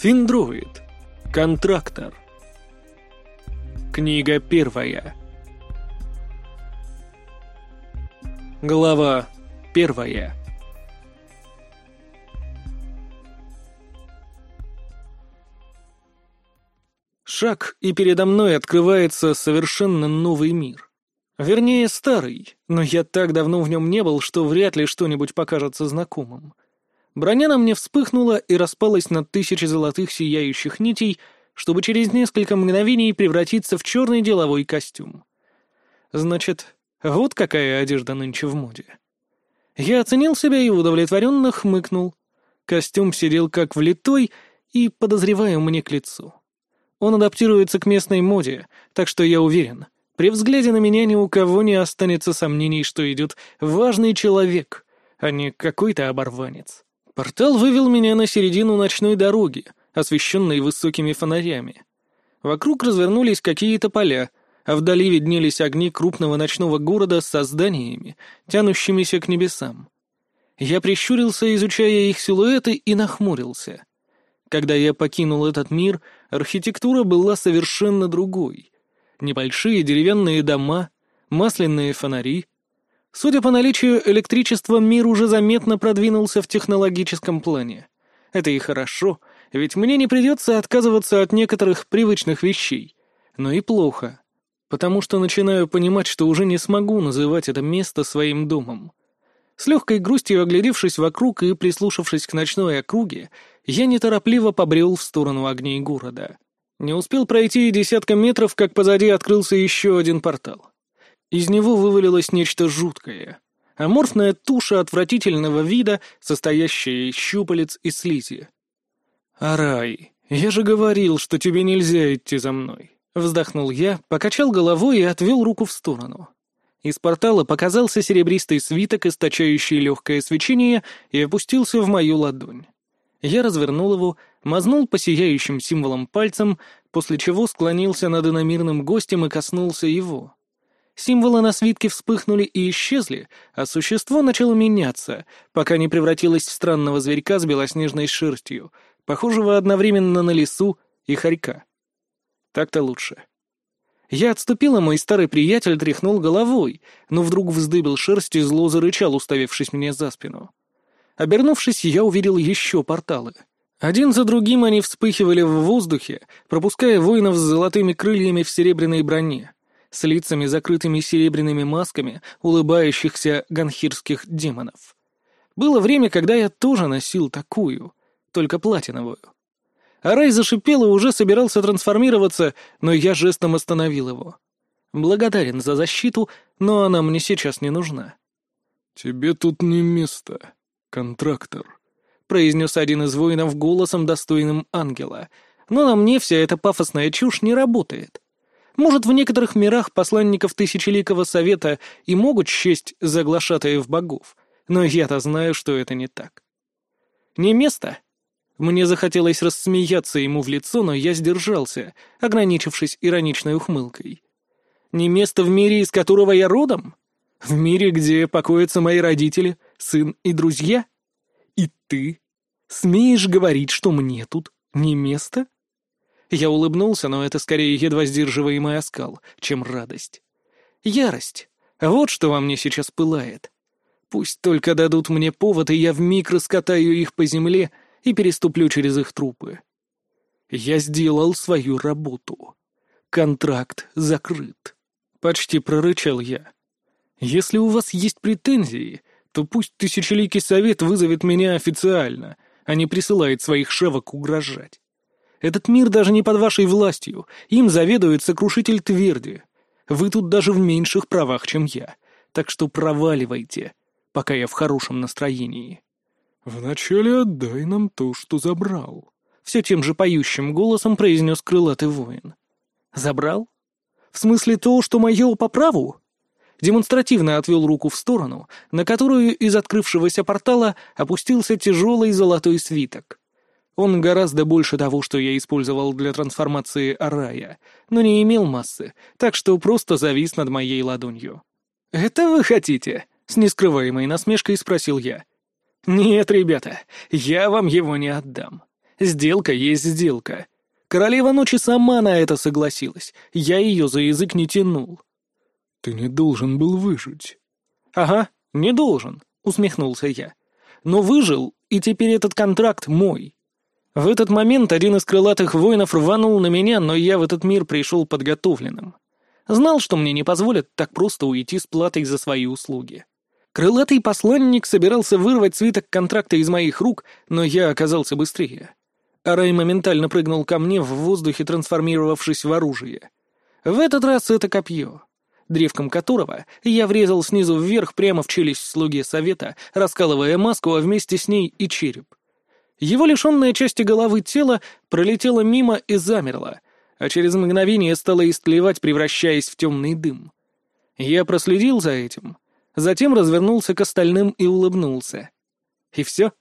Финдроид. Контрактор. Книга первая. Глава первая. Шаг, и передо мной открывается совершенно новый мир. Вернее, старый, но я так давно в нем не был, что вряд ли что-нибудь покажется знакомым. Броня на мне вспыхнула и распалась на тысячи золотых сияющих нитей, чтобы через несколько мгновений превратиться в черный деловой костюм. Значит, вот какая одежда нынче в моде. Я оценил себя и удовлетворенно хмыкнул. Костюм сидел как влитой и, подозреваю, мне к лицу. Он адаптируется к местной моде, так что я уверен, при взгляде на меня ни у кого не останется сомнений, что идет важный человек, а не какой-то оборванец. Портал вывел меня на середину ночной дороги, освещенной высокими фонарями. Вокруг развернулись какие-то поля, а вдали виднелись огни крупного ночного города с зданиями, тянущимися к небесам. Я прищурился, изучая их силуэты, и нахмурился. Когда я покинул этот мир, архитектура была совершенно другой. Небольшие деревянные дома, масляные фонари. Судя по наличию электричества, мир уже заметно продвинулся в технологическом плане. Это и хорошо, ведь мне не придется отказываться от некоторых привычных вещей. Но и плохо, потому что начинаю понимать, что уже не смогу называть это место своим домом. С легкой грустью оглядевшись вокруг и прислушавшись к ночной округе, я неторопливо побрел в сторону огней города. Не успел пройти и десятка метров, как позади открылся еще один портал. Из него вывалилось нечто жуткое. Аморфная туша отвратительного вида, состоящая из щупалец и слизи. «Арай, я же говорил, что тебе нельзя идти за мной», — вздохнул я, покачал головой и отвел руку в сторону. Из портала показался серебристый свиток, источающий легкое свечение, и опустился в мою ладонь. Я развернул его, мазнул по сияющим символам пальцем, после чего склонился над иномирным гостем и коснулся его. Символы на свитке вспыхнули и исчезли, а существо начало меняться, пока не превратилось в странного зверька с белоснежной шерстью, похожего одновременно на лису и хорька. Так-то лучше. Я отступил, а мой старый приятель тряхнул головой, но вдруг вздыбил шерсть и зло зарычал, уставившись мне за спину. Обернувшись, я увидел еще порталы. Один за другим они вспыхивали в воздухе, пропуская воинов с золотыми крыльями в серебряной броне, с лицами, закрытыми серебряными масками улыбающихся ганхирских демонов. Было время, когда я тоже носил такую, только платиновую. Арай зашипел и уже собирался трансформироваться, но я жестом остановил его. Благодарен за защиту, но она мне сейчас не нужна. «Тебе тут не место, контрактор», — произнес один из воинов голосом, достойным ангела. Но на мне вся эта пафосная чушь не работает. Может, в некоторых мирах посланников Тысячеликого Совета и могут счесть за глашатаев богов, но я-то знаю, что это не так. Не место, мне захотелось рассмеяться ему в лицо, но я сдержался, ограничившись ироничной ухмылкой. «Не место в мире, из которого я родом? В мире, где покоятся мои родители, сын и друзья? И ты? Смеешь говорить, что мне тут не место?» Я улыбнулся, но это скорее едва сдерживаемый оскал, чем радость. Ярость. Вот что во мне сейчас пылает. Пусть только дадут мне повод, и я вмиг раскатаю их по земле — и переступлю через их трупы. Я сделал свою работу. Контракт закрыт. Почти прорычал я. Если у вас есть претензии, то пусть Тысячеликий Совет вызовет меня официально, а не присылает своих шевок угрожать. Этот мир даже не под вашей властью, им заведует сокрушитель Тверди. Вы тут даже в меньших правах, чем я, так что проваливайте, пока я в хорошем настроении. «Вначале отдай нам то, что забрал», — все тем же поющим голосом произнес крылатый воин. «Забрал? В смысле то, что мое по праву?» Демонстративно отвел руку в сторону, на которую из открывшегося портала опустился тяжелый золотой свиток. Он гораздо больше того, что я использовал для трансформации Арая, но не имел массы, так что просто завис над моей ладонью. «Это вы хотите?» — с нескрываемой насмешкой спросил я. «Нет, ребята, я вам его не отдам. Сделка есть сделка. Королева ночи сама на это согласилась. Я ее за язык не тянул. Ты не должен был выжить. Ага, не должен, усмехнулся я. Но выжил, и теперь этот контракт мой. В этот момент один из крылатых воинов рванул на меня, но я в этот мир пришел подготовленным. Знал, что мне не позволят так просто уйти с платой за свои услуги. Крылатый посланник собирался вырвать свиток контракта из моих рук, но я оказался быстрее. Арай моментально прыгнул ко мне в воздухе, трансформировавшись в оружие. В этот раз это копье, древком которого я врезал снизу вверх прямо в челюсть слуге совета, раскалывая маску, а вместе с ней и череп. Его лишенная части головы тело пролетело мимо и замерло, а через мгновение стало истлевать, превращаясь в темный дым. Я проследил за этим — затем развернулся к остальным и улыбнулся. И все.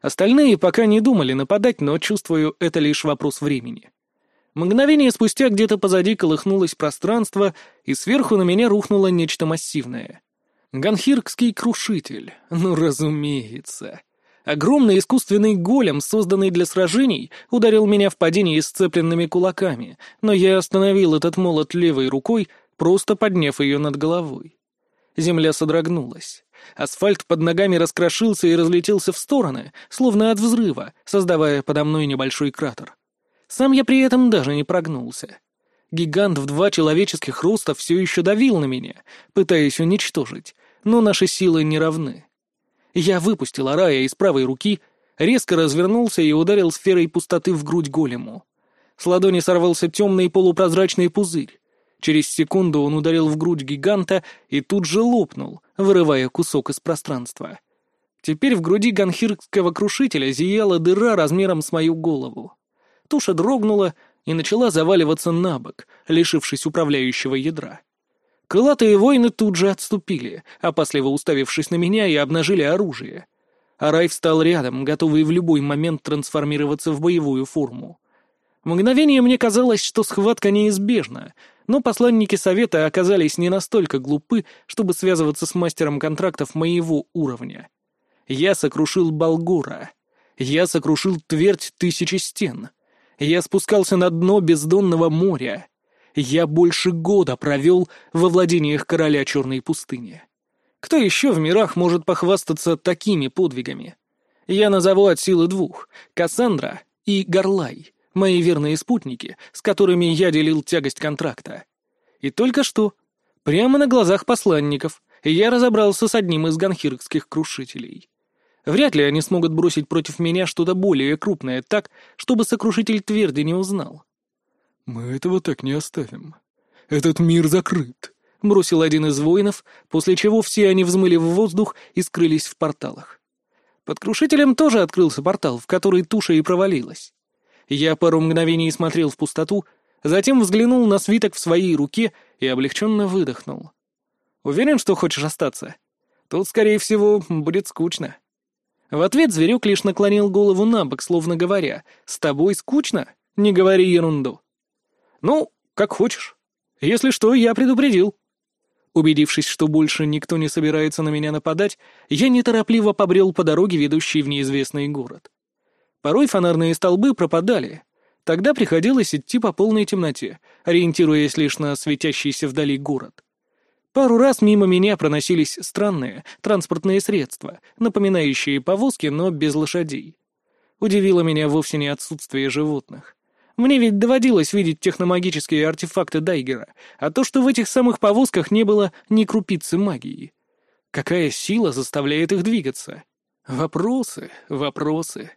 Остальные пока не думали нападать, но, чувствую, это лишь вопрос времени. Мгновение спустя где-то позади колыхнулось пространство, и сверху на меня рухнуло нечто массивное. Ганхиркский крушитель, ну разумеется. Огромный искусственный голем, созданный для сражений, ударил меня в падении сцепленными кулаками, но я остановил этот молот левой рукой, просто подняв ее над головой. Земля содрогнулась. Асфальт под ногами раскрошился и разлетелся в стороны, словно от взрыва, создавая подо мной небольшой кратер. Сам я при этом даже не прогнулся. Гигант в два человеческих роста все еще давил на меня, пытаясь уничтожить, но наши силы не равны. Я выпустил Арая из правой руки, резко развернулся и ударил сферой пустоты в грудь голему. С ладони сорвался темный полупрозрачный пузырь. Через секунду он ударил в грудь гиганта и тут же лопнул, вырывая кусок из пространства. Теперь в груди ганхирского крушителя зияла дыра размером с мою голову. Туша дрогнула и начала заваливаться на бок, лишившись управляющего ядра. Крылатые воины тут же отступили, опасливо уставившись на меня и обнажили оружие. Арай встал рядом, готовый в любой момент трансформироваться в боевую форму. Мгновение мне казалось, что схватка неизбежна, но посланники Совета оказались не настолько глупы, чтобы связываться с мастером контрактов моего уровня. Я сокрушил Болгора. Я сокрушил твердь тысячи стен. Я спускался на дно бездонного моря. Я больше года провел во владениях короля Черной пустыни. Кто еще в мирах может похвастаться такими подвигами? Я назову от силы двух — Кассандра и Горлай — мои верные спутники, с которыми я делил тягость контракта. И только что, прямо на глазах посланников, я разобрался с одним из ганхиргских крушителей. Вряд ли они смогут бросить против меня что-то более крупное так, чтобы сокрушитель тверди не узнал. «Мы этого так не оставим. Этот мир закрыт», — бросил один из воинов, после чего все они взмыли в воздух и скрылись в порталах. Под крушителем тоже открылся портал, в который туша и провалилась. Я пару мгновений смотрел в пустоту, затем взглянул на свиток в своей руке и облегченно выдохнул. «Уверен, что хочешь остаться? Тут, скорее всего, будет скучно». В ответ зверек лишь наклонил голову на бок, словно говоря, «С тобой скучно? Не говори ерунду». «Ну, как хочешь. Если что, я предупредил». Убедившись, что больше никто не собирается на меня нападать, я неторопливо побрел по дороге, ведущей в неизвестный город. Порой фонарные столбы пропадали. Тогда приходилось идти по полной темноте, ориентируясь лишь на светящийся вдали город. Пару раз мимо меня проносились странные транспортные средства, напоминающие повозки, но без лошадей. Удивило меня вовсе не отсутствие животных. Мне ведь доводилось видеть техномагические артефакты Дайгера, а то, что в этих самых повозках не было ни крупицы магии. Какая сила заставляет их двигаться? Вопросы, вопросы.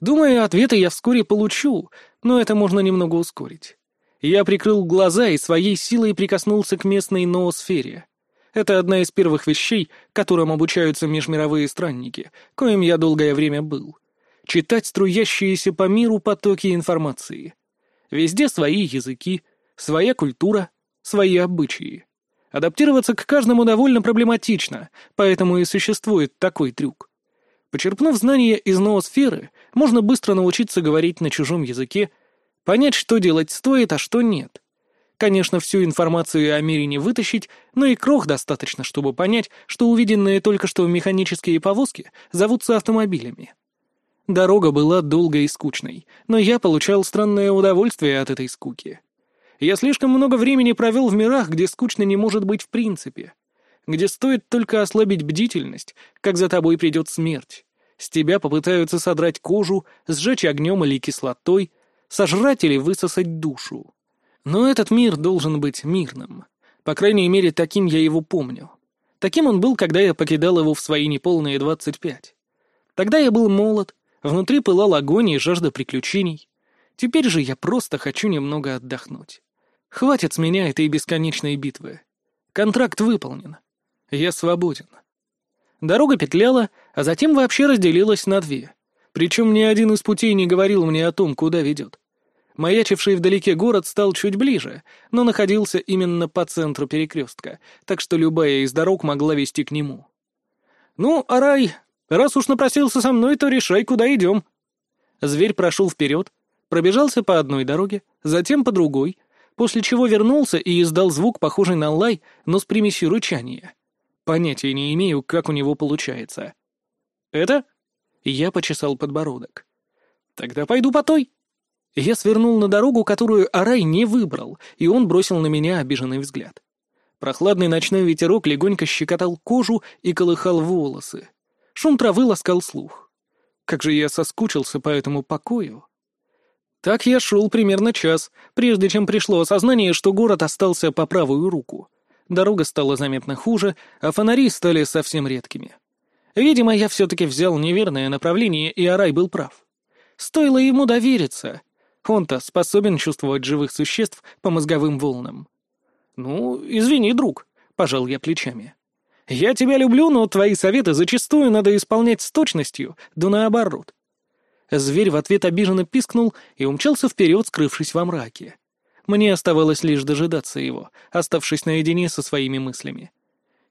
Думаю, ответы я вскоре получу, но это можно немного ускорить. Я прикрыл глаза и своей силой прикоснулся к местной ноосфере. Это одна из первых вещей, которым обучаются межмировые странники, коим я долгое время был. Читать струящиеся по миру потоки информации. Везде свои языки, своя культура, свои обычаи. Адаптироваться к каждому довольно проблематично, поэтому и существует такой трюк. Почерпнув знания из ноосферы, можно быстро научиться говорить на чужом языке, понять, что делать стоит, а что нет. Конечно, всю информацию о мире не вытащить, но и крох достаточно, чтобы понять, что увиденные только что механические повозки зовутся автомобилями. Дорога была долгой и скучной, но я получал странное удовольствие от этой скуки. Я слишком много времени провел в мирах, где скучно не может быть в принципе. Где стоит только ослабить бдительность, как за тобой придет смерть. С тебя попытаются содрать кожу, сжечь огнем или кислотой, сожрать или высосать душу. Но этот мир должен быть мирным. По крайней мере, таким я его помню. Таким он был, когда я покидал его в свои неполные двадцать пять. Тогда я был молод, внутри пылал огонь и жажда приключений. Теперь же я просто хочу немного отдохнуть. Хватит с меня этой бесконечной битвы. Контракт выполнен. Я свободен. Дорога петляла, а затем вообще разделилась на две. Причем ни один из путей не говорил мне о том, куда ведет. Маячивший вдалеке город стал чуть ближе, но находился именно по центру перекрестка, так что любая из дорог могла вести к нему. «Ну, Арай, раз уж напросился со мной, то решай, куда идем». Зверь прошел вперед, пробежался по одной дороге, затем по другой, после чего вернулся и издал звук, похожий на лай, но с примесью рычания. Понятия не имею, как у него получается. «Это?» Я почесал подбородок. «Тогда пойду по той». Я свернул на дорогу, которую Арай не выбрал, и он бросил на меня обиженный взгляд. Прохладный ночной ветерок легонько щекотал кожу и колыхал волосы. Шум травы ласкал слух. Как же я соскучился по этому покою. Так я шел примерно час, прежде чем пришло осознание, что город остался по правую руку. Дорога стала заметно хуже, а фонари стали совсем редкими. Видимо, я все-таки взял неверное направление, и Арай был прав. Стоило ему довериться. Он-то способен чувствовать живых существ по мозговым волнам. «Ну, извини, друг», — пожал я плечами. «Я тебя люблю, но твои советы зачастую надо исполнять с точностью, да наоборот. Зверь в ответ обиженно пискнул и умчался вперед, скрывшись во мраке. Мне оставалось лишь дожидаться его, оставшись наедине со своими мыслями.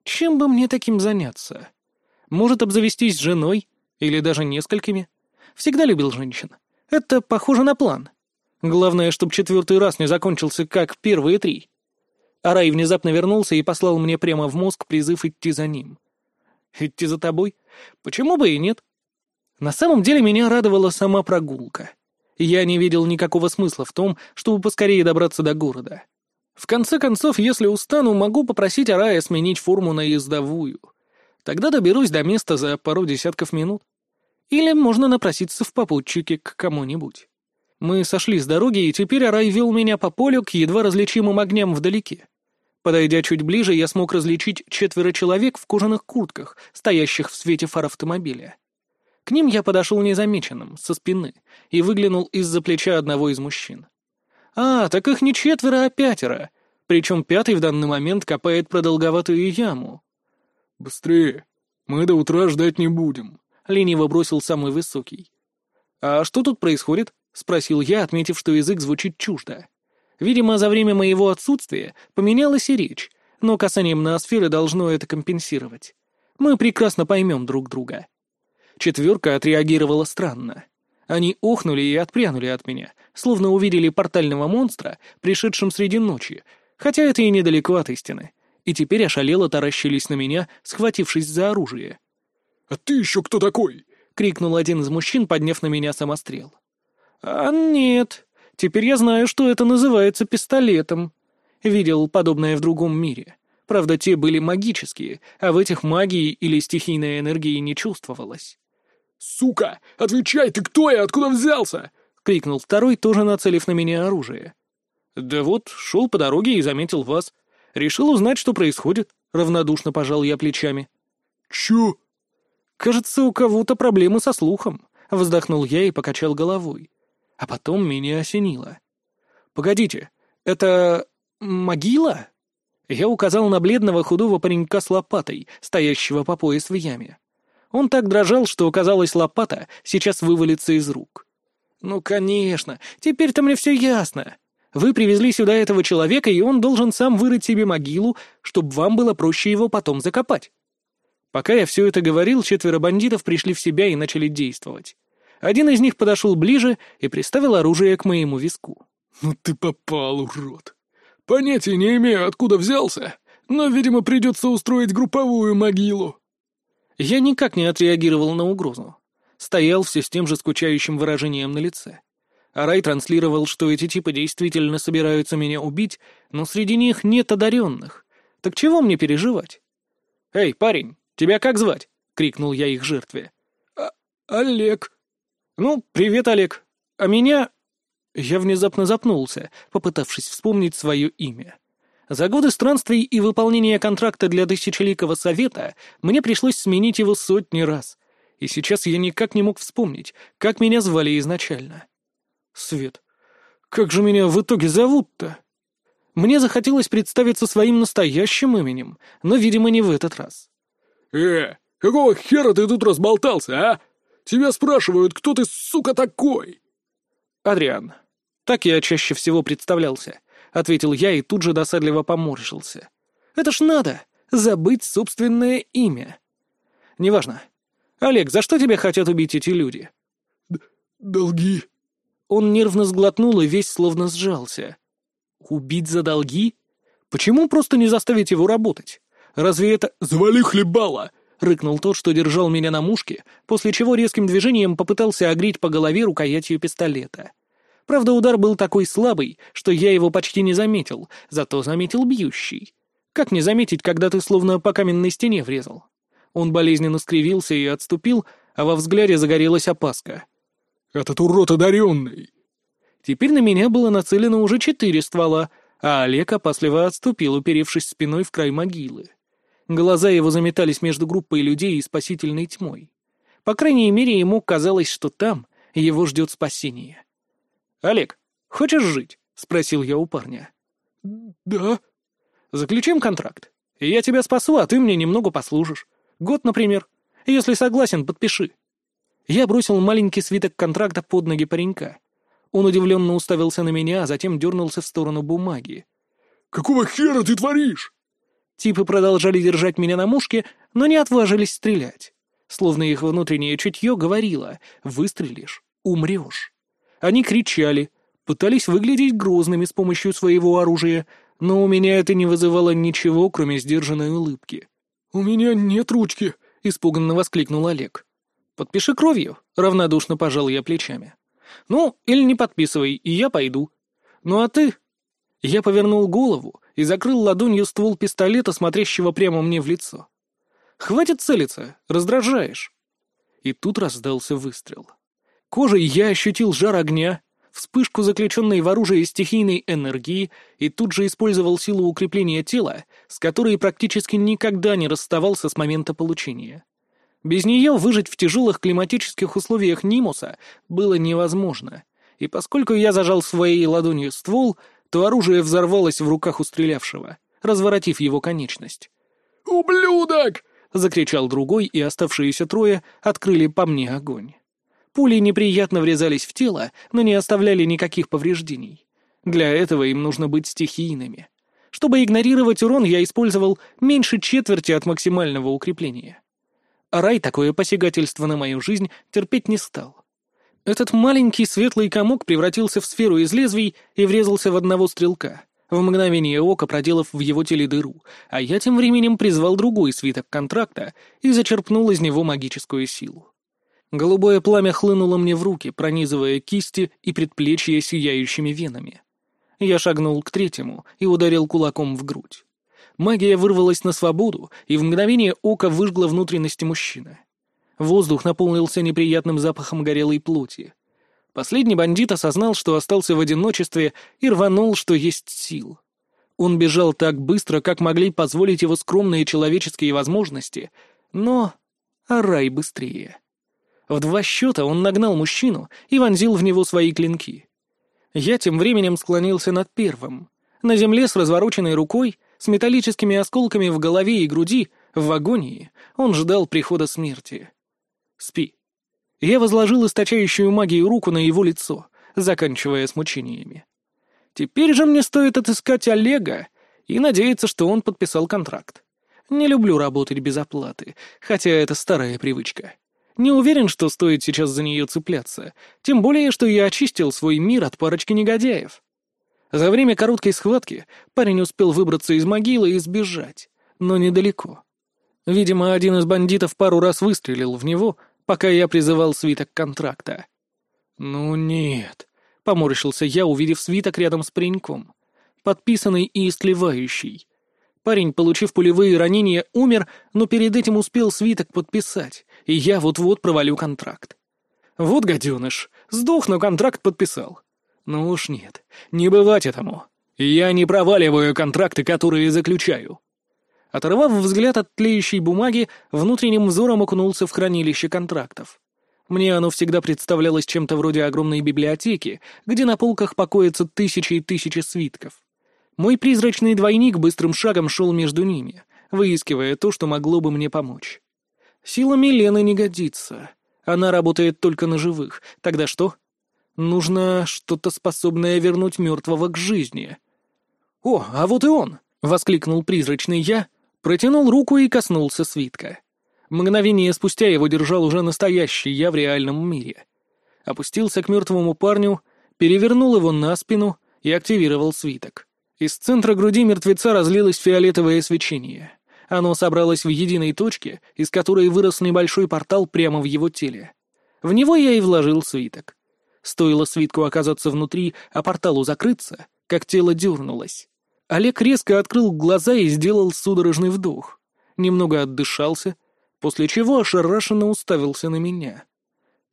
Чем бы мне таким заняться? Может, обзавестись женой? Или даже несколькими? Всегда любил женщин. Это похоже на план. Главное, чтобы четвертый раз не закончился, как первые три. Арай внезапно вернулся и послал мне прямо в мозг призыв идти за ним. «Идти за тобой? Почему бы и нет?» На самом деле меня радовала сама прогулка. Я не видел никакого смысла в том, чтобы поскорее добраться до города. В конце концов, если устану, могу попросить Арая сменить форму на ездовую. Тогда доберусь до места за пару десятков минут. Или можно напроситься в попутчике к кому-нибудь. Мы сошли с дороги, и теперь Арай вел меня по полю к едва различимым огням вдалеке. Подойдя чуть ближе, я смог различить четверо человек в кожаных куртках, стоящих в свете фар автомобиля. К ним я подошел незамеченным, со спины, и выглянул из-за плеча одного из мужчин. А, так их не четверо, а пятеро. Причем пятый в данный момент копает продолговатую яму. «Быстрее! Мы до утра ждать не будем», — лениво бросил самый высокий. «А что тут происходит?» — спросил я, отметив, что язык звучит чуждо. Видимо, за время моего отсутствия поменялась и речь, но касанием ноосферы должно это компенсировать. Мы прекрасно поймем друг друга. Четверка отреагировала странно. Они охнули и отпрянули от меня, словно увидели портального монстра, пришедшим среди ночи, хотя это и недалеко от истины, и теперь ошалело таращились на меня, схватившись за оружие. «А ты еще кто такой?» — крикнул один из мужчин, подняв на меня самострел. «А нет, теперь я знаю, что это называется пистолетом. Видел подобное в другом мире. Правда, те были магические, а в этих магии или стихийной энергии не чувствовалось. «Сука! Отвечай, ты кто и откуда взялся?» — крикнул второй, тоже нацелив на меня оружие. «Да вот, шел по дороге и заметил вас. Решил узнать, что происходит», — равнодушно пожал я плечами. «Чё?» «Кажется, у кого-то проблемы со слухом», — вздохнул я и покачал головой. А потом меня осенило. «Погодите, это... могила?» Я указал на бледного худого паренька с лопатой, стоящего по пояс в яме. Он так дрожал, что, казалось, лопата сейчас вывалится из рук. «Ну, конечно, теперь-то мне все ясно. Вы привезли сюда этого человека, и он должен сам вырыть себе могилу, чтобы вам было проще его потом закопать». Пока я все это говорил, четверо бандитов пришли в себя и начали действовать. Один из них подошел ближе и приставил оружие к моему виску. «Ну ты попал, урод! Понятия не имею, откуда взялся, но, видимо, придется устроить групповую могилу». Я никак не отреагировал на угрозу. стоял все с тем же скучающим выражением на лице. Арай транслировал, что эти типы действительно собираются меня убить, но среди них нет одаренных. Так чего мне переживать? «Эй, парень, тебя как звать?» — крикнул я их жертве. А «Олег». «Ну, привет, Олег. А меня...» Я внезапно запнулся, попытавшись вспомнить свое имя. За годы странствий и выполнения контракта для Тысячеликого Совета мне пришлось сменить его сотни раз, и сейчас я никак не мог вспомнить, как меня звали изначально. Свет, как же меня в итоге зовут-то? Мне захотелось представиться своим настоящим именем, но, видимо, не в этот раз. «Э, какого хера ты тут разболтался, а? Тебя спрашивают, кто ты, сука, такой?» «Адриан. Так я чаще всего представлялся», — ответил я и тут же досадливо поморщился. «Это ж надо, забыть собственное имя». «Неважно. Олег, за что тебя хотят убить эти люди?» Д «Долги», он нервно сглотнул и весь словно сжался. Убить за долги? Почему просто не заставить его работать? Разве это... «Завали хлебала!» — рыкнул тот, что держал меня на мушке, после чего резким движением попытался огреть по голове рукоятью пистолета. Правда, удар был такой слабый, что я его почти не заметил, зато заметил бьющий. Как не заметить, когда ты словно по каменной стене врезал? Он болезненно скривился и отступил, а во взгляде загорелась опаска. Этот урод одаренный!» Теперь на меня было нацелено уже четыре ствола, а Олег опасливо отступил, уперевшись спиной в край могилы. Глаза его заметались между группой людей и спасительной тьмой. По крайней мере, ему казалось, что там его ждет спасение. «Олег, хочешь жить?» — спросил я у парня. «Да». «Заключим контракт. Я тебя спасу, а ты мне немного послужишь. Год, например. Если согласен, подпиши». Я бросил маленький свиток контракта под ноги паренька. Он удивленно уставился на меня, а затем дернулся в сторону бумаги. «Какого хера ты творишь?» Типы продолжали держать меня на мушке, но не отважились стрелять. Словно их внутреннее чутье говорило «выстрелишь, умрешь». Они кричали, пытались выглядеть грозными с помощью своего оружия, но у меня это не вызывало ничего, кроме сдержанной улыбки. «У меня нет ручки», — испуганно воскликнул Олег. «Подпиши кровью», — равнодушно пожал я плечами. «Ну, или не подписывай, и я пойду. Ну а ты?» Я повернул голову и закрыл ладонью ствол пистолета, смотрящего прямо мне в лицо. «Хватит целиться, раздражаешь». И тут раздался выстрел. Кожей я ощутил жар огня, вспышку заключенной в оружие стихийной энергии и тут же использовал силу укрепления тела, с которой практически никогда не расставался с момента получения. Без нее выжить в тяжелых климатических условиях Нимуса было невозможно, и поскольку я зажал своей ладонью ствол, то оружие взорвалось в руках у стрелявшего, разворотив его конечность. «Ублюдок!» — закричал другой, и оставшиеся трое открыли по мне огонь. Пули неприятно врезались в тело, но не оставляли никаких повреждений. Для этого им нужно быть стихийными. Чтобы игнорировать урон, я использовал меньше четверти от максимального укрепления. А рай такое посягательство на мою жизнь терпеть не стал. Этот маленький светлый комок превратился в сферу из лезвий и врезался в одного стрелка, в мгновение ока проделав в его теле дыру, а я тем временем призвал другой свиток контракта и зачерпнул из него магическую силу. Голубое пламя хлынуло мне в руки, пронизывая кисти и предплечья сияющими венами. Я шагнул к третьему и ударил кулаком в грудь. Магия вырвалась на свободу и в мгновение ока выжгла внутренности мужчины. Воздух наполнился неприятным запахом горелой плоти. Последний бандит осознал, что остался в одиночестве, и рванул, что есть сил. Он бежал так быстро, как могли позволить его скромные человеческие возможности, но... Арай быстрее. В два счета он нагнал мужчину и вонзил в него свои клинки. Я тем временем склонился над первым. На земле с развороченной рукой с металлическими осколками в голове и груди, в агонии, он ждал прихода смерти. «Спи». Я возложил источающую магию руку на его лицо, заканчивая с мучениями. Теперь же мне стоит отыскать Олега и надеяться, что он подписал контракт. Не люблю работать без оплаты, хотя это старая привычка. Не уверен, что стоит сейчас за нее цепляться, тем более, что я очистил свой мир от парочки негодяев. За время короткой схватки парень успел выбраться из могилы и сбежать, но недалеко. Видимо, один из бандитов пару раз выстрелил в него, пока я призывал свиток контракта. «Ну нет», — поморщился я, увидев свиток рядом с пареньком. Подписанный и истлевающий. Парень, получив пулевые ранения, умер, но перед этим успел свиток подписать, и я вот-вот провалю контракт. Вот гаденыш, сдох, но контракт подписал. Ну уж нет, не бывать этому. Я не проваливаю контракты, которые заключаю. Оторвав взгляд от тлеющей бумаги, внутренним взором окунулся в хранилище контрактов. Мне оно всегда представлялось чем-то вроде огромной библиотеки, где на полках покоятся тысячи и тысячи свитков. Мой призрачный двойник быстрым шагом шел между ними, выискивая то, что могло бы мне помочь. Сила Милены не годится. Она работает только на живых. Тогда что? Нужно что-то способное вернуть мертвого к жизни. «О, а вот и он!» — воскликнул призрачный я, протянул руку и коснулся свитка. Мгновение спустя его держал уже настоящий я в реальном мире. Опустился к мертвому парню, перевернул его на спину и активировал свиток. Из центра груди мертвеца разлилось фиолетовое свечение. Оно собралось в единой точке, из которой вырос небольшой портал прямо в его теле. В него я и вложил свиток. Стоило свитку оказаться внутри, а порталу закрыться, как тело дернулось. Олег резко открыл глаза и сделал судорожный вдох. Немного отдышался, после чего ошарашенно уставился на меня.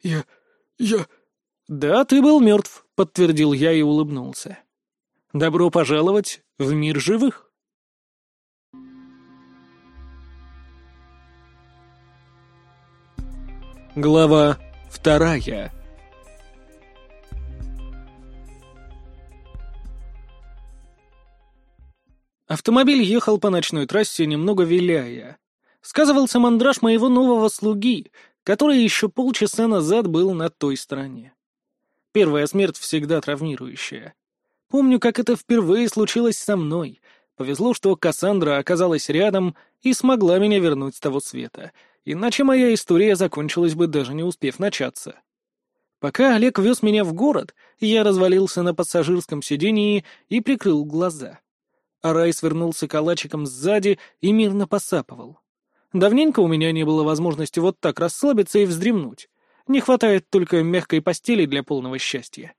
«Я... я...» «Да, ты был мертв», — подтвердил я и улыбнулся. Добро пожаловать в мир живых. Глава вторая Автомобиль ехал по ночной трассе, немного виляя. Сказывался мандраж моего нового слуги, который еще полчаса назад был на той стороне. Первая смерть всегда травмирующая. Помню, как это впервые случилось со мной. Повезло, что Кассандра оказалась рядом и смогла меня вернуть с того света, иначе моя история закончилась бы даже не успев начаться. Пока Олег вез меня в город, я развалился на пассажирском сидении и прикрыл глаза. Арай свернулся калачиком сзади и мирно посапывал. Давненько у меня не было возможности вот так расслабиться и вздремнуть. Не хватает только мягкой постели для полного счастья.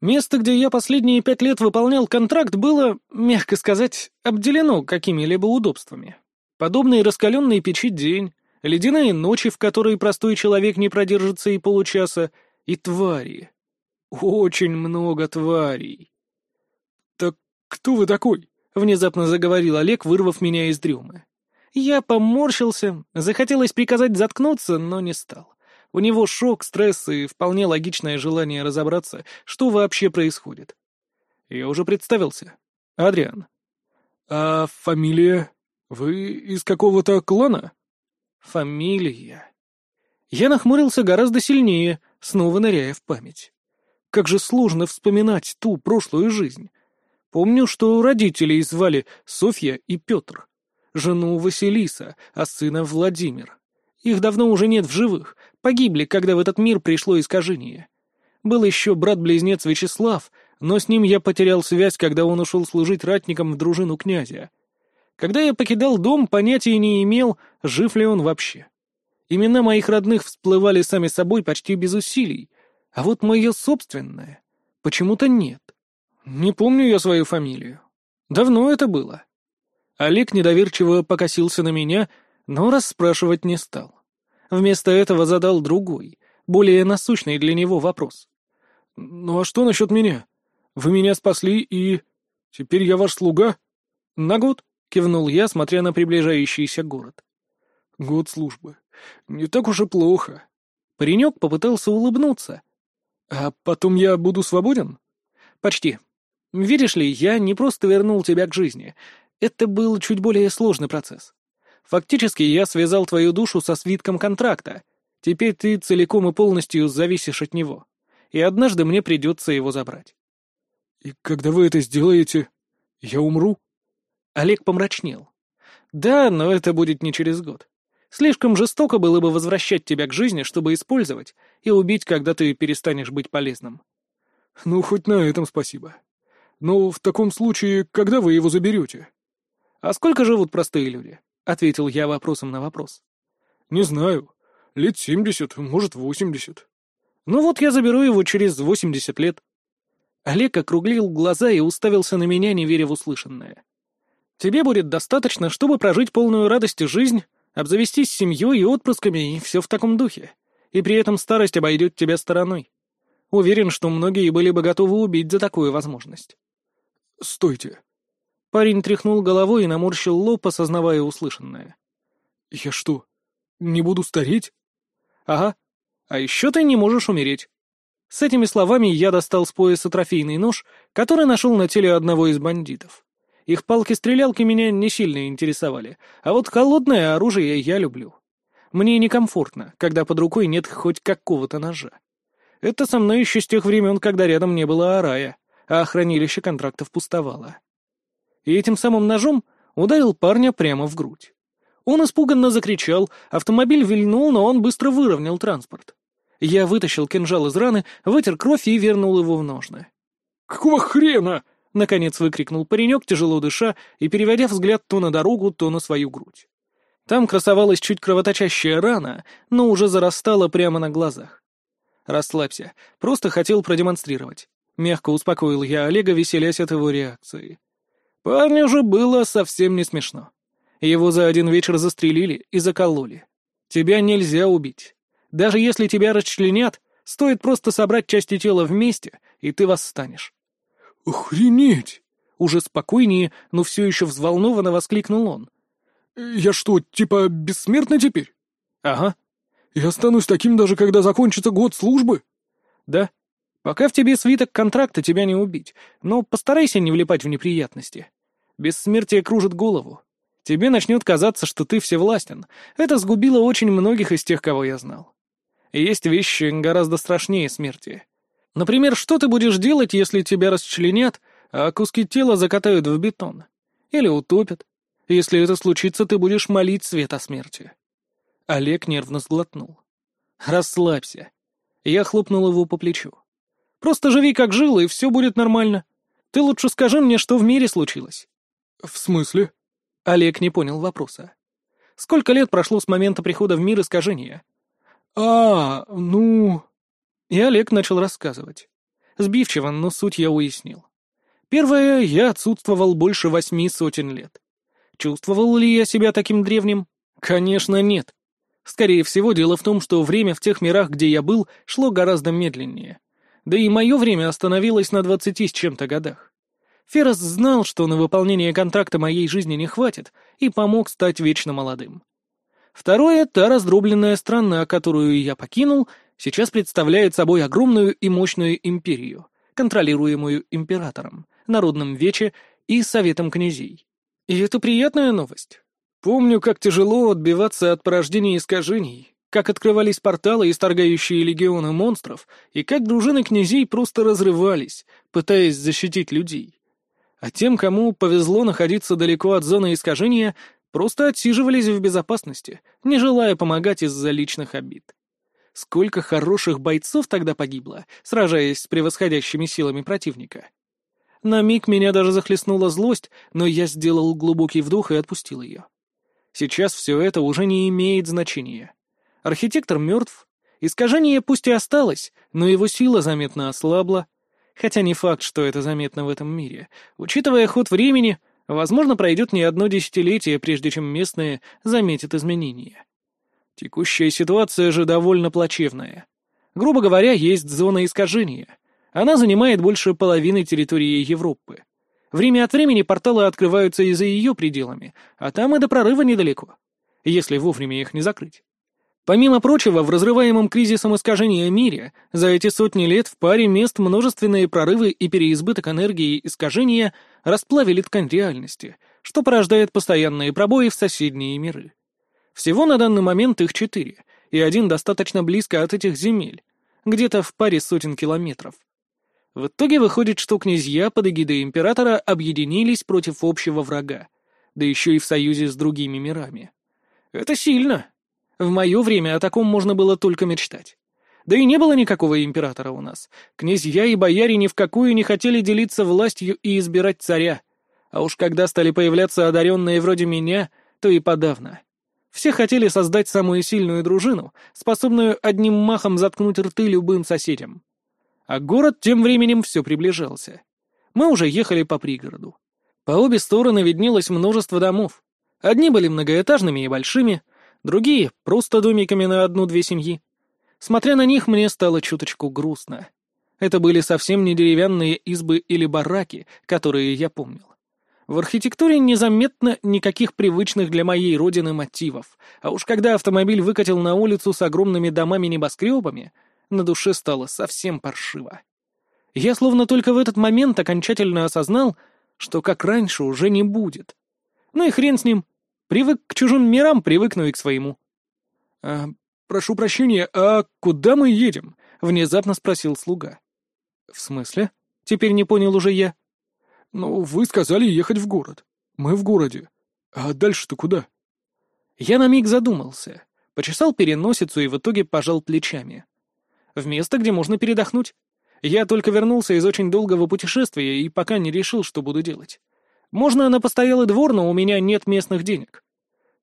Место, где я последние пять лет выполнял контракт, было, мягко сказать, обделено какими-либо удобствами. Подобный раскаленной печи день, ледяные ночи, в которые простой человек не продержится и получаса, и твари. Очень много тварей. «Так кто вы такой?» — внезапно заговорил Олег, вырвав меня из дрюмы. Я поморщился, захотелось приказать заткнуться, но не стал. У него шок, стресс и вполне логичное желание разобраться, что вообще происходит. Я уже представился. Адриан. А фамилия? Вы из какого-то клана? Фамилия. Я нахмурился гораздо сильнее, снова ныряя в память. Как же сложно вспоминать ту прошлую жизнь. Помню, что родителей звали Софья и Петр, жену Василиса, а сына Владимир. Их давно уже нет в живых, погибли, когда в этот мир пришло искажение. Был еще брат-близнец Вячеслав, но с ним я потерял связь, когда он ушел служить ратником в дружину князя. Когда я покидал дом, понятия не имел, жив ли он вообще. Имена моих родных всплывали сами собой почти без усилий, а вот мое собственное почему-то нет. Не помню я свою фамилию. Давно это было. Олег недоверчиво покосился на меня, но расспрашивать не стал. Вместо этого задал другой, более насущный для него вопрос. «Ну а что насчет меня? Вы меня спасли и... Теперь я ваш слуга?» «На год», — кивнул я, смотря на приближающийся город. «Год службы. Не так уж и плохо». Паренек попытался улыбнуться. «А потом я буду свободен?» «Почти. Видишь ли, я не просто вернул тебя к жизни. Это был чуть более сложный процесс. Фактически я связал твою душу со свитком контракта. Теперь ты целиком и полностью зависишь от него. И однажды мне придется его забрать. И когда вы это сделаете, я умру? Олег помрачнел. Да, но это будет не через год. Слишком жестоко было бы возвращать тебя к жизни, чтобы использовать и убить, когда ты перестанешь быть полезным. Ну, хоть на этом спасибо. Но в таком случае, когда вы его заберете? А сколько живут простые люди? — ответил я вопросом на вопрос. «Не знаю. Лет семьдесят, может, восемьдесят. Ну вот я заберу его через восемьдесят лет. Олег округлил глаза и уставился на меня, не веря в услышанное. Тебе будет достаточно, чтобы прожить полную радости жизнь, обзавестись семьей и отпрысками, и все в таком духе. И при этом старость обойдет тебя стороной. Уверен, что многие были бы готовы убить за такую возможность. «Стойте!» Парень тряхнул головой и наморщил лоб, осознавая услышанное. «Я что, не буду стареть?» «Ага. А еще ты не можешь умереть». С этими словами я достал с пояса трофейный нож, который нашел на теле одного из бандитов. Их палки-стрелялки меня не сильно интересовали, а вот холодное оружие я люблю. Мне некомфортно, когда под рукой нет хоть какого-то ножа. Это со мной еще с тех времен, когда рядом не было арая, а хранилище контрактов пустовало. И этим самым ножом ударил парня прямо в грудь. Он испуганно закричал, автомобиль вильнул, но он быстро выровнял транспорт. Я вытащил кинжал из раны, вытер кровь и вернул его в ножны. «Какого хрена?» — наконец выкрикнул паренек, тяжело дыша и переводя взгляд то на дорогу, то на свою грудь. Там красовалась чуть кровоточащая рана, но уже зарастала прямо на глазах. «Расслабься, просто хотел продемонстрировать». Мягко успокоил я Олега, веселясь от его реакции. Парню же было совсем не смешно. Его за один вечер застрелили и закололи. Тебя нельзя убить. Даже если тебя расчленят, стоит просто собрать части тела вместе, и ты восстанешь. «Охренеть!» Уже спокойнее, но все еще взволнованно воскликнул он. «Я что, типа бессмертный теперь?» «Ага». «Я останусь таким даже когда закончится год службы?» «Да. Пока в тебе свиток контракта, тебя не убить, но постарайся не влипать в неприятности. Бессмертие кружит голову. Тебе начнет казаться, что ты всевластен. Это сгубило очень многих из тех, кого я знал. Есть вещи гораздо страшнее смерти. Например, что ты будешь делать, если тебя расчленят, а куски тела закатают в бетон? Или утопят? Если это случится, ты будешь молить свет о смерти. Олег нервно сглотнул. «Расслабься». Я хлопнул его по плечу. «Просто живи, как жил, и все будет нормально. Ты лучше скажи мне, что в мире случилось». «В смысле?» Олег не понял вопроса. «Сколько лет прошло с момента прихода в мир искажения?» «А, ну...» И Олег начал рассказывать. Сбивчиво, но суть я уяснил. Первое, я отсутствовал больше восьми сотен лет. Чувствовал ли я себя таким древним? Конечно, нет. Скорее всего, дело в том, что время в тех мирах, где я был, шло гораздо медленнее. Да и мое время остановилось на двадцати с чем-то годах. Феррес знал, что на выполнение контракта моей жизни не хватит, и помог стать вечно молодым. Второе, та раздробленная страна, которую я покинул, сейчас представляет собой огромную и мощную империю, контролируемую императором, народным вече и советом князей. И это приятная новость. Помню, как тяжело отбиваться от порождения искажений, как открывались порталы, исторгающие легионы монстров, и как дружины князей просто разрывались, пытаясь защитить людей. А тем, кому повезло находиться далеко от зоны искажения, просто отсиживались в безопасности, не желая помогать из-за личных обид. Сколько хороших бойцов тогда погибло, сражаясь с превосходящими силами противника. На миг меня даже захлестнула злость, но я сделал глубокий вдох и отпустил ее. Сейчас все это уже не имеет значения. Архитектор мертв, искажение пусть и осталось, но его сила заметно ослабла, хотя не факт, что это заметно в этом мире. Учитывая ход времени, возможно, пройдет не одно десятилетие, прежде чем местные заметят изменения. Текущая ситуация же довольно плачевная. Грубо говоря, есть зона искажения. Она занимает больше половины территории Европы. Время от времени порталы открываются и за ее пределами, а там и до прорыва недалеко, если вовремя их не закрыть. Помимо прочего, в разрываемом кризисом искажения мире за эти сотни лет в паре мест множественные прорывы и переизбыток энергии искажения расплавили ткань реальности, что порождает постоянные пробои в соседние миры. Всего на данный момент их четыре, и один достаточно близко от этих земель, где-то в паре сотен километров. В итоге выходит, что князья под эгидой императора объединились против общего врага, да еще и в союзе с другими мирами. Это сильно, в мое время о таком можно было только мечтать. Да и не было никакого императора у нас. Князья и бояре ни в какую не хотели делиться властью и избирать царя. А уж когда стали появляться одаренные вроде меня, то и подавно. Все хотели создать самую сильную дружину, способную одним махом заткнуть рты любым соседям. А город тем временем все приближался. Мы уже ехали по пригороду. По обе стороны виднелось множество домов. Одни были многоэтажными и большими, другие — просто домиками на одну-две семьи. Смотря на них, мне стало чуточку грустно. Это были совсем не деревянные избы или бараки, которые я помнил. В архитектуре незаметно никаких привычных для моей родины мотивов, а уж когда автомобиль выкатил на улицу с огромными домами-небоскребами, на душе стало совсем паршиво. Я словно только в этот момент окончательно осознал, что как раньше уже не будет. Ну и хрен с ним. Привык к чужим мирам, привыкну и к своему. «А, прошу прощения, а куда мы едем?» — внезапно спросил слуга. «В смысле?» — теперь не понял уже я. «Ну, вы сказали ехать в город. Мы в городе. А дальше-то куда?» Я на миг задумался, почесал переносицу и в итоге пожал плечами. В место, где можно передохнуть. Я только вернулся из очень долгого путешествия и пока не решил, что буду делать. Можно на постоялый двор, но у меня нет местных денег.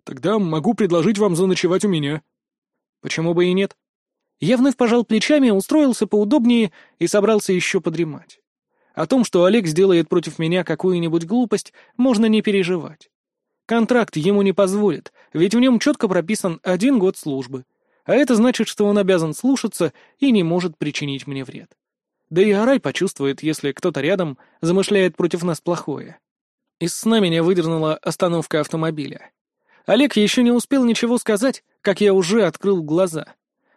Тогда могу предложить вам заночевать у меня. Почему бы и нет? Я вновь пожал плечами, устроился поудобнее и собрался еще подремать. О том, что Олег сделает против меня какую-нибудь глупость, можно не переживать. Контракт ему не позволит, ведь в нем четко прописан один год службы. А это значит, что он обязан слушаться и не может причинить мне вред. Да и Арай почувствует, если кто-то рядом замышляет против нас плохое. Из сна меня выдернула остановка автомобиля. Олег еще не успел ничего сказать, как я уже открыл глаза.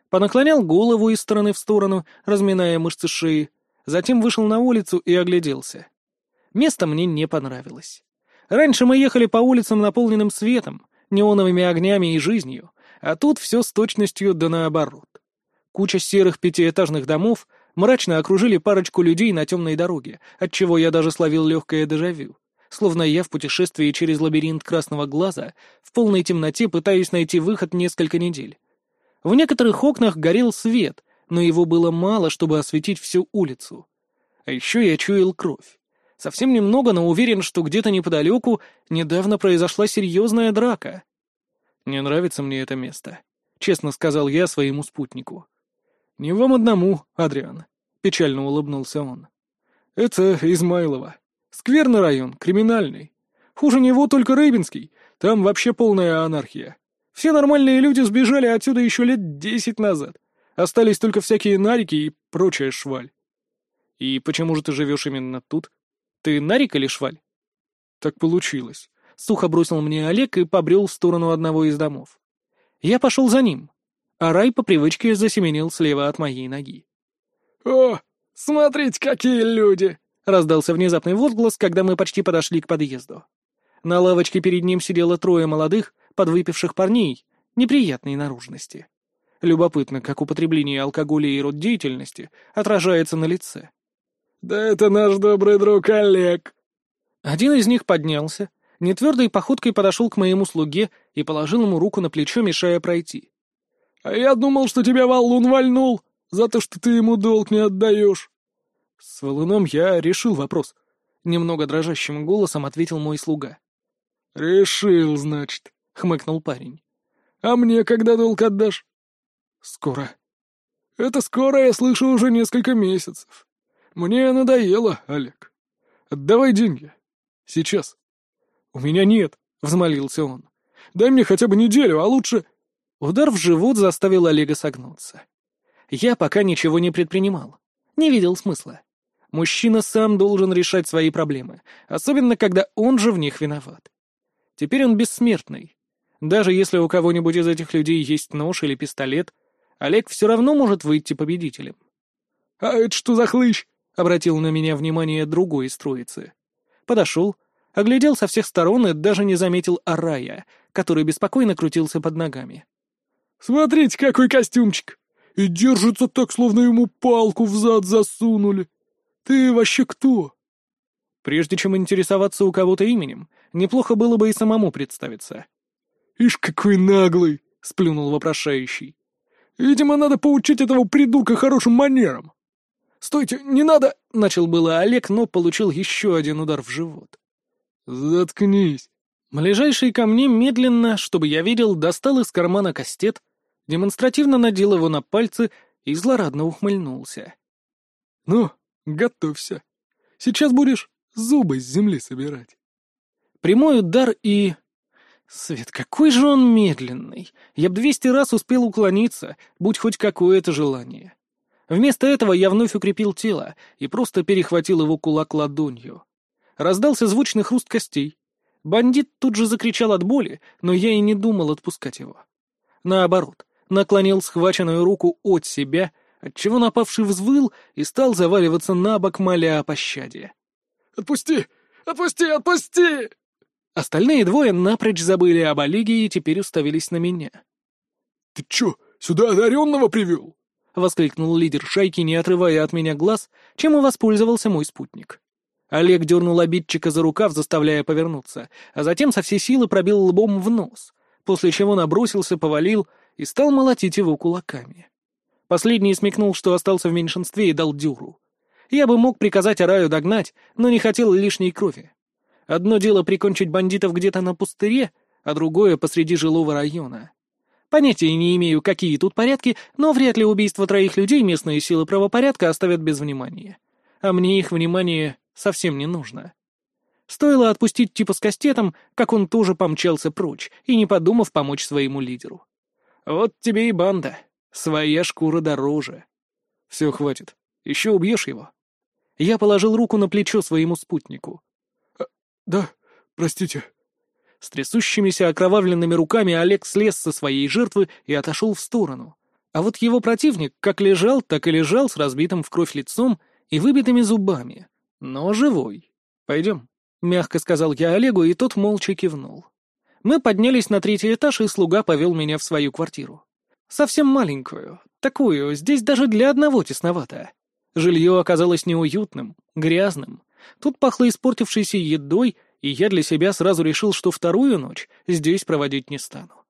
Понаклонял голову из стороны в сторону, разминая мышцы шеи, затем вышел на улицу и огляделся. Место мне не понравилось. Раньше мы ехали по улицам, наполненным светом, неоновыми огнями и жизнью, а тут все с точностью да наоборот. Куча серых пятиэтажных домов мрачно окружили парочку людей на темной дороге, отчего я даже словил легкое дежавю словно я в путешествии через лабиринт красного глаза, в полной темноте пытаюсь найти выход несколько недель. В некоторых окнах горел свет, но его было мало, чтобы осветить всю улицу. А еще я чуял кровь. Совсем немного, но уверен, что где-то неподалеку недавно произошла серьезная драка. «Не нравится мне это место», — честно сказал я своему спутнику. «Не вам одному, Адриан», — печально улыбнулся он. «Это Измайлова. Скверный район, криминальный. Хуже него только Рыбинский. Там вообще полная анархия. Все нормальные люди сбежали отсюда еще лет десять назад. Остались только всякие нарики и прочая шваль. И почему же ты живешь именно тут? Ты нарик или шваль? Так получилось. Сухо бросил мне Олег и побрел в сторону одного из домов. Я пошел за ним, а Рай по привычке засеменил слева от моей ноги. «О, смотрите, какие люди!» — раздался внезапный возглас, когда мы почти подошли к подъезду. На лавочке перед ним сидело трое молодых, подвыпивших парней, неприятной наружности. Любопытно, как употребление алкоголя и род деятельности отражается на лице. «Да это наш добрый друг Олег!» Один из них поднялся, нетвердой походкой подошел к моему слуге и положил ему руку на плечо, мешая пройти. «А я думал, что тебя валун вальнул за то, что ты ему долг не отдаешь». «С валуном я решил вопрос», — немного дрожащим голосом ответил мой слуга. «Решил, значит», — хмыкнул парень. «А мне когда долг отдашь?» «Скоро». «Это скоро, я слышу, уже несколько месяцев. Мне надоело, Олег. Отдавай деньги. Сейчас». «У меня нет», — взмолился он. «Дай мне хотя бы неделю, а лучше...» Удар в живот заставил Олега согнуться. Я пока ничего не предпринимал. Не видел смысла. Мужчина сам должен решать свои проблемы, особенно когда он же в них виноват. Теперь он бессмертный. Даже если у кого-нибудь из этих людей есть нож или пистолет, Олег все равно может выйти победителем. «А это что за хлыщ?» — обратил на меня внимание другой из троицы. Подошел, оглядел со всех сторон и даже не заметил Арая, который беспокойно крутился под ногами. «Смотрите, какой костюмчик! И держится так, словно ему палку в зад засунули!» «Ты вообще кто?» Прежде чем интересоваться у кого-то именем, неплохо было бы и самому представиться. «Ишь, какой наглый!» — сплюнул вопрошающий. «Видимо, надо поучить этого придурка хорошим манерам». «Стойте, не надо!» — начал было Олег, но получил еще один удар в живот. «Заткнись! Ближайший ко мне медленно, чтобы я видел, достал из кармана кастет, демонстративно надел его на пальцы и злорадно ухмыльнулся. «Ну, готовься. Сейчас будешь зубы с земли собирать». Прямой удар и... Свет, какой же он медленный. Я б двести раз успел уклониться, будь хоть какое-то желание. Вместо этого я вновь укрепил тело и просто перехватил его кулак ладонью. Раздался звучный хруст костей. Бандит тут же закричал от боли, но я и не думал отпускать его. Наоборот, наклонил схваченную руку от себя, отчего напавший взвыл и стал заваливаться на бок, моля о пощаде. «Отпусти! Отпусти! Отпусти!» Остальные двое напрочь забыли об Олеге и теперь уставились на меня. «Ты чё, сюда одаренного привел?» — воскликнул лидер шайки, не отрывая от меня глаз, чем и воспользовался мой спутник. Олег дернул обидчика за рукав, заставляя повернуться, а затем со всей силы пробил лбом в нос, после чего набросился, повалил и стал молотить его кулаками. Последний смекнул, что остался в меньшинстве и дал дюру. Я бы мог приказать Араю догнать, но не хотел лишней крови. Одно дело прикончить бандитов где-то на пустыре, а другое — посреди жилого района. Понятия не имею, какие тут порядки, но вряд ли убийство троих людей местные силы правопорядка оставят без внимания. А мне их внимание совсем не нужно. Стоило отпустить типа с кастетом, как он тоже помчался прочь, и не подумав помочь своему лидеру. Вот тебе и банда. Своя шкура дороже. Все, хватит. Еще убьешь его. Я положил руку на плечо своему спутнику. А, «Да, простите». С трясущимися окровавленными руками Олег слез со своей жертвы и отошел в сторону. А вот его противник как лежал, так и лежал с разбитым в кровь лицом и выбитыми зубами но живой. Пойдем», — мягко сказал я Олегу, и тот молча кивнул. Мы поднялись на третий этаж, и слуга повел меня в свою квартиру. Совсем маленькую, такую, здесь даже для одного тесновато. Жилье оказалось неуютным, грязным. Тут пахло испортившейся едой, и я для себя сразу решил, что вторую ночь здесь проводить не стану.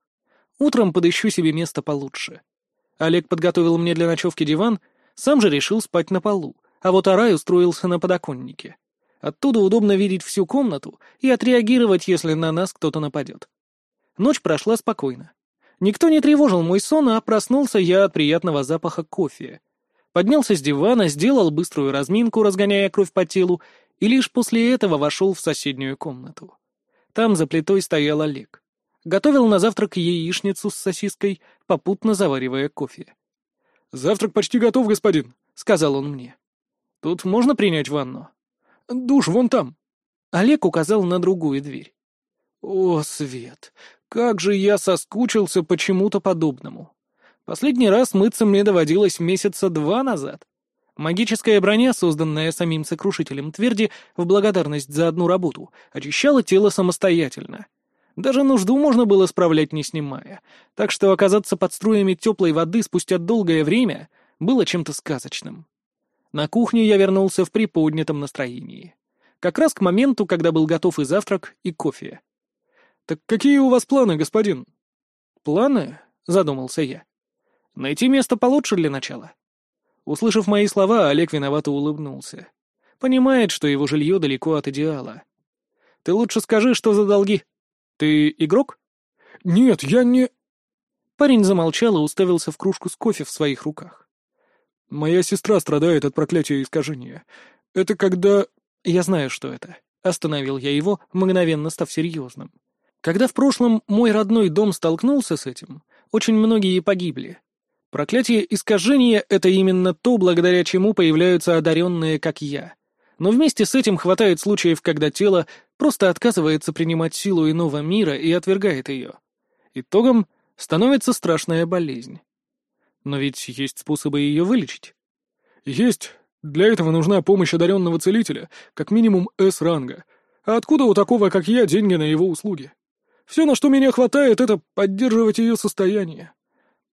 Утром подыщу себе место получше. Олег подготовил мне для ночевки диван, сам же решил спать на полу, а вот Арай устроился на подоконнике. Оттуда удобно видеть всю комнату и отреагировать, если на нас кто-то нападет. Ночь прошла спокойно. Никто не тревожил мой сон, а проснулся я от приятного запаха кофе. Поднялся с дивана, сделал быструю разминку, разгоняя кровь по телу, и лишь после этого вошел в соседнюю комнату. Там за плитой стоял Олег. Готовил на завтрак яичницу с сосиской, попутно заваривая кофе. «Завтрак почти готов, господин», — сказал он мне. Тут можно принять ванну? Душ вон там. Олег указал на другую дверь. О, Свет, как же я соскучился почему-то подобному. Последний раз мыться мне доводилось месяца два назад. Магическая броня, созданная самим сокрушителем тверди в благодарность за одну работу, очищала тело самостоятельно. Даже нужду можно было справлять не снимая, так что оказаться под струями теплой воды спустя долгое время было чем-то сказочным. На кухню я вернулся в приподнятом настроении. Как раз к моменту, когда был готов и завтрак, и кофе. «Так какие у вас планы, господин?» «Планы?» — задумался я. «Найти место получше для начала». Услышав мои слова, Олег виновато улыбнулся. Понимает, что его жилье далеко от идеала. «Ты лучше скажи, что за долги. Ты игрок?» «Нет, я не...» Парень замолчал и уставился в кружку с кофе в своих руках. Моя сестра страдает от проклятия искажения. Это когда...» «Я знаю, что это». Остановил я его, мгновенно став серьезным. Когда в прошлом мой родной дом столкнулся с этим, очень многие погибли. Проклятие искажения — это именно то, благодаря чему появляются одаренные, как я. Но вместе с этим хватает случаев, когда тело просто отказывается принимать силу иного мира и отвергает ее. Итогом становится страшная болезнь. Но ведь есть способы ее вылечить. Есть. Для этого нужна помощь одаренного целителя, как минимум С-ранга. А откуда у такого, как я, деньги на его услуги? Все, на что меня хватает, это поддерживать ее состояние.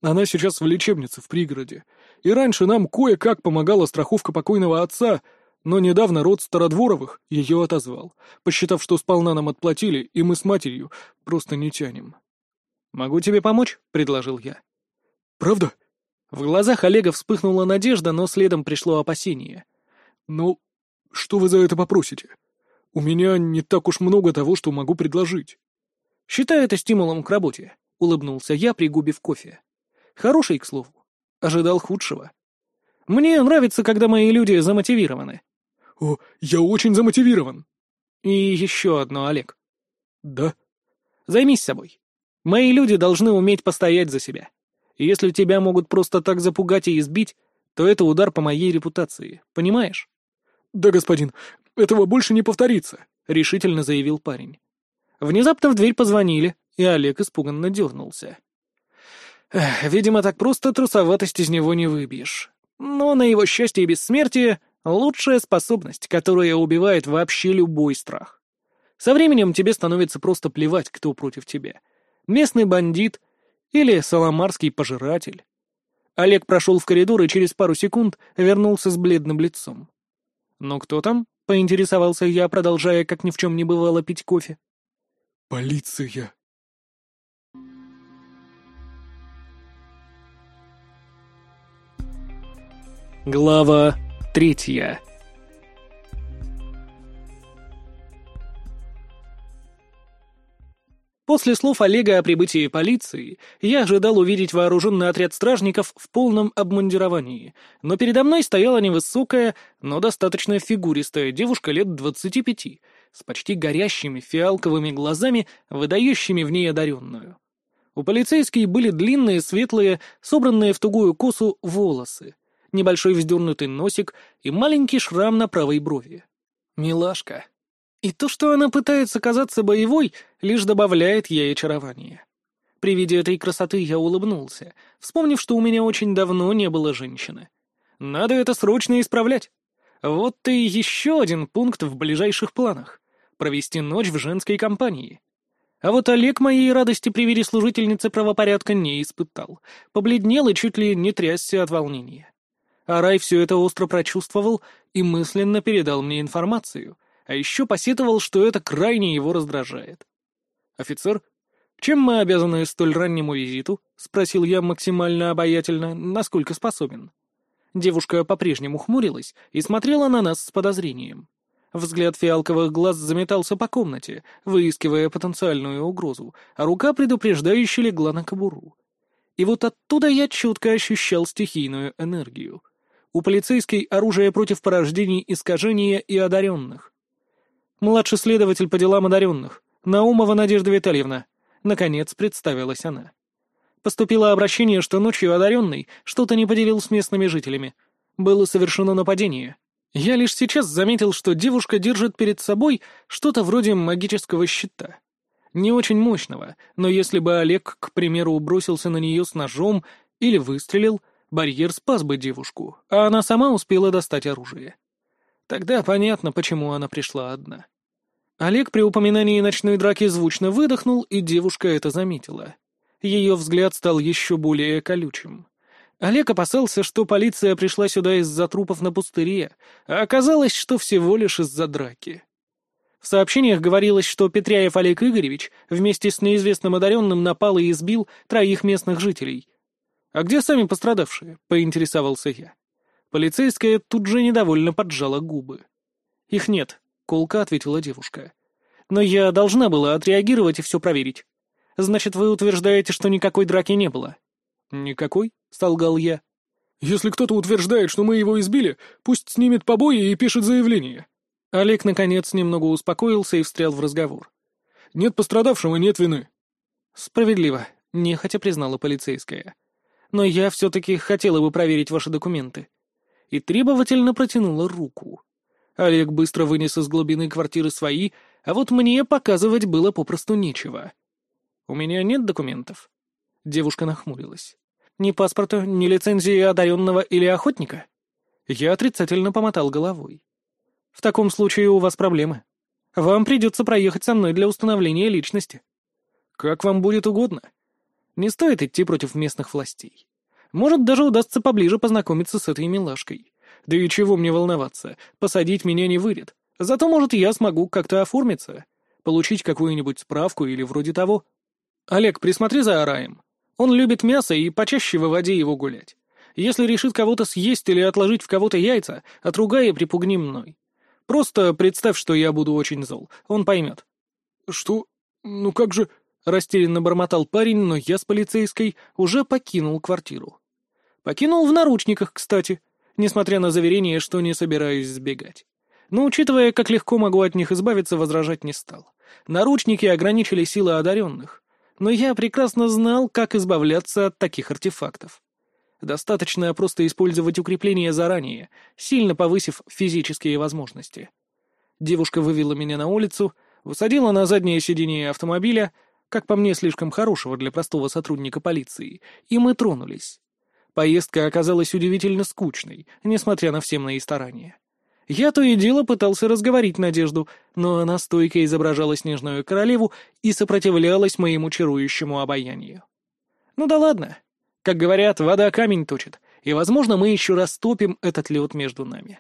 Она сейчас в лечебнице в пригороде. И раньше нам кое-как помогала страховка покойного отца, но недавно род Стародворовых ее отозвал, посчитав, что сполна нам отплатили, и мы с матерью просто не тянем. «Могу тебе помочь?» — предложил я. «Правда?» В глазах Олега вспыхнула надежда, но следом пришло опасение. «Ну, что вы за это попросите? У меня не так уж много того, что могу предложить». Считай это стимулом к работе», — улыбнулся я, пригубив кофе. «Хороший, к слову. Ожидал худшего. Мне нравится, когда мои люди замотивированы». «О, я очень замотивирован». «И еще одно, Олег». «Да?» «Займись собой. Мои люди должны уметь постоять за себя. Если тебя могут просто так запугать и избить, то это удар по моей репутации, понимаешь?» «Да, господин, этого больше не повторится», — решительно заявил парень. Внезапно в дверь позвонили, и Олег испуганно дернулся. Видимо, так просто трусоватость из него не выбьешь. Но на его счастье и бессмертие — лучшая способность, которая убивает вообще любой страх. Со временем тебе становится просто плевать, кто против тебя. Местный бандит или саламарский пожиратель. Олег прошел в коридор и через пару секунд вернулся с бледным лицом. «Ну кто там?» — поинтересовался я, продолжая, как ни в чем не бывало, пить кофе. «Полиция!» Глава третья. После слов Олега о прибытии полиции, я ожидал увидеть вооруженный отряд стражников в полном обмундировании, но передо мной стояла невысокая, но достаточно фигуристая девушка лет двадцати пяти, с почти горящими фиалковыми глазами, выдающими в ней одаренную. У полицейских были длинные, светлые, собранные в тугую косу волосы, небольшой вздернутый носик и маленький шрам на правой брови. Милашка. И то, что она пытается казаться боевой, лишь добавляет ей очарование. При виде этой красоты я улыбнулся, вспомнив, что у меня очень давно не было женщины. Надо это срочно исправлять. Вот и еще один пункт в ближайших планах — провести ночь в женской компании. А вот Олег моей радости при виде служительницы правопорядка не испытал. Побледнел и чуть ли не трясся от волнения. А Рай все это остро прочувствовал и мысленно передал мне информацию, а еще посетовал, что это крайне его раздражает. «Офицер, чем мы обязаны столь раннему визиту?» — спросил я максимально обаятельно, насколько способен. Девушка по-прежнему хмурилась и смотрела на нас с подозрением. Взгляд фиалковых глаз заметался по комнате, выискивая потенциальную угрозу, а рука предупреждающе легла на кобуру. И вот оттуда я четко ощущал стихийную энергию. У полицейской оружие против порождений искажения и одаренных. Младший следователь по делам одаренных. Наумова Надежда Витальевна. Наконец представилась она. Поступило обращение, что ночью одаренный что-то не поделил с местными жителями. Было совершено нападение. Я лишь сейчас заметил, что девушка держит перед собой что-то вроде магического щита. Не очень мощного, но если бы Олег, к примеру, бросился на нее с ножом или выстрелил, барьер спас бы девушку, а она сама успела достать оружие. Тогда понятно, почему она пришла одна. Олег при упоминании ночной драки звучно выдохнул, и девушка это заметила. Ее взгляд стал еще более колючим. Олег опасался, что полиция пришла сюда из-за трупов на пустыре, а оказалось, что всего лишь из-за драки. В сообщениях говорилось, что Петряев Олег Игоревич вместе с неизвестным одаренным напал и избил троих местных жителей. «А где сами пострадавшие?» — поинтересовался я. Полицейская тут же недовольно поджала губы. «Их нет», колко ответила девушка. «Но я должна была отреагировать и все проверить. Значит, вы утверждаете, что никакой драки не было?» «Никакой?» — солгал я. «Если кто-то утверждает, что мы его избили, пусть снимет побои и пишет заявление». Олег, наконец, немного успокоился и встрял в разговор. «Нет пострадавшего, нет вины». «Справедливо», — нехотя признала полицейская. «Но я все-таки хотела бы проверить ваши документы». И требовательно протянула руку. Олег быстро вынес из глубины квартиры свои, а вот мне показывать было попросту нечего. «У меня нет документов?» Девушка нахмурилась. «Ни паспорта, ни лицензии одаренного или охотника?» Я отрицательно помотал головой. «В таком случае у вас проблемы. Вам придется проехать со мной для установления личности». «Как вам будет угодно. Не стоит идти против местных властей. Может, даже удастся поближе познакомиться с этой милашкой. Да и чего мне волноваться, посадить меня не выйдет. Зато, может, я смогу как-то оформиться, получить какую-нибудь справку или вроде того. Олег, присмотри за Араем. Он любит мясо и почаще выводи его гулять. Если решит кого-то съесть или отложить в кого-то яйца, отругай и припугни мной. Просто представь, что я буду очень зол. Он поймет. Что? Ну как же... — растерянно бормотал парень, но я с полицейской уже покинул квартиру. Покинул в наручниках, кстати, несмотря на заверение, что не собираюсь сбегать. Но, учитывая, как легко могу от них избавиться, возражать не стал. Наручники ограничили силы одаренных, но я прекрасно знал, как избавляться от таких артефактов. Достаточно просто использовать укрепления заранее, сильно повысив физические возможности. Девушка вывела меня на улицу, усадила на заднее сиденье автомобиля, как по мне, слишком хорошего для простого сотрудника полиции, и мы тронулись. Поездка оказалась удивительно скучной, несмотря на все мои старания. Я то и дело пытался разговорить Надежду, но она стойко изображала снежную королеву и сопротивлялась моему чарующему обаянию. Ну да ладно. Как говорят, вода камень точит, и, возможно, мы еще растопим этот лед между нами.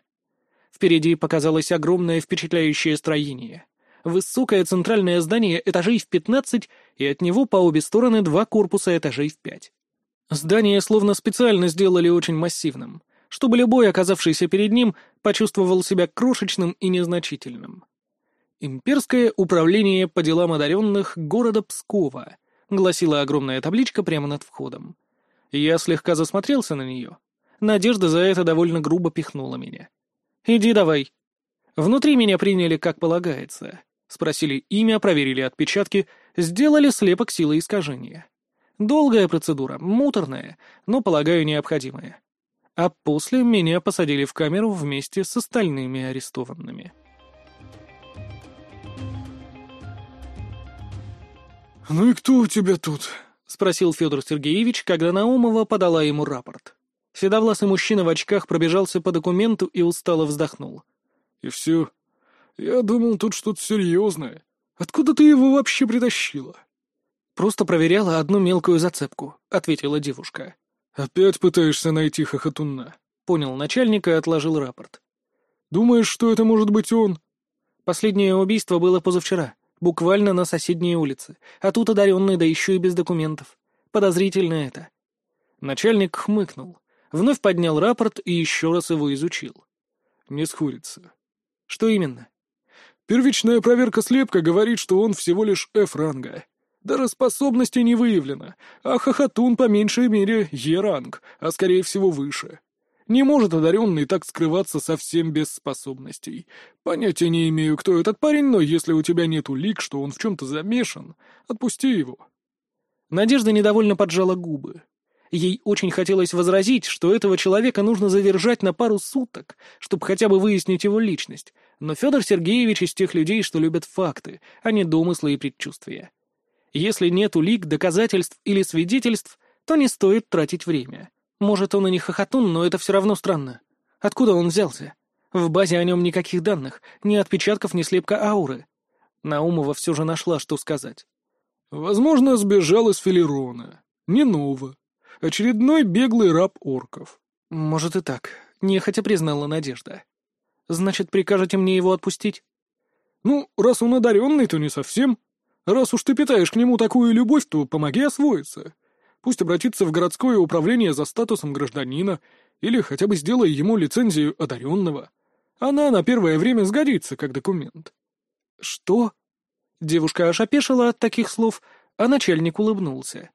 Впереди показалось огромное впечатляющее строение. Высокое центральное здание этажей в 15, и от него по обе стороны два корпуса этажей в 5. Здание словно специально сделали очень массивным, чтобы любой, оказавшийся перед ним, почувствовал себя крошечным и незначительным. «Имперское управление по делам одаренных города Пскова», гласила огромная табличка прямо над входом. Я слегка засмотрелся на нее. Надежда за это довольно грубо пихнула меня. «Иди давай». Внутри меня приняли как полагается. Спросили имя, проверили отпечатки, сделали слепок силы искажения. Долгая процедура, муторная, но, полагаю, необходимая. А после меня посадили в камеру вместе с остальными арестованными. «Ну и кто у тебя тут?» — спросил Федор Сергеевич, когда Наумова подала ему рапорт. Седовласый мужчина в очках пробежался по документу и устало вздохнул. «И все. Я думал, тут что-то серьезное. Откуда ты его вообще притащила?» «Просто проверяла одну мелкую зацепку», — ответила девушка. «Опять пытаешься найти хохотуна?» — понял начальник и отложил рапорт. «Думаешь, что это может быть он?» «Последнее убийство было позавчера, буквально на соседней улице, а тут одаренный, да еще и без документов. Подозрительно это». Начальник хмыкнул, вновь поднял рапорт и еще раз его изучил. «Не схурится». «Что именно?» «Первичная проверка слепка говорит, что он всего лишь F-ранга. Даже способности не выявлено, а хохотун по меньшей мере Е-ранг, а скорее всего выше. Не может одаренный так скрываться совсем без способностей. Понятия не имею, кто этот парень, но если у тебя нет улик, что он в чем-то замешан, отпусти его. Надежда недовольно поджала губы. Ей очень хотелось возразить, что этого человека нужно задержать на пару суток, чтобы хотя бы выяснить его личность, но Федор Сергеевич из тех людей, что любят факты, а не домыслы и предчувствия. Если нет улик, доказательств или свидетельств, то не стоит тратить время. Может, он и не хохотун, но это все равно странно. Откуда он взялся? В базе о нем никаких данных, ни отпечатков, ни слепка ауры. Наумова все же нашла, что сказать. Возможно, сбежал из Филерона. Не ново. Очередной беглый раб орков. Может и так. Нехотя признала Надежда. Значит, прикажете мне его отпустить? Ну, раз он одаренный, то не совсем. Раз уж ты питаешь к нему такую любовь, то помоги освоиться. Пусть обратится в городское управление за статусом гражданина, или хотя бы сделай ему лицензию одаренного. Она на первое время сгодится как документ». «Что?» Девушка аж опешила от таких слов, а начальник улыбнулся.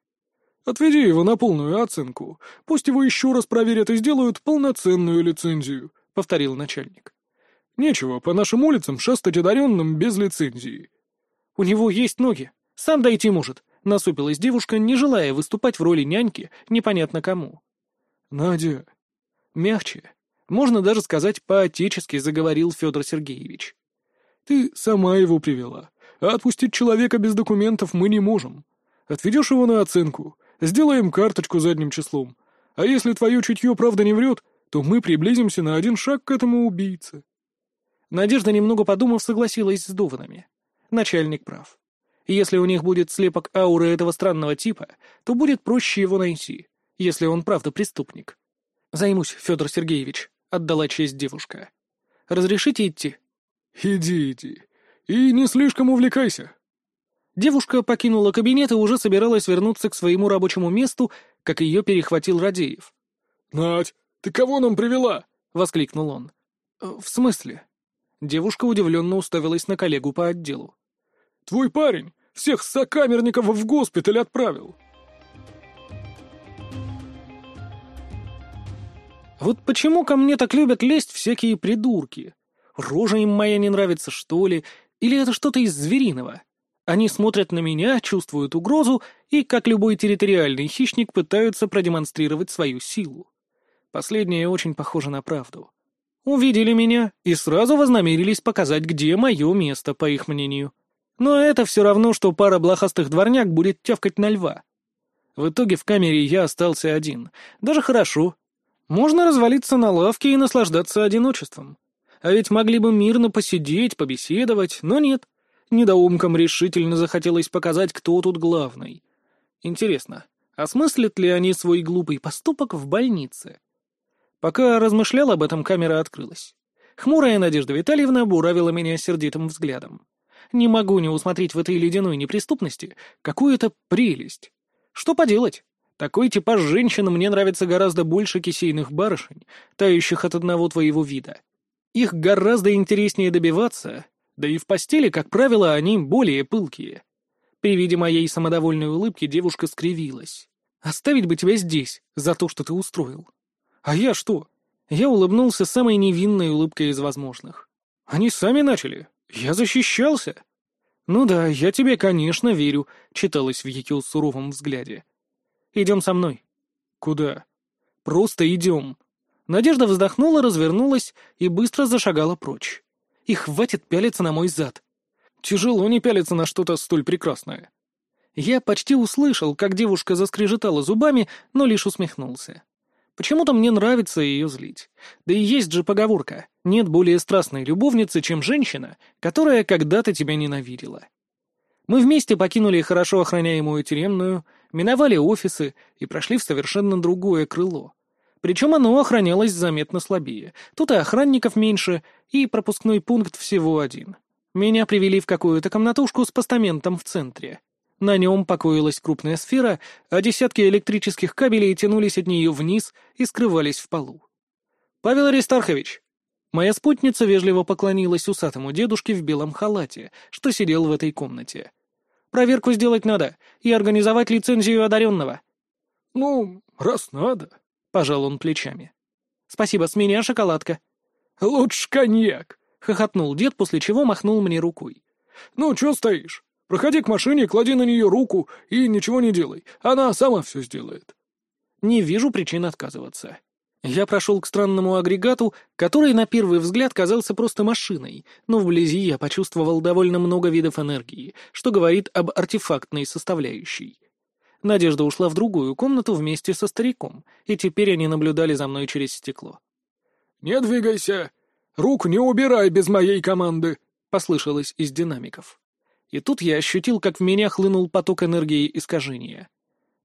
«Отведи его на полную оценку. Пусть его еще раз проверят и сделают полноценную лицензию», — повторил начальник. «Нечего по нашим улицам шастать одаренным без лицензии. «У него есть ноги. Сам дойти может», — насупилась девушка, не желая выступать в роли няньки непонятно кому. «Надя...» «Мягче. Можно даже сказать, по-отечески заговорил Федор Сергеевич. «Ты сама его привела, а отпустить человека без документов мы не можем. Отведешь его на оценку, сделаем карточку задним числом. А если твое чутье правда не врет, то мы приблизимся на один шаг к этому убийце». Надежда, немного подумав, согласилась с доводами. Начальник прав. Если у них будет слепок ауры этого странного типа, то будет проще его найти, если он правда преступник. Займусь, Федор Сергеевич, отдала честь девушка. Разрешите идти? Иди, иди. И не слишком увлекайся. Девушка покинула кабинет и уже собиралась вернуться к своему рабочему месту, как ее перехватил Радеев. «Надь, ты кого нам привела?» — воскликнул он. «В смысле?» Девушка удивленно уставилась на коллегу по отделу. «Твой парень, Всех сокамерников в госпиталь отправил!» Вот почему ко мне так любят лезть всякие придурки? Рожа им моя не нравится, что ли? Или это что-то из звериного? Они смотрят на меня, чувствуют угрозу и, как любой территориальный хищник, пытаются продемонстрировать свою силу. Последнее очень похоже на правду. Увидели меня и сразу вознамерились показать, где мое место, по их мнению. Но это все равно, что пара блохастых дворняк будет тявкать на льва. В итоге в камере я остался один. Даже хорошо. Можно развалиться на лавке и наслаждаться одиночеством. А ведь могли бы мирно посидеть, побеседовать, но нет. Недоумкам решительно захотелось показать, кто тут главный. Интересно, осмыслят ли они свой глупый поступок в больнице? Пока размышлял об этом, камера открылась. Хмурая Надежда Витальевна буравила меня сердитым взглядом. Не могу не усмотреть в этой ледяной неприступности какую-то прелесть. Что поделать? Такой типаж женщин мне нравится гораздо больше кисейных барышень, тающих от одного твоего вида. Их гораздо интереснее добиваться, да и в постели, как правило, они более пылкие. При виде моей самодовольной улыбки девушка скривилась. «Оставить бы тебя здесь, за то, что ты устроил». «А я что?» Я улыбнулся самой невинной улыбкой из возможных. «Они сами начали. Я защищался». «Ну да, я тебе, конечно, верю», — читалось в ее суровом взгляде. «Идем со мной». «Куда?» «Просто идем». Надежда вздохнула, развернулась и быстро зашагала прочь. И хватит пялиться на мой зад. Тяжело не пялиться на что-то столь прекрасное. Я почти услышал, как девушка заскрежетала зубами, но лишь усмехнулся. Почему-то мне нравится ее злить. Да и есть же поговорка «нет более страстной любовницы, чем женщина, которая когда-то тебя ненавидела». Мы вместе покинули хорошо охраняемую тюремную, миновали офисы и прошли в совершенно другое крыло. Причем оно охранялось заметно слабее. Тут и охранников меньше, и пропускной пункт всего один. Меня привели в какую-то комнатушку с постаментом в центре. На нем покоилась крупная сфера, а десятки электрических кабелей тянулись от нее вниз и скрывались в полу. «Павел Аристархович!» Моя спутница вежливо поклонилась усатому дедушке в белом халате, что сидел в этой комнате. «Проверку сделать надо и организовать лицензию одаренного». «Ну, раз надо», — пожал он плечами. «Спасибо, с меня шоколадка». «Лучше коньяк», — хохотнул дед, после чего махнул мне рукой. «Ну, чё стоишь? Проходи к машине, клади на нее руку и ничего не делай. Она сама все сделает». Не вижу причин отказываться. Я прошел к странному агрегату, который на первый взгляд казался просто машиной, но вблизи я почувствовал довольно много видов энергии, что говорит об артефактной составляющей. Надежда ушла в другую комнату вместе со стариком, и теперь они наблюдали за мной через стекло. «Не двигайся! Рук не убирай без моей команды!» — послышалось из динамиков. И тут я ощутил, как в меня хлынул поток энергии искажения.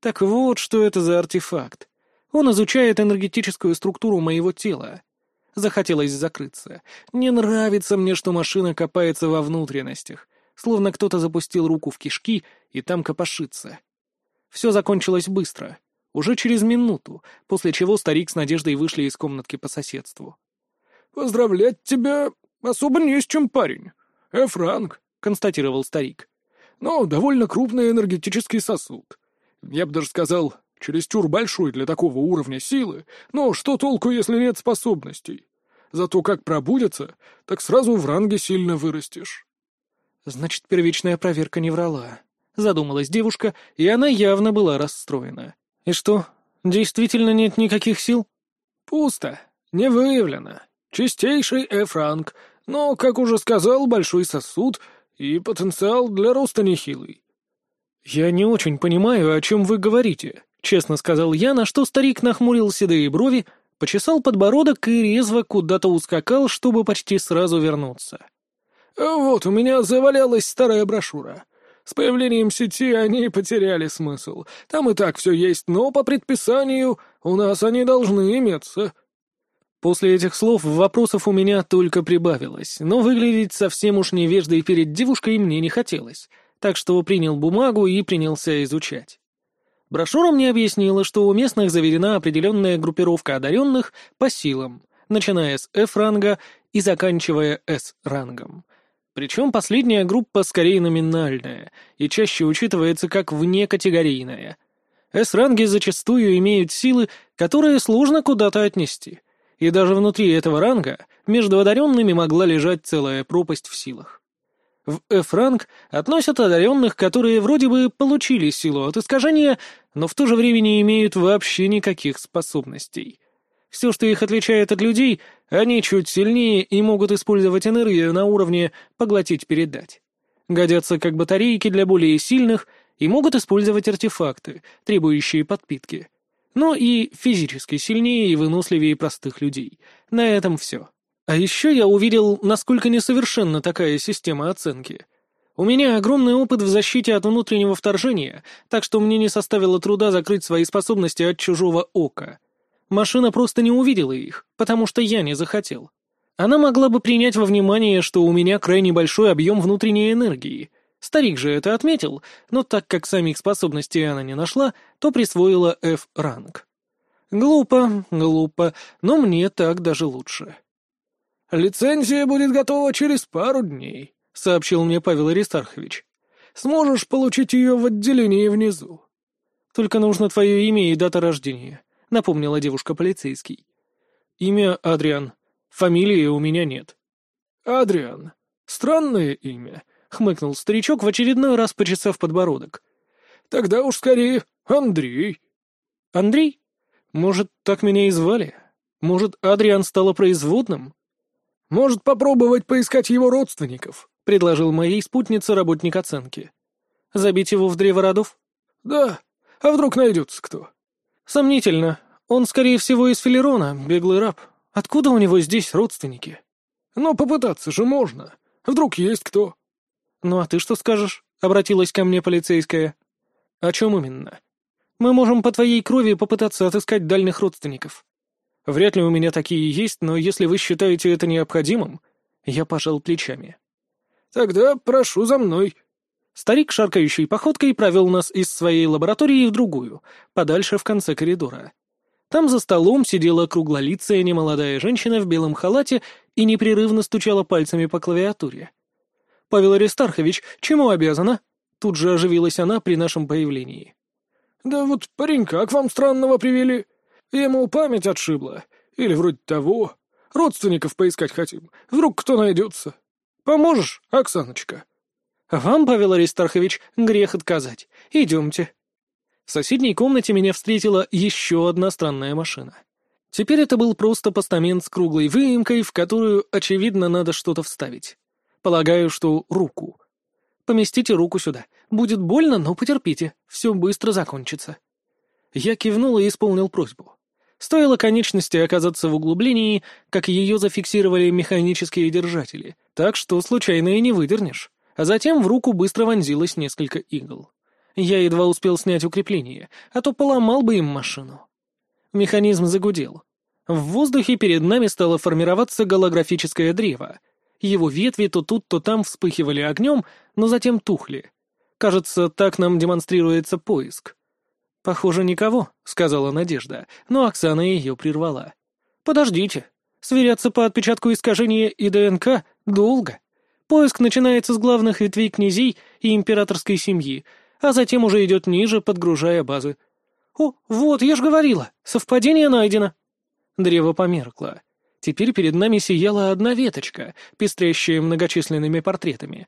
Так вот, что это за артефакт. Он изучает энергетическую структуру моего тела. Захотелось закрыться. Не нравится мне, что машина копается во внутренностях, словно кто-то запустил руку в кишки и там копошится. Все закончилось быстро, уже через минуту, после чего старик с Надеждой вышли из комнатки по соседству. «Поздравлять тебя особо не с чем, парень. Э, Франк, констатировал старик. «Но довольно крупный энергетический сосуд. Я бы даже сказал, чересчур большой для такого уровня силы, но что толку, если нет способностей? Зато как пробудется, так сразу в ранге сильно вырастешь». «Значит, первичная проверка не врала», — задумалась девушка, и она явно была расстроена. «И что, действительно нет никаких сил?» «Пусто. Не выявлено. Чистейший F-ранг, но, как уже сказал, большой сосуд и потенциал для роста нехилый. «Я не очень понимаю, о чем вы говорите», — честно сказал я, на что старик нахмурил седые брови, почесал подбородок и резво куда-то ускакал, чтобы почти сразу вернуться. «Вот, у меня завалялась старая брошюра. С появлением сети они потеряли смысл. Там и так все есть, но по предписанию у нас они должны иметься. После этих слов вопросов у меня только прибавилось, но выглядеть совсем уж невеждой перед девушкой мне не хотелось, так что принял бумагу и принялся изучать. Брошюра мне объяснила, что у местных заведена определенная группировка одаренных по силам, начиная с F-ранга и заканчивая S-рангом. Причем последняя группа скорее номинальная и чаще учитывается как внекатегорийная. С-ранги зачастую имеют силы, которые сложно куда-то отнести. И даже внутри этого ранга между одаренными могла лежать целая пропасть в силах. В F-ранг относят одаренных, которые вроде бы получили силу от искажения, но в то же время не имеют вообще никаких способностей. Все, что их отличает от людей, они чуть сильнее и могут использовать энергию на уровне «поглотить-передать». Годятся как батарейки для более сильных и могут использовать артефакты, требующие подпитки. Но и физически сильнее и выносливее простых людей. На этом все. А еще я увидел, насколько несовершенна такая система оценки. У меня огромный опыт в защите от внутреннего вторжения, так что мне не составило труда закрыть свои способности от чужого ока — Машина просто не увидела их, потому что я не захотел. Она могла бы принять во внимание, что у меня крайне большой объем внутренней энергии. Старик же это отметил, но так как самих способностей она не нашла, то присвоила F-ранг. Глупо, глупо, но мне так даже лучше. «Лицензия будет готова через пару дней», — сообщил мне Павел Аристархович. «Сможешь получить ее в отделении внизу». «Только нужно твое имя и дата рождения», — напомнила девушка-полицейский. «Имя Адриан. Фамилии у меня нет». «Адриан. Странное имя», — хмыкнул старичок в очередной раз, почесав подбородок. «Тогда уж скорее Андрей». «Андрей? Может, так меня и звали? Может, Адриан стало производным?» «Может, попробовать поискать его родственников», — предложил моей спутнице работник оценки. «Забить его в древо родов?» «Да. А вдруг найдется кто?» «Сомнительно. Он, скорее всего, из Филерона, беглый раб. Откуда у него здесь родственники?» «Но попытаться же можно. Вдруг есть кто?» «Ну а ты что скажешь?» — обратилась ко мне полицейская. «О чем именно?» «Мы можем по твоей крови попытаться отыскать дальних родственников». «Вряд ли у меня такие есть, но если вы считаете это необходимым...» Я пожал плечами. «Тогда прошу за мной», Старик, шаркающей походкой, провел нас из своей лаборатории в другую, подальше в конце коридора. Там за столом сидела круглолицая немолодая женщина в белом халате и непрерывно стучала пальцами по клавиатуре. «Павел Аристархович, чему обязана?» Тут же оживилась она при нашем появлении. «Да вот паренька к вам странного привели. Ему память отшибла. Или вроде того. Родственников поискать хотим. Вдруг кто найдется. Поможешь, Оксаночка?» «Вам, Павел Аристархович, грех отказать. Идемте». В соседней комнате меня встретила еще одна странная машина. Теперь это был просто постамент с круглой выемкой, в которую, очевидно, надо что-то вставить. Полагаю, что руку. Поместите руку сюда. Будет больно, но потерпите. Все быстро закончится. Я кивнул и исполнил просьбу. Стоило конечности оказаться в углублении, как ее зафиксировали механические держатели, так что случайно и не выдернешь а затем в руку быстро вонзилось несколько игл. Я едва успел снять укрепление, а то поломал бы им машину. Механизм загудел. В воздухе перед нами стало формироваться голографическое древо. Его ветви то тут, то там вспыхивали огнем, но затем тухли. Кажется, так нам демонстрируется поиск. «Похоже, никого», — сказала Надежда, но Оксана ее прервала. «Подождите. Сверяться по отпечатку искажения и ДНК долго. Поиск начинается с главных ветвей князей и императорской семьи, а затем уже идет ниже, подгружая базы. «О, вот, я ж говорила, совпадение найдено!» Древо померкло. Теперь перед нами сияла одна веточка, пестрящая многочисленными портретами.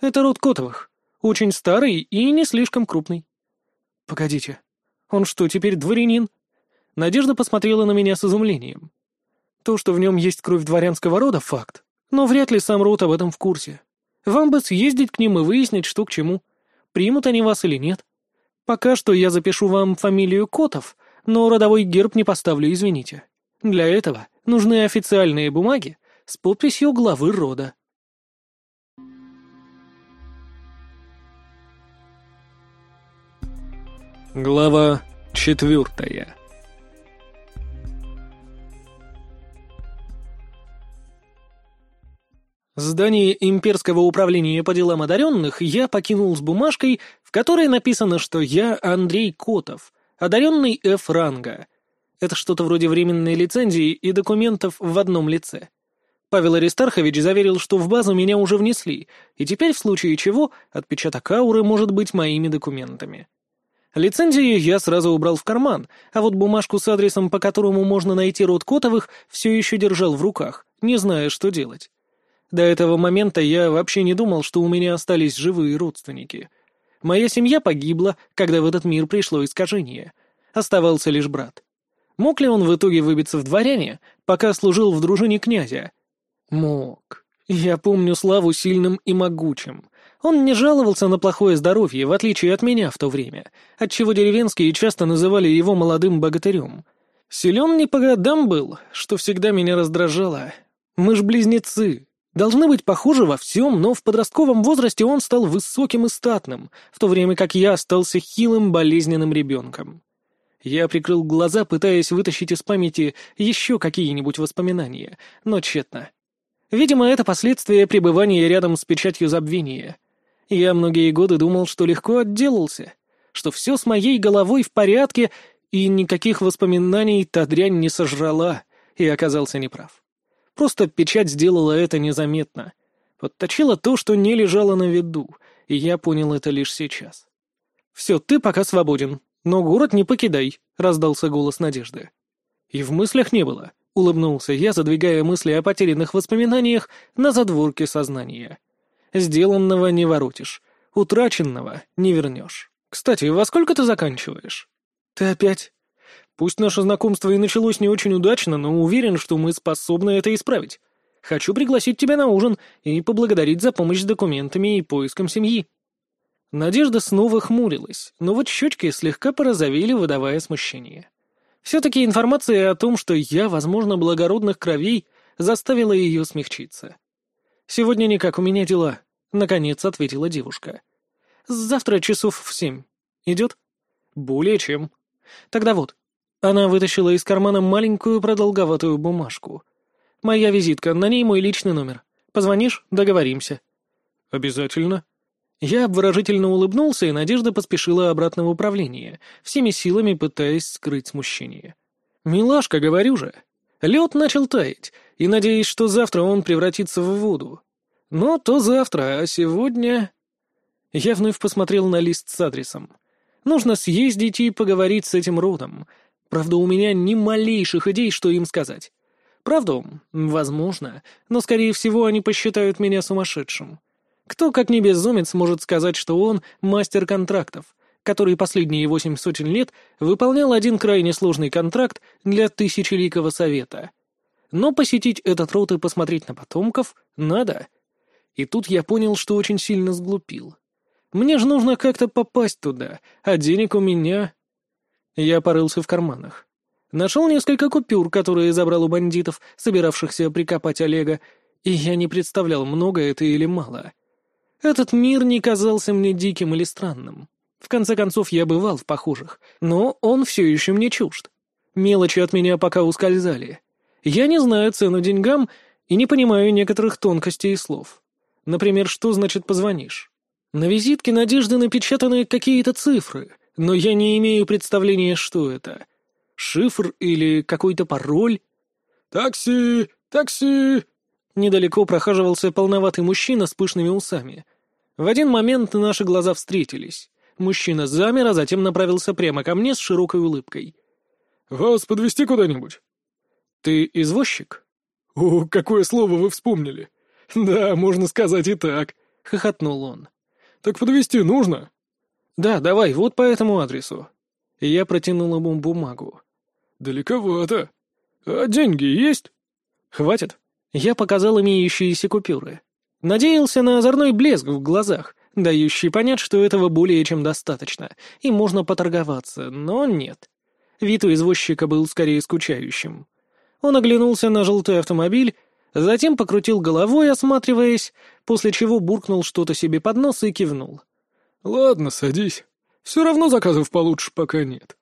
Это род Котовых, очень старый и не слишком крупный. «Погодите, он что, теперь дворянин?» Надежда посмотрела на меня с изумлением. То, что в нем есть кровь дворянского рода, — факт. Но вряд ли сам Рут об этом в курсе. Вам бы съездить к ним и выяснить, что к чему. Примут они вас или нет. Пока что я запишу вам фамилию Котов, но родовой герб не поставлю, извините. Для этого нужны официальные бумаги с подписью главы рода. Глава четвертая Здание имперского управления по делам одаренных я покинул с бумажкой, в которой написано, что я Андрей Котов, одаренный F-ранга. Это что-то вроде временной лицензии и документов в одном лице. Павел Аристархович заверил, что в базу меня уже внесли, и теперь, в случае чего, отпечаток ауры может быть моими документами. Лицензию я сразу убрал в карман, а вот бумажку с адресом, по которому можно найти род Котовых, все еще держал в руках, не зная, что делать. До этого момента я вообще не думал, что у меня остались живые родственники. Моя семья погибла, когда в этот мир пришло искажение. Оставался лишь брат. Мог ли он в итоге выбиться в дворяне, пока служил в дружине князя? Мог. Я помню Славу сильным и могучим. Он не жаловался на плохое здоровье, в отличие от меня в то время, отчего деревенские часто называли его молодым богатырем. Силен не по годам был, что всегда меня раздражало. Мы ж близнецы. Должны быть похожи во всем, но в подростковом возрасте он стал высоким и статным, в то время как я остался хилым, болезненным ребенком. Я прикрыл глаза, пытаясь вытащить из памяти еще какие-нибудь воспоминания, но тщетно. Видимо, это последствия пребывания рядом с печатью забвения. Я многие годы думал, что легко отделался, что все с моей головой в порядке, и никаких воспоминаний та дрянь не сожрала, и оказался неправ. Просто печать сделала это незаметно. Подточила то, что не лежало на виду, и я понял это лишь сейчас. «Все, ты пока свободен, но город не покидай», — раздался голос Надежды. И в мыслях не было. — улыбнулся я, задвигая мысли о потерянных воспоминаниях на задворке сознания. «Сделанного не воротишь, утраченного не вернешь. Кстати, во сколько ты заканчиваешь?» «Ты опять?» «Пусть наше знакомство и началось не очень удачно, но уверен, что мы способны это исправить. Хочу пригласить тебя на ужин и поблагодарить за помощь с документами и поиском семьи». Надежда снова хмурилась, но вот щечки слегка порозовели, выдавая смущение. Все-таки информация о том, что я, возможно, благородных кровей, заставила ее смягчиться. «Сегодня никак, у меня дела», — наконец ответила девушка. «Завтра часов в семь. Идет?» «Более чем». «Тогда вот». Она вытащила из кармана маленькую продолговатую бумажку. «Моя визитка, на ней мой личный номер. Позвонишь, договоримся». «Обязательно», я обворожительно улыбнулся, и Надежда поспешила обратно в управление, всеми силами пытаясь скрыть смущение. «Милашка, говорю же!» Лед начал таять, и надеюсь, что завтра он превратится в воду. Но то завтра, а сегодня... Я вновь посмотрел на лист с адресом. Нужно съездить и поговорить с этим родом. Правда, у меня ни малейших идей, что им сказать. Правда? Возможно, но, скорее всего, они посчитают меня сумасшедшим. Кто, как не безумец, может сказать, что он мастер контрактов, который последние восемь сотен лет выполнял один крайне сложный контракт для Тысячеликого Совета. Но посетить этот род и посмотреть на потомков надо. И тут я понял, что очень сильно сглупил. Мне же нужно как-то попасть туда, а денег у меня... Я порылся в карманах. Нашел несколько купюр, которые забрал у бандитов, собиравшихся прикопать Олега, и я не представлял, много это или мало. Этот мир не казался мне диким или странным. В конце концов, я бывал в похожих, но он все еще мне чужд. Мелочи от меня пока ускользали. Я не знаю цену деньгам и не понимаю некоторых тонкостей и слов. Например, что значит «позвонишь»? На визитке Надежды напечатаны какие-то цифры, но я не имею представления, что это. Шифр или какой-то пароль? «Такси! Такси!» Недалеко прохаживался полноватый мужчина с пышными усами. В один момент наши глаза встретились. Мужчина замер, а затем направился прямо ко мне с широкой улыбкой. «Вас подвести куда-нибудь?» «Ты извозчик?» «О, какое слово вы вспомнили!» «Да, можно сказать и так», — хохотнул он. «Так подвести нужно?» «Да, давай, вот по этому адресу». Я протянул ему бумагу. «Далековато. А деньги есть?» «Хватит». Я показал имеющиеся купюры. Надеялся на озорной блеск в глазах, дающий понять, что этого более чем достаточно, и можно поторговаться, но нет. Вид у извозчика был скорее скучающим. Он оглянулся на желтый автомобиль, затем покрутил головой, осматриваясь, после чего буркнул что-то себе под нос и кивнул. «Ладно, садись. Все равно заказов получше пока нет».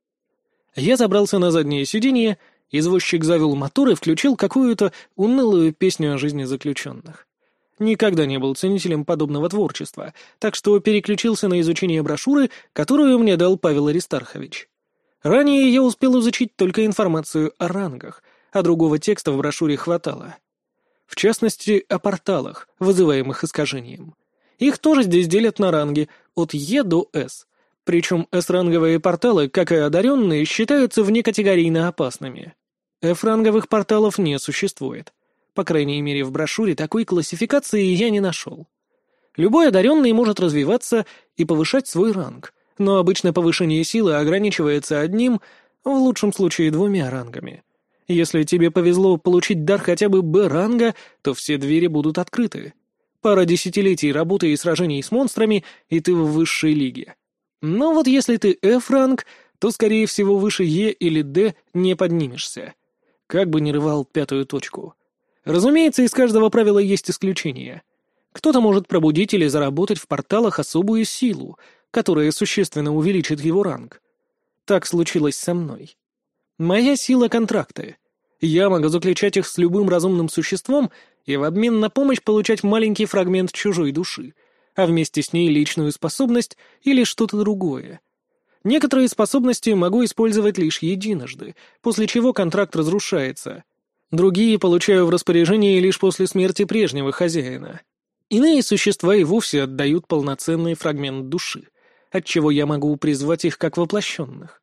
Я забрался на заднее сиденье, извозчик завел мотор и включил какую-то унылую песню о жизни заключенных. Никогда не был ценителем подобного творчества, так что переключился на изучение брошюры, которую мне дал Павел Аристархович. Ранее я успел изучить только информацию о рангах, а другого текста в брошюре хватало. В частности, о порталах, вызываемых искажением. Их тоже здесь делят на ранги, от Е до С. Причем С-ранговые порталы, как и одаренные, считаются внекатегорийно опасными. F-ранговых порталов не существует. По крайней мере, в брошюре такой классификации я не нашел. Любой одаренный может развиваться и повышать свой ранг, но обычно повышение силы ограничивается одним, в лучшем случае двумя рангами. Если тебе повезло получить дар хотя бы Б-ранга, то все двери будут открыты. Пара десятилетий работы и сражений с монстрами, и ты в высшей лиге. Но вот если ты F-ранг, то, скорее всего, выше Е или Д не поднимешься. Как бы ни рывал пятую точку. Разумеется, из каждого правила есть исключение. Кто-то может пробудить или заработать в порталах особую силу, которая существенно увеличит его ранг. Так случилось со мной. Моя сила — контракты. Я могу заключать их с любым разумным существом и в обмен на помощь получать маленький фрагмент чужой души, а вместе с ней личную способность или что-то другое. Некоторые способности могу использовать лишь единожды, после чего контракт разрушается. Другие получаю в распоряжении лишь после смерти прежнего хозяина. Иные существа и вовсе отдают полноценный фрагмент души, отчего я могу призвать их как воплощенных.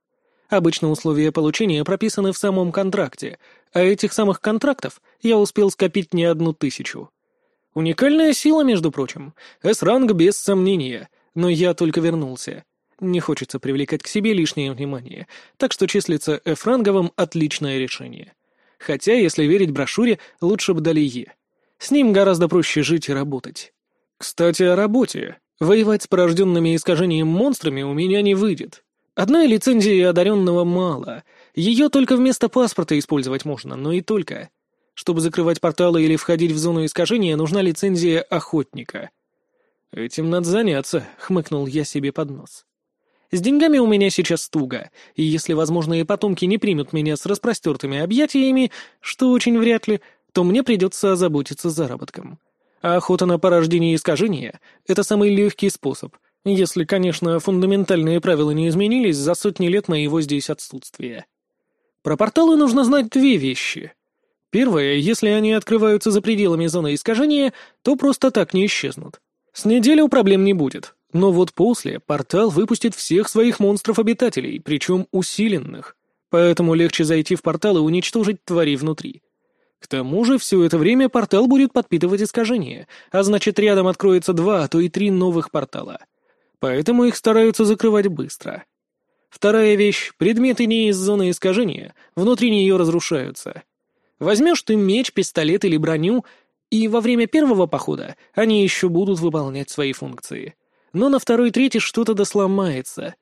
Обычно условия получения прописаны в самом контракте, а этих самых контрактов я успел скопить не одну тысячу. Уникальная сила, между прочим. С-ранг без сомнения, но я только вернулся. Не хочется привлекать к себе лишнее внимание, так что числиться F-ранговым — отличное решение. Хотя, если верить брошюре, лучше бы дали Е. С ним гораздо проще жить и работать. Кстати, о работе. Воевать с порожденными искажением монстрами у меня не выйдет. Одной лицензии одаренного мало. Ее только вместо паспорта использовать можно, но и только. Чтобы закрывать порталы или входить в зону искажения, нужна лицензия охотника. «Этим надо заняться», — хмыкнул я себе под нос. «С деньгами у меня сейчас туго, и если возможные потомки не примут меня с распростертыми объятиями, что очень вряд ли, то мне придется озаботиться заработком. А охота на порождение искажения — это самый легкий способ — если, конечно, фундаментальные правила не изменились за сотни лет моего здесь отсутствия. Про порталы нужно знать две вещи. Первое, если они открываются за пределами зоны искажения, то просто так не исчезнут. С неделю проблем не будет. Но вот после портал выпустит всех своих монстров-обитателей, причем усиленных. Поэтому легче зайти в портал и уничтожить твари внутри. К тому же все это время портал будет подпитывать искажения, а значит рядом откроется два, а то и три новых портала — поэтому их стараются закрывать быстро. Вторая вещь — предметы не из зоны искажения, внутри нее разрушаются. Возьмешь ты меч, пистолет или броню, и во время первого похода они еще будут выполнять свои функции. Но на второй-третий что-то досломается.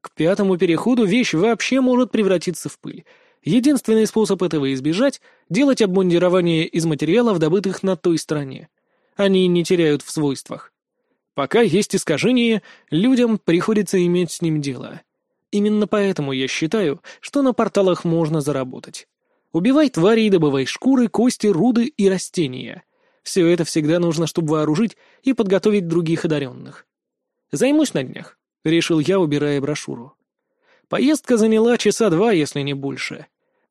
К пятому переходу вещь вообще может превратиться в пыль. Единственный способ этого избежать — делать обмундирование из материалов, добытых на той стороне. Они не теряют в свойствах. Пока есть искажение, людям приходится иметь с ним дело. Именно поэтому я считаю, что на порталах можно заработать. Убивай тварей, добывай шкуры, кости, руды и растения. Все это всегда нужно, чтобы вооружить и подготовить других одаренных. Займусь на днях, — решил я, убирая брошюру. Поездка заняла часа два, если не больше.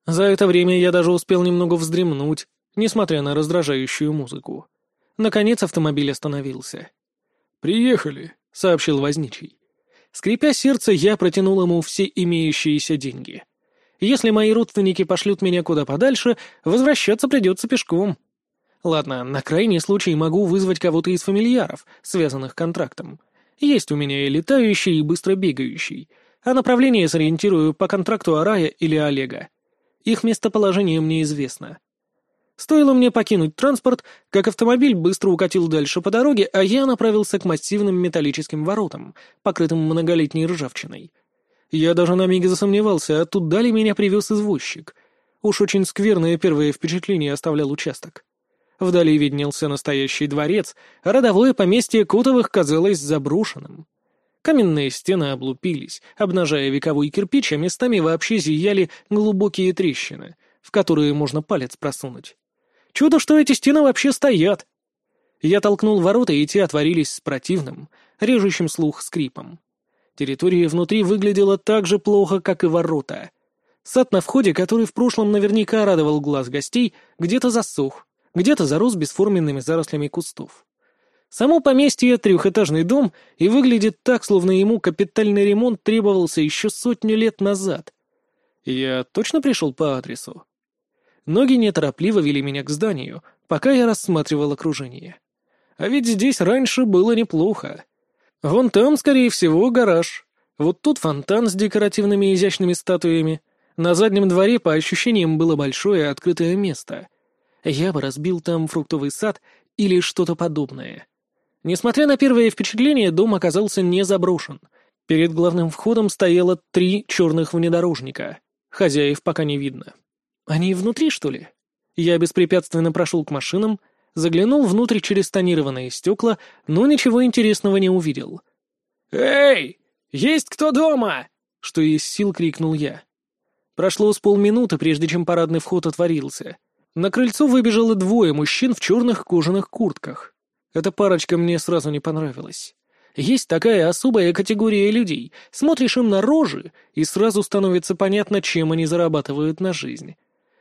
За это время я даже успел немного вздремнуть, несмотря на раздражающую музыку. Наконец автомобиль остановился. «Приехали», — сообщил возничий. Скрипя сердце, я протянул ему все имеющиеся деньги. Если мои родственники пошлют меня куда подальше, возвращаться придется пешком. Ладно, на крайний случай могу вызвать кого-то из фамильяров, связанных контрактом. Есть у меня и летающий, и быстро бегающий. А направление сориентирую по контракту Арая или Олега. Их местоположение мне известно. Стоило мне покинуть транспорт, как автомобиль быстро укатил дальше по дороге, а я направился к массивным металлическим воротам, покрытым многолетней ржавчиной. Я даже на миг засомневался, а туда ли меня привез извозчик. Уж очень скверное первое впечатление оставлял участок. Вдали виднелся настоящий дворец, а родовое поместье Кутовых казалось заброшенным. Каменные стены облупились, обнажая вековой кирпич, а местами вообще зияли глубокие трещины, в которые можно палец просунуть. Чудо, что эти стены вообще стоят. Я толкнул ворота, и те отворились с противным, режущим слух скрипом. Территория внутри выглядела так же плохо, как и ворота. Сад на входе, который в прошлом наверняка радовал глаз гостей, где-то засох. Где-то зарос бесформенными зарослями кустов. Само поместье — трехэтажный дом и выглядит так, словно ему капитальный ремонт требовался еще сотню лет назад. Я точно пришел по адресу? Ноги неторопливо вели меня к зданию, пока я рассматривал окружение. А ведь здесь раньше было неплохо. Вон там, скорее всего, гараж. Вот тут фонтан с декоративными изящными статуями. На заднем дворе, по ощущениям, было большое открытое место. Я бы разбил там фруктовый сад или что-то подобное. Несмотря на первое впечатление, дом оказался не заброшен. Перед главным входом стояло три черных внедорожника. Хозяев пока не видно. Они внутри, что ли? Я беспрепятственно прошел к машинам, заглянул внутрь через тонированные стекла, но ничего интересного не увидел. «Эй! Есть кто дома?» — что из сил крикнул я. Прошло с полминуты, прежде чем парадный вход отворился. На крыльцо выбежало двое мужчин в черных кожаных куртках. Эта парочка мне сразу не понравилась. Есть такая особая категория людей. Смотришь им на рожи, и сразу становится понятно, чем они зарабатывают на жизнь.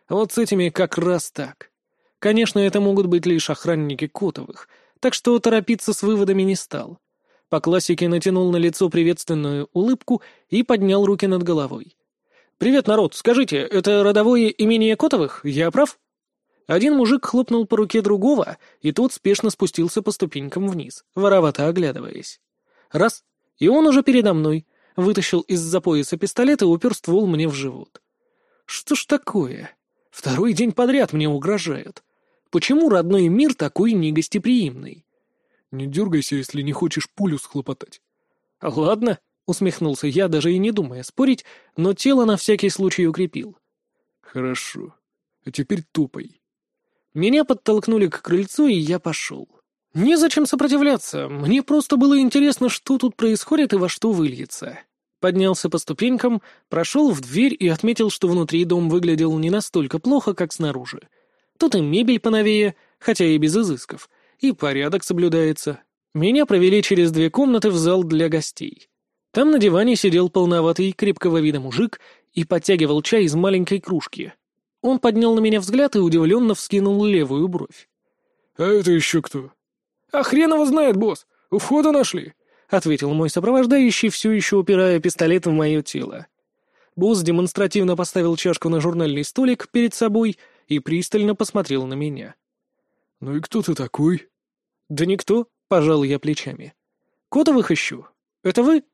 Вот с этими как раз так. Конечно, это могут быть лишь охранники Котовых, так что торопиться с выводами не стал. По классике натянул на лицо приветственную улыбку и поднял руки над головой. «Привет, народ! Скажите, это родовое имение Котовых? Я прав?» Один мужик хлопнул по руке другого, и тот спешно спустился по ступенькам вниз, воровато оглядываясь. Раз, и он уже передо мной, вытащил из-за пояса пистолет и упер ствол мне в живот. Что ж такое? Второй день подряд мне угрожают. Почему родной мир такой негостеприимный? Не дергайся, если не хочешь пулю схлопотать. Ладно, усмехнулся я, даже и не думая спорить, но тело на всякий случай укрепил. Хорошо. А теперь тупой. Меня подтолкнули к крыльцу, и я пошел. Незачем сопротивляться, мне просто было интересно, что тут происходит и во что выльется. Поднялся по ступенькам, прошел в дверь и отметил, что внутри дом выглядел не настолько плохо, как снаружи. Тут и мебель поновее, хотя и без изысков, и порядок соблюдается. Меня провели через две комнаты в зал для гостей. Там на диване сидел полноватый, крепкого вида мужик и подтягивал чай из маленькой кружки. Он поднял на меня взгляд и удивленно вскинул левую бровь. «А это еще кто?» «А хрен его знает, босс! У входа нашли!» — ответил мой сопровождающий, все еще упирая пистолет в мое тело. Босс демонстративно поставил чашку на журнальный столик перед собой — и пристально посмотрел на меня. «Ну и кто ты такой?» «Да никто», — пожал я плечами. «Котовых ищу. Это вы?»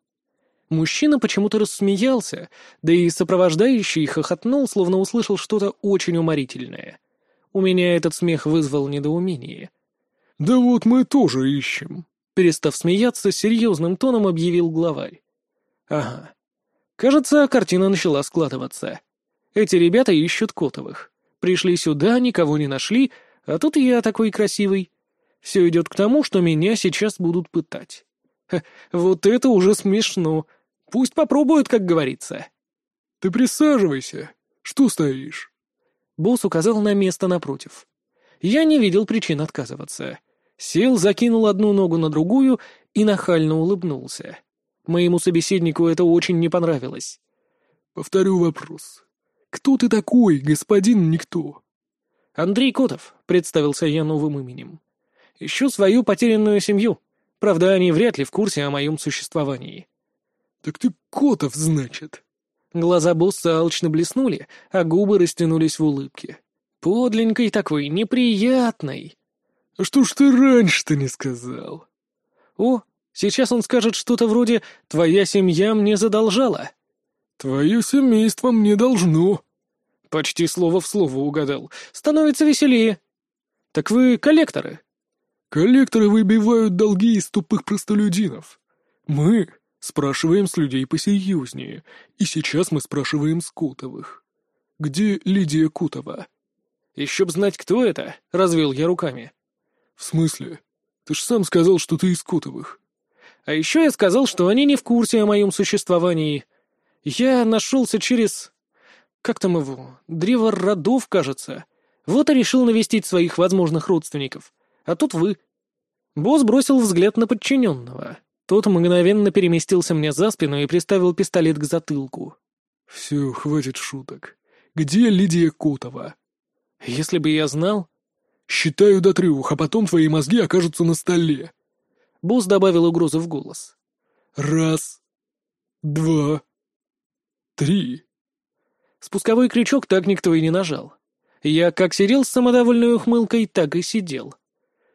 Мужчина почему-то рассмеялся, да и сопровождающий хохотнул, словно услышал что-то очень уморительное. У меня этот смех вызвал недоумение. «Да вот мы тоже ищем», — перестав смеяться, серьезным тоном объявил главарь. «Ага. Кажется, картина начала складываться. Эти ребята ищут Котовых. Пришли сюда, никого не нашли, а тут я такой красивый. Все идет к тому, что меня сейчас будут пытать. Ха, вот это уже смешно. Пусть попробуют, как говорится. Ты присаживайся. Что стоишь? Босс указал на место напротив. Я не видел причин отказываться. Сел, закинул одну ногу на другую и нахально улыбнулся. Моему собеседнику это очень не понравилось. Повторю вопрос. «Кто ты такой, господин Никто?» «Андрей Котов», — представился я новым именем. «Ищу свою потерянную семью. Правда, они вряд ли в курсе о моем существовании». «Так ты Котов, значит?» Глаза босса алчно блеснули, а губы растянулись в улыбке. Подленькой такой, неприятной. «А что ж ты раньше-то не сказал?» «О, сейчас он скажет что-то вроде «твоя семья мне задолжала». «Твое семейство мне должно». Почти слово в слово угадал. Становится веселее. Так вы коллекторы? Коллекторы выбивают долги из тупых простолюдинов. Мы спрашиваем с людей посерьезнее, и сейчас мы спрашиваем с Кутовых. Где Лидия Кутова? Еще б знать, кто это, развел я руками. В смысле? Ты ж сам сказал, что ты из Кутовых. А еще я сказал, что они не в курсе о моем существовании, я нашелся через... Как там его? Древо родов, кажется. Вот и решил навестить своих возможных родственников. А тут вы. Босс бросил взгляд на подчиненного. Тот мгновенно переместился мне за спину и приставил пистолет к затылку. «Все, хватит шуток. Где Лидия Котова?» «Если бы я знал...» Считаю до трех, а потом твои мозги окажутся на столе. Босс добавил угрозы в голос. Раз, два, три. Спусковой крючок так никто и не нажал. Я как сидел с самодовольной ухмылкой, так и сидел.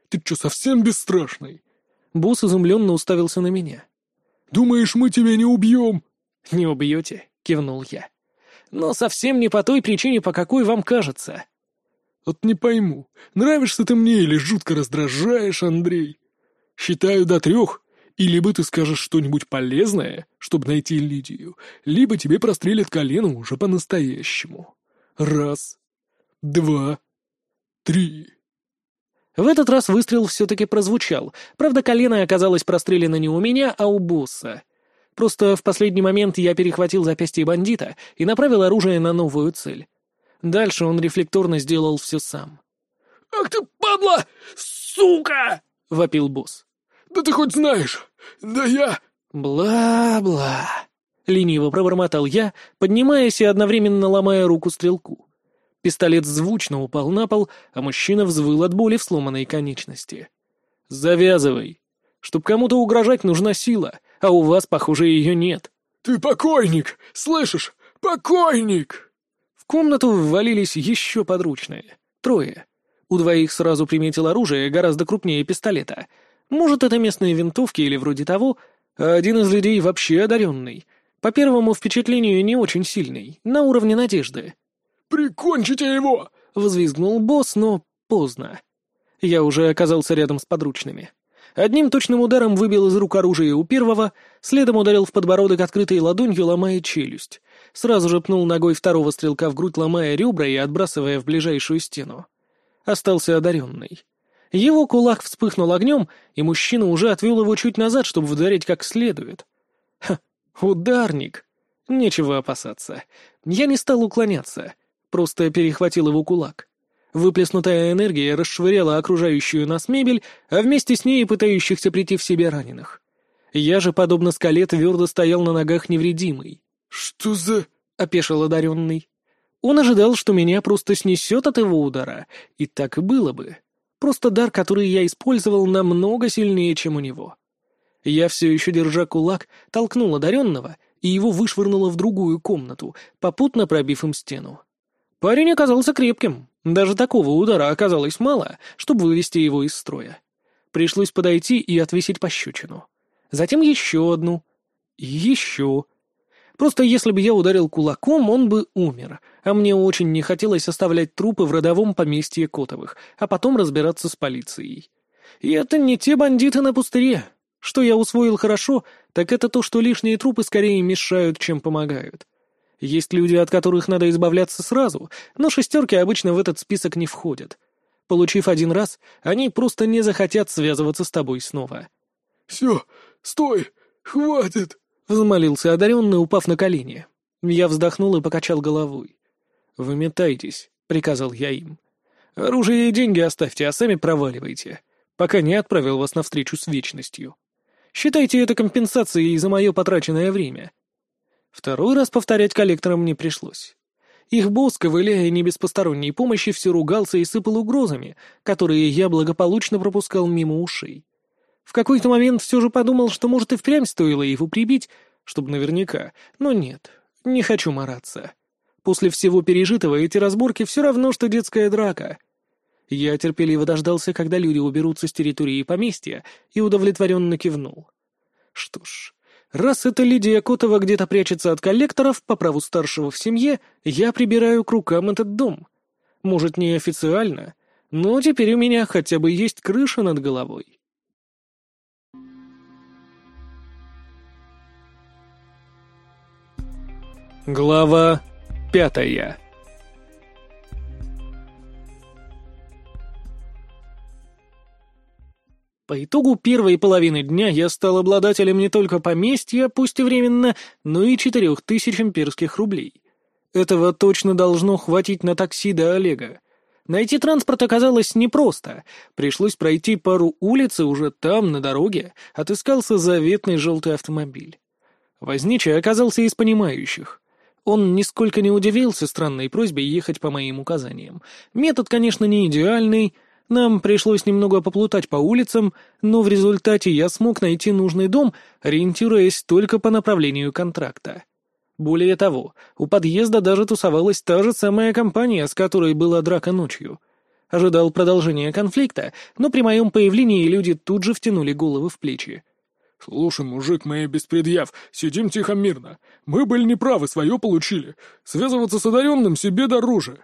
«Ты что, совсем бесстрашный?» Босс изумленно уставился на меня. «Думаешь, мы тебя не убьем?» «Не убьете», — кивнул я. «Но совсем не по той причине, по какой вам кажется». Вот не пойму, нравишься ты мне или жутко раздражаешь, Андрей? Считаю до трех, и либо ты скажешь что-нибудь полезное, чтобы найти Лидию, либо тебе прострелят колено уже по-настоящему. Раз, два, три. В этот раз выстрел все-таки прозвучал. Правда, колено оказалось прострелено не у меня, а у босса. Просто в последний момент я перехватил запястье бандита и направил оружие на новую цель. Дальше он рефлекторно сделал все сам. «Ах ты, падла! Сука!» — вопил босс. «Да ты хоть знаешь! Да я...» «Бла-бла...» — лениво пробормотал я, поднимаясь и одновременно ломая руку стрелку. Пистолет звучно упал на пол, а мужчина взвыл от боли в сломанной конечности. «Завязывай. Чтоб кому-то угрожать, нужна сила, а у вас, похоже, ее нет». «Ты покойник! Слышишь? Покойник!» В комнату ввалились еще подручные. Трое. У двоих сразу приметил оружие, гораздо крупнее пистолета. Может, это местные винтовки или вроде того, а один из людей вообще одаренный. По первому впечатлению не очень сильный, на уровне надежды. «Прикончите его!» — взвизгнул босс, но поздно. Я уже оказался рядом с подручными. Одним точным ударом выбил из рук оружие у первого, следом ударил в подбородок открытой ладонью, ломая челюсть. Сразу же пнул ногой второго стрелка в грудь, ломая ребра и отбрасывая в ближайшую стену. Остался одаренный. Его кулак вспыхнул огнем, и мужчина уже отвел его чуть назад, чтобы ударить как следует. Ха, ударник. Нечего опасаться. Я не стал уклоняться, просто перехватил его кулак. Выплеснутая энергия расшвыряла окружающую нас мебель, а вместе с ней пытающихся прийти в себя раненых. Я же, подобно скале, твердо стоял на ногах невредимый. «Что за...» — опешил одаренный. Он ожидал, что меня просто снесет от его удара, и так и было бы. Просто дар, который я использовал, намного сильнее, чем у него. Я все еще, держа кулак, толкнул одаренного, и его вышвырнуло в другую комнату, попутно пробив им стену. Парень оказался крепким, даже такого удара оказалось мало, чтобы вывести его из строя. Пришлось подойти и отвесить пощечину. Затем еще одну. Еще. Просто если бы я ударил кулаком, он бы умер, а мне очень не хотелось оставлять трупы в родовом поместье Котовых, а потом разбираться с полицией. И это не те бандиты на пустыре. Что я усвоил хорошо, так это то, что лишние трупы скорее мешают, чем помогают. Есть люди, от которых надо избавляться сразу, но шестерки обычно в этот список не входят. Получив один раз, они просто не захотят связываться с тобой снова. «Все, стой, хватит!» — взмолился одаренный, упав на колени. Я вздохнул и покачал головой. «Выметайтесь», — приказал я им. «Оружие и деньги оставьте, а сами проваливайте, пока не отправил вас навстречу с вечностью. Считайте это компенсацией за мое потраченное время». Второй раз повторять коллекторам не пришлось. Их босс, ковыляя не без посторонней помощи, все ругался и сыпал угрозами, которые я благополучно пропускал мимо ушей. В какой-то момент все же подумал, что, может, и впрямь стоило его прибить, чтобы наверняка, но нет, не хочу мараться. После всего пережитого эти разборки все равно, что детская драка. Я терпеливо дождался, когда люди уберутся с территории поместья, и удовлетворенно кивнул. Что ж, Раз эта Лидия Котова где-то прячется от коллекторов по праву старшего в семье, я прибираю к рукам этот дом. Может, не официально, но теперь у меня хотя бы есть крыша над головой. Глава пятая По итогу первой половины дня я стал обладателем не только поместья, пусть и временно, но и четырех тысяч имперских рублей. Этого точно должно хватить на такси до Олега. Найти транспорт оказалось непросто. Пришлось пройти пару улиц, и уже там, на дороге, отыскался заветный желтый автомобиль. Возничий оказался из понимающих. Он нисколько не удивился странной просьбе ехать по моим указаниям. Метод, конечно, не идеальный, Нам пришлось немного поплутать по улицам, но в результате я смог найти нужный дом, ориентируясь только по направлению контракта. Более того, у подъезда даже тусовалась та же самая компания, с которой была драка ночью. Ожидал продолжения конфликта, но при моем появлении люди тут же втянули головы в плечи. «Слушай, мужик, мы без предъяв, сидим тихо мирно. Мы были неправы, свое получили. Связываться с одаренным себе дороже».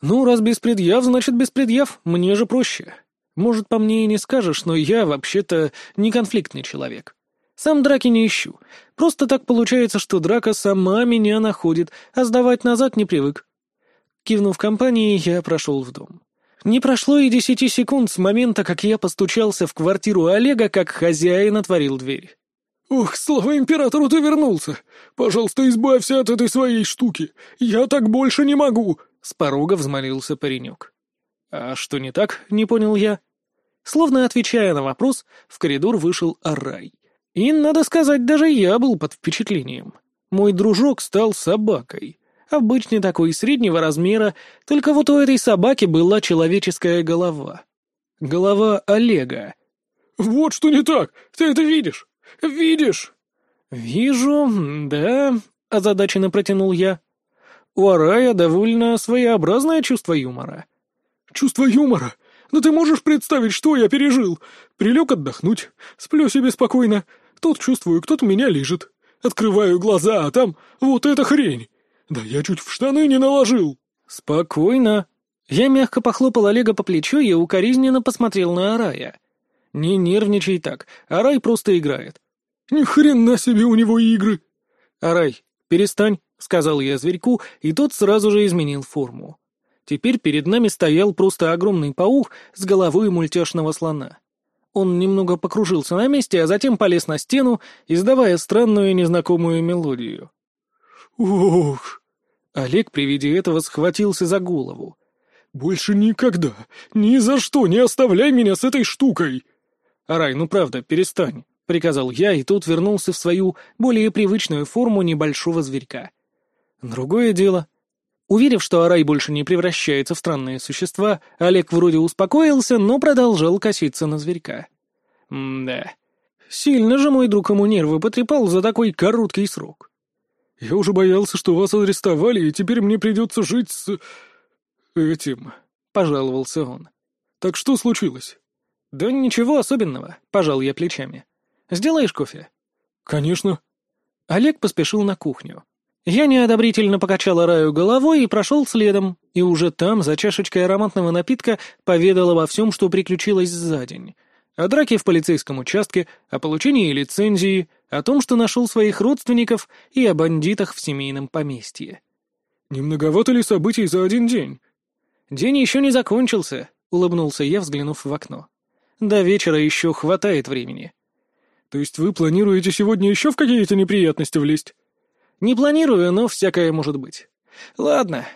«Ну, раз без предъяв, значит без предъяв, мне же проще. Может, по мне и не скажешь, но я, вообще-то, не конфликтный человек. Сам драки не ищу. Просто так получается, что драка сама меня находит, а сдавать назад не привык». Кивнув компании, я прошел в дом. Не прошло и десяти секунд с момента, как я постучался в квартиру Олега, как хозяин отворил дверь. «Ох, слава императору, ты вернулся! Пожалуйста, избавься от этой своей штуки! Я так больше не могу!» С порога взмолился паренек. «А что не так?» — не понял я. Словно отвечая на вопрос, в коридор вышел Арай. И, надо сказать, даже я был под впечатлением. Мой дружок стал собакой. Обычный такой, среднего размера, только вот у этой собаки была человеческая голова. Голова Олега. «Вот что не так! Ты это видишь? Видишь?» «Вижу, да», — озадаченно протянул я. У Арая довольно своеобразное чувство юмора. «Чувство юмора? Но ты можешь представить, что я пережил? Прилег отдохнуть, сплю себе спокойно. Тут чувствую, кто-то меня лежит. Открываю глаза, а там вот эта хрень. Да я чуть в штаны не наложил. Спокойно. Я мягко похлопал Олега по плечу и укоризненно посмотрел на Арая. Не нервничай так, Арай просто играет. Ни хрена себе у него игры. Арай, перестань, сказал я зверьку, и тот сразу же изменил форму. Теперь перед нами стоял просто огромный паук с головой мультяшного слона. Он немного покружился на месте, а затем полез на стену, издавая странную незнакомую мелодию. «Ох!» Олег при виде этого схватился за голову. «Больше никогда, ни за что не оставляй меня с этой штукой!» «Арай, ну правда, перестань», — приказал я, и тут вернулся в свою более привычную форму небольшого зверька. Другое дело — Уверив, что Арай больше не превращается в странные существа, Олег вроде успокоился, но продолжал коситься на зверька. М-да. Сильно же мой друг ему нервы потрепал за такой короткий срок. Я уже боялся, что вас арестовали, и теперь мне придется жить с... этим, — пожаловался он. Так что случилось? Да ничего особенного, — пожал я плечами. Сделаешь кофе? Конечно. Олег поспешил на кухню. Я неодобрительно покачал Раю головой и прошел следом, и уже там, за чашечкой ароматного напитка, поведал обо всем, что приключилось за день. О драке в полицейском участке, о получении лицензии, о том, что нашел своих родственников и о бандитах в семейном поместье. «Не многовато ли событий за один день?» «День еще не закончился», — улыбнулся я, взглянув в окно. «До вечера еще хватает времени». «То есть вы планируете сегодня еще в какие-то неприятности влезть?» Не планирую, но всякое может быть. Ладно.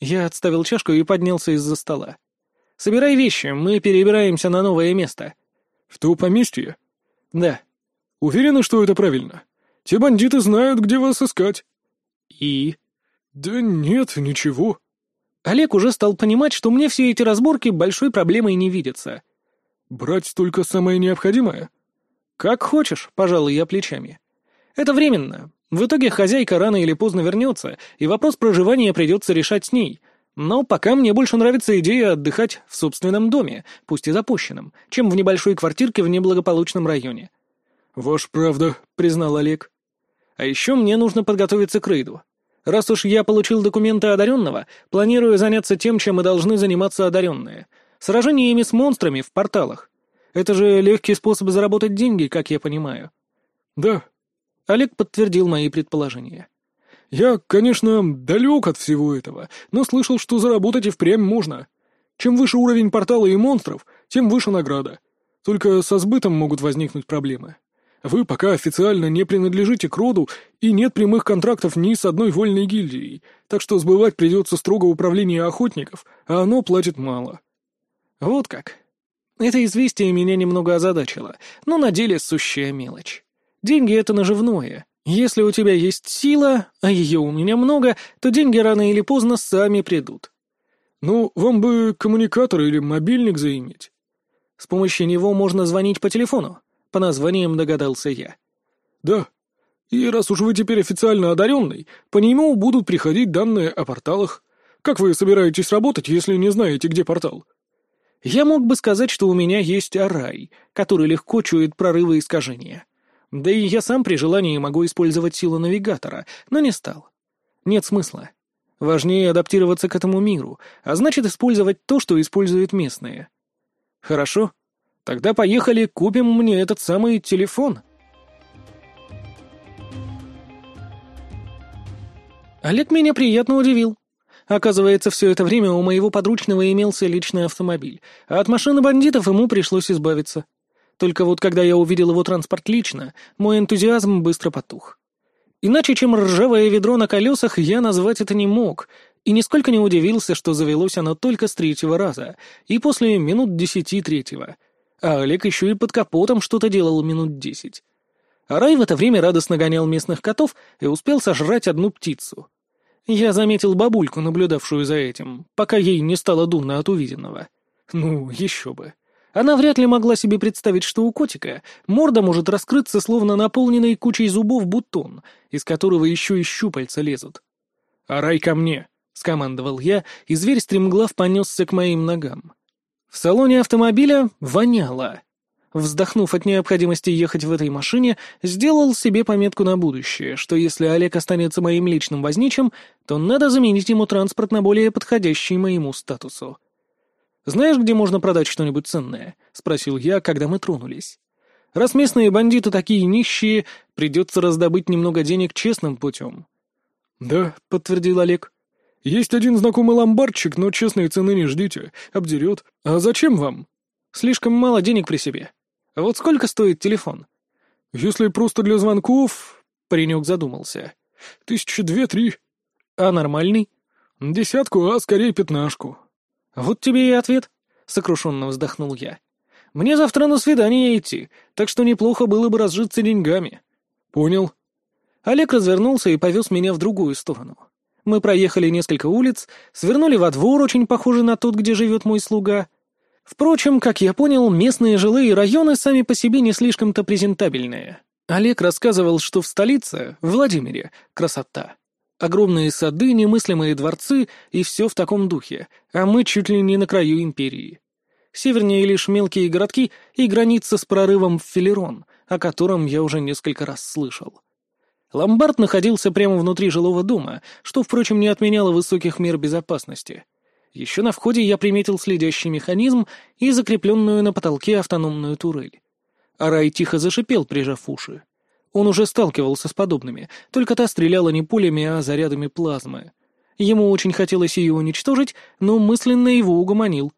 Я отставил чашку и поднялся из-за стола. Собирай вещи, мы перебираемся на новое место. В то поместье? Да. Уверены, что это правильно? Те бандиты знают, где вас искать. И? Да нет, ничего. Олег уже стал понимать, что мне все эти разборки большой проблемой не видятся. Брать только самое необходимое? Как хочешь, пожалуй, я плечами. Это временно. В итоге хозяйка рано или поздно вернется, и вопрос проживания придется решать с ней. Но пока мне больше нравится идея отдыхать в собственном доме, пусть и запущенном, чем в небольшой квартирке в неблагополучном районе. «Ваш правда», — признал Олег. «А еще мне нужно подготовиться к рейду. Раз уж я получил документы одаренного, планирую заняться тем, чем и должны заниматься одаренные. Сражениями с монстрами в порталах. Это же легкий способ заработать деньги, как я понимаю». «Да», Олег подтвердил мои предположения. «Я, конечно, далек от всего этого, но слышал, что заработать и впрямь можно. Чем выше уровень портала и монстров, тем выше награда. Только со сбытом могут возникнуть проблемы. Вы пока официально не принадлежите к роду, и нет прямых контрактов ни с одной вольной гильдией, так что сбывать придется строго управление охотников, а оно платит мало». «Вот как. Это известие меня немного озадачило, но на деле сущая мелочь». Деньги — это наживное. Если у тебя есть сила, а ее у меня много, то деньги рано или поздно сами придут. «Ну, вам бы коммуникатор или мобильник заиметь». «С помощью него можно звонить по телефону», — по названиям догадался я. «Да. И раз уж вы теперь официально одаренный, по нему будут приходить данные о порталах. Как вы собираетесь работать, если не знаете, где портал?» Я мог бы сказать, что у меня есть Арай, который легко чует прорывы искажения. Да и я сам при желании могу использовать силу навигатора, но не стал. Нет смысла. Важнее адаптироваться к этому миру, а значит использовать то, что используют местные. Хорошо. Тогда поехали, купим мне этот самый телефон. Олег меня приятно удивил. Оказывается, все это время у моего подручного имелся личный автомобиль, а от машины бандитов ему пришлось избавиться. Только вот когда я увидел его транспорт лично, мой энтузиазм быстро потух. Иначе, чем ржавое ведро на колесах, я назвать это не мог, и нисколько не удивился, что завелось оно только с третьего раза, и после минут десяти третьего. А Олег еще и под капотом что-то делал минут десять. А Рай в это время радостно гонял местных котов и успел сожрать одну птицу. Я заметил бабульку, наблюдавшую за этим, пока ей не стало дурно от увиденного. Ну, еще бы. Она вряд ли могла себе представить, что у котика морда может раскрыться, словно наполненный кучей зубов бутон, из которого еще и щупальца лезут. «Орай ко мне!» — скомандовал я, и зверь стремглав понесся к моим ногам. В салоне автомобиля воняло. Вздохнув от необходимости ехать в этой машине, сделал себе пометку на будущее, что если Олег останется моим личным возничим, то надо заменить ему транспорт на более подходящий моему статусу. «Знаешь, где можно продать что-нибудь ценное?» — спросил я, когда мы тронулись. «Раз местные бандиты такие нищие, придется раздобыть немного денег честным путем». «Да», — подтвердил Олег. «Есть один знакомый ломбардчик, но честные цены не ждите, обдерет. А зачем вам?» «Слишком мало денег при себе. А вот сколько стоит телефон?» «Если просто для звонков...» — паренек задумался. «Тысячи две-три». «А нормальный?» «Десятку, а скорее пятнашку». «Вот тебе и ответ», — сокрушенно вздохнул я. «Мне завтра на свидание идти, так что неплохо было бы разжиться деньгами». «Понял». Олег развернулся и повез меня в другую сторону. Мы проехали несколько улиц, свернули во двор, очень похожий на тот, где живет мой слуга, Впрочем, как я понял, местные жилые районы сами по себе не слишком-то презентабельные. Олег рассказывал, что в столице, Владимире, красота. Огромные сады, немыслимые дворцы и все в таком духе, а мы чуть ли не на краю империи. Севернее лишь мелкие городки и граница с прорывом в Филерон, о котором я уже несколько раз слышал. Ломбард находился прямо внутри жилого дома, что, впрочем, не отменяло высоких мер безопасности — еще на входе я приметил следящий механизм и закрепленную на потолке автономную турель. Арай тихо зашипел, прижав уши. Он уже сталкивался с подобными, только та стреляла не пулями, а зарядами плазмы. Ему очень хотелось ее уничтожить, но мысленно его угомонил.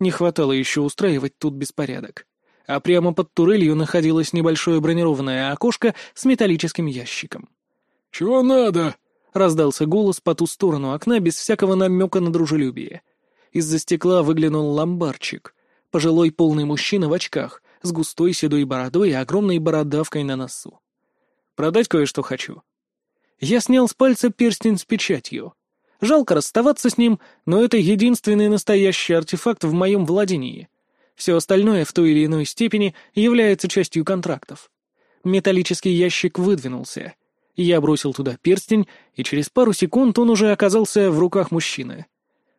Не хватало еще устраивать тут беспорядок. А прямо под турелью находилось небольшое бронированное окошко с металлическим ящиком. «Чего надо?» Раздался голос по ту сторону окна без всякого намека на дружелюбие. Из-за стекла выглянул ломбарчик. Пожилой полный мужчина в очках, с густой седой бородой и огромной бородавкой на носу. «Продать кое-что хочу». Я снял с пальца перстень с печатью. Жалко расставаться с ним, но это единственный настоящий артефакт в моем владении. Все остальное в той или иной степени является частью контрактов. Металлический ящик выдвинулся. Я бросил туда перстень, и через пару секунд он уже оказался в руках мужчины.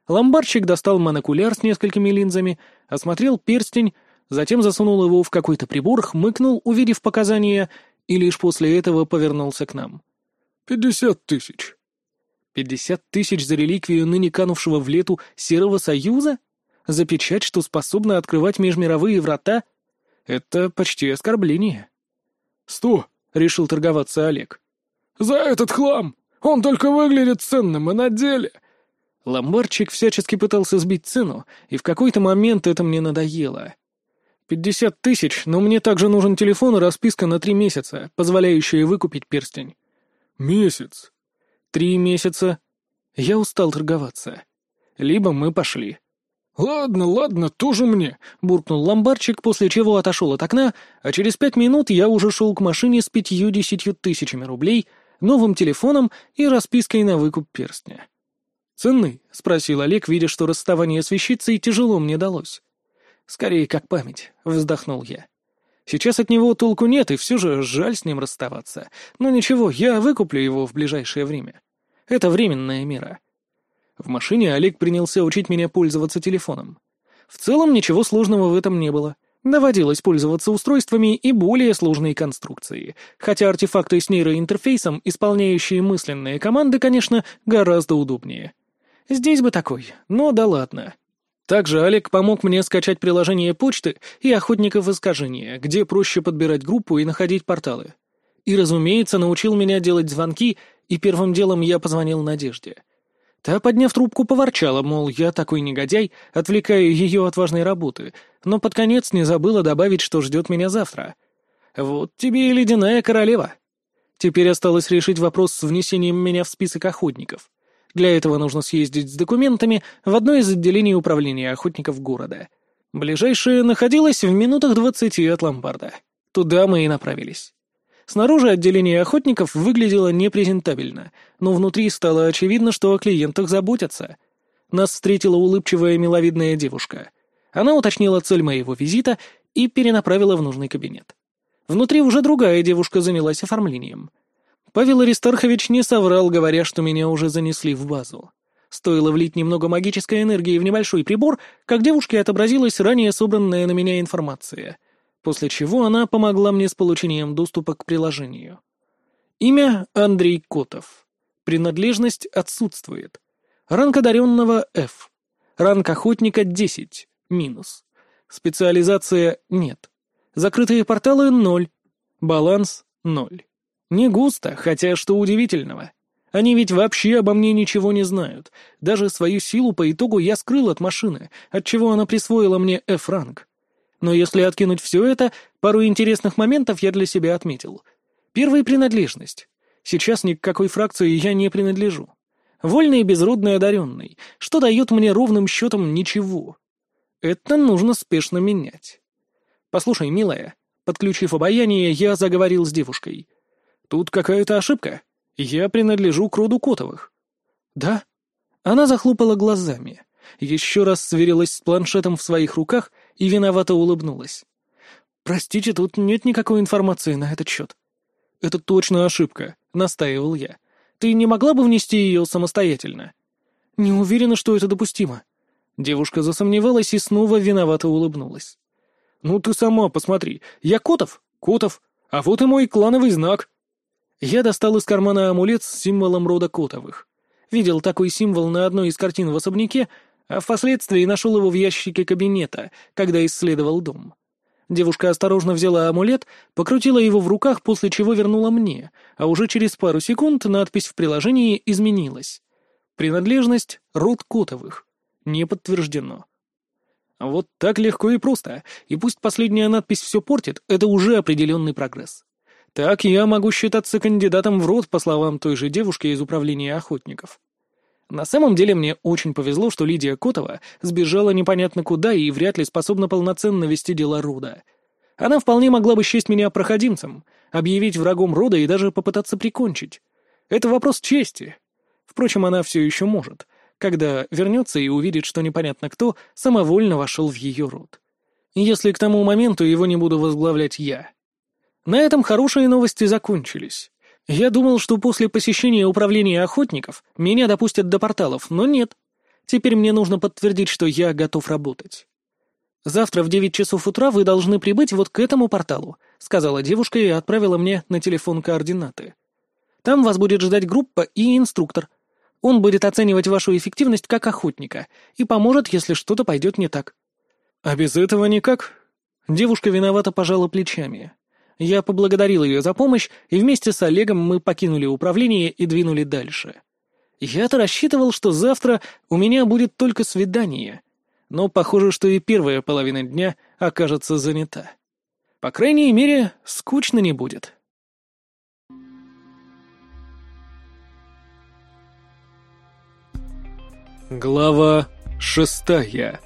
Ломбарчик достал монокуляр с несколькими линзами, осмотрел перстень, затем засунул его в какой-то прибор, хмыкнул, увидев показания, и лишь после этого повернулся к нам. «Пятьдесят тысяч». «Пятьдесят тысяч за реликвию ныне канувшего в лету Серого Союза? За печать, что способна открывать межмировые врата? Это почти оскорбление». «Сто», — решил торговаться Олег. «За этот хлам! Он только выглядит ценным, и на деле...» Ломбарчик всячески пытался сбить цену, и в какой-то момент это мне надоело. «Пятьдесят тысяч, но мне также нужен телефон и расписка на три месяца, позволяющая выкупить перстень». «Месяц». «Три месяца». Я устал торговаться. Либо мы пошли. «Ладно, ладно, тоже мне», — буркнул ломбарчик, после чего отошел от окна, а через пять минут я уже шел к машине с пятью-десятью тысячами рублей — новым телефоном и распиской на выкуп перстня. «Ценный?» — спросил Олег, видя, что расставание с вещицей тяжело мне далось. «Скорее, как память», — вздохнул я. «Сейчас от него толку нет, и все же жаль с ним расставаться. Но ничего, я выкуплю его в ближайшее время. Это временная мера». В машине Олег принялся учить меня пользоваться телефоном. В целом ничего сложного в этом не было. Доводилось пользоваться устройствами и более сложной конструкции, хотя артефакты с нейроинтерфейсом, исполняющие мысленные команды, конечно, гораздо удобнее. Здесь бы такой, но да ладно. Также Олег помог мне скачать приложение почты и охотников искажения, где проще подбирать группу и находить порталы. И, разумеется, научил меня делать звонки, и первым делом я позвонил Надежде. Та, подняв трубку, поворчала, мол, я такой негодяй, отвлекаю ее от важной работы, но под конец не забыла добавить, что ждет меня завтра. Вот тебе и ледяная королева. Теперь осталось решить вопрос с внесением меня в список охотников. Для этого нужно съездить с документами в одно из отделений управления охотников города. Ближайшее находилось в минутах двадцати от ломбарда. Туда мы и направились. Снаружи отделение охотников выглядело непрезентабельно, но внутри стало очевидно, что о клиентах заботятся. Нас встретила улыбчивая миловидная девушка. Она уточнила цель моего визита и перенаправила в нужный кабинет. Внутри уже другая девушка занялась оформлением — Павел Аристархович не соврал, говоря, что меня уже занесли в базу. Стоило влить немного магической энергии в небольшой прибор, как девушке отобразилась ранее собранная на меня информация, после чего она помогла мне с получением доступа к приложению. Имя Андрей Котов. Принадлежность отсутствует. Ранг одаренного F. Ранг охотника 10. Минус. Специализация нет. Закрытые порталы 0. Баланс 0. Не густо, хотя что удивительного. Они ведь вообще обо мне ничего не знают. Даже свою силу по итогу я скрыл от машины, отчего она присвоила мне F-ранг. Но если откинуть все это, пару интересных моментов я для себя отметил. Первый — принадлежность. Сейчас ни к какой фракции я не принадлежу. Вольный и безродный одаренный, что дает мне ровным счетом ничего. Это нужно спешно менять. Послушай, милая, подключив обаяние, я заговорил с девушкой. Тут какая-то ошибка. Я принадлежу к роду Котовых». «Да?» Она захлопала глазами, еще раз сверилась с планшетом в своих руках и виновато улыбнулась. «Простите, тут нет никакой информации на этот счет». «Это точно ошибка», — настаивал я. «Ты не могла бы внести ее самостоятельно?» «Не уверена, что это допустимо». Девушка засомневалась и снова виновато улыбнулась. «Ну ты сама посмотри. Я Котов? Котов. А вот и мой клановый знак. Я достал из кармана амулет с символом рода Котовых. Видел такой символ на одной из картин в особняке, а впоследствии нашел его в ящике кабинета, когда исследовал дом. Девушка осторожно взяла амулет, покрутила его в руках, после чего вернула мне, а уже через пару секунд надпись в приложении изменилась. Принадлежность — род Котовых. Не подтверждено. Вот так легко и просто, и пусть последняя надпись все портит, это уже определенный прогресс. Так я могу считаться кандидатом в рот, по словам той же девушки из управления охотников. На самом деле мне очень повезло, что Лидия Котова сбежала непонятно куда и вряд ли способна полноценно вести дела рода. Она вполне могла бы счесть меня проходимцем, объявить врагом рода и даже попытаться прикончить. Это вопрос чести. Впрочем, она все еще может, когда вернется и увидит, что непонятно кто самовольно вошел в ее род. Если к тому моменту его не буду возглавлять я. На этом хорошие новости закончились. Я думал, что после посещения управления охотников меня допустят до порталов, но нет. Теперь мне нужно подтвердить, что я готов работать. «Завтра в девять часов утра вы должны прибыть вот к этому порталу», сказала девушка и отправила мне на телефон координаты. «Там вас будет ждать группа и инструктор. Он будет оценивать вашу эффективность как охотника и поможет, если что-то пойдет не так». «А без этого никак?» Девушка виновато пожала плечами. Я поблагодарил ее за помощь, и вместе с Олегом мы покинули управление и двинули дальше. Я-то рассчитывал, что завтра у меня будет только свидание, но похоже, что и первая половина дня окажется занята. По крайней мере, скучно не будет. Глава шестая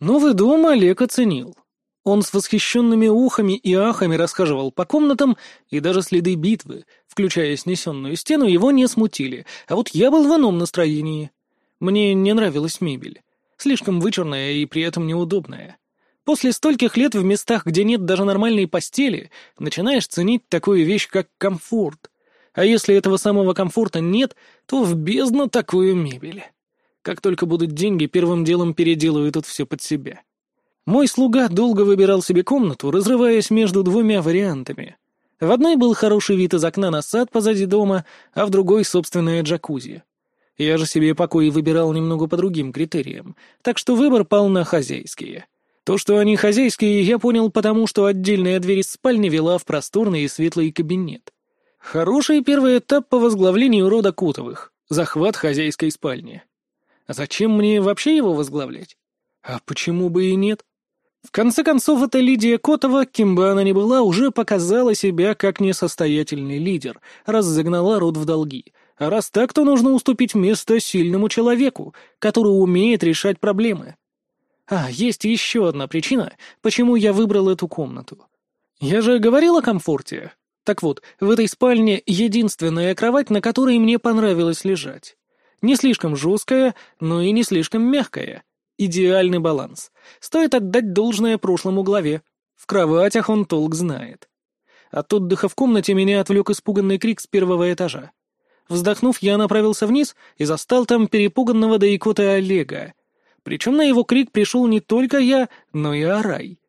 Новый дом Олег оценил. Он с восхищенными ухами и ахами расхаживал по комнатам, и даже следы битвы, включая снесенную стену, его не смутили, а вот я был в ином настроении. Мне не нравилась мебель. Слишком вычурная и при этом неудобная. После стольких лет в местах, где нет даже нормальной постели, начинаешь ценить такую вещь, как комфорт. А если этого самого комфорта нет, то в бездну такую мебель. Как только будут деньги, первым делом переделаю тут все под себя. Мой слуга долго выбирал себе комнату, разрываясь между двумя вариантами. В одной был хороший вид из окна на сад позади дома, а в другой — собственная джакузи. Я же себе покои выбирал немного по другим критериям, так что выбор пал на хозяйские. То, что они хозяйские, я понял потому, что отдельная дверь из спальни вела в просторный и светлый кабинет. Хороший первый этап по возглавлению рода Кутовых — захват хозяйской спальни. А зачем мне вообще его возглавлять? А почему бы и нет? В конце концов, эта Лидия Котова, кем бы она ни была, уже показала себя как несостоятельный лидер, раз загнала род в долги. А раз так, то нужно уступить место сильному человеку, который умеет решать проблемы. А, есть еще одна причина, почему я выбрал эту комнату. Я же говорил о комфорте. Так вот, в этой спальне единственная кровать, на которой мне понравилось лежать. Не слишком жесткая, но и не слишком мягкая. Идеальный баланс. Стоит отдать должное прошлому главе. В кроватях он толк знает. От отдыха в комнате меня отвлек испуганный крик с первого этажа. Вздохнув, я направился вниз и застал там перепуганного до икоты Олега. Причем на его крик пришел не только я, но и Арай.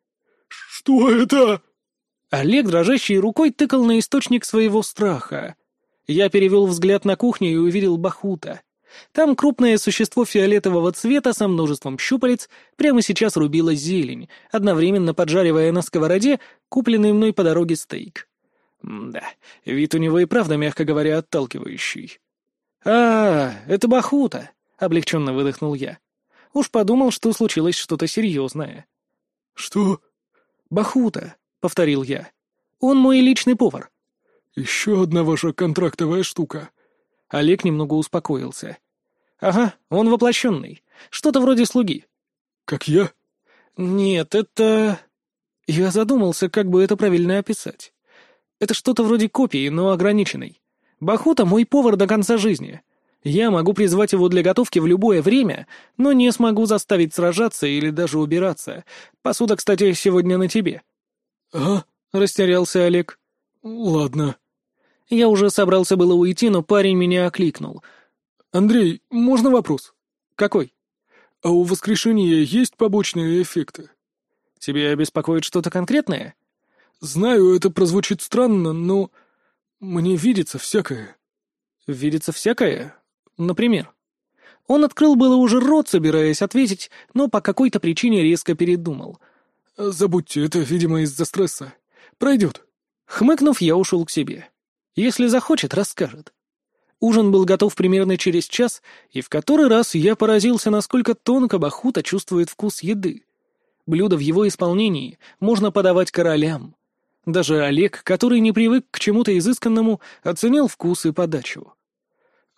«Что это?» Олег, дрожащей рукой, тыкал на источник своего страха. Я перевел взгляд на кухню и увидел Бахута. Там крупное существо фиолетового цвета со множеством щупалец прямо сейчас рубило зелень, одновременно поджаривая на сковороде купленный мной по дороге стейк. да, вид у него и правда, мягко говоря, отталкивающий. «А, это Бахута!» — облегченно выдохнул я. Уж подумал, что случилось что-то серьезное. «Что?» «Бахута», — повторил я. «Он мой личный повар». «Еще одна ваша контрактовая штука», Олег немного успокоился. «Ага, он воплощенный. Что-то вроде слуги». «Как я?» «Нет, это...» Я задумался, как бы это правильно описать. Это что-то вроде копии, но ограниченной. Бахута — мой повар до конца жизни. Я могу призвать его для готовки в любое время, но не смогу заставить сражаться или даже убираться. Посуда, кстати, сегодня на тебе». «А?» — растерялся Олег. «Ладно». Я уже собрался было уйти, но парень меня окликнул. «Андрей, можно вопрос?» «Какой?» «А у воскрешения есть побочные эффекты?» «Тебя беспокоит что-то конкретное?» «Знаю, это прозвучит странно, но мне видится всякое». «Видится всякое? Например?» Он открыл было уже рот, собираясь ответить, но по какой-то причине резко передумал. «Забудьте, это, видимо, из-за стресса. Пройдет». Хмыкнув, я ушел к себе. Если захочет, расскажет. Ужин был готов примерно через час, и в который раз я поразился, насколько тонко Бахута чувствует вкус еды. Блюдо в его исполнении можно подавать королям. Даже Олег, который не привык к чему-то изысканному, оценил вкус и подачу.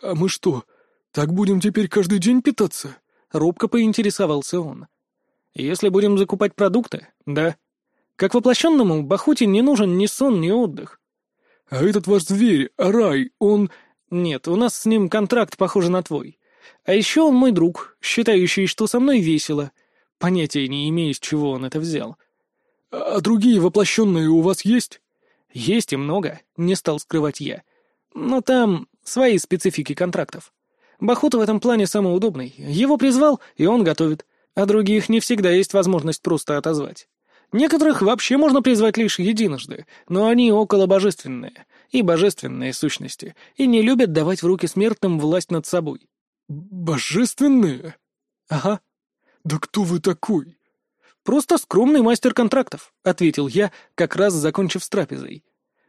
«А мы что, так будем теперь каждый день питаться?» — робко поинтересовался он. «Если будем закупать продукты, да. Как воплощенному, Бахуте не нужен ни сон, ни отдых. «А этот ваш зверь, Арай, он...» «Нет, у нас с ним контракт похожий на твой. А еще он мой друг, считающий, что со мной весело. Понятия не имею, с чего он это взял». «А другие воплощенные у вас есть?» «Есть и много», — не стал скрывать я. «Но там свои специфики контрактов. Бахута в этом плане самый удобный. Его призвал, и он готовит. А других не всегда есть возможность просто отозвать. Некоторых вообще можно призвать лишь единожды, но они около божественные, и божественные сущности, и не любят давать в руки смертным власть над собой. «Божественные?» «Ага». «Да кто вы такой?» «Просто скромный мастер контрактов», — ответил я, как раз закончив с трапезой.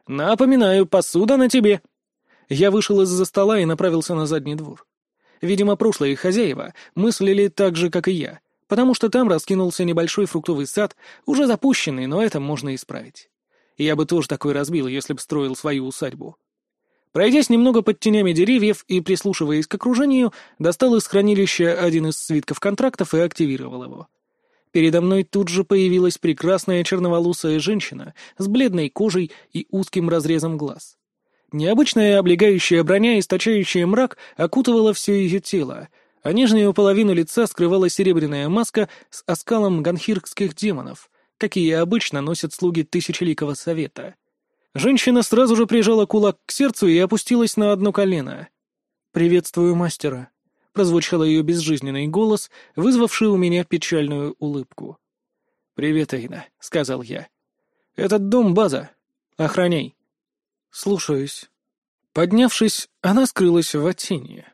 «Напоминаю, посуда на тебе». Я вышел из-за стола и направился на задний двор. Видимо, прошлые хозяева мыслили так же, как и я, потому что там раскинулся небольшой фруктовый сад, уже запущенный, но это можно исправить. Я бы тоже такой разбил, если бы строил свою усадьбу. Пройдясь немного под тенями деревьев и прислушиваясь к окружению, достал из хранилища один из свитков контрактов и активировал его. Передо мной тут же появилась прекрасная черноволосая женщина с бледной кожей и узким разрезом глаз. Необычная облегающая броня, источающая мрак, окутывала все ее тело, а нижнюю половину лица скрывала серебряная маска с оскалом ганхиркских демонов, какие обычно носят слуги Тысячеликого Совета. Женщина сразу же прижала кулак к сердцу и опустилась на одно колено. «Приветствую мастера», — прозвучал ее безжизненный голос, вызвавший у меня печальную улыбку. «Привет, Эйна», — сказал я. «Этот дом — база. Охраняй». «Слушаюсь». Поднявшись, она скрылась в оттении.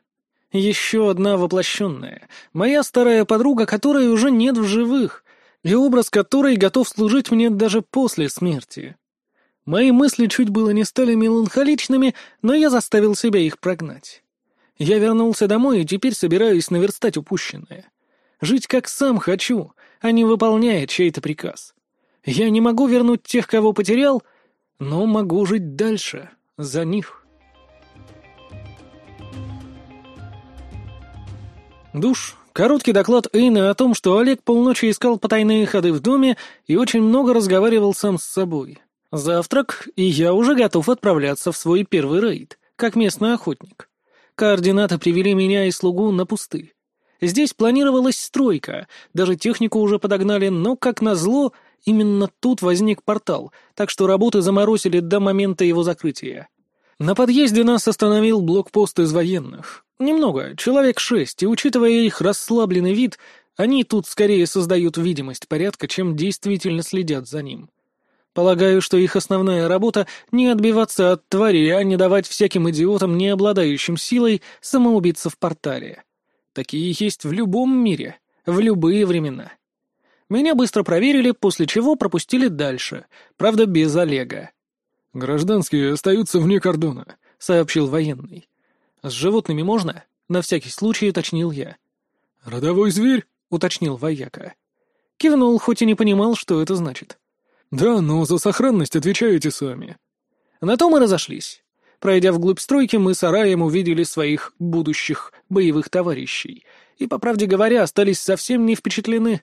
Еще одна воплощенная, моя старая подруга, которой уже нет в живых, и образ которой готов служить мне даже после смерти. Мои мысли чуть было не стали меланхоличными, но я заставил себя их прогнать. Я вернулся домой и теперь собираюсь наверстать упущенное. Жить как сам хочу, а не выполняя чей-то приказ. Я не могу вернуть тех, кого потерял, но могу жить дальше, за них. Душ. Короткий доклад Эйны о том, что Олег полночи искал потайные ходы в доме и очень много разговаривал сам с собой. Завтрак, и я уже готов отправляться в свой первый рейд, как местный охотник. Координаты привели меня и слугу на пусты. Здесь планировалась стройка, даже технику уже подогнали, но, как назло, именно тут возник портал, так что работы заморозили до момента его закрытия. На подъезде нас остановил блокпост из военных. Немного, человек шесть, и учитывая их расслабленный вид, они тут скорее создают видимость порядка, чем действительно следят за ним. Полагаю, что их основная работа — не отбиваться от тварей, а не давать всяким идиотам, не обладающим силой, самоубиться в портале. Такие есть в любом мире, в любые времена. Меня быстро проверили, после чего пропустили дальше, правда, без Олега. «Гражданские остаются вне кордона», — сообщил военный. «С животными можно?» — на всякий случай уточнил я. «Родовой зверь?» — уточнил вояка. Кивнул, хоть и не понимал, что это значит. «Да, но за сохранность отвечаете сами». На то мы разошлись. Пройдя вглубь стройки, мы с Араем увидели своих будущих боевых товарищей. И, по правде говоря, остались совсем не впечатлены.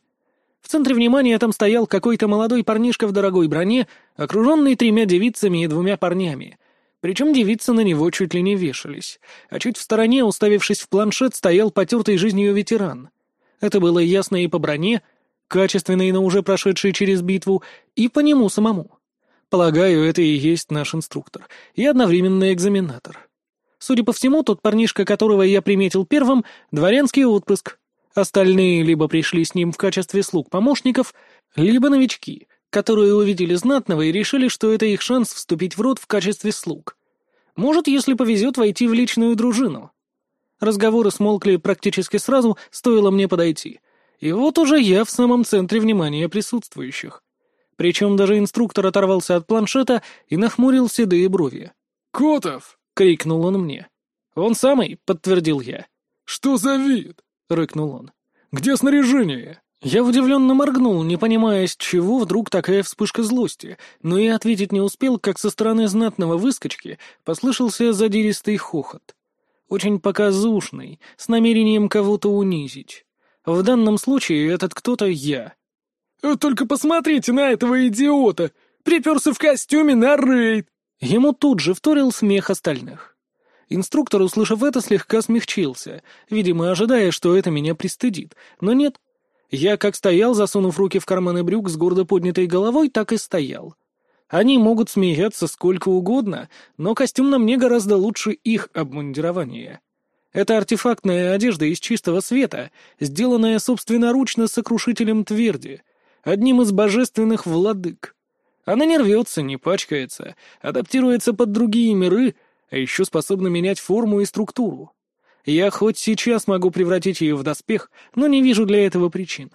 В центре внимания там стоял какой-то молодой парнишка в дорогой броне, окруженный тремя девицами и двумя парнями. Причем девицы на него чуть ли не вешались. А чуть в стороне, уставившись в планшет, стоял потертый жизнью ветеран. Это было ясно и по броне, качественный, но уже прошедший через битву, и по нему самому. Полагаю, это и есть наш инструктор, и одновременно экзаменатор. Судя по всему, тот парнишка, которого я приметил первым, дворянский отпрыск. Остальные либо пришли с ним в качестве слуг-помощников, либо новички, которые увидели знатного и решили, что это их шанс вступить в род в качестве слуг. Может, если повезет, войти в личную дружину. Разговоры смолкли практически сразу, стоило мне подойти — и вот уже я в самом центре внимания присутствующих. Причем даже инструктор оторвался от планшета и нахмурил седые брови. «Котов!» — крикнул он мне. «Он самый», — подтвердил я. «Что за вид?» — рыкнул он. «Где снаряжение?» Я удивленно моргнул, не понимая, с чего вдруг такая вспышка злости, но и ответить не успел, как со стороны знатного выскочки послышался задиристый хохот. Очень показушный, с намерением кого-то унизить. В данном случае этот кто-то я. «Вы только посмотрите на этого идиота! Приперся в костюме на рейд!» Ему тут же вторил смех остальных. Инструктор, услышав это, слегка смягчился, видимо, ожидая, что это меня пристыдит. Но нет. Я как стоял, засунув руки в карманы брюк с гордо поднятой головой, так и стоял. Они могут смеяться сколько угодно, но костюм на мне гораздо лучше их обмундирования. Это артефактная одежда из чистого света, сделанная собственноручно сокрушителем тверди, одним из божественных владык. Она не рвется, не пачкается, адаптируется под другие миры, а еще способна менять форму и структуру. Я хоть сейчас могу превратить ее в доспех, но не вижу для этого причин.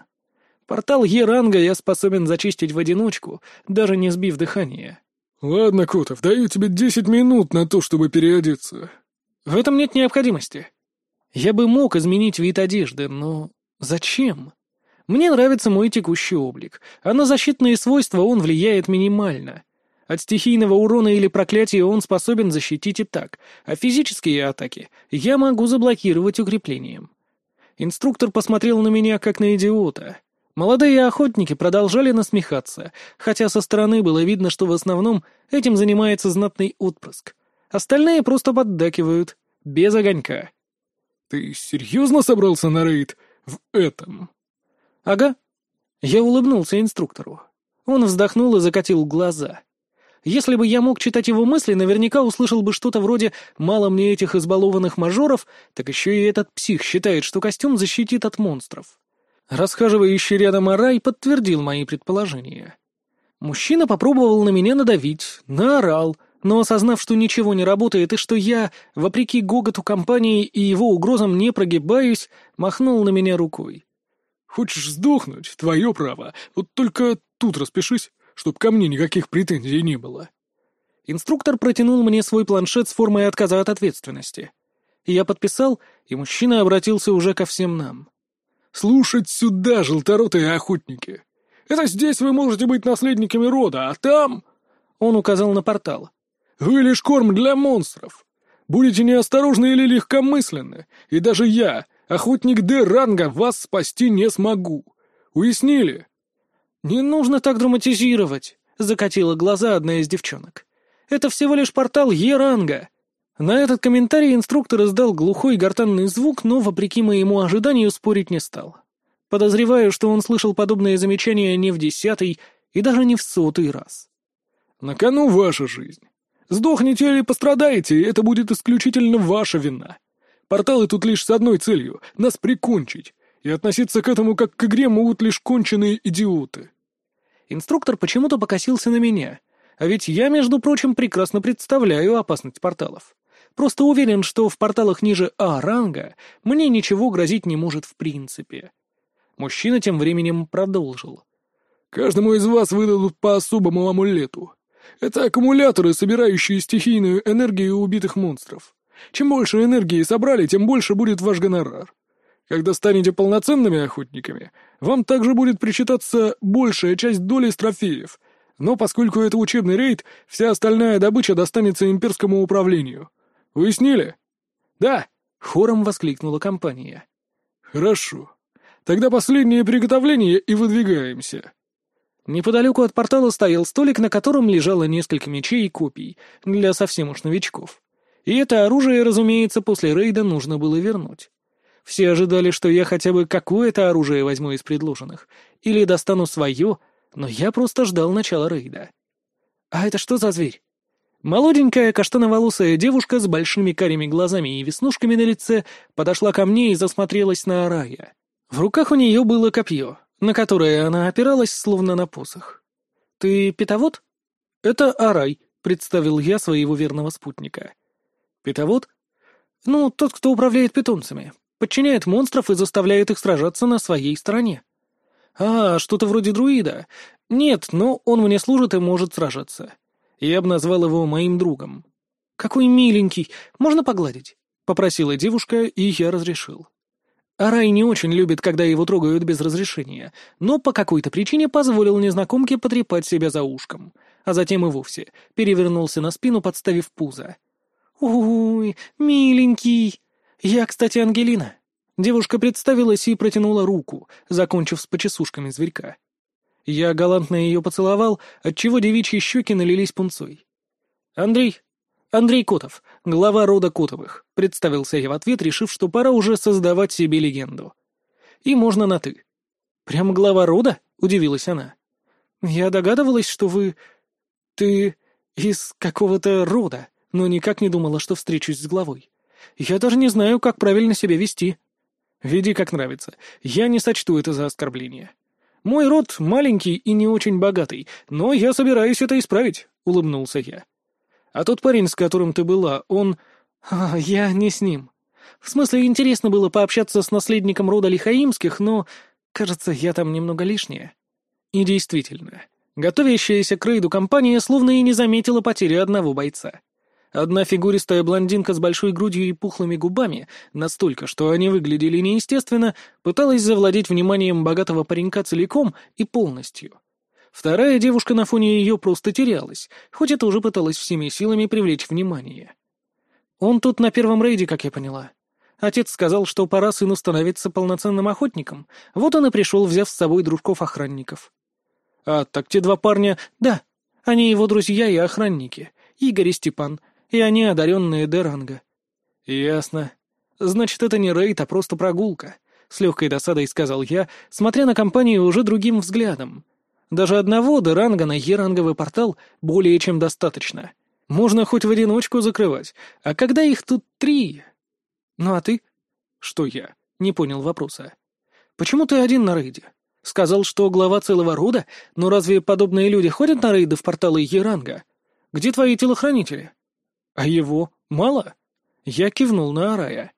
Портал Е-ранга я способен зачистить в одиночку, даже не сбив дыхание. «Ладно, Котов, даю тебе десять минут на то, чтобы переодеться. В этом нет необходимости. Я бы мог изменить вид одежды, но зачем? Мне нравится мой текущий облик, а на защитные свойства он влияет минимально. От стихийного урона или проклятия он способен защитить и так, а физические атаки я могу заблокировать укреплением. Инструктор посмотрел на меня как на идиота. Молодые охотники продолжали насмехаться, хотя со стороны было видно, что в основном этим занимается знатный отпрыск. Остальные просто поддакивают, без огонька. «Ты серьезно собрался на рейд в этом?» «Ага». Я улыбнулся инструктору. Он вздохнул и закатил глаза. Если бы я мог читать его мысли, наверняка услышал бы что-то вроде «мало мне этих избалованных мажоров», так еще и этот псих считает, что костюм защитит от монстров. Расхаживающий рядом Арай подтвердил мои предположения. Мужчина попробовал на меня надавить, наорал, но осознав, что ничего не работает и что я, вопреки гоготу компании и его угрозам, не прогибаюсь, махнул на меня рукой. «Хочешь сдохнуть? Твое право. Вот только тут распишись чтоб ко мне никаких претензий не было. Инструктор протянул мне свой планшет с формой отказа от ответственности. Я подписал, и мужчина обратился уже ко всем нам. «Слушать сюда, желторотые охотники! Это здесь вы можете быть наследниками рода, а там...» Он указал на портал. «Вы лишь корм для монстров. Будете неосторожны или легкомысленны, и даже я, охотник Д-ранга, вас спасти не смогу. Уяснили?» «Не нужно так драматизировать», — закатила глаза одна из девчонок. «Это всего лишь портал Е-ранга». На этот комментарий инструктор издал глухой гортанный звук, но, вопреки моему ожиданию, спорить не стал. Подозреваю, что он слышал подобные замечания не в десятый и даже не в сотый раз. «На кону ваша жизнь. Сдохнете или пострадаете, это будет исключительно ваша вина. Порталы тут лишь с одной целью — нас прикончить, и относиться к этому как к игре могут лишь конченые идиоты. Инструктор почему-то покосился на меня, а ведь я, между прочим, прекрасно представляю опасность порталов. Просто уверен, что в порталах ниже А-ранга мне ничего грозить не может в принципе. Мужчина тем временем продолжил. «Каждому из вас выдадут по особому амулету. Это аккумуляторы, собирающие стихийную энергию убитых монстров. Чем больше энергии собрали, тем больше будет ваш гонорар. Когда станете полноценными охотниками, вам также будет причитаться большая часть доли с трофеев, но поскольку это учебный рейд, вся остальная добыча достанется имперскому управлению. Уяснили? Да, хором воскликнула компания. Хорошо. Тогда последнее приготовление и выдвигаемся. Неподалеку от портала стоял столик, на котором лежало несколько мечей и копий, для совсем уж новичков. И это оружие, разумеется, после рейда нужно было вернуть. Все ожидали, что я хотя бы какое-то оружие возьму из предложенных, или достану свое, но я просто ждал начала рейда. А это что за зверь? Молоденькая каштановолосая девушка с большими карими глазами и веснушками на лице подошла ко мне и засмотрелась на Арая. В руках у нее было копье, на которое она опиралась, словно на посох. «Ты питовод?» «Это Арай», — представил я своего верного спутника. «Питовод?» «Ну, тот, кто управляет питомцами подчиняет монстров и заставляет их сражаться на своей стороне. А, что-то вроде друида. Нет, но он мне служит и может сражаться. Я бы назвал его моим другом. Какой миленький, можно погладить? Попросила девушка, и я разрешил. Арай не очень любит, когда его трогают без разрешения, но по какой-то причине позволил незнакомке потрепать себя за ушком, а затем и вовсе перевернулся на спину, подставив пузо. «Ой, миленький!» «Я, кстати, Ангелина». Девушка представилась и протянула руку, закончив с почесушками зверька. Я галантно ее поцеловал, отчего девичьи щеки налились пунцой. «Андрей, Андрей Котов, глава рода Котовых», — представился я в ответ, решив, что пора уже создавать себе легенду. «И можно на «ты». «Прям глава рода?» — удивилась она. «Я догадывалась, что вы... ты из какого-то рода, но никак не думала, что встречусь с главой. Я даже не знаю, как правильно себя вести. Веди как нравится. Я не сочту это за оскорбление. Мой род маленький и не очень богатый, но я собираюсь это исправить, — улыбнулся я. А тот парень, с которым ты была, он... А, я не с ним. В смысле, интересно было пообщаться с наследником рода Лихаимских, но, кажется, я там немного лишняя. И действительно, готовящаяся к рейду компания словно и не заметила потери одного бойца. Одна фигуристая блондинка с большой грудью и пухлыми губами, настолько, что они выглядели неестественно, пыталась завладеть вниманием богатого паренька целиком и полностью. Вторая девушка на фоне ее просто терялась, хоть это уже пыталась всеми силами привлечь внимание. Он тут на первом рейде, как я поняла. Отец сказал, что пора сыну становиться полноценным охотником. Вот он и пришел, взяв с собой дружков-охранников. А так те два парня... Да, они его друзья и охранники. Игорь и Степан. И они одаренные Деранга. Ясно. Значит, это не рейд, а просто прогулка. С легкой досадой сказал я, смотря на компанию уже другим взглядом. Даже одного Деранга на Еранговый портал более чем достаточно. Можно хоть в одиночку закрывать. А когда их тут три... «Ну а ты?» «Что я?» — не понял вопроса. «Почему ты один на рейде? Сказал, что глава целого рода, но разве подобные люди ходят на рейды в порталы Еранга? Где твои телохранители?» «А его мало?» Я кивнул на Арая.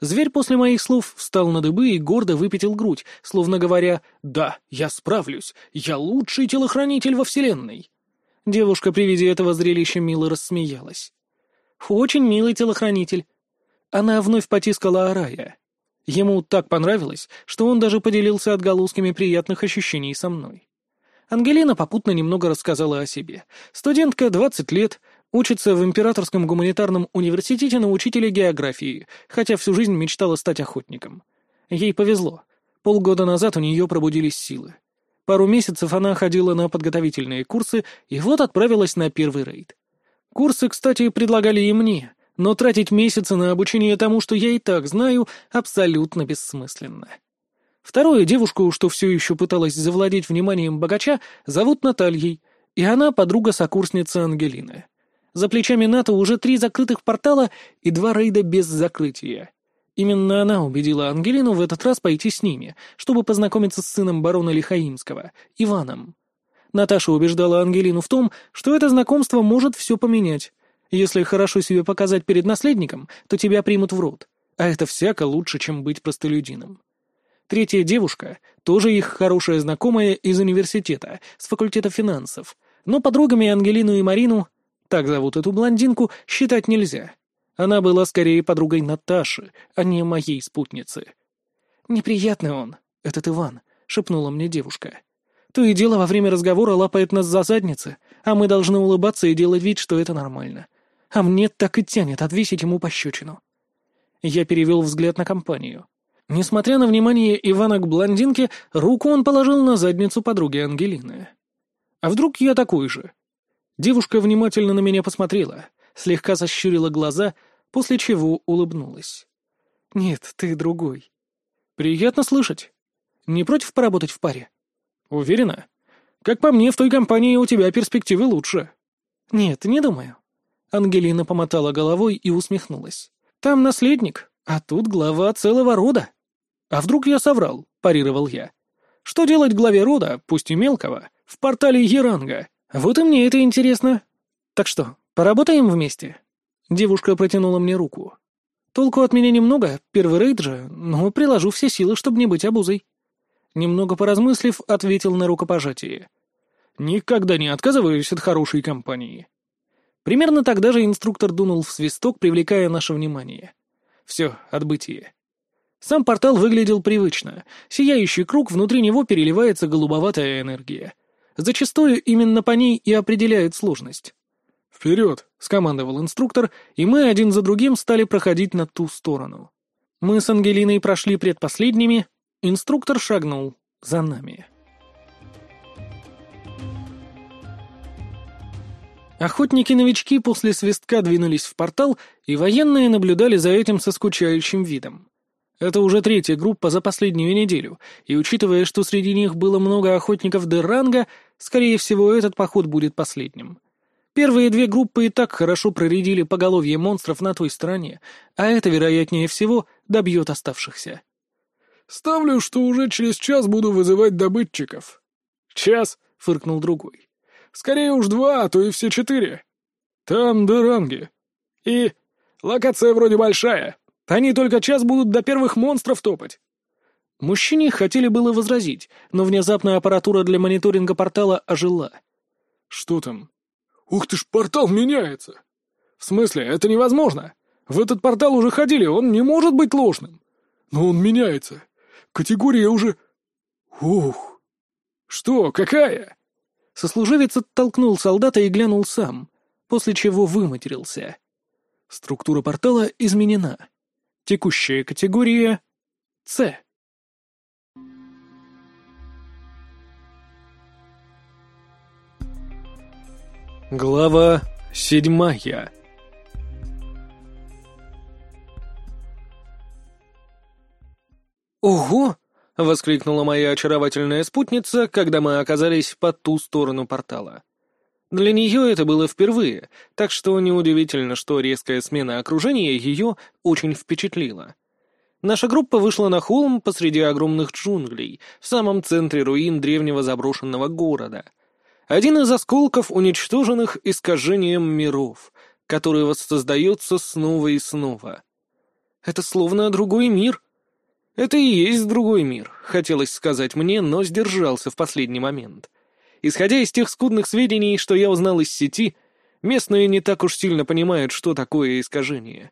Зверь после моих слов встал на дыбы и гордо выпятил грудь, словно говоря «Да, я справлюсь, я лучший телохранитель во Вселенной». Девушка при виде этого зрелища мило рассмеялась. «Очень милый телохранитель. Она вновь потискала Арая. Ему так понравилось, что он даже поделился отголосками приятных ощущений со мной. Ангелина попутно немного рассказала о себе. Студентка, 20 лет, учится в Императорском гуманитарном университете на учителя географии, хотя всю жизнь мечтала стать охотником. Ей повезло. Полгода назад у нее пробудились силы. Пару месяцев она ходила на подготовительные курсы и вот отправилась на первый рейд. Курсы, кстати, предлагали и мне, но тратить месяцы на обучение тому, что я и так знаю, абсолютно бессмысленно. Вторую девушку, что все еще пыталась завладеть вниманием богача, зовут Натальей, и она подруга-сокурсница Ангелины. За плечами НАТО уже три закрытых портала и два рейда без закрытия. Именно она убедила Ангелину в этот раз пойти с ними, чтобы познакомиться с сыном барона Лихаимского, Иваном. Наташа убеждала Ангелину в том, что это знакомство может все поменять, если хорошо себя показать перед наследником, то тебя примут в рот, а это всяко лучше, чем быть простолюдином. Третья девушка, тоже их хорошая знакомая из университета, с факультета финансов, но подругами Ангелину и Марину, так зовут эту блондинку, считать нельзя. Она была скорее подругой Наташи, а не моей спутницы. «Неприятный он, этот Иван», — шепнула мне девушка. «То и дело во время разговора лапает нас за задницы, а мы должны улыбаться и делать вид, что это нормально а мне так и тянет отвесить ему пощечину. Я перевел взгляд на компанию. Несмотря на внимание Ивана к блондинке, руку он положил на задницу подруги Ангелины. А вдруг я такой же? Девушка внимательно на меня посмотрела, слегка сощурила глаза, после чего улыбнулась. «Нет, ты другой. Приятно слышать. Не против поработать в паре?» «Уверена? Как по мне, в той компании у тебя перспективы лучше». «Нет, не думаю. Ангелина помотала головой и усмехнулась. «Там наследник, а тут глава целого рода». «А вдруг я соврал?» — парировал я. «Что делать главе рода, пусть и мелкого, в портале Еранга? Вот и мне это интересно. Так что, поработаем вместе?» Девушка протянула мне руку. «Толку от меня немного, первый рейд же, но приложу все силы, чтобы не быть обузой». Немного поразмыслив, ответил на рукопожатие. «Никогда не отказываюсь от хорошей компании». Примерно тогда же инструктор дунул в свисток, привлекая наше внимание. Все, отбытие. Сам портал выглядел привычно. Сияющий круг, внутри него переливается голубоватая энергия. Зачастую именно по ней и определяет сложность. «Вперед!» — скомандовал инструктор, и мы один за другим стали проходить на ту сторону. Мы с Ангелиной прошли предпоследними, инструктор шагнул за нами. Охотники-новички после свистка двинулись в портал, и военные наблюдали за этим со скучающим видом. Это уже третья группа за последнюю неделю, и учитывая, что среди них было много охотников Деранга, скорее всего, этот поход будет последним. Первые две группы и так хорошо проредили поголовье монстров на той стороне, а это, вероятнее всего, добьет оставшихся. «Ставлю, что уже через час буду вызывать добытчиков». «Час?» — фыркнул другой. Скорее уж два, а то и все четыре. Там доранги. И локация вроде большая. Они только час будут до первых монстров топать. Мужчине хотели было возразить, но внезапно аппаратура для мониторинга портала ожила. «Что там?» «Ух ты ж, портал меняется!» «В смысле, это невозможно! В этот портал уже ходили, он не может быть ложным!» «Но он меняется! Категория уже...» «Ух!» «Что, какая?» Сослуживец оттолкнул солдата и глянул сам, после чего выматерился. Структура портала изменена. Текущая категория — С. Глава седьмая «Ого!» — воскликнула моя очаровательная спутница, когда мы оказались по ту сторону портала. Для нее это было впервые, так что неудивительно, что резкая смена окружения ее очень впечатлила. Наша группа вышла на холм посреди огромных джунглей, в самом центре руин древнего заброшенного города. Один из осколков, уничтоженных искажением миров, который воссоздается снова и снова. Это словно другой мир. Это и есть другой мир, хотелось сказать мне, но сдержался в последний момент — Исходя из тех скудных сведений, что я узнал из сети, местные не так уж сильно понимают, что такое искажение.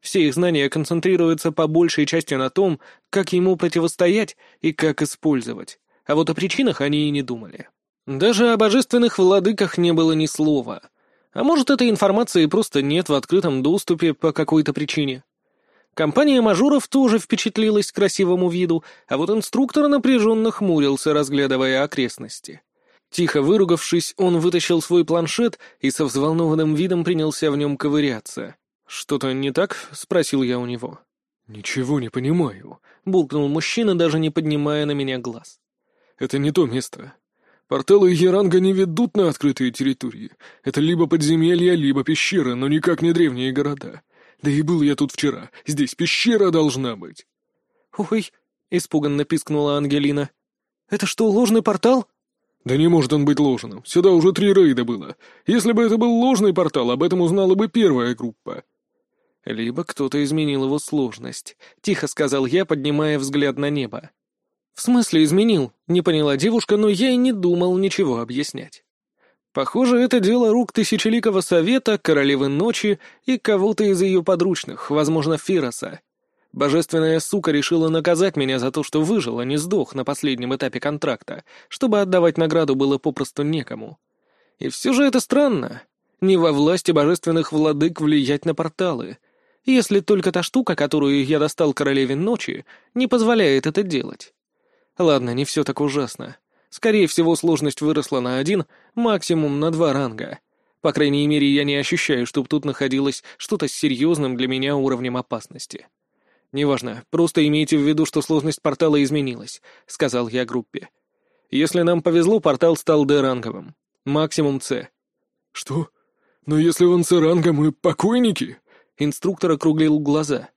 Все их знания концентрируются по большей части на том, как ему противостоять и как использовать, а вот о причинах они и не думали. Даже о божественных владыках не было ни слова. А может, этой информации просто нет в открытом доступе по какой-то причине. Компания мажоров тоже впечатлилась красивому виду, а вот инструктор напряженно хмурился, разглядывая окрестности. Тихо выругавшись, он вытащил свой планшет и со взволнованным видом принялся в нем ковыряться. «Что-то не так?» — спросил я у него. «Ничего не понимаю», — булкнул мужчина, даже не поднимая на меня глаз. «Это не то место. Порталы Еранга не ведут на открытые территории. Это либо подземелья, либо пещеры, но никак не древние города. Да и был я тут вчера. Здесь пещера должна быть». «Ой», — испуганно пискнула Ангелина. «Это что, ложный портал?» «Да не может он быть ложным. Сюда уже три рейда было. Если бы это был ложный портал, об этом узнала бы первая группа». «Либо кто-то изменил его сложность», — тихо сказал я, поднимая взгляд на небо. «В смысле изменил?» — не поняла девушка, но я и не думал ничего объяснять. Похоже, это дело рук Тысячеликого Совета, Королевы Ночи и кого-то из ее подручных, возможно, Фироса. Божественная сука решила наказать меня за то, что выжил, а не сдох на последнем этапе контракта, чтобы отдавать награду было попросту некому. И все же это странно. Не во власти божественных владык влиять на порталы, если только та штука, которую я достал королеве ночи, не позволяет это делать. Ладно, не все так ужасно. Скорее всего, сложность выросла на один, максимум на два ранга. По крайней мере, я не ощущаю, чтобы тут находилось что-то с серьезным для меня уровнем опасности. «Неважно, просто имейте в виду, что сложность портала изменилась», — сказал я группе. «Если нам повезло, портал стал Д-ранговым. Максимум С». «Что? Но если он С-ранга, мы покойники?» Инструктор округлил глаза.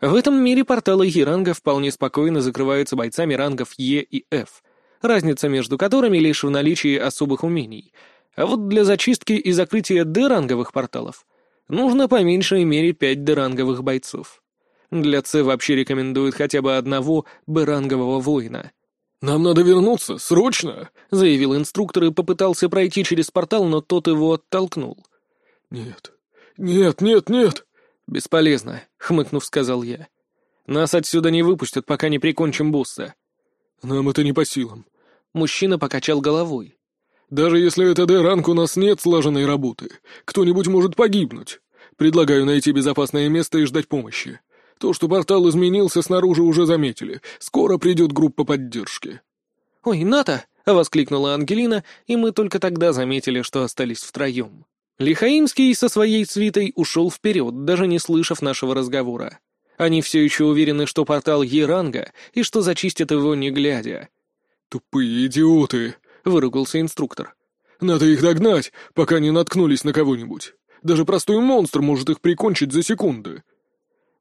В этом мире порталы Е-ранга вполне спокойно закрываются бойцами рангов Е и Ф, разница между которыми лишь в наличии особых умений. А вот для зачистки и закрытия Д-ранговых порталов нужно по меньшей мере пять Д-ранговых бойцов. Для Ц вообще рекомендуют хотя бы одного Б-рангового воина. «Нам надо вернуться, срочно!» — заявил инструктор и попытался пройти через портал, но тот его оттолкнул. «Нет, нет, нет, нет!» «Бесполезно», — хмыкнув, сказал я. «Нас отсюда не выпустят, пока не прикончим босса». «Нам это не по силам». Мужчина покачал головой. «Даже если это Д-ранг, у нас нет слаженной работы. Кто-нибудь может погибнуть. Предлагаю найти безопасное место и ждать помощи. То, что портал изменился, снаружи уже заметили. Скоро придет группа поддержки». «Ой, НАТО!» — воскликнула Ангелина, и мы только тогда заметили, что остались втроем. Лихаимский со своей свитой ушел вперед, даже не слышав нашего разговора. Они все еще уверены, что портал Еранга, и что зачистят его не глядя. «Тупые идиоты!» — выругался инструктор. «Надо их догнать, пока не наткнулись на кого-нибудь. Даже простой монстр может их прикончить за секунды.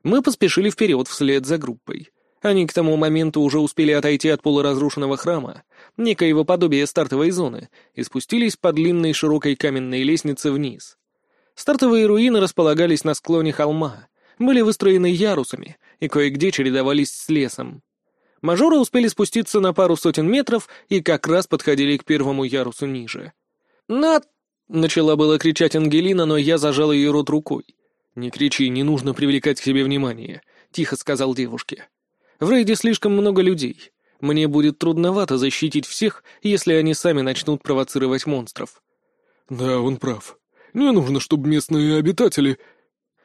Мы поспешили вперед вслед за группой. Они к тому моменту уже успели отойти от полуразрушенного храма, некоего подобия стартовой зоны, и спустились по длинной широкой каменной лестнице вниз. Стартовые руины располагались на склоне холма, были выстроены ярусами и кое-где чередовались с лесом. Мажоры успели спуститься на пару сотен метров и как раз подходили к первому ярусу ниже. «Над...» — начала было кричать Ангелина, но я зажал ее рот рукой. «Не кричи, не нужно привлекать к себе внимание», — тихо сказал девушке. «В рейде слишком много людей. Мне будет трудновато защитить всех, если они сами начнут провоцировать монстров». «Да, он прав. Не нужно, чтобы местные обитатели...»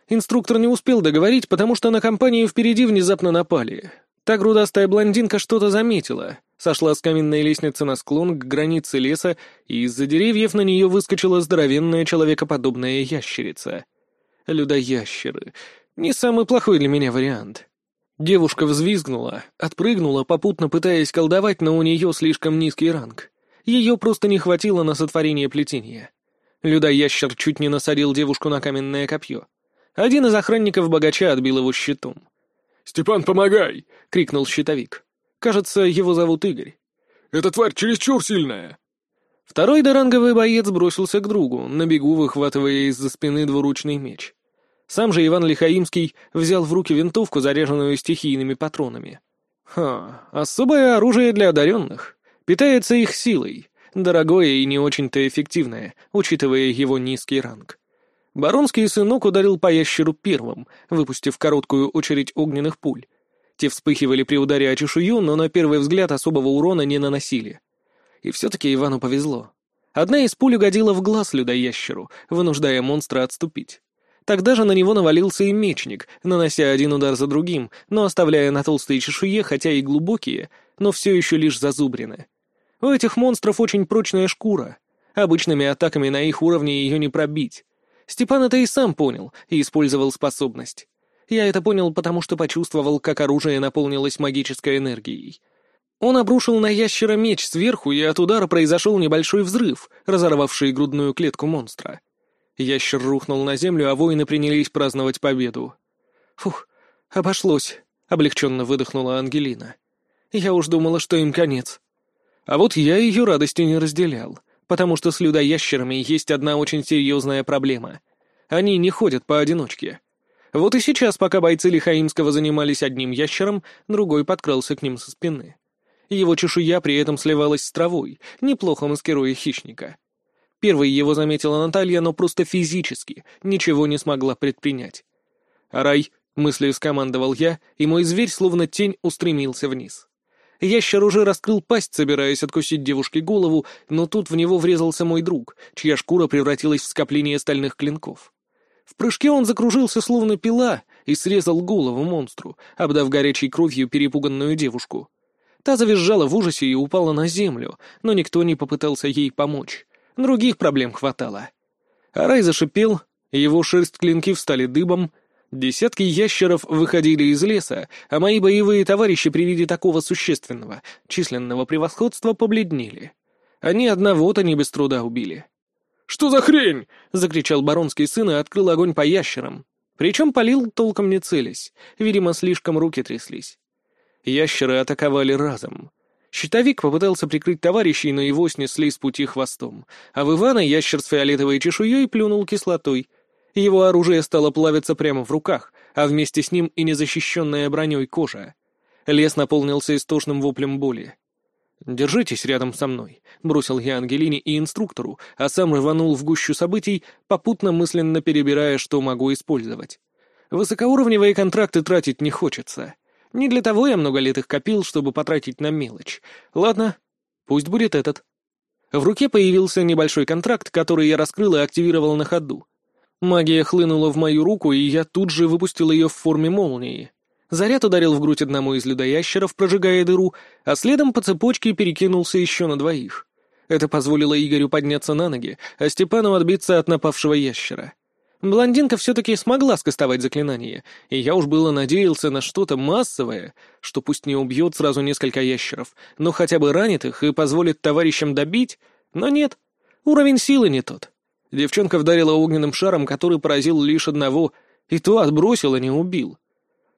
Инструктор не успел договорить, потому что на компанию впереди внезапно напали. Та грудастая блондинка что-то заметила, сошла с каменной лестницы на склон к границе леса, и из-за деревьев на нее выскочила здоровенная человекоподобная ящерица. Людоящеры. Не самый плохой для меня вариант. Девушка взвизгнула, отпрыгнула, попутно пытаясь колдовать, но у нее слишком низкий ранг. Ее просто не хватило на сотворение плетения. Людоящер чуть не насадил девушку на каменное копье. Один из охранников богача отбил его щитом. «Степан, помогай!» — крикнул щитовик. Кажется, его зовут Игорь. «Эта тварь чересчур сильная!» Второй доранговый боец бросился к другу, на бегу выхватывая из-за спины двуручный меч. Сам же Иван Лихаимский взял в руки винтовку, заряженную стихийными патронами. Ха, особое оружие для одаренных. Питается их силой. Дорогое и не очень-то эффективное, учитывая его низкий ранг. Баронский сынок ударил по ящеру первым, выпустив короткую очередь огненных пуль. Те вспыхивали при ударе о чешую, но на первый взгляд особого урона не наносили. И все-таки Ивану повезло. Одна из пуль угодила в глаз людоящеру, вынуждая монстра отступить. Тогда же на него навалился и мечник, нанося один удар за другим, но оставляя на толстые чешуе, хотя и глубокие, но все еще лишь зазубрины. У этих монстров очень прочная шкура. Обычными атаками на их уровне ее не пробить. Степан это и сам понял, и использовал способность. Я это понял, потому что почувствовал, как оружие наполнилось магической энергией. Он обрушил на ящера меч сверху, и от удара произошел небольшой взрыв, разорвавший грудную клетку монстра. Ящер рухнул на землю, а воины принялись праздновать победу. «Фух, обошлось», — облегченно выдохнула Ангелина. «Я уж думала, что им конец». А вот я ее радости не разделял, потому что с людоящерами есть одна очень серьезная проблема. Они не ходят поодиночке. Вот и сейчас, пока бойцы Лихаимского занимались одним ящером, другой подкрался к ним со спины. Его чешуя при этом сливалась с травой, неплохо маскируя хищника. Первой его заметила Наталья, но просто физически ничего не смогла предпринять. «Арай!» — мыслью скомандовал я, и мой зверь, словно тень, устремился вниз. Ящер уже раскрыл пасть, собираясь откусить девушке голову, но тут в него врезался мой друг, чья шкура превратилась в скопление стальных клинков. В прыжке он закружился, словно пила, и срезал голову монстру, обдав горячей кровью перепуганную девушку. Та завизжала в ужасе и упала на землю, но никто не попытался ей помочь. Других проблем хватало. Арай зашипел, его шерсть-клинки встали дыбом, десятки ящеров выходили из леса, а мои боевые товарищи при виде такого существенного, численного превосходства побледнели. Они одного-то не без труда убили. «Что за хрень?» — закричал баронский сын и открыл огонь по ящерам. Причем полил, толком не целясь, видимо, слишком руки тряслись. Ящеры атаковали разом. Щитовик попытался прикрыть товарищей, но его снесли с пути хвостом, а в Ивана ящер с фиолетовой чешуей плюнул кислотой. Его оружие стало плавиться прямо в руках, а вместе с ним и незащищенная броней кожа. Лес наполнился истошным воплем боли. «Держитесь рядом со мной», — бросил я Ангелине и инструктору, а сам рванул в гущу событий, попутно мысленно перебирая, что могу использовать. Высокоуровневые контракты тратить не хочется. Не для того я много лет их копил, чтобы потратить на мелочь. Ладно, пусть будет этот. В руке появился небольшой контракт, который я раскрыл и активировал на ходу. Магия хлынула в мою руку, и я тут же выпустил ее в форме молнии. Заряд ударил в грудь одному из людоящеров, прожигая дыру, а следом по цепочке перекинулся еще на двоих. Это позволило Игорю подняться на ноги, а Степану отбиться от напавшего ящера. Блондинка все-таки смогла скостовать заклинание, и я уж было надеялся на что-то массовое, что пусть не убьет сразу несколько ящеров, но хотя бы ранит их и позволит товарищам добить, но нет, уровень силы не тот. Девчонка вдарила огненным шаром, который поразил лишь одного, и то отбросил, а не убил.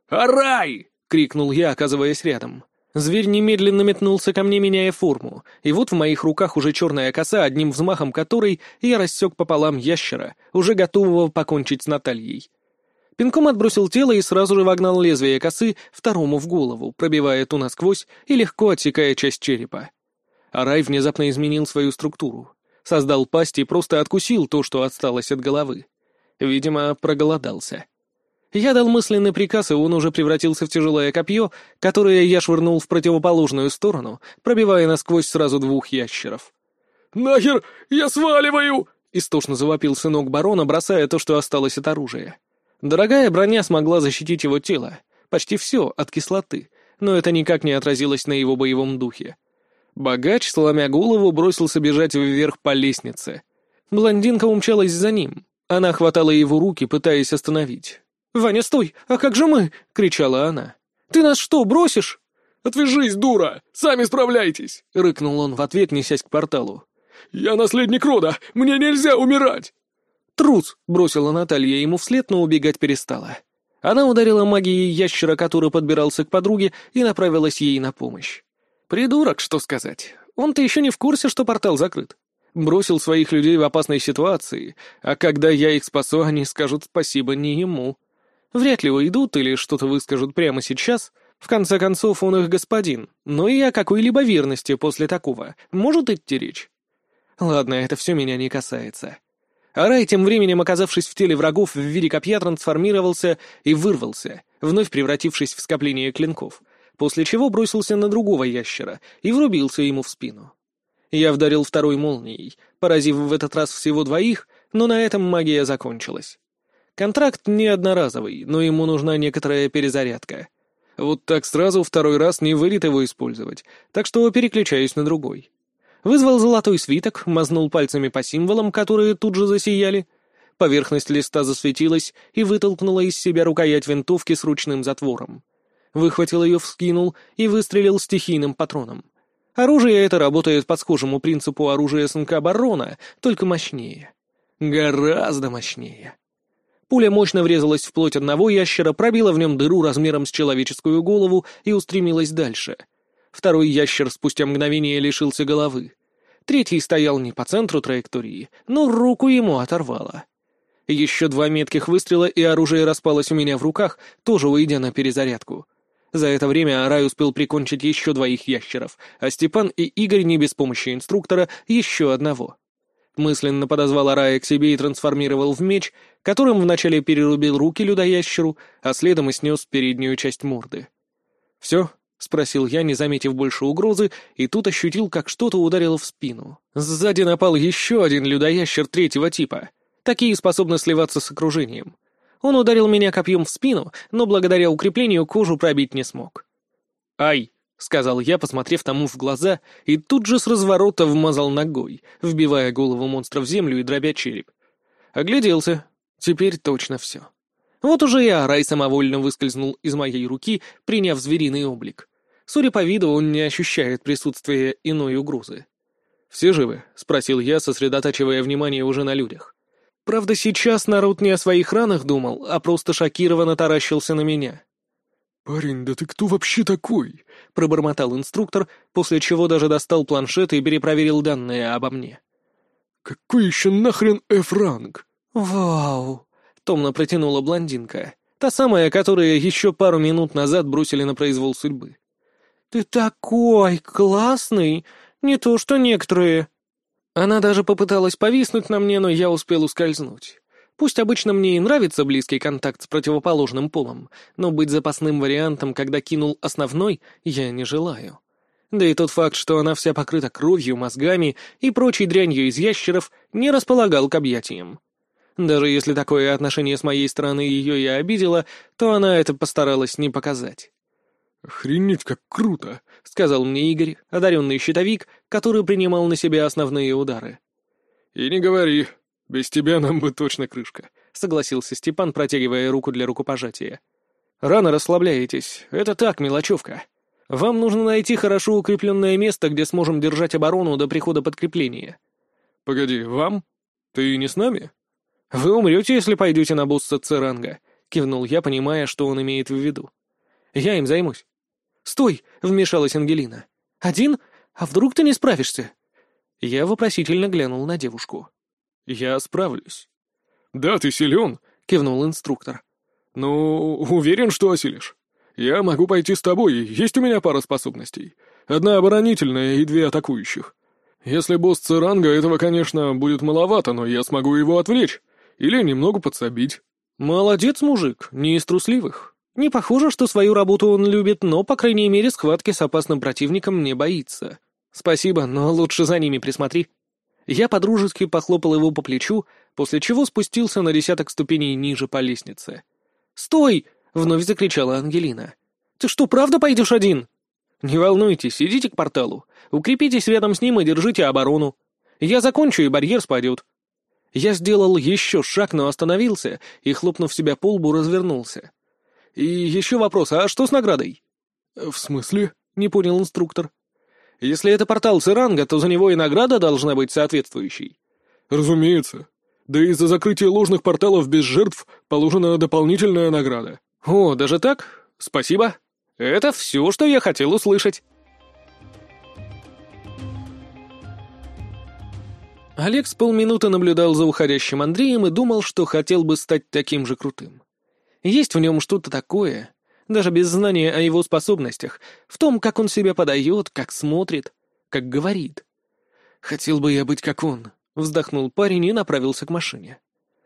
«Арай!» — крикнул я, оказываясь рядом. Зверь немедленно метнулся ко мне, меняя форму, и вот в моих руках уже черная коса, одним взмахом которой я рассек пополам ящера, уже готового покончить с Натальей. Пинком отбросил тело и сразу же вогнал лезвие косы второму в голову, пробивая ту насквозь и легко отсекая часть черепа. Арай внезапно изменил свою структуру. Создал пасть и просто откусил то, что осталось от головы. Видимо, проголодался. Я дал мысленный приказ, и он уже превратился в тяжелое копье, которое я швырнул в противоположную сторону, пробивая насквозь сразу двух ящеров. «Нахер! Я сваливаю!» — истошно завопил сынок барона, бросая то, что осталось от оружия. Дорогая броня смогла защитить его тело, почти все от кислоты, но это никак не отразилось на его боевом духе. Богач, сломя голову, бросился бежать вверх по лестнице. Блондинка умчалась за ним. Она хватала его руки, пытаясь остановить. «Ваня, стой! А как же мы?» — кричала она. «Ты нас что, бросишь?» «Отвяжись, дура! Сами справляйтесь!» — рыкнул он в ответ, несясь к порталу. «Я наследник рода! Мне нельзя умирать!» «Трус!» — бросила Наталья ему вслед, но убегать перестала. Она ударила магией ящера, который подбирался к подруге, и направилась ей на помощь. Придурок, что сказать. Он-то еще не в курсе, что портал закрыт. Бросил своих людей в опасной ситуации, а когда я их спасу, они скажут спасибо не ему. Вряд ли уйдут или что-то выскажут прямо сейчас. В конце концов, он их господин. Но и о какой-либо верности после такого может идти речь. Ладно, это все меня не касается. Арай, тем временем оказавшись в теле врагов, в виде копья трансформировался и вырвался, вновь превратившись в скопление клинков, после чего бросился на другого ящера и врубился ему в спину. Я вдарил второй молнией, поразив в этот раз всего двоих, но на этом магия закончилась. Контракт не одноразовый, но ему нужна некоторая перезарядка. Вот так сразу второй раз не выйдет его использовать, так что переключаюсь на другой. Вызвал золотой свиток, мазнул пальцами по символам, которые тут же засияли. Поверхность листа засветилась и вытолкнула из себя рукоять винтовки с ручным затвором. Выхватил ее, вскинул и выстрелил стихийным патроном. Оружие это работает по схожему принципу оружия СНК Барона, только мощнее. Гораздо мощнее. Пуля мощно врезалась в плоть одного ящера, пробила в нем дыру размером с человеческую голову и устремилась дальше — Второй ящер спустя мгновение лишился головы. Третий стоял не по центру траектории, но руку ему оторвало. Еще два метких выстрела, и оружие распалось у меня в руках, тоже уйдя на перезарядку. За это время Арай успел прикончить еще двоих ящеров, а Степан и Игорь не без помощи инструктора еще одного. Мысленно подозвал Арая к себе и трансформировал в меч, которым вначале перерубил руки людоящеру, а следом и снес переднюю часть морды. «Все, — спросил я, не заметив больше угрозы, и тут ощутил, как что-то ударило в спину. Сзади напал еще один людоящер третьего типа. Такие способны сливаться с окружением. Он ударил меня копьем в спину, но благодаря укреплению кожу пробить не смог. «Ай!» — сказал я, посмотрев тому в глаза, и тут же с разворота вмазал ногой, вбивая голову монстра в землю и дробя череп. Огляделся. Теперь точно все. Вот уже и Арай самовольно выскользнул из моей руки, приняв звериный облик. Судя по виду, он не ощущает присутствия иной угрозы. «Все живы?» — спросил я, сосредотачивая внимание уже на людях. Правда, сейчас народ не о своих ранах думал, а просто шокированно таращился на меня. «Парень, да ты кто вообще такой?» — пробормотал инструктор, после чего даже достал планшет и перепроверил данные обо мне. «Какой еще нахрен F-ранг?» «Вау!» — томно протянула блондинка. Та самая, которая еще пару минут назад бросили на произвол судьбы. «Ты такой классный! Не то что некоторые!» Она даже попыталась повиснуть на мне, но я успел ускользнуть. Пусть обычно мне и нравится близкий контакт с противоположным полом, но быть запасным вариантом, когда кинул основной, я не желаю. Да и тот факт, что она вся покрыта кровью, мозгами и прочей дрянью из ящеров, не располагал к объятиям. Даже если такое отношение с моей стороны ее и обидело, то она это постаралась не показать. «Охренеть, как круто!» — сказал мне Игорь, одаренный щитовик, который принимал на себя основные удары. «И не говори, без тебя нам бы точно крышка», — согласился Степан, протягивая руку для рукопожатия. «Рано расслабляетесь, это так, мелочевка. Вам нужно найти хорошо укрепленное место, где сможем держать оборону до прихода подкрепления». «Погоди, вам? Ты не с нами?» «Вы умрете, если пойдете на босса Церанга», — кивнул я, понимая, что он имеет в виду. «Я им займусь». «Стой!» — вмешалась Ангелина. «Один? А вдруг ты не справишься?» Я вопросительно глянул на девушку. «Я справлюсь». «Да, ты силен», — кивнул инструктор. «Ну, уверен, что осилишь. Я могу пойти с тобой, есть у меня пара способностей. Одна оборонительная и две атакующих. Если босс Церанга, этого, конечно, будет маловато, но я смогу его отвлечь. Или немного подсобить». «Молодец, мужик, не из трусливых. Не похоже, что свою работу он любит, но, по крайней мере, схватки с опасным противником не боится. Спасибо, но лучше за ними присмотри. Я подружески похлопал его по плечу, после чего спустился на десяток ступеней ниже по лестнице. «Стой!» — вновь закричала Ангелина. «Ты что, правда пойдешь один?» «Не волнуйтесь, идите к порталу. Укрепитесь рядом с ним и держите оборону. Я закончу, и барьер спадет». Я сделал еще шаг, но остановился и, хлопнув себя по лбу, развернулся. «И еще вопрос, а что с наградой?» «В смысле?» — не понял инструктор. Если это портал Церанга, то за него и награда должна быть соответствующей. Разумеется. Да и за закрытие ложных порталов без жертв положена дополнительная награда. О, даже так? Спасибо. Это все, что я хотел услышать. Олег с полминуты наблюдал за уходящим Андреем и думал, что хотел бы стать таким же крутым. Есть в нем что-то такое, даже без знания о его способностях, в том, как он себя подает, как смотрит, как говорит. «Хотел бы я быть как он», — вздохнул парень и направился к машине.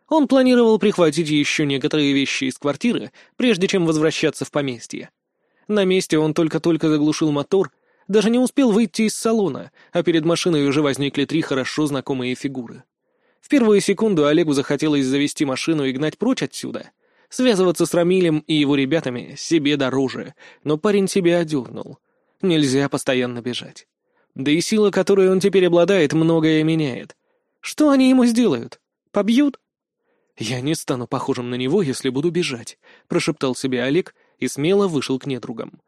Он планировал прихватить еще некоторые вещи из квартиры, прежде чем возвращаться в поместье. На месте он только-только заглушил мотор, даже не успел выйти из салона, а перед машиной уже возникли три хорошо знакомые фигуры. В первую секунду Олегу захотелось завести машину и гнать прочь отсюда — Связываться с Рамилем и его ребятами себе дороже, но парень себя одернул. Нельзя постоянно бежать. Да и сила, которой он теперь обладает, многое меняет. Что они ему сделают? Побьют? «Я не стану похожим на него, если буду бежать», — прошептал себе Олег и смело вышел к недругам.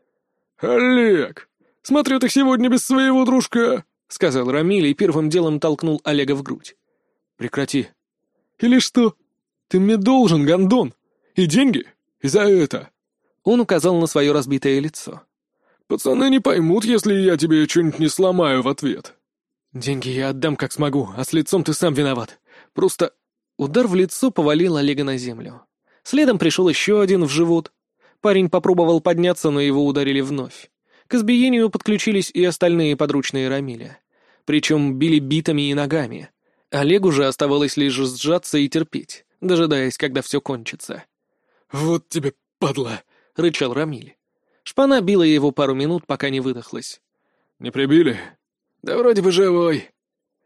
«Олег, смотрю, ты сегодня без своего дружка», — сказал Рамиль и первым делом толкнул Олега в грудь. «Прекрати». «Или что? Ты мне должен, гондон!» И деньги? И за это?» Он указал на свое разбитое лицо. «Пацаны не поймут, если я тебе что-нибудь не сломаю в ответ». «Деньги я отдам как смогу, а с лицом ты сам виноват. Просто...» Удар в лицо повалил Олега на землю. Следом пришел еще один в живот. Парень попробовал подняться, но его ударили вновь. К избиению подключились и остальные подручные Рамиля. Причем били битами и ногами. Олегу же оставалось лишь сжаться и терпеть, дожидаясь, когда все кончится. «Вот тебе, падла!» — рычал Рамиль. Шпана била его пару минут, пока не выдохлась. «Не прибили?» «Да вроде бы живой».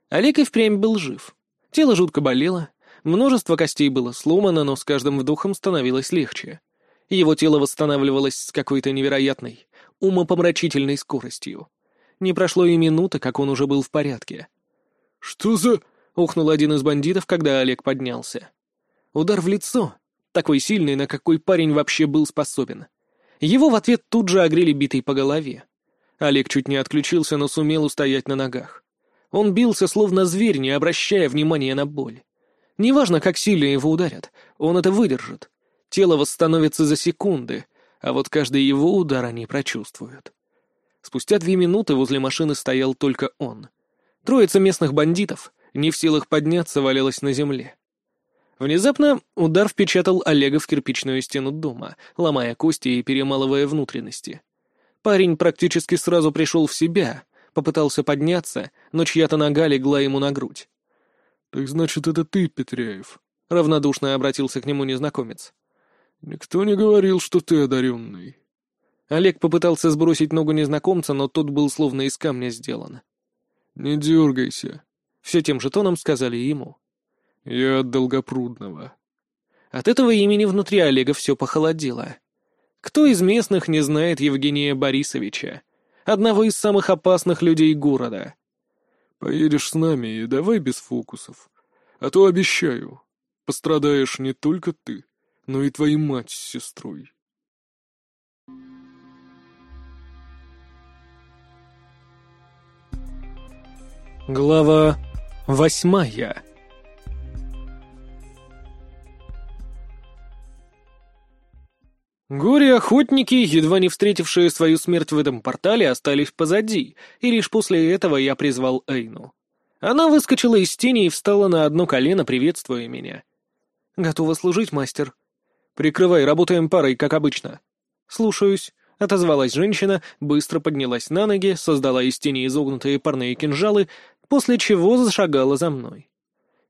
Олег и впрямь был жив. Тело жутко болело, множество костей было сломано, но с каждым вдохом становилось легче. Его тело восстанавливалось с какой-то невероятной, умопомрачительной скоростью. Не прошло и минуты, как он уже был в порядке. «Что за...» — ухнул один из бандитов, когда Олег поднялся. Удар в лицо, такой сильный, на какой парень вообще был способен. Его в ответ тут же огрели битой по голове. Олег чуть не отключился, но сумел устоять на ногах. Он бился, словно зверь, не обращая внимания на боль. Неважно, как сильно его ударят, он это выдержит. Тело восстановится за секунды, а вот каждый его удар они прочувствуют. Спустя две минуты возле машины стоял только он. Троица местных бандитов, не в силах подняться, валялась на земле. Внезапно удар впечатал Олега в кирпичную стену дома, ломая кости и перемалывая внутренности. Парень практически сразу пришел в себя, попытался подняться, но чья-то нога легла ему на грудь. «Так значит, это ты, Петряев?» — равнодушно обратился к нему незнакомец. «Никто не говорил, что ты одаренный». Олег попытался сбросить ногу незнакомца, но тот был словно из камня сделан. «Не дергайся», — все тем же тоном сказали ему. «Я от Долгопрудного». От этого имени внутри Олега все похолодело. Кто из местных не знает Евгения Борисовича, одного из самых опасных людей города? «Поедешь с нами и давай без фокусов. А то обещаю, пострадаешь не только ты, но и твоя мать с сестрой». Глава восьмая Горе-охотники, едва не встретившие свою смерть в этом портале, остались позади, и лишь после этого я призвал Эйну. Она выскочила из тени и встала на одно колено, приветствуя меня. «Готова служить, мастер». «Прикрывай, работаем парой, как обычно». «Слушаюсь», — отозвалась женщина, быстро поднялась на ноги, создала из тени изогнутые парные кинжалы, после чего зашагала за мной.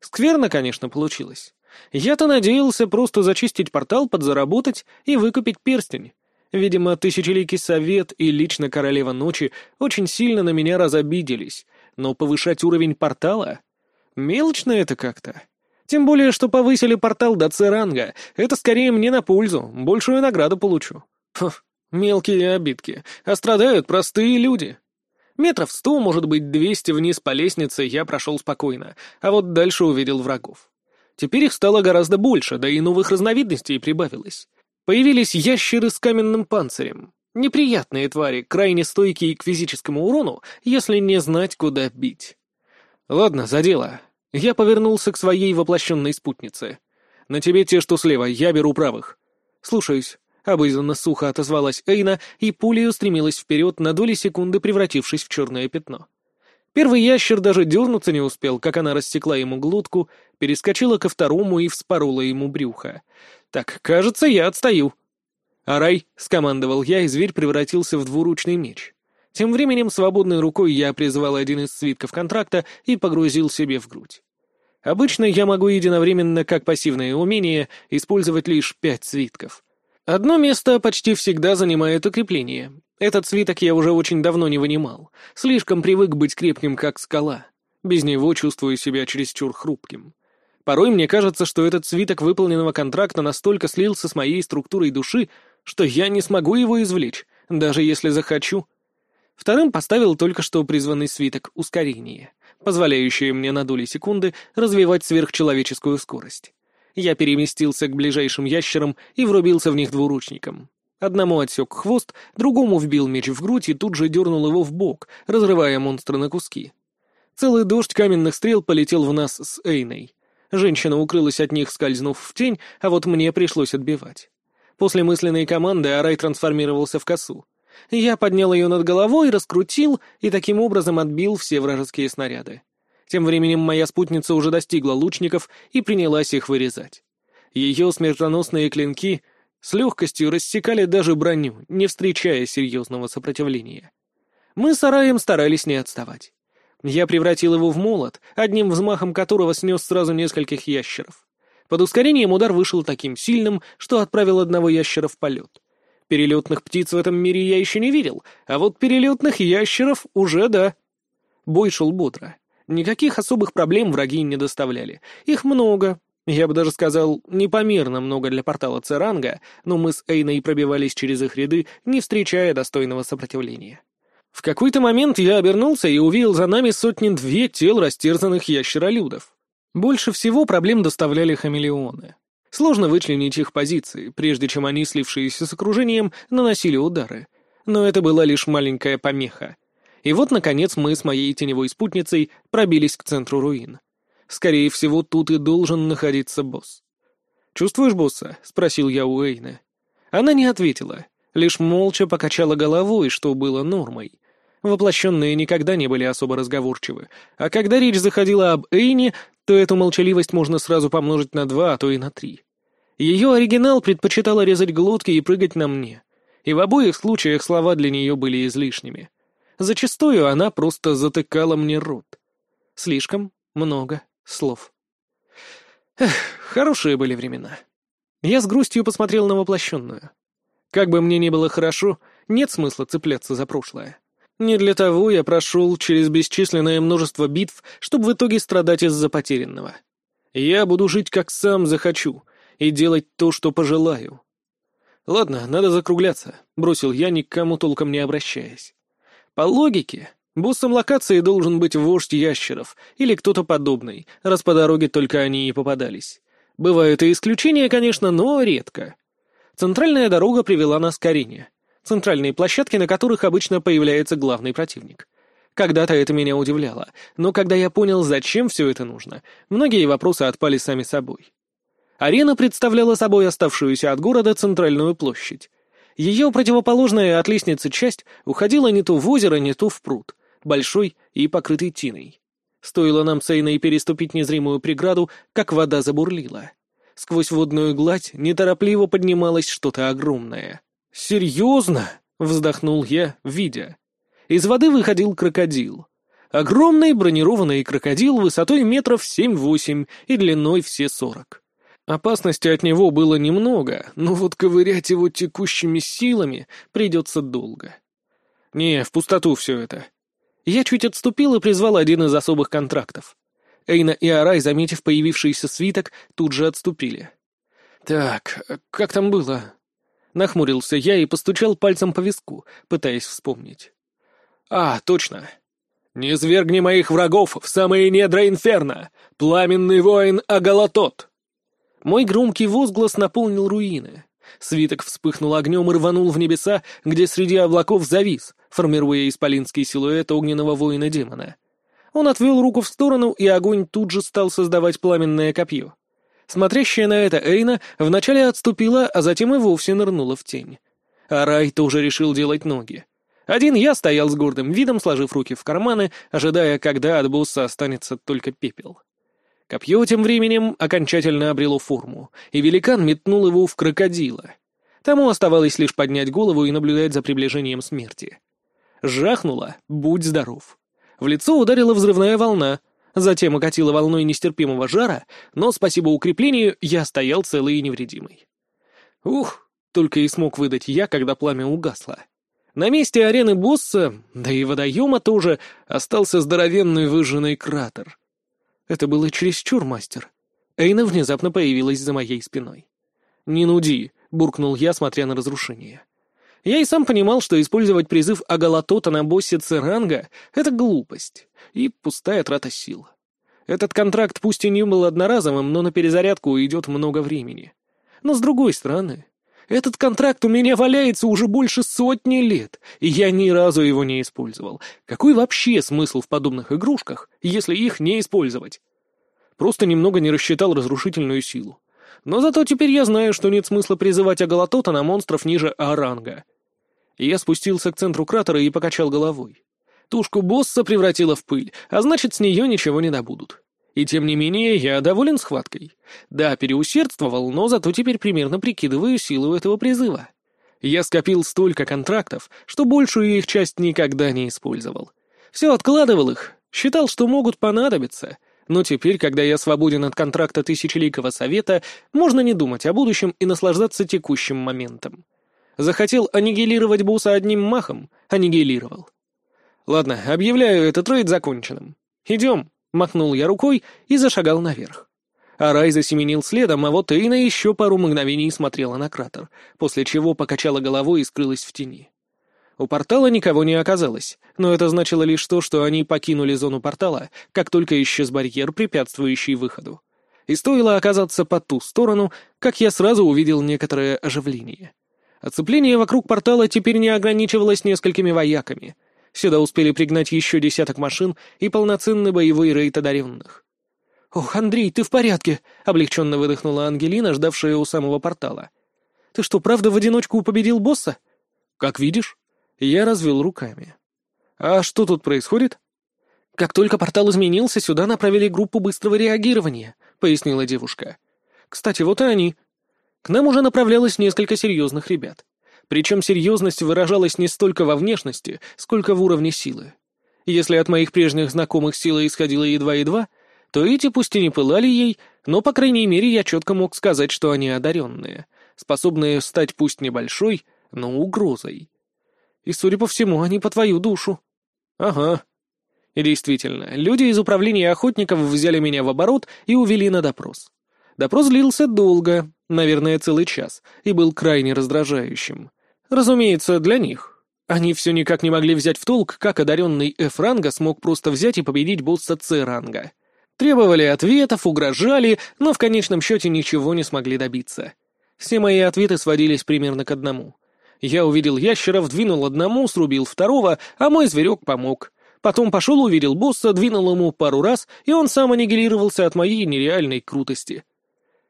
Скверно, конечно, получилось. Я-то надеялся просто зачистить портал, подзаработать и выкупить перстень. Видимо, Тысячеликий Совет и лично Королева Ночи очень сильно на меня разобиделись, но повышать уровень портала? Мелочно это как-то. Тем более, что повысили портал до С-ранга. Это скорее мне на пользу, большую награду получу. Фу, мелкие обидки. А страдают простые люди. Метров сто, может быть, двести вниз по лестнице я прошел спокойно, а вот дальше увидел врагов. Теперь их стало гораздо больше, да и новых разновидностей прибавилось. Появились ящеры с каменным панцирем. Неприятные твари, крайне стойкие к физическому урону, если не знать, куда бить. Ладно, за дело. Я повернулся к своей воплощенной спутнице. На тебе те, что слева, я беру правых. Слушаюсь. Обыденно сухо отозвалась Эйна, и пулей устремилась вперед, на доли секунды превратившись в черное пятно. Первый ящер даже дернуться не успел, как она рассекла ему глотку, перескочила ко второму и вспорола ему брюхо. «Так, кажется, я отстаю». «Арай», — скомандовал я, и зверь превратился в двуручный меч. Тем временем свободной рукой я призвал один из свитков контракта и погрузил себе в грудь. Обычно я могу единовременно, как пассивное умение, использовать лишь пять свитков. Одно место почти всегда занимает укрепление. Этот свиток я уже очень давно не вынимал. Слишком привык быть крепким, как скала. Без него чувствую себя чересчур хрупким. Порой мне кажется, что этот свиток выполненного контракта настолько слился с моей структурой души, что я не смогу его извлечь, даже если захочу. Вторым поставил только что призванный свиток ускорения, позволяющий мне на доли секунды развивать сверхчеловеческую скорость. Я переместился к ближайшим ящерам и врубился в них двуручником. Одному отсек хвост, другому вбил меч в грудь и тут же дернул его в бок, разрывая монстра на куски. Целый дождь каменных стрел полетел в нас с Эйной. Женщина укрылась от них, скользнув в тень, а вот мне пришлось отбивать. После мысленной команды Арай трансформировался в косу. Я поднял ее над головой, раскрутил и таким образом отбил все вражеские снаряды. Тем временем моя спутница уже достигла лучников и принялась их вырезать. Ее смертоносные клинки с легкостью рассекали даже броню, не встречая серьезного сопротивления. Мы с Араем старались не отставать. Я превратил его в молот, одним взмахом которого снес сразу нескольких ящеров. Под ускорением удар вышел таким сильным, что отправил одного ящера в полет. Перелетных птиц в этом мире я еще не видел, а вот перелетных ящеров уже да. Бой шел бодро. Никаких особых проблем враги не доставляли. Их много. Я бы даже сказал, непомерно много для портала Церанга, но мы с Эйной пробивались через их ряды, не встречая достойного сопротивления. В какой-то момент я обернулся и увидел за нами сотни-две тел растерзанных ящеролюдов. Больше всего проблем доставляли хамелеоны. Сложно вычленить их позиции, прежде чем они, слившиеся с окружением, наносили удары. Но это была лишь маленькая помеха. И вот, наконец, мы с моей теневой спутницей пробились к центру руин. Скорее всего, тут и должен находиться босс. «Чувствуешь босса?» — спросил я у Эйны. Она не ответила, лишь молча покачала головой, что было нормой. Воплощенные никогда не были особо разговорчивы, а когда речь заходила об Эйне, то эту молчаливость можно сразу помножить на два, а то и на три. Ее оригинал предпочитала резать глотки и прыгать на мне, и в обоих случаях слова для нее были излишними. Зачастую она просто затыкала мне рот. Слишком много слов. Эх, хорошие были времена. Я с грустью посмотрел на воплощенную. Как бы мне ни было хорошо, нет смысла цепляться за прошлое. Не для того я прошел через бесчисленное множество битв, чтобы в итоге страдать из-за потерянного. Я буду жить как сам захочу и делать то, что пожелаю. Ладно, надо закругляться, бросил я, ни к кому толком не обращаясь. По логике, боссом локации должен быть вождь ящеров или кто-то подобный, раз по дороге только они и попадались. Бывают и исключения, конечно, но редко. Центральная дорога привела нас к арене. Центральные площадки, на которых обычно появляется главный противник. Когда-то это меня удивляло, но когда я понял, зачем все это нужно, многие вопросы отпали сами собой. Арена представляла собой оставшуюся от города центральную площадь. Ее противоположная от лестницы часть уходила не то в озеро, не то в пруд, большой и покрытый тиной. Стоило нам с Эйной переступить незримую преграду, как вода забурлила. Сквозь водную гладь неторопливо поднималось что-то огромное. «Серьезно?» — вздохнул я, видя. Из воды выходил крокодил. Огромный бронированный крокодил высотой метров семь-восемь и длиной все сорок. Опасности от него было немного, но вот ковырять его текущими силами придется долго. Не, в пустоту все это. Я чуть отступил и призвал один из особых контрактов. Эйна и Арай, заметив появившийся свиток, тут же отступили. «Так, как там было?» Нахмурился я и постучал пальцем по виску, пытаясь вспомнить. «А, точно. «Не свергни моих врагов в самые недра инферно! Пламенный воин Агалатот!» Мой громкий возглас наполнил руины. Свиток вспыхнул огнем и рванул в небеса, где среди облаков завис, формируя исполинский силуэт огненного воина-демона. Он отвел руку в сторону, и огонь тут же стал создавать пламенное копье. Смотрящая на это Эйна вначале отступила, а затем и вовсе нырнула в тень. А Рай тоже решил делать ноги. Один я стоял с гордым видом, сложив руки в карманы, ожидая, когда от босса останется только пепел. Копье тем временем окончательно обрело форму, и великан метнул его в крокодила. Тому оставалось лишь поднять голову и наблюдать за приближением смерти. Жахнуло «Будь здоров!». В лицо ударила взрывная волна, затем окатила волной нестерпимого жара, но, спасибо укреплению, я стоял целый и невредимый. Ух, только и смог выдать я, когда пламя угасло. На месте арены босса, да и водоема тоже, остался здоровенный выжженный кратер. Это было чересчур, мастер. Эйна внезапно появилась за моей спиной. «Не нуди», — буркнул я, смотря на разрушение. Я и сам понимал, что использовать призыв Агалатота на боссе Церанга — это глупость и пустая трата сил. Этот контракт пусть и не был одноразовым, но на перезарядку уйдет много времени. Но с другой стороны, этот контракт у меня валяется уже больше сотни лет, и я ни разу его не использовал. Какой вообще смысл в подобных игрушках, если их не использовать? Просто немного не рассчитал разрушительную силу. Но зато теперь я знаю, что нет смысла призывать Агалатота на монстров ниже А-ранга. Я спустился к центру кратера и покачал головой. Тушку босса превратила в пыль, а значит, с нее ничего не добудут. И тем не менее, я доволен схваткой. Да, переусердствовал, но зато теперь примерно прикидываю силу этого призыва. Я скопил столько контрактов, что большую их часть никогда не использовал. Все откладывал их, считал, что могут понадобиться. Но теперь, когда я свободен от контракта Тысячеликого Совета, можно не думать о будущем и наслаждаться текущим моментом. Захотел аннигилировать босса одним махом — аннигилировал. Ладно, объявляю этот трейд законченным. Идем. Махнул я рукой и зашагал наверх. Арай засеменил следом, а вот Эйна еще пару мгновений смотрела на кратер, после чего покачала головой и скрылась в тени. У портала никого не оказалось, но это значило лишь то, что они покинули зону портала, как только исчез барьер, препятствующий выходу. И стоило оказаться по ту сторону, как я сразу увидел некоторое оживление. Оцепление вокруг портала теперь не ограничивалось несколькими вояками — Сюда успели пригнать еще десяток машин и полноценный боевой рейд одаренных. «Ох, Андрей, ты в порядке?» — облегченно выдохнула Ангелина, ждавшая у самого портала. «Ты что, правда в одиночку победил босса?» «Как видишь». Я развел руками. «А что тут происходит?» «Как только портал изменился, сюда направили группу быстрого реагирования», — пояснила девушка. «Кстати, вот и они. К нам уже направлялось несколько серьезных ребят. Причем серьезность выражалась не столько во внешности, сколько в уровне силы. Если от моих прежних знакомых сила исходила едва-едва, то эти пусть и не пылали ей, но, по крайней мере, я четко мог сказать, что они одаренные, способные стать пусть небольшой, но угрозой. И, судя по всему, они по твою душу. Ага. И действительно, люди из управления охотников взяли меня в оборот и увели на допрос. Допрос длился долго, наверное, целый час, и был крайне раздражающим. Разумеется, для них. Они все никак не могли взять в толк, как одаренный F-ранга смог просто взять и победить босса C-ранга. Требовали ответов, угрожали, но в конечном счете ничего не смогли добиться. Все мои ответы сводились примерно к одному. Я увидел ящеров, двинул одному, срубил второго, а мой зверек помог. Потом пошел, увидел босса, двинул ему пару раз, и он сам аннигилировался от моей нереальной крутости.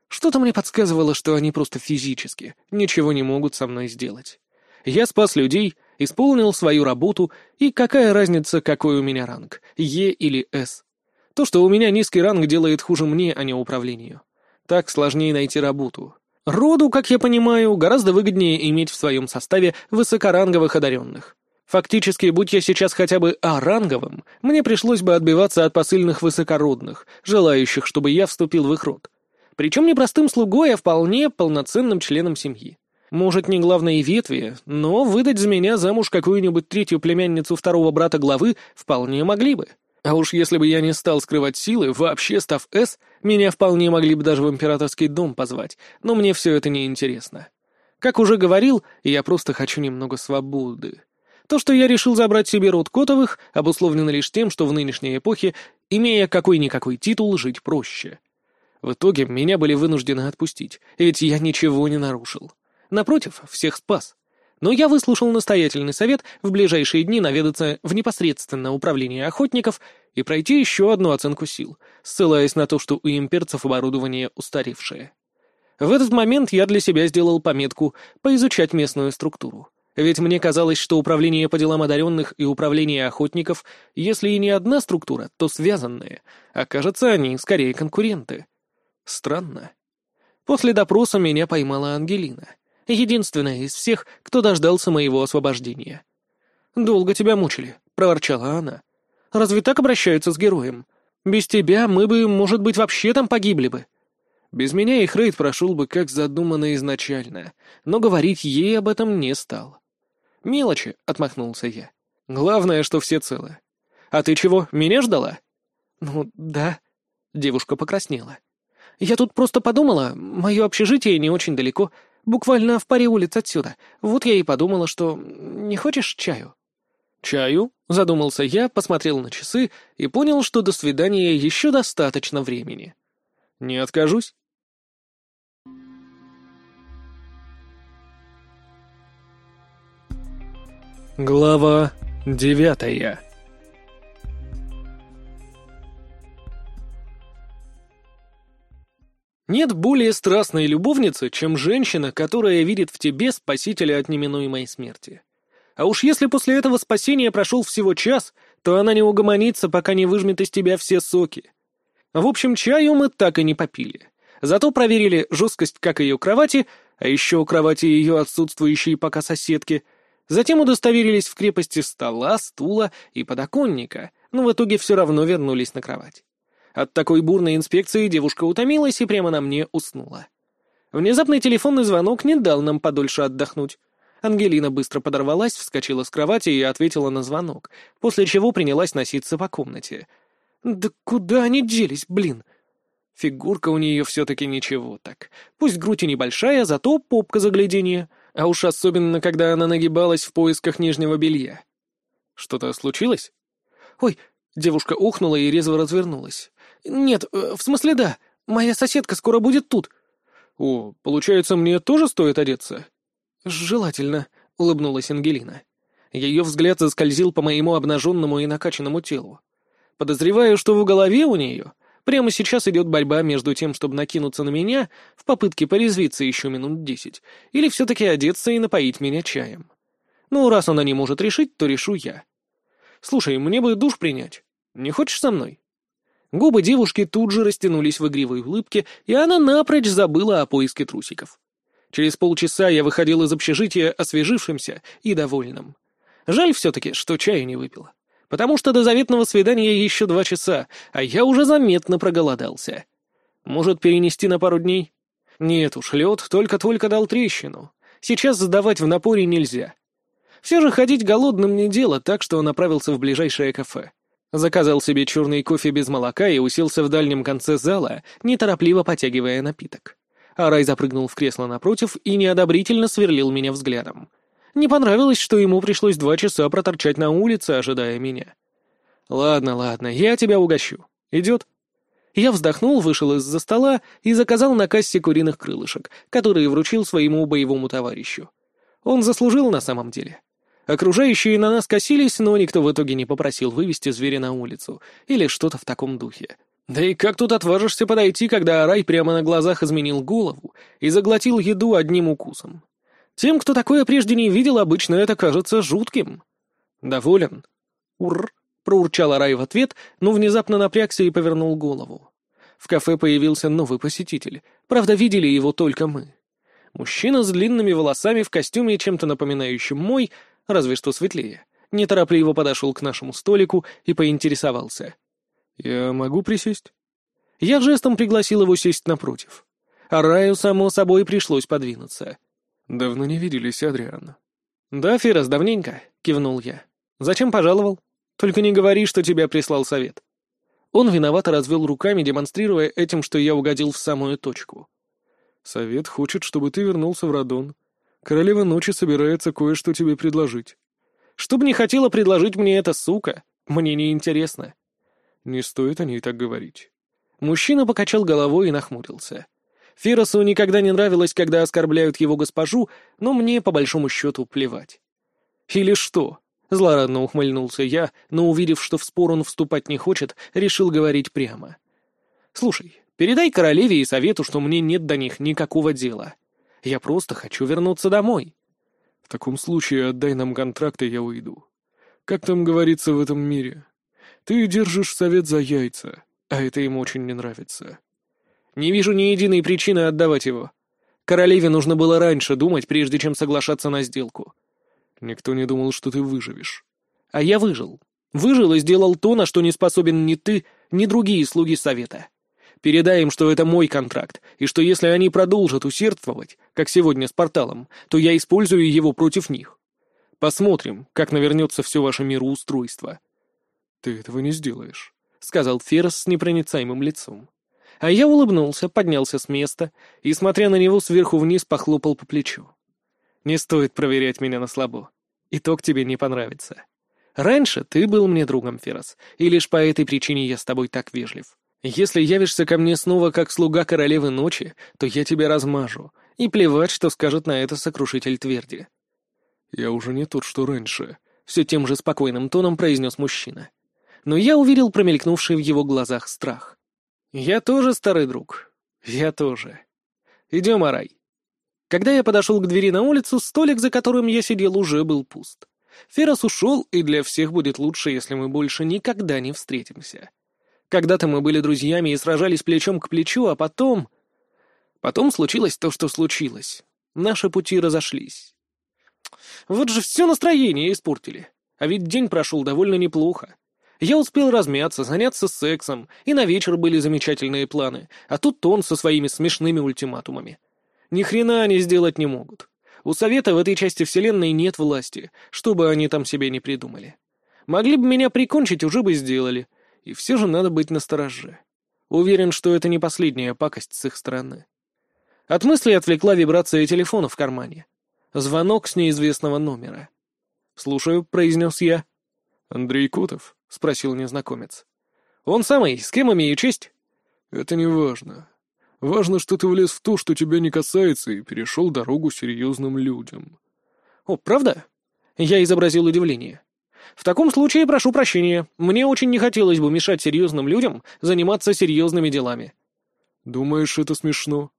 Что-то мне подсказывало, что они просто физически ничего не могут со мной сделать. Я спас людей, исполнил свою работу, и какая разница, какой у меня ранг, Е или С? То, что у меня низкий ранг, делает хуже мне, а не управлению. Так сложнее найти работу. Роду, как я понимаю, гораздо выгоднее иметь в своем составе высокоранговых одаренных. Фактически, будь я сейчас хотя бы А-ранговым, мне пришлось бы отбиваться от посыльных высокородных, желающих, чтобы я вступил в их род. Причем не простым слугой, а вполне полноценным членом семьи. Может, не главной ветви, но выдать за меня замуж какую-нибудь третью племянницу второго брата главы вполне могли бы. А уж если бы я не стал скрывать силы, вообще став «С», меня вполне могли бы даже в императорский дом позвать, но мне все это не интересно. Как уже говорил, я просто хочу немного свободы. То, что я решил забрать себе род Котовых, обусловлено лишь тем, что в нынешней эпохе, имея какой-никакой титул, жить проще. В итоге меня были вынуждены отпустить, ведь я ничего не нарушил. Напротив, всех спас. Но я выслушал настоятельный совет в ближайшие дни наведаться в непосредственное управление охотников и пройти еще одну оценку сил, ссылаясь на то, что у имперцев оборудование устаревшее. В этот момент я для себя сделал пометку поизучать местную структуру. Ведь мне казалось, что управление по делам одаренных и управление охотников, если и не одна структура, то связанные, а кажется, они скорее конкуренты. Странно. После допроса меня поймала Ангелина — единственная из всех, кто дождался моего освобождения. «Долго тебя мучили», — проворчала она. «Разве так обращаются с героем? Без тебя мы бы, может быть, вообще там погибли бы». Без меня их рейд прошел бы как задумано изначально, но говорить ей об этом не стал. «Мелочи», — отмахнулся я. «Главное, что все целы. А ты чего, меня ждала?» «Ну, да». Девушка покраснела. «Я тут просто подумала, мое общежитие не очень далеко, Буквально в паре улиц отсюда. Вот я и подумала, что... Не хочешь чаю?» «Чаю?» — задумался я, посмотрел на часы и понял, что до свидания еще достаточно времени. «Не откажусь». Глава девятая Нет более страстной любовницы, чем женщина, которая видит в тебе спасителя от неминуемой смерти. А уж если после этого спасения прошел всего час, то она не угомонится, пока не выжмет из тебя все соки. В общем, чаю мы так и не попили. Зато проверили жесткость как ее кровати, а еще кровати ее отсутствующие пока соседки. Затем удостоверились в крепости стола, стула и подоконника, но в итоге все равно вернулись на кровать. От такой бурной инспекции девушка утомилась и прямо на мне уснула. Внезапный телефонный звонок не дал нам подольше отдохнуть. Ангелина быстро подорвалась, вскочила с кровати и ответила на звонок, после чего принялась носиться по комнате. «Да куда они делись, блин?» Фигурка у нее все-таки ничего так. Пусть грудь и небольшая, зато попка загляденье. А уж особенно, когда она нагибалась в поисках нижнего белья. Что-то случилось? Ой, девушка ухнула и резво развернулась. «Нет, э, в смысле да. Моя соседка скоро будет тут». «О, получается, мне тоже стоит одеться?» «Желательно», — улыбнулась Ангелина. Ее взгляд заскользил по моему обнаженному и накачанному телу. Подозреваю, что в голове у нее прямо сейчас идет борьба между тем, чтобы накинуться на меня в попытке порезвиться еще минут десять, или все-таки одеться и напоить меня чаем. Ну, раз она не может решить, то решу я. «Слушай, мне бы душ принять. Не хочешь со мной?» Губы девушки тут же растянулись в игривой улыбке, и она напрочь забыла о поиске трусиков. Через полчаса я выходил из общежития освежившимся и довольным. Жаль все-таки, что чаю не выпила. Потому что до заветного свидания еще два часа, а я уже заметно проголодался. Может, перенести на пару дней? Нет уж, лед только-только дал трещину. Сейчас сдавать в напоре нельзя. Все же ходить голодным не дело, так что направился в ближайшее кафе. Заказал себе черный кофе без молока и уселся в дальнем конце зала, неторопливо потягивая напиток. Арай запрыгнул в кресло напротив и неодобрительно сверлил меня взглядом. Не понравилось, что ему пришлось два часа проторчать на улице, ожидая меня. «Ладно, ладно, я тебя угощу. Идет?» Я вздохнул, вышел из-за стола и заказал на кассе куриных крылышек, которые вручил своему боевому товарищу. Он заслужил на самом деле. Окружающие на нас косились, но никто в итоге не попросил вывести зверя на улицу или что-то в таком духе. Да и как тут отважишься подойти, когда Арай прямо на глазах изменил голову и заглотил еду одним укусом? Тем, кто такое прежде не видел, обычно это кажется жутким. «Доволен?» «Ур!» — проурчал Арай в ответ, но внезапно напрягся и повернул голову. В кафе появился новый посетитель. Правда, видели его только мы. Мужчина с длинными волосами в костюме, чем-то напоминающем мой, разве что светлее, неторопливо подошел к нашему столику и поинтересовался. «Я могу присесть?» Я жестом пригласил его сесть напротив. А Раю, само собой, пришлось подвинуться. «Давно не виделись, Адриан». «Да, Ферас, давненько», — кивнул я. «Зачем пожаловал?» Только не говори, что тебя прислал совет». Он виновато развел руками, демонстрируя этим, что я угодил в самую точку. «Совет хочет, чтобы ты вернулся в Радон. Королева ночи собирается кое-что тебе предложить». «Что бы не хотела предложить мне эта сука, мне не интересно. «Не стоит о ней так говорить». Мужчина покачал головой и нахмурился. Феросу никогда не нравилось, когда оскорбляют его госпожу, но мне, по большому счету, плевать. «Или что?» — злорадно ухмыльнулся я, но, увидев, что в спор он вступать не хочет, решил говорить прямо. «Слушай, передай королеве и совету, что мне нет до них никакого дела. Я просто хочу вернуться домой». «В таком случае отдай нам контракт, и я уйду. Как там говорится в этом мире? Ты держишь совет за яйца, а это им очень не нравится». «Не вижу ни единой причины отдавать его. Королеве нужно было раньше думать, прежде чем соглашаться на сделку». Никто не думал, что ты выживешь. А я выжил. Выжил и сделал то, на что не способен ни ты, ни другие слуги совета. Передай им, что это мой контракт, и что если они продолжат усердствовать, как сегодня с порталом, то я использую его против них. Посмотрим, как навернется все ваше мироустройство. — Ты этого не сделаешь, — сказал Феррес с непроницаемым лицом. А я улыбнулся, поднялся с места и, смотря на него сверху вниз, похлопал по плечу. Не стоит проверять меня на слабо. Итог тебе не понравится. Раньше ты был мне другом, Ферос, и лишь по этой причине я с тобой так вежлив. Если явишься ко мне снова как слуга королевы ночи, то я тебя размажу, и плевать, что скажет на это сокрушитель тверди». «Я уже не тот, что раньше», — все тем же спокойным тоном произнес мужчина. Но я увидел промелькнувший в его глазах страх. «Я тоже старый друг. Я тоже. Идем, Арай. Когда я подошел к двери на улицу, столик, за которым я сидел, уже был пуст. Ферос ушел, и для всех будет лучше, если мы больше никогда не встретимся. Когда-то мы были друзьями и сражались плечом к плечу, а потом... Потом случилось то, что случилось. Наши пути разошлись. Вот же все настроение испортили. А ведь день прошел довольно неплохо. Я успел размяться, заняться сексом, и на вечер были замечательные планы, а тут он со своими смешными ультиматумами. Ни хрена они сделать не могут. У Совета в этой части Вселенной нет власти, что бы они там себе не придумали. Могли бы меня прикончить, уже бы сделали. И все же надо быть настороже. Уверен, что это не последняя пакость с их стороны. От мысли отвлекла вибрация телефона в кармане. Звонок с неизвестного номера. «Слушаю», — произнес я. «Андрей Котов?» — спросил незнакомец. «Он самый. С кем имею честь?» «Это не важно. Важно, что ты влез в то, что тебя не касается, и перешел дорогу серьезным людям». «О, правда?» Я изобразил удивление. «В таком случае прошу прощения. Мне очень не хотелось бы мешать серьезным людям заниматься серьезными делами». «Думаешь, это смешно?»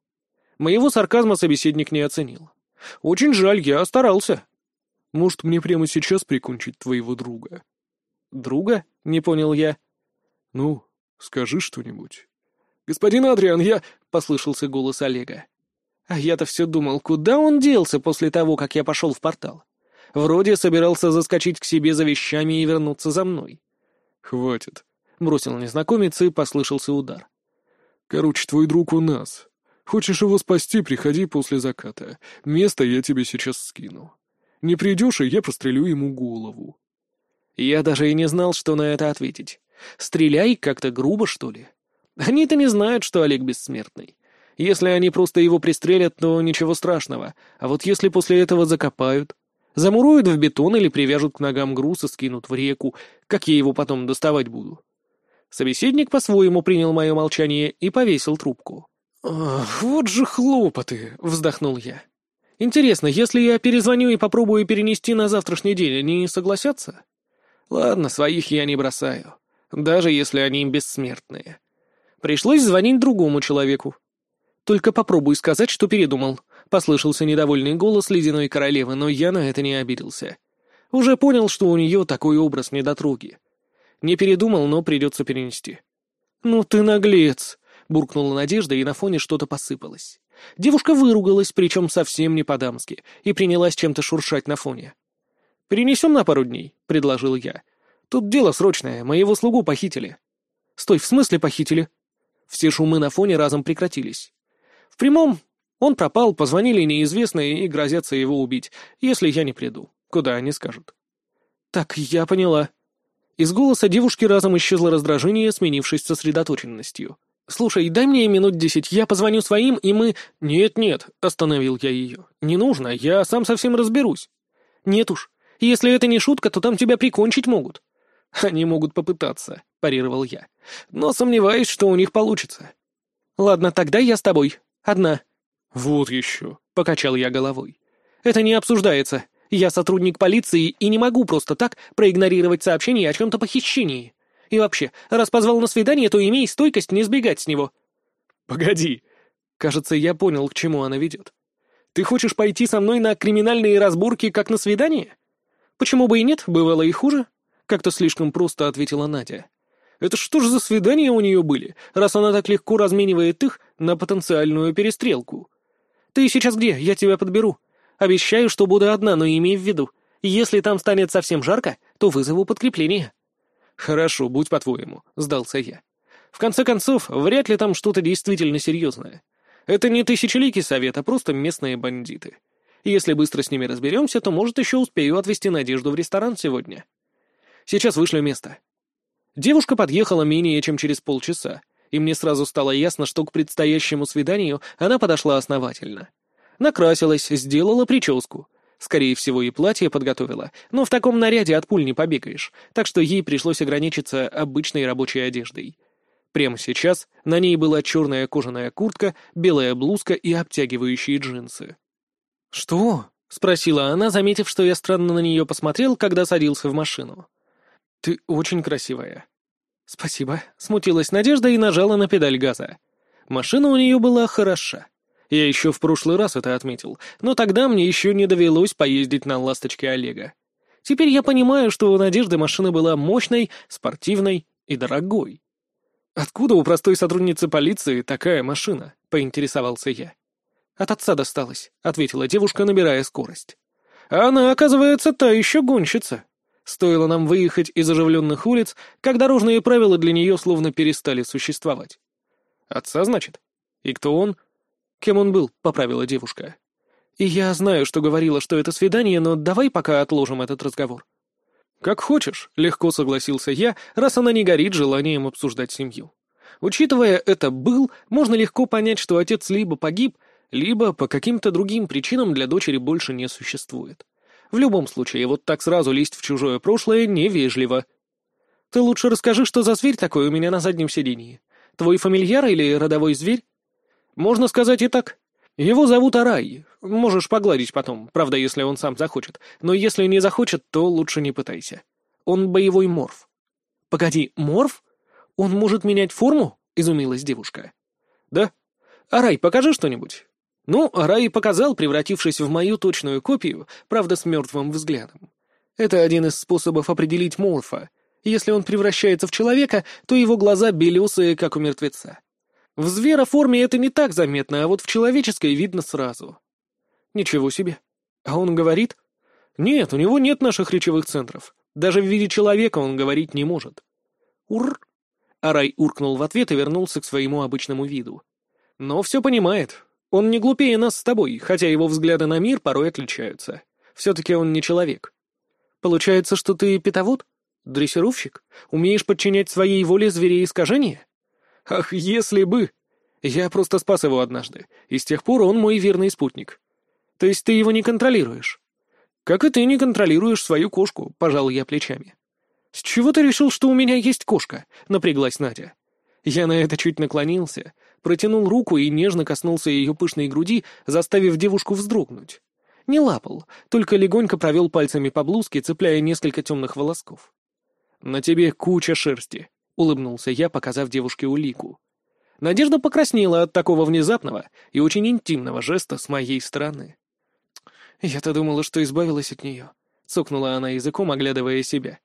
Моего сарказма собеседник не оценил. «Очень жаль, я старался». «Может, мне прямо сейчас прикончить твоего друга?» «Друга?» — не понял я. «Ну, скажи что-нибудь». «Господин Адриан, я...» — послышался голос Олега. А я-то все думал, куда он делся после того, как я пошел в портал. Вроде собирался заскочить к себе за вещами и вернуться за мной. «Хватит», — бросил незнакомец и послышался удар. «Короче, твой друг у нас. Хочешь его спасти, приходи после заката. Место я тебе сейчас скину. Не придешь, и я прострелю ему голову». Я даже и не знал, что на это ответить. Стреляй как-то грубо, что ли? Они-то не знают, что Олег бессмертный. Если они просто его пристрелят, то ничего страшного. А вот если после этого закопают, замуруют в бетон или привяжут к ногам груз и скинут в реку, как я его потом доставать буду? Собеседник по-своему принял мое молчание и повесил трубку. «Ох, вот же хлопоты!» — вздохнул я. «Интересно, если я перезвоню и попробую перенести на завтрашний день, они согласятся?» «Ладно, своих я не бросаю, даже если они бессмертные. Пришлось звонить другому человеку. «Только попробуй сказать, что передумал», — послышался недовольный голос ледяной королевы, но я на это не обиделся. Уже понял, что у нее такой образ недотроги. Не передумал, но придется перенести. «Ну ты наглец!» — буркнула Надежда, и на фоне что-то посыпалось. Девушка выругалась, причем совсем не по-дамски, и принялась чем-то шуршать на фоне. «Перенесем на пару дней», — предложил я. «Тут дело срочное, моего слугу похитили». «Стой, в смысле похитили?» Все шумы на фоне разом прекратились. В прямом он пропал, позвонили неизвестные и грозятся его убить, если я не приду, куда они скажут. «Так, я поняла». Из голоса девушки разом исчезло раздражение, сменившись сосредоточенностью. «Слушай, дай мне минут десять, я позвоню своим, и мы...» «Нет-нет», — остановил я ее. «Не нужно, я сам совсем разберусь». «Нет уж. Если это не шутка, то там тебя прикончить могут». «Они могут попытаться», — парировал я. «Но сомневаюсь, что у них получится». «Ладно, тогда я с тобой. Одна». «Вот еще», — покачал я головой. «Это не обсуждается. Я сотрудник полиции и не могу просто так проигнорировать сообщение о чем-то похищении». И вообще, раз позвал на свидание, то имей стойкость не сбегать с него». «Погоди». Кажется, я понял, к чему она ведет. «Ты хочешь пойти со мной на криминальные разборки, как на свидание?» «Почему бы и нет, бывало и хуже», — как-то слишком просто ответила Надя. «Это что ж за свидания у нее были, раз она так легко разменивает их на потенциальную перестрелку? Ты сейчас где? Я тебя подберу. Обещаю, что буду одна, но имей в виду, если там станет совсем жарко, то вызову подкрепление». «Хорошо, будь по-твоему», — сдался я. «В конце концов, вряд ли там что-то действительно серьезное. Это не тысячеликий совет, а просто местные бандиты. Если быстро с ними разберемся, то, может, еще успею отвезти Надежду в ресторан сегодня. Сейчас вышлю место». Девушка подъехала менее чем через полчаса, и мне сразу стало ясно, что к предстоящему свиданию она подошла основательно. Накрасилась, сделала прическу — Скорее всего, и платье подготовила, но в таком наряде от пуль не побегаешь, так что ей пришлось ограничиться обычной рабочей одеждой. Прямо сейчас на ней была черная кожаная куртка, белая блузка и обтягивающие джинсы. «Что?» — спросила она, заметив, что я странно на нее посмотрел, когда садился в машину. «Ты очень красивая». «Спасибо», — смутилась Надежда и нажала на педаль газа. Машина у нее была хороша. Я еще в прошлый раз это отметил, но тогда мне еще не довелось поездить на «Ласточке» Олега. Теперь я понимаю, что у Надежды машина была мощной, спортивной и дорогой. «Откуда у простой сотрудницы полиции такая машина?» — поинтересовался я. «От отца досталась», — ответила девушка, набирая скорость. «А она, оказывается, та еще гонщица. Стоило нам выехать из оживленных улиц, как дорожные правила для нее словно перестали существовать». «Отца, значит? И кто он?» «Кем он был?» — поправила девушка. «И я знаю, что говорила, что это свидание, но давай пока отложим этот разговор». «Как хочешь», — легко согласился я, раз она не горит желанием обсуждать семью. Учитывая это «был», можно легко понять, что отец либо погиб, либо по каким-то другим причинам для дочери больше не существует. В любом случае, вот так сразу лезть в чужое прошлое невежливо. «Ты лучше расскажи, что за зверь такой у меня на заднем сиденье. Твой фамильяр или родовой зверь?» Можно сказать и так. Его зовут Арай. Можешь погладить потом, правда, если он сам захочет. Но если не захочет, то лучше не пытайся. Он боевой морф. Погоди, морф? Он может менять форму? Изумилась девушка. Да. Арай, покажи что-нибудь. Ну, Арай показал, превратившись в мою точную копию, правда, с мертвым взглядом. Это один из способов определить морфа. Если он превращается в человека, то его глаза белесые, как у мертвеца. В звероформе это не так заметно, а вот в человеческой видно сразу. Ничего себе. А он говорит? Нет, у него нет наших речевых центров. Даже в виде человека он говорить не может. Ур! Арай уркнул в ответ и вернулся к своему обычному виду. Но все понимает. Он не глупее нас с тобой, хотя его взгляды на мир порой отличаются. Все-таки он не человек. Получается, что ты питовод? Дрессировщик? Умеешь подчинять своей воле зверей искажения? Ах, если бы! Я просто спас его однажды, и с тех пор он мой верный спутник. То есть ты его не контролируешь? Как и ты не контролируешь свою кошку, пожал я плечами. С чего ты решил, что у меня есть кошка? Напряглась Надя. Я на это чуть наклонился, протянул руку и нежно коснулся ее пышной груди, заставив девушку вздрогнуть. Не лапал, только легонько провел пальцами по блузке, цепляя несколько темных волосков. «На тебе куча шерсти улыбнулся я, показав девушке улику. Надежда покраснела от такого внезапного и очень интимного жеста с моей стороны. «Я-то думала, что избавилась от нее», — цокнула она языком, оглядывая себя.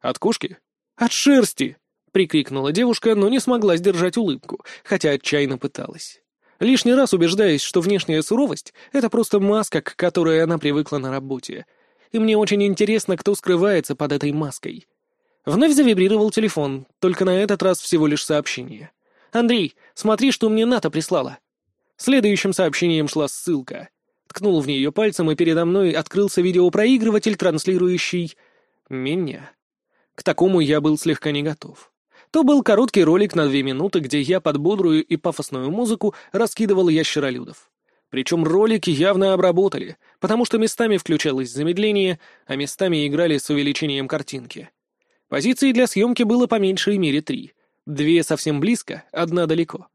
«От кошки? От шерсти!» — прикрикнула девушка, но не смогла сдержать улыбку, хотя отчаянно пыталась. Лишний раз убеждаясь, что внешняя суровость — это просто маска, к которой она привыкла на работе. И мне очень интересно, кто скрывается под этой маской — Вновь завибрировал телефон, только на этот раз всего лишь сообщение. «Андрей, смотри, что мне НАТО прислала». Следующим сообщением шла ссылка. Ткнул в нее пальцем, и передо мной открылся видеопроигрыватель, транслирующий... меня. К такому я был слегка не готов. То был короткий ролик на две минуты, где я под бодрую и пафосную музыку раскидывал ящеролюдов. Причем ролики явно обработали, потому что местами включалось замедление, а местами играли с увеличением картинки. Позиций для съемки было по меньшей мере три. Две совсем близко, одна далеко.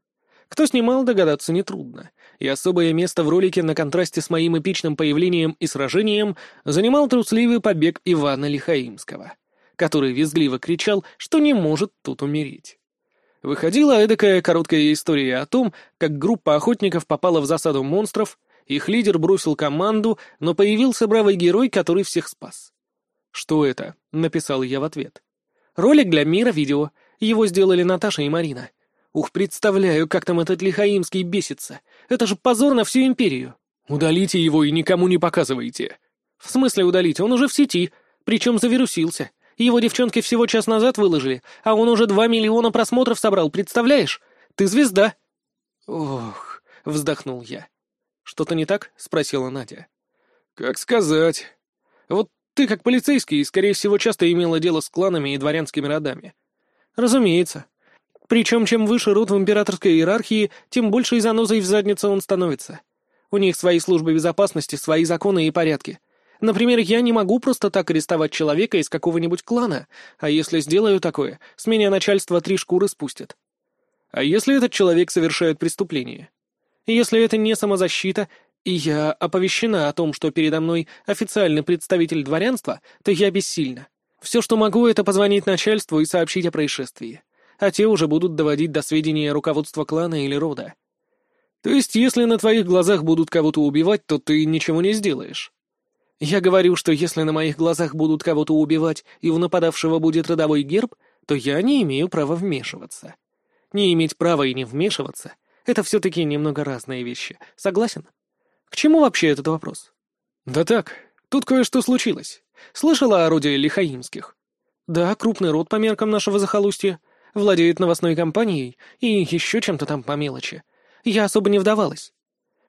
Кто снимал, догадаться нетрудно. И особое место в ролике на контрасте с моим эпичным появлением и сражением занимал трусливый побег Ивана Лихаимского, который визгливо кричал, что не может тут умереть. Выходила эдакая короткая история о том, как группа охотников попала в засаду монстров, их лидер бросил команду, но появился бравый герой, который всех спас. «Что это?» — написал я в ответ. «Ролик для мира видео. Его сделали Наташа и Марина. Ух, представляю, как там этот Лихаимский бесится. Это же позор на всю империю. Удалите его и никому не показывайте. В смысле удалить? Он уже в сети. Причем завирусился. Его девчонки всего час назад выложили, а он уже два миллиона просмотров собрал, представляешь? Ты звезда. Ох, вздохнул я. Что-то не так? Спросила Надя. Как сказать. Вот ты, как полицейский, скорее всего, часто имела дело с кланами и дворянскими родами. Разумеется. Причем, чем выше род в императорской иерархии, тем больше и занозой в задницу он становится. У них свои службы безопасности, свои законы и порядки. Например, я не могу просто так арестовать человека из какого-нибудь клана, а если сделаю такое, с меня начальство три шкуры спустят. А если этот человек совершает преступление? Если это не самозащита, и я оповещена о том, что передо мной официальный представитель дворянства, то я бессильна. Все, что могу, это позвонить начальству и сообщить о происшествии а те уже будут доводить до сведения руководства клана или рода. То есть, если на твоих глазах будут кого-то убивать, то ты ничего не сделаешь. Я говорю, что если на моих глазах будут кого-то убивать, и у нападавшего будет родовой герб, то я не имею права вмешиваться. Не иметь права и не вмешиваться — это все-таки немного разные вещи. Согласен? К чему вообще этот вопрос? Да так, тут кое-что случилось. Слышала о роде Лихаимских? Да, крупный род по меркам нашего захолустья владеет новостной компанией и еще чем-то там по мелочи. Я особо не вдавалась.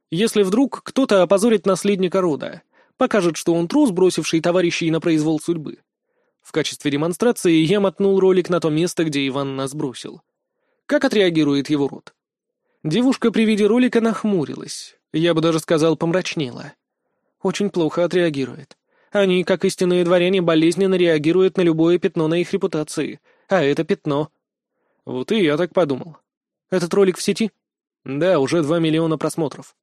Если вдруг кто-то опозорит наследника рода, покажет, что он трус, бросивший товарищей на произвол судьбы. В качестве демонстрации я мотнул ролик на то место, где Иван нас бросил. Как отреагирует его род? Девушка при виде ролика нахмурилась. Я бы даже сказал, помрачнела. Очень плохо отреагирует. Они, как истинные дворяне, болезненно реагируют на любое пятно на их репутации. А это пятно вот и я так подумал. Этот ролик в сети? Да, уже два миллиона просмотров.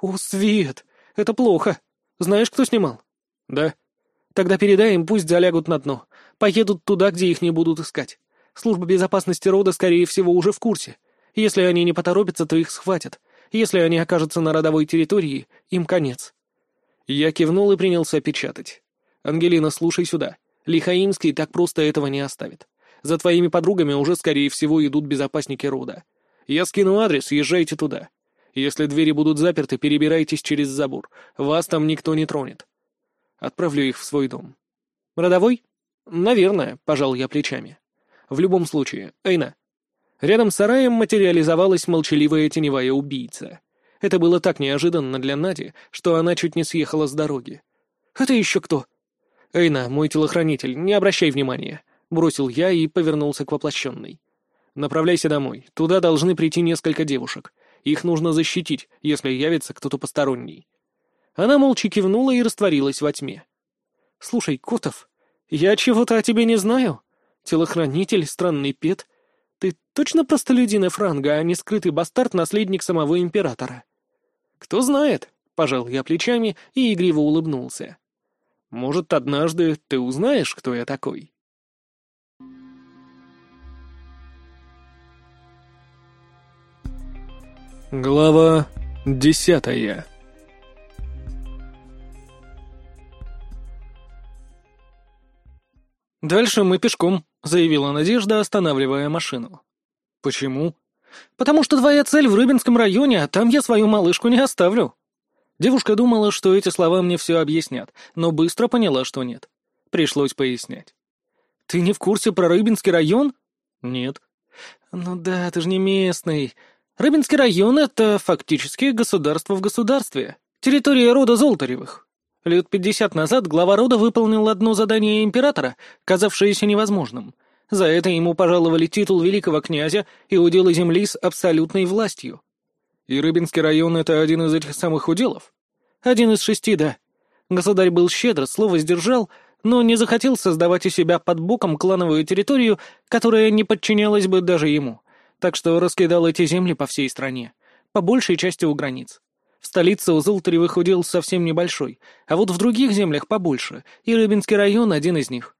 О, Свет, это плохо. Знаешь, кто снимал? Да. Тогда передай им, пусть залягут на дно. Поедут туда, где их не будут искать. Служба безопасности рода, скорее всего, уже в курсе. Если они не поторопятся, то их схватят. Если они окажутся на родовой территории, им конец. Я кивнул и принялся печатать. «Ангелина, слушай сюда. Лихаимский так просто этого не оставит. За твоими подругами уже, скорее всего, идут безопасники рода. Я скину адрес, езжайте туда. Если двери будут заперты, перебирайтесь через забор. Вас там никто не тронет. Отправлю их в свой дом. Родовой? Наверное, пожал я плечами. В любом случае, Эйна. Рядом с сараем материализовалась молчаливая теневая убийца. Это было так неожиданно для Нади, что она чуть не съехала с дороги. «Это еще кто?» «Эйна, мой телохранитель, не обращай внимания. — бросил я и повернулся к воплощенной. «Направляйся домой. Туда должны прийти несколько девушек. Их нужно защитить, если явится кто-то посторонний». Она молча кивнула и растворилась во тьме. «Слушай, Котов, я чего-то о тебе не знаю. Телохранитель, странный пет. Ты точно простолюдин Франга, а не скрытый бастард-наследник самого императора?» «Кто знает?» — пожал я плечами и игриво улыбнулся. «Может, однажды ты узнаешь, кто я такой?» Глава десятая «Дальше мы пешком», — заявила Надежда, останавливая машину. «Почему?» «Потому что твоя цель в Рыбинском районе, а там я свою малышку не оставлю». Девушка думала, что эти слова мне все объяснят, но быстро поняла, что нет. Пришлось пояснять. «Ты не в курсе про Рыбинский район?» «Нет». «Ну да, ты же не местный. Рыбинский район — это фактически государство в государстве. Территория рода Золотаревых. Лет пятьдесят назад глава рода выполнил одно задание императора, казавшееся невозможным. За это ему пожаловали титул великого князя и уделы земли с абсолютной властью. И Рыбинский район — это один из этих самых уделов? Один из шести, да. Государь был щедр, слово сдержал, но не захотел создавать у себя под боком клановую территорию, которая не подчинялась бы даже ему, так что раскидал эти земли по всей стране, по большей части у границ. В столице у Золотаревых удел совсем небольшой, а вот в других землях побольше, и Рыбинский район один из них.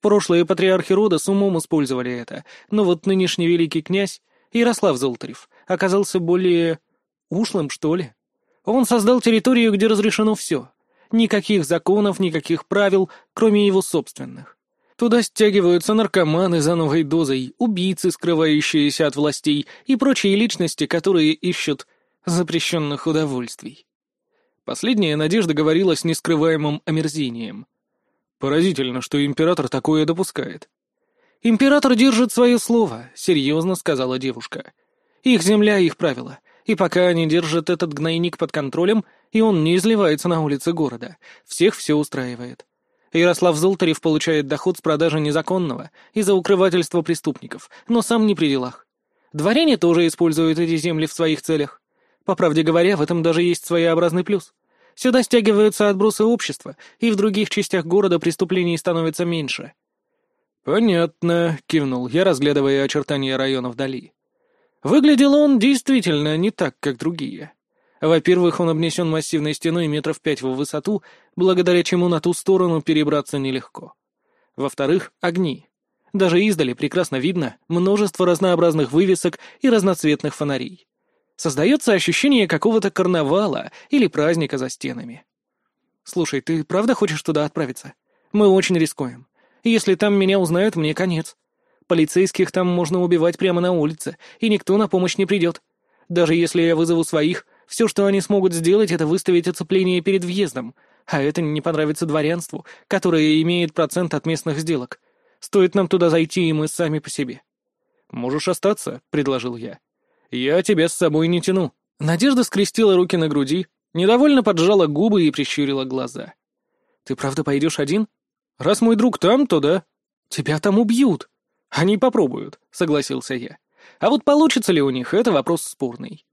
Прошлые патриархи рода с умом использовали это, но вот нынешний великий князь, Ярослав Золотарев, оказался более... ушлым, что ли. Он создал территорию, где разрешено все. Никаких законов, никаких правил, кроме его собственных. Туда стягиваются наркоманы за новой дозой, убийцы, скрывающиеся от властей, и прочие личности, которые ищут запрещенных удовольствий. Последняя надежда говорила с нескрываемым омерзением. Поразительно, что император такое допускает. «Император держит свое слово», — серьезно сказала девушка. «Их земля, их правила. И пока они держат этот гнойник под контролем, и он не изливается на улицы города, всех все устраивает. Ярослав Золотарев получает доход с продажи незаконного и за укрывательство преступников, но сам не при делах. Дворяне тоже используют эти земли в своих целях. По правде говоря, в этом даже есть своеобразный плюс. Сюда стягиваются отбросы общества, и в других частях города преступлений становится меньше. «Понятно», — кивнул я, разглядывая очертания района вдали. Выглядел он действительно не так, как другие. Во-первых, он обнесен массивной стеной метров пять в высоту, благодаря чему на ту сторону перебраться нелегко. Во-вторых, огни. Даже издали прекрасно видно множество разнообразных вывесок и разноцветных фонарей. Создается ощущение какого-то карнавала или праздника за стенами. «Слушай, ты правда хочешь туда отправиться? Мы очень рискуем. Если там меня узнают, мне конец. Полицейских там можно убивать прямо на улице, и никто на помощь не придет. Даже если я вызову своих, все, что они смогут сделать, это выставить оцепление перед въездом, а это не понравится дворянству, которое имеет процент от местных сделок. Стоит нам туда зайти, и мы сами по себе». «Можешь остаться», — предложил я. «Я тебя с собой не тяну». Надежда скрестила руки на груди, недовольно поджала губы и прищурила глаза. «Ты правда пойдешь один?» «Раз мой друг там, то да». «Тебя там убьют». «Они попробуют», — согласился я. «А вот получится ли у них, это вопрос спорный».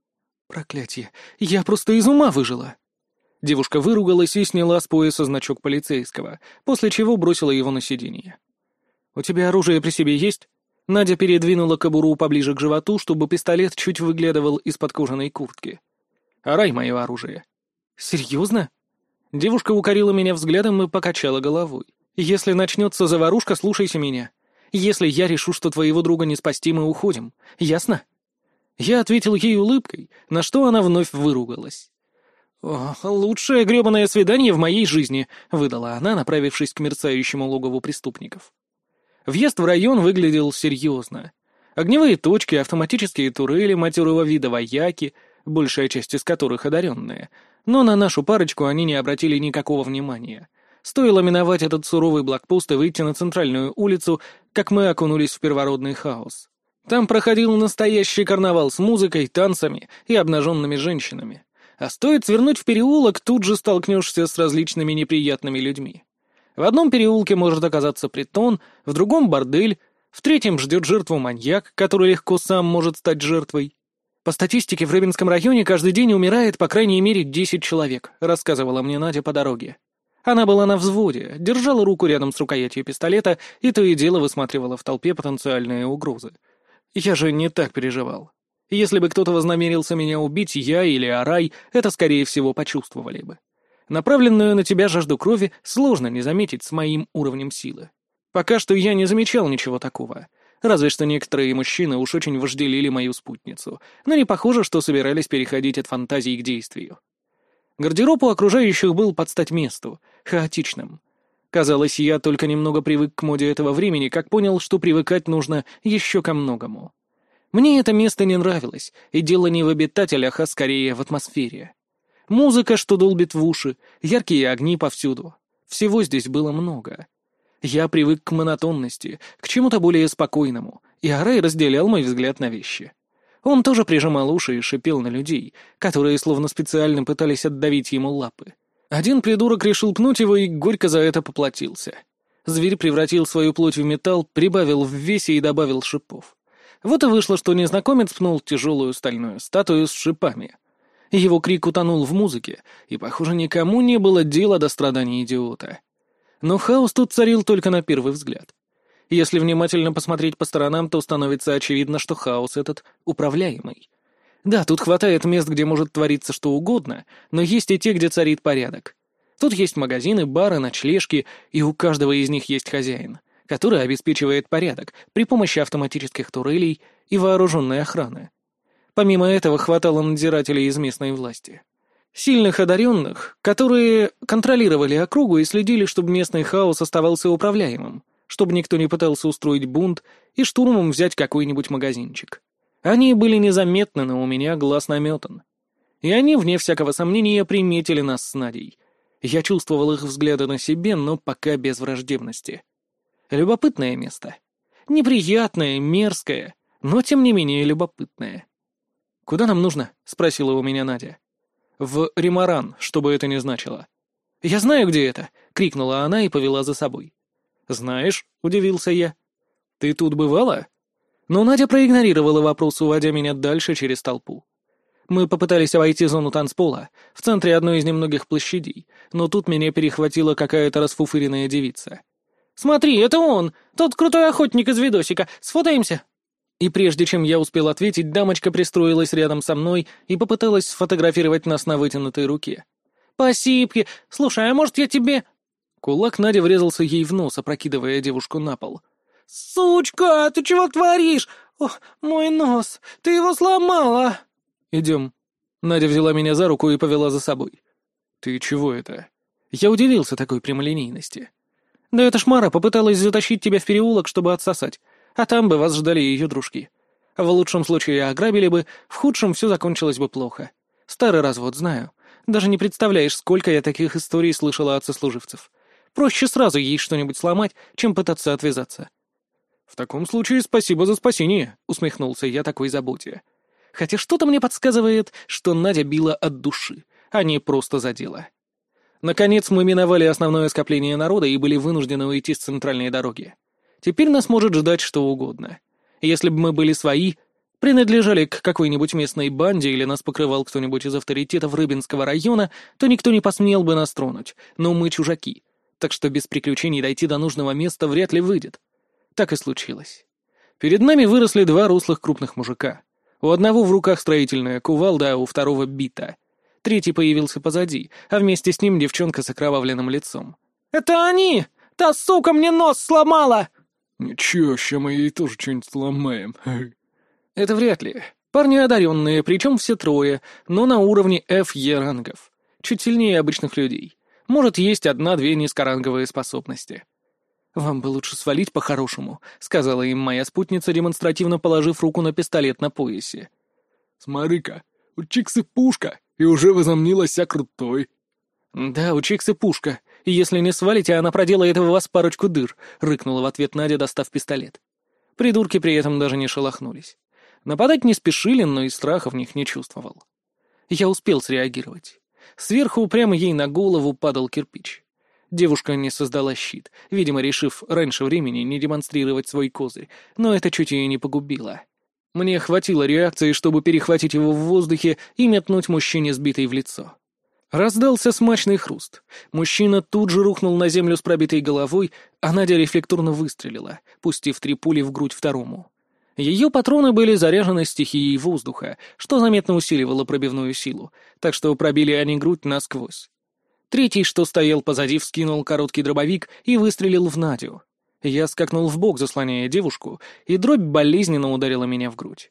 «Проклятие, я просто из ума выжила». Девушка выругалась и сняла с пояса значок полицейского, после чего бросила его на сиденье. «У тебя оружие при себе есть?» Надя передвинула кобуру поближе к животу, чтобы пистолет чуть выглядывал из-под кожаной куртки. «Орай мое оружие». «Серьезно?» Девушка укорила меня взглядом и покачала головой. «Если начнется заварушка, слушайся меня. Если я решу, что твоего друга не спасти, мы уходим. Ясно?» Я ответил ей улыбкой, на что она вновь выругалась. «О, лучшее гребаное свидание в моей жизни», — выдала она, направившись к мерцающему логову преступников. Въезд в район выглядел серьезно. Огневые точки, автоматические турели матерого вида вояки, большая часть из которых одаренные. Но на нашу парочку они не обратили никакого внимания. Стоило миновать этот суровый блокпост и выйти на центральную улицу, как мы окунулись в первородный хаос. Там проходил настоящий карнавал с музыкой, танцами и обнаженными женщинами. А стоит свернуть в переулок, тут же столкнешься с различными неприятными людьми. В одном переулке может оказаться притон, в другом — бордель, в третьем ждет жертву маньяк, который легко сам может стать жертвой. По статистике, в Рыбинском районе каждый день умирает по крайней мере 10 человек, рассказывала мне Надя по дороге. Она была на взводе, держала руку рядом с рукоятью пистолета и то и дело высматривала в толпе потенциальные угрозы. Я же не так переживал. Если бы кто-то вознамерился меня убить, я или Арай это, скорее всего, почувствовали бы. Направленную на тебя жажду крови сложно не заметить с моим уровнем силы. Пока что я не замечал ничего такого. Разве что некоторые мужчины уж очень вожделили мою спутницу, но не похоже, что собирались переходить от фантазии к действию. Гардероб у окружающих был под стать месту, хаотичным. Казалось, я только немного привык к моде этого времени, как понял, что привыкать нужно еще ко многому. Мне это место не нравилось, и дело не в обитателях, а скорее в атмосфере. Музыка, что долбит в уши, яркие огни повсюду. Всего здесь было много. Я привык к монотонности, к чему-то более спокойному, и Арай разделял мой взгляд на вещи. Он тоже прижимал уши и шипел на людей, которые словно специально пытались отдавить ему лапы. Один придурок решил пнуть его и горько за это поплатился. Зверь превратил свою плоть в металл, прибавил в весе и добавил шипов. Вот и вышло, что незнакомец пнул тяжелую стальную статую с шипами. Его крик утонул в музыке, и, похоже, никому не было дела до страданий идиота. Но хаос тут царил только на первый взгляд. Если внимательно посмотреть по сторонам, то становится очевидно, что хаос этот управляемый. Да, тут хватает мест, где может твориться что угодно, но есть и те, где царит порядок. Тут есть магазины, бары, ночлежки, и у каждого из них есть хозяин, который обеспечивает порядок при помощи автоматических турелей и вооруженной охраны. Помимо этого хватало надзирателей из местной власти. Сильных одаренных, которые контролировали округу и следили, чтобы местный хаос оставался управляемым, чтобы никто не пытался устроить бунт и штурмом взять какой-нибудь магазинчик. Они были незаметны, но у меня глаз наметан. И они, вне всякого сомнения, приметили нас с Надей. Я чувствовал их взгляды на себе, но пока без враждебности. Любопытное место. Неприятное, мерзкое, но тем не менее любопытное. «Куда нам нужно?» — спросила у меня Надя. «В Римаран, что бы это ни значило». «Я знаю, где это!» — крикнула она и повела за собой. «Знаешь?» — удивился я. «Ты тут бывала?» Но Надя проигнорировала вопрос, уводя меня дальше через толпу. Мы попытались обойти зону танцпола, в центре одной из немногих площадей, но тут меня перехватила какая-то расфуфыренная девица. «Смотри, это он! Тот крутой охотник из видосика! Сфотаемся!» И прежде чем я успел ответить, дамочка пристроилась рядом со мной и попыталась сфотографировать нас на вытянутой руке. «Спасибо! Слушай, а может я тебе...» Кулак Надя врезался ей в нос, опрокидывая девушку на пол. «Сучка, ты чего творишь? О, мой нос! Ты его сломала!» «Идем». Надя взяла меня за руку и повела за собой. «Ты чего это?» Я удивился такой прямолинейности. «Да эта шмара попыталась затащить тебя в переулок, чтобы отсосать, а там бы вас ждали ее дружки. В лучшем случае ограбили бы, в худшем все закончилось бы плохо. Старый развод, знаю. Даже не представляешь, сколько я таких историй слышала от сослуживцев. Проще сразу ей что-нибудь сломать, чем пытаться отвязаться». «В таком случае спасибо за спасение», — усмехнулся я такой заботе. Хотя что-то мне подсказывает, что Надя била от души, а не просто задела. Наконец мы миновали основное скопление народа и были вынуждены уйти с центральной дороги. Теперь нас может ждать что угодно. Если бы мы были свои, принадлежали к какой-нибудь местной банде или нас покрывал кто-нибудь из авторитетов Рыбинского района, то никто не посмел бы нас тронуть, но мы чужаки, так что без приключений дойти до нужного места вряд ли выйдет. Так и случилось. Перед нами выросли два рослых крупных мужика. У одного в руках строительная кувалда, а у второго — бита. Третий появился позади, а вместе с ним девчонка с окровавленным лицом. «Это они! Та сука мне нос сломала!» «Ничего, ща мы ей тоже что-нибудь сломаем». «Это вряд ли. Парни одаренные, причем все трое, но на уровне F-E рангов. Чуть сильнее обычных людей. Может, есть одна-две низкоранговые способности. «Вам бы лучше свалить по-хорошему», — сказала им моя спутница, демонстративно положив руку на пистолет на поясе. «Смотри-ка, у Чиксы пушка, и уже возомнилась вся крутой». «Да, у Чиксы пушка, и если не свалите, она проделает в вас парочку дыр», — рыкнула в ответ Надя, достав пистолет. Придурки при этом даже не шелохнулись. Нападать не спешили, но и страха в них не чувствовал. Я успел среагировать. Сверху прямо ей на голову падал кирпич. Девушка не создала щит, видимо, решив раньше времени не демонстрировать свой козырь, но это чуть ее не погубило. Мне хватило реакции, чтобы перехватить его в воздухе и метнуть мужчине сбитый в лицо. Раздался смачный хруст. Мужчина тут же рухнул на землю с пробитой головой, а Надя рефлекторно выстрелила, пустив три пули в грудь второму. Ее патроны были заряжены стихией воздуха, что заметно усиливало пробивную силу, так что пробили они грудь насквозь. Третий, что стоял позади, вскинул короткий дробовик и выстрелил в Надю. Я скакнул в бок, заслоняя девушку, и дробь болезненно ударила меня в грудь.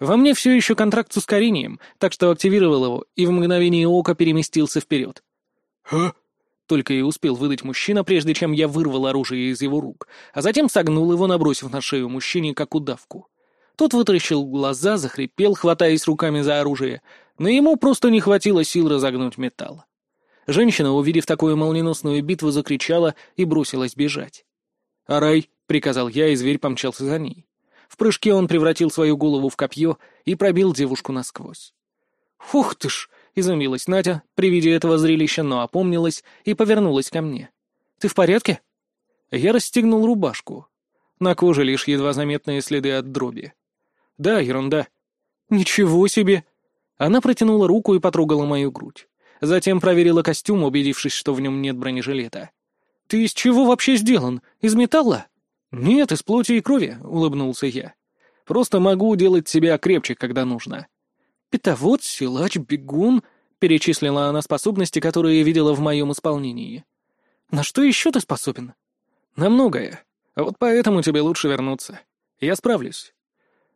Во мне все еще контракт с ускорением, так что активировал его и в мгновение ока переместился вперед. «Ха?» Только и успел выдать мужчина, прежде чем я вырвал оружие из его рук, а затем согнул его, набросив на шею мужчине, как удавку. Тот вытаращил глаза, захрипел, хватаясь руками за оружие, но ему просто не хватило сил разогнуть металл. Женщина, увидев такую молниеносную битву, закричала и бросилась бежать. «Арай!» — приказал я, и зверь помчался за ней. В прыжке он превратил свою голову в копье и пробил девушку насквозь. «Ух ты ж! — изумилась Надя при виде этого зрелища, но опомнилась и повернулась ко мне. «Ты в порядке?» Я расстегнул рубашку. На коже лишь едва заметные следы от дроби. «Да, ерунда». «Ничего себе!» Она протянула руку и потрогала мою грудь. Затем проверила костюм, убедившись, что в нем нет бронежилета. «Ты из чего вообще сделан? Из металла?» «Нет, из плоти и крови», — улыбнулся я. «Просто могу делать себя крепче, когда нужно». «Питовод, силач, бегун», — перечислила она способности, которые видела в моем исполнении. «На что еще ты способен?» «На многое. Вот поэтому тебе лучше вернуться. Я справлюсь».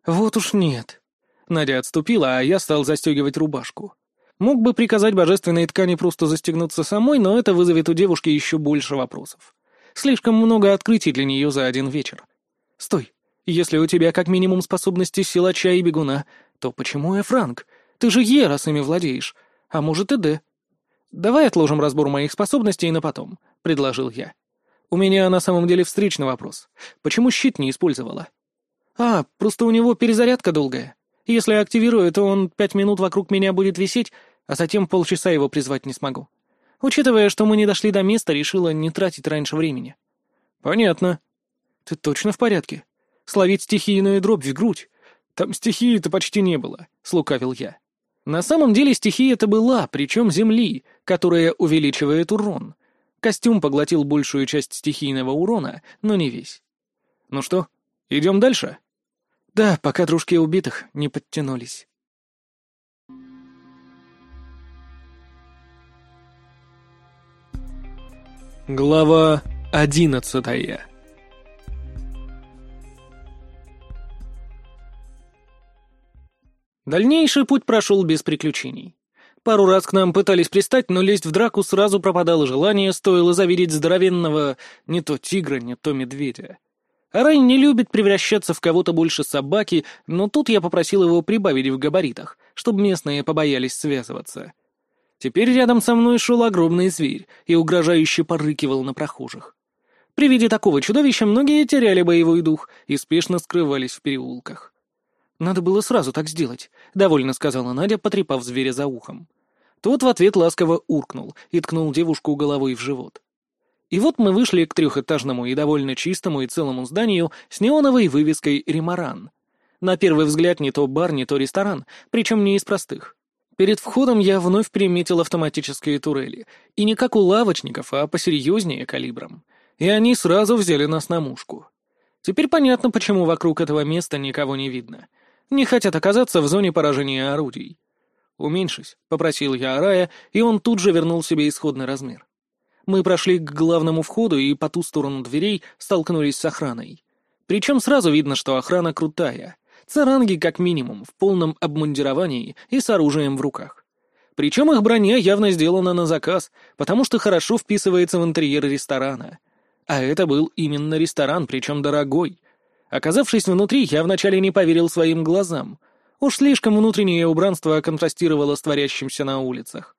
«Вот уж нет». Надя отступила, а я стал застегивать рубашку. Мог бы приказать божественной ткани просто застегнуться самой, но это вызовет у девушки еще больше вопросов. Слишком много открытий для нее за один вечер. Стой. Если у тебя как минимум способности силача и бегуна, то почему я Франк? Ты же Е, раз ими владеешь. А может и Д. Давай отложим разбор моих способностей на потом, — предложил я. У меня на самом деле встречный вопрос. Почему щит не использовала? А, просто у него перезарядка долгая. Если активирую, то он пять минут вокруг меня будет висеть, а затем полчаса его призвать не смогу. Учитывая, что мы не дошли до места, решила не тратить раньше времени. Понятно. Ты точно в порядке? Словить стихийную дробь в грудь? Там стихии-то почти не было, слукавил я. На самом деле стихия-то была, причем земли, которая увеличивает урон. Костюм поглотил большую часть стихийного урона, но не весь. Ну что, идем дальше? Да, пока дружки убитых не подтянулись. Глава одиннадцатая Дальнейший путь прошел без приключений. Пару раз к нам пытались пристать, но лезть в драку сразу пропадало желание, стоило завидеть здоровенного не то тигра, не то медведя. Рай не любит превращаться в кого-то больше собаки, но тут я попросил его прибавить в габаритах, чтобы местные побоялись связываться. Теперь рядом со мной шел огромный зверь и угрожающе порыкивал на прохожих. При виде такого чудовища многие теряли боевой дух и спешно скрывались в переулках. «Надо было сразу так сделать», — довольно сказала Надя, потрепав зверя за ухом. Тот в ответ ласково уркнул и ткнул девушку головой в живот. И вот мы вышли к трехэтажному и довольно чистому и целому зданию с неоновой вывеской «Римаран». На первый взгляд не то бар, не то ресторан, причем не из простых. Перед входом я вновь приметил автоматические турели. И не как у лавочников, а посерьезнее калибром. И они сразу взяли нас на мушку. Теперь понятно, почему вокруг этого места никого не видно. Не хотят оказаться в зоне поражения орудий. «Уменьшись», — попросил я Арая, и он тут же вернул себе исходный размер. Мы прошли к главному входу и по ту сторону дверей столкнулись с охраной. Причем сразу видно, что охрана крутая. Царанги, как минимум, в полном обмундировании и с оружием в руках. Причем их броня явно сделана на заказ, потому что хорошо вписывается в интерьер ресторана. А это был именно ресторан, причем дорогой. Оказавшись внутри, я вначале не поверил своим глазам. Уж слишком внутреннее убранство контрастировало с творящимся на улицах.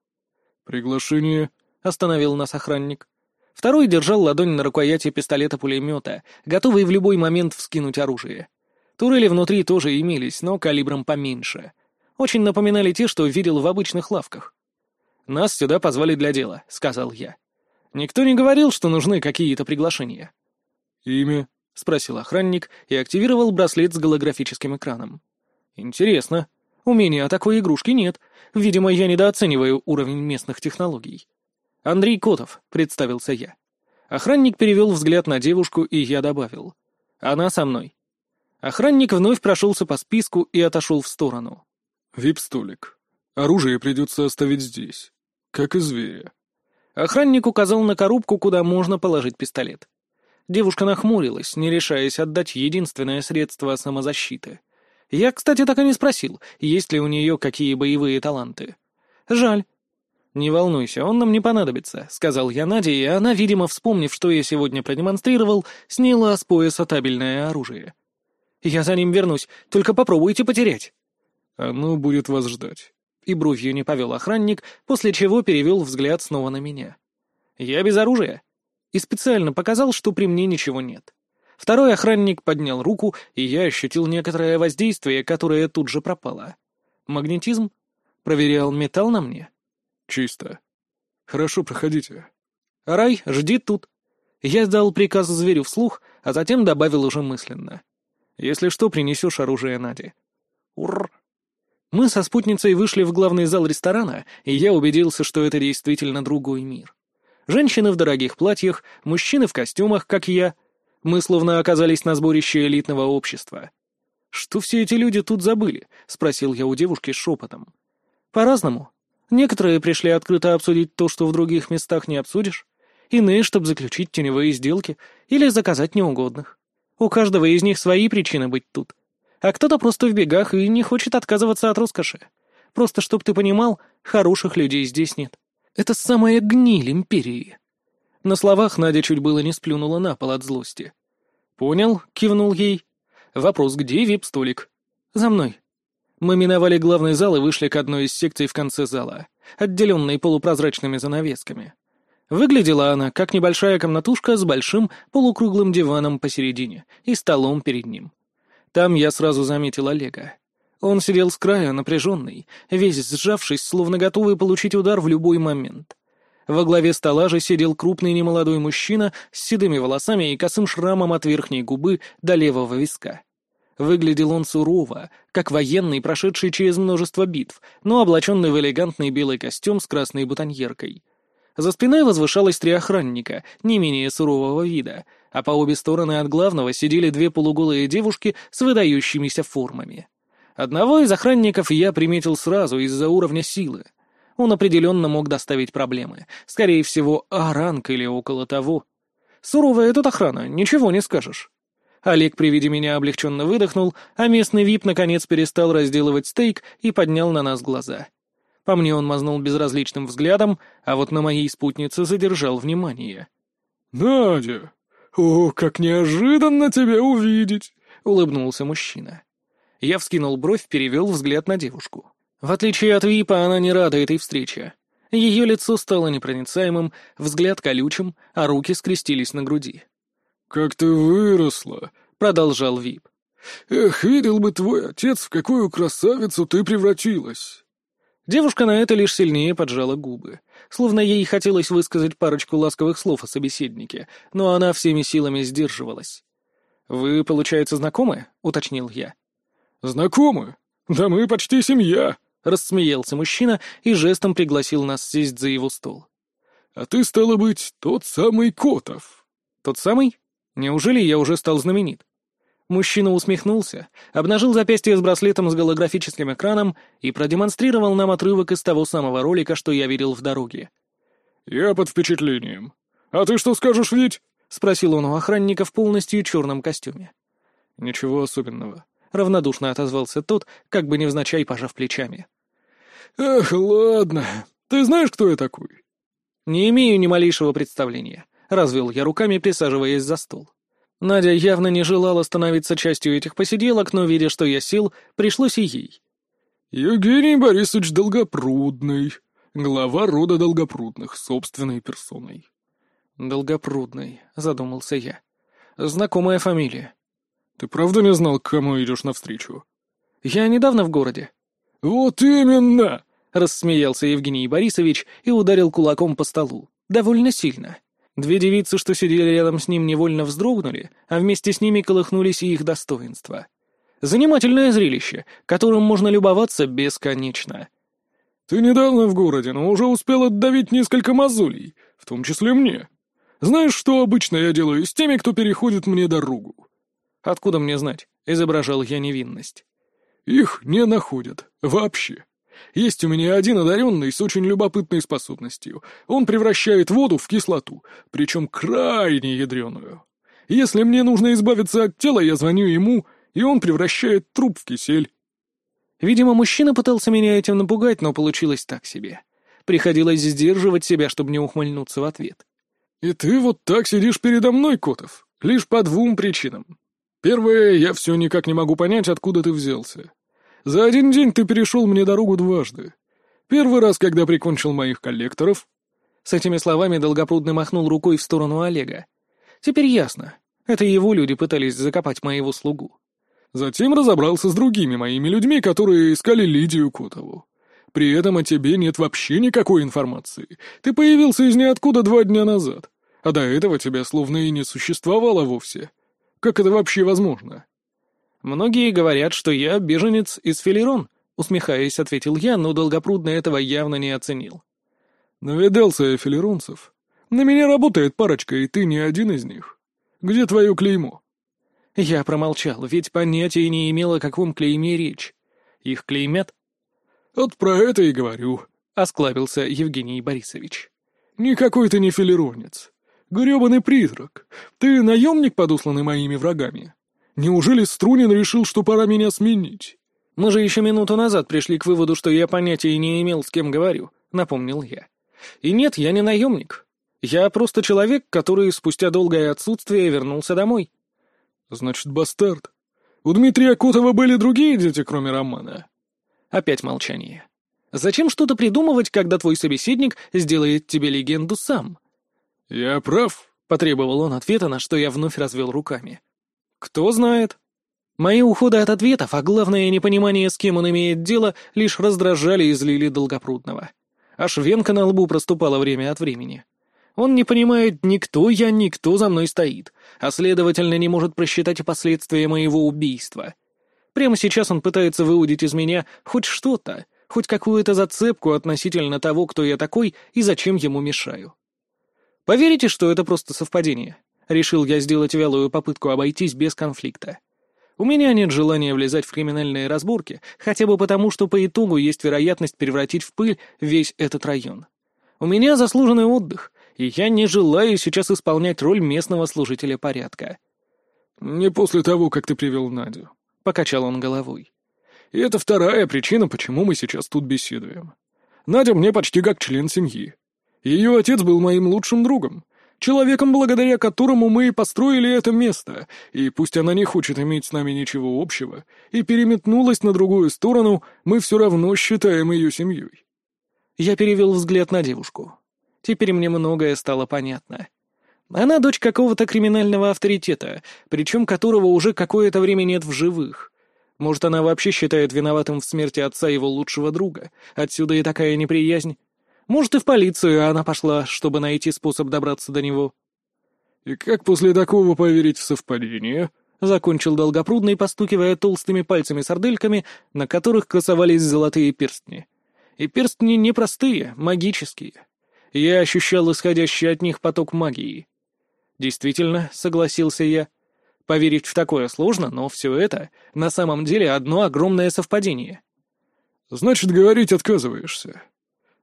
«Приглашение», — остановил нас охранник. Второй держал ладонь на рукояти пистолета-пулемета, готовый в любой момент вскинуть оружие. Турели внутри тоже имелись, но калибром поменьше. Очень напоминали те, что видел в обычных лавках. «Нас сюда позвали для дела», — сказал я. «Никто не говорил, что нужны какие-то приглашения». «Имя?» — спросил охранник и активировал браслет с голографическим экраном. «Интересно. У меня такой игрушки нет. Видимо, я недооцениваю уровень местных технологий». «Андрей Котов», — представился я. Охранник перевел взгляд на девушку, и я добавил. «Она со мной. Охранник вновь прошелся по списку и отошел в сторону. «Вип-столик. Оружие придется оставить здесь. Как и зверя». Охранник указал на коробку, куда можно положить пистолет. Девушка нахмурилась, не решаясь отдать единственное средство самозащиты. Я, кстати, так и не спросил, есть ли у нее какие боевые таланты. Жаль. «Не волнуйся, он нам не понадобится», — сказал я Наде, и она, видимо, вспомнив, что я сегодня продемонстрировал, сняла с пояса табельное оружие. Я за ним вернусь, только попробуйте потерять». «Оно будет вас ждать». И бровью не повел охранник, после чего перевел взгляд снова на меня. «Я без оружия». И специально показал, что при мне ничего нет. Второй охранник поднял руку, и я ощутил некоторое воздействие, которое тут же пропало. Магнетизм? Проверял металл на мне. Чисто. Хорошо, проходите. Рай, жди тут. Я дал приказ зверю вслух, а затем добавил уже мысленно. Если что, принесешь оружие Наде. Ур. Мы со спутницей вышли в главный зал ресторана, и я убедился, что это действительно другой мир. Женщины в дорогих платьях, мужчины в костюмах, как я. Мы словно оказались на сборище элитного общества. «Что все эти люди тут забыли?» — спросил я у девушки шепотом. «По-разному. Некоторые пришли открыто обсудить то, что в других местах не обсудишь. Иные, чтобы заключить теневые сделки или заказать неугодных. У каждого из них свои причины быть тут. А кто-то просто в бегах и не хочет отказываться от роскоши. Просто чтоб ты понимал, хороших людей здесь нет. Это самая гниль империи». На словах Надя чуть было не сплюнула на пол от злости. «Понял», — кивнул ей. Вопрос, где вип-столик? За мной. Мы миновали главный зал и вышли к одной из секций в конце зала, отделенной полупрозрачными занавесками. Выглядела она как небольшая комнатушка с большим полукруглым диваном посередине и столом перед ним. Там я сразу заметил Олега. Он сидел с края, напряженный, весь сжавшись, словно готовый получить удар в любой момент. Во главе стола же сидел крупный немолодой мужчина с седыми волосами и косым шрамом от верхней губы до левого виска. Выглядел он сурово, как военный, прошедший через множество битв, но облаченный в элегантный белый костюм с красной бутоньеркой. За спиной возвышалось три охранника, не менее сурового вида, а по обе стороны от главного сидели две полуголые девушки с выдающимися формами. Одного из охранников я приметил сразу из-за уровня силы он определенно мог доставить проблемы. Скорее всего, ранг или около того. Суровая тут охрана, ничего не скажешь. Олег при виде меня облегченно выдохнул, а местный вип наконец перестал разделывать стейк и поднял на нас глаза. По мне он мазнул безразличным взглядом, а вот на моей спутнице задержал внимание. «Надя, о, как неожиданно тебя увидеть!» — улыбнулся мужчина. Я вскинул бровь, перевел взгляд на девушку. В отличие от Випа, она не рада этой встрече. Ее лицо стало непроницаемым, взгляд колючим, а руки скрестились на груди. «Как ты выросла!» — продолжал Вип. «Эх, видел бы твой отец, в какую красавицу ты превратилась!» Девушка на это лишь сильнее поджала губы, словно ей хотелось высказать парочку ласковых слов о собеседнике, но она всеми силами сдерживалась. «Вы, получается, знакомы?» — уточнил я. «Знакомы? Да мы почти семья!» Рассмеялся мужчина и жестом пригласил нас сесть за его стол. «А ты, стало быть, тот самый Котов?» «Тот самый? Неужели я уже стал знаменит?» Мужчина усмехнулся, обнажил запястье с браслетом с голографическим экраном и продемонстрировал нам отрывок из того самого ролика, что я видел в дороге. «Я под впечатлением. А ты что скажешь, Вить?» — спросил он у охранника в полностью черном костюме. «Ничего особенного», — равнодушно отозвался тот, как бы невзначай пожав плечами. «Эх, ладно. Ты знаешь, кто я такой?» «Не имею ни малейшего представления», — развел я руками, присаживаясь за стол. Надя явно не желала становиться частью этих посиделок, но, видя, что я сил, пришлось и ей. «Евгений Борисович Долгопрудный, глава рода Долгопрудных, собственной персоной». «Долгопрудный», — задумался я. «Знакомая фамилия». «Ты правда не знал, к кому идешь навстречу?» «Я недавно в городе». «Вот именно!» — рассмеялся Евгений Борисович и ударил кулаком по столу. Довольно сильно. Две девицы, что сидели рядом с ним, невольно вздрогнули, а вместе с ними колыхнулись и их достоинства. Занимательное зрелище, которым можно любоваться бесконечно. «Ты недавно в городе, но уже успел отдавить несколько мозолей, в том числе мне. Знаешь, что обычно я делаю с теми, кто переходит мне дорогу?» «Откуда мне знать?» — изображал я невинность. Их не находят. Вообще. Есть у меня один одаренный с очень любопытной способностью. Он превращает воду в кислоту, причем крайне ядреную. Если мне нужно избавиться от тела, я звоню ему, и он превращает труп в кисель. Видимо, мужчина пытался меня этим напугать, но получилось так себе. Приходилось сдерживать себя, чтобы не ухмыльнуться в ответ. «И ты вот так сидишь передо мной, Котов, лишь по двум причинам. Первое, я все никак не могу понять, откуда ты взялся. За один день ты перешел мне дорогу дважды. Первый раз, когда прикончил моих коллекторов. С этими словами Долгопрудный махнул рукой в сторону Олега. Теперь ясно. Это его люди пытались закопать моего слугу. Затем разобрался с другими моими людьми, которые искали Лидию Котову. при этом о тебе нет вообще никакой информации. Ты появился из ниоткуда два дня назад, а до этого тебя словно и не существовало вовсе. Как это вообще возможно?» «Многие говорят, что я беженец из Филерон», — усмехаясь, ответил я, но Долгопрудный этого явно не оценил. «Навидался я филеронцев. На меня работает парочка, и ты не один из них. Где твое клеймо?» Я промолчал, ведь понятия не имел, о каком клейме речь. Их клеймят? «Вот про это и говорю», — осклабился Евгений Борисович. «Никакой ты не филеронец. Гребаный призрак. Ты наемник, подусланный моими врагами?» Неужели Струнин решил, что пора меня сменить? Мы же еще минуту назад пришли к выводу, что я понятия не имел, с кем говорю, напомнил я. И нет, я не наемник. Я просто человек, который спустя долгое отсутствие вернулся домой. Значит, бастард. У Дмитрия Котова были другие дети, кроме Романа. Опять молчание. Зачем что-то придумывать, когда твой собеседник сделает тебе легенду сам? Я прав, потребовал он ответа, на что я вновь развел руками. Кто знает. Мои уходы от ответов, а главное непонимание, с кем он имеет дело, лишь раздражали и злили Долгопрудного. Аж венка на лбу проступала время от времени. Он не понимает ни кто я, ни кто за мной стоит, а следовательно не может просчитать последствия моего убийства. Прямо сейчас он пытается выудить из меня хоть что-то, хоть какую-то зацепку относительно того, кто я такой и зачем ему мешаю. Поверите, что это просто совпадение? Решил я сделать вялую попытку обойтись без конфликта. У меня нет желания влезать в криминальные разборки, хотя бы потому, что по итогу есть вероятность превратить в пыль весь этот район. У меня заслуженный отдых, и я не желаю сейчас исполнять роль местного служителя порядка. «Не после того, как ты привел Надю», — покачал он головой. «И это вторая причина, почему мы сейчас тут беседуем. Надя мне почти как член семьи. Ее отец был моим лучшим другом, Человеком, благодаря которому мы и построили это место, и пусть она не хочет иметь с нами ничего общего, и переметнулась на другую сторону, мы все равно считаем ее семьей. Я перевел взгляд на девушку. Теперь мне многое стало понятно. Она дочь какого-то криминального авторитета, причем которого уже какое-то время нет в живых. Может, она вообще считает виноватым в смерти отца его лучшего друга. Отсюда и такая неприязнь. Может, и в полицию она пошла, чтобы найти способ добраться до него. «И как после такого поверить в совпадение?» — закончил Долгопрудный, постукивая толстыми пальцами-сардельками, на которых красовались золотые перстни. И перстни непростые, магические. Я ощущал исходящий от них поток магии. «Действительно», — согласился я. «Поверить в такое сложно, но все это на самом деле одно огромное совпадение». «Значит, говорить отказываешься?»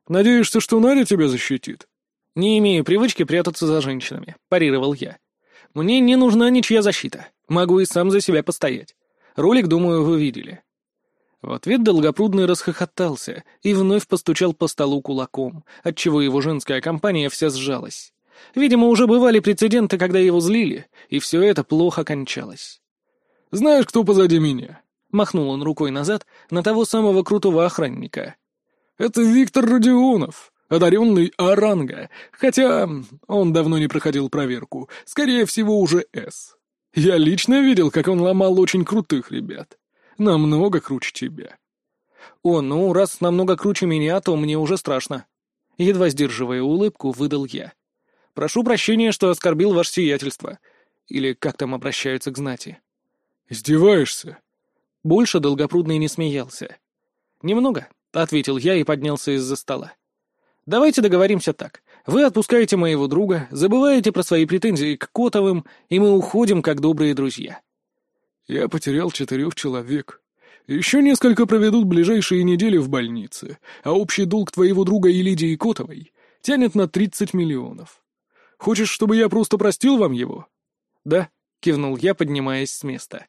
Надеешься, что Надя тебя защитит?» «Не имею привычки прятаться за женщинами», — парировал я. «Мне не нужна ничья защита. Могу и сам за себя постоять. Ролик, думаю, вы видели». В ответ Долгопрудный расхохотался и вновь постучал по столу кулаком, отчего его женская компания вся сжалась. Видимо, уже бывали прецеденты, когда его злили, и все это плохо кончалось. «Знаешь, кто позади меня?» — махнул он рукой назад на того самого крутого охранника. Это Виктор Родионов, одаренный Аранга, хотя он давно не проходил проверку, скорее всего, уже С. Я лично видел, как он ломал очень крутых ребят. Намного круче тебя. О, ну, раз намного круче меня, то мне уже страшно. Едва сдерживая улыбку, выдал я. Прошу прощения, что оскорбил ваше сиятельство. Или как там обращаются к знати. Издеваешься? Больше Долгопрудный не смеялся. Немного, — ответил я и поднялся из-за стола. «Давайте договоримся так. Вы отпускаете моего друга, забываете про свои претензии к Котовым, и мы уходим как добрые друзья». «Я потерял четырех человек. Еще несколько проведут ближайшие недели в больнице, а общий долг твоего друга и Лидии Котовой тянет на тридцать миллионов. Хочешь, чтобы я просто простил вам его?» «Да», — кивнул я, поднимаясь с места.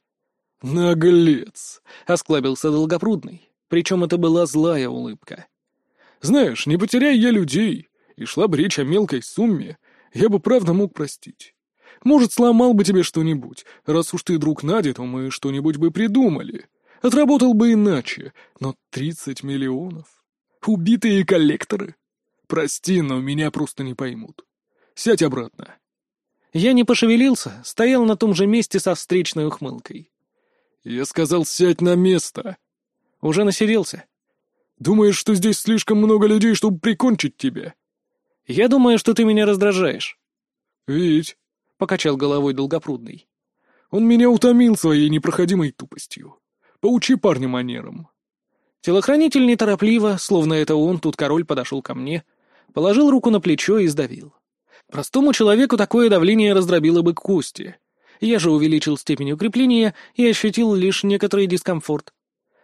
«Наглец!» — осклабился Долгопрудный. Причем это была злая улыбка. «Знаешь, не потеряй я людей, и шла бы речь о мелкой сумме, я бы правда мог простить. Может, сломал бы тебе что-нибудь. Раз уж ты друг Нади, то мы что-нибудь бы придумали. Отработал бы иначе, но тридцать миллионов. Убитые коллекторы. Прости, но меня просто не поймут. Сядь обратно». Я не пошевелился, стоял на том же месте со встречной ухмылкой. «Я сказал, сядь на место!» Уже насиделся. Думаешь, что здесь слишком много людей, чтобы прикончить тебя?» «Я думаю, что ты меня раздражаешь». «Ведь...» — покачал головой Долгопрудный. «Он меня утомил своей непроходимой тупостью. Поучи парня манерам». Телохранитель неторопливо, словно это он, тут король подошел ко мне, положил руку на плечо и сдавил. Простому человеку такое давление раздробило бы кости. Я же увеличил степень укрепления и ощутил лишь некоторый дискомфорт.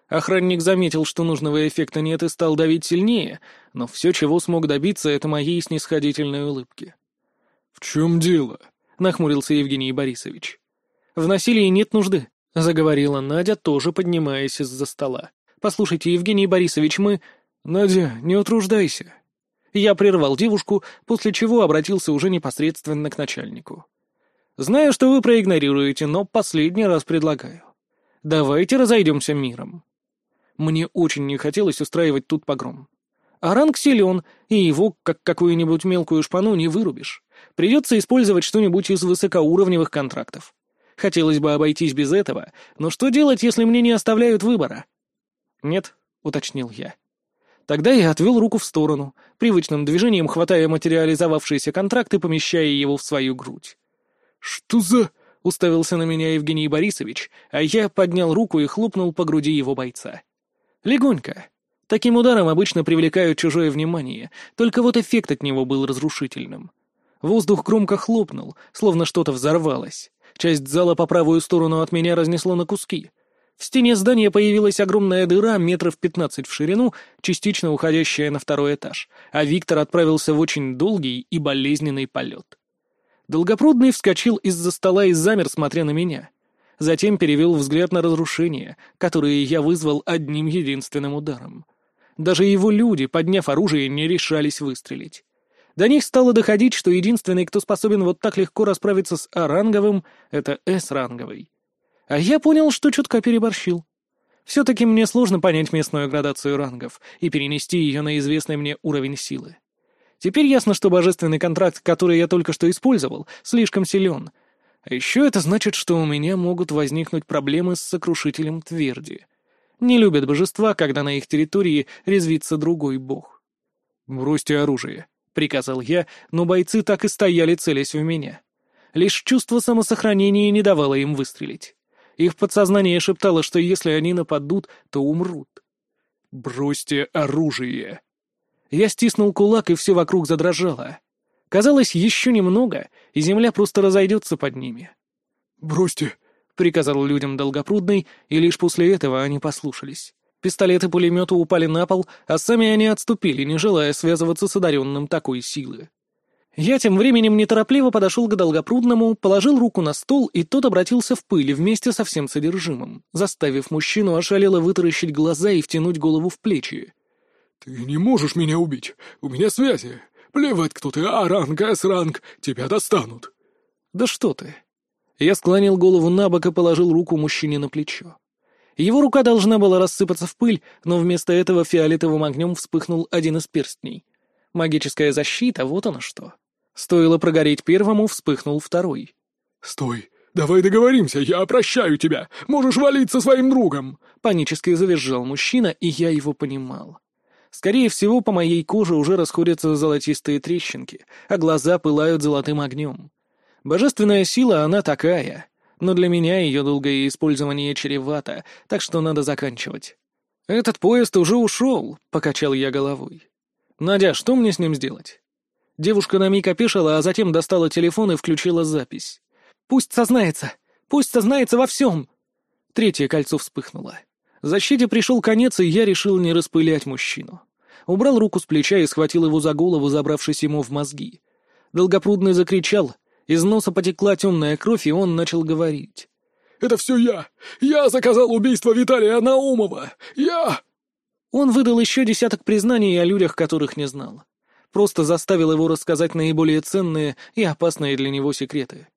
Охранник заметил, что нужного эффекта нет и стал давить сильнее, но все, чего смог добиться, это моей снисходительной улыбки. «В чем дело?» — нахмурился Евгений Борисович. «В насилии нет нужды», — заговорила Надя, тоже поднимаясь из-за стола. «Послушайте, Евгений Борисович, мы...» «Надя, не утруждайся». Я прервал девушку, после чего обратился уже непосредственно к начальнику. «Знаю, что вы проигнорируете, но последний раз предлагаю. Давайте разойдемся миром». Мне очень не хотелось устраивать тут погром. А ранг силен, и его, как какую-нибудь мелкую шпану, не вырубишь. Придется использовать что-нибудь из высокоуровневых контрактов. Хотелось бы обойтись без этого, но что делать, если мне не оставляют выбора? «Нет», — уточнил я. Тогда я отвел руку в сторону, привычным движением хватая материализовавшийся контракт и помещая его в свою грудь. «Что за...» — уставился на меня Евгений Борисович, а я поднял руку и хлопнул по груди его бойца. Легонько. Таким ударом обычно привлекают чужое внимание, только вот эффект от него был разрушительным. Воздух громко хлопнул, словно что-то взорвалось. Часть зала по правую сторону от меня разнесло на куски. В стене здания появилась огромная дыра метров пятнадцать в ширину, частично уходящая на второй этаж, а Виктор отправился в очень долгий и болезненный полет. Долгопрудный вскочил из-за стола и замер, смотря на меня затем перевел взгляд на разрушения, которые я вызвал одним единственным ударом. Даже его люди, подняв оружие, не решались выстрелить. До них стало доходить, что единственный, кто способен вот так легко расправиться с А-ранговым, это С-ранговый. А я понял, что чутка переборщил. Все-таки мне сложно понять местную градацию рангов и перенести ее на известный мне уровень силы. Теперь ясно, что божественный контракт, который я только что использовал, слишком силен, а еще это значит, что у меня могут возникнуть проблемы с сокрушителем тверди. Не любят божества, когда на их территории резвится другой бог. «Бросьте оружие», — приказал я, но бойцы так и стояли, целясь в меня. Лишь чувство самосохранения не давало им выстрелить. Их подсознание шептало, что если они нападут, то умрут. «Бросьте оружие!» Я стиснул кулак, и все вокруг задрожало. Казалось, еще немного, и земля просто разойдется под ними. «Бросьте!» — приказал людям Долгопрудный, и лишь после этого они послушались. Пистолеты-пулеметы упали на пол, а сами они отступили, не желая связываться с одаренным такой силы. Я тем временем неторопливо подошел к Долгопрудному, положил руку на стол, и тот обратился в пыль вместе со всем содержимым, заставив мужчину ошалело вытаращить глаза и втянуть голову в плечи. «Ты не можешь меня убить! У меня связи! Плевать, кто ты, А-ранг, С-ранг, тебя достанут!» «Да что ты!» Я склонил голову на бок и положил руку мужчине на плечо. Его рука должна была рассыпаться в пыль, но вместо этого фиолетовым огнем вспыхнул один из перстней. Магическая защита, вот оно что. Стоило прогореть первому, вспыхнул второй. «Стой! Давай договоримся, я прощаю тебя! Можешь валиться своим другом!» Панически завизжал мужчина, и я его понимал. Скорее всего, по моей коже уже расходятся золотистые трещинки, а глаза пылают золотым огнем. Божественная сила, она такая, но для меня ее долгое использование чревато, так что надо заканчивать. «Этот поезд уже ушел», — покачал я головой. «Надя, что мне с ним сделать?» Девушка на миг опешила, а затем достала телефон и включила запись. «Пусть сознается! Пусть сознается во всем!» Третье кольцо вспыхнуло. Защите пришел конец, и я решил не распылять мужчину. Убрал руку с плеча и схватил его за голову, забравшись ему в мозги. Долгопрудный закричал, из носа потекла темная кровь, и он начал говорить. «Это все я! Я заказал убийство Виталия Наумова! Я...» Он выдал еще десяток признаний о людях, которых не знал. Просто заставил его рассказать наиболее ценные и опасные для него секреты.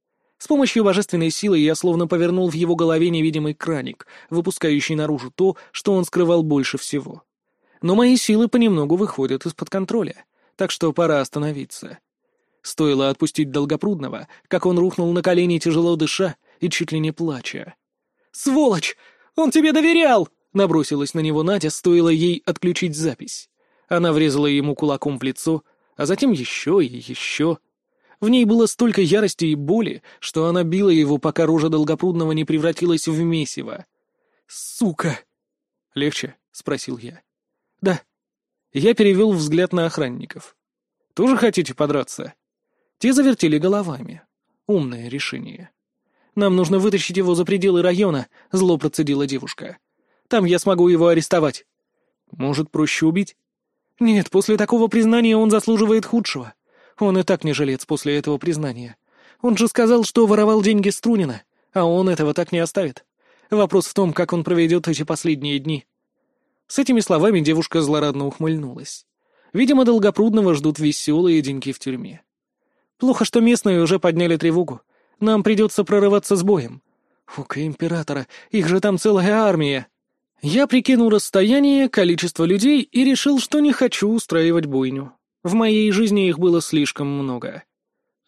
С помощью божественной силы я словно повернул в его голове невидимый краник, выпускающий наружу то, что он скрывал больше всего. Но мои силы понемногу выходят из-под контроля, так что пора остановиться. Стоило отпустить Долгопрудного, как он рухнул на колени, тяжело дыша и чуть ли не плача. «Сволочь! Он тебе доверял!» — Набросилась на него Надя, стоило ей отключить запись. Она врезала ему кулаком в лицо, а затем еще и еще. В ней было столько ярости и боли, что она била его, пока рожа Долгопрудного не превратилась в месиво. «Сука!» «Легче?» — спросил я. «Да». Я перевел взгляд на охранников. «Тоже хотите подраться?» Те завертели головами. Умное решение. «Нам нужно вытащить его за пределы района», — зло процедила девушка. «Там я смогу его арестовать». «Может, проще убить?» «Нет, после такого признания он заслуживает худшего. Он и так не жилец после этого признания. Он же сказал, что воровал деньги Струнина, а он этого так не оставит. Вопрос в том, как он проведет эти последние дни». С этими словами девушка злорадно ухмыльнулась. Видимо, Долгопрудного ждут веселые деньки в тюрьме. Плохо, что местные уже подняли тревогу. Нам придется прорываться с боем. Фука императора, их же там целая армия. Я прикинул расстояние, количество людей и решил, что не хочу устраивать бойню. В моей жизни их было слишком много.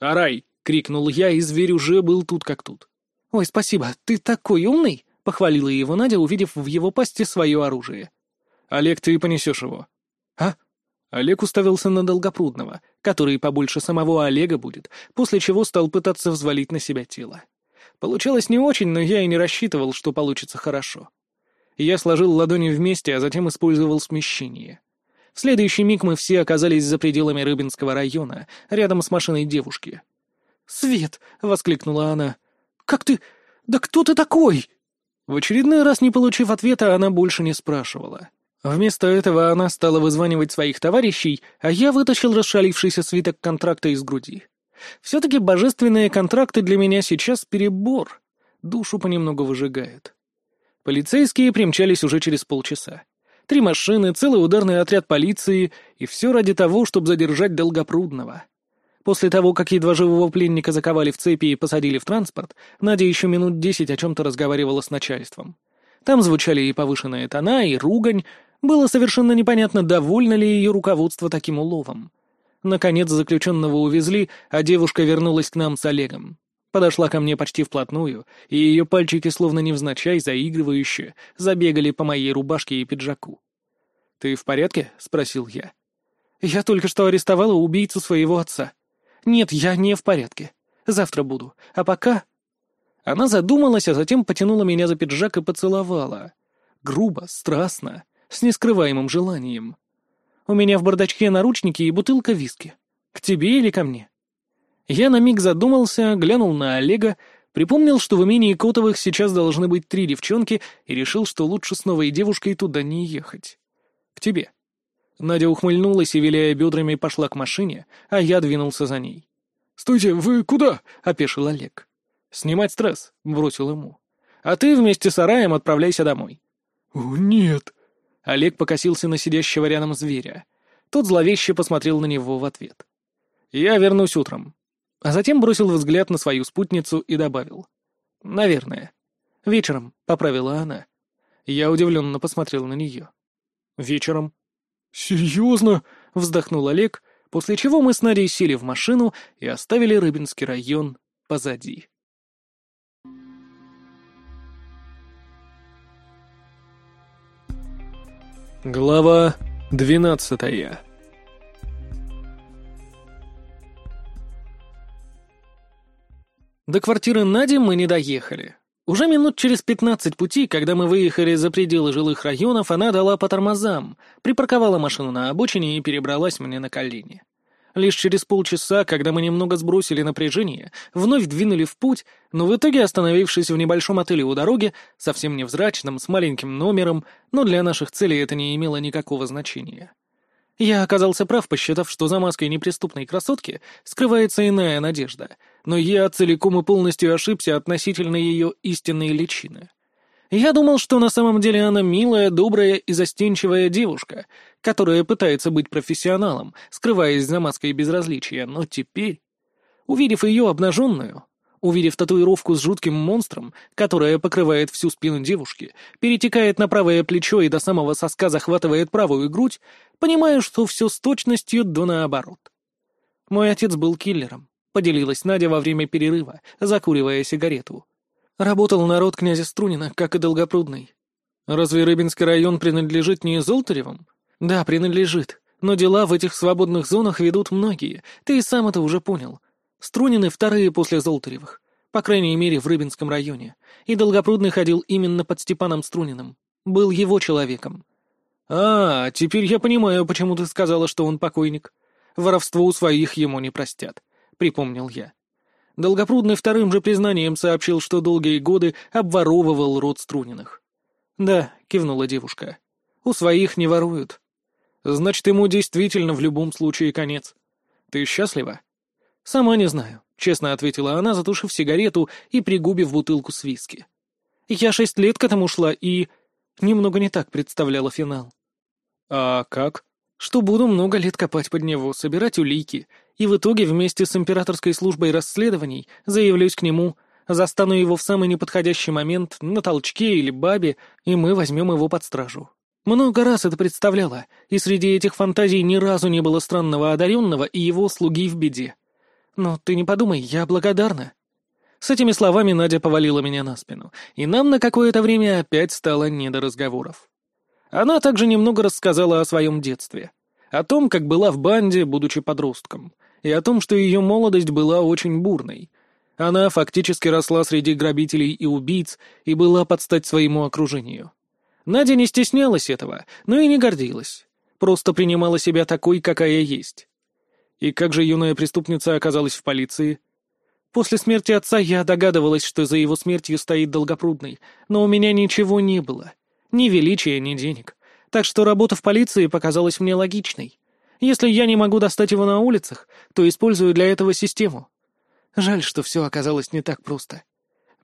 «Арай!» — крикнул я, и зверь уже был тут как тут. «Ой, спасибо, ты такой умный!» — похвалила его Надя, увидев в его пасти свое оружие. «Олег, ты понесешь его». «А?» Олег уставился на Долгопрудного, который побольше самого Олега будет, после чего стал пытаться взвалить на себя тело. Получалось не очень, но я и не рассчитывал, что получится хорошо. Я сложил ладони вместе, а затем использовал смещение. В следующий миг мы все оказались за пределами Рыбинского района, рядом с машиной девушки. «Свет!» — воскликнула она. «Как ты... Да кто ты такой?» В очередной раз, не получив ответа, она больше не спрашивала. Вместо этого она стала вызванивать своих товарищей, а я вытащил расшалившийся свиток контракта из груди. Все-таки божественные контракты для меня сейчас перебор. Душу понемногу выжигают. Полицейские примчались уже через полчаса. Три машины, целый ударный отряд полиции, и все ради того, чтобы задержать Долгопрудного. После того, как едва живого пленника заковали в цепи и посадили в транспорт, Надя еще минут десять о чем-то разговаривала с начальством. Там звучали и повышенные тона, и ругань, было совершенно непонятно, довольно ли ее руководство таким уловом. Наконец заключенного увезли, а девушка вернулась к нам с Олегом. Подошла ко мне почти вплотную, и ее пальчики, словно невзначай, заигрывающе, забегали по моей рубашке и пиджаку. «Ты в порядке?» — спросил я. «Я только что арестовала убийцу своего отца. Нет, я не в порядке. Завтра буду. А пока...» Она задумалась, а затем потянула меня за пиджак и поцеловала. Грубо, страстно с нескрываемым желанием. «У меня в бардачке наручники и бутылка виски. К тебе или ко мне?» Я на миг задумался, глянул на Олега, припомнил, что в имении Котовых сейчас должны быть три девчонки, и решил, что лучше с новой девушкой туда не ехать. «К тебе». Надя ухмыльнулась и, виляя бедрами, пошла к машине, а я двинулся за ней. «Стойте, вы куда?» — опешил Олег. «Снимать стресс», — бросил ему. «А ты вместе с Араем отправляйся домой». «О, нет», Олег покосился на сидящего рядом зверя. Тот зловеще посмотрел на него в ответ. «Я вернусь утром». А затем бросил взгляд на свою спутницу и добавил. «Наверное». «Вечером», — поправила она. Я удивленно посмотрел на нее. «Вечером». «Серьезно?» — вздохнул Олег, после чего мы с Надей сели в машину и оставили Рыбинский район позади. Глава двенадцатая До квартиры Нади мы не доехали. Уже минут через пятнадцать пути, когда мы выехали за пределы жилых районов, она дала по тормозам, припарковала машину на обочине и перебралась мне на колени. Лишь через полчаса, когда мы немного сбросили напряжение, вновь двинули в путь, но в итоге, остановившись в небольшом отеле у дороги, совсем невзрачном, с маленьким номером, но для наших целей это не имело никакого значения. Я оказался прав, посчитав, что за маской неприступной красотки скрывается иная надежда, но я целиком и полностью ошибся относительно ее истинной личины. Я думал, что на самом деле она милая, добрая и застенчивая девушка, которая пытается быть профессионалом, скрываясь за маской безразличия, но теперь, увидев ее обнаженную, увидев татуировку с жутким монстром, которая покрывает всю спину девушки, перетекает на правое плечо и до самого соска захватывает правую грудь, понимаю, что все с точностью до наоборот. Мой отец был киллером, поделилась Надя во время перерыва, закуривая сигарету. Работал народ князя Струнина, как и Долгопрудный. Разве Рыбинский район принадлежит не Золотаревым? Да, принадлежит. Но дела в этих свободных зонах ведут многие. Ты и сам это уже понял. Струнины вторые после Золотаревых. По крайней мере, в Рыбинском районе. И Долгопрудный ходил именно под Степаном Струниным. Был его человеком. «А, теперь я понимаю, почему ты сказала, что он покойник. Воровство у своих ему не простят», — припомнил я. Долгопрудный вторым же признанием сообщил, что долгие годы обворовывал род Струниных. «Да», — кивнула девушка, — «у своих не воруют». «Значит, ему действительно в любом случае конец. Ты счастлива?» «Сама не знаю», — честно ответила она, затушив сигарету и пригубив бутылку с виски. «Я шесть лет к этому шла и...» Немного не так представляла финал. «А как?» «Что буду много лет копать под него, собирать улики, и в итоге вместе с императорской службой расследований заявлюсь к нему, застану его в самый неподходящий момент, на толчке или бабе, и мы возьмем его под стражу. Много раз это представляла, и среди этих фантазий ни разу не было странного одаренного и его слуги в беде. Но ты не подумай, я благодарна. С этими словами Надя повалила меня на спину, и нам на какое-то время опять стало не до разговоров. Она также немного рассказала о своем детстве, о том, как была в банде, будучи подростком, и о том, что ее молодость была очень бурной. Она фактически росла среди грабителей и убийц и была под стать своему окружению. Надя не стеснялась этого, но и не гордилась. Просто принимала себя такой, какая есть. И как же юная преступница оказалась в полиции? После смерти отца я догадывалась, что за его смертью стоит Долгопрудный, но у меня ничего не было. Ни величия, ни денег. Так что работа в полиции показалась мне логичной. Если я не могу достать его на улицах, то использую для этого систему. Жаль, что все оказалось не так просто.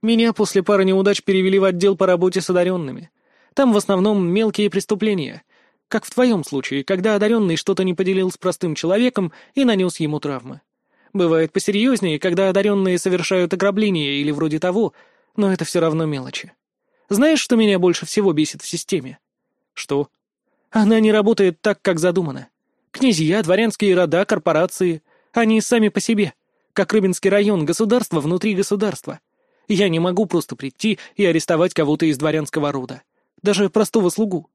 Меня после пары неудач перевели в отдел по работе с одаренными. Там в основном мелкие преступления, как в твоем случае, когда одаренный что-то не поделил с простым человеком и нанес ему травмы. Бывает посерьезнее, когда одаренные совершают ограбление или вроде того, но это все равно мелочи. Знаешь, что меня больше всего бесит в системе? Что? Она не работает так, как задумано. Князья, дворянские рода, корпорации — они сами по себе, как Рыбинский район, государство внутри государства. Я не могу просто прийти и арестовать кого-то из дворянского рода. Даже простого слугу.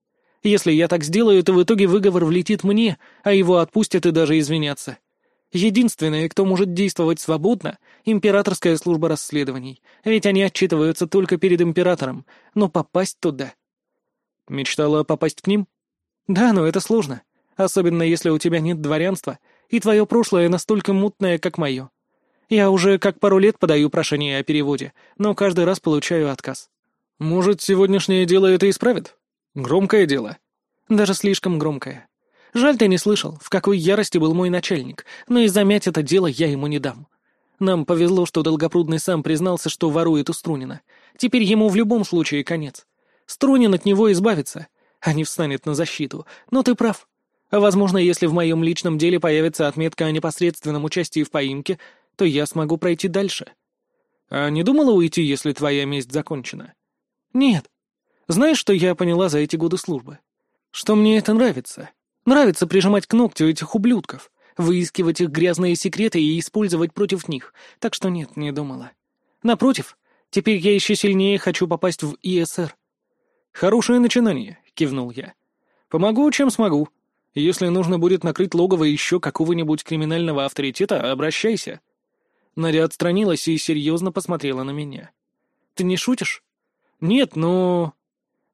Если я так сделаю, то в итоге выговор влетит мне, а его отпустят и даже извинятся. Единственное, кто может действовать свободно — императорская служба расследований, ведь они отчитываются только перед императором, но попасть туда... Мечтала попасть к ним? Да, но это сложно, особенно если у тебя нет дворянства, и твое прошлое настолько мутное, как мое. Я уже как пару лет подаю прошение о переводе, но каждый раз получаю отказ. Может, сегодняшнее дело это исправит? Громкое дело. Даже слишком громкое. Жаль, ты не слышал, в какой ярости был мой начальник, но и замять это дело я ему не дам. Нам повезло, что Долгопрудный сам признался, что ворует у Струнина. Теперь ему в любом случае конец. Струнин от него избавится, а не встанет на защиту. Но ты прав. А возможно, если в моем личном деле появится отметка о непосредственном участии в поимке, то я смогу пройти дальше. А не думала уйти, если твоя месть закончена? Нет. Знаешь, что я поняла за эти годы службы? Что мне это нравится. Нравится прижимать к ногтю этих ублюдков, выискивать их грязные секреты и использовать против них. Так что нет, не думала. Напротив, теперь я еще сильнее хочу попасть в ИСР. Хорошее начинание, кивнул я. Помогу, чем смогу. Если нужно будет накрыть логово еще какого-нибудь криминального авторитета, обращайся. Надя отстранилась и серьезно посмотрела на меня. Ты не шутишь? Нет, но...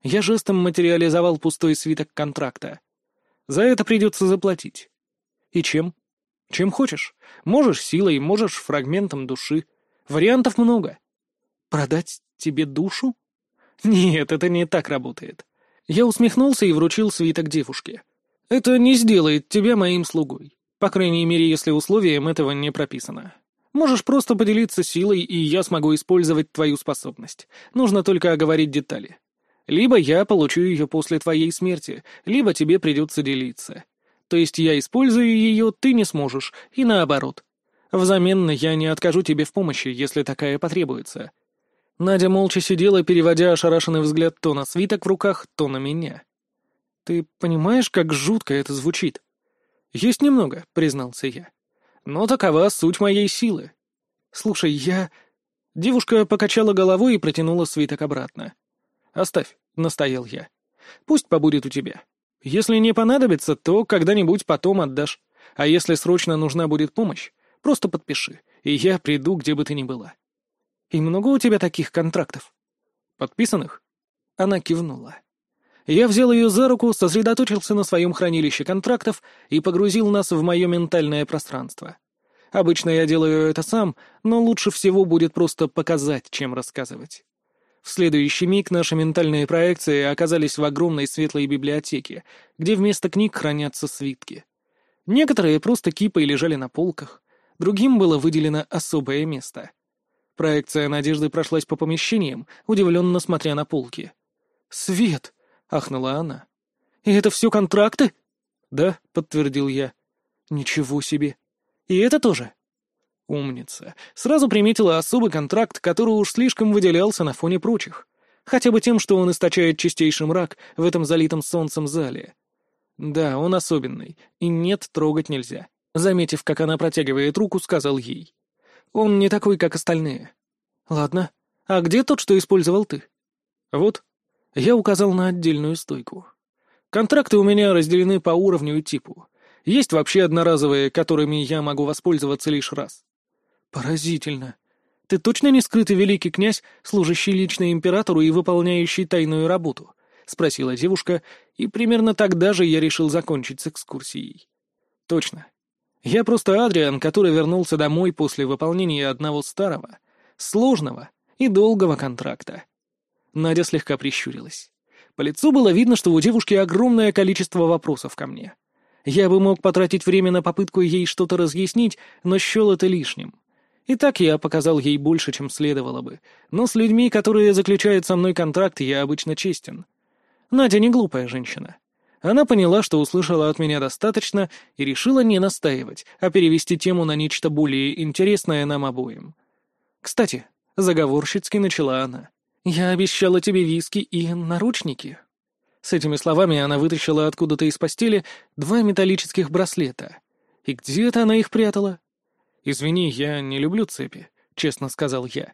Я жестом материализовал пустой свиток контракта. За это придется заплатить. И чем? Чем хочешь. Можешь силой, можешь фрагментом души. Вариантов много. Продать тебе душу? Нет, это не так работает. Я усмехнулся и вручил свиток девушке. Это не сделает тебя моим слугой. По крайней мере, если условием этого не прописано. Можешь просто поделиться силой, и я смогу использовать твою способность. Нужно только оговорить детали. Либо я получу ее после твоей смерти, либо тебе придется делиться. То есть я использую ее, ты не сможешь, и наоборот. Взамен я не откажу тебе в помощи, если такая потребуется. Надя молча сидела, переводя ошарашенный взгляд то на свиток в руках, то на меня. «Ты понимаешь, как жутко это звучит?» «Есть немного», — признался я. Но такова суть моей силы. Слушай, я...» Девушка покачала головой и протянула свиток обратно. «Оставь», — настоял я. «Пусть побудет у тебя. Если не понадобится, то когда-нибудь потом отдашь. А если срочно нужна будет помощь, просто подпиши, и я приду, где бы ты ни была». «И много у тебя таких контрактов?» «Подписанных?» Она кивнула. Я взял ее за руку, сосредоточился на своем хранилище контрактов и погрузил нас в мое ментальное пространство. Обычно я делаю это сам, но лучше всего будет просто показать, чем рассказывать. В следующий миг наши ментальные проекции оказались в огромной светлой библиотеке, где вместо книг хранятся свитки. Некоторые просто кипой лежали на полках, другим было выделено особое место. Проекция Надежды прошлась по помещениям, удивленно смотря на полки. «Свет!» — ахнула она. «И это все контракты?» «Да», — подтвердил я. «Ничего себе! И это тоже?» Умница. Сразу приметила особый контракт, который уж слишком выделялся на фоне прочих. Хотя бы тем, что он источает чистейший мрак в этом залитом солнцем зале. Да, он особенный, и нет, трогать нельзя. Заметив, как она протягивает руку, сказал ей. Он не такой, как остальные. Ладно. А где тот, что использовал ты? Вот. Я указал на отдельную стойку. Контракты у меня разделены по уровню и типу. Есть вообще одноразовые, которыми я могу воспользоваться лишь раз. «Поразительно. Ты точно не скрытый великий князь, служащий лично императору и выполняющий тайную работу?» — спросила девушка, и примерно тогда же я решил закончить с экскурсией. «Точно. Я просто Адриан, который вернулся домой после выполнения одного старого, сложного и долгого контракта». Надя слегка прищурилась. По лицу было видно, что у девушки огромное количество вопросов ко мне. Я бы мог потратить время на попытку ей что-то разъяснить, но счел это лишним. И так я показал ей больше, чем следовало бы. Но с людьми, которые заключают со мной контракт, я обычно честен. Надя не глупая женщина. Она поняла, что услышала от меня достаточно, и решила не настаивать, а перевести тему на нечто более интересное нам обоим. «Кстати», — заговорщицки начала она, — «я обещала тебе виски и наручники». С этими словами она вытащила откуда-то из постели два металлических браслета. И где-то она их прятала. «Извини, я не люблю цепи», — честно сказал я.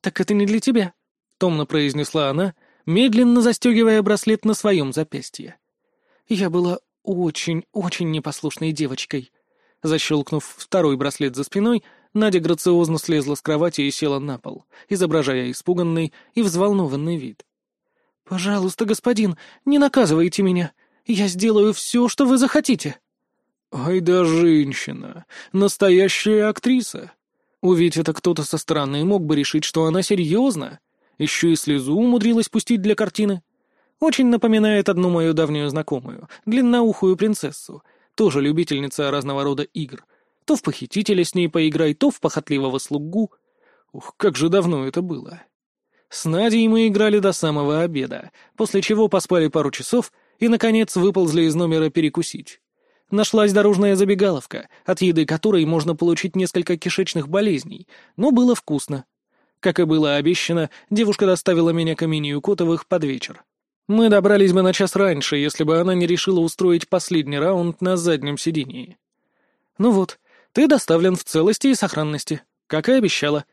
«Так это не для тебя», — томно произнесла она, медленно застегивая браслет на своем запястье. «Я была очень-очень непослушной девочкой». Защелкнув второй браслет за спиной, Надя грациозно слезла с кровати и села на пол, изображая испуганный и взволнованный вид. «Пожалуйста, господин, не наказывайте меня. Я сделаю все, что вы захотите». «Ай да женщина! Настоящая актриса!» Увидеть это кто-то со стороны мог бы решить, что она серьезна. Еще и слезу умудрилась пустить для картины. Очень напоминает одну мою давнюю знакомую, длинноухую принцессу, тоже любительница разного рода игр. То в похитителя с ней поиграй, то в похотливого слугу. Ух, как же давно это было. С Надей мы играли до самого обеда, после чего поспали пару часов и, наконец, выползли из номера перекусить. Нашлась дорожная забегаловка, от еды которой можно получить несколько кишечных болезней, но было вкусно. Как и было обещано, девушка доставила меня к Аминию Котовых под вечер. Мы добрались бы на час раньше, если бы она не решила устроить последний раунд на заднем сидении. Ну вот, ты доставлен в целости и сохранности, как и обещала.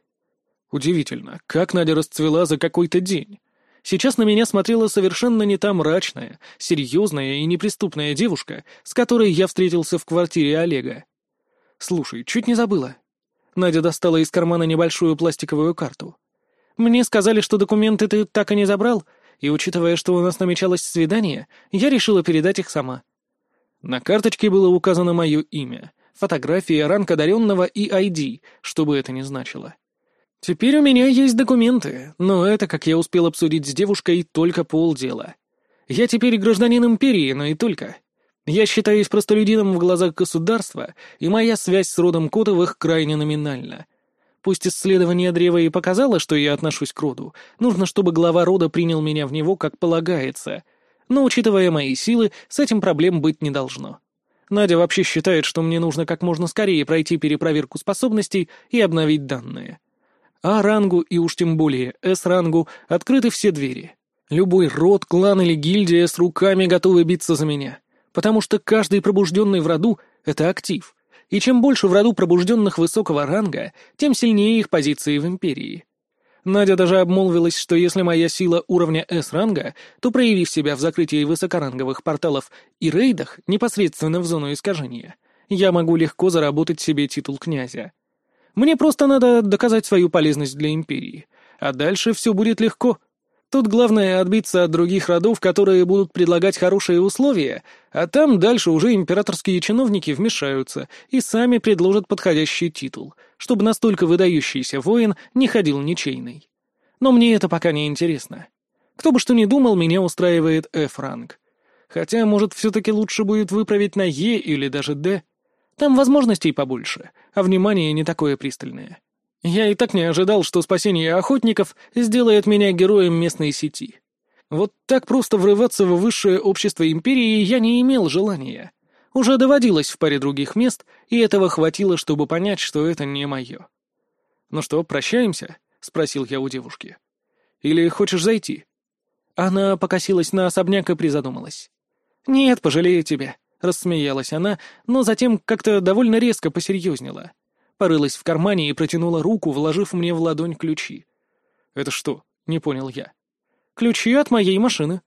Удивительно, как Надя расцвела за какой-то день. Сейчас на меня смотрела совершенно не та мрачная, серьезная и неприступная девушка, с которой я встретился в квартире Олега. «Слушай, чуть не забыла». Надя достала из кармана небольшую пластиковую карту. «Мне сказали, что документы ты так и не забрал, и, учитывая, что у нас намечалось свидание, я решила передать их сама». На карточке было указано мое имя, фотография, ранг одаренного и ID, что бы это ни значило. Теперь у меня есть документы, но это, как я успел обсудить с девушкой, только полдела. Я теперь гражданин империи, но и только. Я считаюсь простолюдином в глазах государства, и моя связь с родом Котовых крайне номинальна. Пусть исследование древа и показало, что я отношусь к роду, нужно, чтобы глава рода принял меня в него как полагается. Но, учитывая мои силы, с этим проблем быть не должно. Надя вообще считает, что мне нужно как можно скорее пройти перепроверку способностей и обновить данные. А-рангу и уж тем более С-рангу открыты все двери. Любой род, клан или гильдия с руками готовы биться за меня. Потому что каждый пробужденный в роду — это актив. И чем больше в роду пробужденных высокого ранга, тем сильнее их позиции в империи. Надя даже обмолвилась, что если моя сила уровня S-ранга, то, проявив себя в закрытии высокоранговых порталов и рейдах непосредственно в зону искажения, я могу легко заработать себе титул князя. Мне просто надо доказать свою полезность для Империи, а дальше все будет легко. Тут главное отбиться от других родов, которые будут предлагать хорошие условия, а там дальше уже императорские чиновники вмешаются и сами предложат подходящий титул, чтобы настолько выдающийся воин не ходил ничейный. Но мне это пока не интересно. Кто бы что ни думал, меня устраивает F-ранг. Хотя, может, все-таки лучше будет выправить на Е или даже Д. Там возможностей побольше, а внимание не такое пристальное. Я и так не ожидал, что спасение охотников сделает меня героем местной сети. Вот так просто врываться в высшее общество империи я не имел желания. Уже доводилось в паре других мест, и этого хватило, чтобы понять, что это не мое. «Ну что, прощаемся?» — спросил я у девушки. «Или хочешь зайти?» Она покосилась на особняк и призадумалась. «Нет, пожалею тебя», — рассмеялась она, но затем как-то довольно резко посерьезнела порылась в кармане и протянула руку, вложив мне в ладонь ключи. «Это что?» — не понял я. «Ключи от моей машины».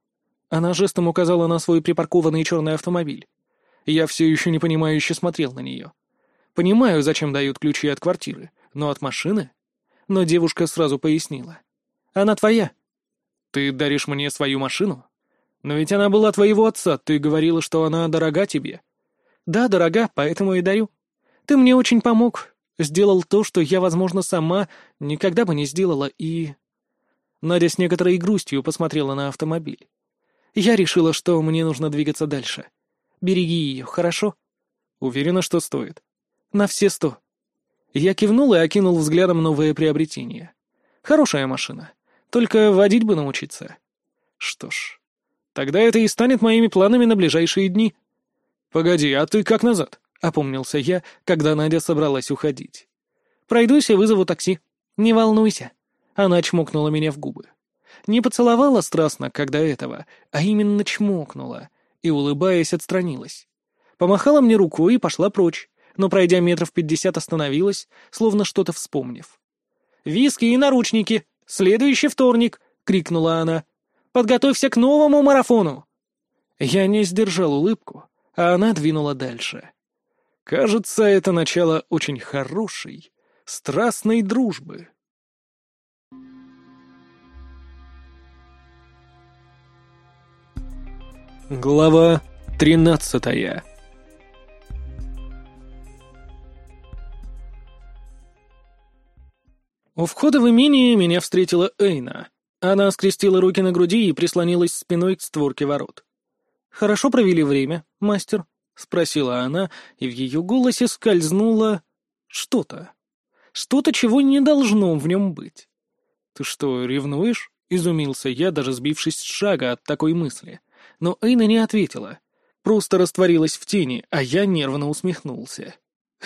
Она жестом указала на свой припаркованный черный автомобиль. Я все еще непонимающе смотрел на нее. Понимаю, зачем дают ключи от квартиры, но от машины? Но девушка сразу пояснила. «Она твоя». «Ты даришь мне свою машину? Но ведь она была твоего отца, ты говорила, что она дорога тебе». «Да, дорога, поэтому и дарю. Ты мне очень помог, Сделал то, что я, возможно, сама никогда бы не сделала, и... Надя с некоторой грустью посмотрела на автомобиль. Я решила, что мне нужно двигаться дальше. Береги ее, хорошо? Уверена, что стоит. На все сто. Я кивнул и окинул взглядом новое приобретение. Хорошая машина. Только водить бы научиться. Что ж, тогда это и станет моими планами на ближайшие дни. Погоди, а ты как назад? — опомнился я, когда Надя собралась уходить. «Пройдусь и вызову такси. Не волнуйся». Она чмокнула меня в губы. Не поцеловала страстно, до этого, а именно чмокнула, и, улыбаясь, отстранилась. Помахала мне рукой и пошла прочь, но, пройдя метров пятьдесят, остановилась, словно что-то вспомнив. «Виски и наручники! Следующий вторник!» — крикнула она. «Подготовься к новому марафону!» Я не сдержал улыбку, а она двинула дальше. Кажется, это начало очень хорошей, страстной дружбы. Глава тринадцатая У входа в имение меня встретила Эйна. Она скрестила руки на груди и прислонилась спиной к створке ворот. «Хорошо провели время, мастер», — спросила она, и в ее голосе скользнуло что-то. Что-то, чего не должно в нем быть. «Ты что, ревнуешь?» — изумился я, даже сбившись с шага от такой мысли. Но Эйна не ответила. Просто растворилась в тени, а я нервно усмехнулся.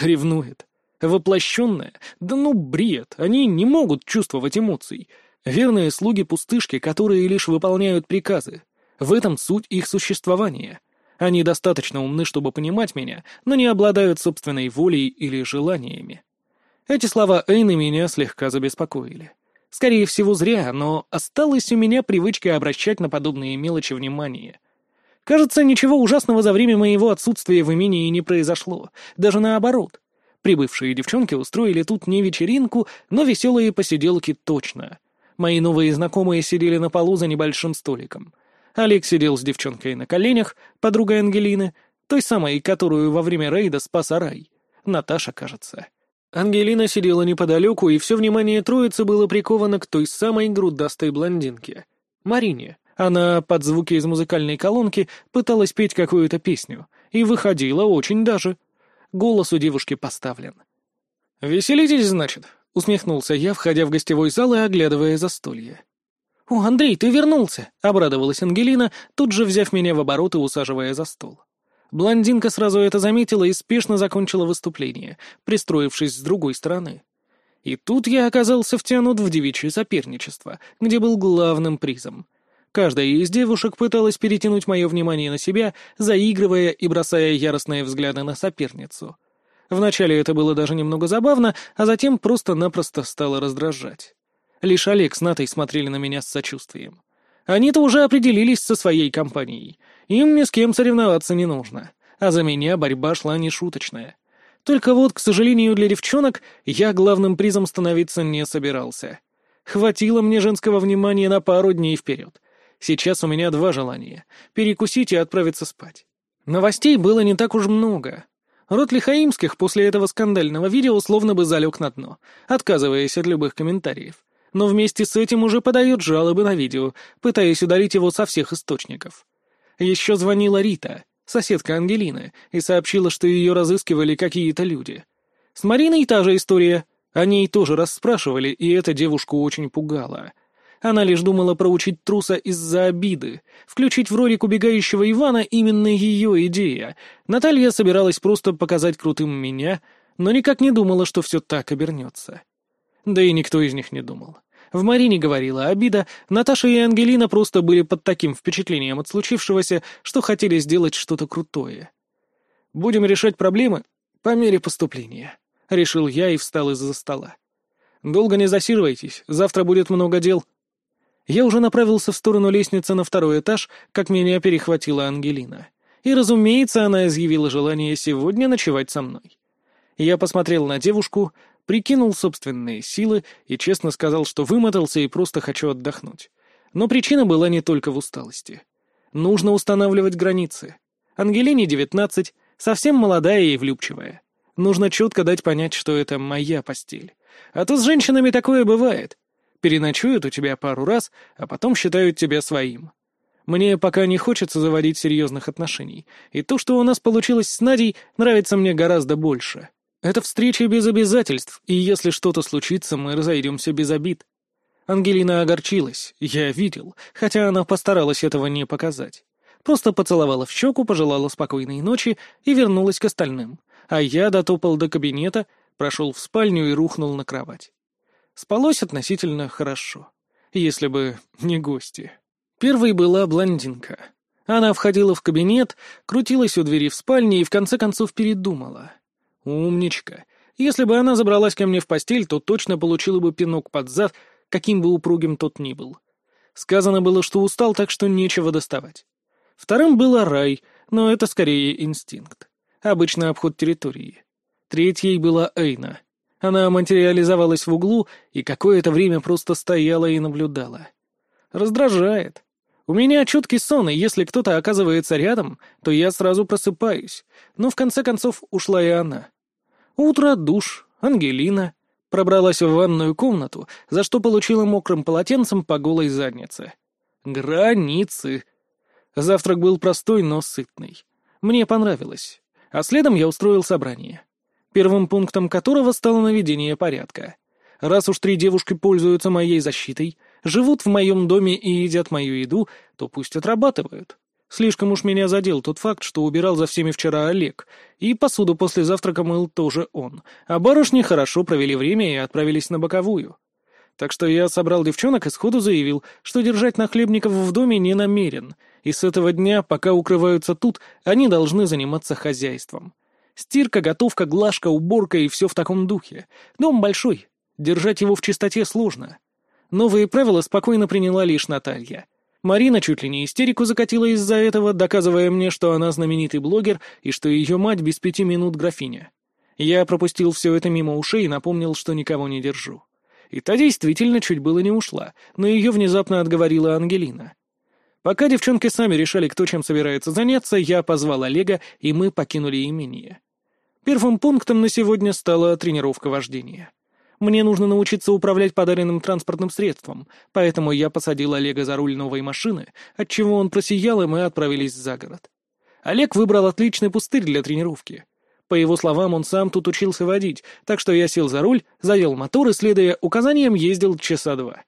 Ревнует. Воплощенная? Да ну бред, они не могут чувствовать эмоций. Верные слуги пустышки, которые лишь выполняют приказы. В этом суть их существования. Они достаточно умны, чтобы понимать меня, но не обладают собственной волей или желаниями. Эти слова Эйны меня слегка забеспокоили. Скорее всего, зря, но осталась у меня привычка обращать на подобные мелочи внимание. Кажется, ничего ужасного за время моего отсутствия в имении не произошло, даже наоборот. Прибывшие девчонки устроили тут не вечеринку, но веселые посиделки точно. Мои новые знакомые сидели на полу за небольшим столиком. Олег сидел с девчонкой на коленях, подругой Ангелины, той самой, которую во время рейда спас Арай. Наташа, кажется. Ангелина сидела неподалеку, и все внимание троицы было приковано к той самой грудастой блондинке. Марине. Она под звуки из музыкальной колонки пыталась петь какую-то песню, и выходила очень даже. Голос у девушки поставлен. «Веселитесь, значит?» — усмехнулся я, входя в гостевой зал и оглядывая застолье. «О, Андрей, ты вернулся!» — обрадовалась Ангелина, тут же взяв меня в оборот и усаживая за стол. Блондинка сразу это заметила и спешно закончила выступление, пристроившись с другой стороны. И тут я оказался втянут в девичье соперничество, где был главным призом. Каждая из девушек пыталась перетянуть мое внимание на себя, заигрывая и бросая яростные взгляды на соперницу. Вначале это было даже немного забавно, а затем просто-напросто стало раздражать. Лишь Олег с Натой смотрели на меня с сочувствием. Они-то уже определились со своей компанией. Им ни с кем соревноваться не нужно. А за меня борьба шла нешуточная. Только вот, к сожалению, для девчонок я главным призом становиться не собирался. Хватило мне женского внимания на пару дней вперед. Сейчас у меня два желания — перекусить и отправиться спать. Новостей было не так уж много. Род Лихаимских после этого скандального видео словно бы залег на дно, отказываясь от любых комментариев. Но вместе с этим уже подает жалобы на видео, пытаясь удалить его со всех источников. Еще звонила Рита, соседка Ангелины, и сообщила, что ее разыскивали какие-то люди. С Мариной та же история. О ней тоже расспрашивали, и эта девушку очень пугала. Она лишь думала проучить труса из-за обиды. Включить в ролик убегающего Ивана именно ее идея. Наталья собиралась просто показать крутым меня, но никак не думала, что все так обернется. Да и никто из них не думал. В Марине говорила обида, Наташа и Ангелина просто были под таким впечатлением от случившегося, что хотели сделать что-то крутое. «Будем решать проблемы по мере поступления», — решил я и встал из-за стола. «Долго не засиживайтесь, завтра будет много дел». Я уже направился в сторону лестницы на второй этаж, как меня перехватила Ангелина. И, разумеется, она изъявила желание сегодня ночевать со мной. Я посмотрел на девушку, прикинул собственные силы и честно сказал, что вымотался и просто хочу отдохнуть. Но причина была не только в усталости. Нужно устанавливать границы. Ангелине девятнадцать, совсем молодая и влюбчивая. Нужно четко дать понять, что это моя постель. А то с женщинами такое бывает переночуют у тебя пару раз, а потом считают тебя своим. Мне пока не хочется заводить серьезных отношений, и то, что у нас получилось с Надей, нравится мне гораздо больше. Это встреча без обязательств, и если что-то случится, мы разойдемся без обид. Ангелина огорчилась, я видел, хотя она постаралась этого не показать. Просто поцеловала в щеку, пожелала спокойной ночи и вернулась к остальным, а я дотопал до кабинета, прошел в спальню и рухнул на кровать. Спалось относительно хорошо, если бы не гости. Первой была блондинка. Она входила в кабинет, крутилась у двери в спальне и в конце концов передумала. Умничка. Если бы она забралась ко мне в постель, то точно получила бы пинок под зад, каким бы упругим тот ни был. Сказано было, что устал, так что нечего доставать. Вторым был рай, но это скорее инстинкт. Обычный обход территории. Третьей была Эйна — она материализовалась в углу и какое-то время просто стояла и наблюдала. Раздражает. У меня чуткий сон, и если кто-то оказывается рядом, то я сразу просыпаюсь. Но в конце концов ушла и она. Утро, душ, Ангелина. Пробралась в ванную комнату, за что получила мокрым полотенцем по голой заднице. Границы. Завтрак был простой, но сытный. Мне понравилось. А следом я устроил собрание первым пунктом которого стало наведение порядка. Раз уж три девушки пользуются моей защитой, живут в моем доме и едят мою еду, то пусть отрабатывают. Слишком уж меня задел тот факт, что убирал за всеми вчера Олег, и посуду после завтрака мыл тоже он, а барышни хорошо провели время и отправились на боковую. Так что я собрал девчонок и сходу заявил, что держать нахлебников в доме не намерен, и с этого дня, пока укрываются тут, они должны заниматься хозяйством. Стирка, готовка, глажка, уборка и все в таком духе. Дом большой, держать его в чистоте сложно. Новые правила спокойно приняла лишь Наталья. Марина чуть ли не истерику закатила из-за этого, доказывая мне, что она знаменитый блогер и что ее мать без пяти минут графиня. Я пропустил все это мимо ушей и напомнил, что никого не держу. И та действительно чуть было не ушла, но ее внезапно отговорила Ангелина. Пока девчонки сами решали, кто чем собирается заняться, я позвал Олега, и мы покинули имение. Первым пунктом на сегодня стала тренировка вождения. Мне нужно научиться управлять подаренным транспортным средством, поэтому я посадил Олега за руль новой машины, отчего он просиял, и мы отправились за город. Олег выбрал отличный пустырь для тренировки. По его словам, он сам тут учился водить, так что я сел за руль, завел мотор и, следуя указаниям, ездил часа два.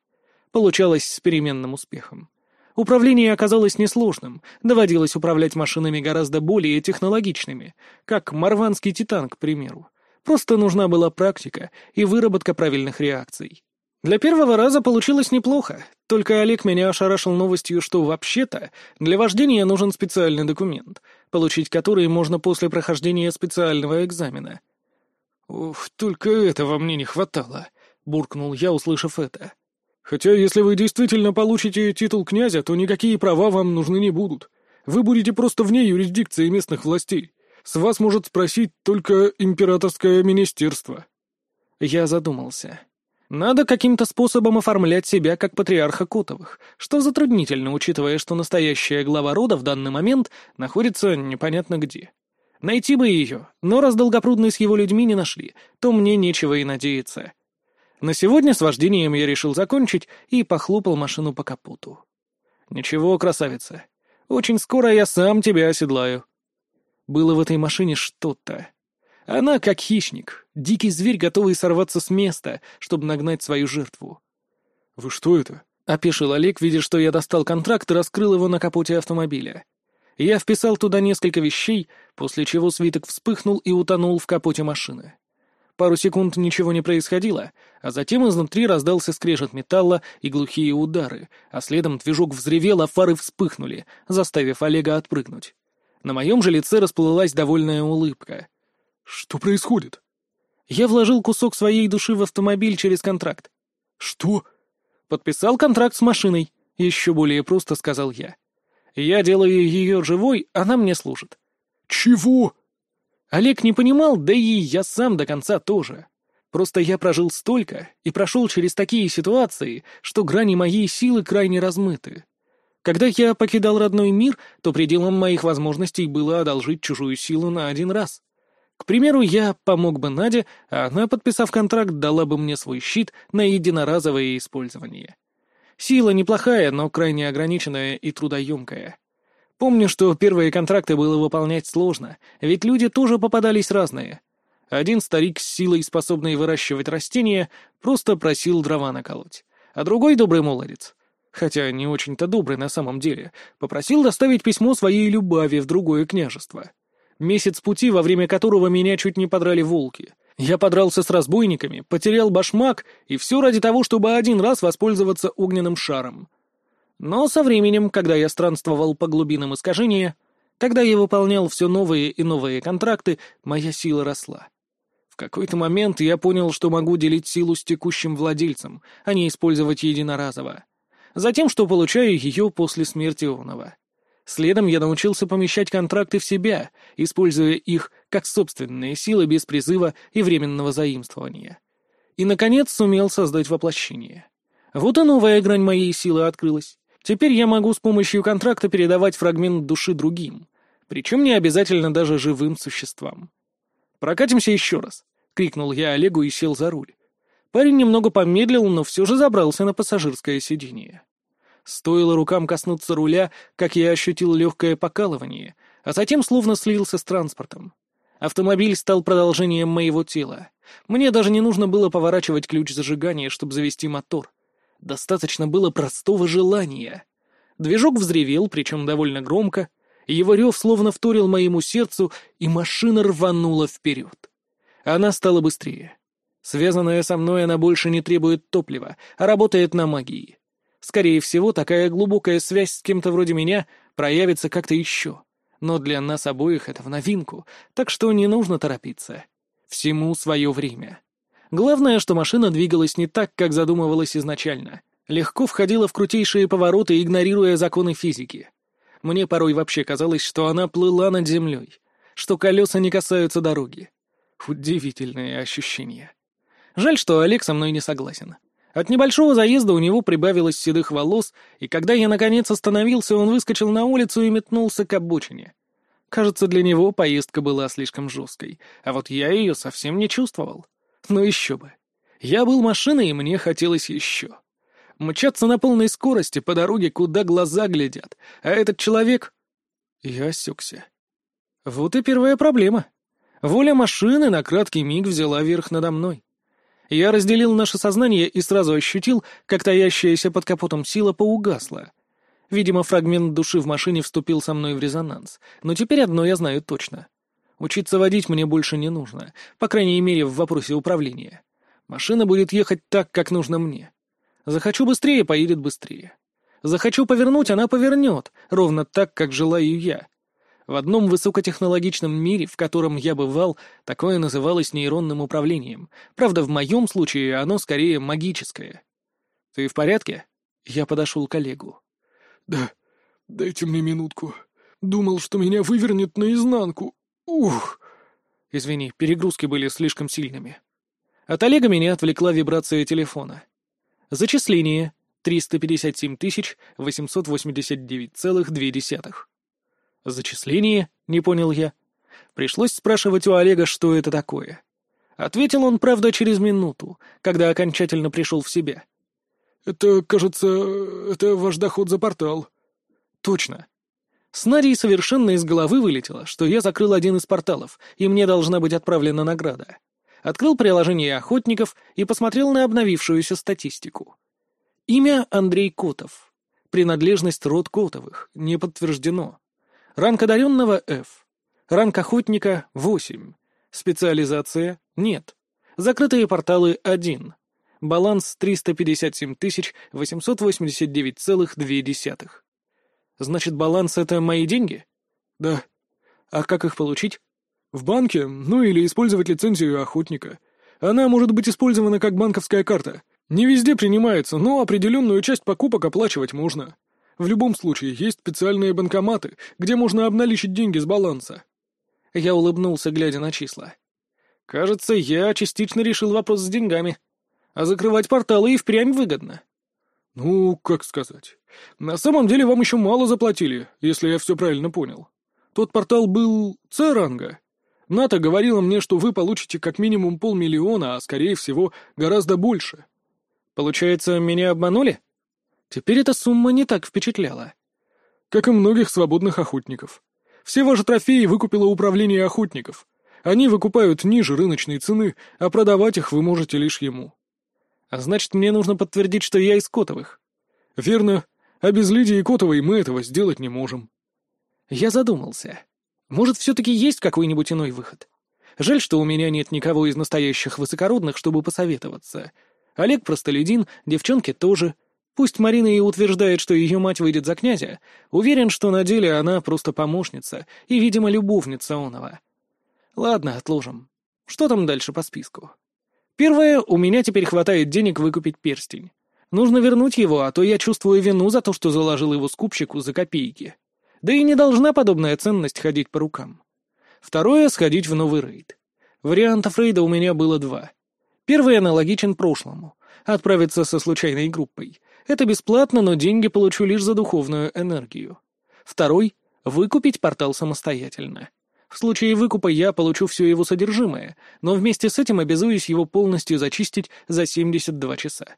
Получалось с переменным успехом. Управление оказалось несложным, доводилось управлять машинами гораздо более технологичными, как марванский «Титан», к примеру. Просто нужна была практика и выработка правильных реакций. Для первого раза получилось неплохо, только Олег меня ошарашил новостью, что вообще-то для вождения нужен специальный документ, получить который можно после прохождения специального экзамена. «Ух, только этого мне не хватало», — буркнул я, услышав это. Хотя, если вы действительно получите титул князя, то никакие права вам нужны не будут. Вы будете просто вне юрисдикции местных властей. С вас может спросить только императорское министерство». Я задумался. Надо каким-то способом оформлять себя как патриарха Котовых, что затруднительно, учитывая, что настоящая глава рода в данный момент находится непонятно где. Найти бы ее, но раз Долгопрудный с его людьми не нашли, то мне нечего и надеяться. На сегодня с вождением я решил закончить и похлопал машину по капоту. «Ничего, красавица, очень скоро я сам тебя оседлаю». Было в этой машине что-то. Она как хищник, дикий зверь, готовый сорваться с места, чтобы нагнать свою жертву. «Вы что это?» — опешил Олег, видя, что я достал контракт и раскрыл его на капоте автомобиля. Я вписал туда несколько вещей, после чего свиток вспыхнул и утонул в капоте машины. Пару секунд ничего не происходило, а затем изнутри раздался скрежет металла и глухие удары, а следом движок взревел, а фары вспыхнули, заставив Олега отпрыгнуть. На моем же лице расплылась довольная улыбка. «Что происходит?» Я вложил кусок своей души в автомобиль через контракт. «Что?» «Подписал контракт с машиной», — еще более просто сказал я. «Я делаю ее живой, она мне служит». «Чего?» Олег не понимал, да и я сам до конца тоже. Просто я прожил столько и прошел через такие ситуации, что грани моей силы крайне размыты. Когда я покидал родной мир, то пределом моих возможностей было одолжить чужую силу на один раз. К примеру, я помог бы Наде, а она, подписав контракт, дала бы мне свой щит на единоразовое использование. Сила неплохая, но крайне ограниченная и трудоемкая. Помню, что первые контракты было выполнять сложно, ведь люди тоже попадались разные. Один старик с силой, способный выращивать растения, просто просил дрова наколоть, а другой добрый молодец, хотя не очень-то добрый на самом деле, попросил доставить письмо своей Любави в другое княжество. Месяц пути, во время которого меня чуть не подрали волки. Я подрался с разбойниками, потерял башмак, и все ради того, чтобы один раз воспользоваться огненным шаром. Но со временем, когда я странствовал по глубинам искажения, когда я выполнял все новые и новые контракты, моя сила росла. В какой-то момент я понял, что могу делить силу с текущим владельцем, а не использовать единоразово. Затем, что получаю ее после смерти Онова. Следом я научился помещать контракты в себя, используя их как собственные силы без призыва и временного заимствования. И, наконец, сумел создать воплощение. Вот и новая грань моей силы открылась. Теперь я могу с помощью контракта передавать фрагмент души другим, причем не обязательно даже живым существам. «Прокатимся еще раз», — крикнул я Олегу и сел за руль. Парень немного помедлил, но все же забрался на пассажирское сиденье. Стоило рукам коснуться руля, как я ощутил легкое покалывание, а затем словно слился с транспортом. Автомобиль стал продолжением моего тела. Мне даже не нужно было поворачивать ключ зажигания, чтобы завести мотор. Достаточно было простого желания. Движок взревел, причем довольно громко, его рев словно вторил моему сердцу, и машина рванула вперед. Она стала быстрее. Связанная со мной, она больше не требует топлива, а работает на магии. Скорее всего, такая глубокая связь с кем-то вроде меня проявится как-то еще. Но для нас обоих это в новинку, так что не нужно торопиться. Всему свое время. Главное, что машина двигалась не так, как задумывалась изначально. Легко входила в крутейшие повороты, игнорируя законы физики. Мне порой вообще казалось, что она плыла над землей, что колеса не касаются дороги. Удивительное ощущение. Жаль, что Олег со мной не согласен. От небольшого заезда у него прибавилось седых волос, и когда я наконец остановился, он выскочил на улицу и метнулся к обочине. Кажется, для него поездка была слишком жесткой, а вот я ее совсем не чувствовал. Ну еще бы. Я был машиной, и мне хотелось еще. Мчаться на полной скорости по дороге, куда глаза глядят, а этот человек... Я осекся. Вот и первая проблема. Воля машины на краткий миг взяла верх надо мной. Я разделил наше сознание и сразу ощутил, как таящаяся под капотом сила поугасла. Видимо, фрагмент души в машине вступил со мной в резонанс, но теперь одно я знаю точно. Учиться водить мне больше не нужно, по крайней мере, в вопросе управления. Машина будет ехать так, как нужно мне. Захочу быстрее — поедет быстрее. Захочу повернуть — она повернет, ровно так, как желаю я. В одном высокотехнологичном мире, в котором я бывал, такое называлось нейронным управлением. Правда, в моем случае оно скорее магическое. «Ты в порядке?» Я подошел к Олегу. «Да, дайте мне минутку. Думал, что меня вывернет наизнанку. Ух!» Извини, перегрузки были слишком сильными. От Олега меня отвлекла вибрация телефона. Зачисление 357 889,2. Зачисление? Не понял я. Пришлось спрашивать у Олега, что это такое. Ответил он, правда, через минуту, когда окончательно пришел в себя. «Это, кажется, это ваш доход за портал». «Точно. С Надей совершенно из головы вылетело, что я закрыл один из порталов, и мне должна быть отправлена награда. Открыл приложение охотников и посмотрел на обновившуюся статистику. Имя Андрей Котов. Принадлежность род Котовых. Не подтверждено. Ранг одаренного — F. Ранг охотника — 8. Специализация — нет. Закрытые порталы — 1. Баланс 357 889,2. Значит, баланс — это мои деньги? Да. А как их получить? В банке, ну или использовать лицензию охотника. Она может быть использована как банковская карта. Не везде принимается, но определенную часть покупок оплачивать можно. В любом случае, есть специальные банкоматы, где можно обналичить деньги с баланса. Я улыбнулся, глядя на числа. Кажется, я частично решил вопрос с деньгами. А закрывать порталы и впрямь выгодно. Ну, как сказать. На самом деле вам еще мало заплатили, если я все правильно понял. Тот портал был С-ранга. НАТО говорила мне, что вы получите как минимум полмиллиона, а скорее всего гораздо больше. Получается, меня обманули? Теперь эта сумма не так впечатляла. Как и многих свободных охотников. Все ваши трофеи выкупило управление охотников. Они выкупают ниже рыночной цены, а продавать их вы можете лишь ему. А значит, мне нужно подтвердить, что я из Котовых. Верно. А без Лидии Котовой мы этого сделать не можем. Я задумался. Может, все-таки есть какой-нибудь иной выход? Жаль, что у меня нет никого из настоящих высокородных, чтобы посоветоваться. Олег простолюдин, девчонки тоже. Пусть Марина и утверждает, что ее мать выйдет за князя, уверен, что на деле она просто помощница и, видимо, любовница Онова. Ладно, отложим. Что там дальше по списку? Первое, у меня теперь хватает денег выкупить перстень. Нужно вернуть его, а то я чувствую вину за то, что заложил его скупщику за копейки. Да и не должна подобная ценность ходить по рукам. Второе — сходить в новый рейд. Вариантов рейда у меня было два. Первый аналогичен прошлому. Отправиться со случайной группой. Это бесплатно, но деньги получу лишь за духовную энергию. Второй — выкупить портал самостоятельно. В случае выкупа я получу все его содержимое, но вместе с этим обязуюсь его полностью зачистить за 72 часа.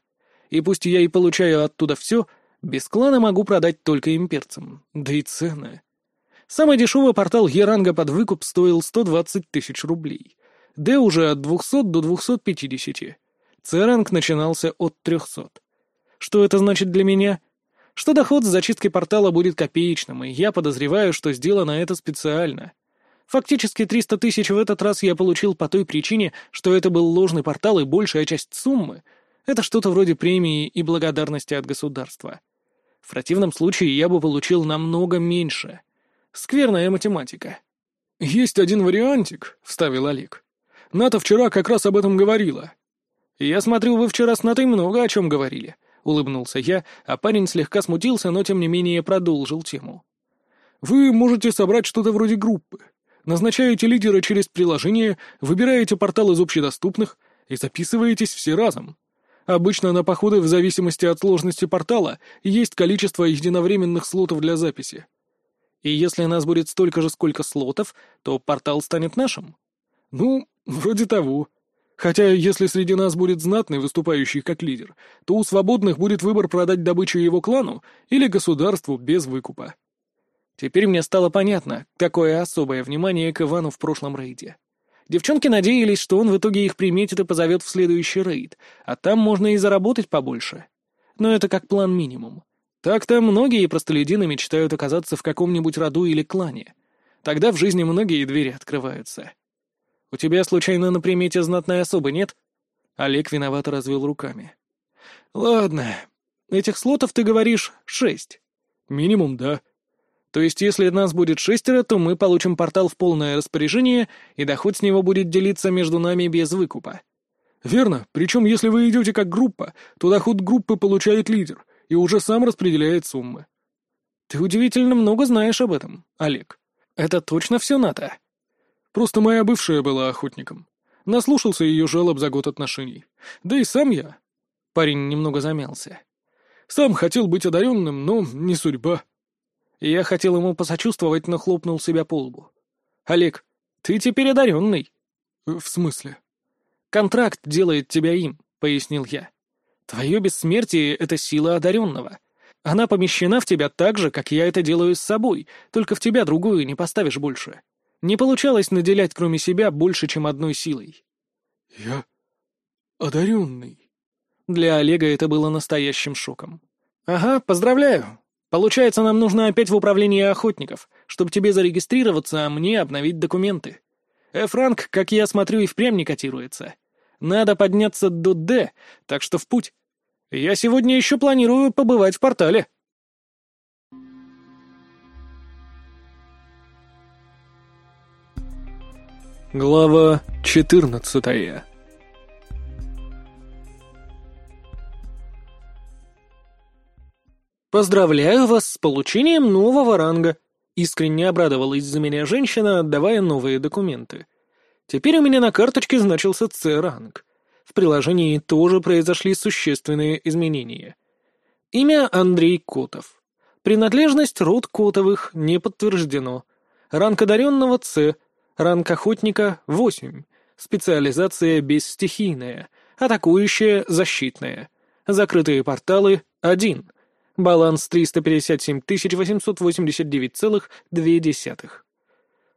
И пусть я и получаю оттуда все, без клана могу продать только имперцам, да и цены. Самый дешевый портал Еранга под выкуп стоил 120 тысяч рублей. Д уже от 200 до 250. Церанг начинался от 300. Что это значит для меня? Что доход с зачисткой портала будет копеечным, и я подозреваю, что сделано это специально. Фактически 300 тысяч в этот раз я получил по той причине, что это был ложный портал и большая часть суммы — это что-то вроде премии и благодарности от государства. В противном случае я бы получил намного меньше. Скверная математика. «Есть один вариантик», — вставил Олег. «Ната вчера как раз об этом говорила». «Я смотрю, вы вчера с Натой много о чем говорили», — улыбнулся я, а парень слегка смутился, но тем не менее продолжил тему. «Вы можете собрать что-то вроде группы. Назначаете лидера через приложение, выбираете портал из общедоступных и записываетесь все разом. Обычно на походы в зависимости от сложности портала есть количество единовременных слотов для записи. И если нас будет столько же, сколько слотов, то портал станет нашим? Ну, вроде того. Хотя, если среди нас будет знатный, выступающий как лидер, то у свободных будет выбор продать добычу его клану или государству без выкупа. Теперь мне стало понятно, какое особое внимание к Ивану в прошлом рейде. Девчонки надеялись, что он в итоге их приметит и позовет в следующий рейд, а там можно и заработать побольше. Но это как план минимум. Так-то многие простолюдины мечтают оказаться в каком-нибудь роду или клане. Тогда в жизни многие двери открываются. «У тебя, случайно, на примете знатной особы нет?» Олег виновато развел руками. «Ладно. Этих слотов, ты говоришь, шесть?» «Минимум, да», то есть, если нас будет шестеро, то мы получим портал в полное распоряжение, и доход с него будет делиться между нами без выкупа. «Верно. Причем, если вы идете как группа, то доход группы получает лидер и уже сам распределяет суммы». «Ты удивительно много знаешь об этом, Олег. Это точно все НАТО?» «Просто моя бывшая была охотником. Наслушался ее жалоб за год отношений. Да и сам я». Парень немного замялся. «Сам хотел быть одаренным, но не судьба». Я хотел ему посочувствовать, но хлопнул себя по лбу. «Олег, ты теперь одаренный». «В смысле?» «Контракт делает тебя им», — пояснил я. «Твое бессмертие — это сила одаренного. Она помещена в тебя так же, как я это делаю с собой, только в тебя другую не поставишь больше. Не получалось наделять кроме себя больше, чем одной силой». «Я одаренный». Для Олега это было настоящим шоком. «Ага, поздравляю. Получается, нам нужно опять в управление охотников, чтобы тебе зарегистрироваться, а мне обновить документы. Франк, как я смотрю, и впрямь не котируется. Надо подняться до Д, так что в путь. Я сегодня еще планирую побывать в портале. Глава четырнадцатая «Поздравляю вас с получением нового ранга», — искренне обрадовалась за меня женщина, отдавая новые документы. Теперь у меня на карточке значился С-ранг. В приложении тоже произошли существенные изменения. Имя Андрей Котов. Принадлежность род Котовых не подтверждено. Ранг одаренного С, ранг охотника 8, специализация бесстихийная, атакующая защитная. Закрытые порталы 1, Баланс 357 889,2.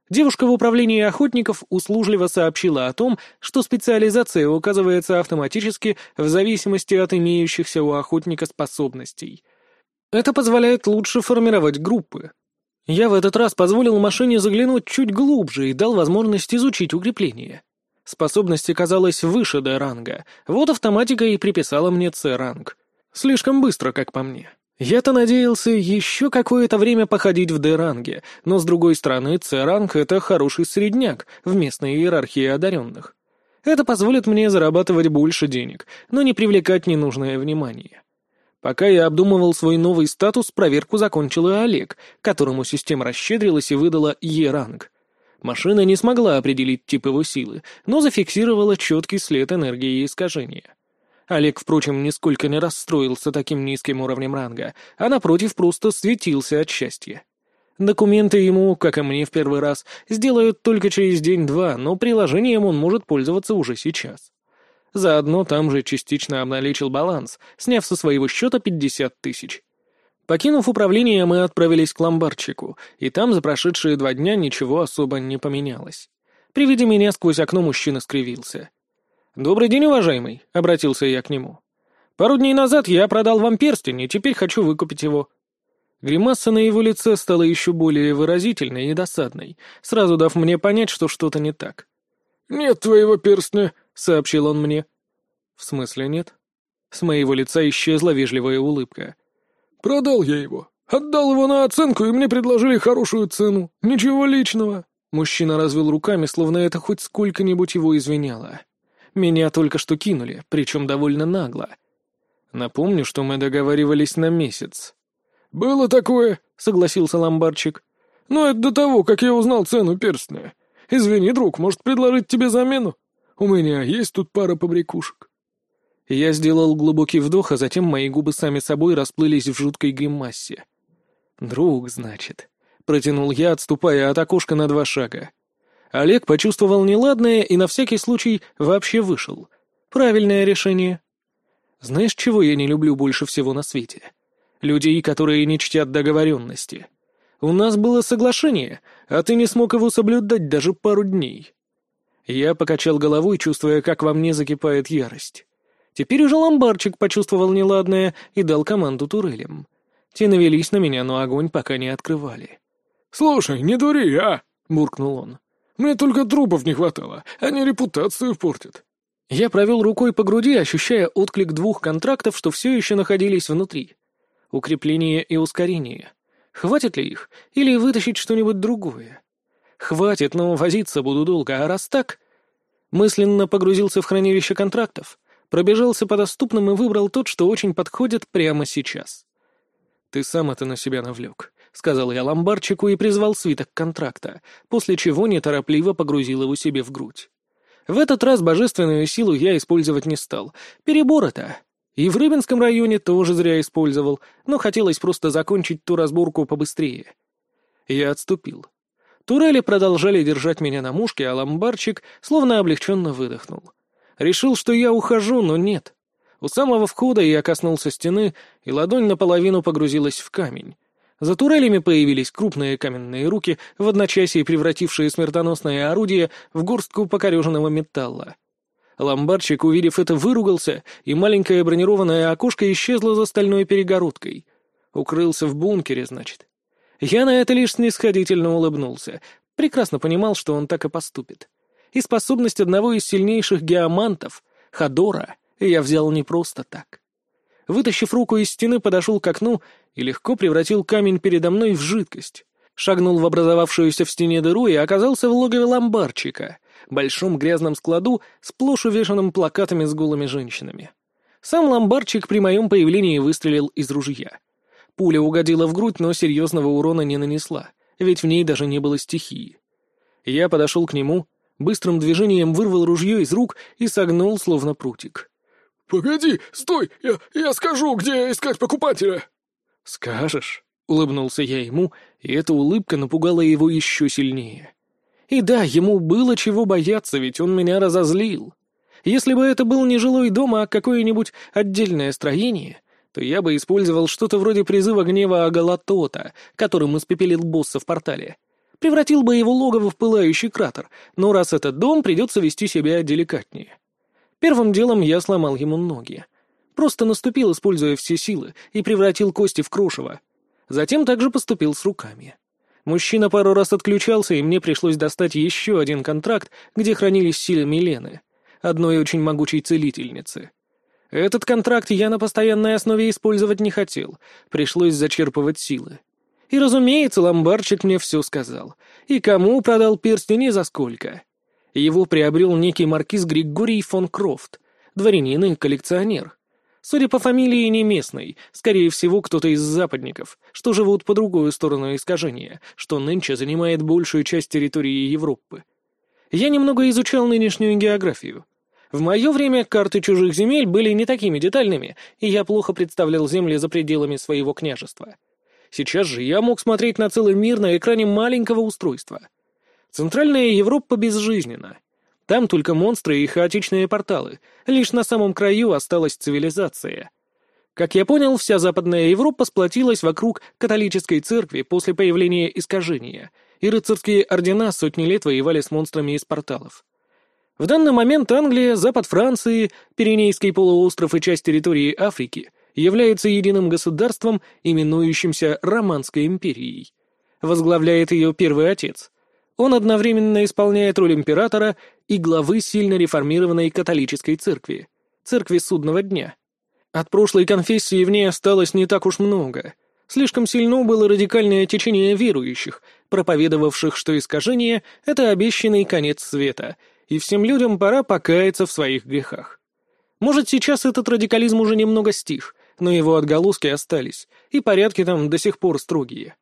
Девушка в управлении охотников услужливо сообщила о том, что специализация указывается автоматически в зависимости от имеющихся у охотника способностей. Это позволяет лучше формировать группы. Я в этот раз позволил машине заглянуть чуть глубже и дал возможность изучить укрепление. Способность оказалась выше Д-ранга, вот автоматика и приписала мне С-ранг. Слишком быстро, как по мне. Я-то надеялся еще какое-то время походить в Д-ранге, но с другой стороны, С-ранг — это хороший средняк в местной иерархии одаренных. Это позволит мне зарабатывать больше денег, но не привлекать ненужное внимание. Пока я обдумывал свой новый статус, проверку закончил и Олег, которому система расщедрилась и выдала Е-ранг. Машина не смогла определить тип его силы, но зафиксировала четкий след энергии искажения. Олег, впрочем, нисколько не расстроился таким низким уровнем ранга, а напротив просто светился от счастья. Документы ему, как и мне в первый раз, сделают только через день-два, но приложением он может пользоваться уже сейчас. Заодно там же частично обналичил баланс, сняв со своего счета 50 тысяч. Покинув управление, мы отправились к ломбарчику, и там за прошедшие два дня ничего особо не поменялось. При виде меня сквозь окно мужчина скривился. «Добрый день, уважаемый», — обратился я к нему. «Пару дней назад я продал вам перстень, и теперь хочу выкупить его». Гримаса на его лице стала еще более выразительной и досадной, сразу дав мне понять, что что-то не так. «Нет твоего перстня», — сообщил он мне. «В смысле нет?» С моего лица исчезла вежливая улыбка. «Продал я его. Отдал его на оценку, и мне предложили хорошую цену. Ничего личного». Мужчина развел руками, словно это хоть сколько-нибудь его извиняло. Меня только что кинули, причем довольно нагло. Напомню, что мы договаривались на месяц. «Было такое», — согласился ломбарчик. «Но это до того, как я узнал цену перстня. Извини, друг, может предложить тебе замену? У меня есть тут пара побрякушек». Я сделал глубокий вдох, а затем мои губы сами собой расплылись в жуткой гримасе. «Друг, значит», — протянул я, отступая от окошка на два шага. Олег почувствовал неладное и на всякий случай вообще вышел. Правильное решение. Знаешь, чего я не люблю больше всего на свете? Людей, которые не чтят договоренности. У нас было соглашение, а ты не смог его соблюдать даже пару дней. Я покачал головой, чувствуя, как во мне закипает ярость. Теперь уже ломбарчик почувствовал неладное и дал команду турелям. Те навелись на меня, но огонь пока не открывали. «Слушай, не дури, а!» — буркнул он. Мне только трупов не хватало, они репутацию портят». Я провел рукой по груди, ощущая отклик двух контрактов, что все еще находились внутри. Укрепление и ускорение. Хватит ли их? Или вытащить что-нибудь другое? Хватит, но возиться буду долго, а раз так... Мысленно погрузился в хранилище контрактов, пробежался по доступным и выбрал тот, что очень подходит прямо сейчас. «Ты сам это на себя навлек», — сказал я ломбарчику и призвал свиток контракта, после чего неторопливо погрузил его себе в грудь. В этот раз божественную силу я использовать не стал. Перебор это. И в Рыбинском районе тоже зря использовал, но хотелось просто закончить ту разборку побыстрее. Я отступил. Турели продолжали держать меня на мушке, а ломбарчик словно облегченно выдохнул. Решил, что я ухожу, но нет. У самого входа я коснулся стены, и ладонь наполовину погрузилась в камень. За турелями появились крупные каменные руки, в одночасье превратившие смертоносное орудие в горстку покореженного металла. Ломбарчик, увидев это, выругался, и маленькое бронированное окошко исчезло за стальной перегородкой. Укрылся в бункере, значит. Я на это лишь снисходительно улыбнулся. Прекрасно понимал, что он так и поступит. И способность одного из сильнейших геомантов, Хадора, я взял не просто так. Вытащив руку из стены, подошел к окну и легко превратил камень передо мной в жидкость. Шагнул в образовавшуюся в стене дыру и оказался в логове ломбарчика, большом грязном складу, сплошь увешанном плакатами с голыми женщинами. Сам ломбарчик при моем появлении выстрелил из ружья. Пуля угодила в грудь, но серьезного урона не нанесла, ведь в ней даже не было стихии. Я подошел к нему, быстрым движением вырвал ружье из рук и согнул, словно прутик. «Погоди, стой, я, я скажу, где искать покупателя!» «Скажешь?» — улыбнулся я ему, и эта улыбка напугала его еще сильнее. И да, ему было чего бояться, ведь он меня разозлил. Если бы это был не жилой дом, а какое-нибудь отдельное строение, то я бы использовал что-то вроде призыва гнева Агалатота, которым испепелил босса в портале. Превратил бы его логово в пылающий кратер, но раз это дом, придется вести себя деликатнее. Первым делом я сломал ему ноги. Просто наступил, используя все силы, и превратил кости в крошево. Затем также поступил с руками. Мужчина пару раз отключался, и мне пришлось достать еще один контракт, где хранились силы Милены, одной очень могучей целительницы. Этот контракт я на постоянной основе использовать не хотел, пришлось зачерпывать силы. И, разумеется, ломбарчик мне все сказал. И кому продал перстень и за сколько. Его приобрел некий маркиз Григорий фон Крофт, дворянин и коллекционер. Судя по фамилии, не местный, скорее всего, кто-то из западников, что живут по другую сторону искажения, что нынче занимает большую часть территории Европы. Я немного изучал нынешнюю географию. В мое время карты чужих земель были не такими детальными, и я плохо представлял земли за пределами своего княжества. Сейчас же я мог смотреть на целый мир на экране маленького устройства. Центральная Европа безжизненна. Там только монстры и хаотичные порталы. Лишь на самом краю осталась цивилизация. Как я понял, вся Западная Европа сплотилась вокруг католической церкви после появления искажения, и рыцарские ордена сотни лет воевали с монстрами из порталов. В данный момент Англия, запад Франции, Пиренейский полуостров и часть территории Африки являются единым государством, именующимся Романской империей. Возглавляет ее первый отец — он одновременно исполняет роль императора и главы сильно реформированной католической церкви, церкви судного дня. От прошлой конфессии в ней осталось не так уж много. Слишком сильно было радикальное течение верующих, проповедовавших, что искажение — это обещанный конец света, и всем людям пора покаяться в своих грехах. Может, сейчас этот радикализм уже немного стих, но его отголоски остались, и порядки там до сих пор строгие.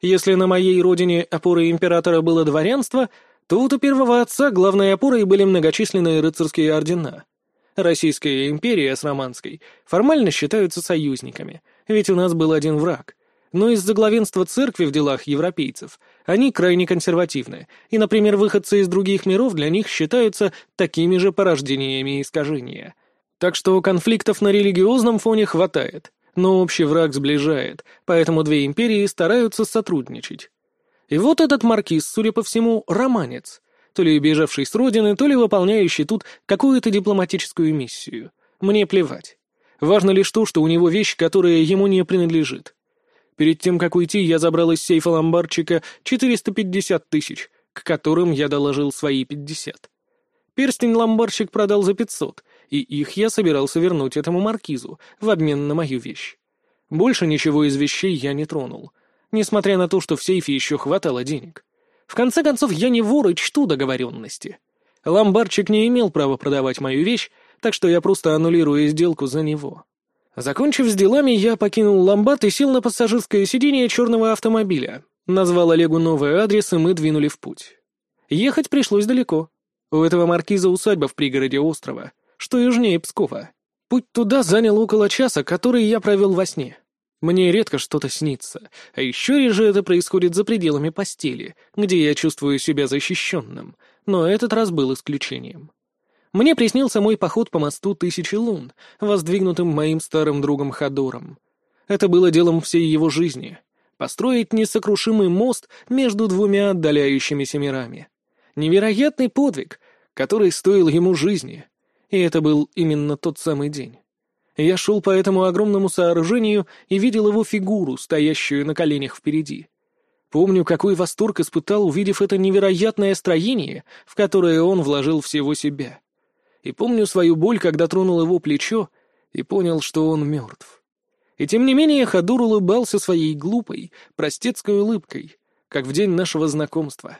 Если на моей родине опорой императора было дворянство, то вот у первого отца главной опорой были многочисленные рыцарские ордена. Российская империя с Романской формально считаются союзниками, ведь у нас был один враг. Но из-за главенства церкви в делах европейцев они крайне консервативны, и, например, выходцы из других миров для них считаются такими же порождениями искажения. Так что конфликтов на религиозном фоне хватает но общий враг сближает, поэтому две империи стараются сотрудничать. И вот этот маркиз, судя по всему, романец, то ли бежавший с родины, то ли выполняющий тут какую-то дипломатическую миссию. Мне плевать. Важно лишь то, что у него вещь, которая ему не принадлежит. Перед тем, как уйти, я забрал из сейфа ломбарчика 450 тысяч, к которым я доложил свои 50. Перстень ломбарчик продал за 500, и их я собирался вернуть этому маркизу в обмен на мою вещь. Больше ничего из вещей я не тронул, несмотря на то, что в сейфе еще хватало денег. В конце концов, я не вор и чту договоренности. Ломбардчик не имел права продавать мою вещь, так что я просто аннулирую сделку за него. Закончив с делами, я покинул ломбард и сел на пассажирское сиденье черного автомобиля. Назвал Олегу новый адрес, и мы двинули в путь. Ехать пришлось далеко. У этого маркиза усадьба в пригороде острова, что южнее Пскова. Путь туда занял около часа, который я провел во сне. Мне редко что-то снится, а еще реже это происходит за пределами постели, где я чувствую себя защищенным, но этот раз был исключением. Мне приснился мой поход по мосту Тысячи Лун, воздвигнутым моим старым другом Хадором. Это было делом всей его жизни — построить несокрушимый мост между двумя отдаляющимися мирами. Невероятный подвиг, который стоил ему жизни. И это был именно тот самый день. Я шел по этому огромному сооружению и видел его фигуру, стоящую на коленях впереди. Помню, какой восторг испытал, увидев это невероятное строение, в которое он вложил всего себя. И помню свою боль, когда тронул его плечо и понял, что он мертв. И тем не менее Хадур улыбался своей глупой, простецкой улыбкой, как в день нашего знакомства.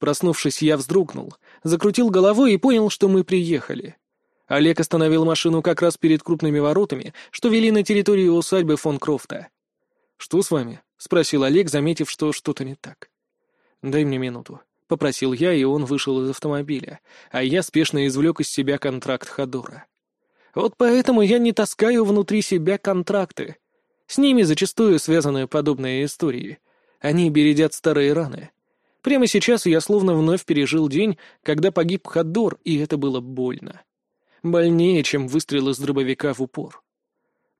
Проснувшись, я вздрогнул, закрутил головой и понял, что мы приехали. Олег остановил машину как раз перед крупными воротами, что вели на территорию усадьбы фон Крофта. «Что с вами?» — спросил Олег, заметив, что что-то не так. «Дай мне минуту», — попросил я, и он вышел из автомобиля, а я спешно извлек из себя контракт Ходора. Вот поэтому я не таскаю внутри себя контракты. С ними зачастую связаны подобные истории. Они бередят старые раны. Прямо сейчас я словно вновь пережил день, когда погиб Ходор, и это было больно. Больнее, чем выстрел из дробовика в упор.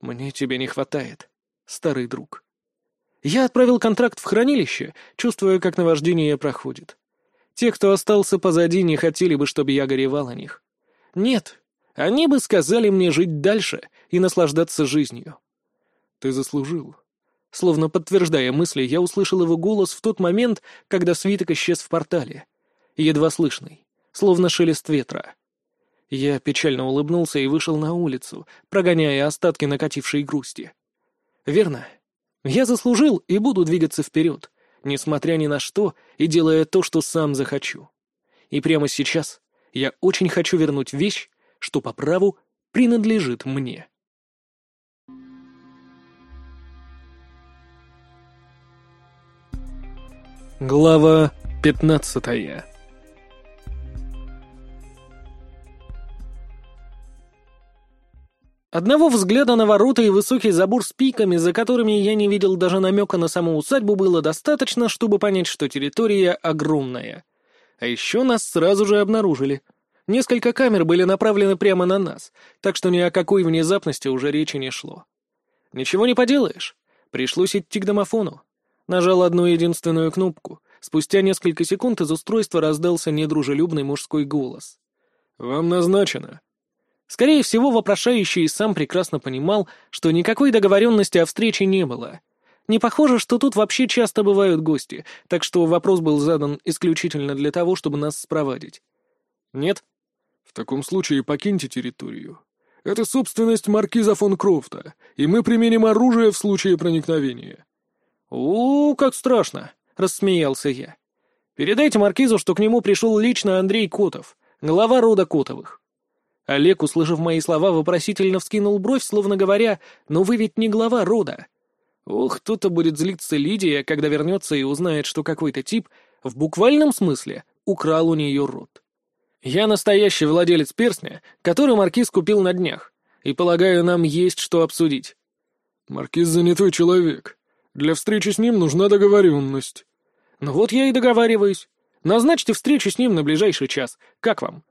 Мне тебя не хватает, старый друг. Я отправил контракт в хранилище, чувствуя, как наваждение проходит. Те, кто остался позади, не хотели бы, чтобы я горевал о них. Нет, они бы сказали мне жить дальше и наслаждаться жизнью. Ты заслужил. Словно подтверждая мысли, я услышал его голос в тот момент, когда свиток исчез в портале. Едва слышный, словно шелест ветра. Я печально улыбнулся и вышел на улицу, прогоняя остатки накатившей грусти. Верно. Я заслужил и буду двигаться вперед, несмотря ни на что и делая то, что сам захочу. И прямо сейчас я очень хочу вернуть вещь, что по праву принадлежит мне. Глава пятнадцатая Одного взгляда на ворота и высокий забор с пиками, за которыми я не видел даже намека на саму усадьбу, было достаточно, чтобы понять, что территория огромная. А еще нас сразу же обнаружили. Несколько камер были направлены прямо на нас, так что ни о какой внезапности уже речи не шло. Ничего не поделаешь. Пришлось идти к домофону. Нажал одну единственную кнопку. Спустя несколько секунд из устройства раздался недружелюбный мужской голос. «Вам назначено». Скорее всего, вопрошающий сам прекрасно понимал, что никакой договоренности о встрече не было. Не похоже, что тут вообще часто бывают гости, так что вопрос был задан исключительно для того, чтобы нас спровадить. Нет? В таком случае покиньте территорию. Это собственность маркиза фон Крофта, и мы применим оружие в случае проникновения. «У, как страшно!» — рассмеялся я. «Передайте маркизу, что к нему пришел лично Андрей Котов, глава рода Котовых. Олег, услышав мои слова, вопросительно вскинул бровь, словно говоря, «Но вы ведь не глава рода». Ох, кто-то будет злиться Лидия, когда вернется и узнает, что какой-то тип, в буквальном смысле, украл у нее род. Я настоящий владелец перстня, который маркиз купил на днях, и, полагаю, нам есть что обсудить. Маркиз занятой человек. Для встречи с ним нужна договоренность. Ну вот я и договариваюсь. Назначьте встречу с ним на ближайший час. Как вам?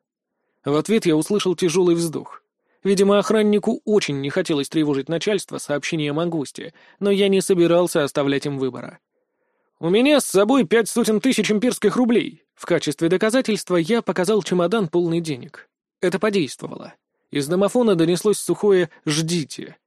В ответ я услышал тяжелый вздох. Видимо, охраннику очень не хотелось тревожить начальство сообщением о гости, но я не собирался оставлять им выбора. «У меня с собой пять сотен тысяч имперских рублей. В качестве доказательства я показал чемодан полный денег. Это подействовало. Из домофона донеслось сухое «ждите».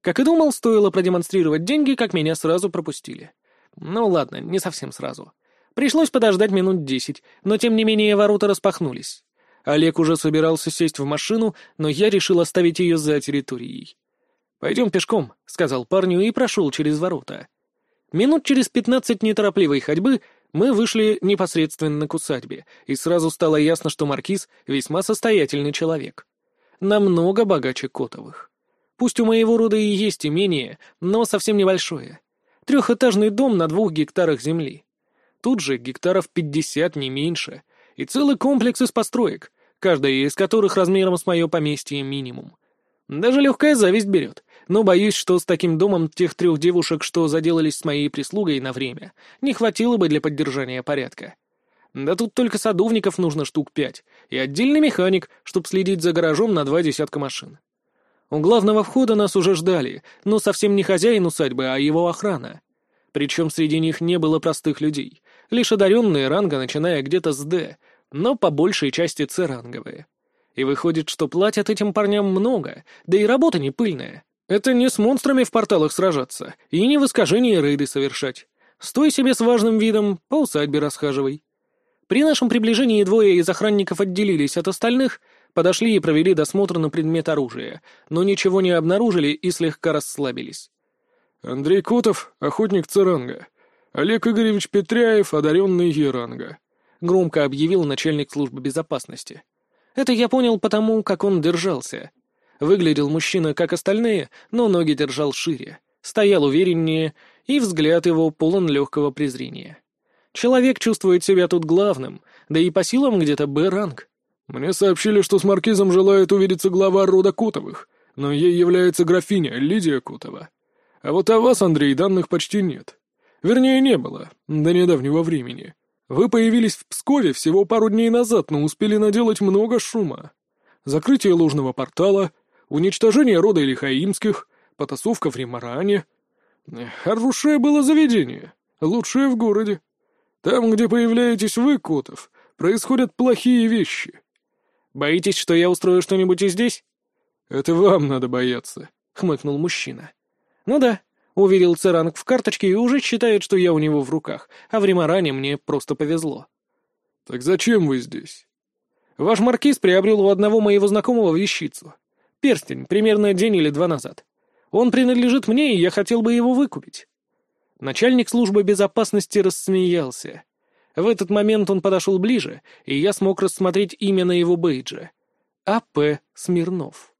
Как и думал, стоило продемонстрировать деньги, как меня сразу пропустили. Ну ладно, не совсем сразу. Пришлось подождать минут десять, но тем не менее ворота распахнулись. Олег уже собирался сесть в машину, но я решил оставить ее за территорией. «Пойдем пешком», — сказал парню и прошел через ворота. Минут через пятнадцать неторопливой ходьбы Мы вышли непосредственно к усадьбе, и сразу стало ясно, что маркиз весьма состоятельный человек. Намного богаче Котовых. Пусть у моего рода и есть имение, но совсем небольшое. Трехэтажный дом на двух гектарах земли. Тут же гектаров пятьдесят, не меньше. И целый комплекс из построек, каждая из которых размером с мое поместье минимум. Даже легкая зависть берет, но боюсь, что с таким домом тех трех девушек, что заделались с моей прислугой на время, не хватило бы для поддержания порядка. Да тут только садовников нужно штук пять, и отдельный механик, чтобы следить за гаражом на два десятка машин. У главного входа нас уже ждали, но совсем не хозяин усадьбы, а его охрана. Причем среди них не было простых людей, лишь одаренные ранга, начиная где-то с «Д», но по большей части «С» И выходит, что платят этим парням много, да и работа не пыльная. Это не с монстрами в порталах сражаться, и не в искажении рейды совершать. Стой себе с важным видом, по усадьбе расхаживай. При нашем приближении двое из охранников отделились от остальных, подошли и провели досмотр на предмет оружия, но ничего не обнаружили и слегка расслабились. «Андрей Котов, охотник Церанга. Олег Игоревич Петряев, одаренный Еранга», — громко объявил начальник службы безопасности. Это я понял потому, как он держался. Выглядел мужчина, как остальные, но ноги держал шире, стоял увереннее, и взгляд его полон легкого презрения. Человек чувствует себя тут главным, да и по силам где-то Б-ранг. «Мне сообщили, что с маркизом желает увидеться глава рода Котовых, но ей является графиня Лидия Котова. А вот о вас, Андрей, данных почти нет. Вернее, не было, до недавнего времени. Вы появились в Пскове всего пару дней назад, но успели наделать много шума. Закрытие ложного портала, уничтожение рода Илихаимских, потасовка в Римаране. Хорошее было заведение, лучшее в городе. Там, где появляетесь вы, Котов, происходят плохие вещи. Боитесь, что я устрою что-нибудь и здесь? Это вам надо бояться, — хмыкнул мужчина. Ну да, уверил Церанг в карточке и уже считает, что я у него в руках, а в Римаране мне просто повезло. Так зачем вы здесь? Ваш маркиз приобрел у одного моего знакомого вещицу. Перстень, примерно день или два назад. Он принадлежит мне, и я хотел бы его выкупить. Начальник службы безопасности рассмеялся. В этот момент он подошел ближе, и я смог рассмотреть имя на его бейдже. А.П. Смирнов.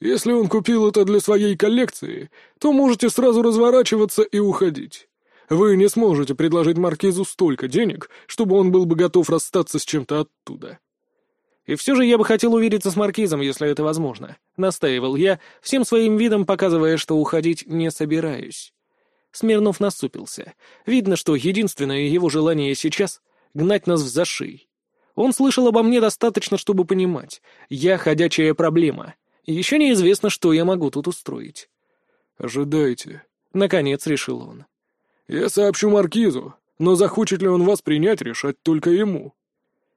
«Если он купил это для своей коллекции, то можете сразу разворачиваться и уходить. Вы не сможете предложить маркизу столько денег, чтобы он был бы готов расстаться с чем-то оттуда». «И все же я бы хотел увидеться с маркизом, если это возможно», — настаивал я, всем своим видом показывая, что уходить не собираюсь. Смирнов насупился. Видно, что единственное его желание сейчас — гнать нас в зашей. Он слышал обо мне достаточно, чтобы понимать. Я ходячая проблема. Еще неизвестно, что я могу тут устроить. «Ожидайте», — наконец решил он. «Я сообщу Маркизу, но захочет ли он вас принять, решать только ему».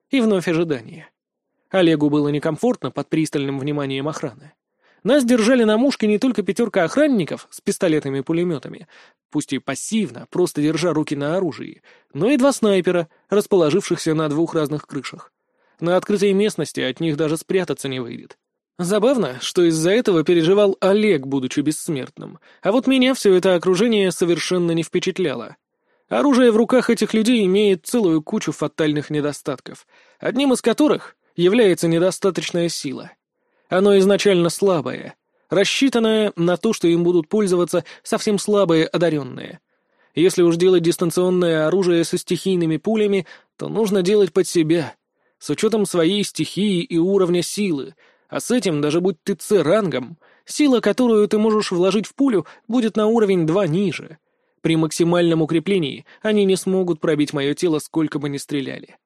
И вновь ожидание. Олегу было некомфортно под пристальным вниманием охраны. Нас держали на мушке не только пятерка охранников с пистолетами и пулеметами, пусть и пассивно, просто держа руки на оружии, но и два снайпера, расположившихся на двух разных крышах. На открытой местности от них даже спрятаться не выйдет. Забавно, что из-за этого переживал Олег, будучи бессмертным, а вот меня все это окружение совершенно не впечатляло. Оружие в руках этих людей имеет целую кучу фатальных недостатков, одним из которых является недостаточная сила — оно изначально слабое, рассчитанное на то, что им будут пользоваться совсем слабые одаренные. Если уж делать дистанционное оружие со стихийными пулями, то нужно делать под себя, с учетом своей стихии и уровня силы, а с этим, даже будь ты С-рангом, сила, которую ты можешь вложить в пулю, будет на уровень 2 ниже. При максимальном укреплении они не смогут пробить мое тело, сколько бы ни стреляли.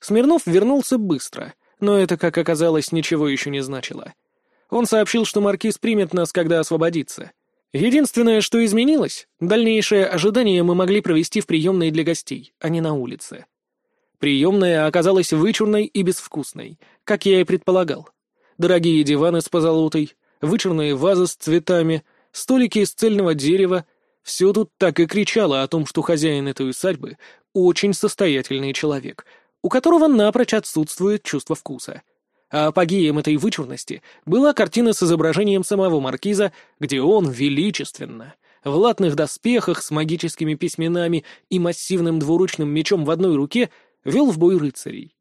Смирнов вернулся быстро, но это, как оказалось, ничего еще не значило. Он сообщил, что маркиз примет нас, когда освободится. Единственное, что изменилось, дальнейшее ожидание мы могли провести в приемной для гостей, а не на улице. Приемная оказалась вычурной и безвкусной, как я и предполагал. Дорогие диваны с позолотой, вычурные вазы с цветами, столики из цельного дерева — все тут так и кричало о том, что хозяин этой усадьбы — очень состоятельный человек, у которого напрочь отсутствует чувство вкуса. А апогеем этой вычурности была картина с изображением самого маркиза, где он величественно, в латных доспехах с магическими письменами и массивным двуручным мечом в одной руке, вел в бой рыцарей.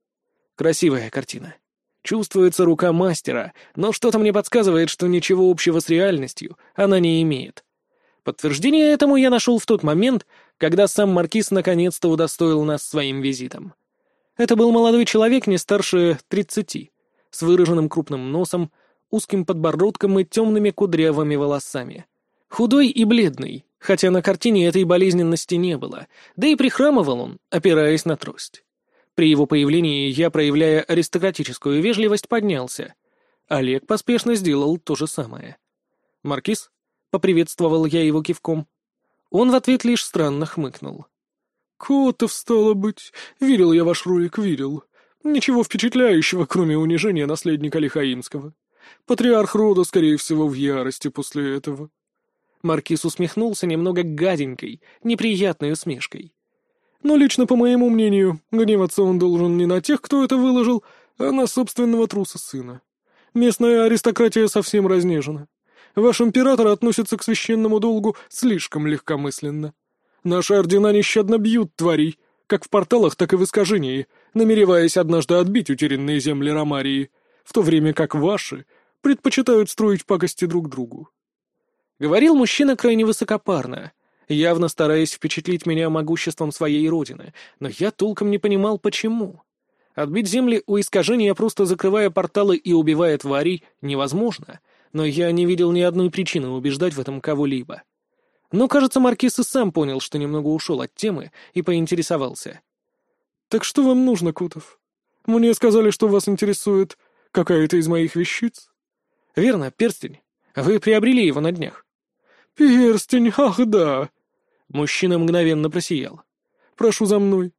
Красивая картина. Чувствуется рука мастера, но что-то мне подсказывает, что ничего общего с реальностью она не имеет. Подтверждение этому я нашел в тот момент, когда сам Маркиз наконец-то удостоил нас своим визитом. Это был молодой человек не старше тридцати, с выраженным крупным носом, узким подбородком и темными кудрявыми волосами. Худой и бледный, хотя на картине этой болезненности не было, да и прихрамывал он, опираясь на трость. При его появлении я, проявляя аристократическую вежливость, поднялся. Олег поспешно сделал то же самое. «Маркиз?» — поприветствовал я его кивком. Он в ответ лишь странно хмыкнул. «Котов, стало быть. Видел я ваш ролик, видел. Ничего впечатляющего, кроме унижения наследника Лихаимского. Патриарх рода, скорее всего, в ярости после этого». Маркиз усмехнулся немного гаденькой, неприятной усмешкой. Но лично, по моему мнению, гневаться он должен не на тех, кто это выложил, а на собственного труса сына. Местная аристократия совсем разнежена. Ваш император относится к священному долгу слишком легкомысленно. Наши ордена нещадно бьют тварей, как в порталах, так и в искажении, намереваясь однажды отбить утерянные земли Ромарии, в то время как ваши предпочитают строить пакости друг другу. Говорил мужчина крайне высокопарно, явно стараясь впечатлить меня могуществом своей родины, но я толком не понимал, почему. Отбить земли у искажения, просто закрывая порталы и убивая тварей, невозможно, но я не видел ни одной причины убеждать в этом кого-либо. Но, кажется, Маркиз и сам понял, что немного ушел от темы, и поинтересовался. «Так что вам нужно, Кутов? Мне сказали, что вас интересует какая-то из моих вещиц?» «Верно, перстень. Вы приобрели его на днях». «Перстень, ах да!» Мужчина мгновенно просиял. «Прошу за мной».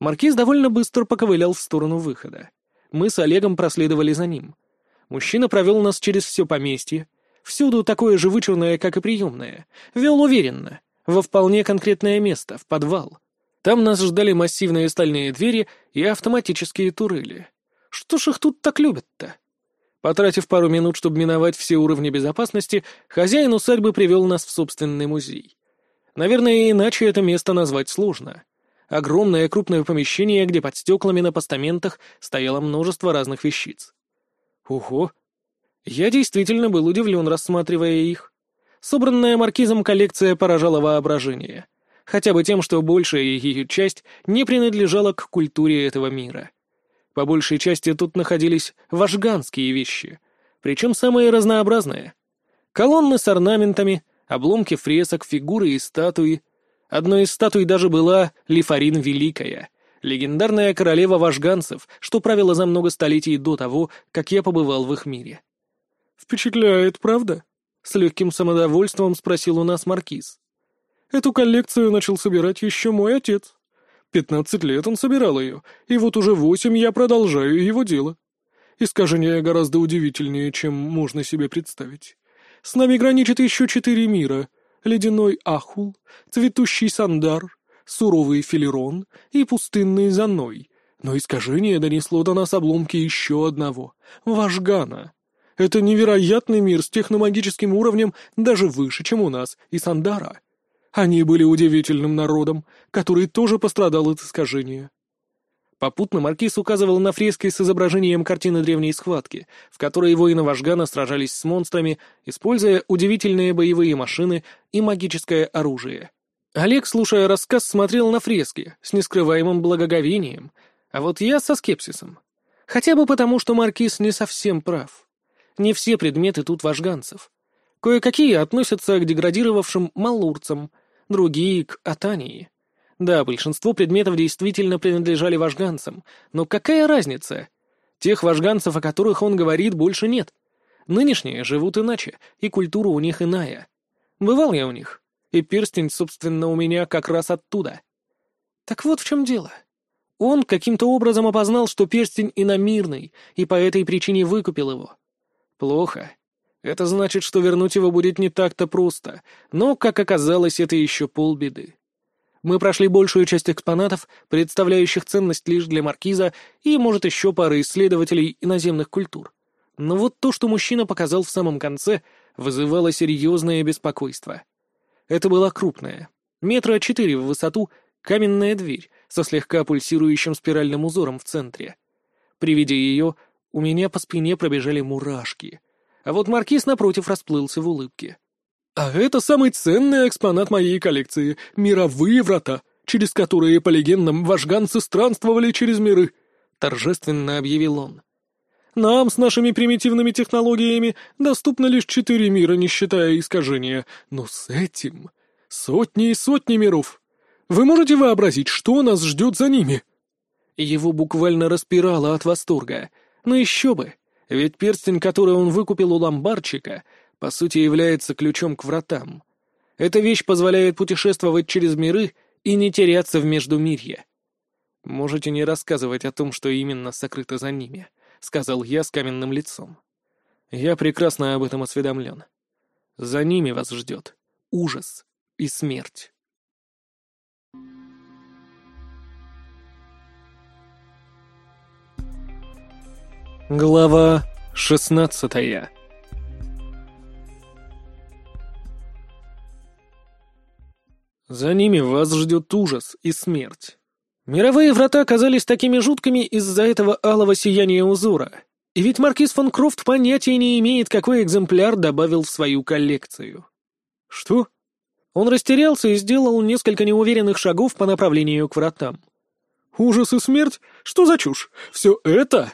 Маркиз довольно быстро поковылял в сторону выхода. Мы с Олегом проследовали за ним. Мужчина провел нас через все поместье. Всюду такое же вычурное, как и приемное. Вел уверенно. Во вполне конкретное место, в подвал. Там нас ждали массивные стальные двери и автоматические турели. Что ж их тут так любят-то? Потратив пару минут, чтобы миновать все уровни безопасности, хозяин усадьбы привел нас в собственный музей. Наверное, иначе это место назвать сложно. Огромное крупное помещение, где под стеклами на постаментах стояло множество разных вещиц. Ого! Я действительно был удивлен, рассматривая их. Собранная маркизом коллекция поражала воображение. Хотя бы тем, что большая ее часть не принадлежала к культуре этого мира. По большей части тут находились важганские вещи, причем самые разнообразные. Колонны с орнаментами, обломки фресок, фигуры и статуи. Одной из статуй даже была Лифарин Великая, легендарная королева важганцев, что правила за много столетий до того, как я побывал в их мире. «Впечатляет, правда?» — с легким самодовольством спросил у нас Маркиз. «Эту коллекцию начал собирать еще мой отец. Пятнадцать лет он собирал ее, и вот уже восемь я продолжаю его дело. Искажение гораздо удивительнее, чем можно себе представить. С нами граничит еще четыре мира — ледяной Ахул, цветущий Сандар, суровый Филерон и пустынный Заной. Но искажение донесло до нас обломки еще одного — Вашгана. Это невероятный мир с техномагическим уровнем даже выше, чем у нас, и Сандара. Они были удивительным народом, который тоже пострадал от искажения. Попутно маркиз указывал на фрески с изображением картины древней схватки, в которой воины Вашгана сражались с монстрами, используя удивительные боевые машины и магическое оружие. Олег, слушая рассказ, смотрел на фрески с нескрываемым благоговением, а вот я со скепсисом. Хотя бы потому, что маркиз не совсем прав. Не все предметы тут важганцев. Кое-какие относятся к деградировавшим малурцам, другие — к Атании. Да, большинство предметов действительно принадлежали вожганцам, но какая разница? Тех вожганцев, о которых он говорит, больше нет. Нынешние живут иначе, и культура у них иная. Бывал я у них, и перстень, собственно, у меня как раз оттуда. Так вот в чем дело. Он каким-то образом опознал, что перстень иномирный, и по этой причине выкупил его. Плохо. Это значит, что вернуть его будет не так-то просто, но, как оказалось, это еще полбеды. Мы прошли большую часть экспонатов, представляющих ценность лишь для маркиза и, может, еще пары исследователей иноземных культур. Но вот то, что мужчина показал в самом конце, вызывало серьезное беспокойство. Это была крупная, метра четыре в высоту, каменная дверь со слегка пульсирующим спиральным узором в центре. При виде ее у меня по спине пробежали мурашки, а вот маркиз напротив расплылся в улыбке. «А это самый ценный экспонат моей коллекции — мировые врата, через которые, по легендам, вожганцы странствовали через миры», — торжественно объявил он. «Нам с нашими примитивными технологиями доступно лишь четыре мира, не считая искажения, но с этим сотни и сотни миров. Вы можете вообразить, что нас ждет за ними?» Его буквально распирало от восторга. Ну еще бы, ведь перстень, который он выкупил у ломбарчика, по сути является ключом к вратам. Эта вещь позволяет путешествовать через миры и не теряться в Междумирье. «Можете не рассказывать о том, что именно сокрыто за ними», — сказал я с каменным лицом. «Я прекрасно об этом осведомлен. За ними вас ждет ужас и смерть». Глава шестнадцатая За ними вас ждет ужас и смерть. Мировые врата казались такими жуткими из-за этого алого сияния узора. И ведь маркиз фон Крофт понятия не имеет, какой экземпляр добавил в свою коллекцию. Что? Он растерялся и сделал несколько неуверенных шагов по направлению к вратам. «Ужас и смерть? Что за чушь? Все это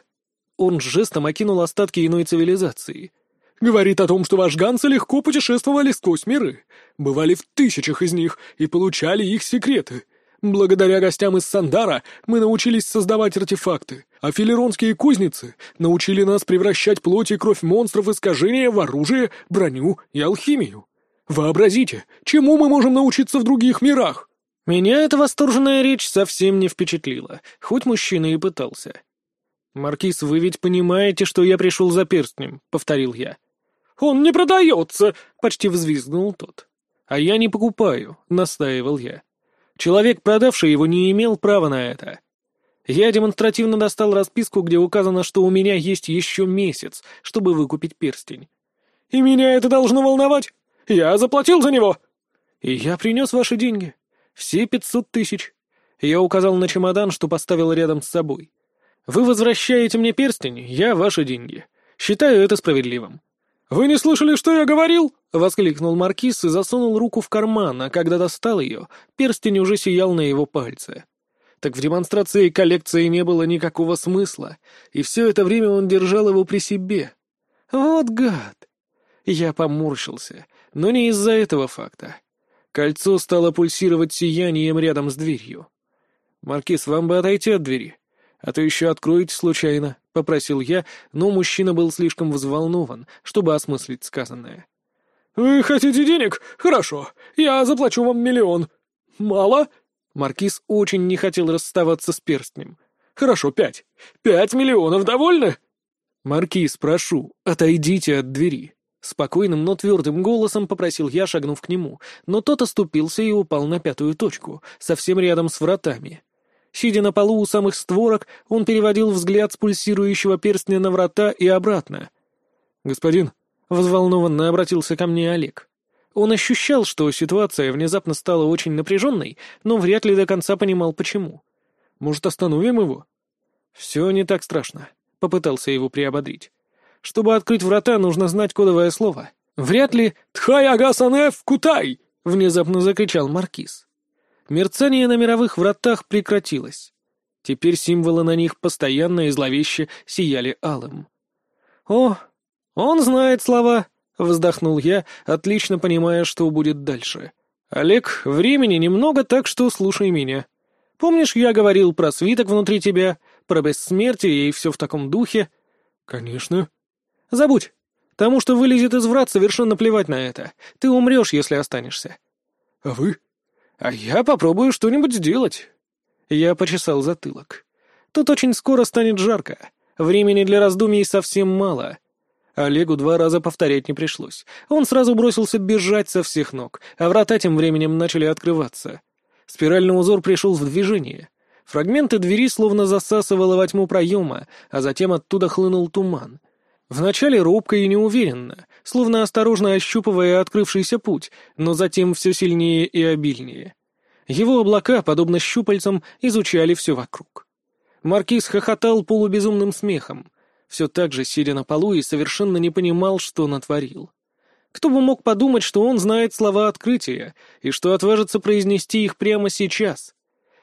он жестом окинул остатки иной цивилизации. «Говорит о том, что вашганцы легко путешествовали сквозь миры, бывали в тысячах из них и получали их секреты. Благодаря гостям из Сандара мы научились создавать артефакты, а филеронские кузницы научили нас превращать плоть и кровь монстров искажения в оружие, броню и алхимию. Вообразите, чему мы можем научиться в других мирах?» Меня эта восторженная речь совсем не впечатлила, хоть мужчина и пытался. «Маркиз, вы ведь понимаете, что я пришел за перстнем», — повторил я. «Он не продается!» — почти взвизгнул тот. «А я не покупаю», — настаивал я. «Человек, продавший его, не имел права на это». Я демонстративно достал расписку, где указано, что у меня есть еще месяц, чтобы выкупить перстень. «И меня это должно волновать? Я заплатил за него!» «И я принес ваши деньги. Все пятьсот тысяч». Я указал на чемодан, что поставил рядом с собой. Вы возвращаете мне перстень, я ваши деньги. Считаю это справедливым». «Вы не слышали, что я говорил?» — воскликнул Маркиз и засунул руку в карман, а когда достал ее, перстень уже сиял на его пальце. Так в демонстрации коллекции не было никакого смысла, и все это время он держал его при себе. Вот гад! Я поморщился, но не из-за этого факта. Кольцо стало пульсировать сиянием рядом с дверью. «Маркиз, вам бы отойти от двери а то еще откроете случайно», — попросил я, но мужчина был слишком взволнован, чтобы осмыслить сказанное. «Вы хотите денег? Хорошо, я заплачу вам миллион. Мало?» Маркиз очень не хотел расставаться с перстнем. «Хорошо, пять. Пять миллионов, довольны?» «Маркиз, прошу, отойдите от двери». Спокойным, но твердым голосом попросил я, шагнув к нему, но тот оступился и упал на пятую точку, совсем рядом с вратами. Сидя на полу у самых створок, он переводил взгляд с пульсирующего перстня на врата и обратно. «Господин», — взволнованно обратился ко мне Олег. Он ощущал, что ситуация внезапно стала очень напряженной, но вряд ли до конца понимал, почему. «Может, остановим его?» «Все не так страшно», — попытался его приободрить. «Чтобы открыть врата, нужно знать кодовое слово. Вряд ли «Тхай Агасанеф Кутай!» — внезапно закричал Маркиз. Мерцание на мировых вратах прекратилось. Теперь символы на них постоянно и зловеще сияли алым. «О, он знает слова!» — вздохнул я, отлично понимая, что будет дальше. «Олег, времени немного, так что слушай меня. Помнишь, я говорил про свиток внутри тебя, про бессмертие и все в таком духе?» «Конечно». «Забудь. Тому, что вылезет из врат, совершенно плевать на это. Ты умрешь, если останешься». «А вы?» А я попробую что-нибудь сделать. Я почесал затылок. Тут очень скоро станет жарко. Времени для раздумий совсем мало. Олегу два раза повторять не пришлось. Он сразу бросился бежать со всех ног, а врата тем временем начали открываться. Спиральный узор пришел в движение. Фрагменты двери словно засасывало во тьму проема, а затем оттуда хлынул туман. Вначале робко и неуверенно, словно осторожно ощупывая открывшийся путь, но затем все сильнее и обильнее. Его облака, подобно щупальцам, изучали все вокруг. Маркиз хохотал полубезумным смехом, все так же сидя на полу и совершенно не понимал, что натворил. Кто бы мог подумать, что он знает слова открытия, и что отважится произнести их прямо сейчас.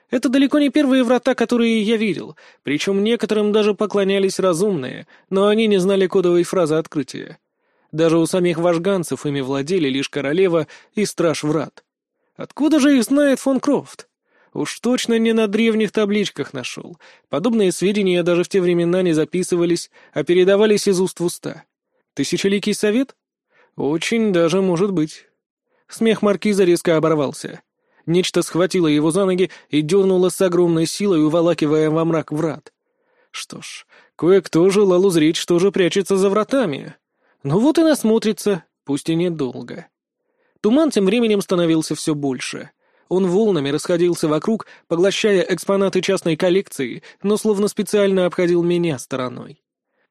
Это далеко не первые врата, которые я видел, причем некоторым даже поклонялись разумные, но они не знали кодовой фразы открытия. Даже у самих вожганцев ими владели лишь королева и страж врат. Откуда же их знает фон Крофт? Уж точно не на древних табличках нашел. Подобные сведения даже в те времена не записывались, а передавались из уст в уста. Тысячеликий совет? Очень даже может быть. Смех маркиза резко оборвался. Нечто схватило его за ноги и дернуло с огромной силой, уволакивая во мрак врат. Что ж, кое-кто желал узреть, что же прячется за вратами. Ну вот и насмотрится, пусть и недолго. Туман тем временем становился все больше — он волнами расходился вокруг, поглощая экспонаты частной коллекции, но словно специально обходил меня стороной.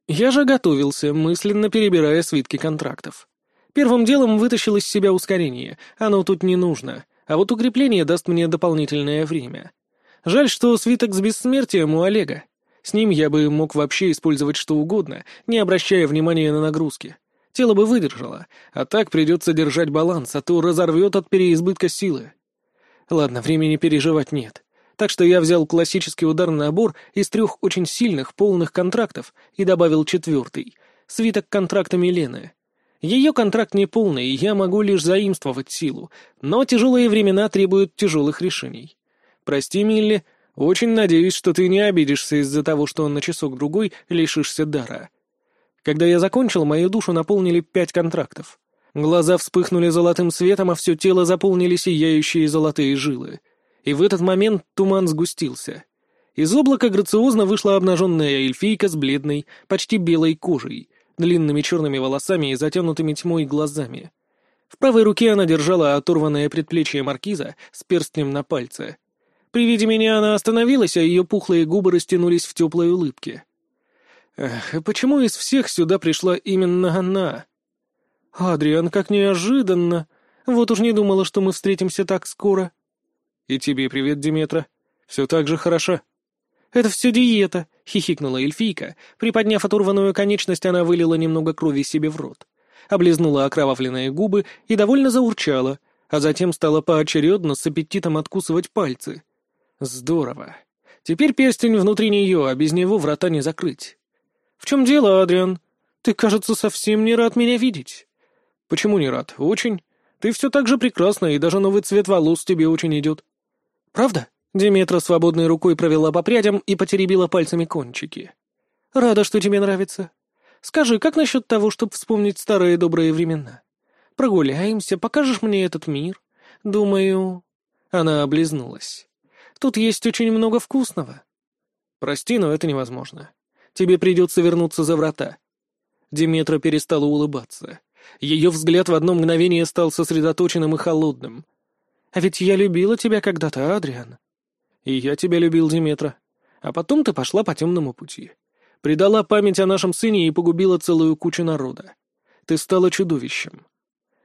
Я же готовился, мысленно перебирая свитки контрактов. Первым делом вытащил из себя ускорение, оно тут не нужно, а вот укрепление даст мне дополнительное время. Жаль, что свиток с бессмертием у Олега. С ним я бы мог вообще использовать что угодно, не обращая внимания на нагрузки. Тело бы выдержало, а так придется держать баланс, а то разорвет от переизбытка силы. Ладно, времени переживать нет. Так что я взял классический ударный набор из трех очень сильных полных контрактов и добавил четвертый — свиток контракта Милены. Ее контракт не полный, и я могу лишь заимствовать силу, но тяжелые времена требуют тяжелых решений. Прости, Милли, очень надеюсь, что ты не обидишься из-за того, что на часок-другой лишишься дара. Когда я закончил, мою душу наполнили пять контрактов. Глаза вспыхнули золотым светом, а все тело заполнили сияющие золотые жилы. И в этот момент туман сгустился. Из облака грациозно вышла обнаженная эльфийка с бледной, почти белой кожей, длинными черными волосами и затянутыми тьмой глазами. В правой руке она держала оторванное предплечье маркиза с перстнем на пальце. При виде меня она остановилась, а ее пухлые губы растянулись в теплой улыбке. Эх, почему из всех сюда пришла именно она? «Адриан, как неожиданно! Вот уж не думала, что мы встретимся так скоро». «И тебе привет, Диметра. Все так же хороша». «Это все диета», — хихикнула эльфийка. Приподняв оторванную конечность, она вылила немного крови себе в рот. Облизнула окровавленные губы и довольно заурчала, а затем стала поочередно с аппетитом откусывать пальцы. «Здорово. Теперь перстень внутри нее, а без него врата не закрыть». «В чем дело, Адриан? Ты, кажется, совсем не рад меня видеть». «Почему не рад? Очень. Ты все так же прекрасна, и даже новый цвет волос тебе очень идет». «Правда?» Диметра свободной рукой провела по прядям и потеребила пальцами кончики. «Рада, что тебе нравится. Скажи, как насчет того, чтобы вспомнить старые добрые времена? Прогуляемся, покажешь мне этот мир? Думаю...» Она облизнулась. «Тут есть очень много вкусного». «Прости, но это невозможно. Тебе придется вернуться за врата». Диметра перестала улыбаться. Ее взгляд в одно мгновение стал сосредоточенным и холодным. «А ведь я любила тебя когда-то, Адриан». «И я тебя любил, Диметра. А потом ты пошла по темному пути. Предала память о нашем сыне и погубила целую кучу народа. Ты стала чудовищем».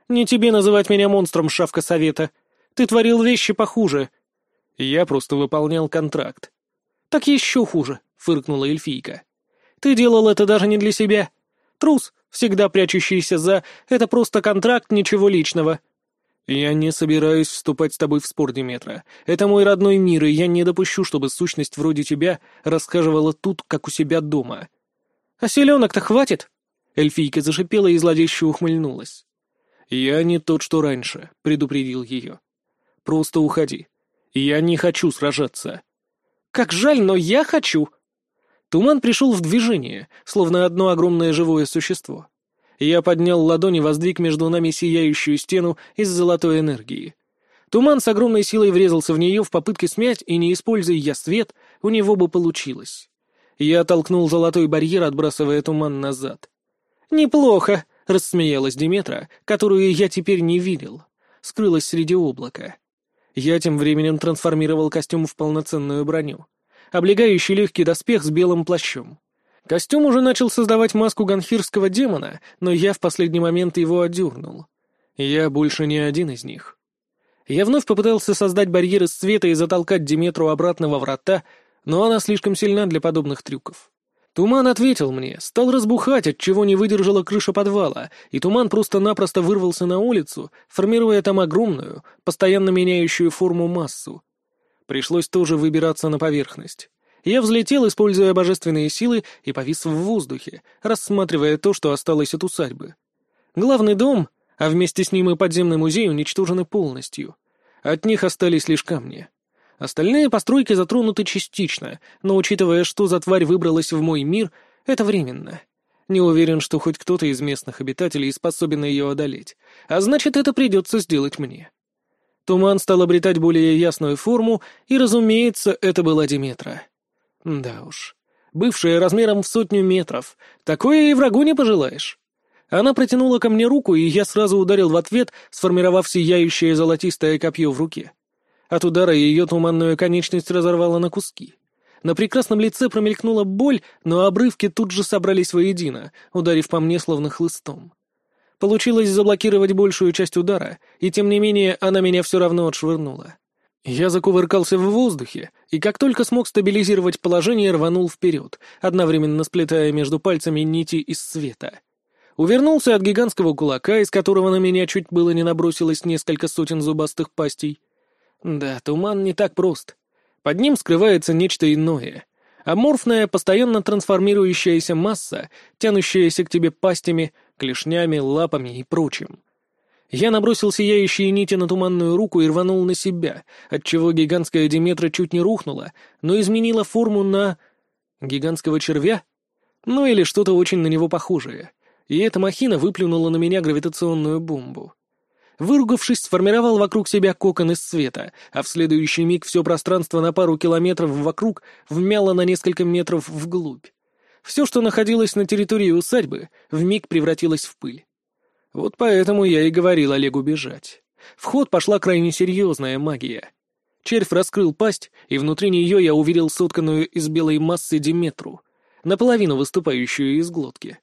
«Не тебе называть меня монстром, шавка совета. Ты творил вещи похуже». «Я просто выполнял контракт». «Так еще хуже», — фыркнула эльфийка. «Ты делал это даже не для себя. Трус, всегда прячущийся за «это просто контракт, ничего личного». «Я не собираюсь вступать с тобой в спор, Диметра. Это мой родной мир, и я не допущу, чтобы сущность вроде тебя рассказывала тут, как у себя дома». «А селенок-то хватит?» Эльфийка зашипела и злодейще ухмыльнулась. «Я не тот, что раньше», — предупредил ее. «Просто уходи. Я не хочу сражаться». «Как жаль, но я хочу!» Туман пришел в движение, словно одно огромное живое существо. Я поднял ладони, воздвиг между нами сияющую стену из золотой энергии. Туман с огромной силой врезался в нее в попытке смять, и не используя я свет, у него бы получилось. Я толкнул золотой барьер, отбрасывая туман назад. «Неплохо», — рассмеялась Диметра, которую я теперь не видел. Скрылась среди облака. Я тем временем трансформировал костюм в полноценную броню облегающий легкий доспех с белым плащом. Костюм уже начал создавать маску ганхирского демона, но я в последний момент его одернул. Я больше не один из них. Я вновь попытался создать барьер из света и затолкать Диметру обратно во врата, но она слишком сильна для подобных трюков. Туман ответил мне, стал разбухать, от чего не выдержала крыша подвала, и туман просто-напросто вырвался на улицу, формируя там огромную, постоянно меняющую форму массу. Пришлось тоже выбираться на поверхность. Я взлетел, используя божественные силы, и повис в воздухе, рассматривая то, что осталось от усадьбы. Главный дом, а вместе с ним и подземный музей уничтожены полностью. От них остались лишь камни. Остальные постройки затронуты частично, но учитывая, что за тварь выбралась в мой мир, это временно. Не уверен, что хоть кто-то из местных обитателей способен ее одолеть, а значит, это придется сделать мне. Туман стал обретать более ясную форму, и, разумеется, это была Диметра. Да уж. Бывшая размером в сотню метров. Такое и врагу не пожелаешь. Она протянула ко мне руку, и я сразу ударил в ответ, сформировав сияющее золотистое копье в руке. От удара ее туманную конечность разорвала на куски. На прекрасном лице промелькнула боль, но обрывки тут же собрались воедино, ударив по мне словно хлыстом. Получилось заблокировать большую часть удара, и тем не менее она меня все равно отшвырнула. Я закувыркался в воздухе, и как только смог стабилизировать положение, рванул вперед, одновременно сплетая между пальцами нити из света. Увернулся от гигантского кулака, из которого на меня чуть было не набросилось несколько сотен зубастых пастей. Да, туман не так прост. Под ним скрывается нечто иное. Аморфная, постоянно трансформирующаяся масса, тянущаяся к тебе пастями, клешнями, лапами и прочим. Я набросил сияющие нити на туманную руку и рванул на себя, отчего гигантская Диметра чуть не рухнула, но изменила форму на... гигантского червя? Ну или что-то очень на него похожее. И эта махина выплюнула на меня гравитационную бомбу. Выругавшись, сформировал вокруг себя кокон из света, а в следующий миг все пространство на пару километров вокруг вмяло на несколько метров вглубь. Все, что находилось на территории усадьбы, вмиг превратилось в пыль. Вот поэтому я и говорил Олегу бежать. В ход пошла крайне серьезная магия. Червь раскрыл пасть, и внутри нее я увидел сотканную из белой массы Диметру, наполовину выступающую из глотки.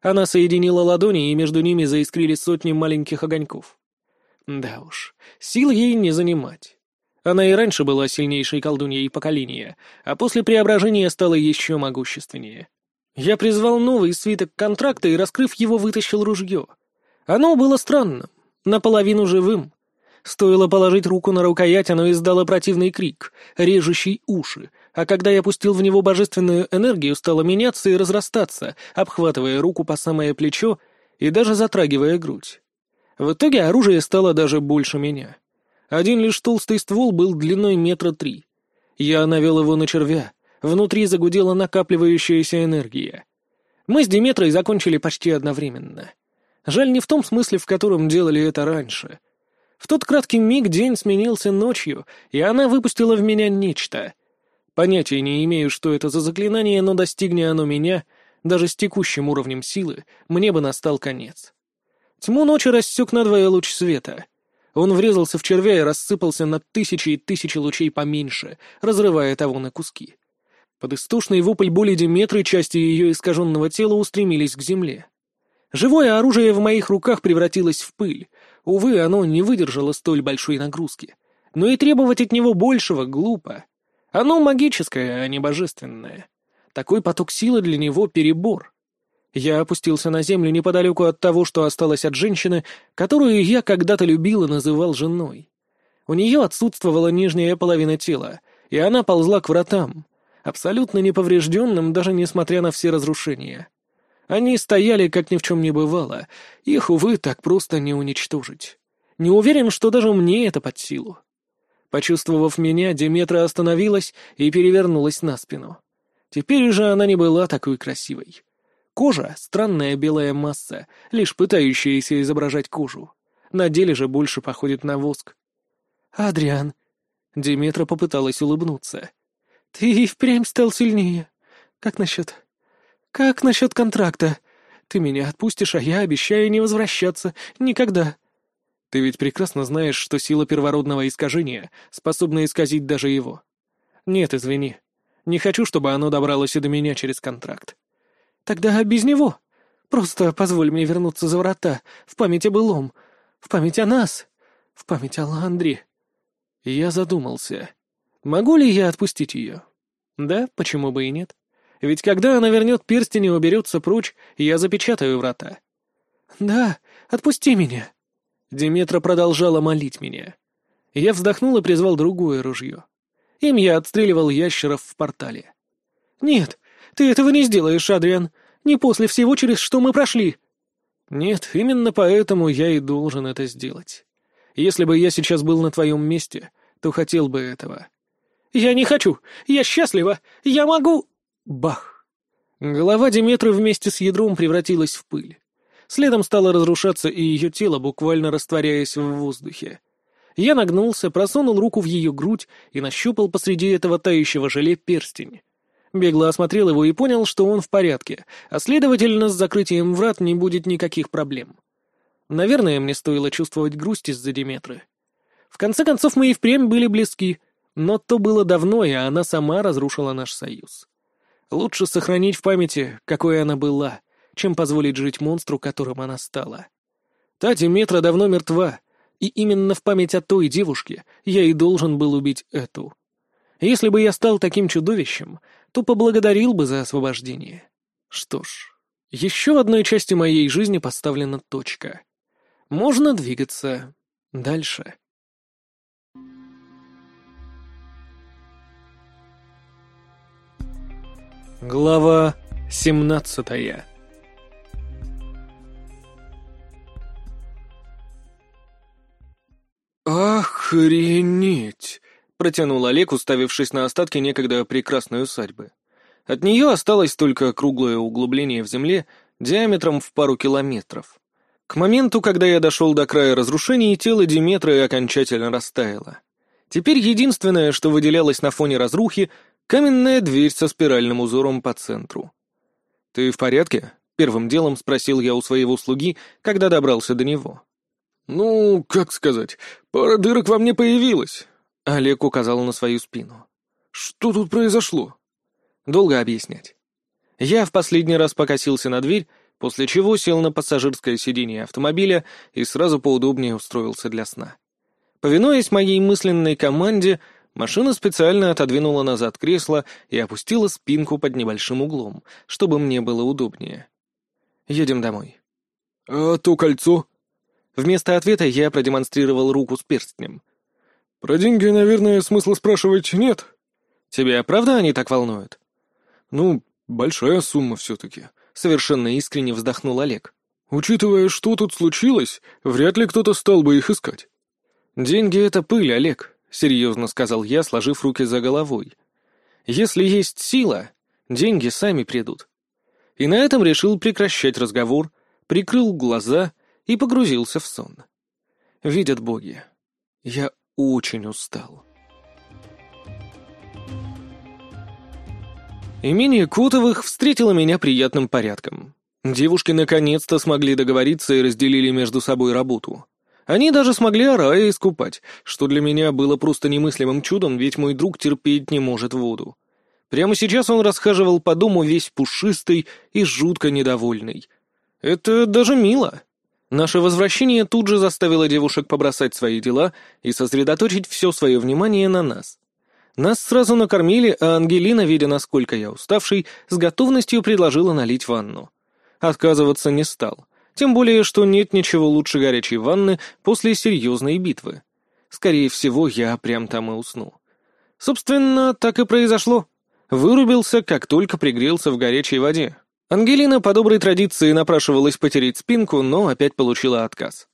Она соединила ладони, и между ними заискрили сотни маленьких огоньков. Да уж, сил ей не занимать. Она и раньше была сильнейшей колдуньей поколения, а после преображения стала еще могущественнее. Я призвал новый свиток контракта и, раскрыв его, вытащил ружье — оно было странным, наполовину живым. Стоило положить руку на рукоять, оно издало противный крик, режущий уши, а когда я пустил в него божественную энергию, стало меняться и разрастаться, обхватывая руку по самое плечо и даже затрагивая грудь. В итоге оружие стало даже больше меня. Один лишь толстый ствол был длиной метра три. Я навел его на червя, внутри загудела накапливающаяся энергия. Мы с Диметрой закончили почти одновременно — Жаль не в том смысле, в котором делали это раньше. В тот краткий миг день сменился ночью, и она выпустила в меня нечто. Понятия не имею, что это за заклинание, но достигни оно меня, даже с текущим уровнем силы, мне бы настал конец. Тьму ночи рассек надвое луч света. Он врезался в червя и рассыпался на тысячи и тысячи лучей поменьше, разрывая того на куски. Под истошный вопль боли Диметры части ее искаженного тела устремились к земле. Живое оружие в моих руках превратилось в пыль. Увы, оно не выдержало столь большой нагрузки. Но и требовать от него большего глупо. Оно магическое, а не божественное. Такой поток силы для него — перебор. Я опустился на землю неподалеку от того, что осталось от женщины, которую я когда-то любил и называл женой. У нее отсутствовала нижняя половина тела, и она ползла к вратам, абсолютно неповрежденным, даже несмотря на все разрушения. Они стояли, как ни в чем не бывало. Их, увы, так просто не уничтожить. Не уверен, что даже мне это под силу. Почувствовав меня, Деметра остановилась и перевернулась на спину. Теперь уже она не была такой красивой. Кожа — странная белая масса, лишь пытающаяся изображать кожу. На деле же больше походит на воск. «Адриан», — Деметра попыталась улыбнуться, — «ты и впрямь стал сильнее. Как насчет «Как насчет контракта? Ты меня отпустишь, а я обещаю не возвращаться. Никогда». «Ты ведь прекрасно знаешь, что сила первородного искажения способна исказить даже его. Нет, извини. Не хочу, чтобы оно добралось и до меня через контракт. Тогда без него. Просто позволь мне вернуться за врата, в память о былом, в память о нас, в память о Ландре. Я задумался. Могу ли я отпустить ее? Да, почему бы и нет? Ведь когда она вернет перстень и уберется прочь, я запечатаю врата. Да, отпусти меня. Диметра продолжала молить меня. Я вздохнул и призвал другое ружье. Им я отстреливал ящеров в портале. «Нет, ты этого не сделаешь, Адриан. Не после всего, через что мы прошли». «Нет, именно поэтому я и должен это сделать. Если бы я сейчас был на твоем месте, то хотел бы этого». «Я не хочу! Я счастлива! Я могу...» Бах! Голова Диметры вместе с ядром превратилась в пыль. Следом стало разрушаться и ее тело, буквально растворяясь в воздухе. Я нагнулся, просунул руку в ее грудь и нащупал посреди этого тающего желе перстень. Бегло осмотрел его и понял, что он в порядке, а следовательно, с закрытием врат не будет никаких проблем. Наверное, мне стоило чувствовать грусть из-за Диметры. В конце концов, мы и впрямь были близки, но то было давно, и она сама разрушила наш союз. Лучше сохранить в памяти, какой она была, чем позволить жить монстру, которым она стала. Та Диметра давно мертва, и именно в память о той девушке я и должен был убить эту. Если бы я стал таким чудовищем, то поблагодарил бы за освобождение. Что ж, еще одной части моей жизни поставлена точка. Можно двигаться дальше. Глава семнадцатая «Охренеть!» — протянул Олег, уставившись на остатки некогда прекрасной усадьбы. От нее осталось только круглое углубление в земле диаметром в пару километров. К моменту, когда я дошел до края разрушений, тело Диметры окончательно растаяло. Теперь единственное, что выделялось на фоне разрухи — каменная дверь со спиральным узором по центру. «Ты в порядке?» — первым делом спросил я у своего слуги, когда добрался до него. «Ну, как сказать, пара дырок во мне появилась», — Олег указал на свою спину. «Что тут произошло?» «Долго объяснять». Я в последний раз покосился на дверь, после чего сел на пассажирское сиденье автомобиля и сразу поудобнее устроился для сна. Повинуясь моей мысленной команде, машина специально отодвинула назад кресло и опустила спинку под небольшим углом, чтобы мне было удобнее. «Едем домой». «А то кольцо?» Вместо ответа я продемонстрировал руку с перстнем. «Про деньги, наверное, смысла спрашивать нет. Тебя правда они так волнуют?» «Ну, большая сумма все-таки», — совершенно искренне вздохнул Олег. «Учитывая, что тут случилось, вряд ли кто-то стал бы их искать». «Деньги — это пыль, Олег», — серьезно сказал я, сложив руки за головой. «Если есть сила, деньги сами придут». И на этом решил прекращать разговор, прикрыл глаза и погрузился в сон. Видят боги, я очень устал. Имение Кутовых встретило меня приятным порядком. Девушки наконец-то смогли договориться и разделили между собой работу. Они даже смогли Арая искупать, что для меня было просто немыслимым чудом, ведь мой друг терпеть не может воду. Прямо сейчас он расхаживал по дому весь пушистый и жутко недовольный. Это даже мило. Наше возвращение тут же заставило девушек побросать свои дела и сосредоточить все свое внимание на нас. Нас сразу накормили, а Ангелина, видя, насколько я уставший, с готовностью предложила налить ванну. Отказываться не стал. Тем более, что нет ничего лучше горячей ванны после серьезной битвы. Скорее всего, я прям там и усну. Собственно, так и произошло. Вырубился, как только пригрелся в горячей воде. Ангелина по доброй традиции напрашивалась потереть спинку, но опять получила отказ.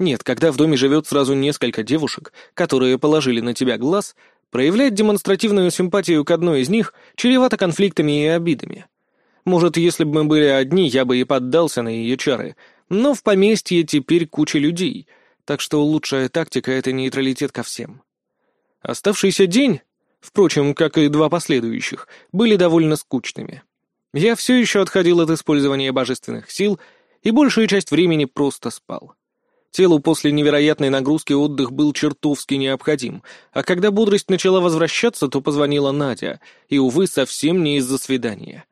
Нет, когда в доме живет сразу несколько девушек, которые положили на тебя глаз, проявлять демонстративную симпатию к одной из них чревато конфликтами и обидами. Может, если бы мы были одни, я бы и поддался на ее чары, но в поместье теперь куча людей, так что лучшая тактика — это нейтралитет ко всем. Оставшийся день, впрочем, как и два последующих, были довольно скучными. Я все еще отходил от использования божественных сил и большую часть времени просто спал. Телу после невероятной нагрузки отдых был чертовски необходим, а когда бодрость начала возвращаться, то позвонила Надя, и, увы, совсем не из-за свидания.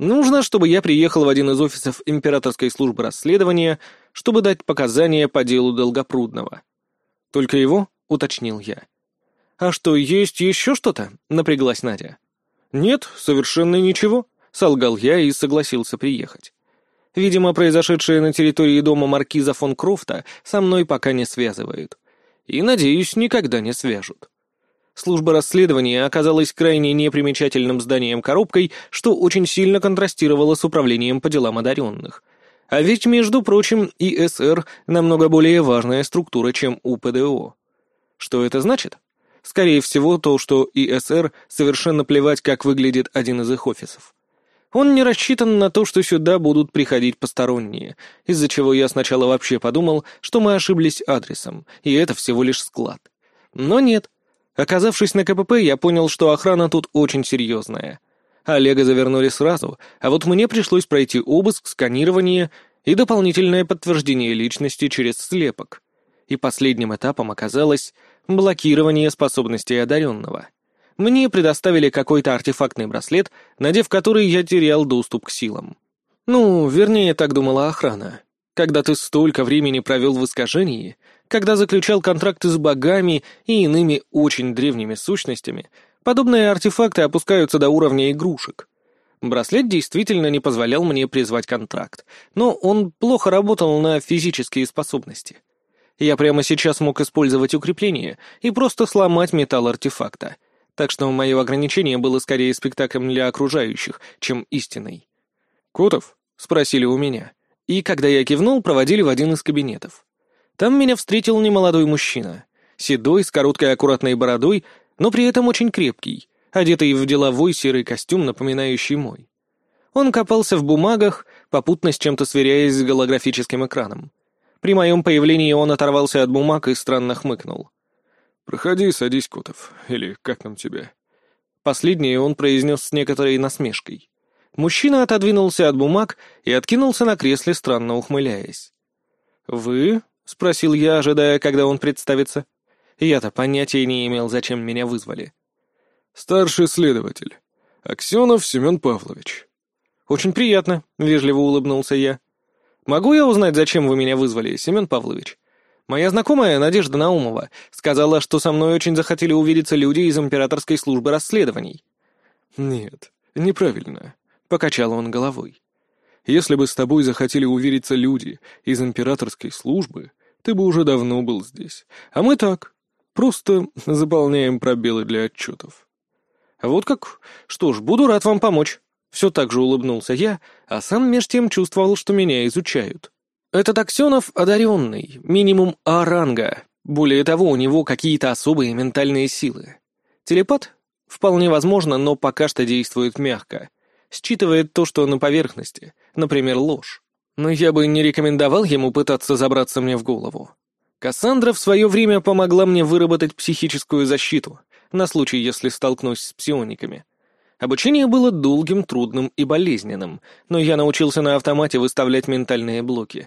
Нужно, чтобы я приехал в один из офисов императорской службы расследования, чтобы дать показания по делу Долгопрудного. Только его, уточнил я. А что, есть еще что-то? Напряглась Надя. Нет, совершенно ничего, солгал я и согласился приехать. Видимо, произошедшее на территории дома маркиза фон Крофта со мной пока не связывают. И, надеюсь, никогда не свяжут. Служба расследования оказалась крайне непримечательным зданием-коробкой, что очень сильно контрастировало с управлением по делам одаренных. А ведь, между прочим, ИСР намного более важная структура, чем УПДО. Что это значит? Скорее всего, то, что ИСР совершенно плевать, как выглядит один из их офисов. Он не рассчитан на то, что сюда будут приходить посторонние, из-за чего я сначала вообще подумал, что мы ошиблись адресом, и это всего лишь склад. Но нет. Оказавшись на КПП, я понял, что охрана тут очень серьезная. Олега завернули сразу, а вот мне пришлось пройти обыск, сканирование и дополнительное подтверждение личности через слепок. И последним этапом оказалось блокирование способностей одаренного. Мне предоставили какой-то артефактный браслет, надев который я терял доступ к силам. Ну, вернее, так думала охрана. Когда ты столько времени провел в искажении, когда заключал контракты с богами и иными очень древними сущностями, подобные артефакты опускаются до уровня игрушек. Браслет действительно не позволял мне призвать контракт, но он плохо работал на физические способности. Я прямо сейчас мог использовать укрепление и просто сломать металл артефакта — так что мое ограничение было скорее спектаклем для окружающих, чем истиной. «Котов?» — спросили у меня. И, когда я кивнул, проводили в один из кабинетов. Там меня встретил немолодой мужчина. Седой, с короткой аккуратной бородой, но при этом очень крепкий, одетый в деловой серый костюм, напоминающий мой. Он копался в бумагах, попутно с чем-то сверяясь с голографическим экраном. При моем появлении он оторвался от бумаг и странно хмыкнул. «Проходи, садись, Котов. Или как там тебя?» Последнее он произнес с некоторой насмешкой. Мужчина отодвинулся от бумаг и откинулся на кресле, странно ухмыляясь. «Вы?» — спросил я, ожидая, когда он представится. Я-то понятия не имел, зачем меня вызвали. «Старший следователь. Аксенов Семен Павлович». «Очень приятно», — вежливо улыбнулся я. «Могу я узнать, зачем вы меня вызвали, Семен Павлович?» Моя знакомая, Надежда Наумова, сказала, что со мной очень захотели увидеться люди из императорской службы расследований. «Нет, неправильно», — покачал он головой. «Если бы с тобой захотели увидеться люди из императорской службы, ты бы уже давно был здесь. А мы так, просто заполняем пробелы для отчетов». «Вот как? Что ж, буду рад вам помочь». Все так же улыбнулся я, а сам меж тем чувствовал, что меня изучают. Этот Аксенов одаренный, минимум А-ранга. Более того, у него какие-то особые ментальные силы. Телепат? Вполне возможно, но пока что действует мягко. Считывает то, что на поверхности, например, ложь. Но я бы не рекомендовал ему пытаться забраться мне в голову. Кассандра в свое время помогла мне выработать психическую защиту, на случай, если столкнусь с псиониками. Обучение было долгим, трудным и болезненным, но я научился на автомате выставлять ментальные блоки.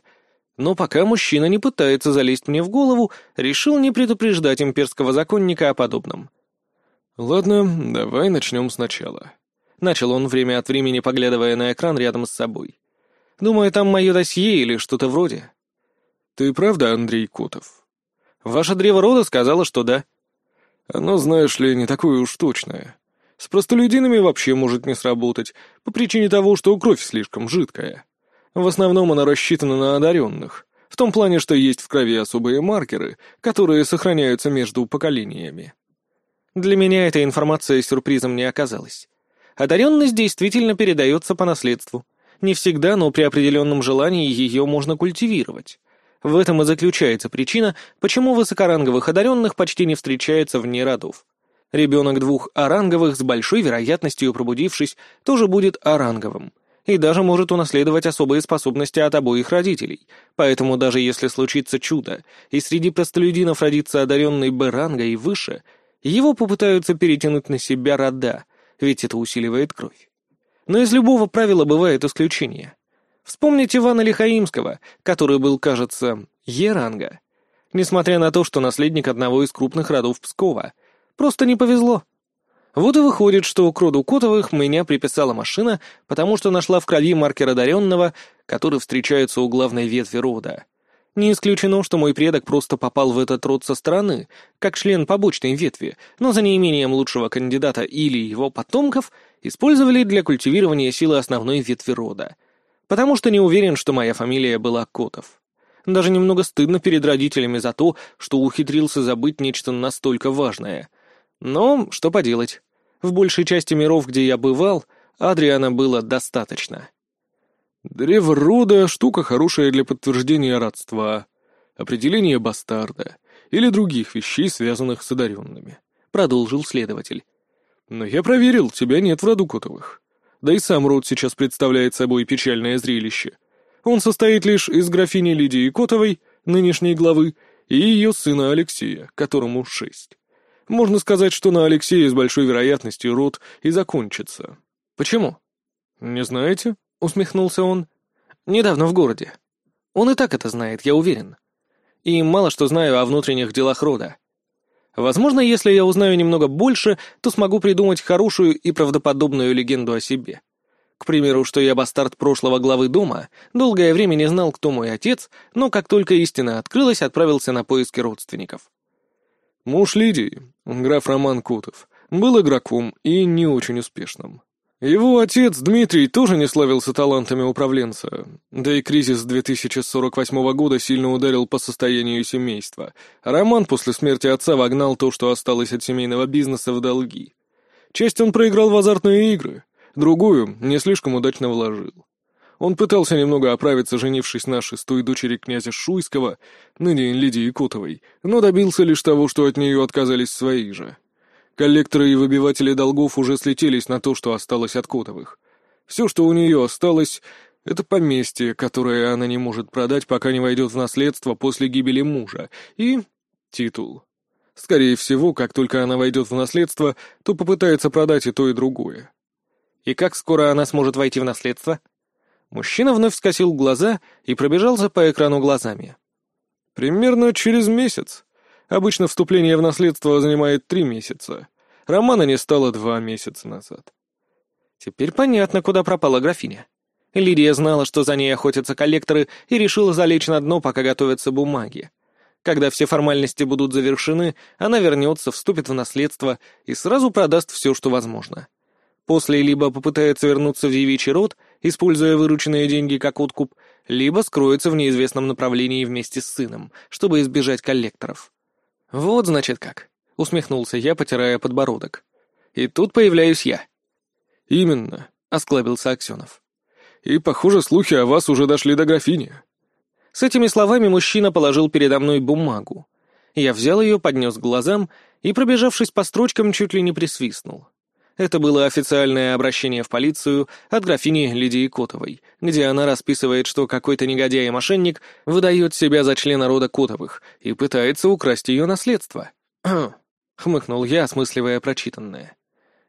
Но пока мужчина не пытается залезть мне в голову, решил не предупреждать имперского законника о подобном. «Ладно, давай начнем сначала», — начал он время от времени, поглядывая на экран рядом с собой. «Думаю, там мое досье или что-то вроде». «Ты правда Андрей Котов?» «Ваше древо рода сказала, что да». «Оно, знаешь ли, не такое уж точное. С простолюдинами вообще может не сработать, по причине того, что кровь слишком жидкая. В основном она рассчитана на одаренных, в том плане, что есть в крови особые маркеры, которые сохраняются между поколениями. Для меня эта информация сюрпризом не оказалась. Одаренность действительно передается по наследству. Не всегда, но при определенном желании ее можно культивировать. В этом и заключается причина, почему высокоранговых одаренных почти не встречается вне родов. Ребенок двух оранговых с большой вероятностью пробудившись, тоже будет оранговым. И даже может унаследовать особые способности от обоих родителей. Поэтому даже если случится чудо, и среди простолюдинов родится одаренный Б-ранга и выше, его попытаются перетянуть на себя рода, ведь это усиливает кровь. Но из любого правила бывает исключение. Вспомните Ивана Лихаимского, который был, кажется, Е-ранга. Несмотря на то, что наследник одного из крупных родов Пскова — Просто не повезло. Вот и выходит, что к роду Котовых меня приписала машина, потому что нашла в крови маркер одаренного, который встречается у главной ветви рода. Не исключено, что мой предок просто попал в этот род со стороны, как член побочной ветви, но за неимением лучшего кандидата или его потомков использовали для культивирования силы основной ветви рода. Потому что не уверен, что моя фамилия была Котов. Даже немного стыдно перед родителями за то, что ухитрился забыть нечто настолько важное. Но что поделать. В большей части миров, где я бывал, Адриана было достаточно. Древо рода — штука хорошая для подтверждения родства, определения бастарда или других вещей, связанных с одаренными», — продолжил следователь. «Но я проверил, тебя нет в роду Котовых. Да и сам род сейчас представляет собой печальное зрелище. Он состоит лишь из графини Лидии Котовой, нынешней главы, и ее сына Алексея, которому шесть. Можно сказать, что на Алексея с большой вероятностью род и закончится. Почему? Не знаете? усмехнулся он. «Недавно в городе. Он и так это знает, я уверен. И мало что знаю о внутренних делах рода. Возможно, если я узнаю немного больше, то смогу придумать хорошую и правдоподобную легенду о себе. К примеру, что я бастард прошлого главы дома, долгое время не знал, кто мой отец, но как только истина открылась, отправился на поиски родственников. Муж Лидии, граф Роман Кутов, был игроком и не очень успешным. Его отец, Дмитрий, тоже не славился талантами управленца, да и кризис 2048 года сильно ударил по состоянию семейства. Роман после смерти отца вогнал то, что осталось от семейного бизнеса, в долги. Часть он проиграл в азартные игры, другую не слишком удачно вложил. Он пытался немного оправиться, женившись на шестой дочери князя Шуйского, ныне Лидии Котовой, но добился лишь того, что от нее отказались свои же. Коллекторы и выбиватели долгов уже слетелись на то, что осталось от Котовых. Все, что у нее осталось, — это поместье, которое она не может продать, пока не войдет в наследство после гибели мужа, и титул. Скорее всего, как только она войдет в наследство, то попытается продать и то, и другое. И как скоро она сможет войти в наследство? Мужчина вновь скосил глаза и пробежался по экрану глазами. Примерно через месяц. Обычно вступление в наследство занимает три месяца. Романа не стало два месяца назад. Теперь понятно, куда пропала графиня. Лидия знала, что за ней охотятся коллекторы, и решила залечь на дно, пока готовятся бумаги. Когда все формальности будут завершены, она вернется, вступит в наследство и сразу продаст все, что возможно. После либо попытается вернуться в девичий род, используя вырученные деньги как откуп, либо скроется в неизвестном направлении вместе с сыном, чтобы избежать коллекторов. «Вот, значит, как», — усмехнулся я, потирая подбородок. «И тут появляюсь я». «Именно», — осклабился Аксенов. «И, похоже, слухи о вас уже дошли до графини». С этими словами мужчина положил передо мной бумагу. Я взял ее, поднес к глазам и, пробежавшись по строчкам, чуть ли не присвистнул. Это было официальное обращение в полицию от графини Лидии Котовой, где она расписывает, что какой-то негодяй и мошенник выдает себя за члена рода Котовых и пытается украсть ее наследство. хмыкнул я, осмысливая прочитанное.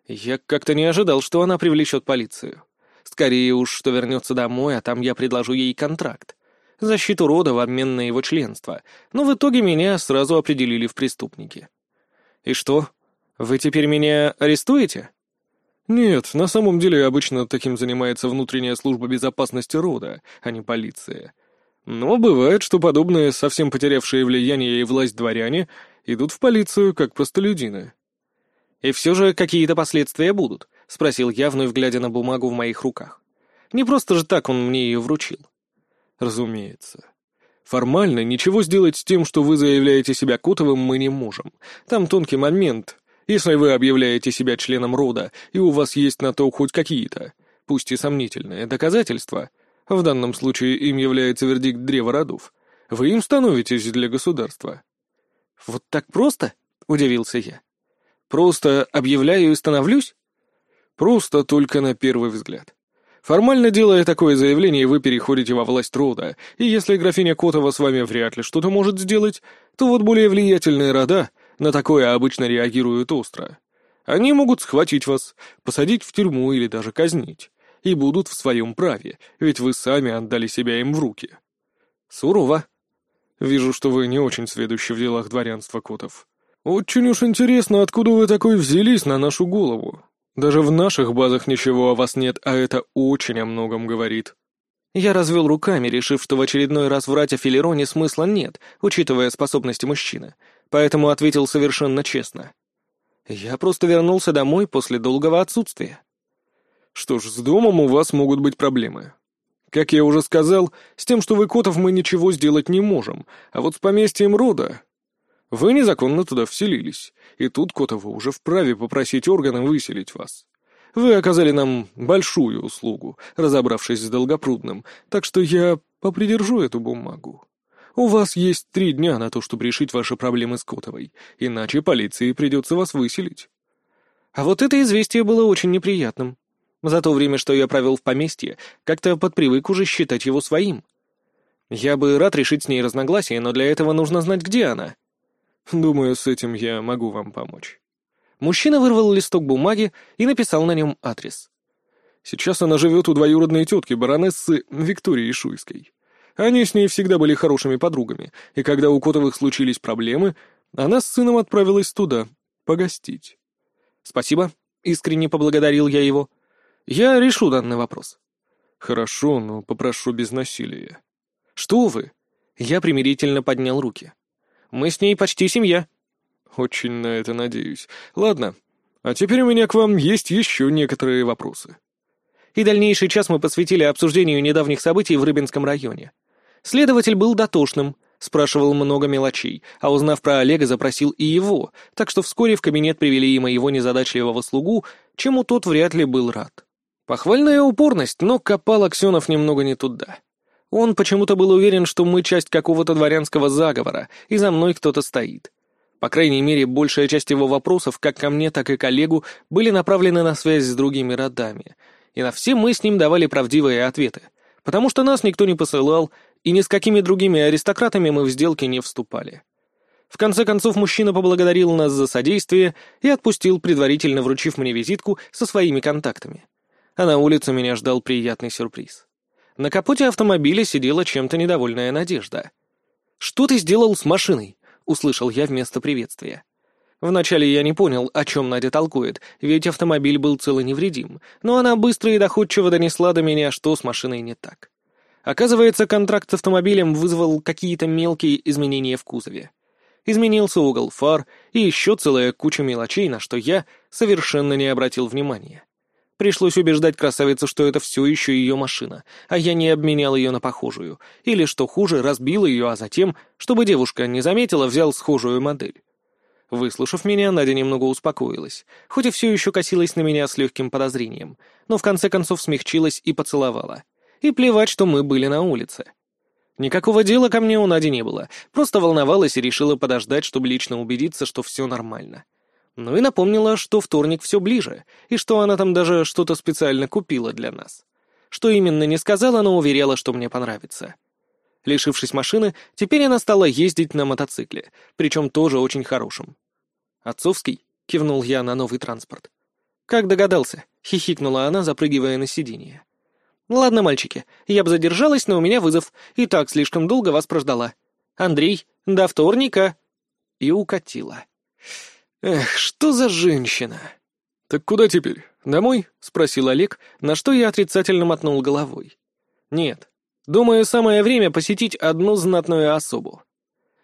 Я как-то не ожидал, что она привлечет полицию. Скорее уж, что вернется домой, а там я предложу ей контракт. Защиту рода в обмен на его членство. Но в итоге меня сразу определили в преступники. И что, вы теперь меня арестуете? «Нет, на самом деле обычно таким занимается внутренняя служба безопасности рода, а не полиция. Но бывает, что подобные, совсем потерявшие влияние и власть дворяне, идут в полицию как простолюдины». «И все же какие-то последствия будут?» — спросил я, вновь глядя на бумагу в моих руках. «Не просто же так он мне ее вручил». «Разумеется. Формально ничего сделать с тем, что вы заявляете себя Котовым, мы не можем. Там тонкий момент, если вы объявляете себя членом рода, и у вас есть на то хоть какие-то, пусть и сомнительные, доказательства, в данном случае им является вердикт древа родов, вы им становитесь для государства». «Вот так просто?» — удивился я. «Просто объявляю и становлюсь?» «Просто только на первый взгляд. Формально делая такое заявление, вы переходите во власть рода, и если графиня Котова с вами вряд ли что-то может сделать, то вот более влиятельные рода — на такое обычно реагируют остро. Они могут схватить вас, посадить в тюрьму или даже казнить. И будут в своем праве, ведь вы сами отдали себя им в руки. Сурово. Вижу, что вы не очень сведущи в делах дворянства, Котов. «Очень уж интересно, откуда вы такой взялись на нашу голову. Даже в наших базах ничего о вас нет, а это очень о многом говорит». Я развел руками, решив, что в очередной раз врать о Филероне смысла нет, учитывая способности мужчины, поэтому ответил совершенно честно. Я просто вернулся домой после долгого отсутствия. Что ж, с домом у вас могут быть проблемы. Как я уже сказал, с тем, что вы Котов, мы ничего сделать не можем, а вот с поместьем рода... Вы незаконно туда вселились, и тут Котова уже вправе попросить органы выселить вас. Вы оказали нам большую услугу, разобравшись с Долгопрудным, так что я попридержу эту бумагу. У вас есть три дня на то, чтобы решить ваши проблемы с Котовой, иначе полиции придется вас выселить». А вот это известие было очень неприятным. За то время, что я провел в поместье, как-то подпривык уже считать его своим. Я бы рад решить с ней разногласия, но для этого нужно знать, где она. Думаю, с этим я могу вам помочь. Мужчина вырвал листок бумаги и написал на нем адрес. Сейчас она живет у двоюродной тетки, баронессы Виктории Шуйской. Они с ней всегда были хорошими подругами, и когда у Котовых случились проблемы, она с сыном отправилась туда, погостить. «Спасибо», — искренне поблагодарил я его. «Я решу данный вопрос». «Хорошо, но попрошу без насилия». «Что вы?» Я примирительно поднял руки. «Мы с ней почти семья». «Очень на это надеюсь. Ладно, а теперь у меня к вам есть еще некоторые вопросы». И дальнейший час мы посвятили обсуждению недавних событий в Рыбинском районе. Следователь был дотошным, спрашивал много мелочей, а узнав про Олега, запросил и его, так что вскоре в кабинет привели и моего незадачливого слугу, чему тот вряд ли был рад. Похвальная упорность, но копал Аксенов немного не туда. Он почему-то был уверен, что мы часть какого-то дворянского заговора, и за мной кто-то стоит. По крайней мере, большая часть его вопросов, как ко мне, так и коллегу, были направлены на связь с другими родами, и на все мы с ним давали правдивые ответы, потому что нас никто не посылал, и ни с какими другими аристократами мы в сделки не вступали. В конце концов, мужчина поблагодарил нас за содействие и отпустил, предварительно вручив мне визитку со своими контактами. А на улице меня ждал приятный сюрприз. На капоте автомобиля сидела чем-то недовольная Надежда. «Что ты сделал с машиной?» — услышал я вместо приветствия. Вначале я не понял, о чем Надя толкует, ведь автомобиль был цел и невредим, но она быстро и доходчиво донесла до меня, что с машиной не так. Оказывается, контракт с автомобилем вызвал какие-то мелкие изменения в кузове. Изменился угол фар и еще целая куча мелочей, на что я совершенно не обратил внимания. Пришлось убеждать красавицу, что это все еще ее машина, а я не обменял ее на похожую, или, что хуже, разбил ее, а затем, чтобы девушка не заметила, взял схожую модель. Выслушав меня, Надя немного успокоилась, хоть и все еще косилась на меня с легким подозрением, но в конце концов смягчилась и поцеловала. И плевать, что мы были на улице. Никакого дела ко мне у Нади не было, просто волновалась и решила подождать, чтобы лично убедиться, что все нормально. Ну и напомнила, что вторник все ближе, и что она там даже что-то специально купила для нас. Что именно не сказала, но уверяла, что мне понравится. Лишившись машины, теперь она стала ездить на мотоцикле, причем тоже очень хорошим. «Отцовский?» — кивнул я на новый транспорт. «Как догадался?» — хихикнула она, запрыгивая на сиденье. «Ладно, мальчики, я бы задержалась, но у меня вызов, и так слишком долго вас прождала. Андрей, до вторника!» И укатила. «Эх, что за женщина!» «Так куда теперь? Домой?» — спросил Олег, на что я отрицательно мотнул головой. «Нет. Думаю, самое время посетить одну знатную особу».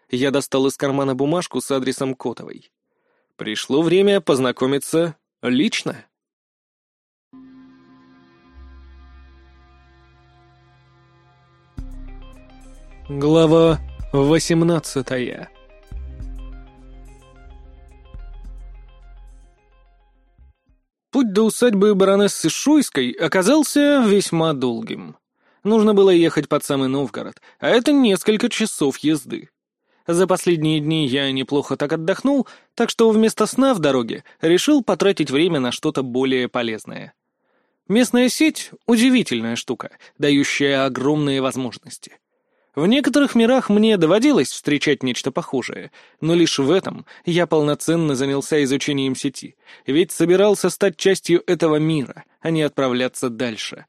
Я достал из кармана бумажку с адресом Котовой. Пришло время познакомиться лично. Глава восемнадцатая Путь до усадьбы баронессы Шуйской оказался весьма долгим. Нужно было ехать под самый Новгород, а это несколько часов езды. За последние дни я неплохо так отдохнул, так что вместо сна в дороге решил потратить время на что-то более полезное. Местная сеть — удивительная штука, дающая огромные возможности. В некоторых мирах мне доводилось встречать нечто похожее, но лишь в этом я полноценно занялся изучением сети, ведь собирался стать частью этого мира, а не отправляться дальше.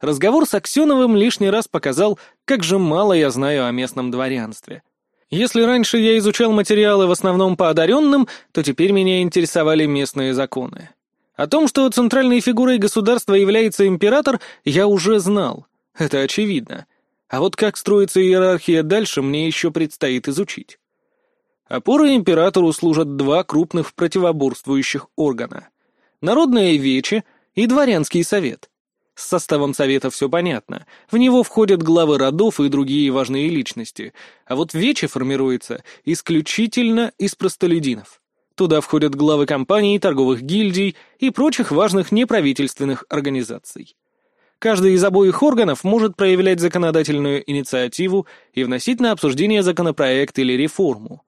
Разговор с Аксеновым лишний раз показал, как же мало я знаю о местном дворянстве. Если раньше я изучал материалы в основном по одаренным, то теперь меня интересовали местные законы. О том, что центральной фигурой государства является император, я уже знал. Это очевидно. А вот как строится иерархия дальше, мне еще предстоит изучить. Опорой императору служат два крупных противоборствующих органа. Народное Вече и Дворянский совет. С составом совета все понятно. В него входят главы родов и другие важные личности. А вот Вече формируется исключительно из простолюдинов. Туда входят главы компаний, торговых гильдий и прочих важных неправительственных организаций. Каждый из обоих органов может проявлять законодательную инициативу и вносить на обсуждение законопроект или реформу.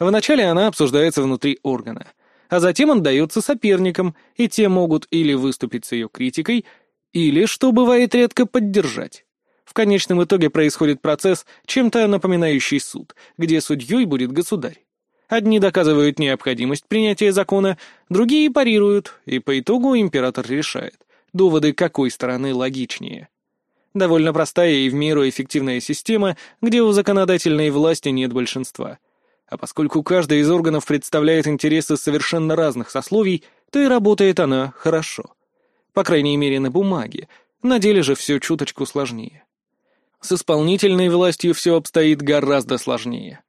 Вначале она обсуждается внутри органа, а затем он дается соперникам, и те могут или выступить с ее критикой, или, что бывает редко, поддержать. В конечном итоге происходит процесс, чем-то напоминающий суд, где судьей будет государь. Одни доказывают необходимость принятия закона, другие парируют, и по итогу император решает, доводы какой стороны логичнее. Довольно простая и в меру эффективная система, где у законодательной власти нет большинства — а поскольку каждый из органов представляет интересы совершенно разных сословий, то и работает она хорошо. По крайней мере, на бумаге. На деле же все чуточку сложнее. С исполнительной властью все обстоит гораздо сложнее.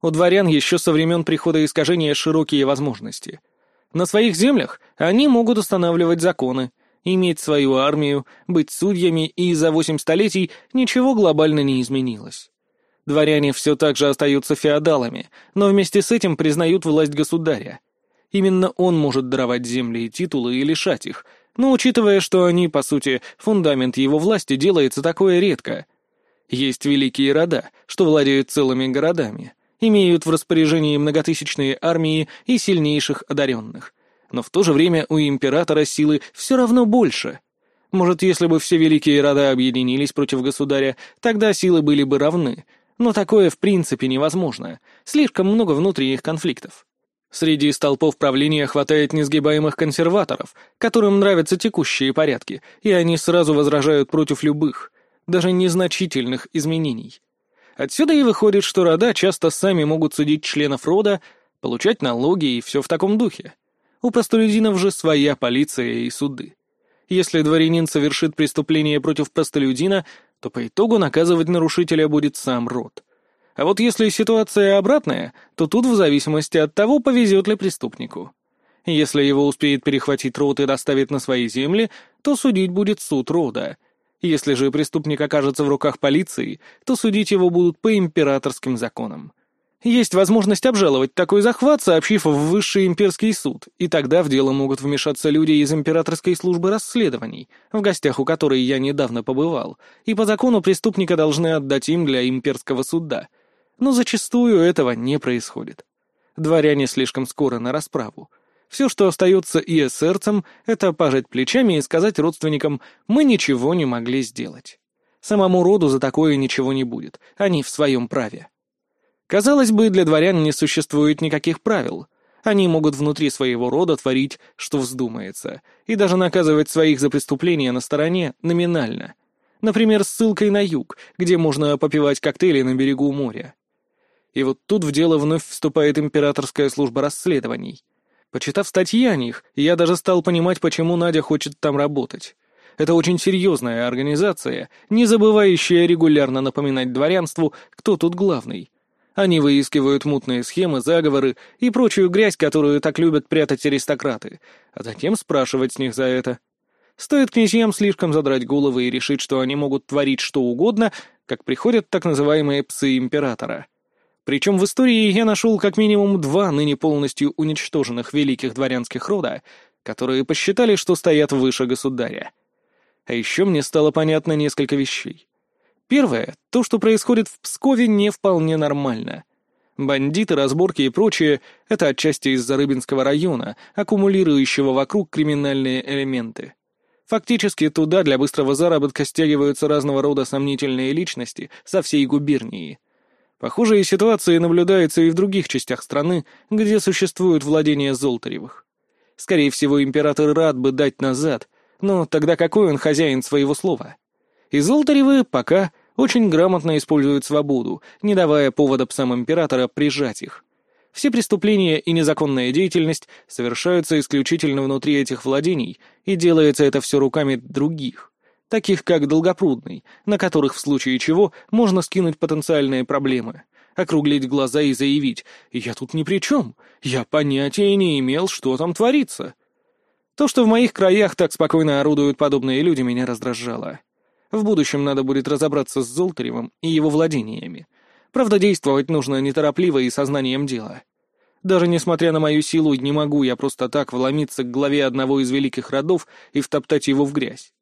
У дворян еще со времен прихода искажения широкие возможности. На своих землях они могут устанавливать законы, иметь свою армию, быть судьями, и за восемь столетий ничего глобально не изменилось. Дворяне все так же остаются феодалами, но вместе с этим признают власть государя. Именно он может даровать земли и титулы и лишать их, но учитывая, что они, по сути, фундамент его власти, делается такое редко. Есть великие рода, что владеют целыми городами, имеют в распоряжении многотысячные армии и сильнейших одаренных. Но в то же время у императора силы все равно больше. Может, если бы все великие рода объединились против государя, тогда силы были бы равны, но такое в принципе невозможно. Слишком много внутренних конфликтов. Среди столпов правления хватает несгибаемых консерваторов, которым нравятся текущие порядки, и они сразу возражают против любых, даже незначительных изменений. Отсюда и выходит, что рода часто сами могут судить членов рода, получать налоги и все в таком духе. У простолюдинов же своя полиция и суды. Если дворянин совершит преступление против простолюдина, то по итогу наказывать нарушителя будет сам род. А вот если ситуация обратная, то тут в зависимости от того, повезет ли преступнику. Если его успеет перехватить род и доставить на свои земли, то судить будет суд рода. Если же преступник окажется в руках полиции, то судить его будут по императорским законам. Есть возможность обжаловать такой захват, сообщив в высший имперский суд, и тогда в дело могут вмешаться люди из императорской службы расследований, в гостях у которой я недавно побывал, и по закону преступника должны отдать им для имперского суда. Но зачастую этого не происходит. Дворяне слишком скоро на расправу. Все, что остается и эсерцам, это пожать плечами и сказать родственникам «мы ничего не могли сделать». Самому роду за такое ничего не будет, они в своем праве. Казалось бы, для дворян не существует никаких правил. Они могут внутри своего рода творить, что вздумается, и даже наказывать своих за преступления на стороне номинально. Например, ссылкой на юг, где можно попивать коктейли на берегу моря. И вот тут в дело вновь вступает императорская служба расследований. Почитав статьи о них, я даже стал понимать, почему Надя хочет там работать. Это очень серьезная организация, не забывающая регулярно напоминать дворянству, кто тут главный — они выискивают мутные схемы, заговоры и прочую грязь, которую так любят прятать аристократы, а затем спрашивать с них за это. Стоит князьям слишком задрать головы и решить, что они могут творить что угодно, как приходят так называемые псы императора. Причем в истории я нашел как минимум два ныне полностью уничтоженных великих дворянских рода, которые посчитали, что стоят выше государя. А еще мне стало понятно несколько вещей. Первое, то, что происходит в Пскове, не вполне нормально. Бандиты, разборки и прочее — это отчасти из-за Рыбинского района, аккумулирующего вокруг криминальные элементы. Фактически туда для быстрого заработка стягиваются разного рода сомнительные личности со всей губернии. Похожие ситуации наблюдаются и в других частях страны, где существуют владения Золотаревых. Скорее всего, император рад бы дать назад, но тогда какой он хозяин своего слова? И Золотаревы пока очень грамотно используют свободу, не давая повода псам императора прижать их. Все преступления и незаконная деятельность совершаются исключительно внутри этих владений, и делается это все руками других, таких как Долгопрудный, на которых в случае чего можно скинуть потенциальные проблемы, округлить глаза и заявить «Я тут ни при чем, я понятия не имел, что там творится». То, что в моих краях так спокойно орудуют подобные люди, меня раздражало. В будущем надо будет разобраться с Золтаревым и его владениями. Правда, действовать нужно неторопливо и сознанием дела. Даже несмотря на мою силу, не могу я просто так вломиться к главе одного из великих родов и втоптать его в грязь.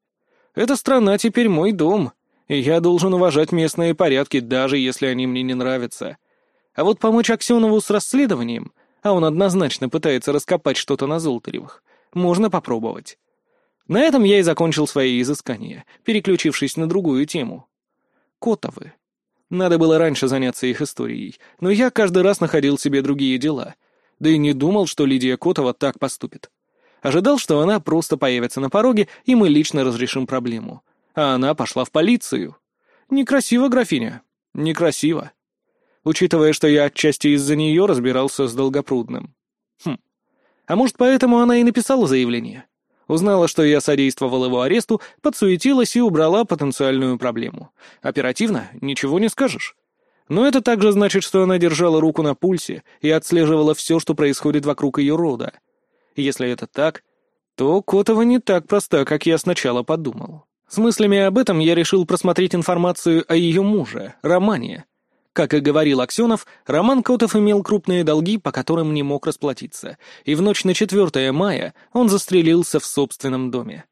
Эта страна теперь мой дом, и я должен уважать местные порядки, даже если они мне не нравятся. А вот помочь Аксенову с расследованием, а он однозначно пытается раскопать что-то на Золотаревых, можно попробовать. На этом я и закончил свои изыскания, переключившись на другую тему. Котовы. Надо было раньше заняться их историей, но я каждый раз находил себе другие дела. Да и не думал, что Лидия Котова так поступит. Ожидал, что она просто появится на пороге, и мы лично разрешим проблему. А она пошла в полицию. Некрасиво, графиня. Некрасиво. Учитывая, что я отчасти из-за нее разбирался с Долгопрудным. Хм. А может, поэтому она и написала заявление? Узнала, что я содействовал его аресту, подсуетилась и убрала потенциальную проблему. Оперативно, ничего не скажешь. Но это также значит, что она держала руку на пульсе и отслеживала все, что происходит вокруг ее рода. Если это так, то Котова не так проста, как я сначала подумал. С мыслями об этом я решил просмотреть информацию о ее муже, Романе, как и говорил Аксенов, Роман Котов имел крупные долги, по которым не мог расплатиться, и в ночь на 4 мая он застрелился в собственном доме.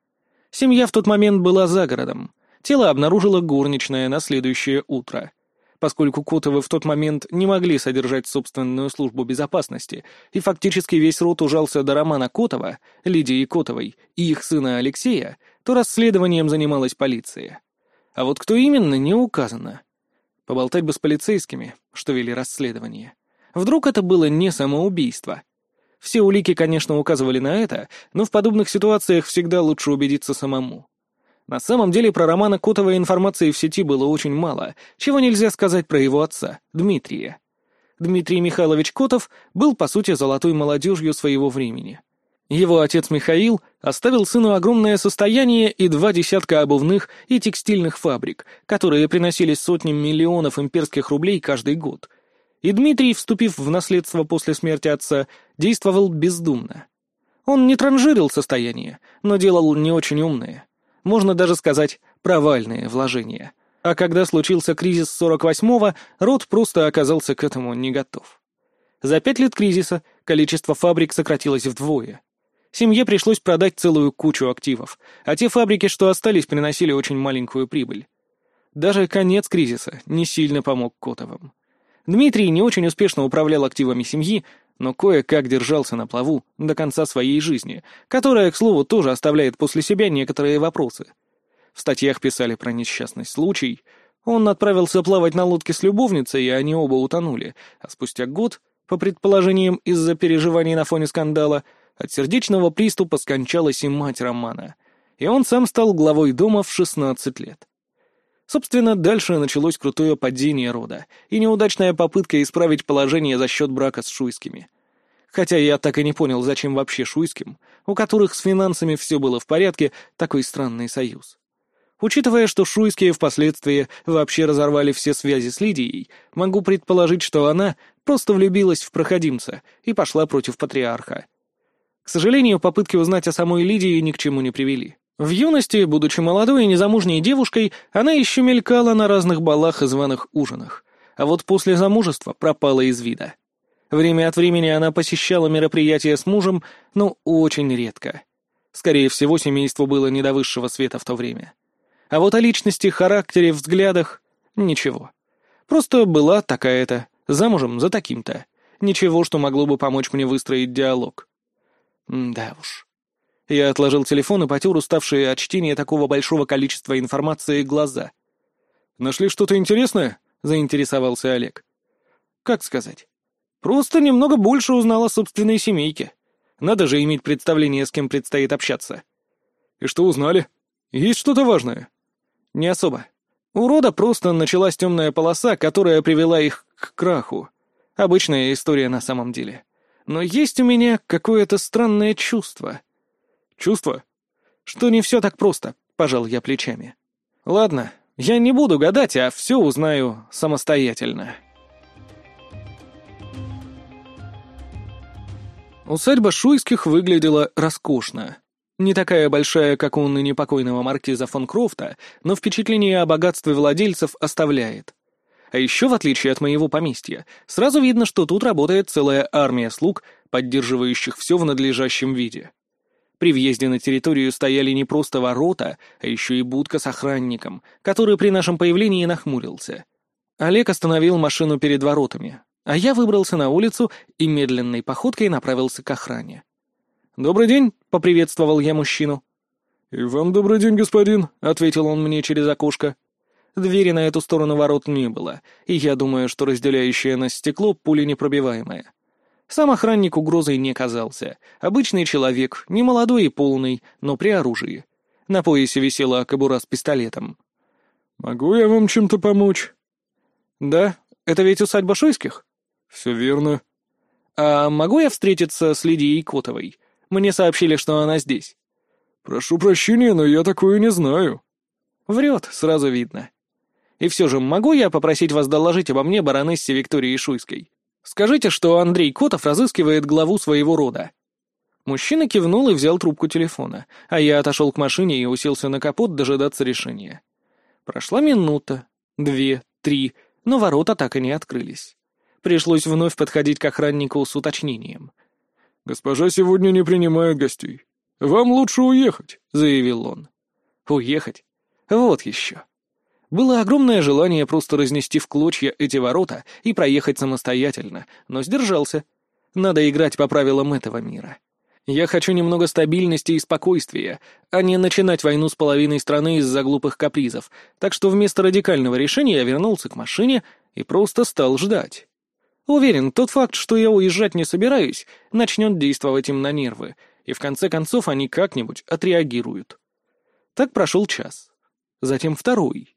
Семья в тот момент была за городом. Тело обнаружила горничная на следующее утро. Поскольку Котовы в тот момент не могли содержать собственную службу безопасности, и фактически весь род ужался до Романа Котова, Лидии Котовой и их сына Алексея, то расследованием занималась полиция. А вот кто именно, не указано. Поболтать бы с полицейскими, что вели расследование. Вдруг это было не самоубийство? Все улики, конечно, указывали на это, но в подобных ситуациях всегда лучше убедиться самому. На самом деле про Романа Котова информации в сети было очень мало, чего нельзя сказать про его отца, Дмитрия. Дмитрий Михайлович Котов был, по сути, золотой молодежью своего времени. Его отец Михаил оставил сыну огромное состояние и два десятка обувных и текстильных фабрик, которые приносили сотни миллионов имперских рублей каждый год. И Дмитрий, вступив в наследство после смерти отца, действовал бездумно. Он не транжирил состояние, но делал не очень умные. Можно даже сказать, провальные вложения. А когда случился кризис 48-го, род просто оказался к этому не готов. За пять лет кризиса количество фабрик сократилось вдвое. Семье пришлось продать целую кучу активов, а те фабрики, что остались, приносили очень маленькую прибыль. Даже конец кризиса не сильно помог Котовым. Дмитрий не очень успешно управлял активами семьи, но кое-как держался на плаву до конца своей жизни, которая, к слову, тоже оставляет после себя некоторые вопросы. В статьях писали про несчастный случай. Он отправился плавать на лодке с любовницей, и они оба утонули, а спустя год, по предположениям из-за переживаний на фоне скандала, от сердечного приступа скончалась и мать Романа, и он сам стал главой дома в 16 лет. Собственно, дальше началось крутое падение рода и неудачная попытка исправить положение за счет брака с Шуйскими. Хотя я так и не понял, зачем вообще Шуйским, у которых с финансами все было в порядке, такой странный союз. Учитывая, что Шуйские впоследствии вообще разорвали все связи с Лидией, могу предположить, что она просто влюбилась в проходимца и пошла против патриарха. К сожалению, попытки узнать о самой Лидии ни к чему не привели. В юности, будучи молодой и незамужней девушкой, она еще мелькала на разных балах и званых ужинах, а вот после замужества пропала из вида. Время от времени она посещала мероприятия с мужем, но очень редко. Скорее всего, семейство было не до высшего света в то время. А вот о личности, характере, взглядах — ничего. Просто была такая-то, замужем за таким-то. Ничего, что могло бы помочь мне выстроить диалог. Да уж. Я отложил телефон и потер уставшие от чтения такого большого количества информации глаза. «Нашли что-то интересное?» — заинтересовался Олег. «Как сказать? Просто немного больше узнал о собственной семейке. Надо же иметь представление, с кем предстоит общаться». «И что узнали? Есть что-то важное?» «Не особо. У рода просто началась темная полоса, которая привела их к краху. Обычная история на самом деле. Но есть у меня какое-то странное чувство. Чувство? Что не все так просто, пожал я плечами. Ладно, я не буду гадать, а все узнаю самостоятельно. Усадьба Шуйских выглядела роскошно. Не такая большая, как у ныне покойного маркиза фон Крофта, но впечатление о богатстве владельцев оставляет. А еще, в отличие от моего поместья, сразу видно, что тут работает целая армия слуг, поддерживающих все в надлежащем виде. При въезде на территорию стояли не просто ворота, а еще и будка с охранником, который при нашем появлении нахмурился. Олег остановил машину перед воротами, а я выбрался на улицу и медленной походкой направился к охране. «Добрый день», — поприветствовал я мужчину. «И вам добрый день, господин», — ответил он мне через окошко. Двери на эту сторону ворот не было, и я думаю, что разделяющее нас стекло пуленепробиваемое. Сам охранник угрозой не казался. Обычный человек, не молодой и полный, но при оружии. На поясе висела кобура с пистолетом. «Могу я вам чем-то помочь?» «Да, это ведь усадьба Шойских?» «Все верно». «А могу я встретиться с Лидией Котовой? Мне сообщили, что она здесь». «Прошу прощения, но я такое не знаю». «Врет, сразу видно. И все же, могу я попросить вас доложить обо мне баронессе Виктории Шуйской? Скажите, что Андрей Котов разыскивает главу своего рода». Мужчина кивнул и взял трубку телефона, а я отошел к машине и уселся на капот дожидаться решения. Прошла минута, две, три, но ворота так и не открылись. Пришлось вновь подходить к охраннику с уточнением — «Госпожа сегодня не принимает гостей. Вам лучше уехать», — заявил он. «Уехать? Вот еще». Было огромное желание просто разнести в клочья эти ворота и проехать самостоятельно, но сдержался. Надо играть по правилам этого мира. Я хочу немного стабильности и спокойствия, а не начинать войну с половиной страны из-за глупых капризов, так что вместо радикального решения я вернулся к машине и просто стал ждать. Уверен, тот факт, что я уезжать не собираюсь, начнет действовать им на нервы, и в конце концов они как-нибудь отреагируют. Так прошел час. Затем второй.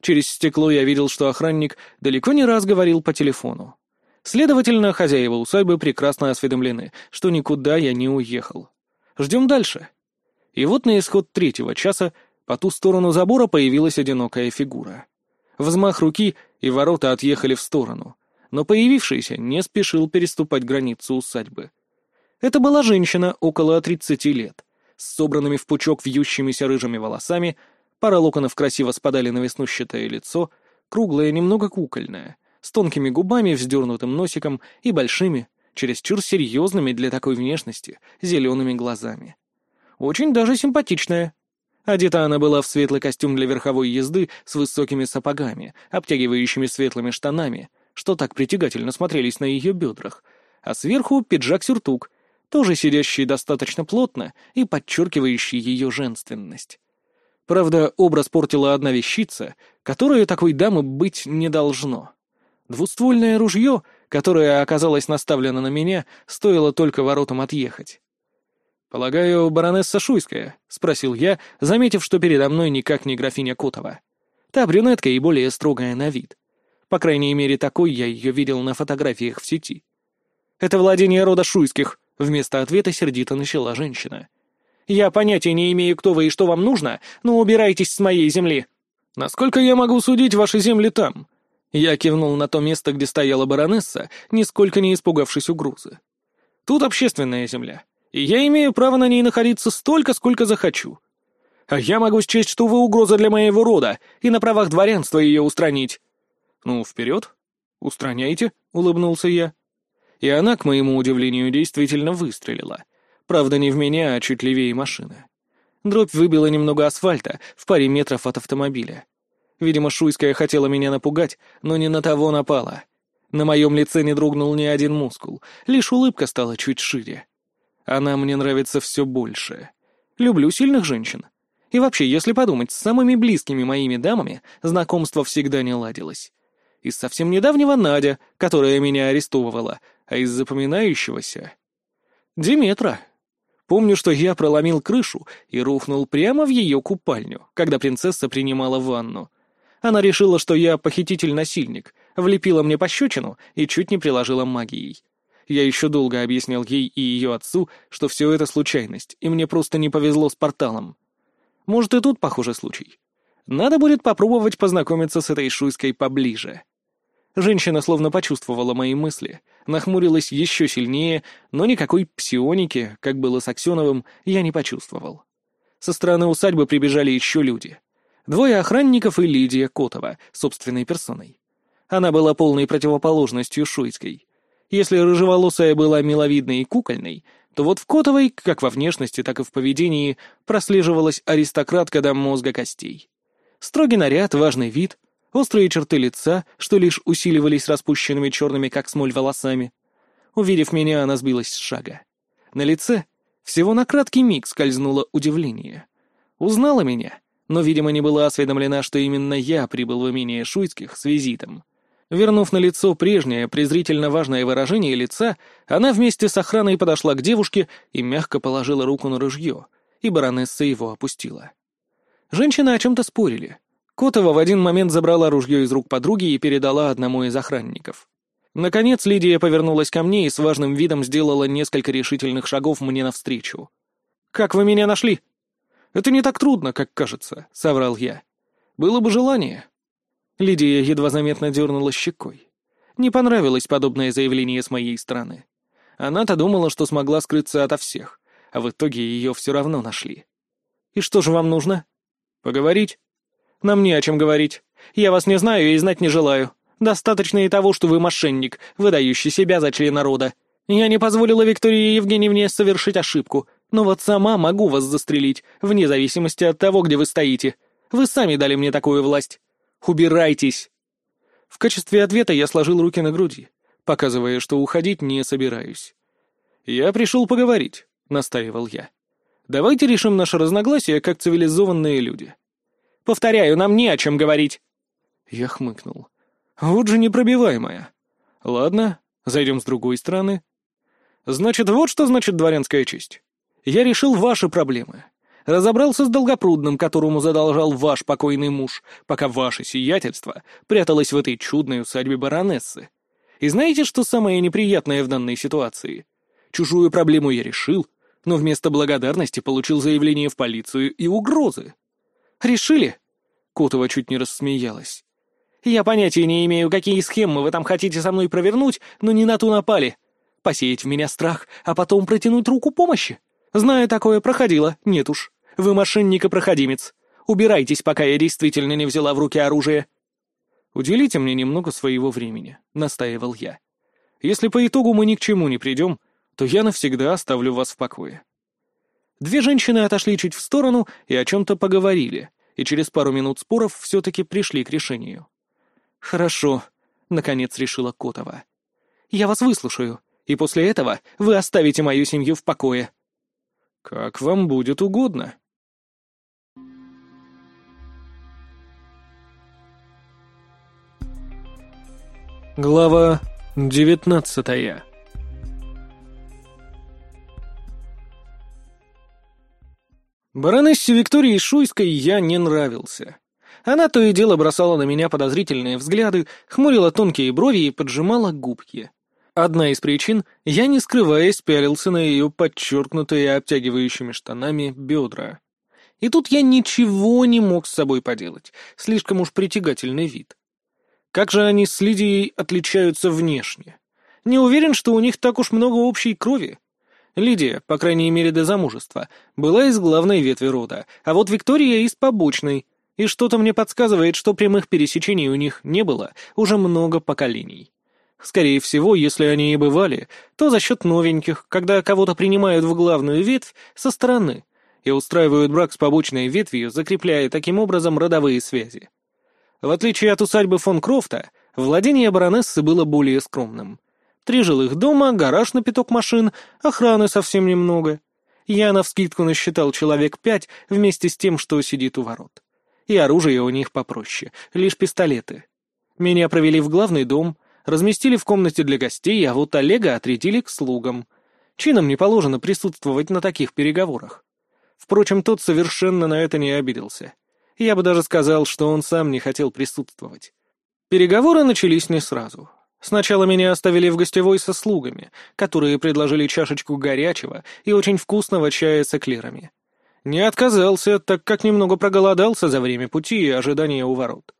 Через стекло я видел, что охранник далеко не раз говорил по телефону. Следовательно, хозяева усадьбы прекрасно осведомлены, что никуда я не уехал. Ждем дальше. И вот на исход третьего часа по ту сторону забора появилась одинокая фигура. Взмах руки, и ворота отъехали в сторону — но появившийся не спешил переступать границу усадьбы. Это была женщина около 30 лет, с собранными в пучок вьющимися рыжими волосами, пара локонов красиво спадали на веснущатое лицо, круглое, немного кукольное, с тонкими губами, вздернутым носиком и большими, чересчур серьезными для такой внешности, зелеными глазами. Очень даже симпатичная. Одета она была в светлый костюм для верховой езды с высокими сапогами, обтягивающими светлыми штанами, что так притягательно смотрелись на ее бедрах, а сверху пиджак-сюртук, тоже сидящий достаточно плотно и подчеркивающий ее женственность. Правда, образ портила одна вещица, которая такой дамы быть не должно. Двуствольное ружье, которое оказалось наставлено на меня, стоило только воротам отъехать. «Полагаю, баронесса Шуйская?» — спросил я, заметив, что передо мной никак не графиня Котова. Та брюнетка и более строгая на вид. По крайней мере, такой я ее видел на фотографиях в сети. «Это владение рода Шуйских», — вместо ответа сердито начала женщина. «Я понятия не имею, кто вы и что вам нужно, но убирайтесь с моей земли». «Насколько я могу судить, ваши земли там?» Я кивнул на то место, где стояла баронесса, нисколько не испугавшись угрозы. «Тут общественная земля, и я имею право на ней находиться столько, сколько захочу. А я могу счесть, что вы угроза для моего рода, и на правах дворянства ее устранить. «Ну, вперед! Устраняйте!» — улыбнулся я. И она, к моему удивлению, действительно выстрелила. Правда, не в меня, а чуть левее машины. Дробь выбила немного асфальта в паре метров от автомобиля. Видимо, Шуйская хотела меня напугать, но не на того напала. На моем лице не дрогнул ни один мускул, лишь улыбка стала чуть шире. Она мне нравится все больше. Люблю сильных женщин. И вообще, если подумать, с самыми близкими моими дамами знакомство всегда не ладилось. Из совсем недавнего Надя, которая меня арестовывала, а из запоминающегося... Диметра. Помню, что я проломил крышу и рухнул прямо в ее купальню, когда принцесса принимала ванну. Она решила, что я похититель-насильник, влепила мне пощечину и чуть не приложила магией. Я еще долго объяснял ей и ее отцу, что все это случайность, и мне просто не повезло с порталом. Может, и тут похожий случай. Надо будет попробовать познакомиться с этой шуйской поближе. Женщина словно почувствовала мои мысли, нахмурилась еще сильнее, но никакой псионики, как было с Аксеновым, я не почувствовал. Со стороны усадьбы прибежали еще люди. Двое охранников и Лидия Котова, собственной персоной. Она была полной противоположностью Шуйской. Если рыжеволосая была миловидной и кукольной, то вот в Котовой, как во внешности, так и в поведении, прослеживалась аристократка до мозга костей. Строгий наряд, важный вид, острые черты лица, что лишь усиливались распущенными черными, как смоль, волосами. Увидев меня, она сбилась с шага. На лице всего на краткий миг скользнуло удивление. Узнала меня, но, видимо, не была осведомлена, что именно я прибыл в имение Шуйских с визитом. Вернув на лицо прежнее, презрительно важное выражение лица, она вместе с охраной подошла к девушке и мягко положила руку на ружье, и баронесса его опустила. Женщины о чем-то спорили. Котова в один момент забрала ружье из рук подруги и передала одному из охранников. Наконец Лидия повернулась ко мне и с важным видом сделала несколько решительных шагов мне навстречу. «Как вы меня нашли?» «Это не так трудно, как кажется», — соврал я. «Было бы желание». Лидия едва заметно дернула щекой. Не понравилось подобное заявление с моей стороны. Она-то думала, что смогла скрыться ото всех, а в итоге ее все равно нашли. «И что же вам нужно?» «Поговорить?» Нам не о чем говорить. Я вас не знаю и знать не желаю. Достаточно и того, что вы мошенник, выдающий себя за члена рода. Я не позволила Виктории Евгеньевне совершить ошибку, но вот сама могу вас застрелить, вне зависимости от того, где вы стоите. Вы сами дали мне такую власть. Убирайтесь!» В качестве ответа я сложил руки на груди, показывая, что уходить не собираюсь. «Я пришел поговорить», — настаивал я. «Давайте решим наше разногласие как цивилизованные люди. Повторяю, нам не о чем говорить». Я хмыкнул. «Вот же непробиваемая. Ладно, зайдем с другой стороны. Значит, вот что значит дворянская честь. Я решил ваши проблемы. Разобрался с Долгопрудным, которому задолжал ваш покойный муж, пока ваше сиятельство пряталось в этой чудной усадьбе баронессы. И знаете, что самое неприятное в данной ситуации? Чужую проблему я решил, но вместо благодарности получил заявление в полицию и угрозы. Решили?» Котова чуть не рассмеялась. «Я понятия не имею, какие схемы вы там хотите со мной провернуть, но не на ту напали. Посеять в меня страх, а потом протянуть руку помощи? Знаю такое, проходило, нет уж. Вы мошенник и проходимец. Убирайтесь, пока я действительно не взяла в руки оружие». «Уделите мне немного своего времени», — настаивал я. «Если по итогу мы ни к чему не придем, то я навсегда оставлю вас в покое». Две женщины отошли чуть в сторону и о чем-то поговорили, и через пару минут споров все-таки пришли к решению. «Хорошо», — наконец решила Котова. «Я вас выслушаю, и после этого вы оставите мою семью в покое». «Как вам будет угодно». Глава девятнадцатая Баронессе Виктории Шуйской я не нравился. Она то и дело бросала на меня подозрительные взгляды, хмурила тонкие брови и поджимала губки. Одна из причин — я, не скрываясь, пялился на ее подчеркнутые обтягивающими штанами бедра. И тут я ничего не мог с собой поделать, слишком уж притягательный вид. Как же они с Лидией отличаются внешне? Не уверен, что у них так уж много общей крови. Лидия, по крайней мере до замужества, была из главной ветви рода, а вот Виктория из побочной, и что-то мне подсказывает, что прямых пересечений у них не было уже много поколений. Скорее всего, если они и бывали, то за счет новеньких, когда кого-то принимают в главную ветвь со стороны и устраивают брак с побочной ветвью, закрепляя таким образом родовые связи. В отличие от усадьбы фон Крофта, владение баронессы было более скромным. Три жилых дома, гараж на пяток машин, охраны совсем немного. Я навскидку насчитал человек пять вместе с тем, что сидит у ворот. И оружие у них попроще, лишь пистолеты. Меня провели в главный дом, разместили в комнате для гостей, а вот Олега отрядили к слугам. Чинам не положено присутствовать на таких переговорах. Впрочем, тот совершенно на это не обиделся. Я бы даже сказал, что он сам не хотел присутствовать. Переговоры начались не сразу. Сначала меня оставили в гостевой со слугами, которые предложили чашечку горячего и очень вкусного чая с эклерами. Не отказался, так как немного проголодался за время пути и ожидания у ворот.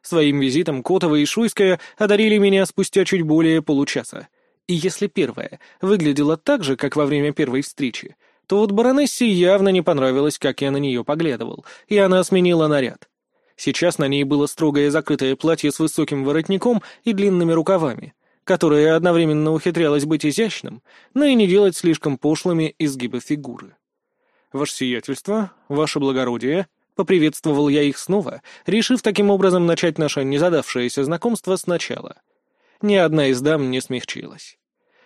Своим визитом Котова и Шуйская одарили меня спустя чуть более получаса. И если первая выглядела так же, как во время первой встречи, то вот баронессе явно не понравилось, как я на нее поглядывал, и она сменила наряд. Сейчас на ней было строгое закрытое платье с высоким воротником и длинными рукавами, которое одновременно ухитрялось быть изящным, но и не делать слишком пошлыми изгибы фигуры. «Ваше сиятельство, ваше благородие», — поприветствовал я их снова, решив таким образом начать наше незадавшееся знакомство сначала. Ни одна из дам не смягчилась.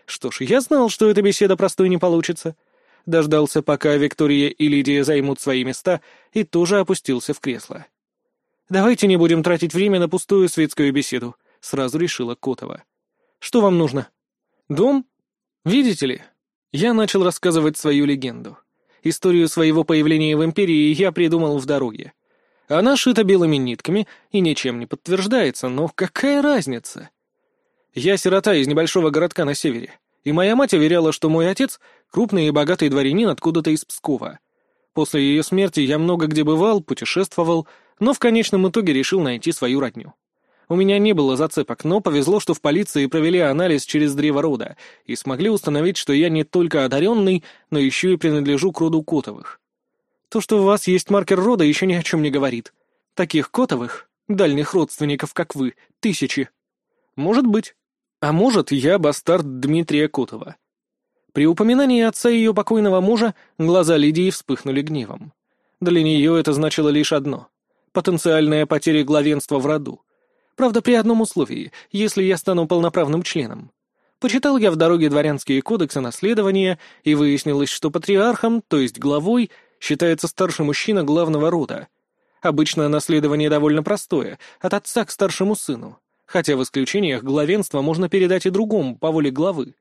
Что ж, я знал, что эта беседа простой не получится. Дождался, пока Виктория и Лидия займут свои места, и тоже опустился в кресло. «Давайте не будем тратить время на пустую светскую беседу», — сразу решила Котова. «Что вам нужно?» «Дом? Видите ли?» Я начал рассказывать свою легенду. Историю своего появления в Империи я придумал в дороге. Она шита белыми нитками и ничем не подтверждается, но какая разница? Я сирота из небольшого городка на севере, и моя мать уверяла, что мой отец — крупный и богатый дворянин откуда-то из Пскова. После ее смерти я много где бывал, путешествовал, но в конечном итоге решил найти свою родню. У меня не было зацепок, но повезло, что в полиции провели анализ через древо рода и смогли установить, что я не только одаренный, но еще и принадлежу к роду Котовых. То, что у вас есть маркер рода, еще ни о чем не говорит. Таких Котовых, дальних родственников, как вы, тысячи. Может быть. А может, я бастард Дмитрия Котова. При упоминании отца ее покойного мужа глаза Лидии вспыхнули гневом. Для нее это значило лишь одно — потенциальная потеря главенства в роду. Правда, при одном условии, если я стану полноправным членом. Почитал я в дороге дворянские кодексы наследования, и выяснилось, что патриархом, то есть главой, считается старший мужчина главного рода. Обычно наследование довольно простое, от отца к старшему сыну, хотя в исключениях главенство можно передать и другому по воле главы.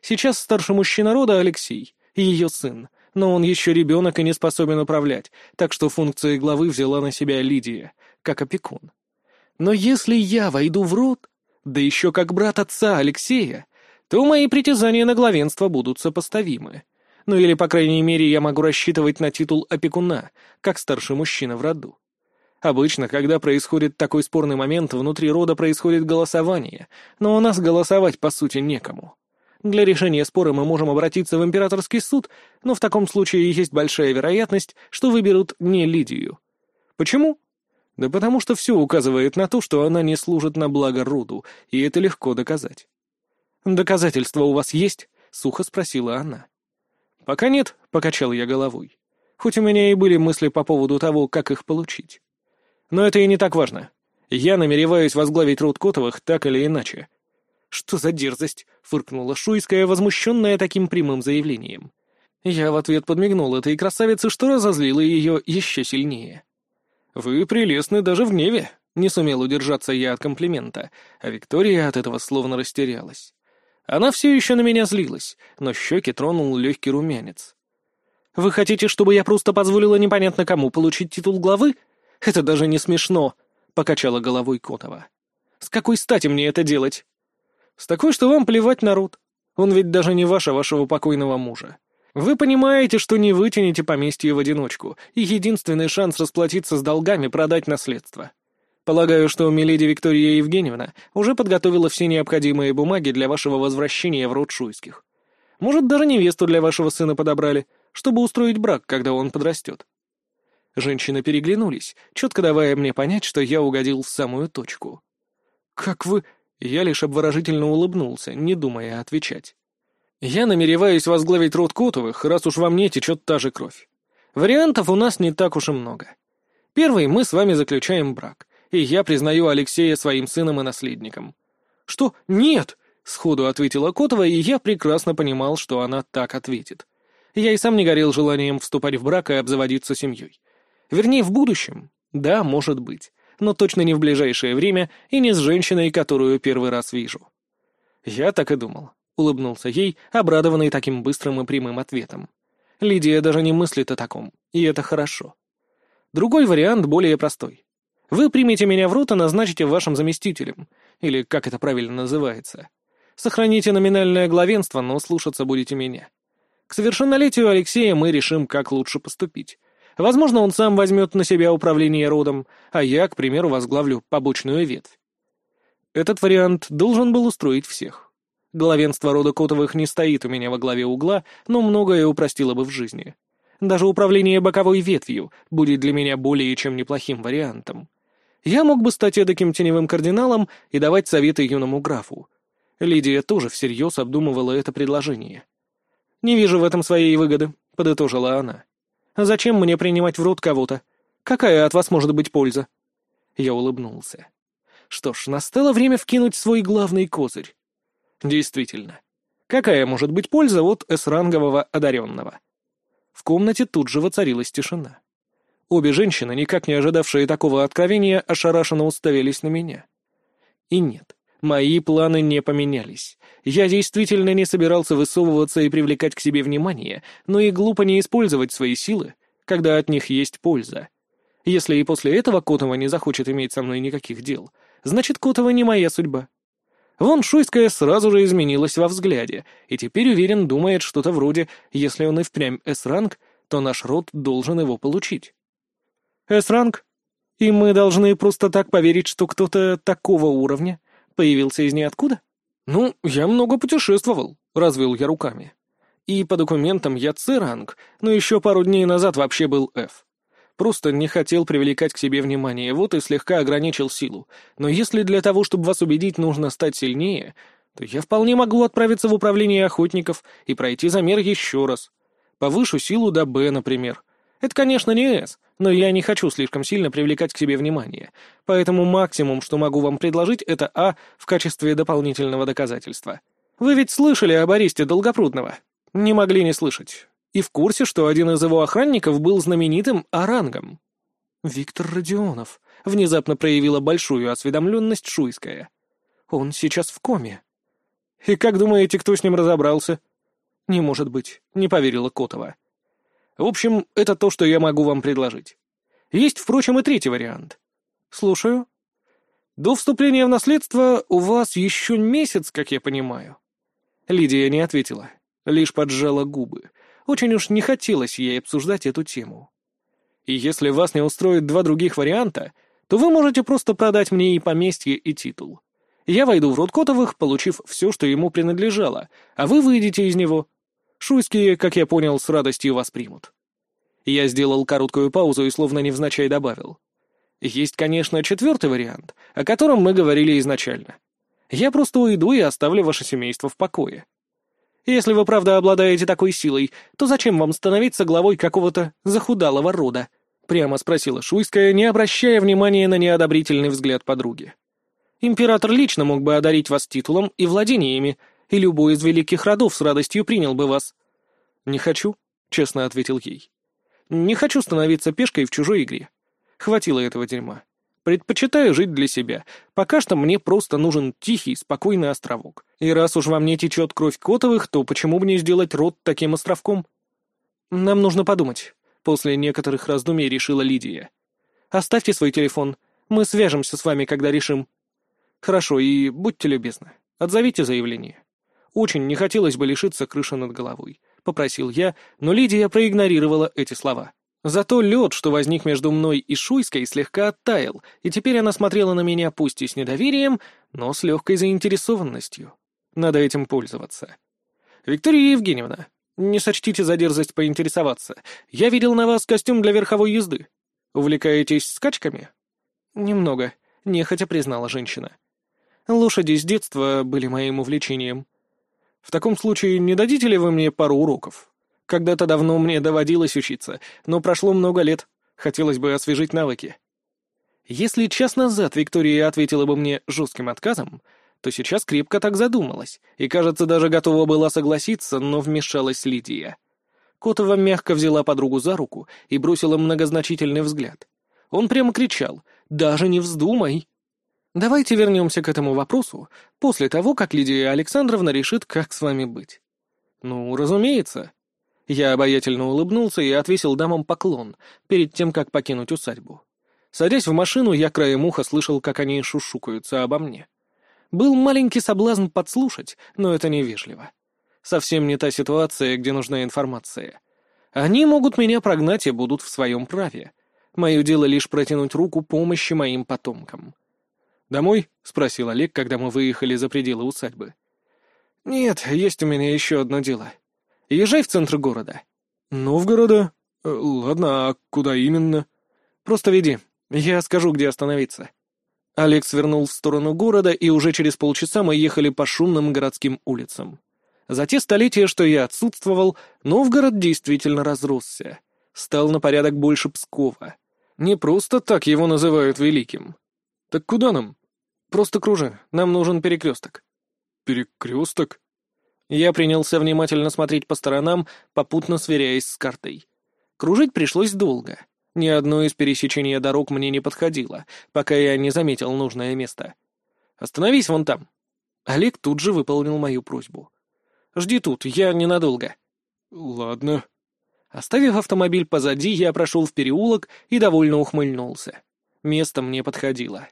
Сейчас старший мужчина рода Алексей, ее сын, но он еще ребенок и не способен управлять, так что функции главы взяла на себя Лидия, как опекун. Но если я войду в род, да еще как брат отца Алексея, то мои притязания на главенство будут сопоставимы. Ну или, по крайней мере, я могу рассчитывать на титул опекуна, как старший мужчина в роду. Обычно, когда происходит такой спорный момент, внутри рода происходит голосование, но у нас голосовать, по сути, некому. Для решения спора мы можем обратиться в императорский суд, но в таком случае есть большая вероятность, что выберут не Лидию. Почему? Да потому что все указывает на то, что она не служит на благо роду, и это легко доказать. «Доказательства у вас есть?» — сухо спросила она. «Пока нет», — покачал я головой. Хоть у меня и были мысли по поводу того, как их получить. Но это и не так важно. Я намереваюсь возглавить род Котовых так или иначе. «Что за дерзость?» — фыркнула Шуйская, возмущенная таким прямым заявлением. Я в ответ подмигнул этой красавице, что разозлило ее еще сильнее. «Вы прелестны даже в гневе», — не сумел удержаться я от комплимента, а Виктория от этого словно растерялась. Она все еще на меня злилась, но щеки тронул легкий румянец. «Вы хотите, чтобы я просто позволила непонятно кому получить титул главы? Это даже не смешно», — покачала головой Котова. «С какой стати мне это делать?» «С такой, что вам плевать народ. Он ведь даже не ваш, а вашего покойного мужа. Вы понимаете, что не вытянете поместье в одиночку, и единственный шанс расплатиться с долгами — продать наследство. Полагаю, что миледи Виктория Евгеньевна уже подготовила все необходимые бумаги для вашего возвращения в род Шуйских. Может, даже невесту для вашего сына подобрали, чтобы устроить брак, когда он подрастет. Женщины переглянулись, четко давая мне понять, что я угодил в самую точку. «Как вы...» Я лишь обворожительно улыбнулся, не думая отвечать. Я намереваюсь возглавить род Котовых, раз уж во мне течет та же кровь. Вариантов у нас не так уж и много. Первый, мы с вами заключаем брак, и я признаю Алексея своим сыном и наследником. Что? Нет! Сходу ответила Котова, и я прекрасно понимал, что она так ответит. Я и сам не горел желанием вступать в брак и обзаводиться семьей. Вернее, в будущем. Да, может быть. Но точно не в ближайшее время и не с женщиной, которую первый раз вижу. Я так и думал. — улыбнулся ей, обрадованный таким быстрым и прямым ответом. Лидия даже не мыслит о таком, и это хорошо. Другой вариант более простой. Вы примете меня в рот и назначите вашим заместителем, или как это правильно называется. Сохраните номинальное главенство, но слушаться будете меня. К совершеннолетию Алексея мы решим, как лучше поступить. Возможно, он сам возьмет на себя управление родом, а я, к примеру, возглавлю побочную ветвь. Этот вариант должен был устроить всех. Главенство рода Котовых не стоит у меня во главе угла, но многое упростило бы в жизни. Даже управление боковой ветвью будет для меня более чем неплохим вариантом. Я мог бы стать эдаким теневым кардиналом и давать советы юному графу. Лидия тоже всерьез обдумывала это предложение. «Не вижу в этом своей выгоды», — подытожила она. «Зачем мне принимать в рот кого-то? Какая от вас может быть польза?» Я улыбнулся. Что ж, настало время вкинуть свой главный козырь. Действительно. Какая может быть польза от эсрангового одаренного? В комнате тут же воцарилась тишина. Обе женщины, никак не ожидавшие такого откровения, ошарашенно уставились на меня. И нет, мои планы не поменялись. Я действительно не собирался высовываться и привлекать к себе внимание, но и глупо не использовать свои силы, когда от них есть польза. Если и после этого Котова не захочет иметь со мной никаких дел, значит, Котова не моя судьба. Вон Шуйская сразу же изменилась во взгляде, и теперь, уверен, думает что-то вроде «если он и впрямь С-ранг, то наш род должен его получить». «С-ранг? И мы должны просто так поверить, что кто-то такого уровня появился из ниоткуда?» «Ну, я много путешествовал», — развел я руками. «И по документам я С-ранг, но еще пару дней назад вообще был F. Просто не хотел привлекать к себе внимание, вот и слегка ограничил силу. Но если для того, чтобы вас убедить, нужно стать сильнее, то я вполне могу отправиться в управление охотников и пройти замер еще раз. Повышу силу до Б, например. Это, конечно, не С, но я не хочу слишком сильно привлекать к себе внимание, поэтому максимум, что могу вам предложить, это А в качестве дополнительного доказательства. Вы ведь слышали об аресте Долгопрудного? Не могли не слышать и в курсе, что один из его охранников был знаменитым орангом. «Виктор Родионов», — внезапно проявила большую осведомленность Шуйская. «Он сейчас в коме». «И как думаете, кто с ним разобрался?» «Не может быть», — не поверила Котова. «В общем, это то, что я могу вам предложить. Есть, впрочем, и третий вариант. Слушаю. До вступления в наследство у вас еще месяц, как я понимаю». Лидия не ответила, лишь поджала губы, очень уж не хотелось ей обсуждать эту тему. И если вас не устроит два других варианта, то вы можете просто продать мне и поместье, и титул. Я войду в род Котовых, получив все, что ему принадлежало, а вы выйдете из него. Шуйские, как я понял, с радостью воспримут. Я сделал короткую паузу и словно невзначай добавил. Есть, конечно, четвертый вариант, о котором мы говорили изначально. Я просто уйду и оставлю ваше семейство в покое. Если вы правда обладаете такой силой, то зачем вам становиться главой какого-то захудалого рода?» — прямо спросила Шуйская, не обращая внимания на неодобрительный взгляд подруги. «Император лично мог бы одарить вас титулом и владениями, и любой из великих родов с радостью принял бы вас». «Не хочу», — честно ответил ей. «Не хочу становиться пешкой в чужой игре. Хватило этого дерьма. Предпочитаю жить для себя. Пока что мне просто нужен тихий, спокойный островок. И раз уж во мне течет кровь Котовых, то почему бы не сделать рот таким островком? Нам нужно подумать. После некоторых раздумий решила Лидия. Оставьте свой телефон. Мы свяжемся с вами, когда решим. Хорошо, и будьте любезны. Отзовите заявление. Очень не хотелось бы лишиться крыши над головой. Попросил я, но Лидия проигнорировала эти слова. Зато лед, что возник между мной и Шуйской, слегка оттаял, и теперь она смотрела на меня пусть и с недоверием, но с легкой заинтересованностью. Надо этим пользоваться. «Виктория Евгеньевна, не сочтите за дерзость поинтересоваться. Я видел на вас костюм для верховой езды. Увлекаетесь скачками?» «Немного», — нехотя признала женщина. «Лошади с детства были моим увлечением. В таком случае не дадите ли вы мне пару уроков?» Когда-то давно мне доводилось учиться, но прошло много лет. Хотелось бы освежить навыки. Если час назад Виктория ответила бы мне жестким отказом, то сейчас крепко так задумалась и, кажется, даже готова была согласиться, но вмешалась Лидия. Котова мягко взяла подругу за руку и бросила многозначительный взгляд. Он прямо кричал «Даже не вздумай!» Давайте вернемся к этому вопросу после того, как Лидия Александровна решит, как с вами быть. Ну, разумеется. Я обаятельно улыбнулся и отвесил дамам поклон перед тем, как покинуть усадьбу. Садясь в машину, я краем уха слышал, как они шушукаются обо мне. Был маленький соблазн подслушать, но это невежливо. Совсем не та ситуация, где нужна информация. Они могут меня прогнать и будут в своем праве. Мое дело лишь протянуть руку помощи моим потомкам. «Домой?» — спросил Олег, когда мы выехали за пределы усадьбы. «Нет, есть у меня еще одно дело. Езжай в центр города». «Новгорода? Э, ладно, а куда именно?» «Просто веди. Я скажу, где остановиться». Олег свернул в сторону города, и уже через полчаса мы ехали по шумным городским улицам. За те столетия, что я отсутствовал, Новгород действительно разросся. Стал на порядок больше Пскова. Не просто так его называют великим. «Так куда нам?» «Просто кружи. Нам нужен перекресток». «Перекресток?» Я принялся внимательно смотреть по сторонам, попутно сверяясь с картой. Кружить пришлось долго. Ни одно из пересечения дорог мне не подходило, пока я не заметил нужное место. «Остановись вон там». Олег тут же выполнил мою просьбу. «Жди тут, я ненадолго». «Ладно». Оставив автомобиль позади, я прошел в переулок и довольно ухмыльнулся. Место мне подходило.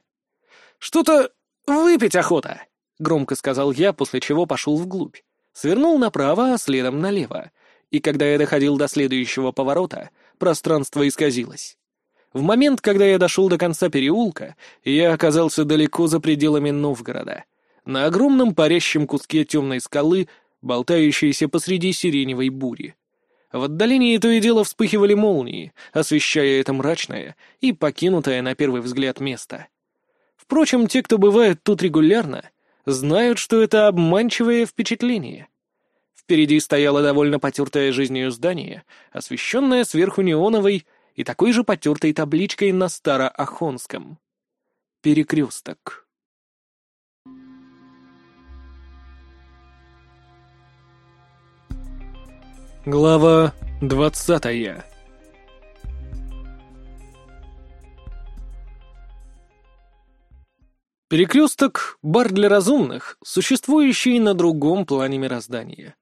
«Что-то выпить охота!» — громко сказал я, после чего пошел вглубь. Свернул направо, а следом налево. И когда я доходил до следующего поворота, пространство исказилось. В момент, когда я дошел до конца переулка, я оказался далеко за пределами Новгорода. На огромном парящем куске темной скалы, болтающейся посреди сиреневой бури. В отдалении то и дело вспыхивали молнии, освещая это мрачное и покинутое на первый взгляд место. Впрочем, те, кто бывает тут регулярно, знают, что это обманчивое впечатление. Впереди стояло довольно потертое жизнью здание, освещенное сверху неоновой и такой же потертой табличкой на староахонском. Перекресток. Глава двадцатая Перекресток — бар для разумных, существующий на другом плане мироздания.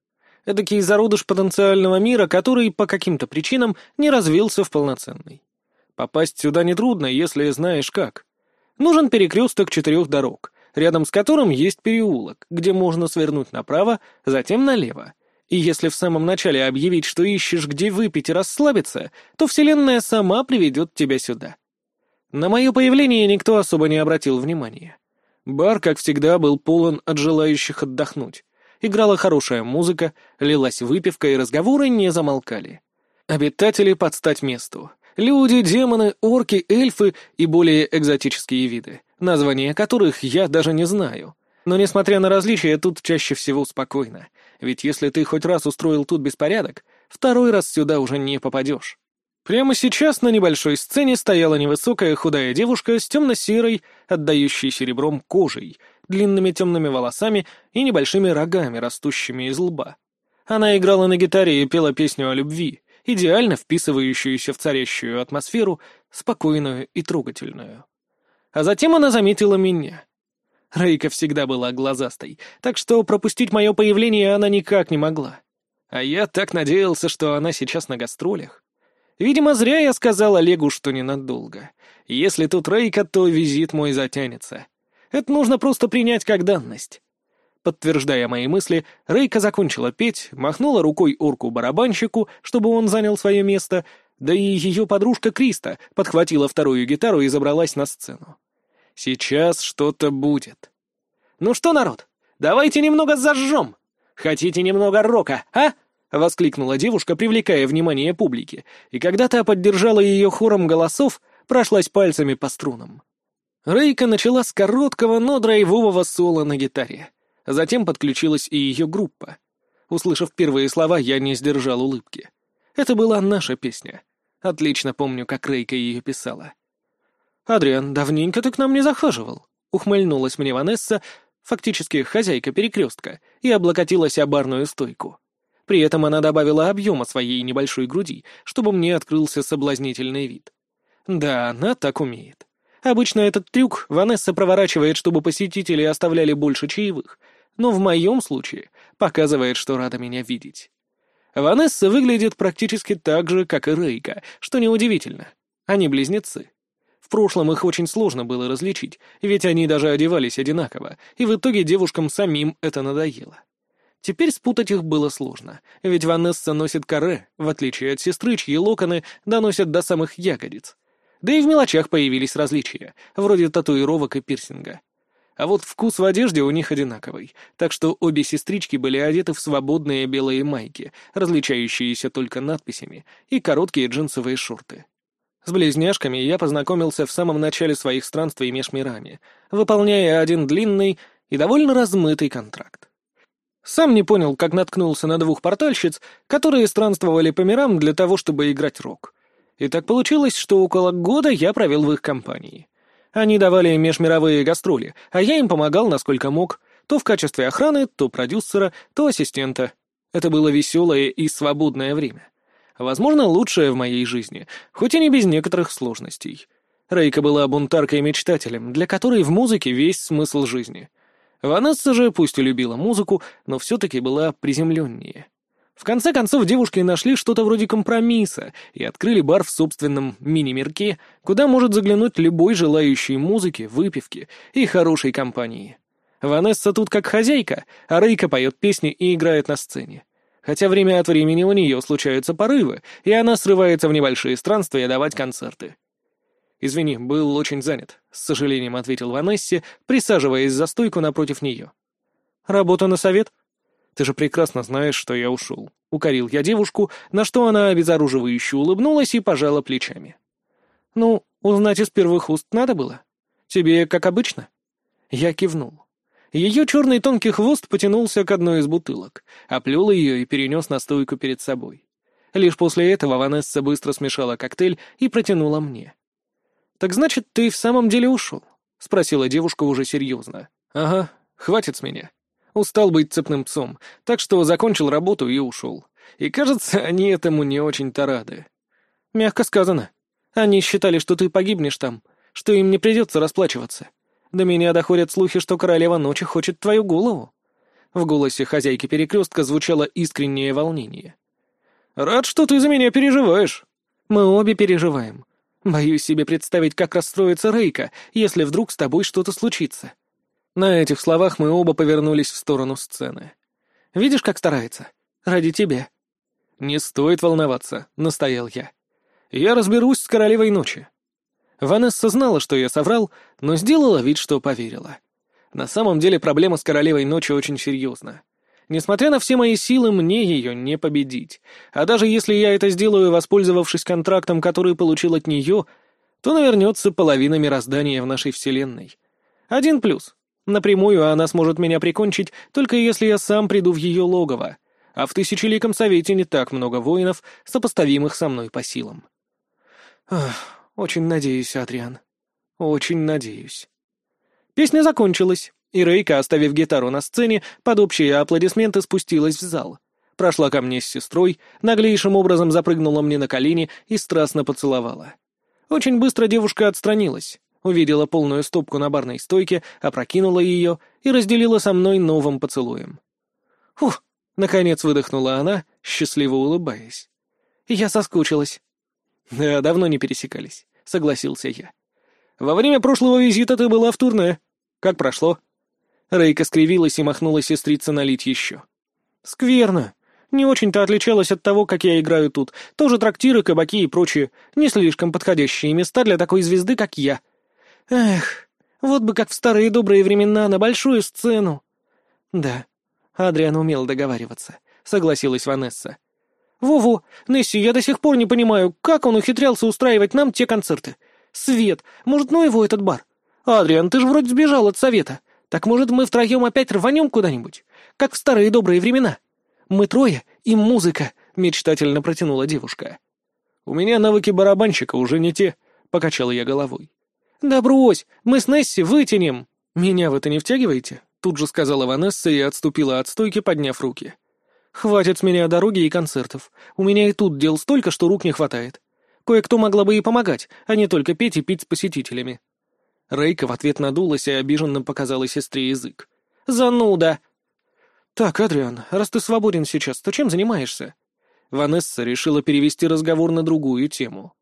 Эдакий зародыш потенциального мира, который по каким-то причинам не развился в полноценный. Попасть сюда нетрудно, если знаешь как. Нужен перекресток четырех дорог, рядом с которым есть переулок, где можно свернуть направо, затем налево. И если в самом начале объявить, что ищешь, где выпить и расслабиться, то Вселенная сама приведет тебя сюда. На мое появление никто особо не обратил внимания. Бар, как всегда, был полон от желающих отдохнуть. Играла хорошая музыка, лилась выпивка, и разговоры не замолкали. Обитатели под стать месту. Люди, демоны, орки, эльфы и более экзотические виды, названия которых я даже не знаю. Но, несмотря на различия, тут чаще всего спокойно. Ведь если ты хоть раз устроил тут беспорядок, второй раз сюда уже не попадешь. Прямо сейчас на небольшой сцене стояла невысокая худая девушка с темно-серой, отдающей серебром кожей, длинными темными волосами и небольшими рогами, растущими из лба. Она играла на гитаре и пела песню о любви, идеально вписывающуюся в царящую атмосферу, спокойную и трогательную. А затем она заметила меня. Рейка всегда была глазастой, так что пропустить мое появление она никак не могла. А я так надеялся, что она сейчас на гастролях. Видимо, зря я сказал Олегу, что ненадолго. Если тут Рейка, то визит мой затянется. Это нужно просто принять как данность. Подтверждая мои мысли, Рейка закончила петь, махнула рукой орку-барабанщику, чтобы он занял свое место, да и ее подружка Криста подхватила вторую гитару и забралась на сцену. Сейчас что-то будет. «Ну что, народ, давайте немного зажжем! Хотите немного рока, а?» — воскликнула девушка, привлекая внимание публики, и когда та поддержала ее хором голосов, прошлась пальцами по струнам. Рейка начала с короткого, но драйвового соло на гитаре. Затем подключилась и ее группа. Услышав первые слова, я не сдержал улыбки. Это была наша песня. Отлично помню, как Рейка ее писала. «Адриан, давненько ты к нам не захаживал», — ухмыльнулась мне Ванесса, фактически хозяйка перекрестка, и облокотилась о барную стойку. При этом она добавила объема своей небольшой груди, чтобы мне открылся соблазнительный вид. Да, она так умеет. Обычно этот трюк Ванесса проворачивает, чтобы посетители оставляли больше чаевых, но в моем случае показывает, что рада меня видеть. Ванесса выглядит практически так же, как и Рейка, что неудивительно. Они близнецы. В прошлом их очень сложно было различить, ведь они даже одевались одинаково, и в итоге девушкам самим это надоело. Теперь спутать их было сложно, ведь Ванесса носит каре, в отличие от сестры, чьи локоны доносят до самых ягодиц. Да и в мелочах появились различия, вроде татуировок и пирсинга. А вот вкус в одежде у них одинаковый, так что обе сестрички были одеты в свободные белые майки, различающиеся только надписями, и короткие джинсовые шорты. С близняшками я познакомился в самом начале своих странствий меж мирами, выполняя один длинный и довольно размытый контракт. Сам не понял, как наткнулся на двух портальщиц, которые странствовали по мирам для того, чтобы играть рок. И так получилось, что около года я провел в их компании. Они давали межмировые гастроли, а я им помогал, насколько мог, то в качестве охраны, то продюсера, то ассистента. Это было веселое и свободное время. Возможно, лучшее в моей жизни, хоть и не без некоторых сложностей. Рейка была бунтаркой-мечтателем, для которой в музыке весь смысл жизни. Ванесса же, пусть и любила музыку, но все-таки была приземленнее. В конце концов, девушки нашли что-то вроде компромисса и открыли бар в собственном мини-мирке, куда может заглянуть любой желающий музыки, выпивки и хорошей компании. Ванесса тут как хозяйка, а Рейка поет песни и играет на сцене. Хотя время от времени у нее случаются порывы, и она срывается в небольшие странствия давать концерты. «Извини, был очень занят», — с сожалением ответил Ванессе, присаживаясь за стойку напротив нее. «Работа на совет?» Ты же прекрасно знаешь, что я ушел. Укорил я девушку, на что она обезоруживающе улыбнулась и пожала плечами. Ну, узнать из первых уст надо было. Тебе как обычно? Я кивнул. Ее черный тонкий хвост потянулся к одной из бутылок, оплел ее и перенес на стойку перед собой. Лишь после этого Ванесса быстро смешала коктейль и протянула мне. «Так значит, ты в самом деле ушел?» — спросила девушка уже серьезно. «Ага, хватит с меня. Устал быть цепным псом, так что закончил работу и ушел. И кажется, они этому не очень-то рады. Мягко сказано. Они считали, что ты погибнешь там, что им не придется расплачиваться. До меня доходят слухи, что королева ночи хочет твою голову. В голосе хозяйки перекрестка звучало искреннее волнение. «Рад, что ты за меня переживаешь». «Мы обе переживаем. Боюсь себе представить, как расстроится Рейка, если вдруг с тобой что-то случится. На этих словах мы оба повернулись в сторону сцены. «Видишь, как старается? Ради тебя». «Не стоит волноваться», — настоял я. «Я разберусь с королевой ночи». Ванесса знала, что я соврал, но сделала вид, что поверила. На самом деле проблема с королевой ночи очень серьезна. Несмотря на все мои силы, мне ее не победить. А даже если я это сделаю, воспользовавшись контрактом, который получил от нее, то навернется половина мироздания в нашей вселенной. Один плюс. Напрямую она сможет меня прикончить, только если я сам приду в ее логово, а в Тысячеликом Совете не так много воинов, сопоставимых со мной по силам. Ах, очень надеюсь, Адриан. Очень надеюсь. Песня закончилась, и Рейка, оставив гитару на сцене, под общие аплодисменты спустилась в зал. Прошла ко мне с сестрой, наглейшим образом запрыгнула мне на колени и страстно поцеловала. Очень быстро девушка отстранилась увидела полную стопку на барной стойке, опрокинула ее и разделила со мной новым поцелуем. «Фух!» — наконец выдохнула она, счастливо улыбаясь. «Я соскучилась». «Да, давно не пересекались», — согласился я. «Во время прошлого визита ты была в турне. Как прошло?» Рейка скривилась и махнула сестрица налить еще. «Скверно. Не очень-то отличалась от того, как я играю тут. Тоже трактиры, кабаки и прочие. Не слишком подходящие места для такой звезды, как я. Эх, вот бы как в старые добрые времена на большую сцену. Да, Адриан умел договариваться, согласилась Ванесса. Во-во, Несси, я до сих пор не понимаю, как он ухитрялся устраивать нам те концерты. Свет, может, ну его этот бар? Адриан, ты же вроде сбежал от совета. Так может, мы втроем опять рванем куда-нибудь? Как в старые добрые времена? Мы трое и музыка, мечтательно протянула девушка. У меня навыки барабанщика уже не те, покачала я головой. «Да брось, мы с Несси вытянем!» «Меня в это не втягиваете?» Тут же сказала Ванесса и отступила от стойки, подняв руки. «Хватит с меня дороги и концертов. У меня и тут дел столько, что рук не хватает. Кое-кто могла бы и помогать, а не только петь и пить с посетителями». Рейка в ответ надулась и обиженно показала сестре язык. «Зануда!» «Так, Адриан, раз ты свободен сейчас, то чем занимаешься?» Ванесса решила перевести разговор на другую тему.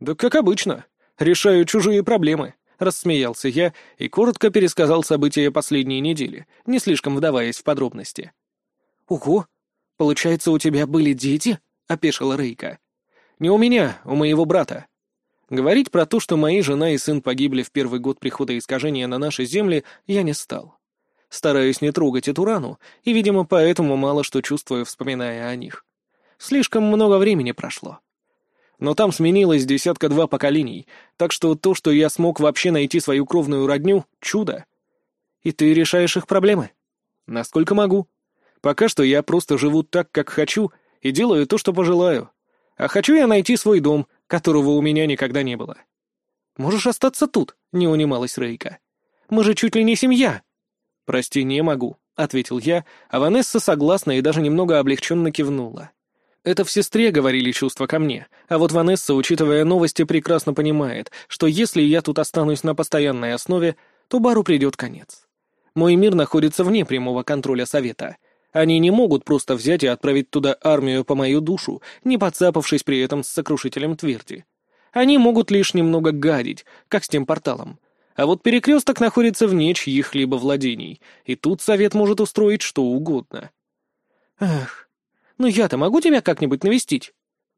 «Да как обычно. Решаю чужие проблемы», — рассмеялся я и коротко пересказал события последней недели, не слишком вдаваясь в подробности. «Ого! Получается, у тебя были дети?» — опешила Рейка. «Не у меня, у моего брата. Говорить про то, что мои жена и сын погибли в первый год прихода искажения на наши земли, я не стал. Стараюсь не трогать эту рану, и, видимо, поэтому мало что чувствую, вспоминая о них. Слишком много времени прошло. Но там сменилось десятка-два поколений, так что то, что я смог вообще найти свою кровную родню — чудо. И ты решаешь их проблемы? Насколько могу. Пока что я просто живу так, как хочу, и делаю то, что пожелаю. А хочу я найти свой дом, которого у меня никогда не было. «Можешь остаться тут», — не унималась Рейка. «Мы же чуть ли не семья». «Прости, не могу», — ответил я, а Ванесса согласна и даже немного облегченно кивнула. Это в сестре говорили чувства ко мне, а вот Ванесса, учитывая новости, прекрасно понимает, что если я тут останусь на постоянной основе, то бару придет конец. Мой мир находится вне прямого контроля Совета — они не могут просто взять и отправить туда армию по мою душу, не подцапавшись при этом с сокрушителем тверди. Они могут лишь немного гадить, как с тем порталом. А вот перекресток находится вне чьих-либо владений, и тут совет может устроить что угодно. Ах, ну я-то могу тебя как-нибудь навестить?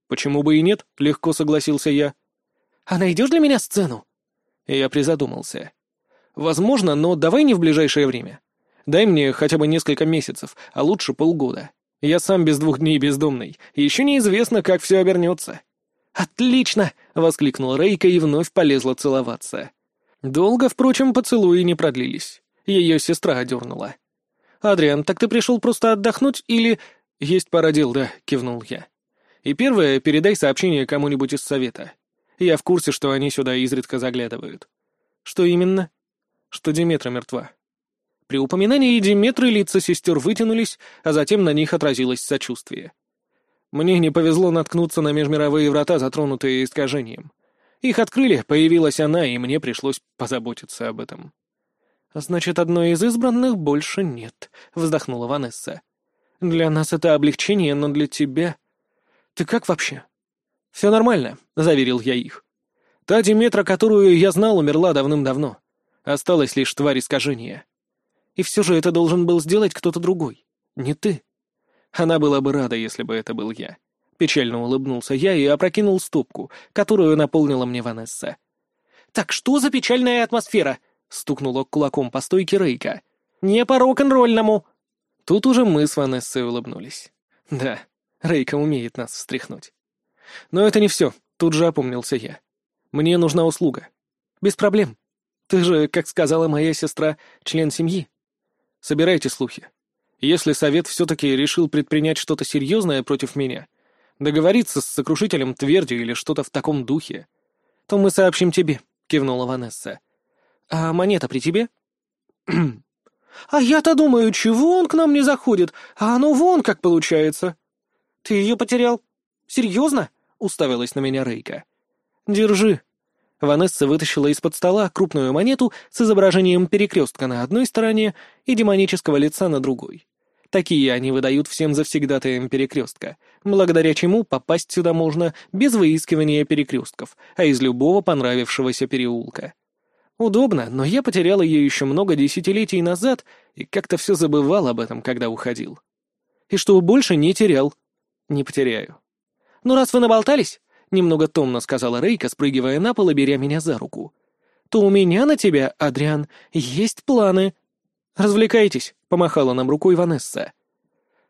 Почему бы и нет, легко согласился я. А найдешь для меня сцену? Я призадумался. Возможно, но давай не в ближайшее время. Дай мне хотя бы несколько месяцев, а лучше полгода. Я сам без двух дней бездомный. Еще неизвестно, как все обернется». «Отлично!» — воскликнула Рейка и вновь полезла целоваться. Долго, впрочем, поцелуи не продлились. Ее сестра одернула. «Адриан, так ты пришел просто отдохнуть или...» «Есть пара дел, да», — кивнул я. «И первое, передай сообщение кому-нибудь из совета. Я в курсе, что они сюда изредка заглядывают». «Что именно?» «Что Диметра мертва. При упоминании Диметры лица сестер вытянулись, а затем на них отразилось сочувствие. Мне не повезло наткнуться на межмировые врата, затронутые искажением. Их открыли, появилась она, и мне пришлось позаботиться об этом. «Значит, одной из избранных больше нет», — вздохнула Ванесса. «Для нас это облегчение, но для тебя...» «Ты как вообще?» «Все нормально», — заверил я их. «Та Диметра, которую я знал, умерла давным-давно. Осталась лишь тварь искажения. И все же это должен был сделать кто-то другой. Не ты. Она была бы рада, если бы это был я. Печально улыбнулся я и опрокинул стопку, которую наполнила мне Ванесса. «Так что за печальная атмосфера?» — стукнула кулаком по стойке Рейка. «Не по рок-н-ролльному!» Тут уже мы с Ванессой улыбнулись. Да, Рейка умеет нас встряхнуть. Но это не все, тут же опомнился я. Мне нужна услуга. Без проблем. Ты же, как сказала моя сестра, член семьи. Собирайте слухи. Если совет все-таки решил предпринять что-то серьезное против меня, договориться с сокрушителем твердью или что-то в таком духе, то мы сообщим тебе», — кивнула Ванесса. «А монета при тебе?» «А я-то думаю, чего он к нам не заходит, а оно вон как получается». «Ты ее потерял? Серьезно?» — уставилась на меня Рейка. «Держи», Ванесса вытащила из-под стола крупную монету с изображением перекрестка на одной стороне и демонического лица на другой. Такие они выдают всем завсегдатаям перекрестка, благодаря чему попасть сюда можно без выискивания перекрестков, а из любого понравившегося переулка. Удобно, но я потерял ее еще много десятилетий назад и как-то все забывал об этом, когда уходил. И что больше не терял. Не потеряю. «Ну, раз вы наболтались, немного томно сказала Рейка, спрыгивая на пол и беря меня за руку. «То у меня на тебя, Адриан, есть планы». «Развлекайтесь», — помахала нам рукой Ванесса.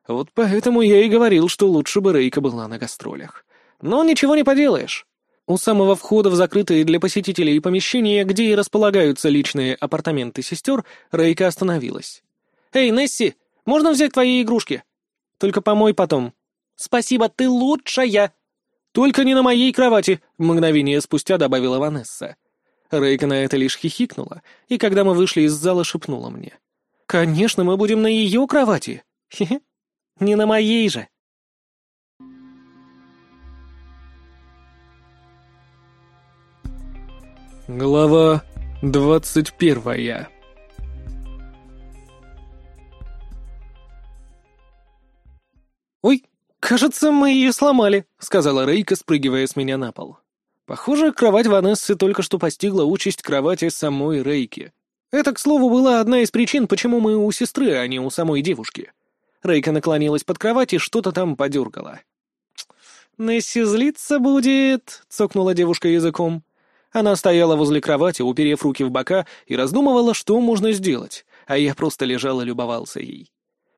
Вот поэтому я и говорил, что лучше бы Рейка была на гастролях. Но ничего не поделаешь. У самого входа в закрытые для посетителей помещения, где и располагаются личные апартаменты сестер, Рейка остановилась. «Эй, Несси, можно взять твои игрушки? Только помой потом». «Спасибо, ты лучшая!» «Только не на моей кровати», — мгновение спустя добавила Ванесса. Рейка на это лишь хихикнула, и когда мы вышли из зала, шепнула мне. «Конечно, мы будем на ее кровати. Хе-хе. Не на моей же». Глава двадцать первая «Ой, «Кажется, мы ее сломали», — сказала Рейка, спрыгивая с меня на пол. Похоже, кровать Ванессы только что постигла участь кровати самой Рейки. Это, к слову, была одна из причин, почему мы у сестры, а не у самой девушки. Рейка наклонилась под кровать и что-то там подергала. «Несси злиться будет», — цокнула девушка языком. Она стояла возле кровати, уперев руки в бока, и раздумывала, что можно сделать, а я просто лежал и любовался ей.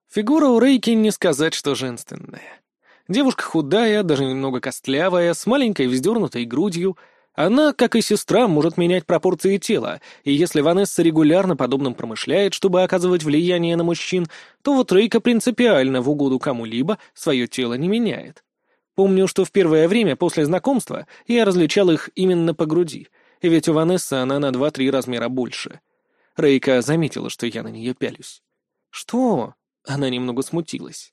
Фигура у Рейки не сказать, что женственная. Девушка худая, даже немного костлявая, с маленькой вздернутой грудью. Она, как и сестра, может менять пропорции тела, и если Ванесса регулярно подобным промышляет, чтобы оказывать влияние на мужчин, то вот Рейка принципиально в угоду кому-либо свое тело не меняет. Помню, что в первое время после знакомства я различал их именно по груди, ведь у Ванессы она на два-три размера больше. Рейка заметила, что я на нее пялюсь. «Что?» — она немного смутилась.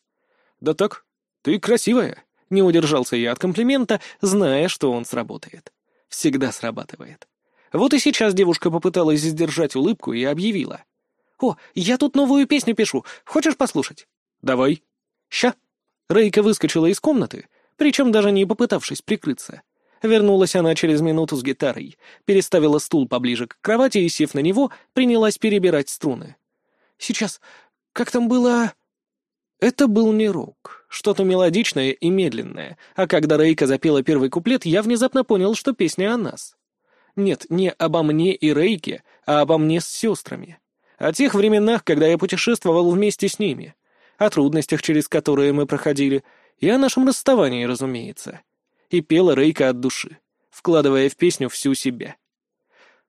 «Да так, «Ты красивая!» — не удержался я от комплимента, зная, что он сработает. Всегда срабатывает. Вот и сейчас девушка попыталась сдержать улыбку и объявила. «О, я тут новую песню пишу. Хочешь послушать?» «Давай». «Ща». Рейка выскочила из комнаты, причем даже не попытавшись прикрыться. Вернулась она через минуту с гитарой, переставила стул поближе к кровати и, сев на него, принялась перебирать струны. «Сейчас, как там было...» Это был не рок, что-то мелодичное и медленное, а когда Рейка запела первый куплет, я внезапно понял, что песня о нас. Нет, не обо мне и Рейке, а обо мне с сестрами. О тех временах, когда я путешествовал вместе с ними. О трудностях, через которые мы проходили, и о нашем расставании, разумеется. И пела Рейка от души, вкладывая в песню всю себя.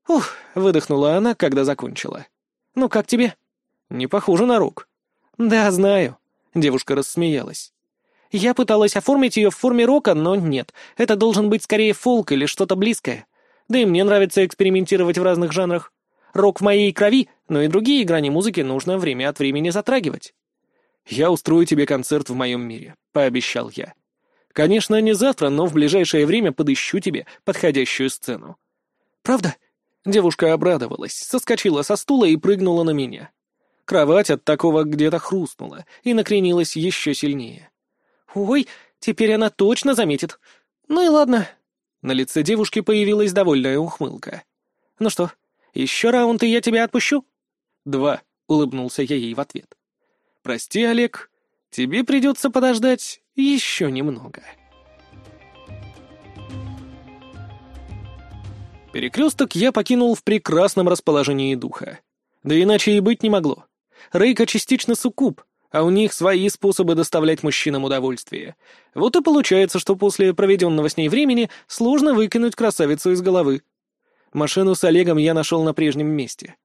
«Ух», — выдохнула она, когда закончила. «Ну как тебе?» «Не похоже на рок». «Да, знаю», Девушка рассмеялась. Я пыталась оформить ее в форме рока, но нет. Это должен быть скорее фолк или что-то близкое. Да и мне нравится экспериментировать в разных жанрах. Рок в моей крови, но и другие грани музыки нужно время от времени затрагивать. «Я устрою тебе концерт в моем мире», — пообещал я. «Конечно, не завтра, но в ближайшее время подыщу тебе подходящую сцену». «Правда?» Девушка обрадовалась, соскочила со стула и прыгнула на меня. Кровать от такого где-то хрустнула и накренилась еще сильнее. «Ой, теперь она точно заметит. Ну и ладно». На лице девушки появилась довольная ухмылка. «Ну что, еще раунд, и я тебя отпущу?» «Два», — улыбнулся я ей в ответ. «Прости, Олег, тебе придется подождать еще немного». Перекресток я покинул в прекрасном расположении духа. Да иначе и быть не могло. Рейка частично суккуб, а у них свои способы доставлять мужчинам удовольствие. Вот и получается, что после проведенного с ней времени сложно выкинуть красавицу из головы. Машину с Олегом я нашел на прежнем месте.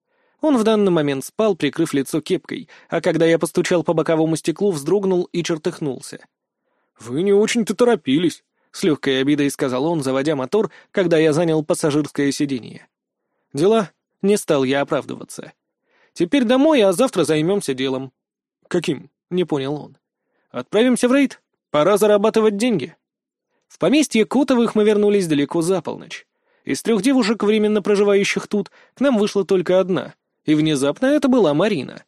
Он в данный момент спал, прикрыв лицо кепкой, а когда я постучал по боковому стеклу, вздрогнул и чертыхнулся. «Вы не очень-то торопились», — с легкой обидой сказал он, заводя мотор, когда я занял пассажирское сиденье. «Дела?» — не стал я оправдываться. Теперь домой, а завтра займемся делом». «Каким?» — не понял он. «Отправимся в рейд. Пора зарабатывать деньги». В поместье Котовых мы вернулись далеко за полночь. Из трех девушек, временно проживающих тут, к нам вышла только одна. И внезапно это была Марина.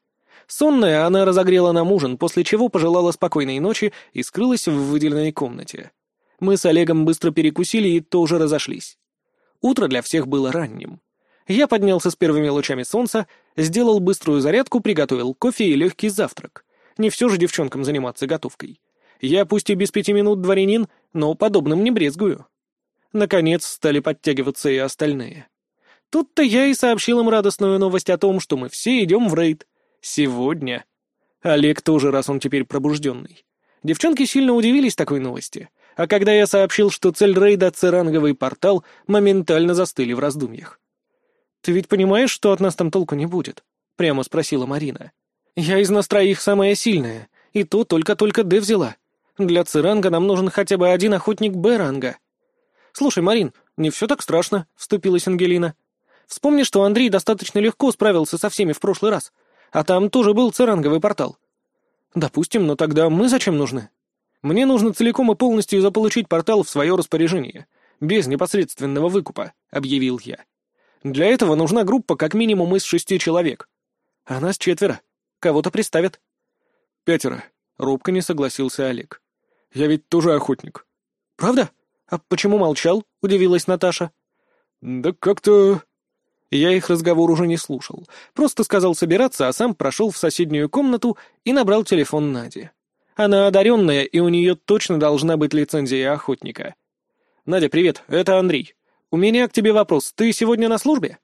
Сонная она разогрела нам ужин, после чего пожелала спокойной ночи и скрылась в выделенной комнате. Мы с Олегом быстро перекусили и тоже разошлись. Утро для всех было ранним. Я поднялся с первыми лучами солнца, сделал быструю зарядку, приготовил кофе и легкий завтрак. Не все же девчонкам заниматься готовкой. Я пусть и без пяти минут дворянин, но подобным не брезгую. Наконец стали подтягиваться и остальные. Тут-то я и сообщил им радостную новость о том, что мы все идем в рейд. Сегодня. Олег тоже, раз он теперь пробужденный. Девчонки сильно удивились такой новости, а когда я сообщил, что цель рейда — церанговый портал, моментально застыли в раздумьях. «Ты ведь понимаешь, что от нас там толку не будет?» — прямо спросила Марина. «Я из нас троих самая сильная, и то только-только Д взяла. Для Церанга нам нужен хотя бы один охотник Б-ранга». «Слушай, Марин, не все так страшно», — вступилась Ангелина. «Вспомни, что Андрей достаточно легко справился со всеми в прошлый раз, а там тоже был церанговый портал». «Допустим, но тогда мы зачем нужны?» «Мне нужно целиком и полностью заполучить портал в свое распоряжение, без непосредственного выкупа», — объявил я. Для этого нужна группа как минимум из шести человек. А нас четверо. Кого-то приставят. Пятеро. Робко не согласился Олег. Я ведь тоже охотник». «Правда? А почему молчал?» — удивилась Наташа. «Да как-то...» Я их разговор уже не слушал. Просто сказал собираться, а сам прошел в соседнюю комнату и набрал телефон Нади. Она одаренная, и у нее точно должна быть лицензия охотника. «Надя, привет, это Андрей. У меня к тебе вопрос. Ты сегодня на службе?»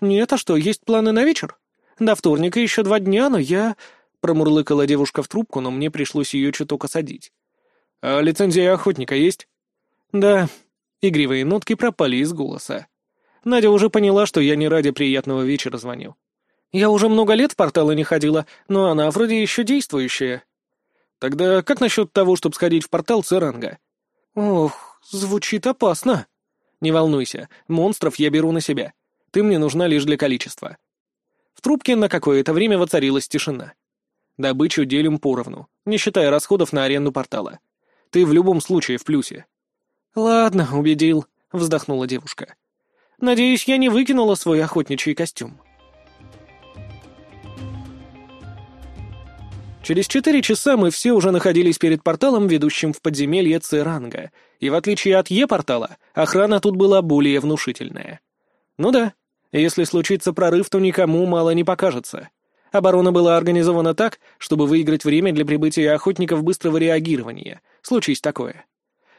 «Нет, а что, есть планы на вечер?» «До вторника еще два дня, но я...» Промурлыкала девушка в трубку, но мне пришлось ее чуток осадить. «А лицензия охотника есть?» «Да». Игривые нотки пропали из голоса. Надя уже поняла, что я не ради приятного вечера звоню. Я уже много лет в порталы не ходила, но она вроде еще действующая. Тогда как насчет того, чтобы сходить в портал Церанга? Ох, звучит опасно. Не волнуйся, монстров я беру на себя. Ты мне нужна лишь для количества. В трубке на какое-то время воцарилась тишина. Добычу делим поровну, не считая расходов на аренду портала. Ты в любом случае в плюсе. Ладно, убедил, вздохнула девушка. Надеюсь, я не выкинула свой охотничий костюм. Через четыре часа мы все уже находились перед порталом, ведущим в подземелье Церанга, и в отличие от Е-портала, охрана тут была более внушительная. Ну да, если случится прорыв, то никому мало не покажется. Оборона была организована так, чтобы выиграть время для прибытия охотников быстрого реагирования, случись такое.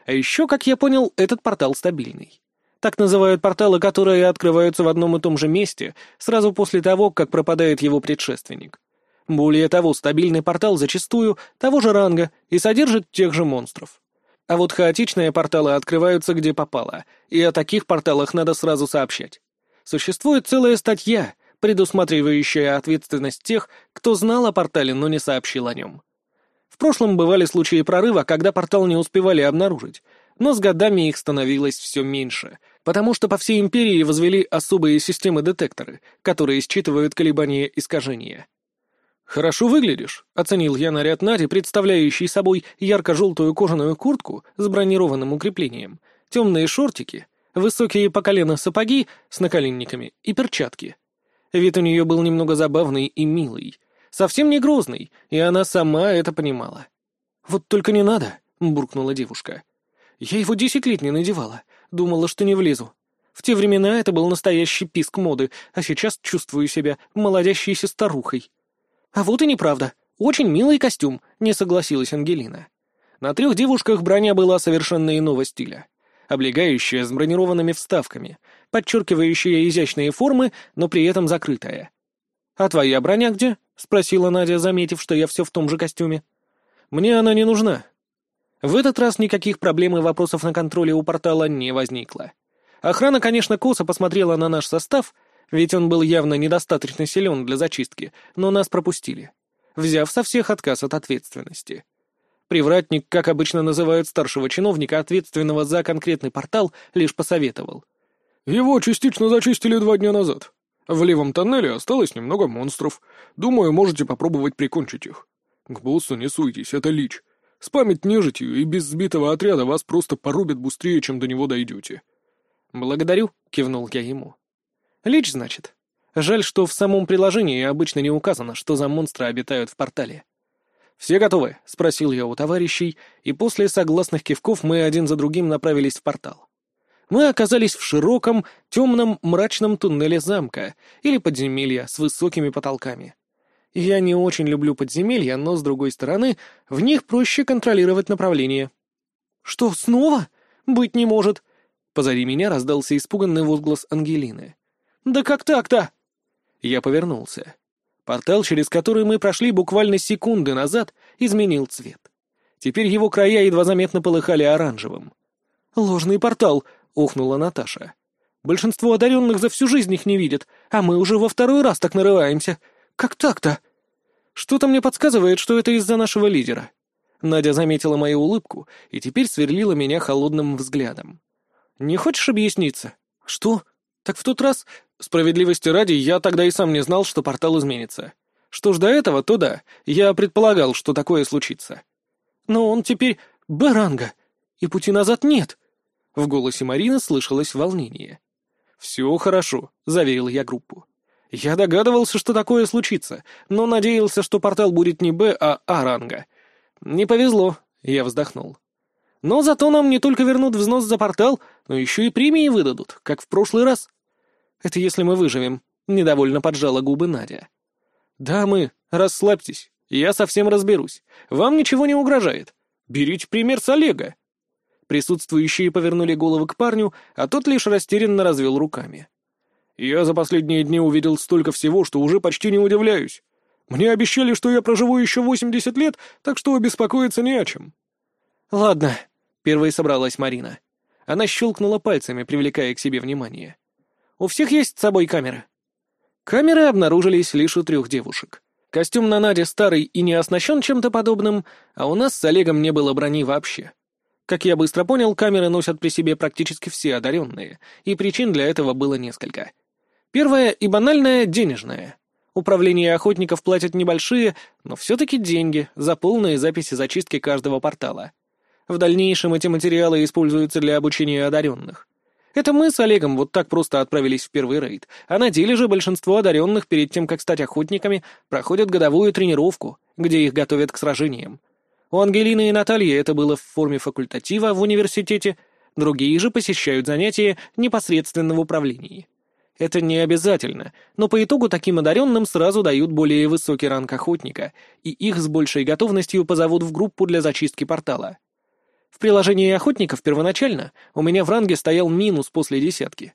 А еще, как я понял, этот портал стабильный. Так называют порталы, которые открываются в одном и том же месте, сразу после того, как пропадает его предшественник. Более того, стабильный портал зачастую того же ранга и содержит тех же монстров. А вот хаотичные порталы открываются где попало, и о таких порталах надо сразу сообщать. Существует целая статья, предусматривающая ответственность тех, кто знал о портале, но не сообщил о нем. В прошлом бывали случаи прорыва, когда портал не успевали обнаружить, но с годами их становилось все меньше, потому что по всей империи возвели особые системы-детекторы, которые считывают колебания искажения. «Хорошо выглядишь», — оценил я наряд Нади, представляющий собой ярко-желтую кожаную куртку с бронированным укреплением, темные шортики, высокие по колено сапоги с наколенниками и перчатки. Вид у нее был немного забавный и милый, совсем не грозный, и она сама это понимала. «Вот только не надо», — буркнула девушка. «Я его десять лет не надевала, думала, что не влезу. В те времена это был настоящий писк моды, а сейчас чувствую себя молодящейся старухой». «А вот и неправда. Очень милый костюм», — не согласилась Ангелина. На трех девушках броня была совершенно иного стиля. Облегающая с бронированными вставками, подчеркивающая изящные формы, но при этом закрытая. «А твоя броня где?» — спросила Надя, заметив, что я все в том же костюме. «Мне она не нужна». В этот раз никаких проблем и вопросов на контроле у портала не возникло. Охрана, конечно, косо посмотрела на наш состав — ведь он был явно недостаточно силен для зачистки, но нас пропустили, взяв со всех отказ от ответственности. Привратник, как обычно называют старшего чиновника, ответственного за конкретный портал, лишь посоветовал. «Его частично зачистили два дня назад. В левом тоннеле осталось немного монстров. Думаю, можете попробовать прикончить их. К боссу не суйтесь, это лич. Спамить нежитью и без сбитого отряда вас просто порубят быстрее, чем до него дойдете». «Благодарю», — кивнул я ему. Лич, значит. Жаль, что в самом приложении обычно не указано, что за монстры обитают в портале. «Все готовы?» — спросил я у товарищей, и после согласных кивков мы один за другим направились в портал. Мы оказались в широком, темном, мрачном туннеле замка или подземелья с высокими потолками. Я не очень люблю подземелья, но, с другой стороны, в них проще контролировать направление. «Что, снова? Быть не может!» Позади меня раздался испуганный возглас Ангелины. «Да как так-то?» Я повернулся. Портал, через который мы прошли буквально секунды назад, изменил цвет. Теперь его края едва заметно полыхали оранжевым. «Ложный портал!» — ухнула Наташа. «Большинство одаренных за всю жизнь их не видят, а мы уже во второй раз так нарываемся. Как так-то?» «Что-то мне подсказывает, что это из-за нашего лидера». Надя заметила мою улыбку и теперь сверлила меня холодным взглядом. «Не хочешь объясниться?» «Что? Так в тот раз Справедливости ради, я тогда и сам не знал, что портал изменится. Что ж до этого, то да, я предполагал, что такое случится. Но он теперь баранга, и пути назад нет. В голосе Марины слышалось волнение. «Все хорошо», — заверил я группу. «Я догадывался, что такое случится, но надеялся, что портал будет не Б, а А ранга. Не повезло, Я вздохнул. «Но зато нам не только вернут взнос за портал, но еще и премии выдадут, как в прошлый раз. Это если мы выживем», — недовольно поджала губы Надя. «Да, мы. Расслабьтесь. Я совсем разберусь. Вам ничего не угрожает. Берите пример с Олега». Присутствующие повернули головы к парню, а тот лишь растерянно развел руками. «Я за последние дни увидел столько всего, что уже почти не удивляюсь. Мне обещали, что я проживу еще восемьдесят лет, так что беспокоиться не о чем». «Ладно», — первой собралась Марина. Она щелкнула пальцами, привлекая к себе внимание. «У всех есть с собой камеры?» Камеры обнаружились лишь у трех девушек. Костюм на Наде старый и не оснащен чем-то подобным, а у нас с Олегом не было брони вообще. Как я быстро понял, камеры носят при себе практически все одаренные, и причин для этого было несколько. Первое и банальное — денежное. Управление охотников платят небольшие, но все-таки деньги за полные записи зачистки каждого портала. В дальнейшем эти материалы используются для обучения одаренных. Это мы с Олегом вот так просто отправились в первый рейд, а на деле же большинство одаренных перед тем, как стать охотниками, проходят годовую тренировку, где их готовят к сражениям. У Ангелины и Натальи это было в форме факультатива в университете, другие же посещают занятия непосредственно в управлении. Это не обязательно, но по итогу таким одаренным сразу дают более высокий ранг охотника, и их с большей готовностью позовут в группу для зачистки портала. В приложении охотников первоначально у меня в ранге стоял минус после десятки.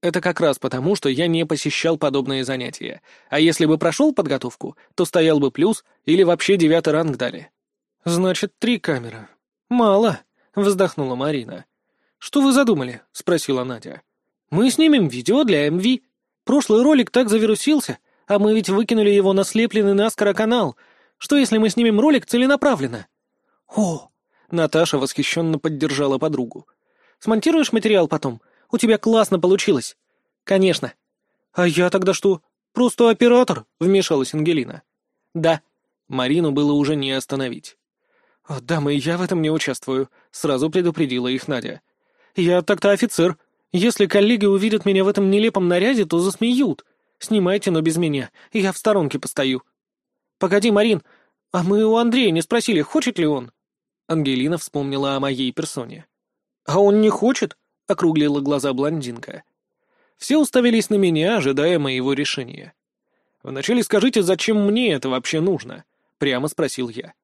Это как раз потому, что я не посещал подобные занятия, а если бы прошел подготовку, то стоял бы плюс или вообще девятый ранг дали. «Значит, три камеры. Мало», — вздохнула Марина. «Что вы задумали?» — спросила Надя. «Мы снимем видео для МВ. Прошлый ролик так завирусился, а мы ведь выкинули его на слепленный наскоро канал. Что, если мы снимем ролик целенаправленно?» «О!» — Наташа восхищенно поддержала подругу. «Смонтируешь материал потом? У тебя классно получилось». «Конечно». «А я тогда что? Просто оператор?» — вмешалась Ангелина. «Да». Марину было уже не остановить. «О, дамы, я в этом не участвую», — сразу предупредила их Надя. «Я так-то офицер. Если коллеги увидят меня в этом нелепом наряде, то засмеют. Снимайте, но без меня. Я в сторонке постою». «Погоди, Марин, а мы у Андрея не спросили, хочет ли он?» Ангелина вспомнила о моей персоне. «А он не хочет?» — округлила глаза блондинка. Все уставились на меня, ожидая моего решения. «Вначале скажите, зачем мне это вообще нужно?» — прямо спросил я.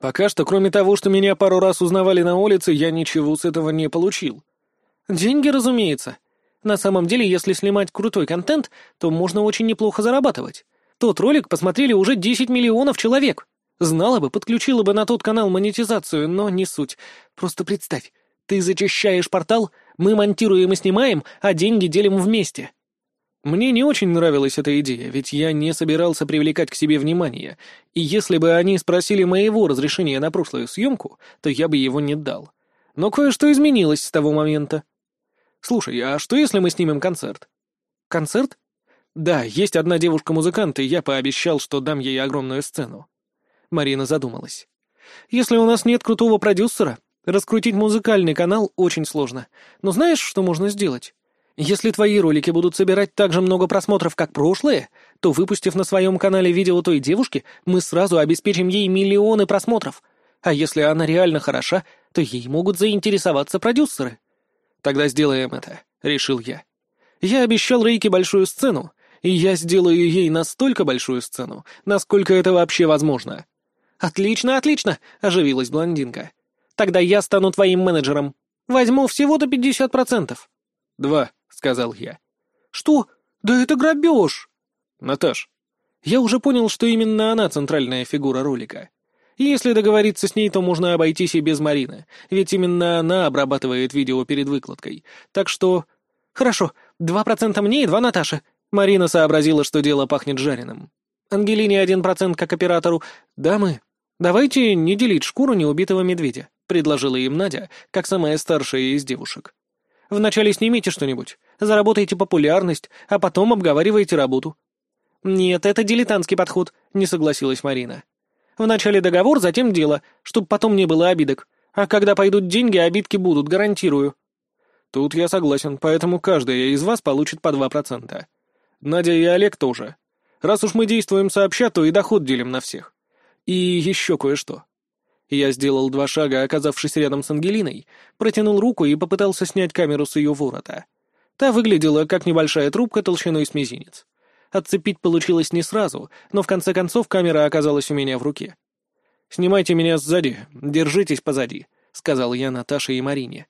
Пока что, кроме того, что меня пару раз узнавали на улице, я ничего с этого не получил. Деньги, разумеется. На самом деле, если снимать крутой контент, то можно очень неплохо зарабатывать. Тот ролик посмотрели уже 10 миллионов человек. Знала бы, подключила бы на тот канал монетизацию, но не суть. Просто представь, ты зачищаешь портал, мы монтируем и снимаем, а деньги делим вместе. Мне не очень нравилась эта идея, ведь я не собирался привлекать к себе внимание, и если бы они спросили моего разрешения на прошлую съемку, то я бы его не дал. Но кое-что изменилось с того момента. «Слушай, а что если мы снимем концерт?» «Концерт?» «Да, есть одна девушка-музыкант, и я пообещал, что дам ей огромную сцену». Марина задумалась. «Если у нас нет крутого продюсера, раскрутить музыкальный канал очень сложно. Но знаешь, что можно сделать? Если твои ролики будут собирать так же много просмотров, как прошлые, то, выпустив на своем канале видео той девушки, мы сразу обеспечим ей миллионы просмотров. А если она реально хороша, то ей могут заинтересоваться продюсеры. Тогда сделаем это, — решил я. Я обещал Рейке большую сцену, и я сделаю ей настолько большую сцену, насколько это вообще возможно. «Отлично, отлично!» — оживилась блондинка. «Тогда я стану твоим менеджером. Возьму всего-то пятьдесят процентов». «Два», — сказал я. «Что? Да это грабеж!» «Наташ, я уже понял, что именно она центральная фигура ролика. Если договориться с ней, то можно обойтись и без Марины, ведь именно она обрабатывает видео перед выкладкой. Так что... Хорошо, два процента мне и два Наташе. Марина сообразила, что дело пахнет жареным. Ангелине один процент как оператору. Дамы, давайте не делить шкуру неубитого медведя, предложила им Надя, как самая старшая из девушек. Вначале снимите что-нибудь, заработайте популярность, а потом обговаривайте работу». «Нет, это дилетантский подход», — не согласилась Марина. «Вначале договор, затем дело, чтобы потом не было обидок. А когда пойдут деньги, обидки будут, гарантирую». «Тут я согласен, поэтому каждая из вас получит по два процента. Надя и Олег тоже. Раз уж мы действуем сообща, то и доход делим на всех. И еще кое-что. Я сделал два шага, оказавшись рядом с Ангелиной, протянул руку и попытался снять камеру с ее ворота. Та выглядела как небольшая трубка толщиной с мизинец. Отцепить получилось не сразу, но в конце концов камера оказалась у меня в руке. «Снимайте меня сзади, держитесь позади», — сказал я Наташе и Марине.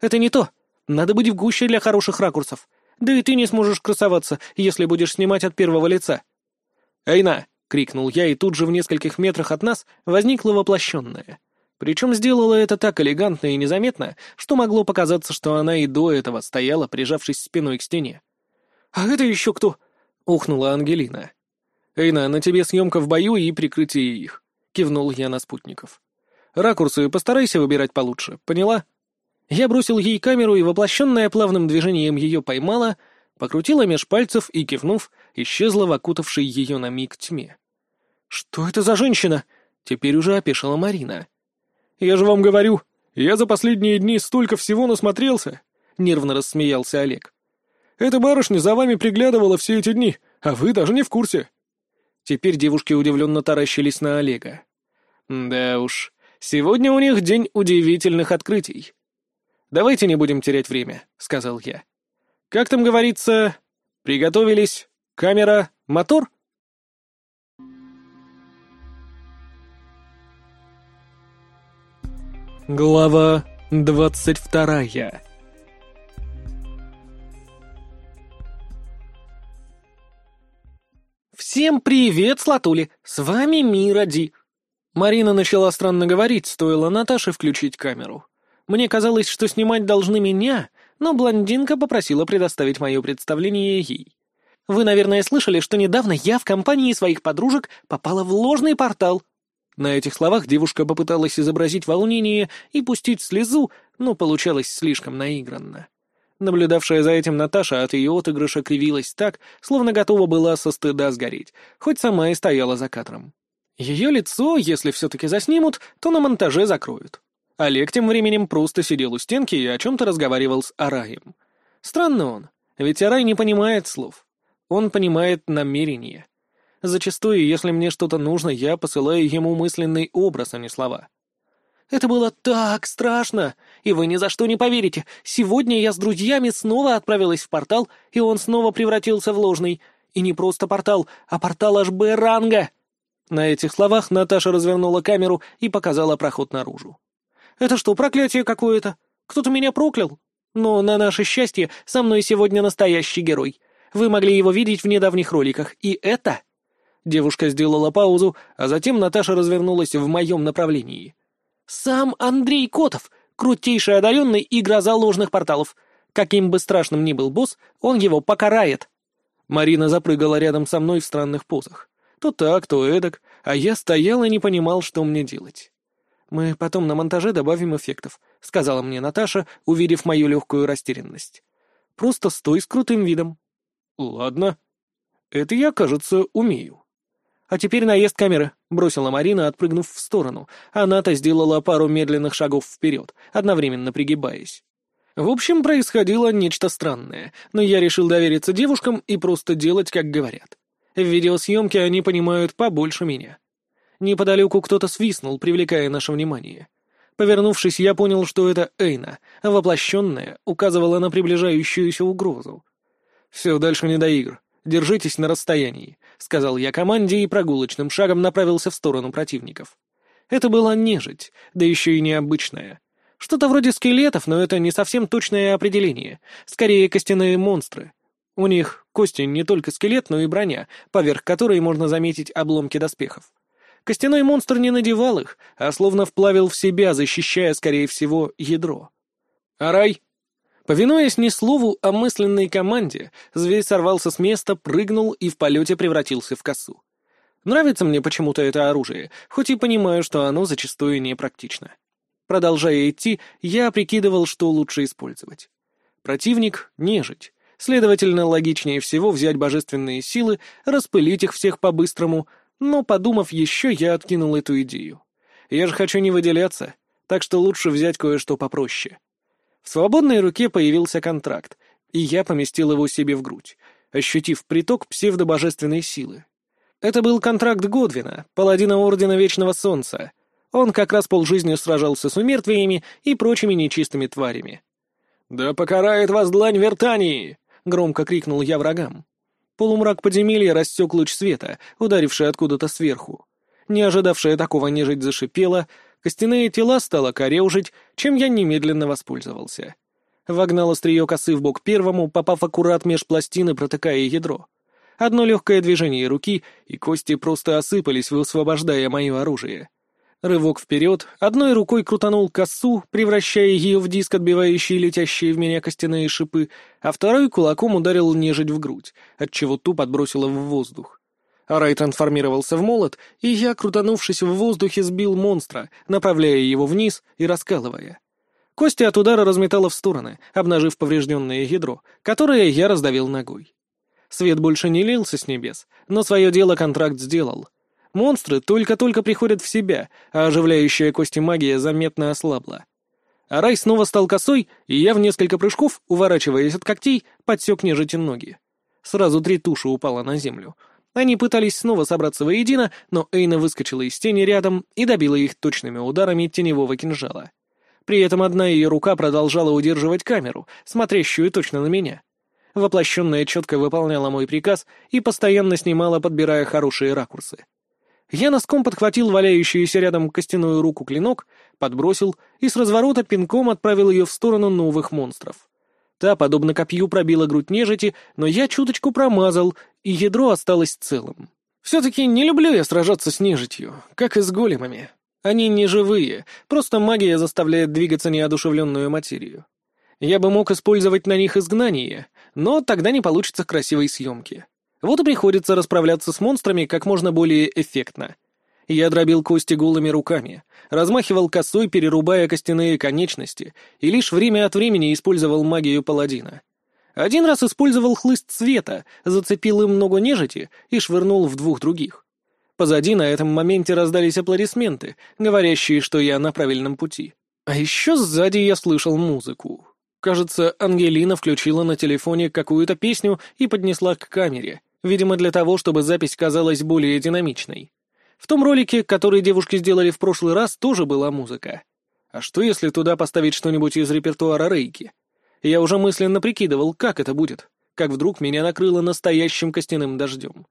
«Это не то. Надо быть в гуще для хороших ракурсов. Да и ты не сможешь красоваться, если будешь снимать от первого лица». «Эйна!» — крикнул я, и тут же в нескольких метрах от нас возникла воплощенная. Причем сделала это так элегантно и незаметно, что могло показаться, что она и до этого стояла, прижавшись спиной к стене. «А это еще кто?» — ухнула Ангелина. «Эйна, на тебе съемка в бою и прикрытие их», — кивнул я на спутников. «Ракурсы постарайся выбирать получше, поняла?» Я бросил ей камеру, и воплощенная плавным движением ее поймала, покрутила меж пальцев и, кивнув, исчезла в окутавшей ее на миг тьме. «Что это за женщина?» — теперь уже опешила Марина. «Я же вам говорю, я за последние дни столько всего насмотрелся!» — нервно рассмеялся Олег. «Эта барышня за вами приглядывала все эти дни, а вы даже не в курсе». Теперь девушки удивленно таращились на Олега. «Да уж, сегодня у них день удивительных открытий. «Давайте не будем терять время», — сказал я. «Как там говорится? Приготовились? Камера? Мотор?» Глава двадцать вторая «Всем привет, Слатули! С вами Мира Ди!» Марина начала странно говорить, стоило Наташе включить камеру. Мне казалось, что снимать должны меня, но блондинка попросила предоставить мое представление ей. Вы, наверное, слышали, что недавно я в компании своих подружек попала в ложный портал. На этих словах девушка попыталась изобразить волнение и пустить слезу, но получалось слишком наигранно. Наблюдавшая за этим Наташа от ее отыгрыша кривилась так, словно готова была со стыда сгореть, хоть сама и стояла за кадром. Ее лицо, если все-таки заснимут, то на монтаже закроют. Олег тем временем просто сидел у стенки и о чем-то разговаривал с Араем. Странно он, ведь Арай не понимает слов. Он понимает намерение. Зачастую, если мне что-то нужно, я посылаю ему мысленный образ, а не слова. Это было так страшно, и вы ни за что не поверите. Сегодня я с друзьями снова отправилась в портал, и он снова превратился в ложный. И не просто портал, а портал аж Б-ранга. На этих словах Наташа развернула камеру и показала проход наружу. Это что, проклятие какое-то? Кто-то меня проклял? Но, на наше счастье, со мной сегодня настоящий герой. Вы могли его видеть в недавних роликах. И это...» Девушка сделала паузу, а затем Наташа развернулась в моем направлении. «Сам Андрей Котов, крутейший одаренный и гроза ложных порталов. Каким бы страшным ни был босс, он его покарает». Марина запрыгала рядом со мной в странных позах. То так, то эдак, а я стоял и не понимал, что мне делать. «Мы потом на монтаже добавим эффектов», — сказала мне Наташа, увидев мою легкую растерянность. «Просто стой с крутым видом». «Ладно. Это я, кажется, умею». «А теперь наезд камеры», — бросила Марина, отпрыгнув в сторону. Она-то сделала пару медленных шагов вперед, одновременно пригибаясь. В общем, происходило нечто странное, но я решил довериться девушкам и просто делать, как говорят. В видеосъемке они понимают побольше меня. Неподалеку кто-то свистнул, привлекая наше внимание. Повернувшись, я понял, что это Эйна, воплощенная, указывала на приближающуюся угрозу. «Все, дальше не до игр. Держитесь на расстоянии», — сказал я команде и прогулочным шагом направился в сторону противников. Это была нежить, да еще и необычная. Что-то вроде скелетов, но это не совсем точное определение. Скорее, костяные монстры. У них кости не только скелет, но и броня, поверх которой можно заметить обломки доспехов. Костяной монстр не надевал их, а словно вплавил в себя, защищая, скорее всего, ядро. «Арай!» Повинуясь не слову, а мысленной команде, зверь сорвался с места, прыгнул и в полете превратился в косу. Нравится мне почему-то это оружие, хоть и понимаю, что оно зачастую непрактично. Продолжая идти, я прикидывал, что лучше использовать. Противник — нежить. Следовательно, логичнее всего взять божественные силы, распылить их всех по-быстрому, но, подумав еще, я откинул эту идею. Я же хочу не выделяться, так что лучше взять кое-что попроще. В свободной руке появился контракт, и я поместил его себе в грудь, ощутив приток псевдобожественной силы. Это был контракт Годвина, паладина Ордена Вечного Солнца. Он как раз полжизни сражался с умертвиями и прочими нечистыми тварями. «Да покарает вас длань Вертании!» — громко крикнул я врагам. Полумрак подземелья рассек луч света, ударивший откуда-то сверху. Не ожидавшая такого нежить зашипела, костяные тела стало корежить, чем я немедленно воспользовался. Вогнал острие косы в бок первому, попав аккурат меж пластины, протыкая ядро. Одно легкое движение руки, и кости просто осыпались, высвобождая мое оружие. Рывок вперед, одной рукой крутанул косу, превращая ее в диск, отбивающий летящие в меня костяные шипы, а второй кулаком ударил нежить в грудь, отчего ту подбросило в воздух. Арай трансформировался в молот, и я, крутанувшись в воздухе, сбил монстра, направляя его вниз и раскалывая. Кости от удара разметало в стороны, обнажив поврежденное ядро, которое я раздавил ногой. Свет больше не лился с небес, но свое дело контракт сделал — Монстры только-только приходят в себя, а оживляющая кости магия заметно ослабла. Арай снова стал косой, и я в несколько прыжков, уворачиваясь от когтей, подсек нежити ноги. Сразу три туши упало на землю. Они пытались снова собраться воедино, но Эйна выскочила из тени рядом и добила их точными ударами теневого кинжала. При этом одна ее рука продолжала удерживать камеру, смотрящую точно на меня. Воплощенная четко выполняла мой приказ и постоянно снимала, подбирая хорошие ракурсы. Я носком подхватил валяющуюся рядом костяную руку клинок, подбросил и с разворота пинком отправил ее в сторону новых монстров. Та, подобно копью, пробила грудь нежити, но я чуточку промазал, и ядро осталось целым. Все-таки не люблю я сражаться с нежитью, как и с големами. Они не живые, просто магия заставляет двигаться неодушевленную материю. Я бы мог использовать на них изгнание, но тогда не получится красивой съемки. Вот и приходится расправляться с монстрами как можно более эффектно. Я дробил кости голыми руками, размахивал косой, перерубая костяные конечности, и лишь время от времени использовал магию паладина. Один раз использовал хлыст света, зацепил им много нежити и швырнул в двух других. Позади на этом моменте раздались аплодисменты, говорящие, что я на правильном пути. А еще сзади я слышал музыку. Кажется, Ангелина включила на телефоне какую-то песню и поднесла к камере, Видимо, для того, чтобы запись казалась более динамичной. В том ролике, который девушки сделали в прошлый раз, тоже была музыка. А что, если туда поставить что-нибудь из репертуара Рейки? Я уже мысленно прикидывал, как это будет, как вдруг меня накрыло настоящим костяным дождем.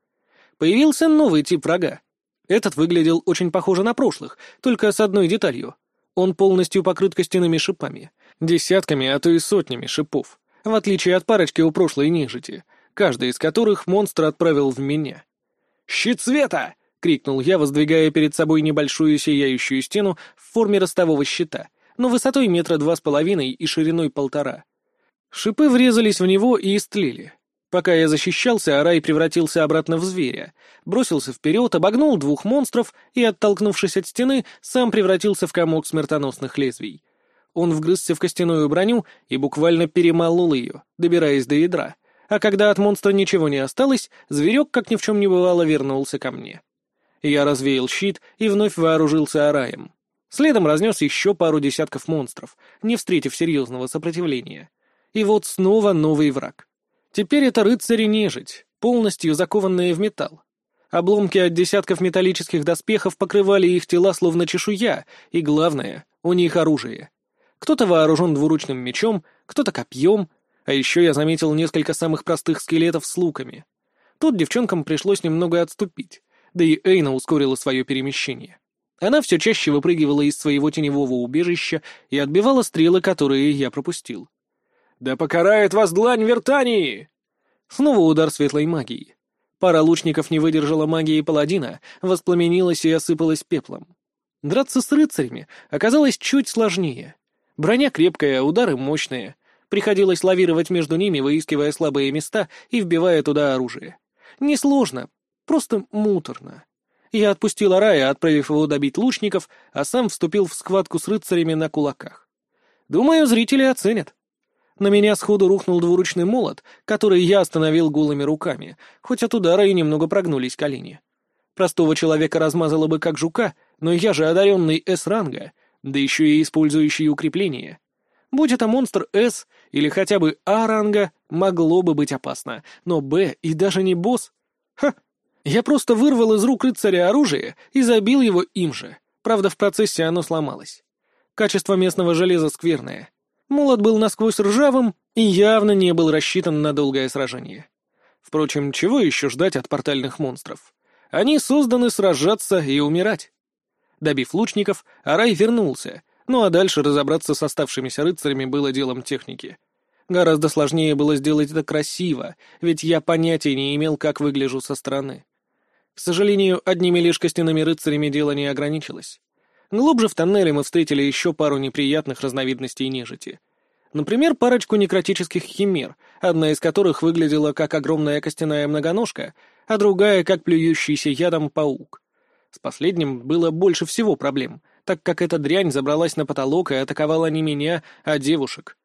Появился новый тип врага. Этот выглядел очень похоже на прошлых, только с одной деталью. Он полностью покрыт костяными шипами, десятками, а то и сотнями шипов, в отличие от парочки у прошлой нежити — каждый из которых монстр отправил в меня. «Щит света!» — крикнул я, воздвигая перед собой небольшую сияющую стену в форме ростового щита, но высотой метра два с половиной и шириной полтора. Шипы врезались в него и истлели. Пока я защищался, Арай превратился обратно в зверя, бросился вперед, обогнул двух монстров и, оттолкнувшись от стены, сам превратился в комок смертоносных лезвий. Он вгрызся в костяную броню и буквально перемолол ее, добираясь до ядра — а когда от монстра ничего не осталось, зверек, как ни в чем не бывало, вернулся ко мне. Я развеял щит и вновь вооружился араем. Следом разнес еще пару десятков монстров, не встретив серьезного сопротивления. И вот снова новый враг. Теперь это рыцари-нежить, полностью закованные в металл. Обломки от десятков металлических доспехов покрывали их тела словно чешуя, и главное, у них оружие. Кто-то вооружен двуручным мечом, кто-то копьем, а еще я заметил несколько самых простых скелетов с луками. Тут девчонкам пришлось немного отступить, да и Эйна ускорила свое перемещение. Она все чаще выпрыгивала из своего теневого убежища и отбивала стрелы, которые я пропустил. «Да покарает вас длань Вертании!» Снова удар светлой магии. Пара лучников не выдержала магии паладина, воспламенилась и осыпалась пеплом. Драться с рыцарями оказалось чуть сложнее. Броня крепкая, удары мощные — Приходилось лавировать между ними, выискивая слабые места и вбивая туда оружие. Несложно, просто муторно. Я отпустил Арая, отправив его добить лучников, а сам вступил в схватку с рыцарями на кулаках. Думаю, зрители оценят. На меня сходу рухнул двуручный молот, который я остановил голыми руками, хоть от удара и немного прогнулись колени. Простого человека размазало бы как жука, но я же одаренный С-ранга, да еще и использующий укрепления. Будь это монстр С или хотя бы А ранга, могло бы быть опасно, но Б и даже не босс. Ха! Я просто вырвал из рук рыцаря оружие и забил его им же, Правда, в процессе оно сломалось. Качество местного железа скверное. Молот был насквозь ржавым и явно не был рассчитан на долгое сражение. Впрочем, чего еще ждать от портальных монстров? Они созданы сражаться и умирать. Добив лучников, Арай вернулся, ну а дальше разобраться с оставшимися рыцарями было делом техники. Гораздо сложнее было сделать это красиво, ведь я понятия не имел, как выгляжу со стороны. К сожалению, одними лишь костяными рыцарями дело не ограничилось. Глубже в тоннеле мы встретили еще пару неприятных разновидностей нежити. Например, парочку некротических химер, одна из которых выглядела как огромная костяная многоножка, а другая как плюющийся ядом паук. С последним было больше всего проблем, так как эта дрянь забралась на потолок и атаковала не меня, а девушек.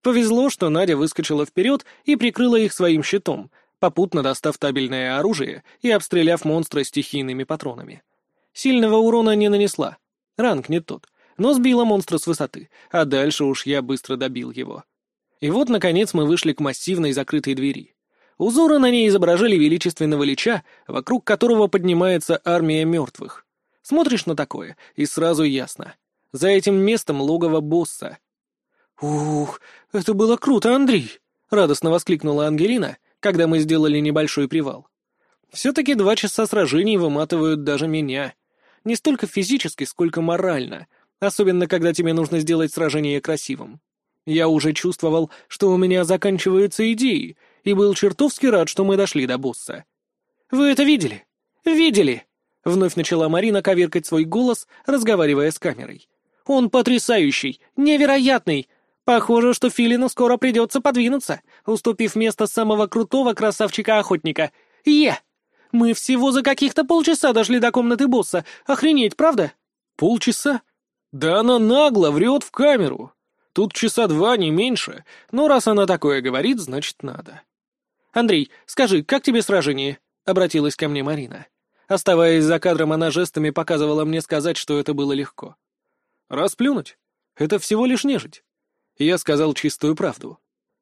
Повезло, что Надя выскочила вперед и прикрыла их своим щитом, попутно достав табельное оружие и обстреляв монстра стихийными патронами. Сильного урона не нанесла. Ранг не тот, но сбила монстра с высоты, а дальше уж я быстро добил его. И вот, наконец, мы вышли к массивной закрытой двери. Узоры на ней изображали величественного лича, вокруг которого поднимается армия мертвых. Смотришь на такое, и сразу ясно. За этим местом логово босса. «Ух, это было круто, Андрей!» — радостно воскликнула Ангелина, когда мы сделали небольшой привал. «Все-таки два часа сражений выматывают даже меня. Не столько физически, сколько морально, особенно когда тебе нужно сделать сражение красивым. Я уже чувствовал, что у меня заканчиваются идеи, и был чертовски рад, что мы дошли до босса. «Вы это видели? Видели?» — вновь начала Марина коверкать свой голос, разговаривая с камерой. «Он потрясающий, невероятный! Похоже, что Филину скоро придется подвинуться, уступив место самого крутого красавчика-охотника. Е! Мы всего за каких-то полчаса дошли до комнаты босса. Охренеть, правда?» «Полчаса? Да она нагло врет в камеру. Тут часа два, не меньше, но раз она такое говорит, значит надо». «Андрей, скажи, как тебе сражение?» — обратилась ко мне Марина. Оставаясь за кадром, она жестами показывала мне сказать, что это было легко. «Расплюнуть? Это всего лишь нежить». Я сказал чистую правду.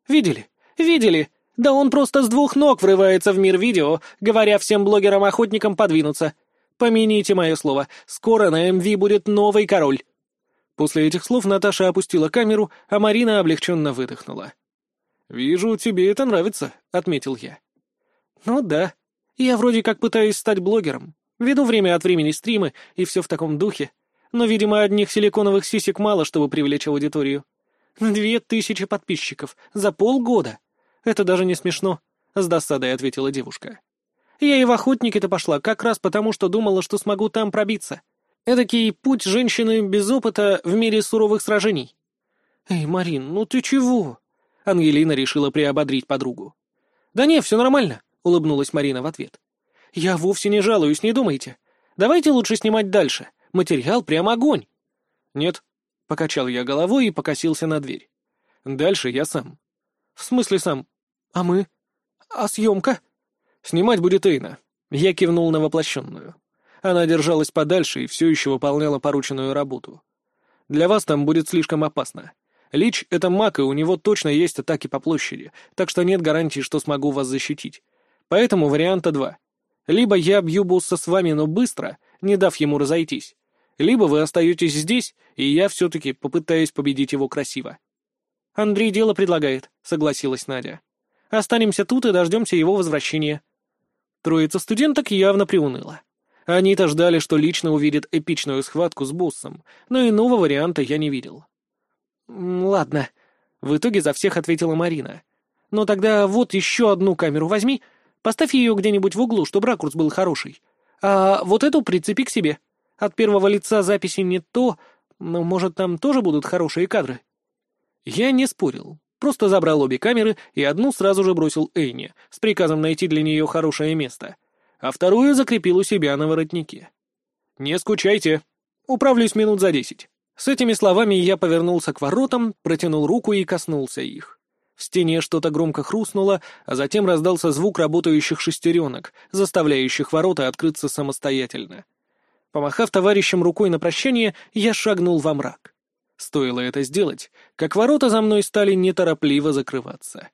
«Видели? Видели? Да он просто с двух ног врывается в мир видео, говоря всем блогерам-охотникам подвинуться. Помяните мое слово, скоро на МВ будет новый король». После этих слов Наташа опустила камеру, а Марина облегченно выдохнула. «Вижу, тебе это нравится», — отметил я. «Ну да. Я вроде как пытаюсь стать блогером. Веду время от времени стримы и все в таком духе. Но, видимо, одних силиконовых сисек мало, чтобы привлечь аудиторию. Две тысячи подписчиков за полгода. Это даже не смешно», — с досадой ответила девушка. «Я и в охотники-то пошла как раз потому, что думала, что смогу там пробиться. Эдакий путь женщины без опыта в мире суровых сражений». «Эй, Марин, ну ты чего?» Ангелина решила приободрить подругу. «Да не, все нормально», — улыбнулась Марина в ответ. «Я вовсе не жалуюсь, не думайте. Давайте лучше снимать дальше. Материал прямо огонь». «Нет», — покачал я головой и покосился на дверь. «Дальше я сам». «В смысле сам? А мы? А съемка?» «Снимать будет Эйна». Я кивнул на воплощенную. Она держалась подальше и все еще выполняла порученную работу. «Для вас там будет слишком опасно. Лич — это маг, и у него точно есть атаки по площади, так что нет гарантии, что смогу вас защитить. Поэтому варианта два. Либо я бью босса с вами, но быстро, не дав ему разойтись. Либо вы остаетесь здесь, и я все-таки попытаюсь победить его красиво. «Андрей дело предлагает», — согласилась Надя. «Останемся тут и дождемся его возвращения». Троица студенток явно приуныла. Они-то ждали, что лично увидят эпичную схватку с боссом, но иного варианта я не видел. «Ладно», — в итоге за всех ответила Марина. «Но тогда вот еще одну камеру возьми, поставь ее где-нибудь в углу, чтобы ракурс был хороший. А вот эту прицепи к себе. От первого лица записи не то, но, может, там тоже будут хорошие кадры». Я не спорил, просто забрал обе камеры и одну сразу же бросил Эйне с приказом найти для нее хорошее место, а вторую закрепил у себя на воротнике. «Не скучайте, управлюсь минут за десять». С этими словами я повернулся к воротам, протянул руку и коснулся их. В стене что-то громко хрустнуло, а затем раздался звук работающих шестеренок, заставляющих ворота открыться самостоятельно. Помахав товарищем рукой на прощание, я шагнул во мрак. Стоило это сделать, как ворота за мной стали неторопливо закрываться.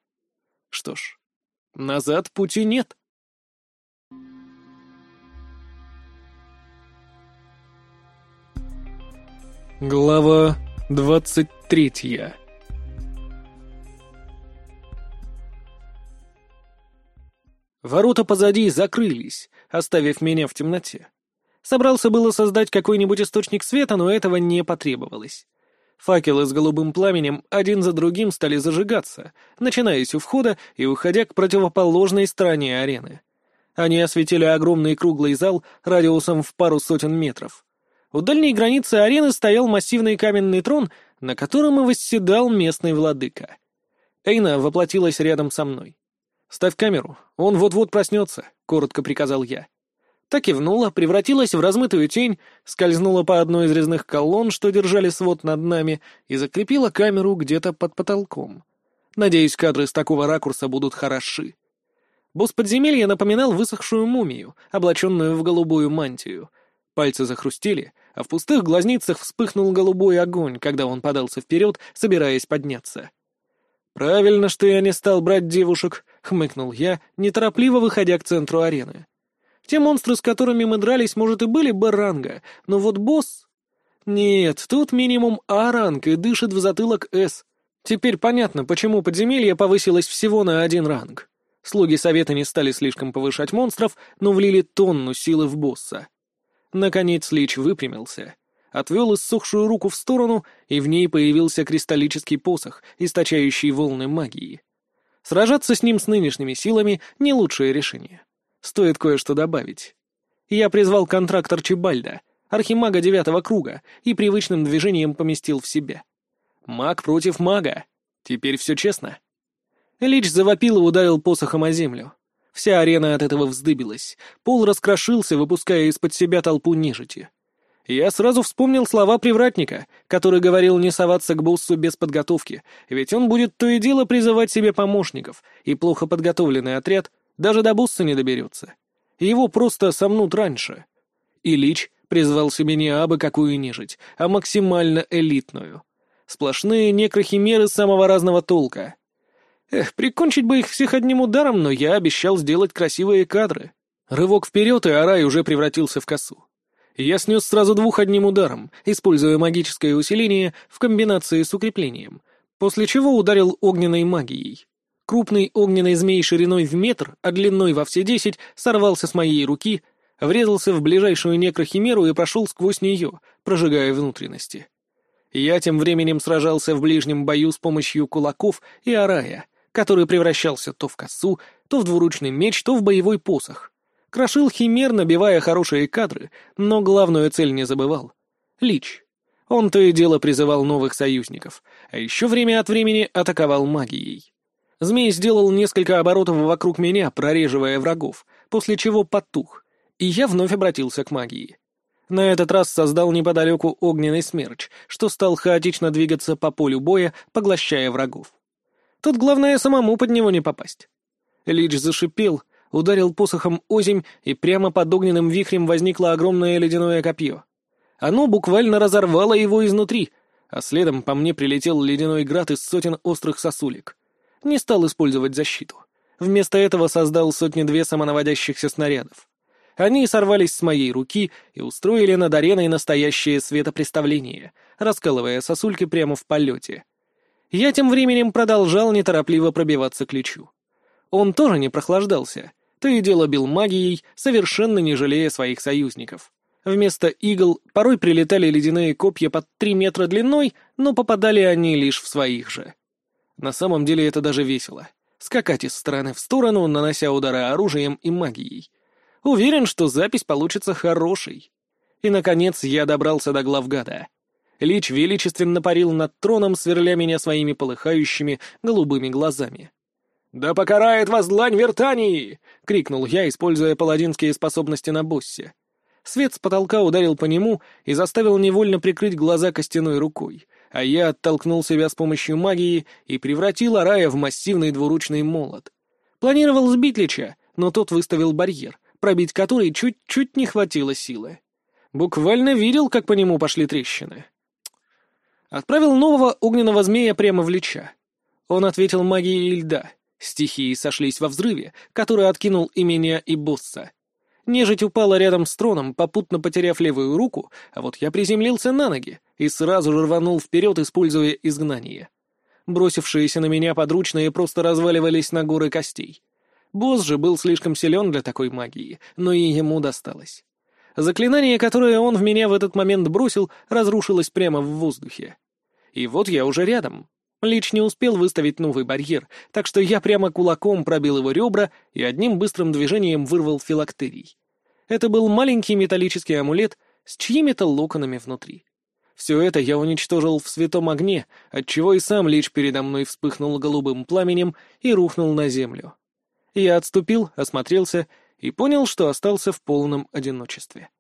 Что ж, назад пути нет. Глава двадцать третья Ворота позади закрылись, оставив меня в темноте. Собрался было создать какой-нибудь источник света, но этого не потребовалось. Факелы с голубым пламенем один за другим стали зажигаться, начинаясь у входа и уходя к противоположной стороне арены. Они осветили огромный круглый зал радиусом в пару сотен метров. У дальней границы арены стоял массивный каменный трон, на котором и восседал местный владыка. Эйна воплотилась рядом со мной. «Ставь камеру, он вот-вот проснется», — коротко приказал я. Так кивнула, превратилась в размытую тень, скользнула по одной из резных колонн, что держали свод над нами, и закрепила камеру где-то под потолком. Надеюсь, кадры с такого ракурса будут хороши. Босс подземелья напоминал высохшую мумию, облаченную в голубую мантию. Пальцы захрустели, а в пустых глазницах вспыхнул голубой огонь, когда он подался вперед, собираясь подняться. «Правильно, что я не стал брать девушек», — хмыкнул я, неторопливо выходя к центру арены. «Те монстры, с которыми мы дрались, может, и были Б-ранга, но вот босс...» «Нет, тут минимум А-ранг и дышит в затылок С. Теперь понятно, почему подземелье повысилось всего на один ранг. Слуги совета не стали слишком повышать монстров, но влили тонну силы в босса. Наконец Лич выпрямился, отвел иссохшую руку в сторону, и в ней появился кристаллический посох, источающий волны магии. Сражаться с ним с нынешними силами — не лучшее решение. Стоит кое-что добавить. Я призвал контрактор Чебальда, архимага девятого круга, и привычным движением поместил в себя. Маг против мага. Теперь все честно. Лич завопил и ударил посохом о землю. Вся арена от этого вздыбилась. Пол раскрошился, выпуская из-под себя толпу нежити. Я сразу вспомнил слова привратника, который говорил не соваться к боссу без подготовки, ведь он будет то и дело призывать себе помощников, и плохо подготовленный отряд даже до босса не доберется. Его просто сомнут раньше. И Лич призвал себе не абы какую нежить, а максимально элитную. Сплошные некрохимеры самого разного толка. Эх, прикончить бы их всех одним ударом, но я обещал сделать красивые кадры. Рывок вперед, и Арай уже превратился в косу. Я снес сразу двух одним ударом, используя магическое усиление в комбинации с укреплением, после чего ударил огненной магией. Крупный огненный змей шириной в метр, а длиной во все десять, сорвался с моей руки, врезался в ближайшую некрохимеру и прошел сквозь нее, прожигая внутренности. Я тем временем сражался в ближнем бою с помощью кулаков и арая, который превращался то в косу, то в двуручный меч, то в боевой посох. Крошил химер, набивая хорошие кадры, но главную цель не забывал. Лич. Он то и дело призывал новых союзников, а еще время от времени атаковал магией. Змей сделал несколько оборотов вокруг меня, прореживая врагов, после чего потух, и я вновь обратился к магии. На этот раз создал неподалеку огненный смерч, что стал хаотично двигаться по полю боя, поглощая врагов. Тут главное самому под него не попасть. Лич зашипел, ударил посохом озимь, и прямо под огненным вихрем возникло огромное ледяное копье. Оно буквально разорвало его изнутри, а следом по мне прилетел ледяной град из сотен острых сосулек. Не стал использовать защиту. Вместо этого создал сотни-две самонаводящихся снарядов. Они сорвались с моей руки и устроили над ареной настоящее светопреставление, раскалывая сосульки прямо в полете. Я тем временем продолжал неторопливо пробиваться к ключу. Он тоже не прохлаждался, то и дело бил магией, совершенно не жалея своих союзников. Вместо игл порой прилетали ледяные копья под три метра длиной, но попадали они лишь в своих же. На самом деле это даже весело. Скакать из стороны в сторону, нанося удары оружием и магией. Уверен, что запись получится хорошей. И, наконец, я добрался до главгада. Лич величественно парил над троном, сверля меня своими полыхающими голубыми глазами. «Да покарает вас длань Вертании!» — крикнул я, используя паладинские способности на боссе. Свет с потолка ударил по нему и заставил невольно прикрыть глаза костяной рукой, а я оттолкнул себя с помощью магии и превратил Арая в массивный двуручный молот. Планировал сбить Лича, но тот выставил барьер, пробить который чуть-чуть не хватило силы. Буквально видел, как по нему пошли трещины. Отправил нового огненного змея прямо в Лича. Он ответил магией льда. Стихии сошлись во взрыве, который откинул и меня, и босса. Нежить упала рядом с троном, попутно потеряв левую руку, а вот я приземлился на ноги и сразу же рванул вперед, используя изгнание. Бросившиеся на меня подручные просто разваливались на горы костей. Босс же был слишком силен для такой магии, но и ему досталось. Заклинание, которое он в меня в этот момент бросил, разрушилось прямо в воздухе. И вот я уже рядом. Лич не успел выставить новый барьер, так что я прямо кулаком пробил его ребра и одним быстрым движением вырвал филактерий. Это был маленький металлический амулет с чьими-то локонами внутри. Все это я уничтожил в святом огне, отчего и сам Лич передо мной вспыхнул голубым пламенем и рухнул на землю. Я отступил, осмотрелся и понял, что остался в полном одиночестве.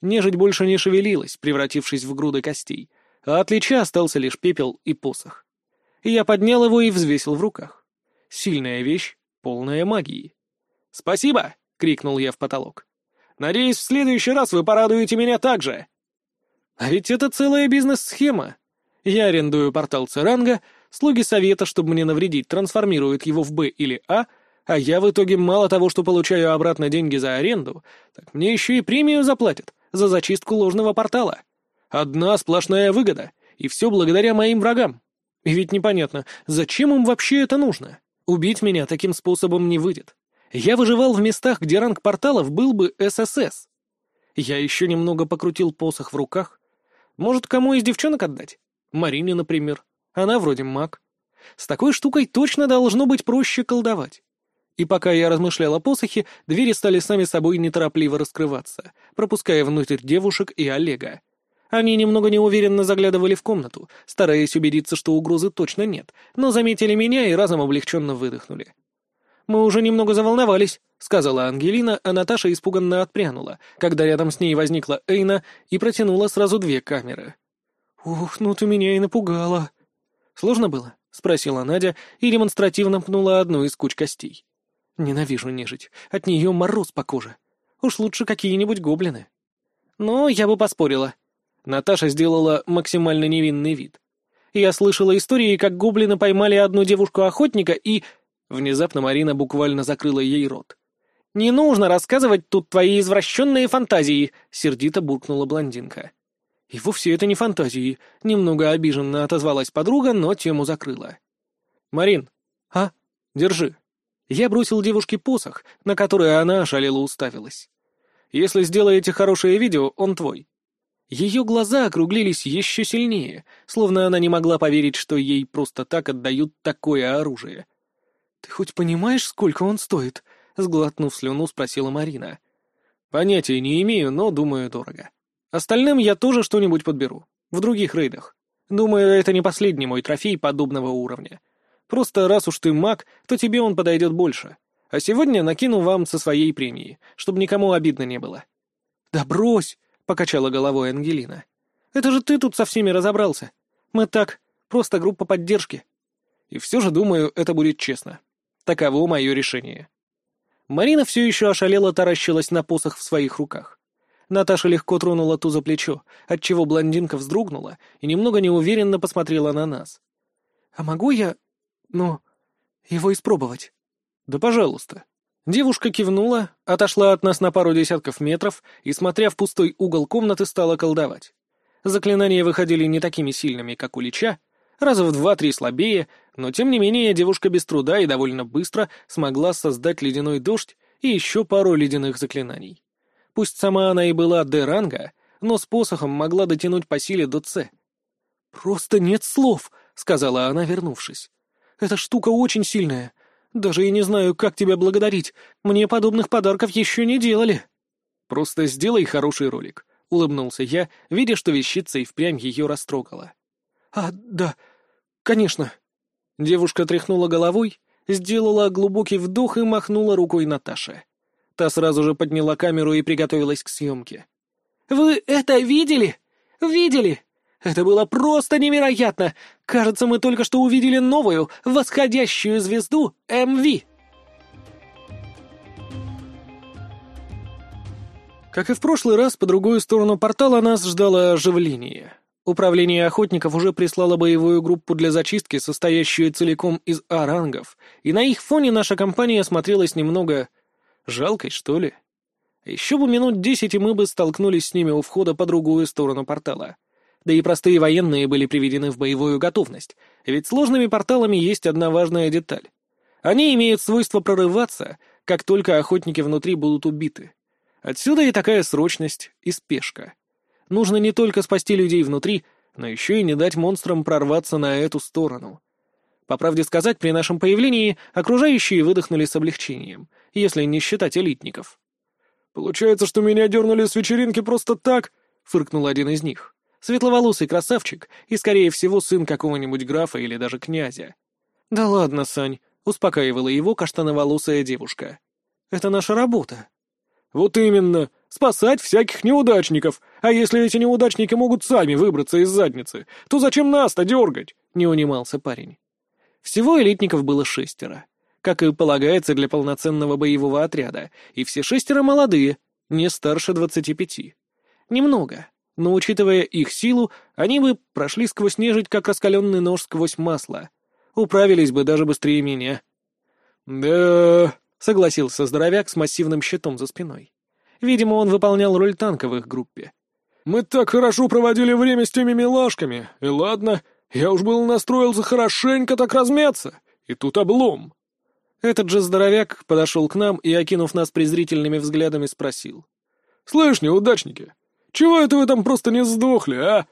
Нежить больше не шевелилась, превратившись в груды костей, а от Лича остался лишь пепел и посох. Я поднял его и взвесил в руках. Сильная вещь, полная магии. «Спасибо!» — крикнул я в потолок. «Надеюсь, в следующий раз вы порадуете меня так же!» А ведь это целая бизнес-схема. Я арендую портал Церанга, слуги совета, чтобы мне навредить, трансформируют его в Б или А, а я в итоге мало того, что получаю обратно деньги за аренду, так мне еще и премию заплатят за зачистку ложного портала. Одна сплошная выгода, и все благодаря моим врагам. И ведь непонятно, зачем им вообще это нужно? Убить меня таким способом не выйдет. Я выживал в местах, где ранг порталов был бы ССС. Я еще немного покрутил посох в руках, может, кому из девчонок отдать? Марине, например. Она вроде маг. С такой штукой точно должно быть проще колдовать. И пока я размышлял о посохе, двери стали сами собой неторопливо раскрываться, пропуская внутрь девушек и Олега. Они немного неуверенно заглядывали в комнату, стараясь убедиться, что угрозы точно нет, но заметили меня и разом облегченно выдохнули. Мы уже немного заволновались, — сказала Ангелина, а Наташа испуганно отпрянула, когда рядом с ней возникла Эйна и протянула сразу две камеры. «Ух, ну ты меня и напугала!» «Сложно было?» — спросила Надя и демонстративно пнула одну из куч костей. «Ненавижу нежить. От нее мороз по коже. Уж лучше какие-нибудь гоблины». «Ну, я бы поспорила». Наташа сделала максимально невинный вид. «Я слышала истории, как гоблины поймали одну девушку-охотника и...» Внезапно Марина буквально закрыла ей рот. «Не нужно рассказывать тут твои извращенные фантазии», — сердито буркнула блондинка. «И вовсе это не фантазии», — немного обиженно отозвалась подруга, но тему закрыла. «Марин, а? Держи». Я бросил девушке посох, на который она ошалела уставилась. «Если сделаете хорошее видео, он твой». Ее глаза округлились еще сильнее, словно она не могла поверить, что ей просто так отдают такое оружие. «Ты хоть понимаешь, сколько он стоит?» — сглотнув слюну, спросила Марина. «Понятия не имею, но думаю, дорого. Остальным я тоже что-нибудь подберу. В других рейдах. Думаю, это не последний мой трофей подобного уровня. Просто раз уж ты маг, то тебе он подойдет больше. А сегодня накину вам со своей премии, чтобы никому обидно не было». «Да брось!» — покачала головой Ангелина. «Это же ты тут со всеми разобрался. Мы так, просто группа поддержки». И все же, думаю, это будет честно. Таково мое решение. Марина все еще ошалела таращилась на посох в своих руках. Наташа легко тронула ту за плечо, отчего блондинка вздрогнула и немного неуверенно посмотрела на нас. «А могу я... ну... его испробовать?» «Да пожалуйста». Девушка кивнула, отошла от нас на пару десятков метров и, смотря в пустой угол комнаты, стала колдовать. Заклинания выходили не такими сильными, как у Лича, раза в два-три слабее, но тем не менее девушка без труда и довольно быстро смогла создать ледяной дождь и еще пару ледяных заклинаний. Пусть сама она и была Д-ранга, но с посохом могла дотянуть по силе до С. «Просто нет слов», — сказала она, вернувшись. «Эта штука очень сильная. Даже и не знаю, как тебя благодарить. Мне подобных подарков еще не делали». «Просто сделай хороший ролик», — улыбнулся я, видя, что вещица и впрямь ее растрогала. «А, да, конечно». Девушка тряхнула головой, сделала глубокий вдох и махнула рукой Наташе. Та сразу же подняла камеру и приготовилась к съемке. «Вы это видели? Видели? Это было просто невероятно! Кажется, мы только что увидели новую, восходящую звезду МВ!» Как и в прошлый раз, по другую сторону портала нас ждало оживление. Управление охотников уже прислало боевую группу для зачистки, состоящую целиком из А-рангов, и на их фоне наша компания смотрелась немного жалкой, что ли. Еще бы минут десять, и мы бы столкнулись с ними у входа по другую сторону портала. Да и простые военные были приведены в боевую готовность, ведь сложными порталами есть одна важная деталь. Они имеют свойство прорываться, как только охотники внутри будут убиты. Отсюда и такая срочность и спешка. Нужно не только спасти людей внутри, но еще и не дать монстрам прорваться на эту сторону. По правде сказать, при нашем появлении окружающие выдохнули с облегчением, если не считать элитников. «Получается, что меня дернули с вечеринки просто так?» — фыркнул один из них. Светловолосый красавчик и, скорее всего, сын какого-нибудь графа или даже князя. «Да ладно, Сань», — успокаивала его каштановолосая девушка. «Это наша работа». «Вот именно. Спасать всяких неудачников. А если эти неудачники могут сами выбраться из задницы, то зачем нас-то дергать?» — не унимался парень. Всего элитников было шестеро, как и полагается для полноценного боевого отряда, и все шестеро молодые, не старше двадцати пяти. Немного, но, учитывая их силу, они бы прошли сквозь нежить, как раскаленный нож сквозь масло. Управились бы даже быстрее меня. «Да...» — согласился здоровяк с массивным щитом за спиной. Видимо, он выполнял роль танка в их группе. «Мы так хорошо проводили время с теми милашками, и ладно, я уж был настроился хорошенько так размяться, и тут облом». Этот же здоровяк подошел к нам и, окинув нас презрительными взглядами, спросил. «Слышь, неудачники, чего это вы там просто не сдохли, а?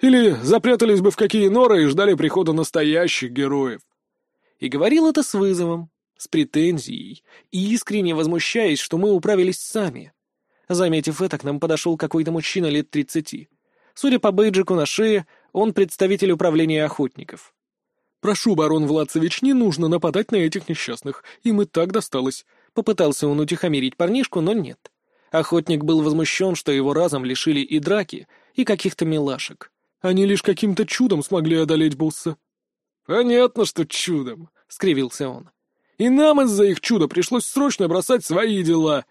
Или запрятались бы в какие норы и ждали прихода настоящих героев?» И говорил это с вызовом, с претензией, и искренне возмущаясь, что мы управились сами. Заметив это, к нам подошел какой-то мужчина лет тридцати. Судя по бейджику на шее, он представитель управления охотников. «Прошу, барон Владцевич, не нужно нападать на этих несчастных, им и так досталось». Попытался он утихомирить парнишку, но нет. Охотник был возмущен, что его разом лишили и драки, и каких-то милашек. Они лишь каким-то чудом смогли одолеть босса. «Понятно, что чудом», — скривился он. «И нам из-за их чуда пришлось срочно бросать свои дела.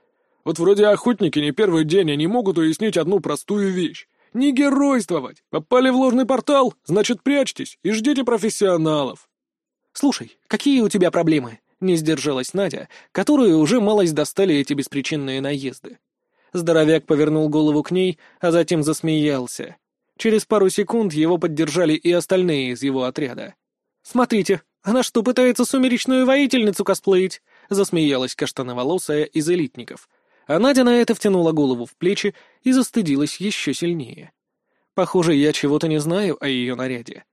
Вот вроде охотники не первый день, они могут уяснить одну простую вещь. Не геройствовать. Попали в ложный портал, значит, прячьтесь и ждите профессионалов». «Слушай, какие у тебя проблемы?» — не сдержалась Надя, которую уже малость достали эти беспричинные наезды. Здоровяк повернул голову к ней, а затем засмеялся. Через пару секунд его поддержали и остальные из его отряда. «Смотрите, она что, пытается сумеречную воительницу косплеить?» — засмеялась каштановолосая из элитников. А Надя на это втянула голову в плечи и застыдилась еще сильнее. «Похоже, я чего-то не знаю о ее наряде».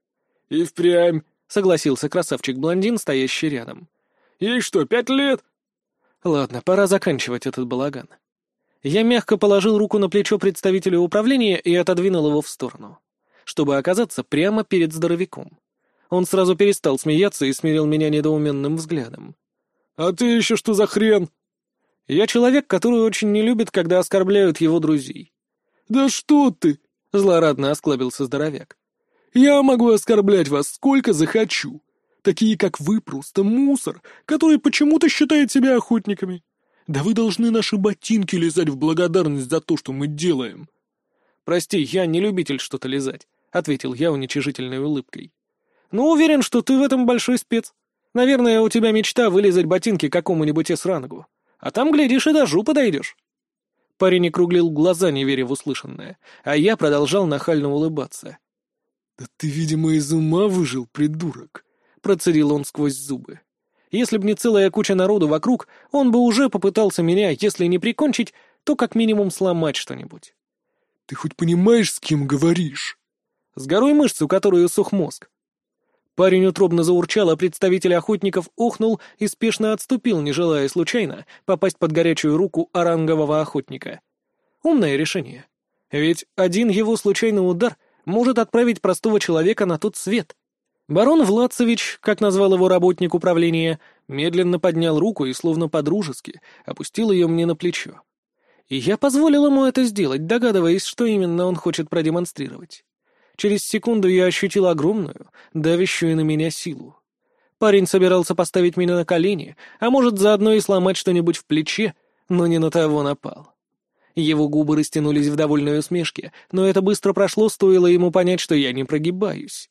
«И впрямь», — согласился красавчик-блондин, стоящий рядом. «Ей что, пять лет?» «Ладно, пора заканчивать этот балаган». Я мягко положил руку на плечо представителя управления и отодвинул его в сторону, чтобы оказаться прямо перед здоровяком. Он сразу перестал смеяться и смирил меня недоуменным взглядом. «А ты еще что за хрен?» «Я человек, который очень не любит, когда оскорбляют его друзей». «Да что ты!» — злорадно осклабился здоровяк. «Я могу оскорблять вас сколько захочу. Такие, как вы, просто мусор, который почему-то считает себя охотниками. Да вы должны наши ботинки лизать в благодарность за то, что мы делаем». «Прости, я не любитель что-то лизать», — ответил я уничижительной улыбкой. «Но уверен, что ты в этом большой спец. Наверное, у тебя мечта вылизать ботинки какому-нибудь эсрангу. А там, глядишь, и до жу подойдешь». Парень округлил глаза, не веря в услышанное, а я продолжал нахально улыбаться. «Да ты, видимо, из ума выжил, придурок», — процедил он сквозь зубы. Если б не целая куча народу вокруг, он бы уже попытался меня, если не прикончить, то как минимум сломать что-нибудь. «Ты хоть понимаешь, с кем говоришь?» «С горой мышц, у которой сух мозг». Парень утробно заурчал, а представитель охотников охнул и спешно отступил, не желая случайно попасть под горячую руку орангового охотника. Умное решение. Ведь один его случайный удар может отправить простого человека на тот свет. Барон Владцевич, как назвал его работник управления, медленно поднял руку и, словно по-дружески, опустил ее мне на плечо. И я позволил ему это сделать, догадываясь, что именно он хочет продемонстрировать. Через секунду я ощутил огромную, давящую на меня силу. Парень собирался поставить меня на колени, а может, заодно и сломать что-нибудь в плече, но не на того напал. Его губы растянулись в довольной усмешке, но это быстро прошло, стоило ему понять, что я не прогибаюсь.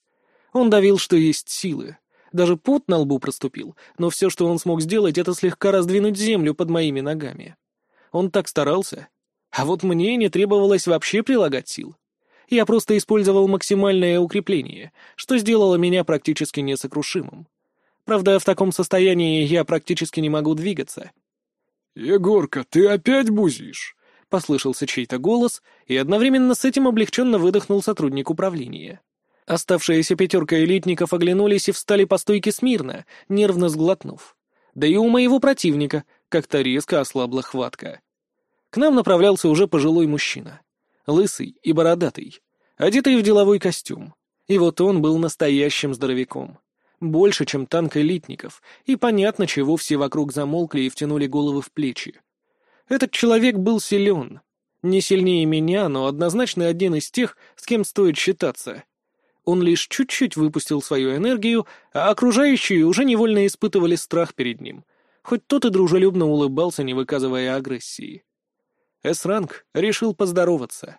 Он давил, что есть силы. Даже пот на лбу проступил, но все, что он смог сделать, это слегка раздвинуть землю под моими ногами. Он так старался. А вот мне не требовалось вообще прилагать сил. Я просто использовал максимальное укрепление, что сделало меня практически несокрушимым. Правда, в таком состоянии я практически не могу двигаться. «Егорка, ты опять бузишь?» — послышался чей-то голос, и одновременно с этим облегченно выдохнул сотрудник управления. Оставшаяся пятерка элитников оглянулись и встали по стойке смирно, нервно сглотнув. Да и у моего противника как-то резко ослабла хватка. К нам направлялся уже пожилой мужчина. Лысый и бородатый, одетый в деловой костюм. И вот он был настоящим здоровяком. Больше, чем танк элитников, и понятно, чего все вокруг замолкли и втянули головы в плечи. Этот человек был силен. Не сильнее меня, но однозначно один из тех, с кем стоит считаться. Он лишь чуть-чуть выпустил свою энергию, а окружающие уже невольно испытывали страх перед ним, хоть тот и дружелюбно улыбался, не выказывая агрессии. С-ранг решил поздороваться.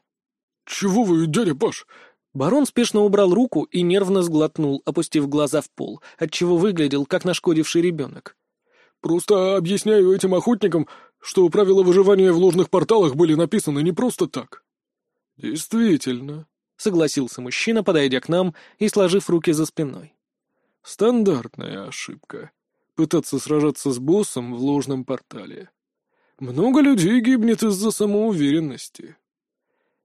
«Чего вы, дядя Паш?» Барон спешно убрал руку и нервно сглотнул, опустив глаза в пол, отчего выглядел, как нашкодивший ребенок. «Просто объясняю этим охотникам, что правила выживания в ложных порталах были написаны не просто так». «Действительно», — согласился мужчина, подойдя к нам и сложив руки за спиной. «Стандартная ошибка. Пытаться сражаться с боссом в ложном портале. Много людей гибнет из-за самоуверенности».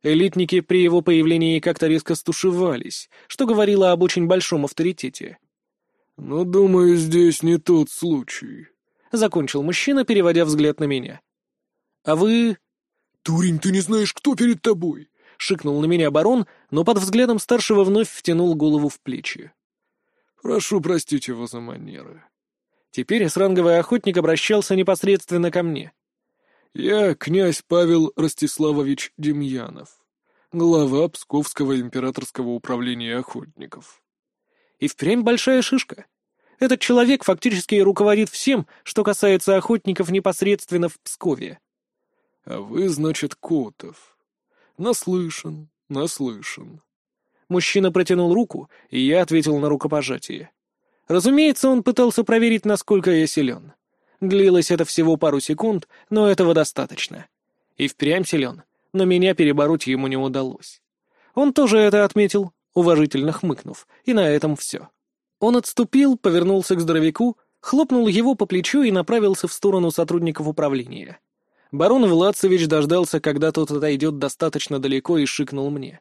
Элитники при его появлении как-то резко стушевались, что говорило об очень большом авторитете. «Но, думаю, здесь не тот случай», — закончил мужчина, переводя взгляд на меня. «А вы...» «Турень, ты не знаешь, кто перед тобой!» — шикнул на меня барон, но под взглядом старшего вновь втянул голову в плечи. «Прошу простить его за манеры». Теперь сранговый охотник обращался непосредственно ко мне. Я князь Павел Ростиславович Демьянов, глава Псковского императорского управления охотников. И впрямь большая шишка. Этот человек фактически руководит всем, что касается охотников непосредственно в Пскове. А вы, значит, Котов. Наслышан, наслышан. Мужчина протянул руку, и я ответил на рукопожатие. Разумеется, он пытался проверить, насколько я силен. Длилось это всего пару секунд, но этого достаточно. И впрямь силен, но меня перебороть ему не удалось. Он тоже это отметил, уважительно хмыкнув, и на этом все. Он отступил, повернулся к здоровяку, хлопнул его по плечу и направился в сторону сотрудников управления. Барон Владцевич дождался, когда тот отойдет достаточно далеко и шикнул мне.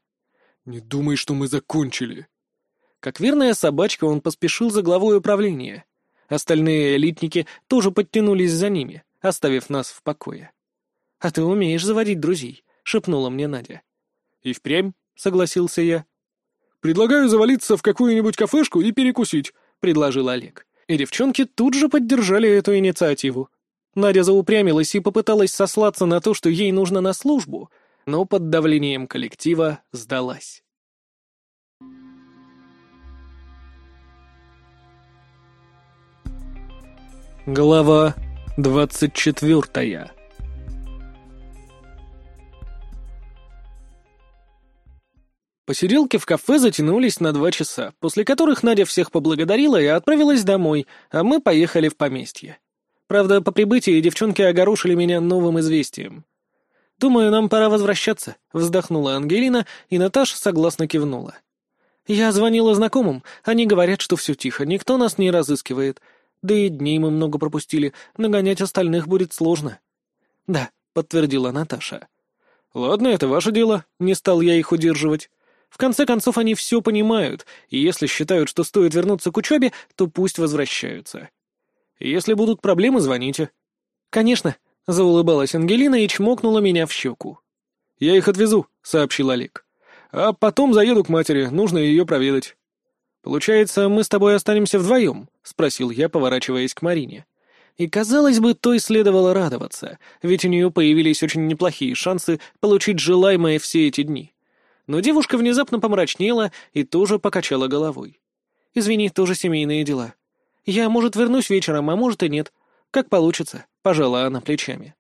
«Не думай, что мы закончили». Как верная собачка, он поспешил за главой управления. Остальные элитники тоже подтянулись за ними, оставив нас в покое. «А ты умеешь заводить друзей», — шепнула мне Надя. «И впрямь», — согласился я. «Предлагаю завалиться в какую-нибудь кафешку и перекусить», — предложил Олег. И девчонки тут же поддержали эту инициативу. Надя заупрямилась и попыталась сослаться на то, что ей нужно на службу, но под давлением коллектива сдалась. Глава двадцать четвертая Посиделки в кафе затянулись на два часа, после которых Надя всех поблагодарила и отправилась домой, а мы поехали в поместье. Правда, по прибытии девчонки огорошили меня новым известием. «Думаю, нам пора возвращаться», — вздохнула Ангелина, и Наташа согласно кивнула. «Я звонила знакомым, они говорят, что все тихо, никто нас не разыскивает. Да и дней мы много пропустили, нагонять остальных будет сложно». «Да», — подтвердила Наташа. «Ладно, это ваше дело», — не стал я их удерживать. В конце концов, они все понимают, и если считают, что стоит вернуться к учебе, то пусть возвращаются. Если будут проблемы, звоните. «Конечно», — заулыбалась Ангелина и чмокнула меня в щеку. «Я их отвезу», — сообщил Олег. «А потом заеду к матери, нужно ее проведать». «Получается, мы с тобой останемся вдвоем?» — спросил я, поворачиваясь к Марине. И, казалось бы, той следовало радоваться, ведь у нее появились очень неплохие шансы получить желаемое все эти дни. Но девушка внезапно помрачнела и тоже покачала головой. «Извини, тоже семейные дела. Я, может, вернусь вечером, а может и нет. Как получится», — пожала она плечами.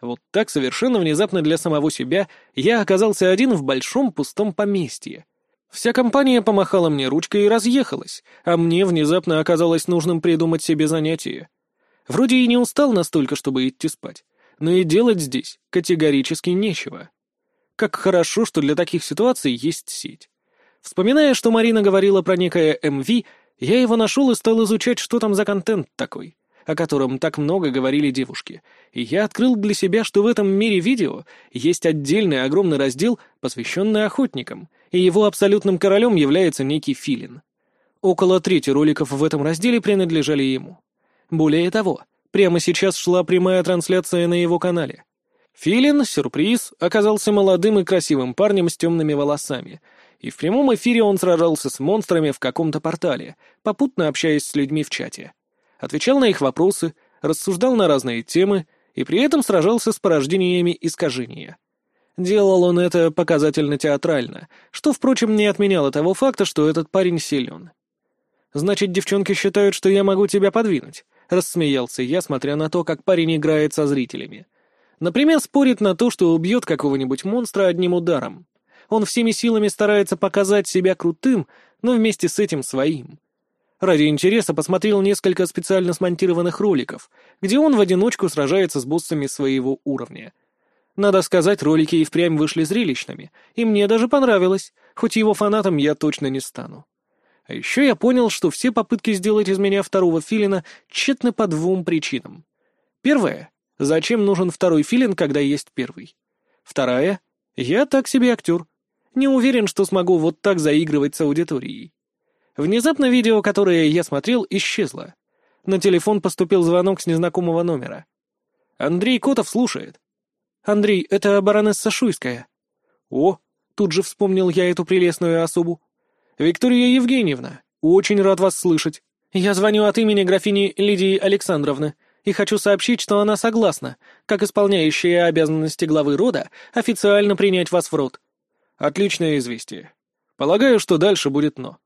Вот так совершенно внезапно для самого себя я оказался один в большом пустом поместье — Вся компания помахала мне ручкой и разъехалась, а мне внезапно оказалось нужным придумать себе занятие. Вроде и не устал настолько, чтобы идти спать, но и делать здесь категорически нечего. Как хорошо, что для таких ситуаций есть сеть. Вспоминая, что Марина говорила про некое МВ, я его нашел и стал изучать, что там за контент такой, о котором так много говорили девушки. И я открыл для себя, что в этом мире видео есть отдельный огромный раздел, посвященный охотникам, и его абсолютным королем является некий филин. Около трети роликов в этом разделе принадлежали ему. Более того, прямо сейчас шла прямая трансляция на его канале. Филин, сюрприз, оказался молодым и красивым парнем с темными волосами — и в прямом эфире он сражался с монстрами в каком-то портале, попутно общаясь с людьми в чате. Отвечал на их вопросы, рассуждал на разные темы и при этом сражался с порождениями искажения. Делал он это показательно театрально, что, впрочем, не отменяло того факта, что этот парень силен. «Значит, девчонки считают, что я могу тебя подвинуть», — рассмеялся я, смотря на то, как парень играет со зрителями. Например, спорит на то, что убьет какого-нибудь монстра одним ударом. Он всеми силами старается показать себя крутым, но вместе с этим своим. Ради интереса посмотрел несколько специально смонтированных роликов, где он в одиночку сражается с боссами своего уровня. Надо сказать, ролики и впрямь вышли зрелищными, и мне даже понравилось, хоть его фанатом я точно не стану. А еще я понял, что все попытки сделать из меня второго филина тщетны по двум причинам. Первая — зачем нужен второй филин, когда есть первый? Вторая — я так себе актер. Не уверен, что смогу вот так заигрывать с аудиторией. Внезапно видео, которое я смотрел, исчезло. На телефон поступил звонок с незнакомого номера. Андрей Котов слушает. «Андрей, это баронесса Шуйская». «О!» — тут же вспомнил я эту прелестную особу. «Виктория Евгеньевна, очень рад вас слышать. Я звоню от имени графини Лидии Александровны и хочу сообщить, что она согласна, как исполняющая обязанности главы рода, официально принять вас в род. Отличное известие. Полагаю, что дальше будет «но».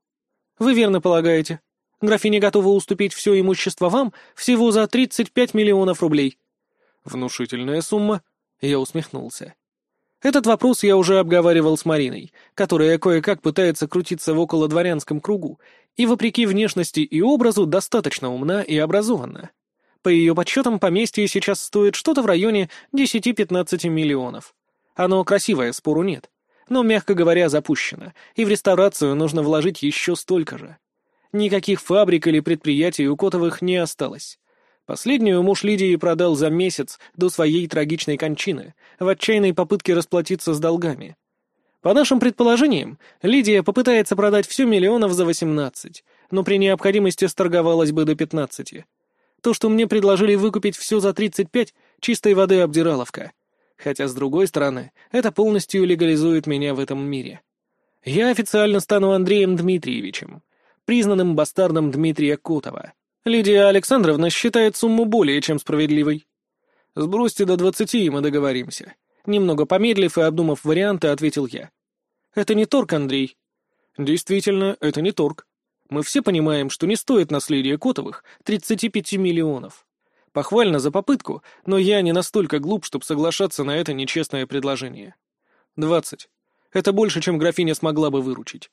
Вы верно полагаете. Графиня готова уступить все имущество вам всего за 35 миллионов рублей. Внушительная сумма. Я усмехнулся. Этот вопрос я уже обговаривал с Мариной, которая кое-как пытается крутиться в около дворянском кругу, и, вопреки внешности и образу, достаточно умна и образована. По ее подсчетам, поместье сейчас стоит что-то в районе 10-15 миллионов. Оно красивое, спору нет но, мягко говоря, запущена, и в реставрацию нужно вложить еще столько же. Никаких фабрик или предприятий у Котовых не осталось. Последнюю муж Лидии продал за месяц до своей трагичной кончины, в отчаянной попытке расплатиться с долгами. По нашим предположениям, Лидия попытается продать все миллионов за 18, но при необходимости сторговалась бы до 15. То, что мне предложили выкупить все за 35, чистой воды обдираловка. Хотя, с другой стороны, это полностью легализует меня в этом мире. Я официально стану Андреем Дмитриевичем, признанным бастардом Дмитрия Котова. Лидия Александровна считает сумму более чем справедливой. Сбросьте до двадцати, и мы договоримся. Немного помедлив и обдумав варианты, ответил я. Это не торг, Андрей. Действительно, это не торг. Мы все понимаем, что не стоит наследие Котовых 35 миллионов. Похвально за попытку, но я не настолько глуп, чтобы соглашаться на это нечестное предложение. Двадцать. Это больше, чем графиня смогла бы выручить.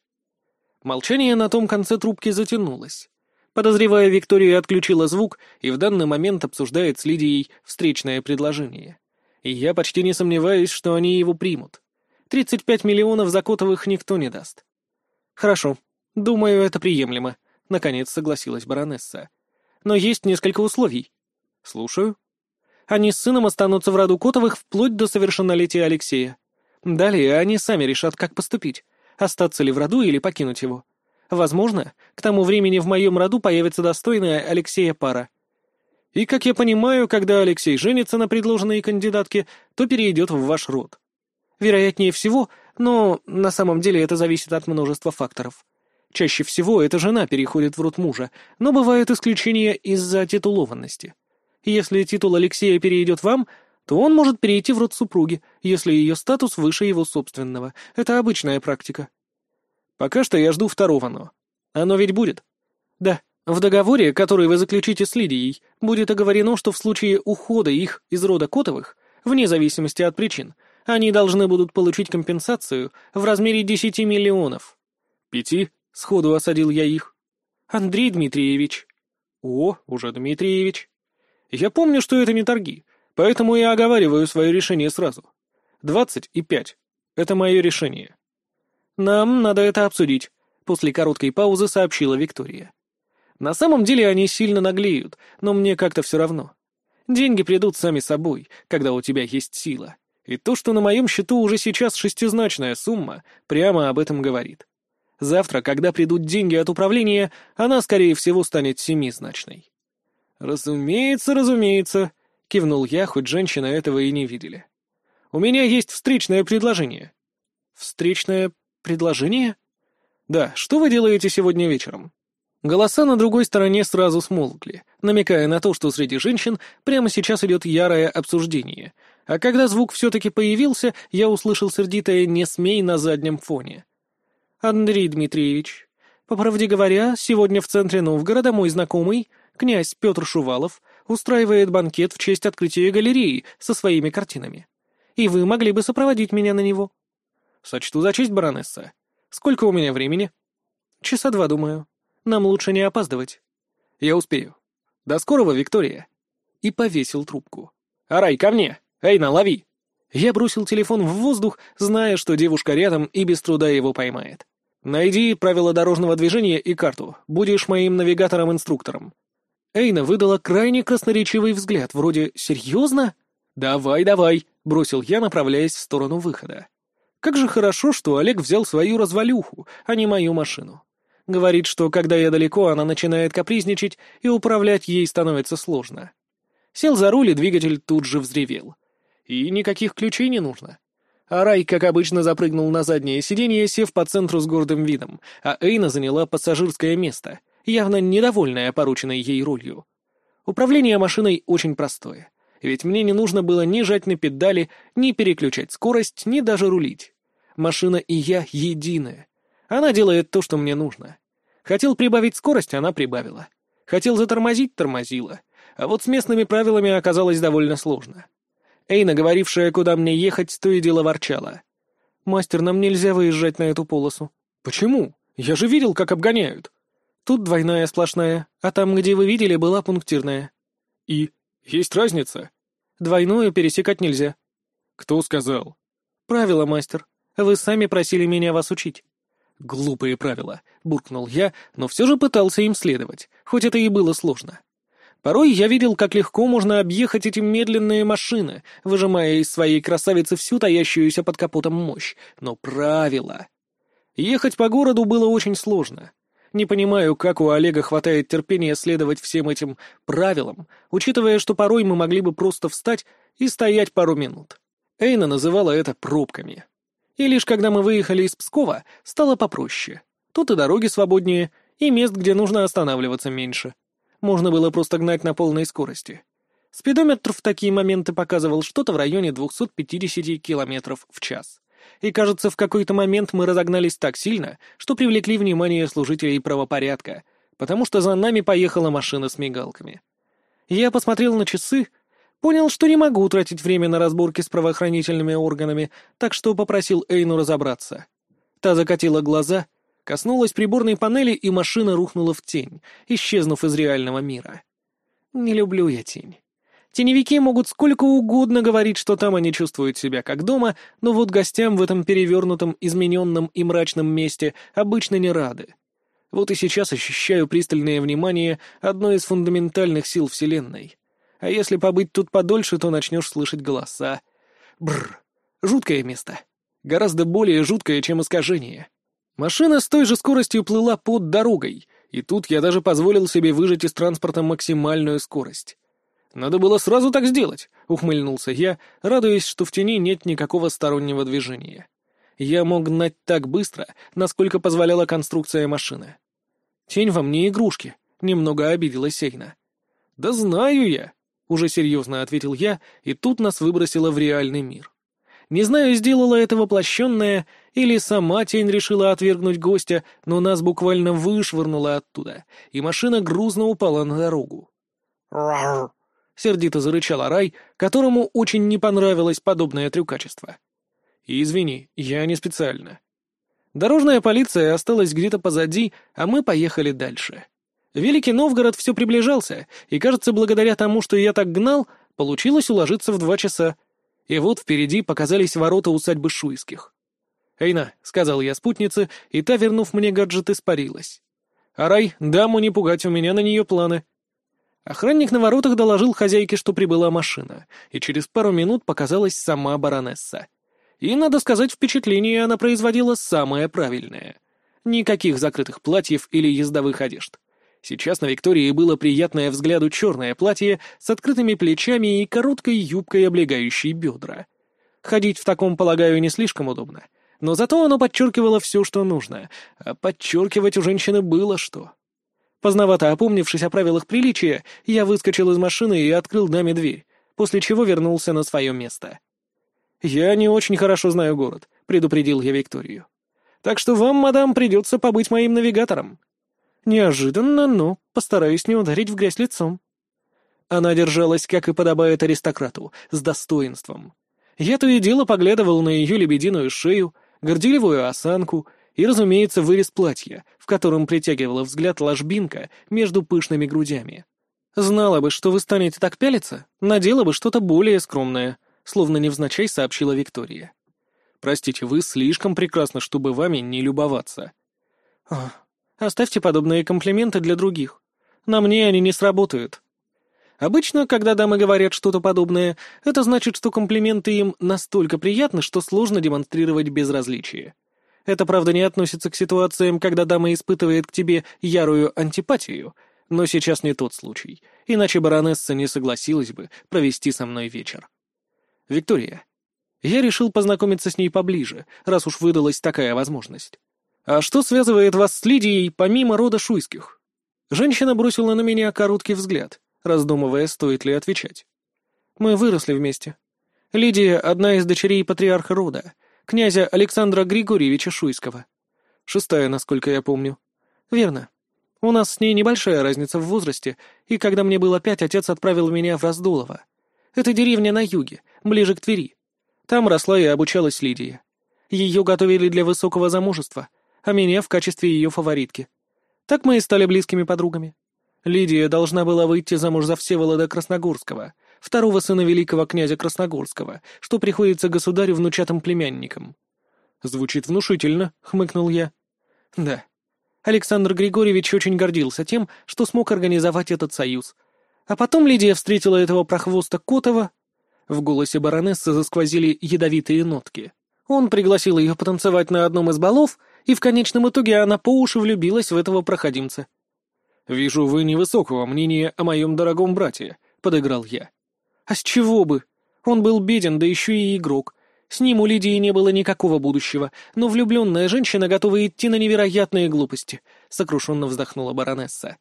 Молчание на том конце трубки затянулось. Подозревая, Виктория отключила звук и в данный момент обсуждает с Лидией встречное предложение. И я почти не сомневаюсь, что они его примут. Тридцать пять миллионов Закотовых никто не даст. Хорошо. Думаю, это приемлемо. Наконец согласилась баронесса. Но есть несколько условий. «Слушаю». «Они с сыном останутся в роду Котовых вплоть до совершеннолетия Алексея. Далее они сами решат, как поступить, остаться ли в роду или покинуть его. Возможно, к тому времени в моем роду появится достойная Алексея пара. И, как я понимаю, когда Алексей женится на предложенной кандидатке, то перейдет в ваш род. Вероятнее всего, но на самом деле это зависит от множества факторов. Чаще всего эта жена переходит в род мужа, но бывают исключения из-за титулованности. Если титул Алексея перейдет вам, то он может перейти в род супруги, если ее статус выше его собственного. Это обычная практика. Пока что я жду второго «но». Оно ведь будет? Да. В договоре, который вы заключите с Лидией, будет оговорено, что в случае ухода их из рода Котовых, вне зависимости от причин, они должны будут получить компенсацию в размере десяти миллионов. Пяти? Сходу осадил я их. Андрей Дмитриевич. О, уже Дмитриевич. Я помню, что это не торги, Поэтому я оговариваю свое решение сразу. Двадцать и пять. Это мое решение. Нам надо это обсудить, после короткой паузы сообщила Виктория. На самом деле они сильно наглеют, но мне как-то все равно. Деньги придут сами собой, когда у тебя есть сила. И то, что на моем счету уже сейчас шестизначная сумма, прямо об этом говорит. Завтра, когда придут деньги от управления, она, скорее всего, станет семизначной. «Разумеется, разумеется», — кивнул я, хоть женщины этого и не видели. «У меня есть встречное предложение». «Встречное предложение?» «Да, что вы делаете сегодня вечером?» Голоса на другой стороне сразу смолкли, намекая на то, что среди женщин прямо сейчас идет ярое обсуждение. А когда звук все-таки появился, я услышал сердитое «не смей» на заднем фоне. «Андрей Дмитриевич, по правде говоря, сегодня в центре Новгорода мой знакомый, князь Петр Шувалов, устраивает банкет в честь открытия галереи со своими картинами. И вы могли бы сопроводить меня на него». «Сочту за честь, баронесса. Сколько у меня времени?» «Часа два, думаю». Нам лучше не опаздывать. Я успею. До скорого, Виктория. И повесил трубку. Арай, ко мне! Эйна, лови! Я бросил телефон в воздух, зная, что девушка рядом и без труда его поймает. Найди правила дорожного движения и карту. Будешь моим навигатором-инструктором. Эйна выдала крайне красноречивый взгляд, вроде «Серьезно?» «Давай, давай», — бросил я, направляясь в сторону выхода. Как же хорошо, что Олег взял свою развалюху, а не мою машину. Говорит, что когда я далеко, она начинает капризничать, и управлять ей становится сложно. Сел за руль, и двигатель тут же взревел. И никаких ключей не нужно. А Рай, как обычно, запрыгнул на заднее сиденье, сев по центру с гордым видом, а Эйна заняла пассажирское место, явно недовольная порученной ей ролью. Управление машиной очень простое, ведь мне не нужно было ни жать на педали, ни переключать скорость, ни даже рулить. Машина и я единое. Она делает то, что мне нужно. Хотел прибавить скорость, она прибавила. Хотел затормозить, тормозила. А вот с местными правилами оказалось довольно сложно. Эйна, говорившая, куда мне ехать, то и дело ворчала. «Мастер, нам нельзя выезжать на эту полосу». «Почему? Я же видел, как обгоняют». «Тут двойная сплошная, а там, где вы видели, была пунктирная». «И? Есть разница?» «Двойную пересекать нельзя». «Кто сказал?» «Правило, мастер. Вы сами просили меня вас учить». «Глупые правила», — буркнул я, но все же пытался им следовать, хоть это и было сложно. Порой я видел, как легко можно объехать эти медленные машины, выжимая из своей красавицы всю таящуюся под капотом мощь. Но правила... Ехать по городу было очень сложно. Не понимаю, как у Олега хватает терпения следовать всем этим правилам, учитывая, что порой мы могли бы просто встать и стоять пару минут. Эйна называла это пробками. И лишь когда мы выехали из Пскова, стало попроще. Тут и дороги свободнее, и мест, где нужно останавливаться, меньше. Можно было просто гнать на полной скорости. Спидометр в такие моменты показывал что-то в районе 250 км в час. И, кажется, в какой-то момент мы разогнались так сильно, что привлекли внимание служителей правопорядка, потому что за нами поехала машина с мигалками. Я посмотрел на часы, Понял, что не могу тратить время на разборки с правоохранительными органами, так что попросил Эйну разобраться. Та закатила глаза, коснулась приборной панели, и машина рухнула в тень, исчезнув из реального мира. Не люблю я тень. Теневики могут сколько угодно говорить, что там они чувствуют себя как дома, но вот гостям в этом перевернутом, измененном и мрачном месте обычно не рады. Вот и сейчас ощущаю пристальное внимание одной из фундаментальных сил Вселенной — а если побыть тут подольше, то начнешь слышать голоса. Бррр. Жуткое место. Гораздо более жуткое, чем искажение. Машина с той же скоростью плыла под дорогой, и тут я даже позволил себе выжать из транспорта максимальную скорость. «Надо было сразу так сделать», — ухмыльнулся я, радуясь, что в тени нет никакого стороннего движения. Я мог гнать так быстро, насколько позволяла конструкция машины. «Тень во мне игрушки», — немного обиделась Сейна. «Да знаю я», уже серьезно ответил я, и тут нас выбросило в реальный мир. Не знаю, сделала это воплощенная, или сама тень решила отвергнуть гостя, но нас буквально вышвырнуло оттуда, и машина грузно упала на дорогу. «Рарр!» — сердито зарычал Арай, которому очень не понравилось подобное трюкачество. «Извини, я не специально». Дорожная полиция осталась где-то позади, а мы поехали дальше. Великий Новгород все приближался, и, кажется, благодаря тому, что я так гнал, Получилось уложиться в два часа. И вот впереди показались ворота усадьбы Шуйских. «Эйна», — сказал я спутнице, и та, вернув мне гаджет, испарилась. «Арай, даму не пугать, у меня на нее планы». Охранник на воротах доложил хозяйке, что прибыла машина, и через пару минут показалась сама баронесса. И, надо сказать, впечатление она производила самое правильное. Никаких закрытых платьев или ездовых одежд. Сейчас на Виктории было приятное взгляду черное платье с открытыми плечами и короткой юбкой, облегающей бедра. Ходить в таком, полагаю, не слишком удобно. Но зато оно подчеркивало все, что нужно. А подчеркивать у женщины было что. Поздновато опомнившись о правилах приличия, я выскочил из машины и открыл даме дверь, после чего вернулся на свое место. «Я не очень хорошо знаю город», — предупредил я Викторию. «Так что вам, мадам, придется побыть моим навигатором». Неожиданно, но постараюсь не ударить в грязь лицом. Она держалась, как и подобает аристократу, с достоинством. Я то и дело поглядывал на ее лебединую шею, горделивую осанку и, разумеется, вырез платья, в котором притягивала взгляд ложбинка между пышными грудями. Знала бы, что вы станете так пялиться, надела бы что-то более скромное, словно невзначай сообщила Виктория. «Простите, вы слишком прекрасны, чтобы вами не любоваться». Оставьте подобные комплименты для других. На мне они не сработают. Обычно, когда дамы говорят что-то подобное, это значит, что комплименты им настолько приятны, что сложно демонстрировать безразличие. Это, правда, не относится к ситуациям, когда дама испытывает к тебе ярую антипатию, но сейчас не тот случай, иначе баронесса не согласилась бы провести со мной вечер. Виктория. Я решил познакомиться с ней поближе, раз уж выдалась такая возможность. «А что связывает вас с Лидией, помимо рода Шуйских?» Женщина бросила на меня короткий взгляд, раздумывая, стоит ли отвечать. «Мы выросли вместе. Лидия — одна из дочерей патриарха рода, князя Александра Григорьевича Шуйского. Шестая, насколько я помню. Верно. У нас с ней небольшая разница в возрасте, и когда мне было пять, отец отправил меня в Раздулово. Это деревня на юге, ближе к Твери. Там росла и обучалась Лидия. Ее готовили для высокого замужества — а меня в качестве ее фаворитки. Так мы и стали близкими подругами. Лидия должна была выйти замуж за Всеволода Красногорского, второго сына великого князя Красногорского, что приходится государю внучатым племянникам. «Звучит внушительно», — хмыкнул я. «Да. Александр Григорьевич очень гордился тем, что смог организовать этот союз. А потом Лидия встретила этого прохвоста Котова. В голосе баронессы засквозили ядовитые нотки. Он пригласил ее потанцевать на одном из балов, и в конечном итоге она по уши влюбилась в этого проходимца. «Вижу, вы невысокого мнения о моем дорогом брате», — подыграл я. «А с чего бы? Он был беден, да еще и игрок. С ним у Лидии не было никакого будущего, но влюбленная женщина готова идти на невероятные глупости», — сокрушенно вздохнула баронесса.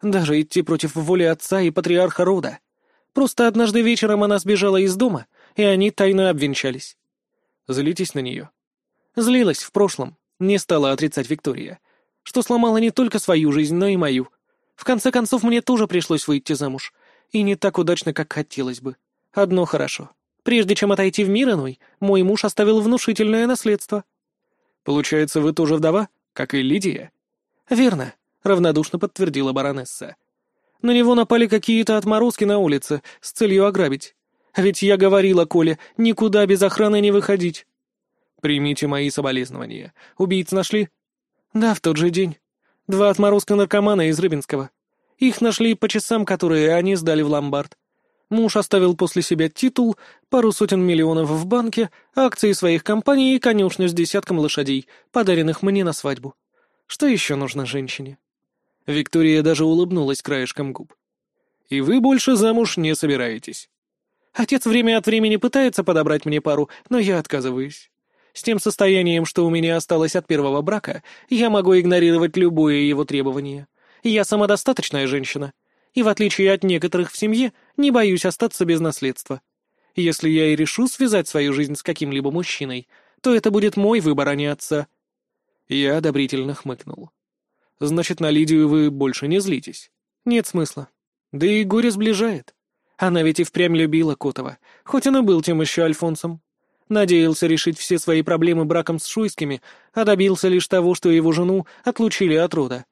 «Даже идти против воли отца и патриарха рода. Просто однажды вечером она сбежала из дома, и они тайно обвенчались». «Злитесь на нее?» «Злилась в прошлом. Не стала отрицать Виктория. Что сломала не только свою жизнь, но и мою. В конце концов, мне тоже пришлось выйти замуж. И не так удачно, как хотелось бы. Одно хорошо. Прежде чем отойти в мир иной, мой муж оставил внушительное наследство. Получается, вы тоже вдова, как и Лидия? Верно, равнодушно подтвердила баронесса. На него напали какие-то отморозки на улице с целью ограбить. Ведь я говорила Коле, никуда без охраны не выходить. «Примите мои соболезнования. Убийц нашли?» «Да, в тот же день. Два отморозка-наркомана из Рыбинского. Их нашли по часам, которые они сдали в ломбард. Муж оставил после себя титул, пару сотен миллионов в банке, акции своих компаний и конюшню с десятком лошадей, подаренных мне на свадьбу. Что еще нужно женщине?» Виктория даже улыбнулась краешком губ. «И вы больше замуж не собираетесь?» «Отец время от времени пытается подобрать мне пару, но я отказываюсь. С тем состоянием, что у меня осталось от первого брака, я могу игнорировать любое его требование. Я самодостаточная женщина, и в отличие от некоторых в семье, не боюсь остаться без наследства. Если я и решу связать свою жизнь с каким-либо мужчиной, то это будет мой выбор, а не отца». Я одобрительно хмыкнул. «Значит, на Лидию вы больше не злитесь?» «Нет смысла. Да и горе сближает. Она ведь и впрямь любила Котова, хоть он и был тем еще Альфонсом. Надеялся решить все свои проблемы браком с Шуйскими, а добился лишь того, что его жену отлучили от рода.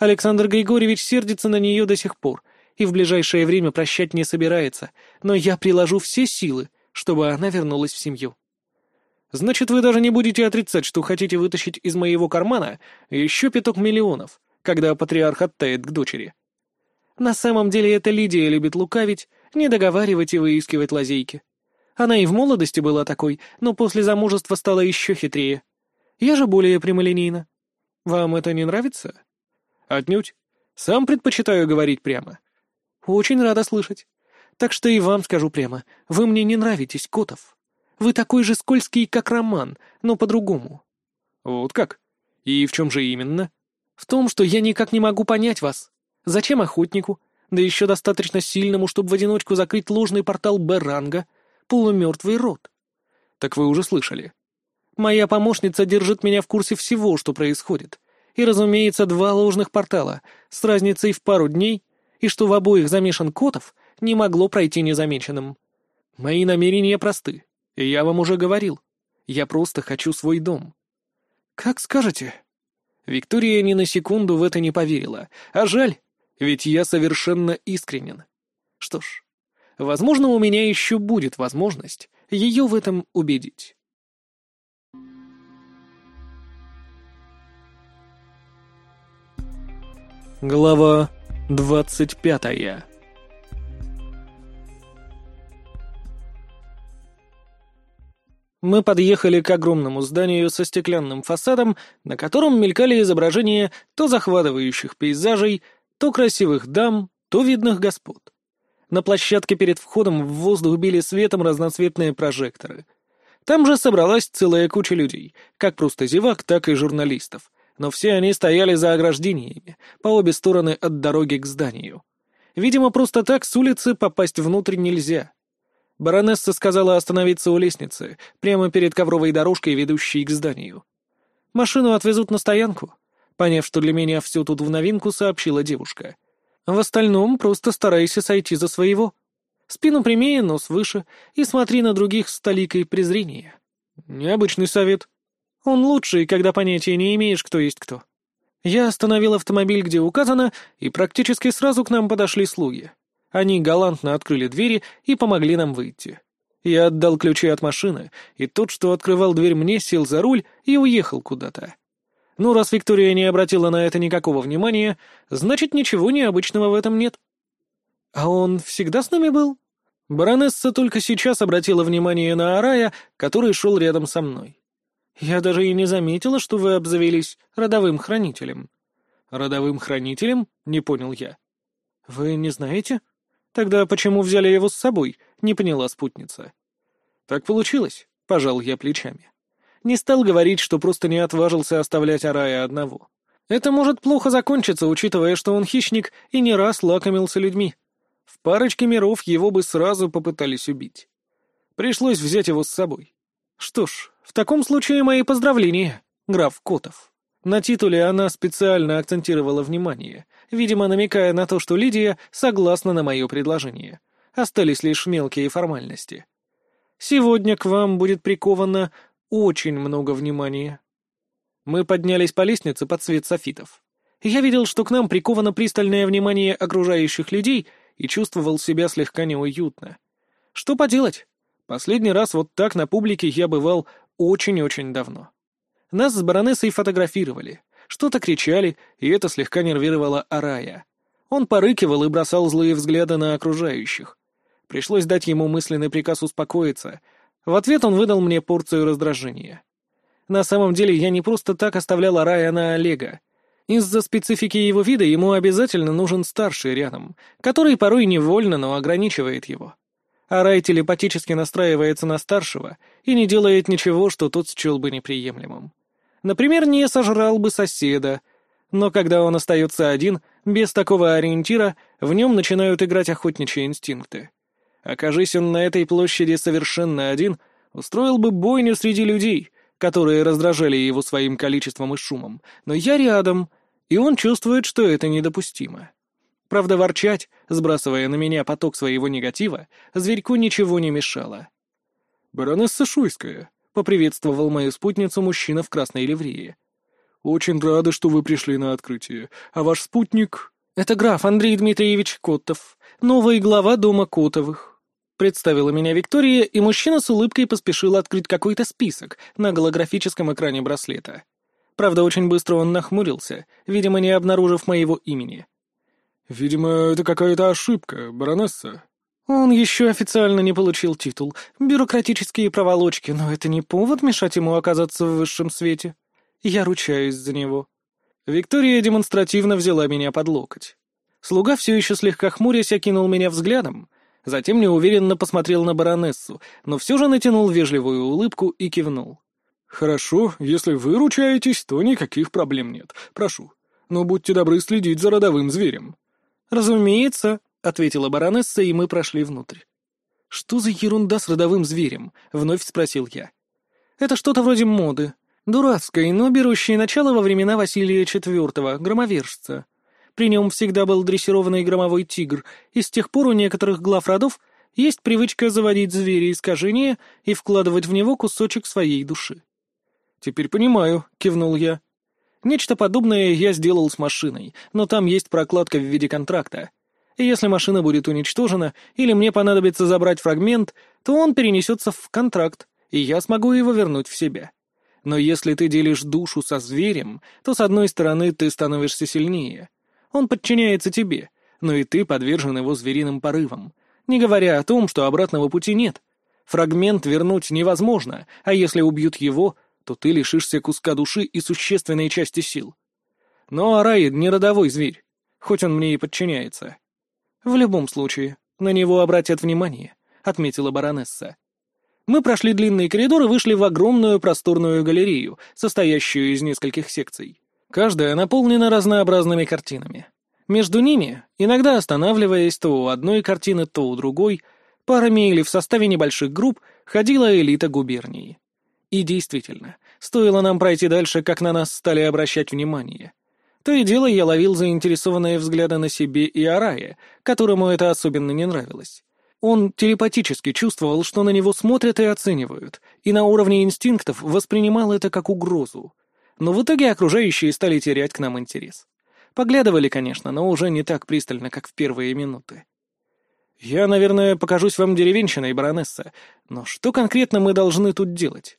Александр Григорьевич сердится на нее до сих пор, и в ближайшее время прощать не собирается, но я приложу все силы, чтобы она вернулась в семью. Значит, вы даже не будете отрицать, что хотите вытащить из моего кармана еще пяток миллионов, когда патриарх оттает к дочери. На самом деле это Лидия любит лукавить, не договаривать и выискивать лазейки. Она и в молодости была такой, но после замужества стала еще хитрее. Я же более прямолинейна. Вам это не нравится? Отнюдь. Сам предпочитаю говорить прямо. Очень рада слышать. Так что и вам скажу прямо, вы мне не нравитесь, Котов. Вы такой же скользкий, как Роман, но по-другому. Вот как? И в чем же именно? В том, что я никак не могу понять вас. Зачем охотнику, да еще достаточно сильному, чтобы в одиночку закрыть ложный портал Беранга, полумертвый род? Так вы уже слышали. Моя помощница держит меня в курсе всего, что происходит. И, разумеется, два ложных портала с разницей в пару дней, и что в обоих замешан Котов, не могло пройти незамеченным. Мои намерения просты. И я вам уже говорил. Я просто хочу свой дом. Как скажете. Виктория ни на секунду в это не поверила. А жаль, ведь я совершенно искренен. Что ж, возможно, у меня еще будет возможность ее в этом убедить. Глава двадцать пятая Мы подъехали к огромному зданию со стеклянным фасадом, на котором мелькали изображения то захватывающих пейзажей, то красивых дам, то видных господ. На площадке перед входом в воздух били светом разноцветные прожекторы. Там же собралась целая куча людей, как просто зевак, так и журналистов, но все они стояли за ограждениями, по обе стороны от дороги к зданию. Видимо, просто так с улицы попасть внутрь нельзя. Баронесса сказала остановиться у лестницы, прямо перед ковровой дорожкой, ведущей к зданию. «Машину отвезут на стоянку», — поняв, что для меня все тут в новинку, сообщила девушка. «В остальном просто старайся сойти за своего. Спину прямее, нос выше, и смотри на других с толикой презрения». «Необычный совет». «Он лучший, когда понятия не имеешь, кто есть кто». Я остановил автомобиль, где указано, и практически сразу к нам подошли слуги. Они галантно открыли двери и помогли нам выйти. Я отдал ключи от машины, и тот, что открывал дверь мне, сел за руль и уехал куда-то. Ну, раз Виктория не обратила на это никакого внимания, значит, ничего необычного в этом нет. А он всегда с нами был? Баронесса только сейчас обратила внимание на Арая, который шел рядом со мной. Я даже и не заметила, что вы обзавелись родовым хранителем. Родовым хранителем? Не понял я. Вы не знаете? «Тогда почему взяли его с собой?» — не поняла спутница. «Так получилось», — пожал я плечами. Не стал говорить, что просто не отважился оставлять Арая одного. Это может плохо закончиться, учитывая, что он хищник и не раз лакомился людьми. В парочке миров его бы сразу попытались убить. Пришлось взять его с собой. Что ж, в таком случае мои поздравления, граф Котов. На титуле она специально акцентировала внимание, видимо, намекая на то, что Лидия согласна на мое предложение. Остались лишь мелкие формальности. Сегодня к вам будет приковано очень много внимания. Мы поднялись по лестнице под свет софитов. Я видел, что к нам приковано пристальное внимание окружающих людей и чувствовал себя слегка неуютно. Что поделать? Последний раз вот так на публике я бывал очень-очень давно. Нас с баронессой фотографировали. Что-то кричали, и это слегка нервировало Арая. Он порыкивал и бросал злые взгляды на окружающих. Пришлось дать ему мысленный приказ успокоиться. В ответ он выдал мне порцию раздражения. На самом деле я не просто так оставлял Арая на Олега. Из-за специфики его вида ему обязательно нужен старший рядом, который порой невольно, но ограничивает его. Арай телепатически настраивается на старшего и не делает ничего, что тот счел бы неприемлемым. Например, не сожрал бы соседа. Но когда он остается один, без такого ориентира, в нем начинают играть охотничьи инстинкты. Окажись он на этой площади совершенно один, устроил бы бойню среди людей, которые раздражали его своим количеством и шумом. Но я рядом, и он чувствует, что это недопустимо. Правда, ворчать, сбрасывая на меня поток своего негатива, зверьку ничего не мешало. «Баронесса Шуйская», — поприветствовал мою спутницу мужчина в красной ливрее. «Очень рада, что вы пришли на открытие. А ваш спутник...» «Это граф Андрей Дмитриевич Котов, новый глава дома Котовых». Представила меня Виктория, и мужчина с улыбкой поспешил открыть какой-то список на голографическом экране браслета. Правда, очень быстро он нахмурился, видимо, не обнаружив моего имени. «Видимо, это какая-то ошибка, баронесса». Он еще официально не получил титул. Бюрократические проволочки, но это не повод мешать ему оказаться в высшем свете. Я ручаюсь за него. Виктория демонстративно взяла меня под локоть. Слуга все еще слегка хмурясь окинул меня взглядом, затем неуверенно посмотрел на баронессу, но все же натянул вежливую улыбку и кивнул. «Хорошо, если вы ручаетесь, то никаких проблем нет. Прошу. Но будьте добры следить за родовым зверем». «Разумеется», — ответила баронесса, и мы прошли внутрь. «Что за ерунда с родовым зверем?» — вновь спросил я. «Это что-то вроде моды. Дурацкой, но берущей начало во времена Василия IV, громовержца. При нем всегда был дрессированный громовой тигр, и с тех пор у некоторых глав родов есть привычка заводить зверя искажения и вкладывать в него кусочек своей души. «Теперь понимаю», — кивнул я. «Нечто подобное я сделал с машиной, но там есть прокладка в виде контракта. И если машина будет уничтожена, или мне понадобится забрать фрагмент, то он перенесется в контракт, и я смогу его вернуть в себя. Но если ты делишь душу со зверем, то, с одной стороны, ты становишься сильнее. Он подчиняется тебе, но и ты подвержен его звериным порывам. Не говоря о том, что обратного пути нет. Фрагмент вернуть невозможно, а если убьют его, то ты лишишься куска души и существенной части сил. Но Араид не родовой зверь, хоть он мне и подчиняется. В любом случае, на него обратят внимание, — отметила баронесса. Мы прошли длинный коридор и вышли в огромную просторную галерею, состоящую из нескольких секций. Каждая наполнена разнообразными картинами. Между ними, иногда останавливаясь то у одной картины, то у другой, парами или в составе небольших групп ходила элита губернии. И действительно, стоило нам пройти дальше, как на нас стали обращать внимание. То и дело я ловил заинтересованные взгляды на себе и Арае, которому это особенно не нравилось. Он телепатически чувствовал, что на него смотрят и оценивают, и на уровне инстинктов воспринимал это как угрозу. Но в итоге окружающие стали терять к нам интерес. Поглядывали, конечно, но уже не так пристально, как в первые минуты. «Я, наверное, покажусь вам деревенщиной, баронесса, но что конкретно мы должны тут делать?»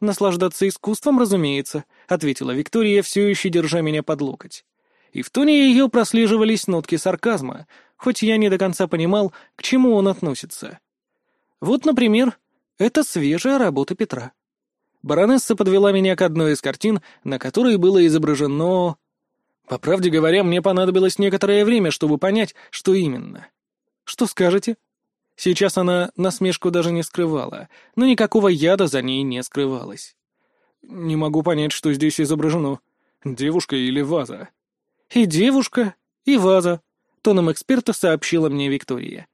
«Наслаждаться искусством, разумеется», — ответила Виктория, все еще держа меня под локоть. И в тоне ее прослеживались нотки сарказма, хоть я не до конца понимал, к чему он относится. Вот, например, это свежая работа Петра. Баронесса подвела меня к одной из картин, на которой было изображено... По правде говоря, мне понадобилось некоторое время, чтобы понять, что именно. Что скажете? Сейчас она насмешку даже не скрывала, но никакого яда за ней не скрывалось. Не могу понять, что здесь изображено. Девушка или ваза? И девушка, и ваза, тоном эксперта сообщила мне Виктория.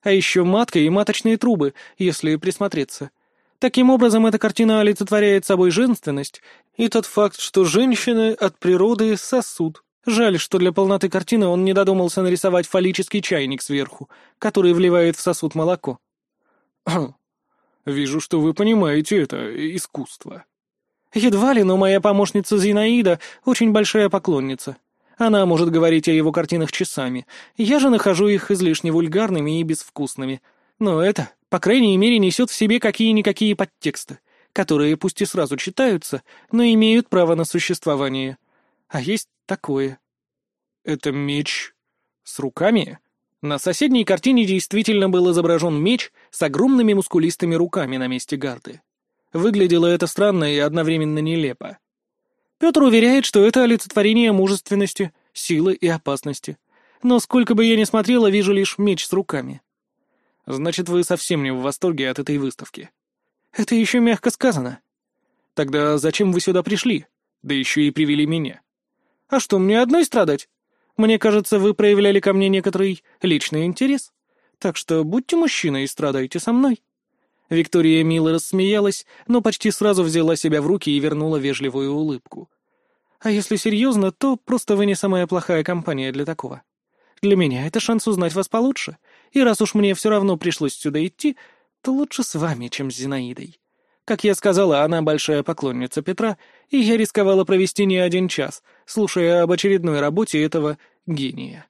А еще матка и маточные трубы, если присмотреться. Таким образом, эта картина олицетворяет собой женственность и тот факт, что женщины от природы сосуд. Жаль, что для полноты картины он не додумался нарисовать фаллический чайник сверху, который вливает в сосуд молоко. «Вижу, что вы понимаете это искусство». «Едва ли, но моя помощница Зинаида очень большая поклонница. Она может говорить о его картинах часами. Я же нахожу их излишне вульгарными и безвкусными. Но это, по крайней мере, несет в себе какие-никакие подтексты, которые пусть и сразу читаются, но имеют право на существование. А есть такое. Это меч с руками? На соседней картине действительно был изображен меч с огромными мускулистыми руками на месте гарды. Выглядело это странно и одновременно нелепо. Петр уверяет, что это олицетворение мужественности, силы и опасности. Но сколько бы я ни смотрела, вижу лишь меч с руками. Значит, вы совсем не в восторге от этой выставки. Это еще мягко сказано. Тогда зачем вы сюда пришли? Да еще и привели меня. А что, мне одной страдать? Мне кажется, вы проявляли ко мне некоторый личный интерес. Так что будьте мужчиной и страдайте со мной. Виктория мило рассмеялась, но почти сразу взяла себя в руки и вернула вежливую улыбку. «А если серьезно, то просто вы не самая плохая компания для такого. Для меня это шанс узнать вас получше, и раз уж мне все равно пришлось сюда идти, то лучше с вами, чем с Зинаидой. Как я сказала, она большая поклонница Петра, и я рисковала провести не один час, слушая об очередной работе этого гения».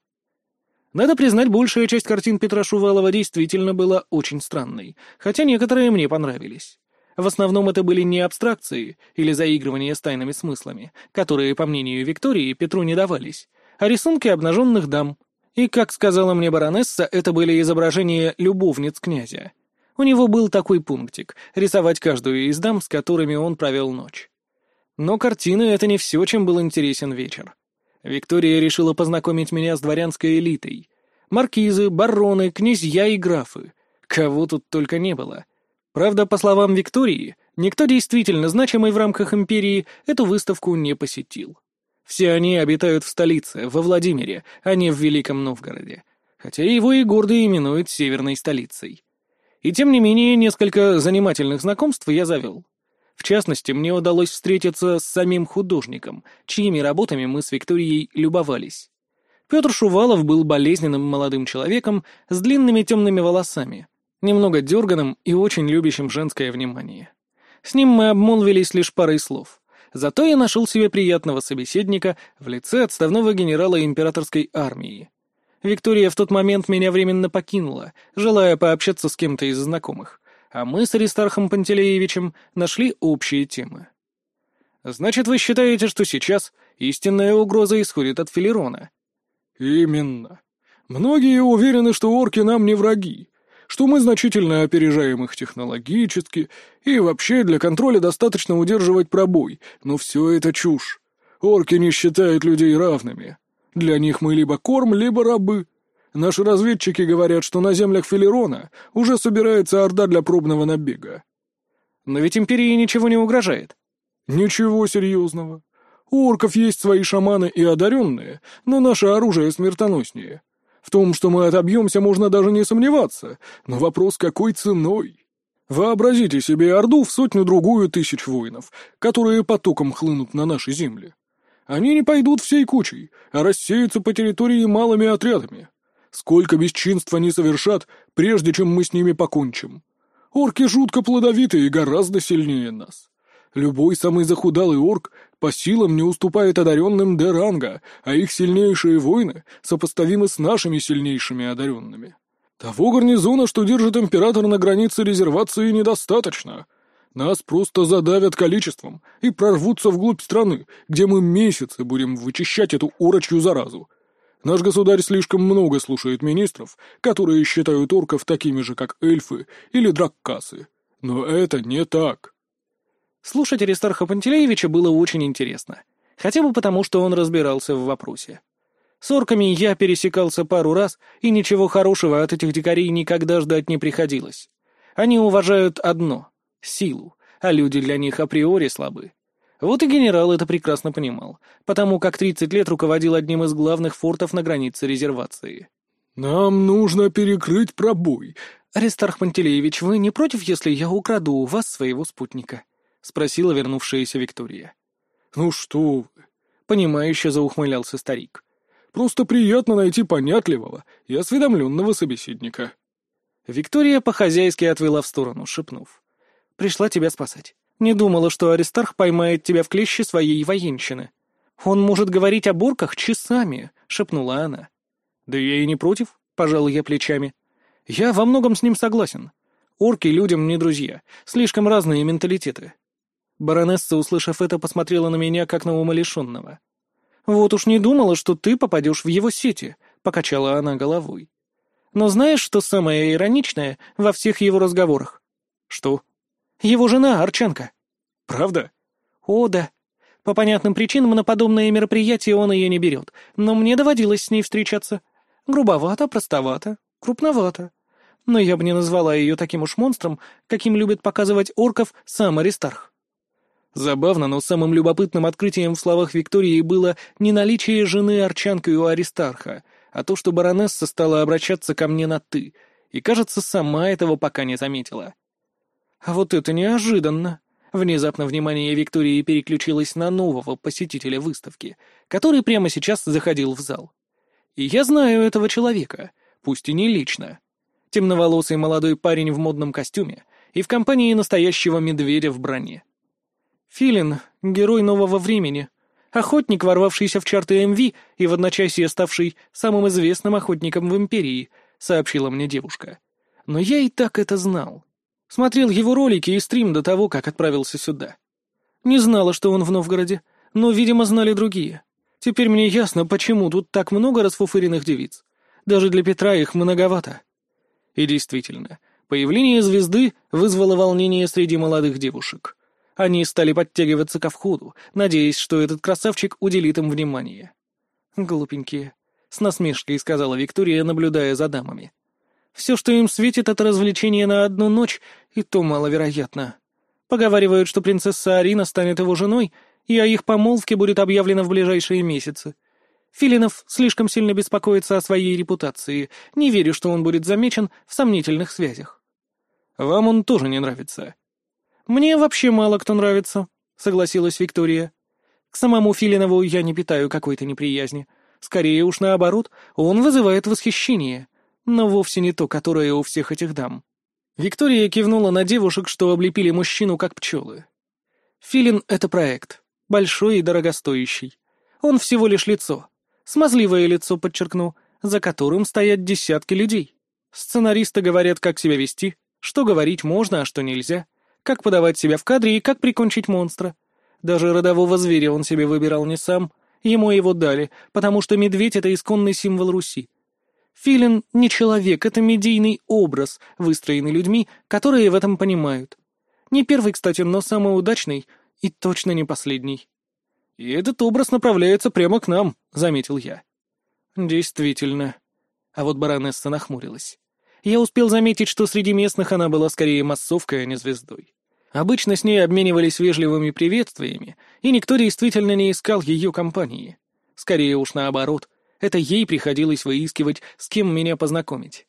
Надо признать, большая часть картин Петра Шувалова действительно была очень странной, хотя некоторые мне понравились. В основном это были не абстракции или заигрывания с тайными смыслами, которые, по мнению Виктории, Петру не давались, а рисунки обнаженных дам. И, как сказала мне баронесса, это были изображения любовниц князя. У него был такой пунктик — рисовать каждую из дам, с которыми он провел ночь. Но картины — это не все, чем был интересен вечер. Виктория решила познакомить меня с дворянской элитой. Маркизы, бароны, князья и графы. Кого тут только не было. Правда, по словам Виктории, никто действительно значимый в рамках империи эту выставку не посетил. Все они обитают в столице, во Владимире, а не в Великом Новгороде. Хотя его и гордо именуют северной столицей. И тем не менее, несколько занимательных знакомств я завел. В частности, мне удалось встретиться с самим художником, чьими работами мы с Викторией любовались. Петр Шувалов был болезненным молодым человеком с длинными темными волосами, немного дерганым и очень любящим женское внимание. С ним мы обмолвились лишь парой слов. Зато я нашел себе приятного собеседника в лице отставного генерала императорской армии. Виктория в тот момент меня временно покинула, желая пообщаться с кем-то из знакомых а мы с Аристархом Пантелеевичем нашли общие темы. «Значит, вы считаете, что сейчас истинная угроза исходит от Филерона?» «Именно. Многие уверены, что орки нам не враги, что мы значительно опережаем их технологически, и вообще для контроля достаточно удерживать пробой, но все это чушь. Орки не считают людей равными. Для них мы либо корм, либо рабы. Наши разведчики говорят, что на землях Филерона уже собирается орда для пробного набега. Но ведь Империи ничего не угрожает. Ничего серьезного. У орков есть свои шаманы и одаренные, но наше оружие смертоноснее. В том, что мы отобьемся, можно даже не сомневаться, но вопрос какой ценой? Вообразите себе Орду в сотню-другую тысяч воинов, которые потоком хлынут на наши земли. Они не пойдут всей кучей, а рассеются по территории малыми отрядами. Сколько бесчинств они совершат, прежде чем мы с ними покончим. Орки жутко плодовитые и гораздо сильнее нас. Любой самый захудалый орк по силам не уступает одаренным Д-ранга, а их сильнейшие воины сопоставимы с нашими сильнейшими одаренными. Того гарнизона, что держит император на границе резервации, недостаточно. Нас просто задавят количеством и прорвутся вглубь страны, где мы месяцы будем вычищать эту орочью заразу. Наш государь слишком много слушает министров, которые считают орков такими же, как эльфы или драккасы. Но это не так. Слушать Аристарха Пантелеевича было очень интересно. Хотя бы потому, что он разбирался в вопросе. С орками я пересекался пару раз, и ничего хорошего от этих дикарей никогда ждать не приходилось. Они уважают одно — силу, а люди для них априори слабы. Вот и генерал это прекрасно понимал, потому как 30 лет руководил одним из главных фортов на границе резервации. «Нам нужно перекрыть пробой». «Аристарх Пантелеевич, вы не против, если я украду у вас своего спутника?» — спросила вернувшаяся Виктория. «Ну что вы!» — понимающе заухмылялся старик. «Просто приятно найти понятливого и осведомленного собеседника». Виктория по-хозяйски отвела в сторону, шепнув. «Пришла тебя спасать. Не думала, что Аристарх поймает тебя в клещи своей военщины. Он может говорить о бурках часами», — шепнула она. «Да я и не против», — пожал я плечами. «Я во многом с ним согласен. Орки людям не друзья, слишком разные менталитеты». Баронесса, услышав это, посмотрела на меня, как на умалишенного. «Вот уж не думала, что ты попадешь в его сети», — покачала она головой. «Но знаешь, что самое ироничное во всех его разговорах?» «Что?» Его жена Арчанка». «Правда?» «О, да. По понятным причинам на подобные мероприятия он ее не берет, но мне доводилось с ней встречаться. Грубовато, простовато, крупновато. Но я бы не назвала ее таким уж монстром, каким любит показывать орков сам Аристарх». Забавно, но самым любопытным открытием в словах Виктории было не наличие жены Арчанкой у Аристарха, а то, что баронесса стала обращаться ко мне на «ты», и, кажется, сама этого пока не заметила. А вот это неожиданно. Внезапно внимание Виктории переключилось на нового посетителя выставки, который прямо сейчас заходил в зал. И я знаю этого человека, пусть и не лично. Темноволосый молодой парень в модном костюме и в компании настоящего медведя в броне. Филин — герой нового времени. Охотник, ворвавшийся в чарты МВ и в одночасье ставший самым известным охотником в Империи, сообщила мне девушка. Но я и так это знал. Смотрел его ролики и стрим до того, как отправился сюда. Не знала, что он в Новгороде, но, видимо, знали другие. Теперь мне ясно, почему тут так много расфуфыренных девиц. Даже для Петра их многовато. И действительно, появление звезды вызвало волнение среди молодых девушек. Они стали подтягиваться ко входу, надеясь, что этот красавчик уделит им внимание. «Глупенькие», — с насмешкой сказала Виктория, наблюдая за дамами. «Все, что им светит, это развлечение на одну ночь, и то маловероятно. Поговаривают, что принцесса Арина станет его женой, и о их помолвке будет объявлено в ближайшие месяцы. Филинов слишком сильно беспокоится о своей репутации. Не верю, что он будет замечен в сомнительных связях. Вам он тоже не нравится. «Мне вообще мало кто нравится», — согласилась Виктория. «К самому Филинову я не питаю какой-то неприязни. Скорее уж наоборот, он вызывает восхищение, но вовсе не то, которое у всех этих дам». Виктория кивнула на девушек, что облепили мужчину как пчелы. «Филин — это проект. Большой и дорогостоящий. Он всего лишь лицо. Смазливое лицо, подчеркну, за которым стоят десятки людей. Сценаристы говорят, как себя вести, что говорить можно, а что нельзя — как подавать себя в кадре и как прикончить монстра. Даже родового зверя он себе выбирал не сам, ему его дали, потому что медведь — это исконный символ Руси. Филин не человек, это медийный образ, выстроенный людьми, которые в этом понимают. Не первый, кстати, но самый удачный и точно не последний. «И этот образ направляется прямо к нам», — заметил я. «Действительно». А вот баронесса нахмурилась я успел заметить, что среди местных она была скорее массовкой, а не звездой. Обычно с ней обменивались вежливыми приветствиями, и никто действительно не искал ее компании. Скорее уж наоборот, это ей приходилось выискивать, с кем меня познакомить.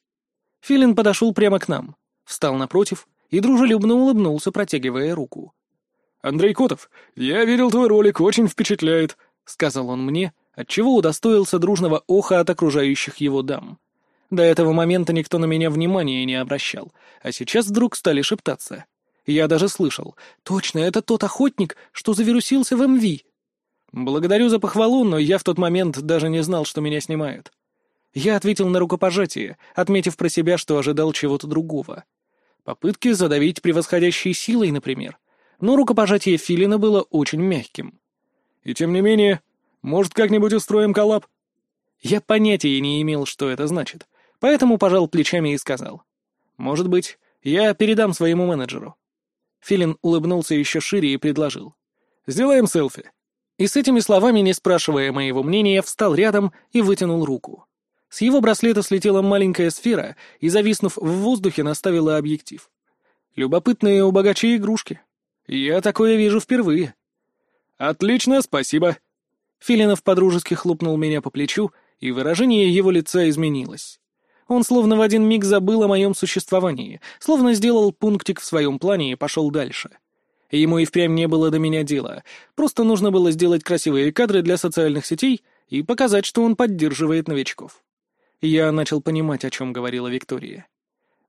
Филин подошел прямо к нам, встал напротив и дружелюбно улыбнулся, протягивая руку. «Андрей Котов, я видел твой ролик, очень впечатляет», — сказал он мне, отчего удостоился дружного оха от окружающих его дам. До этого момента никто на меня внимания не обращал, а сейчас вдруг стали шептаться. Я даже слышал. Точно, это тот охотник, что завирусился в МВ. Благодарю за похвалу, но я в тот момент даже не знал, что меня снимают. Я ответил на рукопожатие, отметив про себя, что ожидал чего-то другого. Попытки задавить превосходящей силой, например. Но рукопожатие Филина было очень мягким. И тем не менее, может, как-нибудь устроим коллаб? Я понятия не имел, что это значит, Поэтому пожал плечами и сказал. «Может быть, я передам своему менеджеру». Филин улыбнулся еще шире и предложил. «Сделаем селфи». И с этими словами, не спрашивая моего мнения, встал рядом и вытянул руку. С его браслета слетела маленькая сфера и, зависнув в воздухе, наставила объектив. Любопытные у богачей игрушки. Я такое вижу впервые. «Отлично, спасибо». Филинов подружески хлопнул меня по плечу, и выражение его лица изменилось. Он словно в один миг забыл о моем существовании, словно сделал пунктик в своем плане и пошел дальше. Ему и впрямь не было до меня дела, просто нужно было сделать красивые кадры для социальных сетей и показать, что он поддерживает новичков. Я начал понимать, о чем говорила Виктория.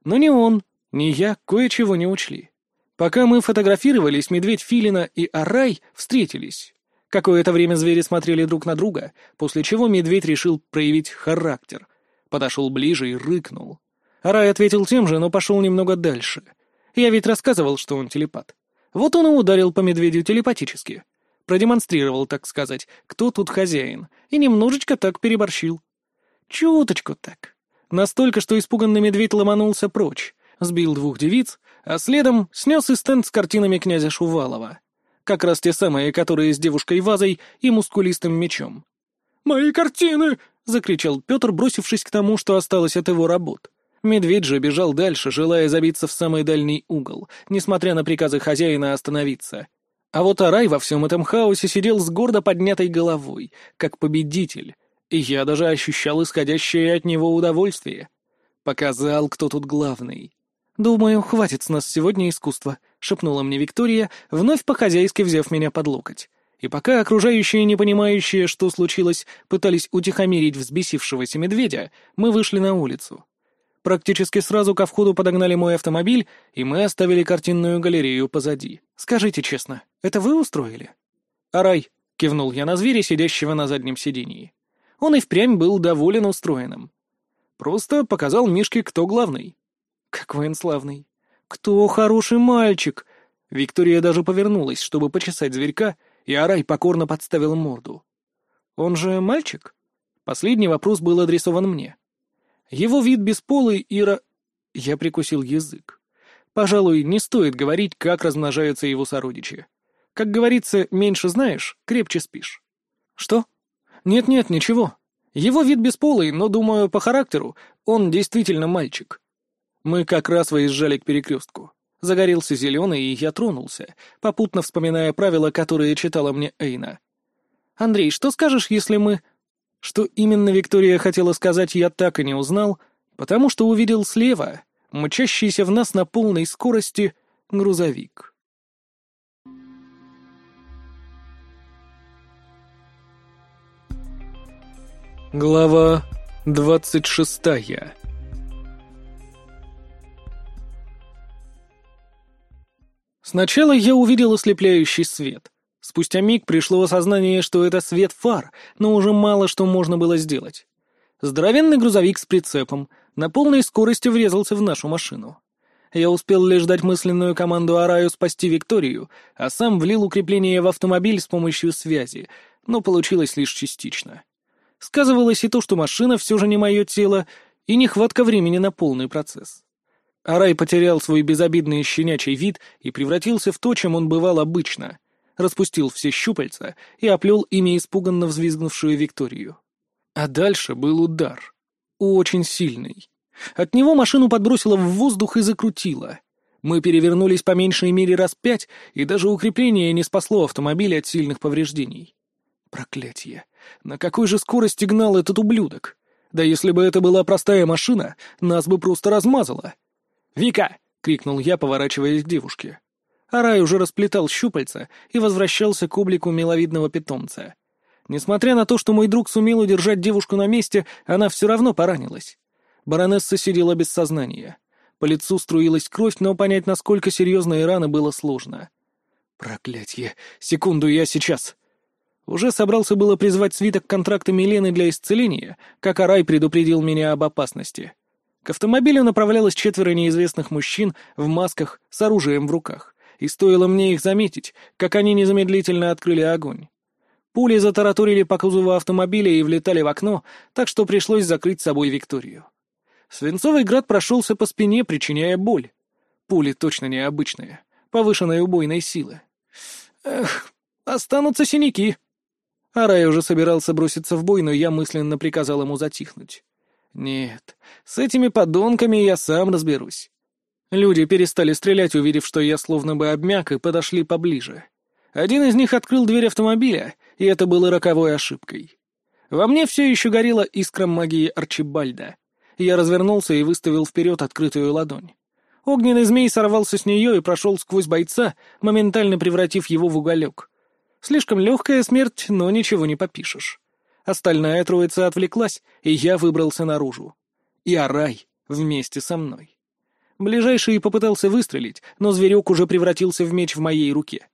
Но ни он, ни я кое-чего не учли. Пока мы фотографировались, медведь Филина и Арай встретились. Какое-то время звери смотрели друг на друга, после чего медведь решил проявить характер, подошел ближе и рыкнул. Рай ответил тем же, но пошел немного дальше. Я ведь рассказывал, что он телепат. Вот он и ударил по медведю телепатически. Продемонстрировал, так сказать, кто тут хозяин, и немножечко так переборщил. Чуточку так. Настолько, что испуганный медведь ломанулся прочь, сбил двух девиц, а следом снес и стенд с картинами князя Шувалова. Как раз те самые, которые с девушкой-вазой и мускулистым мечом. «Мои картины!» — закричал Петр, бросившись к тому, что осталось от его работ. Медведь же бежал дальше, желая забиться в самый дальний угол, несмотря на приказы хозяина остановиться. А вот Арай во всем этом хаосе сидел с гордо поднятой головой, как победитель, и я даже ощущал исходящее от него удовольствие. Показал, кто тут главный. «Думаю, хватит с нас сегодня искусства», — шепнула мне Виктория, вновь по-хозяйски взяв меня под локоть. И пока окружающие, не понимающие, что случилось, пытались утихомирить взбесившегося медведя, мы вышли на улицу. Практически сразу ко входу подогнали мой автомобиль, и мы оставили картинную галерею позади. Скажите честно, это вы устроили? Арай, кивнул я на зверя, сидящего на заднем сидении. Он и впрямь был доволен устроенным. Просто показал Мишке, кто главный. Какой он славный. Кто хороший мальчик. Виктория даже повернулась, чтобы почесать зверька, и Арай покорно подставил морду. Он же мальчик? Последний вопрос был адресован мне. Его вид бесполый, Ира... Я прикусил язык. Пожалуй, не стоит говорить, как размножаются его сородичи. Как говорится, меньше знаешь, крепче спишь. Что? Нет-нет, ничего. Его вид бесполый, но, думаю, по характеру он действительно мальчик. Мы как раз выезжали к перекрестку. Загорелся зеленый, и я тронулся, попутно вспоминая правила, которые читала мне Эйна. «Андрей, что скажешь, если мы...» Что именно Виктория хотела сказать, я так и не узнал, потому что увидел слева мчащийся в нас на полной скорости грузовик. Глава двадцать шестая Сначала я увидел ослепляющий свет — Спустя миг пришло осознание, что это свет фар, но уже мало что можно было сделать. Здоровенный грузовик с прицепом на полной скорости врезался в нашу машину. Я успел лишь дать мысленную команду Араю спасти Викторию, а сам влил укрепление в автомобиль с помощью связи, но получилось лишь частично. Сказывалось и то, что машина все же не мое тело, и нехватка времени на полный процесс. Арай потерял свой безобидный щенячий вид и превратился в то, чем он бывал обычно — распустил все щупальца и оплел ими испуганно взвизгнувшую Викторию. А дальше был удар. Очень сильный. От него машину подбросило в воздух и закрутило. Мы перевернулись по меньшей мере раз пять, и даже укрепление не спасло автомобиль от сильных повреждений. Проклятье! На какой же скорости гнал этот ублюдок? Да если бы это была простая машина, нас бы просто размазало. «Вика!» — крикнул я, поворачиваясь к девушке. Арай уже расплетал щупальца и возвращался к облику миловидного питомца. Несмотря на то, что мой друг сумел удержать девушку на месте, она все равно поранилась. Баронесса сидела без сознания. По лицу струилась кровь, но понять, насколько серьезные раны, было сложно. Проклятье! Секунду, я сейчас! Уже собрался было призвать свиток контракта Милены для исцеления, как Арай предупредил меня об опасности. К автомобилю направлялось четверо неизвестных мужчин в масках с оружием в руках и стоило мне их заметить, как они незамедлительно открыли огонь. Пули затараторили по кузову автомобиля и влетали в окно, так что пришлось закрыть собой Викторию. Свинцовый град прошелся по спине, причиняя боль. Пули точно необычные, повышенной убойной силы. Эх, останутся синяки. Арай уже собирался броситься в бой, но я мысленно приказал ему затихнуть. Нет, с этими подонками я сам разберусь. Люди перестали стрелять, увидев, что я словно бы обмяк, и подошли поближе. Один из них открыл дверь автомобиля, и это было роковой ошибкой. Во мне все еще горела искра магии Арчибальда. Я развернулся и выставил вперед открытую ладонь. Огненный змей сорвался с нее и прошел сквозь бойца, моментально превратив его в уголек. Слишком легкая смерть, но ничего не попишешь. Остальная троица отвлеклась, и я выбрался наружу. И Арай вместе со мной. Ближайший попытался выстрелить, но зверек уже превратился в меч в моей руке.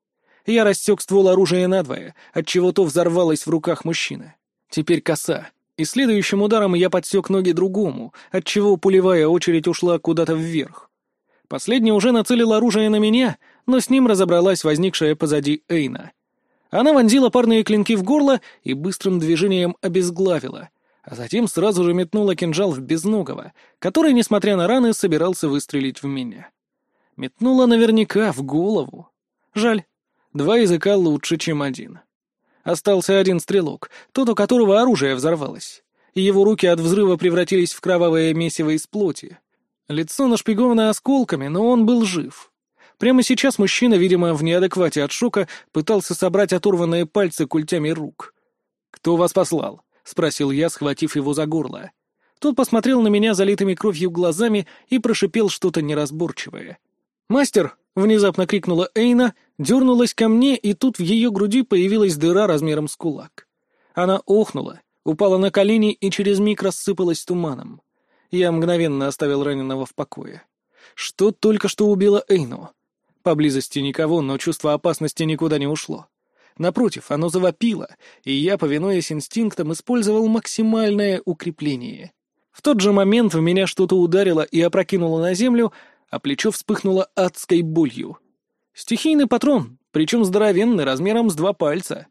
Я рассек ствол оружия надвое, отчего то взорвалось в руках мужчины. Теперь коса. И следующим ударом я подсек ноги другому, отчего пулевая очередь ушла куда-то вверх. Последний уже нацелил оружие на меня, но с ним разобралась возникшая позади Эйна. Она вонзила парные клинки в горло и быстрым движением обезглавила — а затем сразу же метнула кинжал в безногого, который, несмотря на раны, собирался выстрелить в меня. Метнула наверняка в голову. Жаль, два языка лучше, чем один. Остался один стрелок, тот, у которого оружие взорвалось. И его руки от взрыва превратились в кровавое месиво из плоти. Лицо нашпиговано осколками, но он был жив. Прямо сейчас мужчина, видимо, в неадеквате от шока, пытался собрать оторванные пальцы культями рук. «Кто вас послал?» — спросил я, схватив его за горло. Тот посмотрел на меня залитыми кровью глазами и прошипел что-то неразборчивое. «Мастер!» — внезапно крикнула Эйна, дернулась ко мне, и тут в ее груди появилась дыра размером с кулак. Она охнула, упала на колени и через миг рассыпалась туманом. Я мгновенно оставил раненого в покое. Что только что убило Эйну? Поблизости никого, но чувство опасности никуда не ушло. Напротив, оно завопило, и я, повинуясь инстинктам, использовал максимальное укрепление. В тот же момент в меня что-то ударило и опрокинуло на землю, а плечо вспыхнуло адской болью. Стихийный патрон, причем здоровенный, размером с два пальца.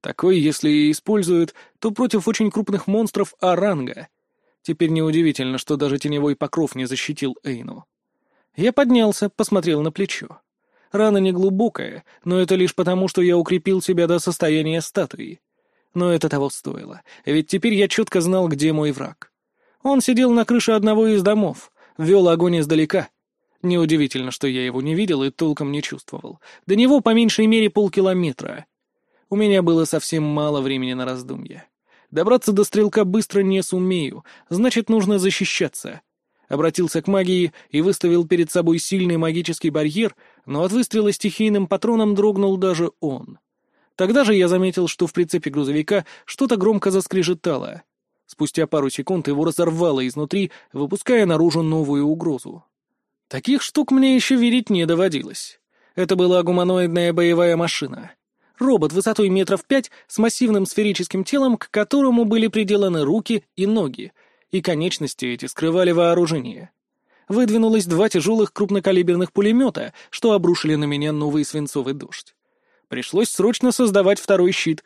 Такой, если и используют, то против очень крупных монстров А-ранга. Теперь неудивительно, что даже теневой покров не защитил Эйну. Я поднялся, посмотрел на плечо. Рана не глубокая, но это лишь потому, что я укрепил себя до состояния статуи. Но это того стоило, ведь теперь я четко знал, где мой враг. Он сидел на крыше одного из домов, вел огонь издалека. Неудивительно, что я его не видел и толком не чувствовал. До него по меньшей мере полкилометра. У меня было совсем мало времени на раздумья. Добраться до стрелка быстро не сумею, значит, нужно защищаться. Обратился к магии и выставил перед собой сильный магический барьер, но от выстрела стихийным патроном дрогнул даже он. Тогда же я заметил, что в прицепе грузовика что-то громко заскрежетало. Спустя пару секунд его разорвало изнутри, выпуская наружу новую угрозу. Таких штук мне еще видеть не доводилось. Это была гуманоидная боевая машина. Робот высотой метров пять с массивным сферическим телом, к которому были приделаны руки и ноги, и конечности эти скрывали вооружение. Выдвинулось два тяжелых крупнокалиберных пулемета, что обрушили на меня новый свинцовый дождь. Пришлось срочно создавать второй щит.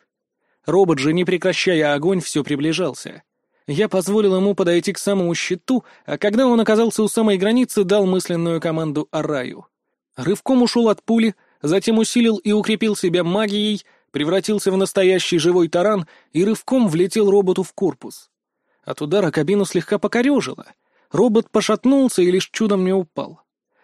Робот же, не прекращая огонь, все приближался. Я позволил ему подойти к самому щиту, а когда он оказался у самой границы, дал мысленную команду Араю. Рывком ушел от пули, затем усилил и укрепил себя магией, превратился в настоящий живой таран и рывком влетел роботу в корпус. От удара кабину слегка покорежило. Робот пошатнулся и лишь чудом не упал.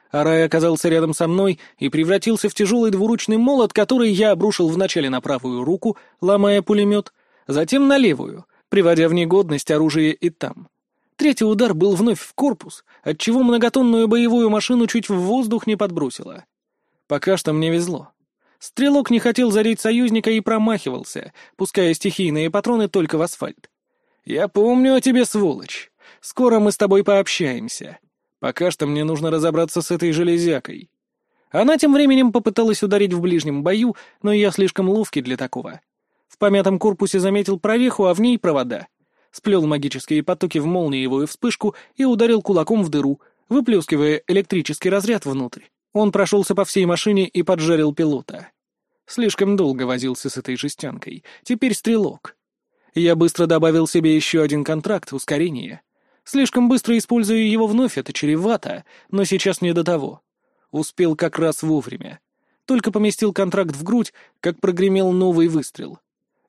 Арай оказался рядом со мной и превратился в тяжелый двуручный молот, который я обрушил вначале на правую руку, ломая пулемет, затем на левую, приводя в негодность оружие и там. Третий удар был вновь в корпус, отчего многотонную боевую машину чуть в воздух не подбросило. Пока что мне везло. Стрелок не хотел зарить союзника и промахивался, пуская стихийные патроны только в асфальт. «Я помню о тебе, сволочь. Скоро мы с тобой пообщаемся. Пока что мне нужно разобраться с этой железякой». Она тем временем попыталась ударить в ближнем бою, но я слишком ловкий для такого. В помятом корпусе заметил прореху, а в ней провода. Сплел магические потоки в молниевую вспышку и ударил кулаком в дыру, выплескивая электрический разряд внутрь. Он прошелся по всей машине и поджарил пилота. Слишком долго возился с этой жестянкой. Теперь стрелок. Я быстро добавил себе еще один контракт, ускорение. Слишком быстро использую его вновь, это чревато, но сейчас не до того. Успел как раз вовремя. Только поместил контракт в грудь, как прогремел новый выстрел.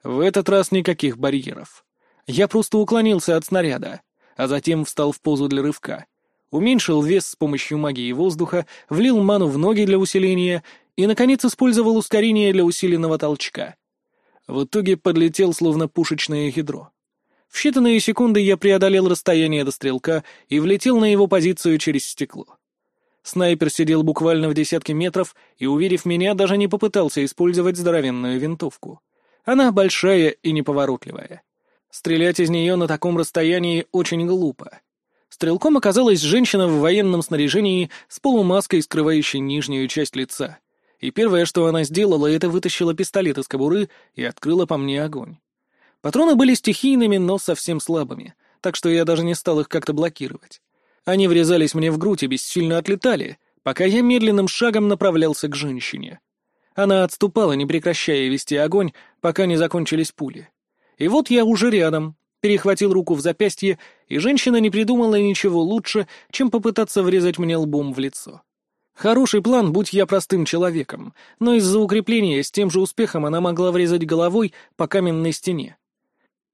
В этот раз никаких барьеров. Я просто уклонился от снаряда, а затем встал в позу для рывка. Уменьшил вес с помощью магии воздуха, влил ману в ноги для усиления и, наконец, использовал ускорение для усиленного толчка. В итоге подлетел словно пушечное ядро. В считанные секунды я преодолел расстояние до стрелка и влетел на его позицию через стекло. Снайпер сидел буквально в десятке метров и, увидев меня, даже не попытался использовать здоровенную винтовку. Она большая и неповоротливая. Стрелять из нее на таком расстоянии очень глупо. Стрелком оказалась женщина в военном снаряжении с полумаской, скрывающей нижнюю часть лица и первое, что она сделала, это вытащила пистолет из кобуры и открыла по мне огонь. Патроны были стихийными, но совсем слабыми, так что я даже не стал их как-то блокировать. Они врезались мне в грудь и бессильно отлетали, пока я медленным шагом направлялся к женщине. Она отступала, не прекращая вести огонь, пока не закончились пули. И вот я уже рядом, перехватил руку в запястье, и женщина не придумала ничего лучше, чем попытаться врезать мне лбом в лицо. Хороший план, будь я простым человеком, но из-за укрепления с тем же успехом она могла врезать головой по каменной стене.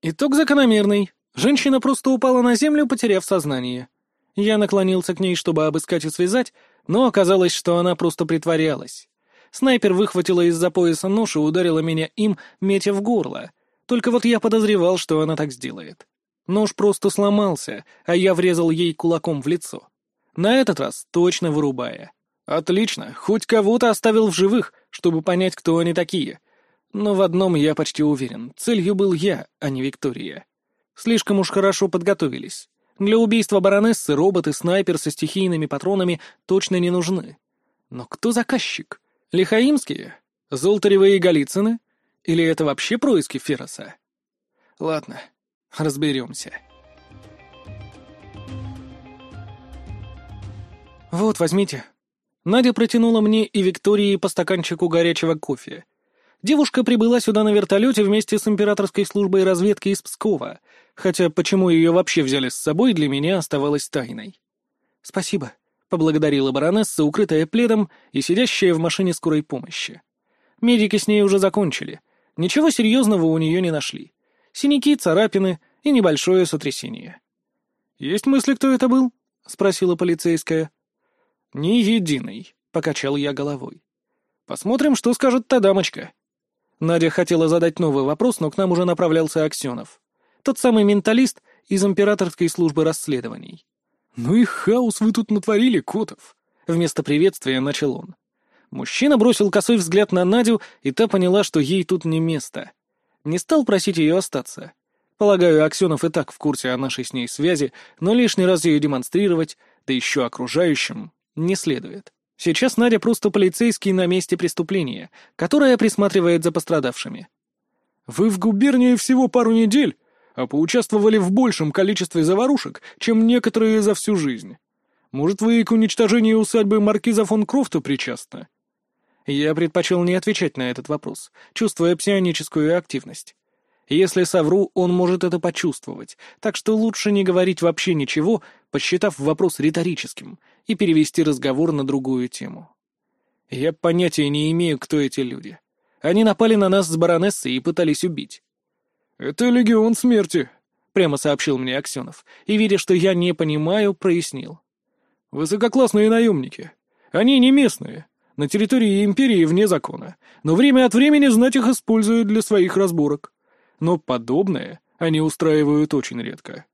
Итог закономерный. Женщина просто упала на землю, потеряв сознание. Я наклонился к ней, чтобы обыскать и связать, но оказалось, что она просто притворялась. Снайпер выхватила из-за пояса нож и ударила меня им, метя в горло. Только вот я подозревал, что она так сделает. Нож просто сломался, а я врезал ей кулаком в лицо. На этот раз точно вырубая. Отлично, хоть кого-то оставил в живых, чтобы понять, кто они такие. Но в одном я почти уверен, целью был я, а не Виктория. Слишком уж хорошо подготовились. Для убийства баронессы роботы, снайпер со стихийными патронами точно не нужны. Но кто заказчик? Лихаимские? Золотаревы и Голицыны? Или это вообще происки Фероса? Ладно, разберемся. «Вот, возьмите». Надя протянула мне и Виктории по стаканчику горячего кофе. Девушка прибыла сюда на вертолете вместе с императорской службой разведки из Пскова, хотя почему ее вообще взяли с собой, для меня оставалось тайной. «Спасибо», — поблагодарила баронесса, укрытая пледом и сидящая в машине скорой помощи. Медики с ней уже закончили. Ничего серьезного у нее не нашли. Синяки, царапины и небольшое сотрясение. «Есть мысли, кто это был?» — спросила полицейская. «Ни единый», — покачал я головой. «Посмотрим, что скажет та дамочка». Надя хотела задать новый вопрос, но к нам уже направлялся Аксенов. Тот самый менталист из императорской службы расследований. «Ну и хаос вы тут натворили, Котов!» Вместо приветствия начал он. Мужчина бросил косой взгляд на Надю, и та поняла, что ей тут не место. Не стал просить ее остаться. Полагаю, Аксенов и так в курсе о нашей с ней связи, но лишний раз ее демонстрировать, да еще окружающим, не следует. Сейчас Надя просто полицейский на месте преступления, которая присматривает за пострадавшими. «Вы в губернии всего пару недель, а поучаствовали в большем количестве заварушек, чем некоторые за всю жизнь. Может, вы и к уничтожению усадьбы маркиза фон Крофта причастны?» Я предпочел не отвечать на этот вопрос, чувствуя псионическую активность. Если совру, он может это почувствовать, так что лучше не говорить вообще ничего, посчитав вопрос риторическим, и перевести разговор на другую тему. Я понятия не имею, кто эти люди. Они напали на нас с баронессой и пытались убить. «Это легион смерти», — прямо сообщил мне Аксенов, и, видя, что я не понимаю, прояснил. «Высококлассные наемники. Они не местные, на территории Империи вне закона, но время от времени знать их используют для своих разборок но подобное они устраивают очень редко.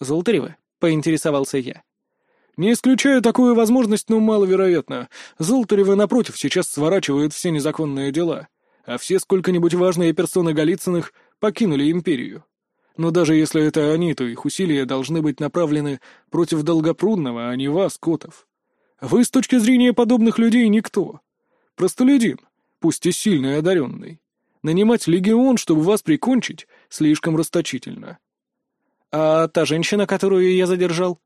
«Золотаревы?» — поинтересовался я. «Не исключаю такую возможность, но маловероятно. Золотаревы, напротив, сейчас сворачивают все незаконные дела, а все сколько-нибудь важные персоны Голицыных покинули империю. Но даже если это они, то их усилия должны быть направлены против Долгопрудного, а не вас, Котов. Вы с точки зрения подобных людей никто. Простолюдин, пусть и сильный и одаренный. Нанимать легион, чтобы вас прикончить, слишком расточительно. А та женщина, которую я задержал?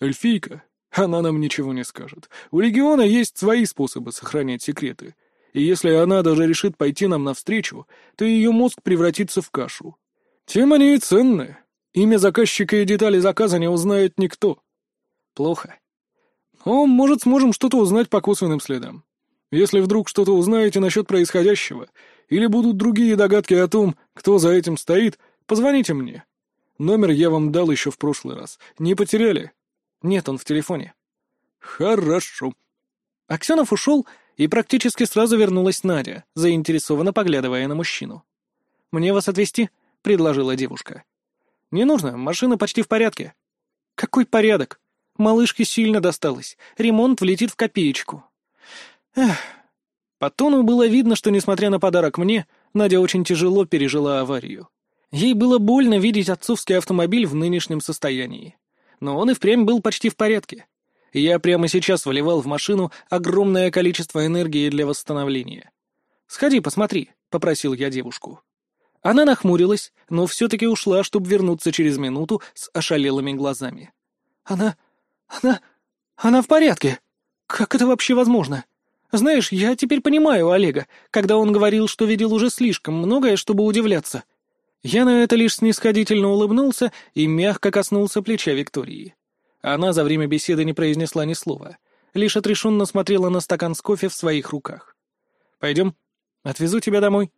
Эльфийка. Она нам ничего не скажет. У легиона есть свои способы сохранять секреты. И если она даже решит пойти нам навстречу, то ее мозг превратится в кашу. Тем они и ценны. Имя заказчика и детали заказа не узнает никто. Плохо. Но, может, сможем что-то узнать по косвенным следам. Если вдруг что-то узнаете насчет происходящего, или будут другие догадки о том, кто за этим стоит, позвоните мне. Номер я вам дал еще в прошлый раз. Не потеряли? Нет, он в телефоне. Хорошо. Аксенов ушел, и практически сразу вернулась Надя, заинтересованно поглядывая на мужчину. «Мне вас отвезти?» — предложила девушка. «Не нужно, машина почти в порядке». «Какой порядок? Малышке сильно досталось. Ремонт влетит в копеечку». Эх, по тону было видно, что, несмотря на подарок мне, Надя очень тяжело пережила аварию. Ей было больно видеть отцовский автомобиль в нынешнем состоянии. Но он и впрямь был почти в порядке. Я прямо сейчас вливал в машину огромное количество энергии для восстановления. «Сходи, посмотри», — попросил я девушку. Она нахмурилась, но все-таки ушла, чтобы вернуться через минуту с ошалелыми глазами. «Она... она... она в порядке! Как это вообще возможно?» Знаешь, я теперь понимаю Олега, когда он говорил, что видел уже слишком многое, чтобы удивляться. Я на это лишь снисходительно улыбнулся и мягко коснулся плеча Виктории. Она за время беседы не произнесла ни слова, лишь отрешенно смотрела на стакан с кофе в своих руках. «Пойдем, отвезу тебя домой».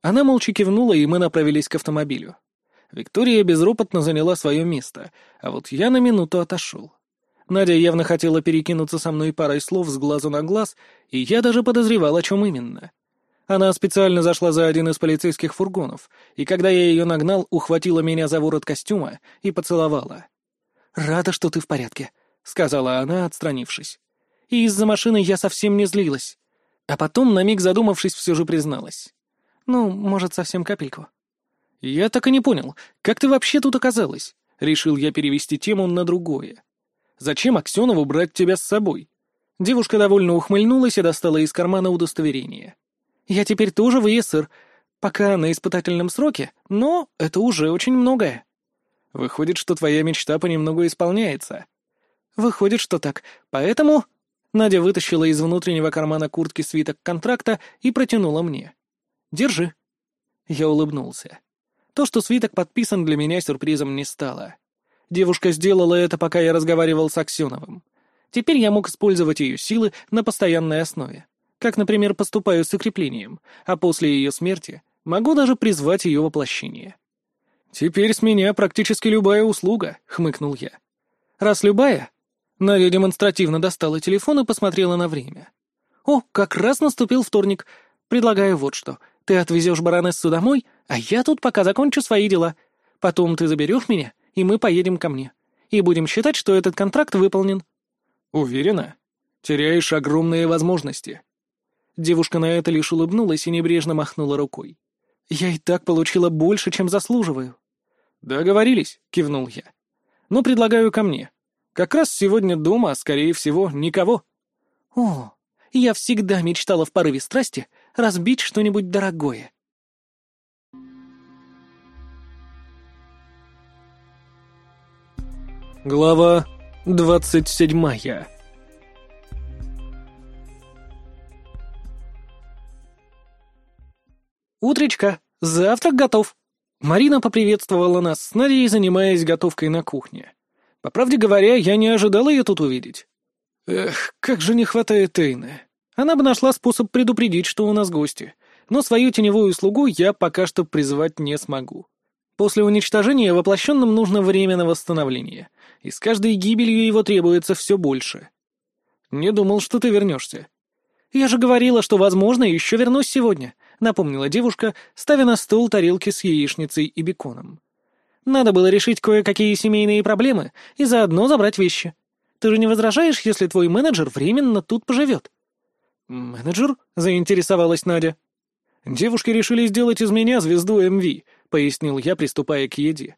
Она молча кивнула, и мы направились к автомобилю. Виктория безропотно заняла свое место, а вот я на минуту отошел. Надя явно хотела перекинуться со мной парой слов с глазу на глаз, и я даже подозревал, о чем именно. Она специально зашла за один из полицейских фургонов, и когда я ее нагнал, ухватила меня за ворот костюма и поцеловала. «Рада, что ты в порядке», — сказала она, отстранившись. И из-за машины я совсем не злилась. А потом, на миг задумавшись, все же призналась. «Ну, может, совсем капельку». «Я так и не понял, как ты вообще тут оказалась?» Решил я перевести тему на другое. Зачем Аксенову брать тебя с собой?» Девушка довольно ухмыльнулась и достала из кармана удостоверение. «Я теперь тоже в ЕСР. Пока на испытательном сроке, но это уже очень многое. Выходит, что твоя мечта понемногу исполняется. Выходит, что так. Поэтому Надя вытащила из внутреннего кармана куртки свиток контракта и протянула мне. «Держи». Я улыбнулся. То, что свиток подписан, для меня сюрпризом не стало. Девушка сделала это, пока я разговаривал с Аксеновым. Теперь я мог использовать ее силы на постоянной основе. Как, например, поступаю с укреплением, а после ее смерти могу даже призвать ее воплощение. «Теперь с меня практически любая услуга», — хмыкнул я. «Раз любая?» Надя демонстративно достала телефон и посмотрела на время. «О, как раз наступил вторник. Предлагаю вот что. Ты отвезешь баронессу домой, а я тут пока закончу свои дела. Потом ты заберешь меня, и мы поедем ко мне. И будем считать, что этот контракт выполнен». «Уверена? Теряешь огромные возможности». Девушка на это лишь улыбнулась и небрежно махнула рукой. «Я и так получила больше, чем заслуживаю». «Договорились», — кивнул я. «Но предлагаю ко мне. Как раз сегодня дома, скорее всего, никого». «О, я всегда мечтала в порыве страсти разбить что-нибудь дорогое». Глава двадцать седьмая «Утречка, завтрак готов!» Марина поприветствовала нас с Надей, занимаясь готовкой на кухне. По правде говоря, я не ожидал ее тут увидеть. Эх, как же не хватает Эйны. Она бы нашла способ предупредить, что у нас гости, но свою теневую слугу я пока что призывать не смогу. После уничтожения воплощенным нужно время на восстановление, и с каждой гибелью его требуется все больше. Не думал, что ты вернешься. Я же говорила, что, возможно, еще вернусь сегодня, напомнила девушка, ставя на стол тарелки с яичницей и беконом. Надо было решить кое-какие семейные проблемы и заодно забрать вещи. Ты же не возражаешь, если твой менеджер временно тут поживет?» «Менеджер?» — заинтересовалась Надя. «Девушки решили сделать из меня звезду МВ», — пояснил я, приступая к еде.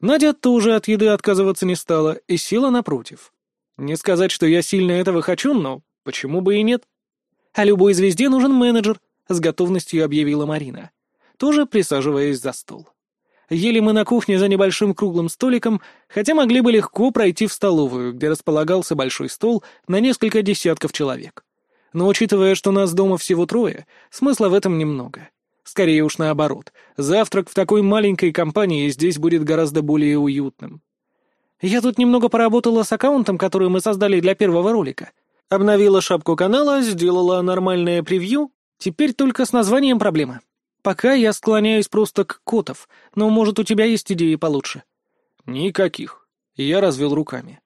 Надя тоже от еды отказываться не стала и села напротив. Не сказать, что я сильно этого хочу, но почему бы и нет? А любой звезде нужен менеджер, — с готовностью объявила Марина, тоже присаживаясь за стол. Ели мы на кухне за небольшим круглым столиком, хотя могли бы легко пройти в столовую, где располагался большой стол на несколько десятков человек. Но учитывая, что нас дома всего трое, смысла в этом немного. Скорее уж наоборот, завтрак в такой маленькой компании здесь будет гораздо более уютным. Я тут немного поработала с аккаунтом, который мы создали для первого ролика. Обновила шапку канала, сделала нормальное превью Теперь только с названием проблема. Пока я склоняюсь просто к котов, но, может, у тебя есть идеи получше?» «Никаких». Я развел руками.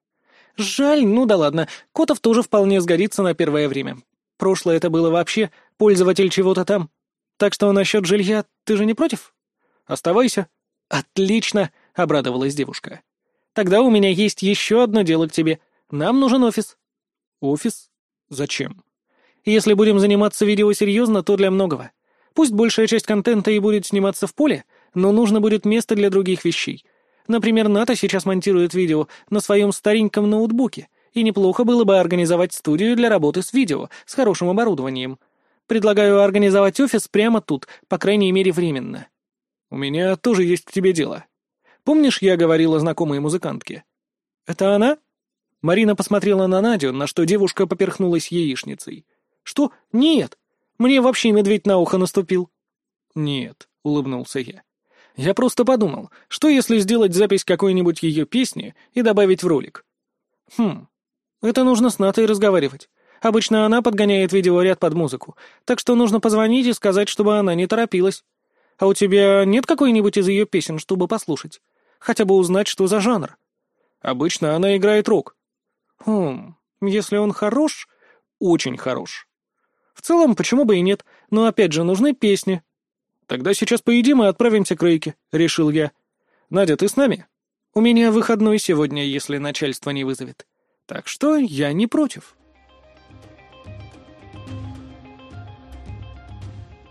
«Жаль, ну да ладно. Котов тоже вполне сгодится на первое время. Прошлое это было вообще пользователь чего-то там. Так что насчет жилья ты же не против?» «Оставайся». «Отлично», — обрадовалась девушка. «Тогда у меня есть еще одно дело к тебе. Нам нужен офис». «Офис? Зачем?» Если будем заниматься видео серьезно, то для многого. Пусть большая часть контента и будет сниматься в поле, но нужно будет место для других вещей. Например, Ната сейчас монтирует видео на своем стареньком ноутбуке, и неплохо было бы организовать студию для работы с видео, с хорошим оборудованием. Предлагаю организовать офис прямо тут, по крайней мере, временно. У меня тоже есть к тебе дело. Помнишь, я говорила знакомой музыкантке? Это она? Марина посмотрела на Надю, на что девушка поперхнулась яичницей. «Что? Нет! Мне вообще медведь на ухо наступил!» «Нет», — улыбнулся я. «Я просто подумал, что если сделать запись какой-нибудь ее песни и добавить в ролик?» «Хм, это нужно с Натой разговаривать. Обычно она подгоняет видеоряд под музыку, так что нужно позвонить и сказать, чтобы она не торопилась. А у тебя нет какой-нибудь из ее песен, чтобы послушать? Хотя бы узнать, что за жанр?» «Обычно она играет рок». «Хм, если он хорош, очень хорош. В целом, почему бы и нет, но опять же нужны песни. Тогда сейчас поедим и отправимся к Рейке, решил я. Надя, ты с нами? У меня выходной сегодня, если начальство не вызовет. Так что я не против.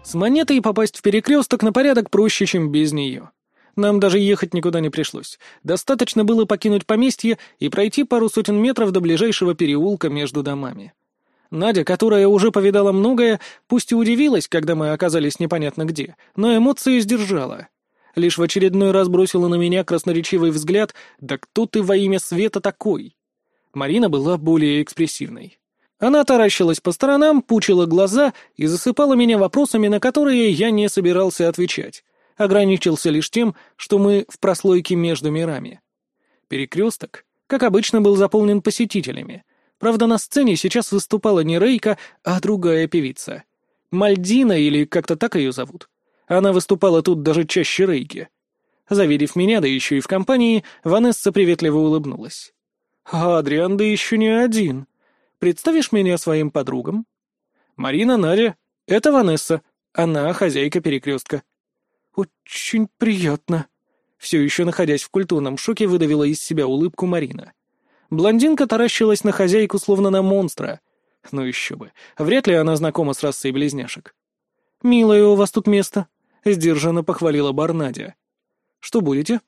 С монетой попасть в перекресток на порядок проще, чем без нее. Нам даже ехать никуда не пришлось. Достаточно было покинуть поместье и пройти пару сотен метров до ближайшего переулка между домами. Надя, которая уже повидала многое, пусть и удивилась, когда мы оказались непонятно где, но эмоции сдержала. Лишь в очередной раз бросила на меня красноречивый взгляд «Да кто ты во имя света такой?» Марина была более экспрессивной. Она таращилась по сторонам, пучила глаза и засыпала меня вопросами, на которые я не собирался отвечать. Ограничился лишь тем, что мы в прослойке между мирами. Перекресток, как обычно, был заполнен посетителями. Правда, на сцене сейчас выступала не Рейка, а другая певица. Мальдина, или как-то так ее зовут. Она выступала тут даже чаще Рейки. Завидев меня, да еще и в компании, Ванесса приветливо улыбнулась. «Адриан, да еще не один. Представишь меня своим подругам?» «Марина, Надя, это Ванесса. Она хозяйка перекрестка». «Очень приятно». Все еще находясь в культурном шоке, выдавила из себя улыбку Марина. Блондинка таращилась на хозяйку, словно на монстра. Ну еще бы, вряд ли она знакома с расой близняшек. «Милое у вас тут место», — сдержанно похвалила Барнадя. «Что будете?»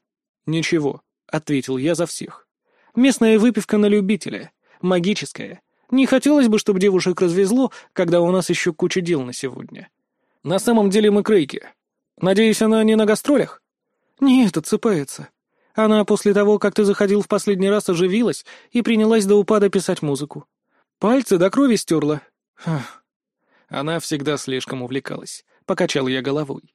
«Ничего», — ответил я за всех. «Местная выпивка на любителя. Магическая. Не хотелось бы, чтобы девушек развезло, когда у нас еще куча дел на сегодня. На самом деле мы крейки. Надеюсь, она не на гастролях? Нет, отсыпается. Она после того, как ты заходил в последний раз, оживилась и принялась до упада писать музыку. Пальцы до крови стерла. Она всегда слишком увлекалась. Покачал я головой.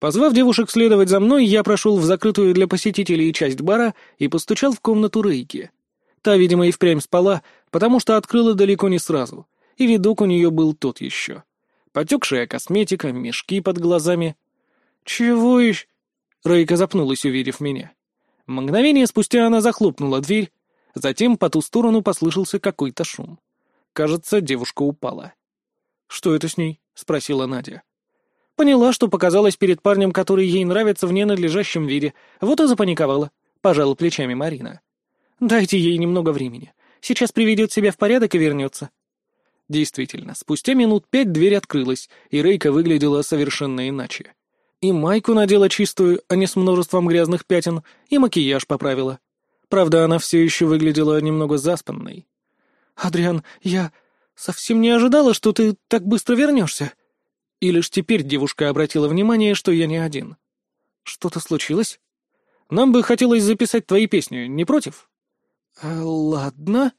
Позвав девушек следовать за мной, я прошел в закрытую для посетителей часть бара и постучал в комнату Рейки. Та, видимо, и впрямь спала, потому что открыла далеко не сразу, и видок у нее был тот еще. Потекшая косметика, мешки под глазами. «Чего еще?» Рейка запнулась, увидев меня. Мгновение спустя она захлопнула дверь, затем по ту сторону послышался какой-то шум. Кажется, девушка упала. «Что это с ней?» — спросила Надя. Поняла, что показалась перед парнем, который ей нравится в ненадлежащем виде, вот и запаниковала, — пожала плечами Марина. Дайте ей немного времени. Сейчас приведет себя в порядок и вернется. Действительно, спустя минут пять дверь открылась, и Рейка выглядела совершенно иначе. И майку надела чистую, а не с множеством грязных пятен, и макияж поправила. Правда, она все еще выглядела немного заспанной. «Адриан, я совсем не ожидала, что ты так быстро вернешься». И лишь теперь девушка обратила внимание, что я не один. «Что-то случилось? Нам бы хотелось записать твои песни, не против?» «Э, «Ладно».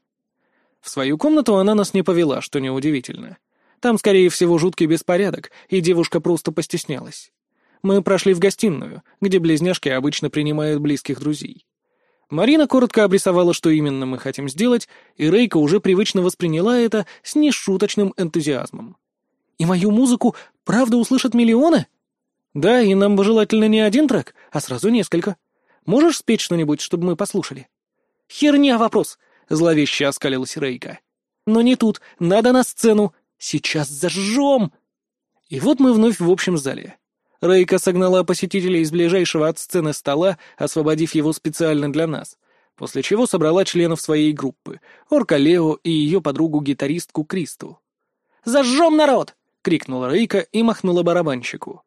В свою комнату она нас не повела, что неудивительно. Там, скорее всего, жуткий беспорядок, и девушка просто постеснялась. Мы прошли в гостиную, где близняшки обычно принимают близких друзей. Марина коротко обрисовала, что именно мы хотим сделать, и Рейка уже привычно восприняла это с нешуточным энтузиазмом. «И мою музыку правда услышат миллионы?» «Да, и нам бы желательно не один трек, а сразу несколько. Можешь спеть что-нибудь, чтобы мы послушали?» «Херня вопрос!» — зловеще оскалилась Рейка. «Но не тут, надо на сцену! Сейчас зажжем!» И вот мы вновь в общем зале. Рейка согнала посетителей из ближайшего от сцены стола, освободив его специально для нас, после чего собрала членов своей группы — Орка Лео и ее подругу-гитаристку Кристу. «Зажжем, народ!» — крикнула Рейка и махнула барабанщику.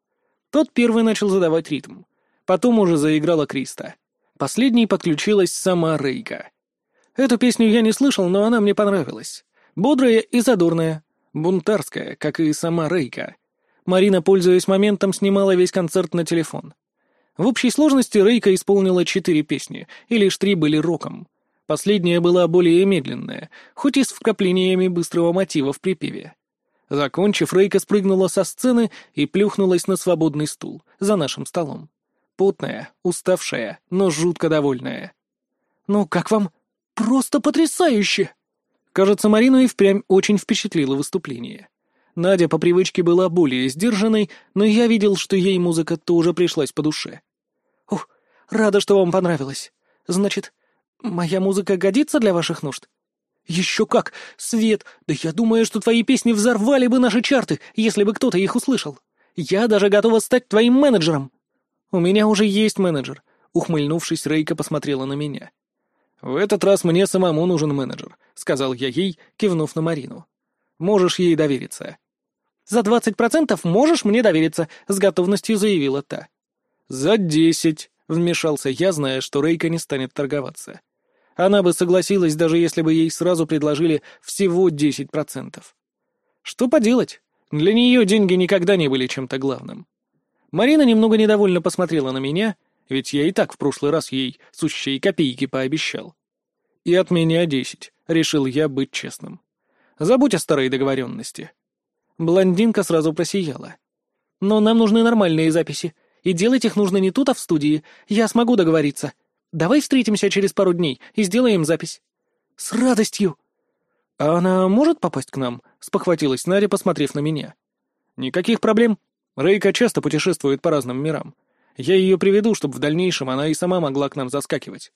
Тот первый начал задавать ритм. Потом уже заиграла Криста. Последней подключилась сама Рейка. Эту песню я не слышал, но она мне понравилась. Бодрая и задорная. Бунтарская, как и сама Рейка. Марина, пользуясь моментом, снимала весь концерт на телефон. В общей сложности Рейка исполнила четыре песни, и лишь три были роком. Последняя была более медленная, хоть и с вкраплениями быстрого мотива в припеве. Закончив, Рейка спрыгнула со сцены и плюхнулась на свободный стул за нашим столом. Потная, уставшая, но жутко довольная. «Ну, как вам? Просто потрясающе!» Кажется, Марину и впрямь очень впечатлило выступление. Надя по привычке была более сдержанной, но я видел, что ей музыка тоже пришлась по душе. «Ух, рада, что вам понравилось. Значит, моя музыка годится для ваших нужд?» «Еще как! Свет! Да я думаю, что твои песни взорвали бы наши чарты, если бы кто-то их услышал. Я даже готова стать твоим менеджером!» «У меня уже есть менеджер», — ухмыльнувшись, Рейка посмотрела на меня. «В этот раз мне самому нужен менеджер», — сказал я ей, кивнув на Марину. «Можешь ей довериться». «За двадцать процентов можешь мне довериться», — с готовностью заявила та. «За десять», — вмешался я, зная, что Рейка не станет торговаться. Она бы согласилась, даже если бы ей сразу предложили всего 10%. Что поделать? Для нее деньги никогда не были чем-то главным. Марина немного недовольно посмотрела на меня, ведь я и так в прошлый раз ей сущие копейки пообещал. И от меня десять, решил я быть честным. Забудь о старой договоренности. Блондинка сразу просияла. Но нам нужны нормальные записи, и делать их нужно не тут, а в студии. Я смогу договориться. Давай встретимся через пару дней и сделаем запись. С радостью. А она может попасть к нам? Спохватилась Наря, посмотрев на меня. Никаких проблем. Рейка часто путешествует по разным мирам. Я ее приведу, чтобы в дальнейшем она и сама могла к нам заскакивать.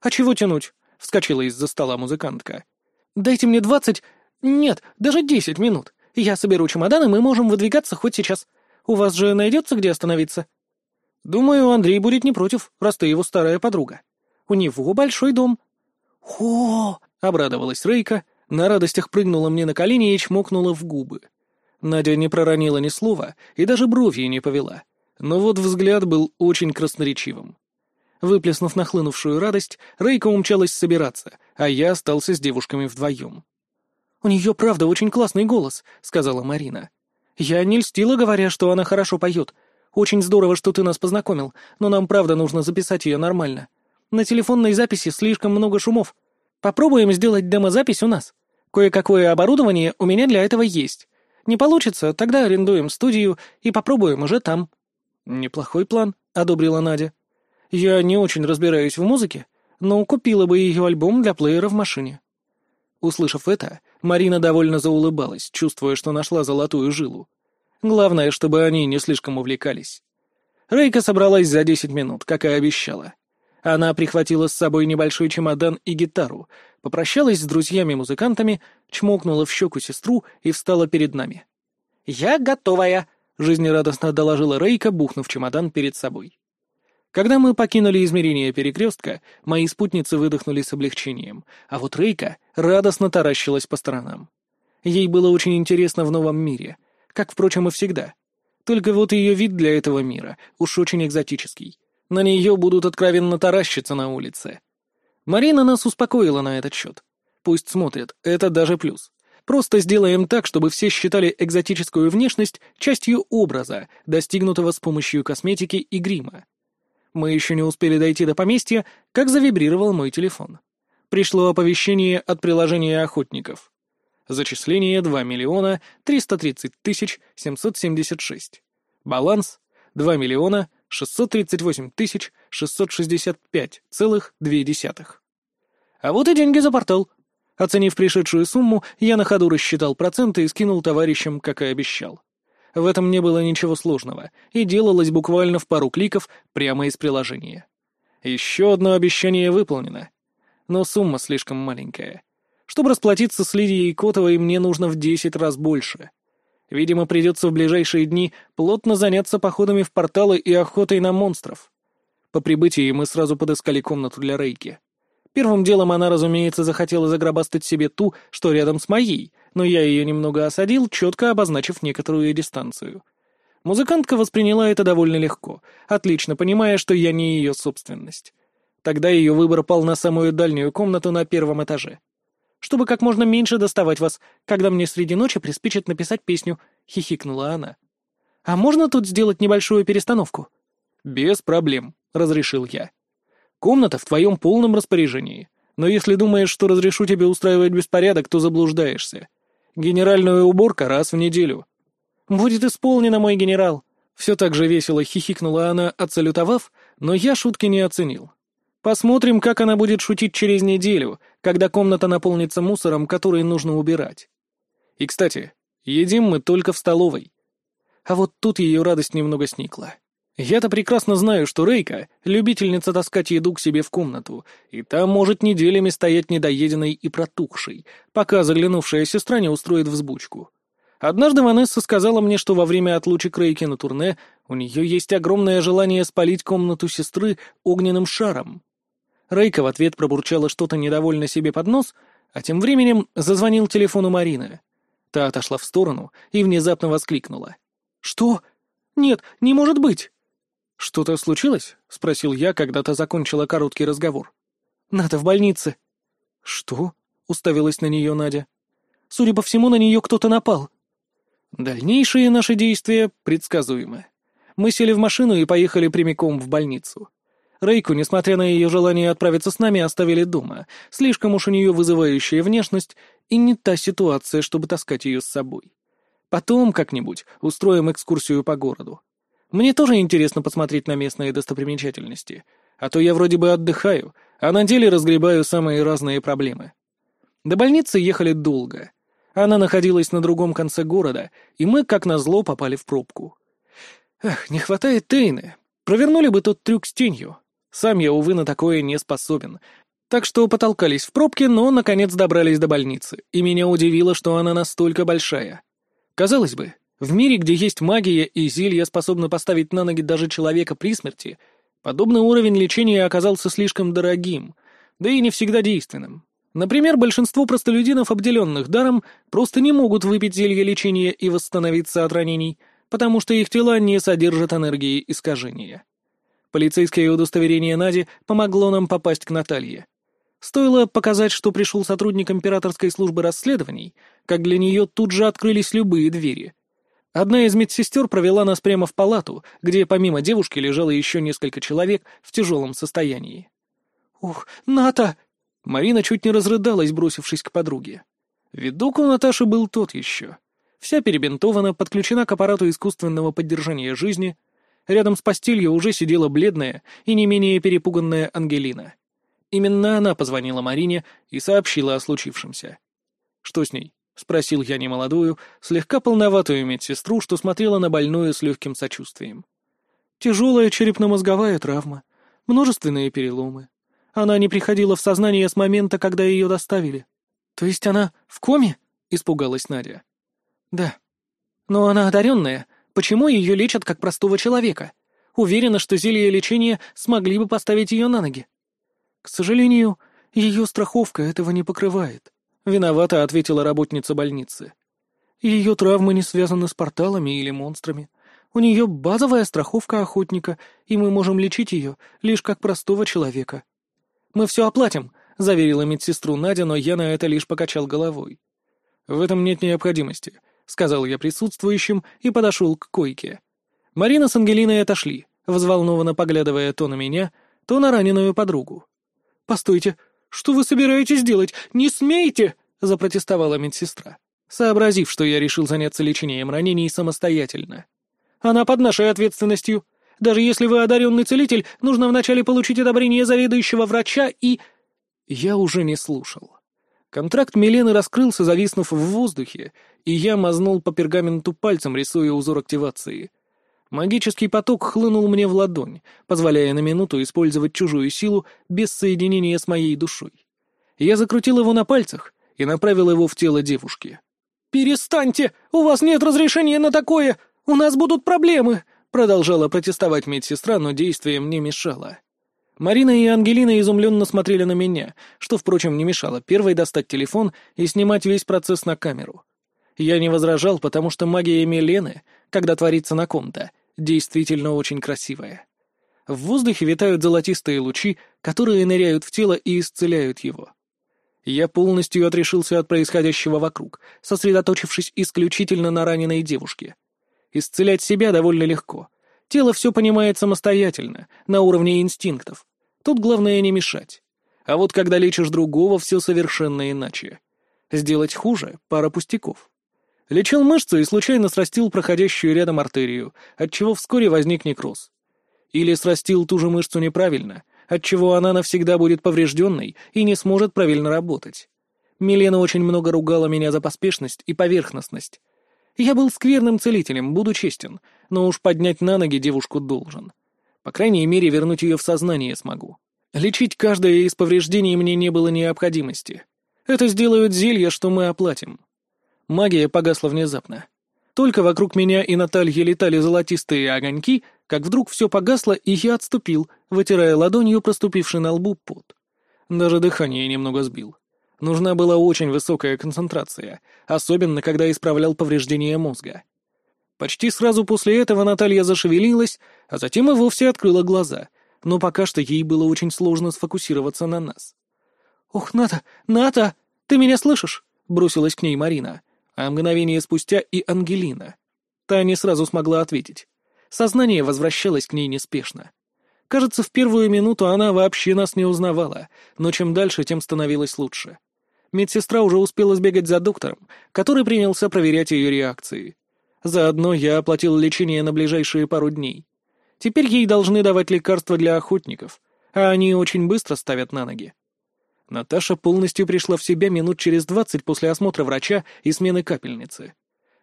А чего тянуть? Вскочила из-за стола музыкантка. Дайте мне двадцать... Нет, даже десять минут. Я соберу чемодан, и мы можем выдвигаться хоть сейчас. У вас же найдется где остановиться? Думаю, Андрей будет не против, раз ты его старая подруга. У него большой дом. О, обрадовалась Рейка, на радостях прыгнула мне на колени и чмокнула в губы. Надя не проронила ни слова и даже бровью не повела. Но вот взгляд был очень красноречивым. Выплеснув нахлынувшую радость, Рейка умчалась собираться, а я остался с девушками вдвоем. «У нее, правда, очень классный голос», — сказала Марина. «Я не льстила, говоря, что она хорошо поет. Очень здорово, что ты нас познакомил, но нам, правда, нужно записать ее нормально. На телефонной записи слишком много шумов. Попробуем сделать демозапись у нас. Кое-какое оборудование у меня для этого есть. Не получится, тогда арендуем студию и попробуем уже там». «Неплохой план», — одобрила Надя. «Я не очень разбираюсь в музыке, но купила бы ее альбом для плеера в машине». Услышав это, Марина довольно заулыбалась, чувствуя, что нашла золотую жилу. Главное, чтобы они не слишком увлекались. Рейка собралась за десять минут, как и обещала. Она прихватила с собой небольшой чемодан и гитару, попрощалась с друзьями-музыкантами, чмокнула в щеку сестру и встала перед нами. «Я готовая!» — жизнерадостно доложила Рейка, бухнув чемодан перед собой. Когда мы покинули измерение перекрестка, мои спутницы выдохнули с облегчением, а вот Рейка радостно таращилась по сторонам. Ей было очень интересно в новом мире, как, впрочем, и всегда. Только вот ее вид для этого мира уж очень экзотический. На нее будут откровенно таращиться на улице. Марина нас успокоила на этот счет. Пусть смотрят, это даже плюс. Просто сделаем так, чтобы все считали экзотическую внешность частью образа, достигнутого с помощью косметики и грима. Мы еще не успели дойти до поместья, как завибрировал мой телефон. Пришло оповещение от приложения охотников. Зачисление 2 миллиона 330 тысяч 776. Баланс 2 миллиона 638 тысяч 665 целых 2 А вот и деньги за портал. Оценив пришедшую сумму, я на ходу рассчитал проценты и скинул товарищам, как и обещал. В этом не было ничего сложного, и делалось буквально в пару кликов прямо из приложения. Еще одно обещание выполнено. Но сумма слишком маленькая. Чтобы расплатиться с Лидией Котовой, мне нужно в десять раз больше. Видимо, придется в ближайшие дни плотно заняться походами в порталы и охотой на монстров. По прибытии мы сразу подыскали комнату для Рейки. Первым делом она, разумеется, захотела загробастать себе ту, что рядом с моей, но я ее немного осадил, четко обозначив некоторую дистанцию. Музыкантка восприняла это довольно легко, отлично понимая, что я не ее собственность. Тогда ее выбор пал на самую дальнюю комнату на первом этаже. «Чтобы как можно меньше доставать вас, когда мне среди ночи приспичит написать песню», — хихикнула она. «А можно тут сделать небольшую перестановку?» «Без проблем», — разрешил я. «Комната в твоем полном распоряжении, но если думаешь, что разрешу тебе устраивать беспорядок, то заблуждаешься. Генеральная уборка раз в неделю. Будет исполнено, мой генерал. Все так же весело хихикнула она, отсалютовав, но я шутки не оценил. Посмотрим, как она будет шутить через неделю, когда комната наполнится мусором, который нужно убирать. И, кстати, едим мы только в столовой. А вот тут ее радость немного сникла. Я-то прекрасно знаю, что Рейка — любительница таскать еду к себе в комнату, и там может неделями стоять недоеденной и протухшей, пока заглянувшая сестра не устроит взбучку. Однажды Ванесса сказала мне, что во время отлучек Рейки на турне у нее есть огромное желание спалить комнату сестры огненным шаром. Рейка в ответ пробурчала что-то недовольно себе под нос, а тем временем зазвонил телефон у Марины. Та отошла в сторону и внезапно воскликнула. «Что? Нет, не может быть!» «Что-то случилось?» — спросил я, когда то закончила короткий разговор. «Ната в больнице», «Что?» — уставилась на нее Надя. «Судя по всему, на нее кто-то напал». Дальнейшие наши действия предсказуемы. Мы сели в машину и поехали прямиком в больницу. Рейку, несмотря на ее желание отправиться с нами, оставили дома. Слишком уж у нее вызывающая внешность и не та ситуация, чтобы таскать ее с собой. Потом как-нибудь устроим экскурсию по городу. Мне тоже интересно посмотреть на местные достопримечательности, а то я вроде бы отдыхаю, а на деле разгребаю самые разные проблемы. До больницы ехали долго. Она находилась на другом конце города, и мы, как назло, попали в пробку. Эх, не хватает Тейны. Провернули бы тот трюк с тенью. Сам я, увы, на такое не способен. Так что потолкались в пробке, но, наконец, добрались до больницы, и меня удивило, что она настолько большая. Казалось бы, в мире, где есть магия и зелья, способны поставить на ноги даже человека при смерти, подобный уровень лечения оказался слишком дорогим, да и не всегда действенным. Например, большинство простолюдинов, обделенных даром, просто не могут выпить зелье лечения и восстановиться от ранений, потому что их тела не содержат энергии искажения. Полицейское удостоверение Нади помогло нам попасть к Наталье. Стоило показать, что пришел сотрудник императорской службы расследований, как для нее тут же открылись любые двери. Одна из медсестер провела нас прямо в палату, где помимо девушки лежало еще несколько человек в тяжелом состоянии. «Ух, Ната!» Марина чуть не разрыдалась, бросившись к подруге. Видок у Наташи был тот еще. Вся перебинтована, подключена к аппарату искусственного поддержания жизни — Рядом с постелью уже сидела бледная и не менее перепуганная Ангелина. Именно она позвонила Марине и сообщила о случившемся. «Что с ней?» — спросил я немолодую, слегка полноватую медсестру, что смотрела на больную с легким сочувствием. «Тяжелая черепно-мозговая травма, множественные переломы. Она не приходила в сознание с момента, когда ее доставили. То есть она в коме?» — испугалась Надя. «Да. Но она одаренная, Почему ее лечат как простого человека? Уверена, что зелья лечения смогли бы поставить ее на ноги. К сожалению, ее страховка этого не покрывает. Виновата, ответила работница больницы. Ее травмы не связаны с порталами или монстрами. У нее базовая страховка охотника, и мы можем лечить ее лишь как простого человека. Мы все оплатим, заверила медсестру Надя, но я на это лишь покачал головой. В этом нет необходимости. — сказал я присутствующим и подошел к койке. Марина с Ангелиной отошли, взволнованно поглядывая то на меня, то на раненую подругу. «Постойте, что вы собираетесь делать? Не смейте!» — запротестовала медсестра, сообразив, что я решил заняться лечением ранений самостоятельно. «Она под нашей ответственностью. Даже если вы одаренный целитель, нужно вначале получить одобрение заведующего врача и...» Я уже не слушал. Контракт Милены раскрылся, зависнув в воздухе, и я мазнул по пергаменту пальцем, рисуя узор активации. Магический поток хлынул мне в ладонь, позволяя на минуту использовать чужую силу без соединения с моей душой. Я закрутил его на пальцах и направил его в тело девушки. «Перестаньте! У вас нет разрешения на такое! У нас будут проблемы!» Продолжала протестовать медсестра, но действие мне мешало. Марина и Ангелина изумленно смотрели на меня, что, впрочем, не мешало первой достать телефон и снимать весь процесс на камеру. Я не возражал, потому что магия Милены, когда творится на ком-то, действительно очень красивая. В воздухе витают золотистые лучи, которые ныряют в тело и исцеляют его. Я полностью отрешился от происходящего вокруг, сосредоточившись исключительно на раненой девушке. Исцелять себя довольно легко — Тело все понимает самостоятельно, на уровне инстинктов. Тут главное не мешать. А вот когда лечишь другого, все совершенно иначе. Сделать хуже — пара пустяков. Лечил мышцу и случайно срастил проходящую рядом артерию, отчего вскоре возник некроз. Или срастил ту же мышцу неправильно, отчего она навсегда будет поврежденной и не сможет правильно работать. Милена очень много ругала меня за поспешность и поверхностность, я был скверным целителем, буду честен, но уж поднять на ноги девушку должен. По крайней мере, вернуть ее в сознание смогу. Лечить каждое из повреждений мне не было необходимости. Это сделают зелья, что мы оплатим. Магия погасла внезапно. Только вокруг меня и Натальи летали золотистые огоньки, как вдруг все погасло, и я отступил, вытирая ладонью проступивший на лбу пот. Даже дыхание немного сбил. Нужна была очень высокая концентрация, особенно когда исправлял повреждения мозга. Почти сразу после этого Наталья зашевелилась, а затем и вовсе открыла глаза, но пока что ей было очень сложно сфокусироваться на нас. «Ох, Ната! Ната! Ты меня слышишь?» — бросилась к ней Марина, а мгновение спустя и Ангелина. Та не сразу смогла ответить. Сознание возвращалось к ней неспешно. Кажется, в первую минуту она вообще нас не узнавала, но чем дальше, тем становилось лучше. Медсестра уже успела сбегать за доктором, который принялся проверять ее реакции. Заодно я оплатил лечение на ближайшие пару дней. Теперь ей должны давать лекарства для охотников, а они очень быстро ставят на ноги. Наташа полностью пришла в себя минут через двадцать после осмотра врача и смены капельницы.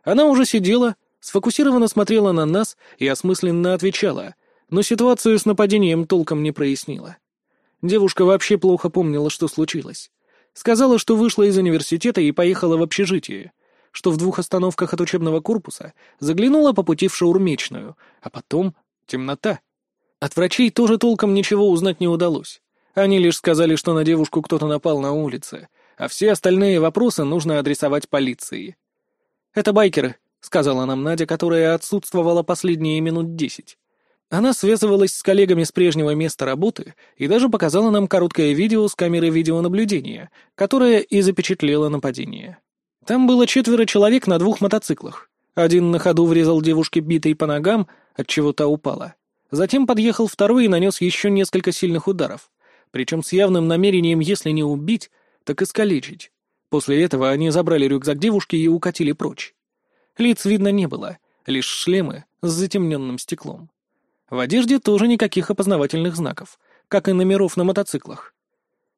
Она уже сидела, сфокусированно смотрела на нас и осмысленно отвечала, но ситуацию с нападением толком не прояснила. Девушка вообще плохо помнила, что случилось. Сказала, что вышла из университета и поехала в общежитие, что в двух остановках от учебного корпуса заглянула по пути в шаурмечную, а потом темнота. От врачей тоже толком ничего узнать не удалось. Они лишь сказали, что на девушку кто-то напал на улице, а все остальные вопросы нужно адресовать полиции. «Это байкеры», — сказала нам Надя, которая отсутствовала последние минут десять. Она связывалась с коллегами с прежнего места работы и даже показала нам короткое видео с камеры видеонаблюдения, которое и запечатлело нападение. Там было четверо человек на двух мотоциклах. Один на ходу врезал девушке битой по ногам, от чего та упала. Затем подъехал второй и нанес еще несколько сильных ударов, причем с явным намерением, если не убить, так искалечить. После этого они забрали рюкзак девушки и укатили прочь. Лиц видно не было, лишь шлемы с затемненным стеклом. В одежде тоже никаких опознавательных знаков, как и номеров на мотоциклах.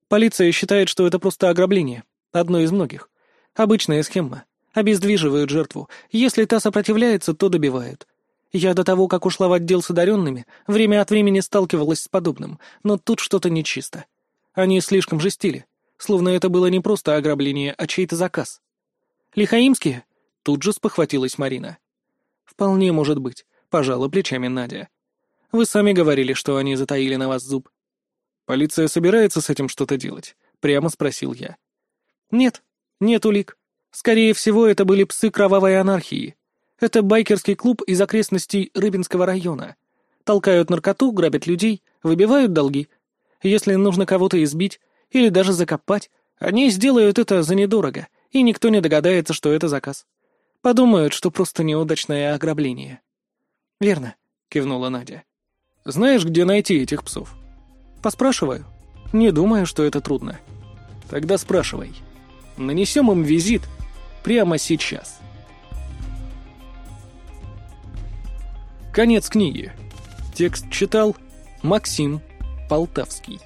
Полиция считает, что это просто ограбление, одно из многих. Обычная схема. Обездвиживают жертву. Если та сопротивляется, то добивают. Я до того, как ушла в отдел с одаренными, время от времени сталкивалась с подобным, но тут что-то нечисто. Они слишком жестили, словно это было не просто ограбление, а чей-то заказ. «Лихаимские?» — тут же спохватилась Марина. «Вполне может быть», — пожала плечами Надя. Вы сами говорили, что они затаили на вас зуб». «Полиция собирается с этим что-то делать?» — прямо спросил я. «Нет, нет улик. Скорее всего, это были псы кровавой анархии. Это байкерский клуб из окрестностей Рыбинского района. Толкают наркоту, грабят людей, выбивают долги. Если нужно кого-то избить или даже закопать, они сделают это за недорого, и никто не догадается, что это заказ. Подумают, что просто неудачное ограбление». «Верно», — кивнула Надя. Знаешь, где найти этих псов? Поспрашиваю. Не думаю, что это трудно. Тогда спрашивай. Нанесем им визит прямо сейчас. Конец книги. Текст читал Максим Полтавский.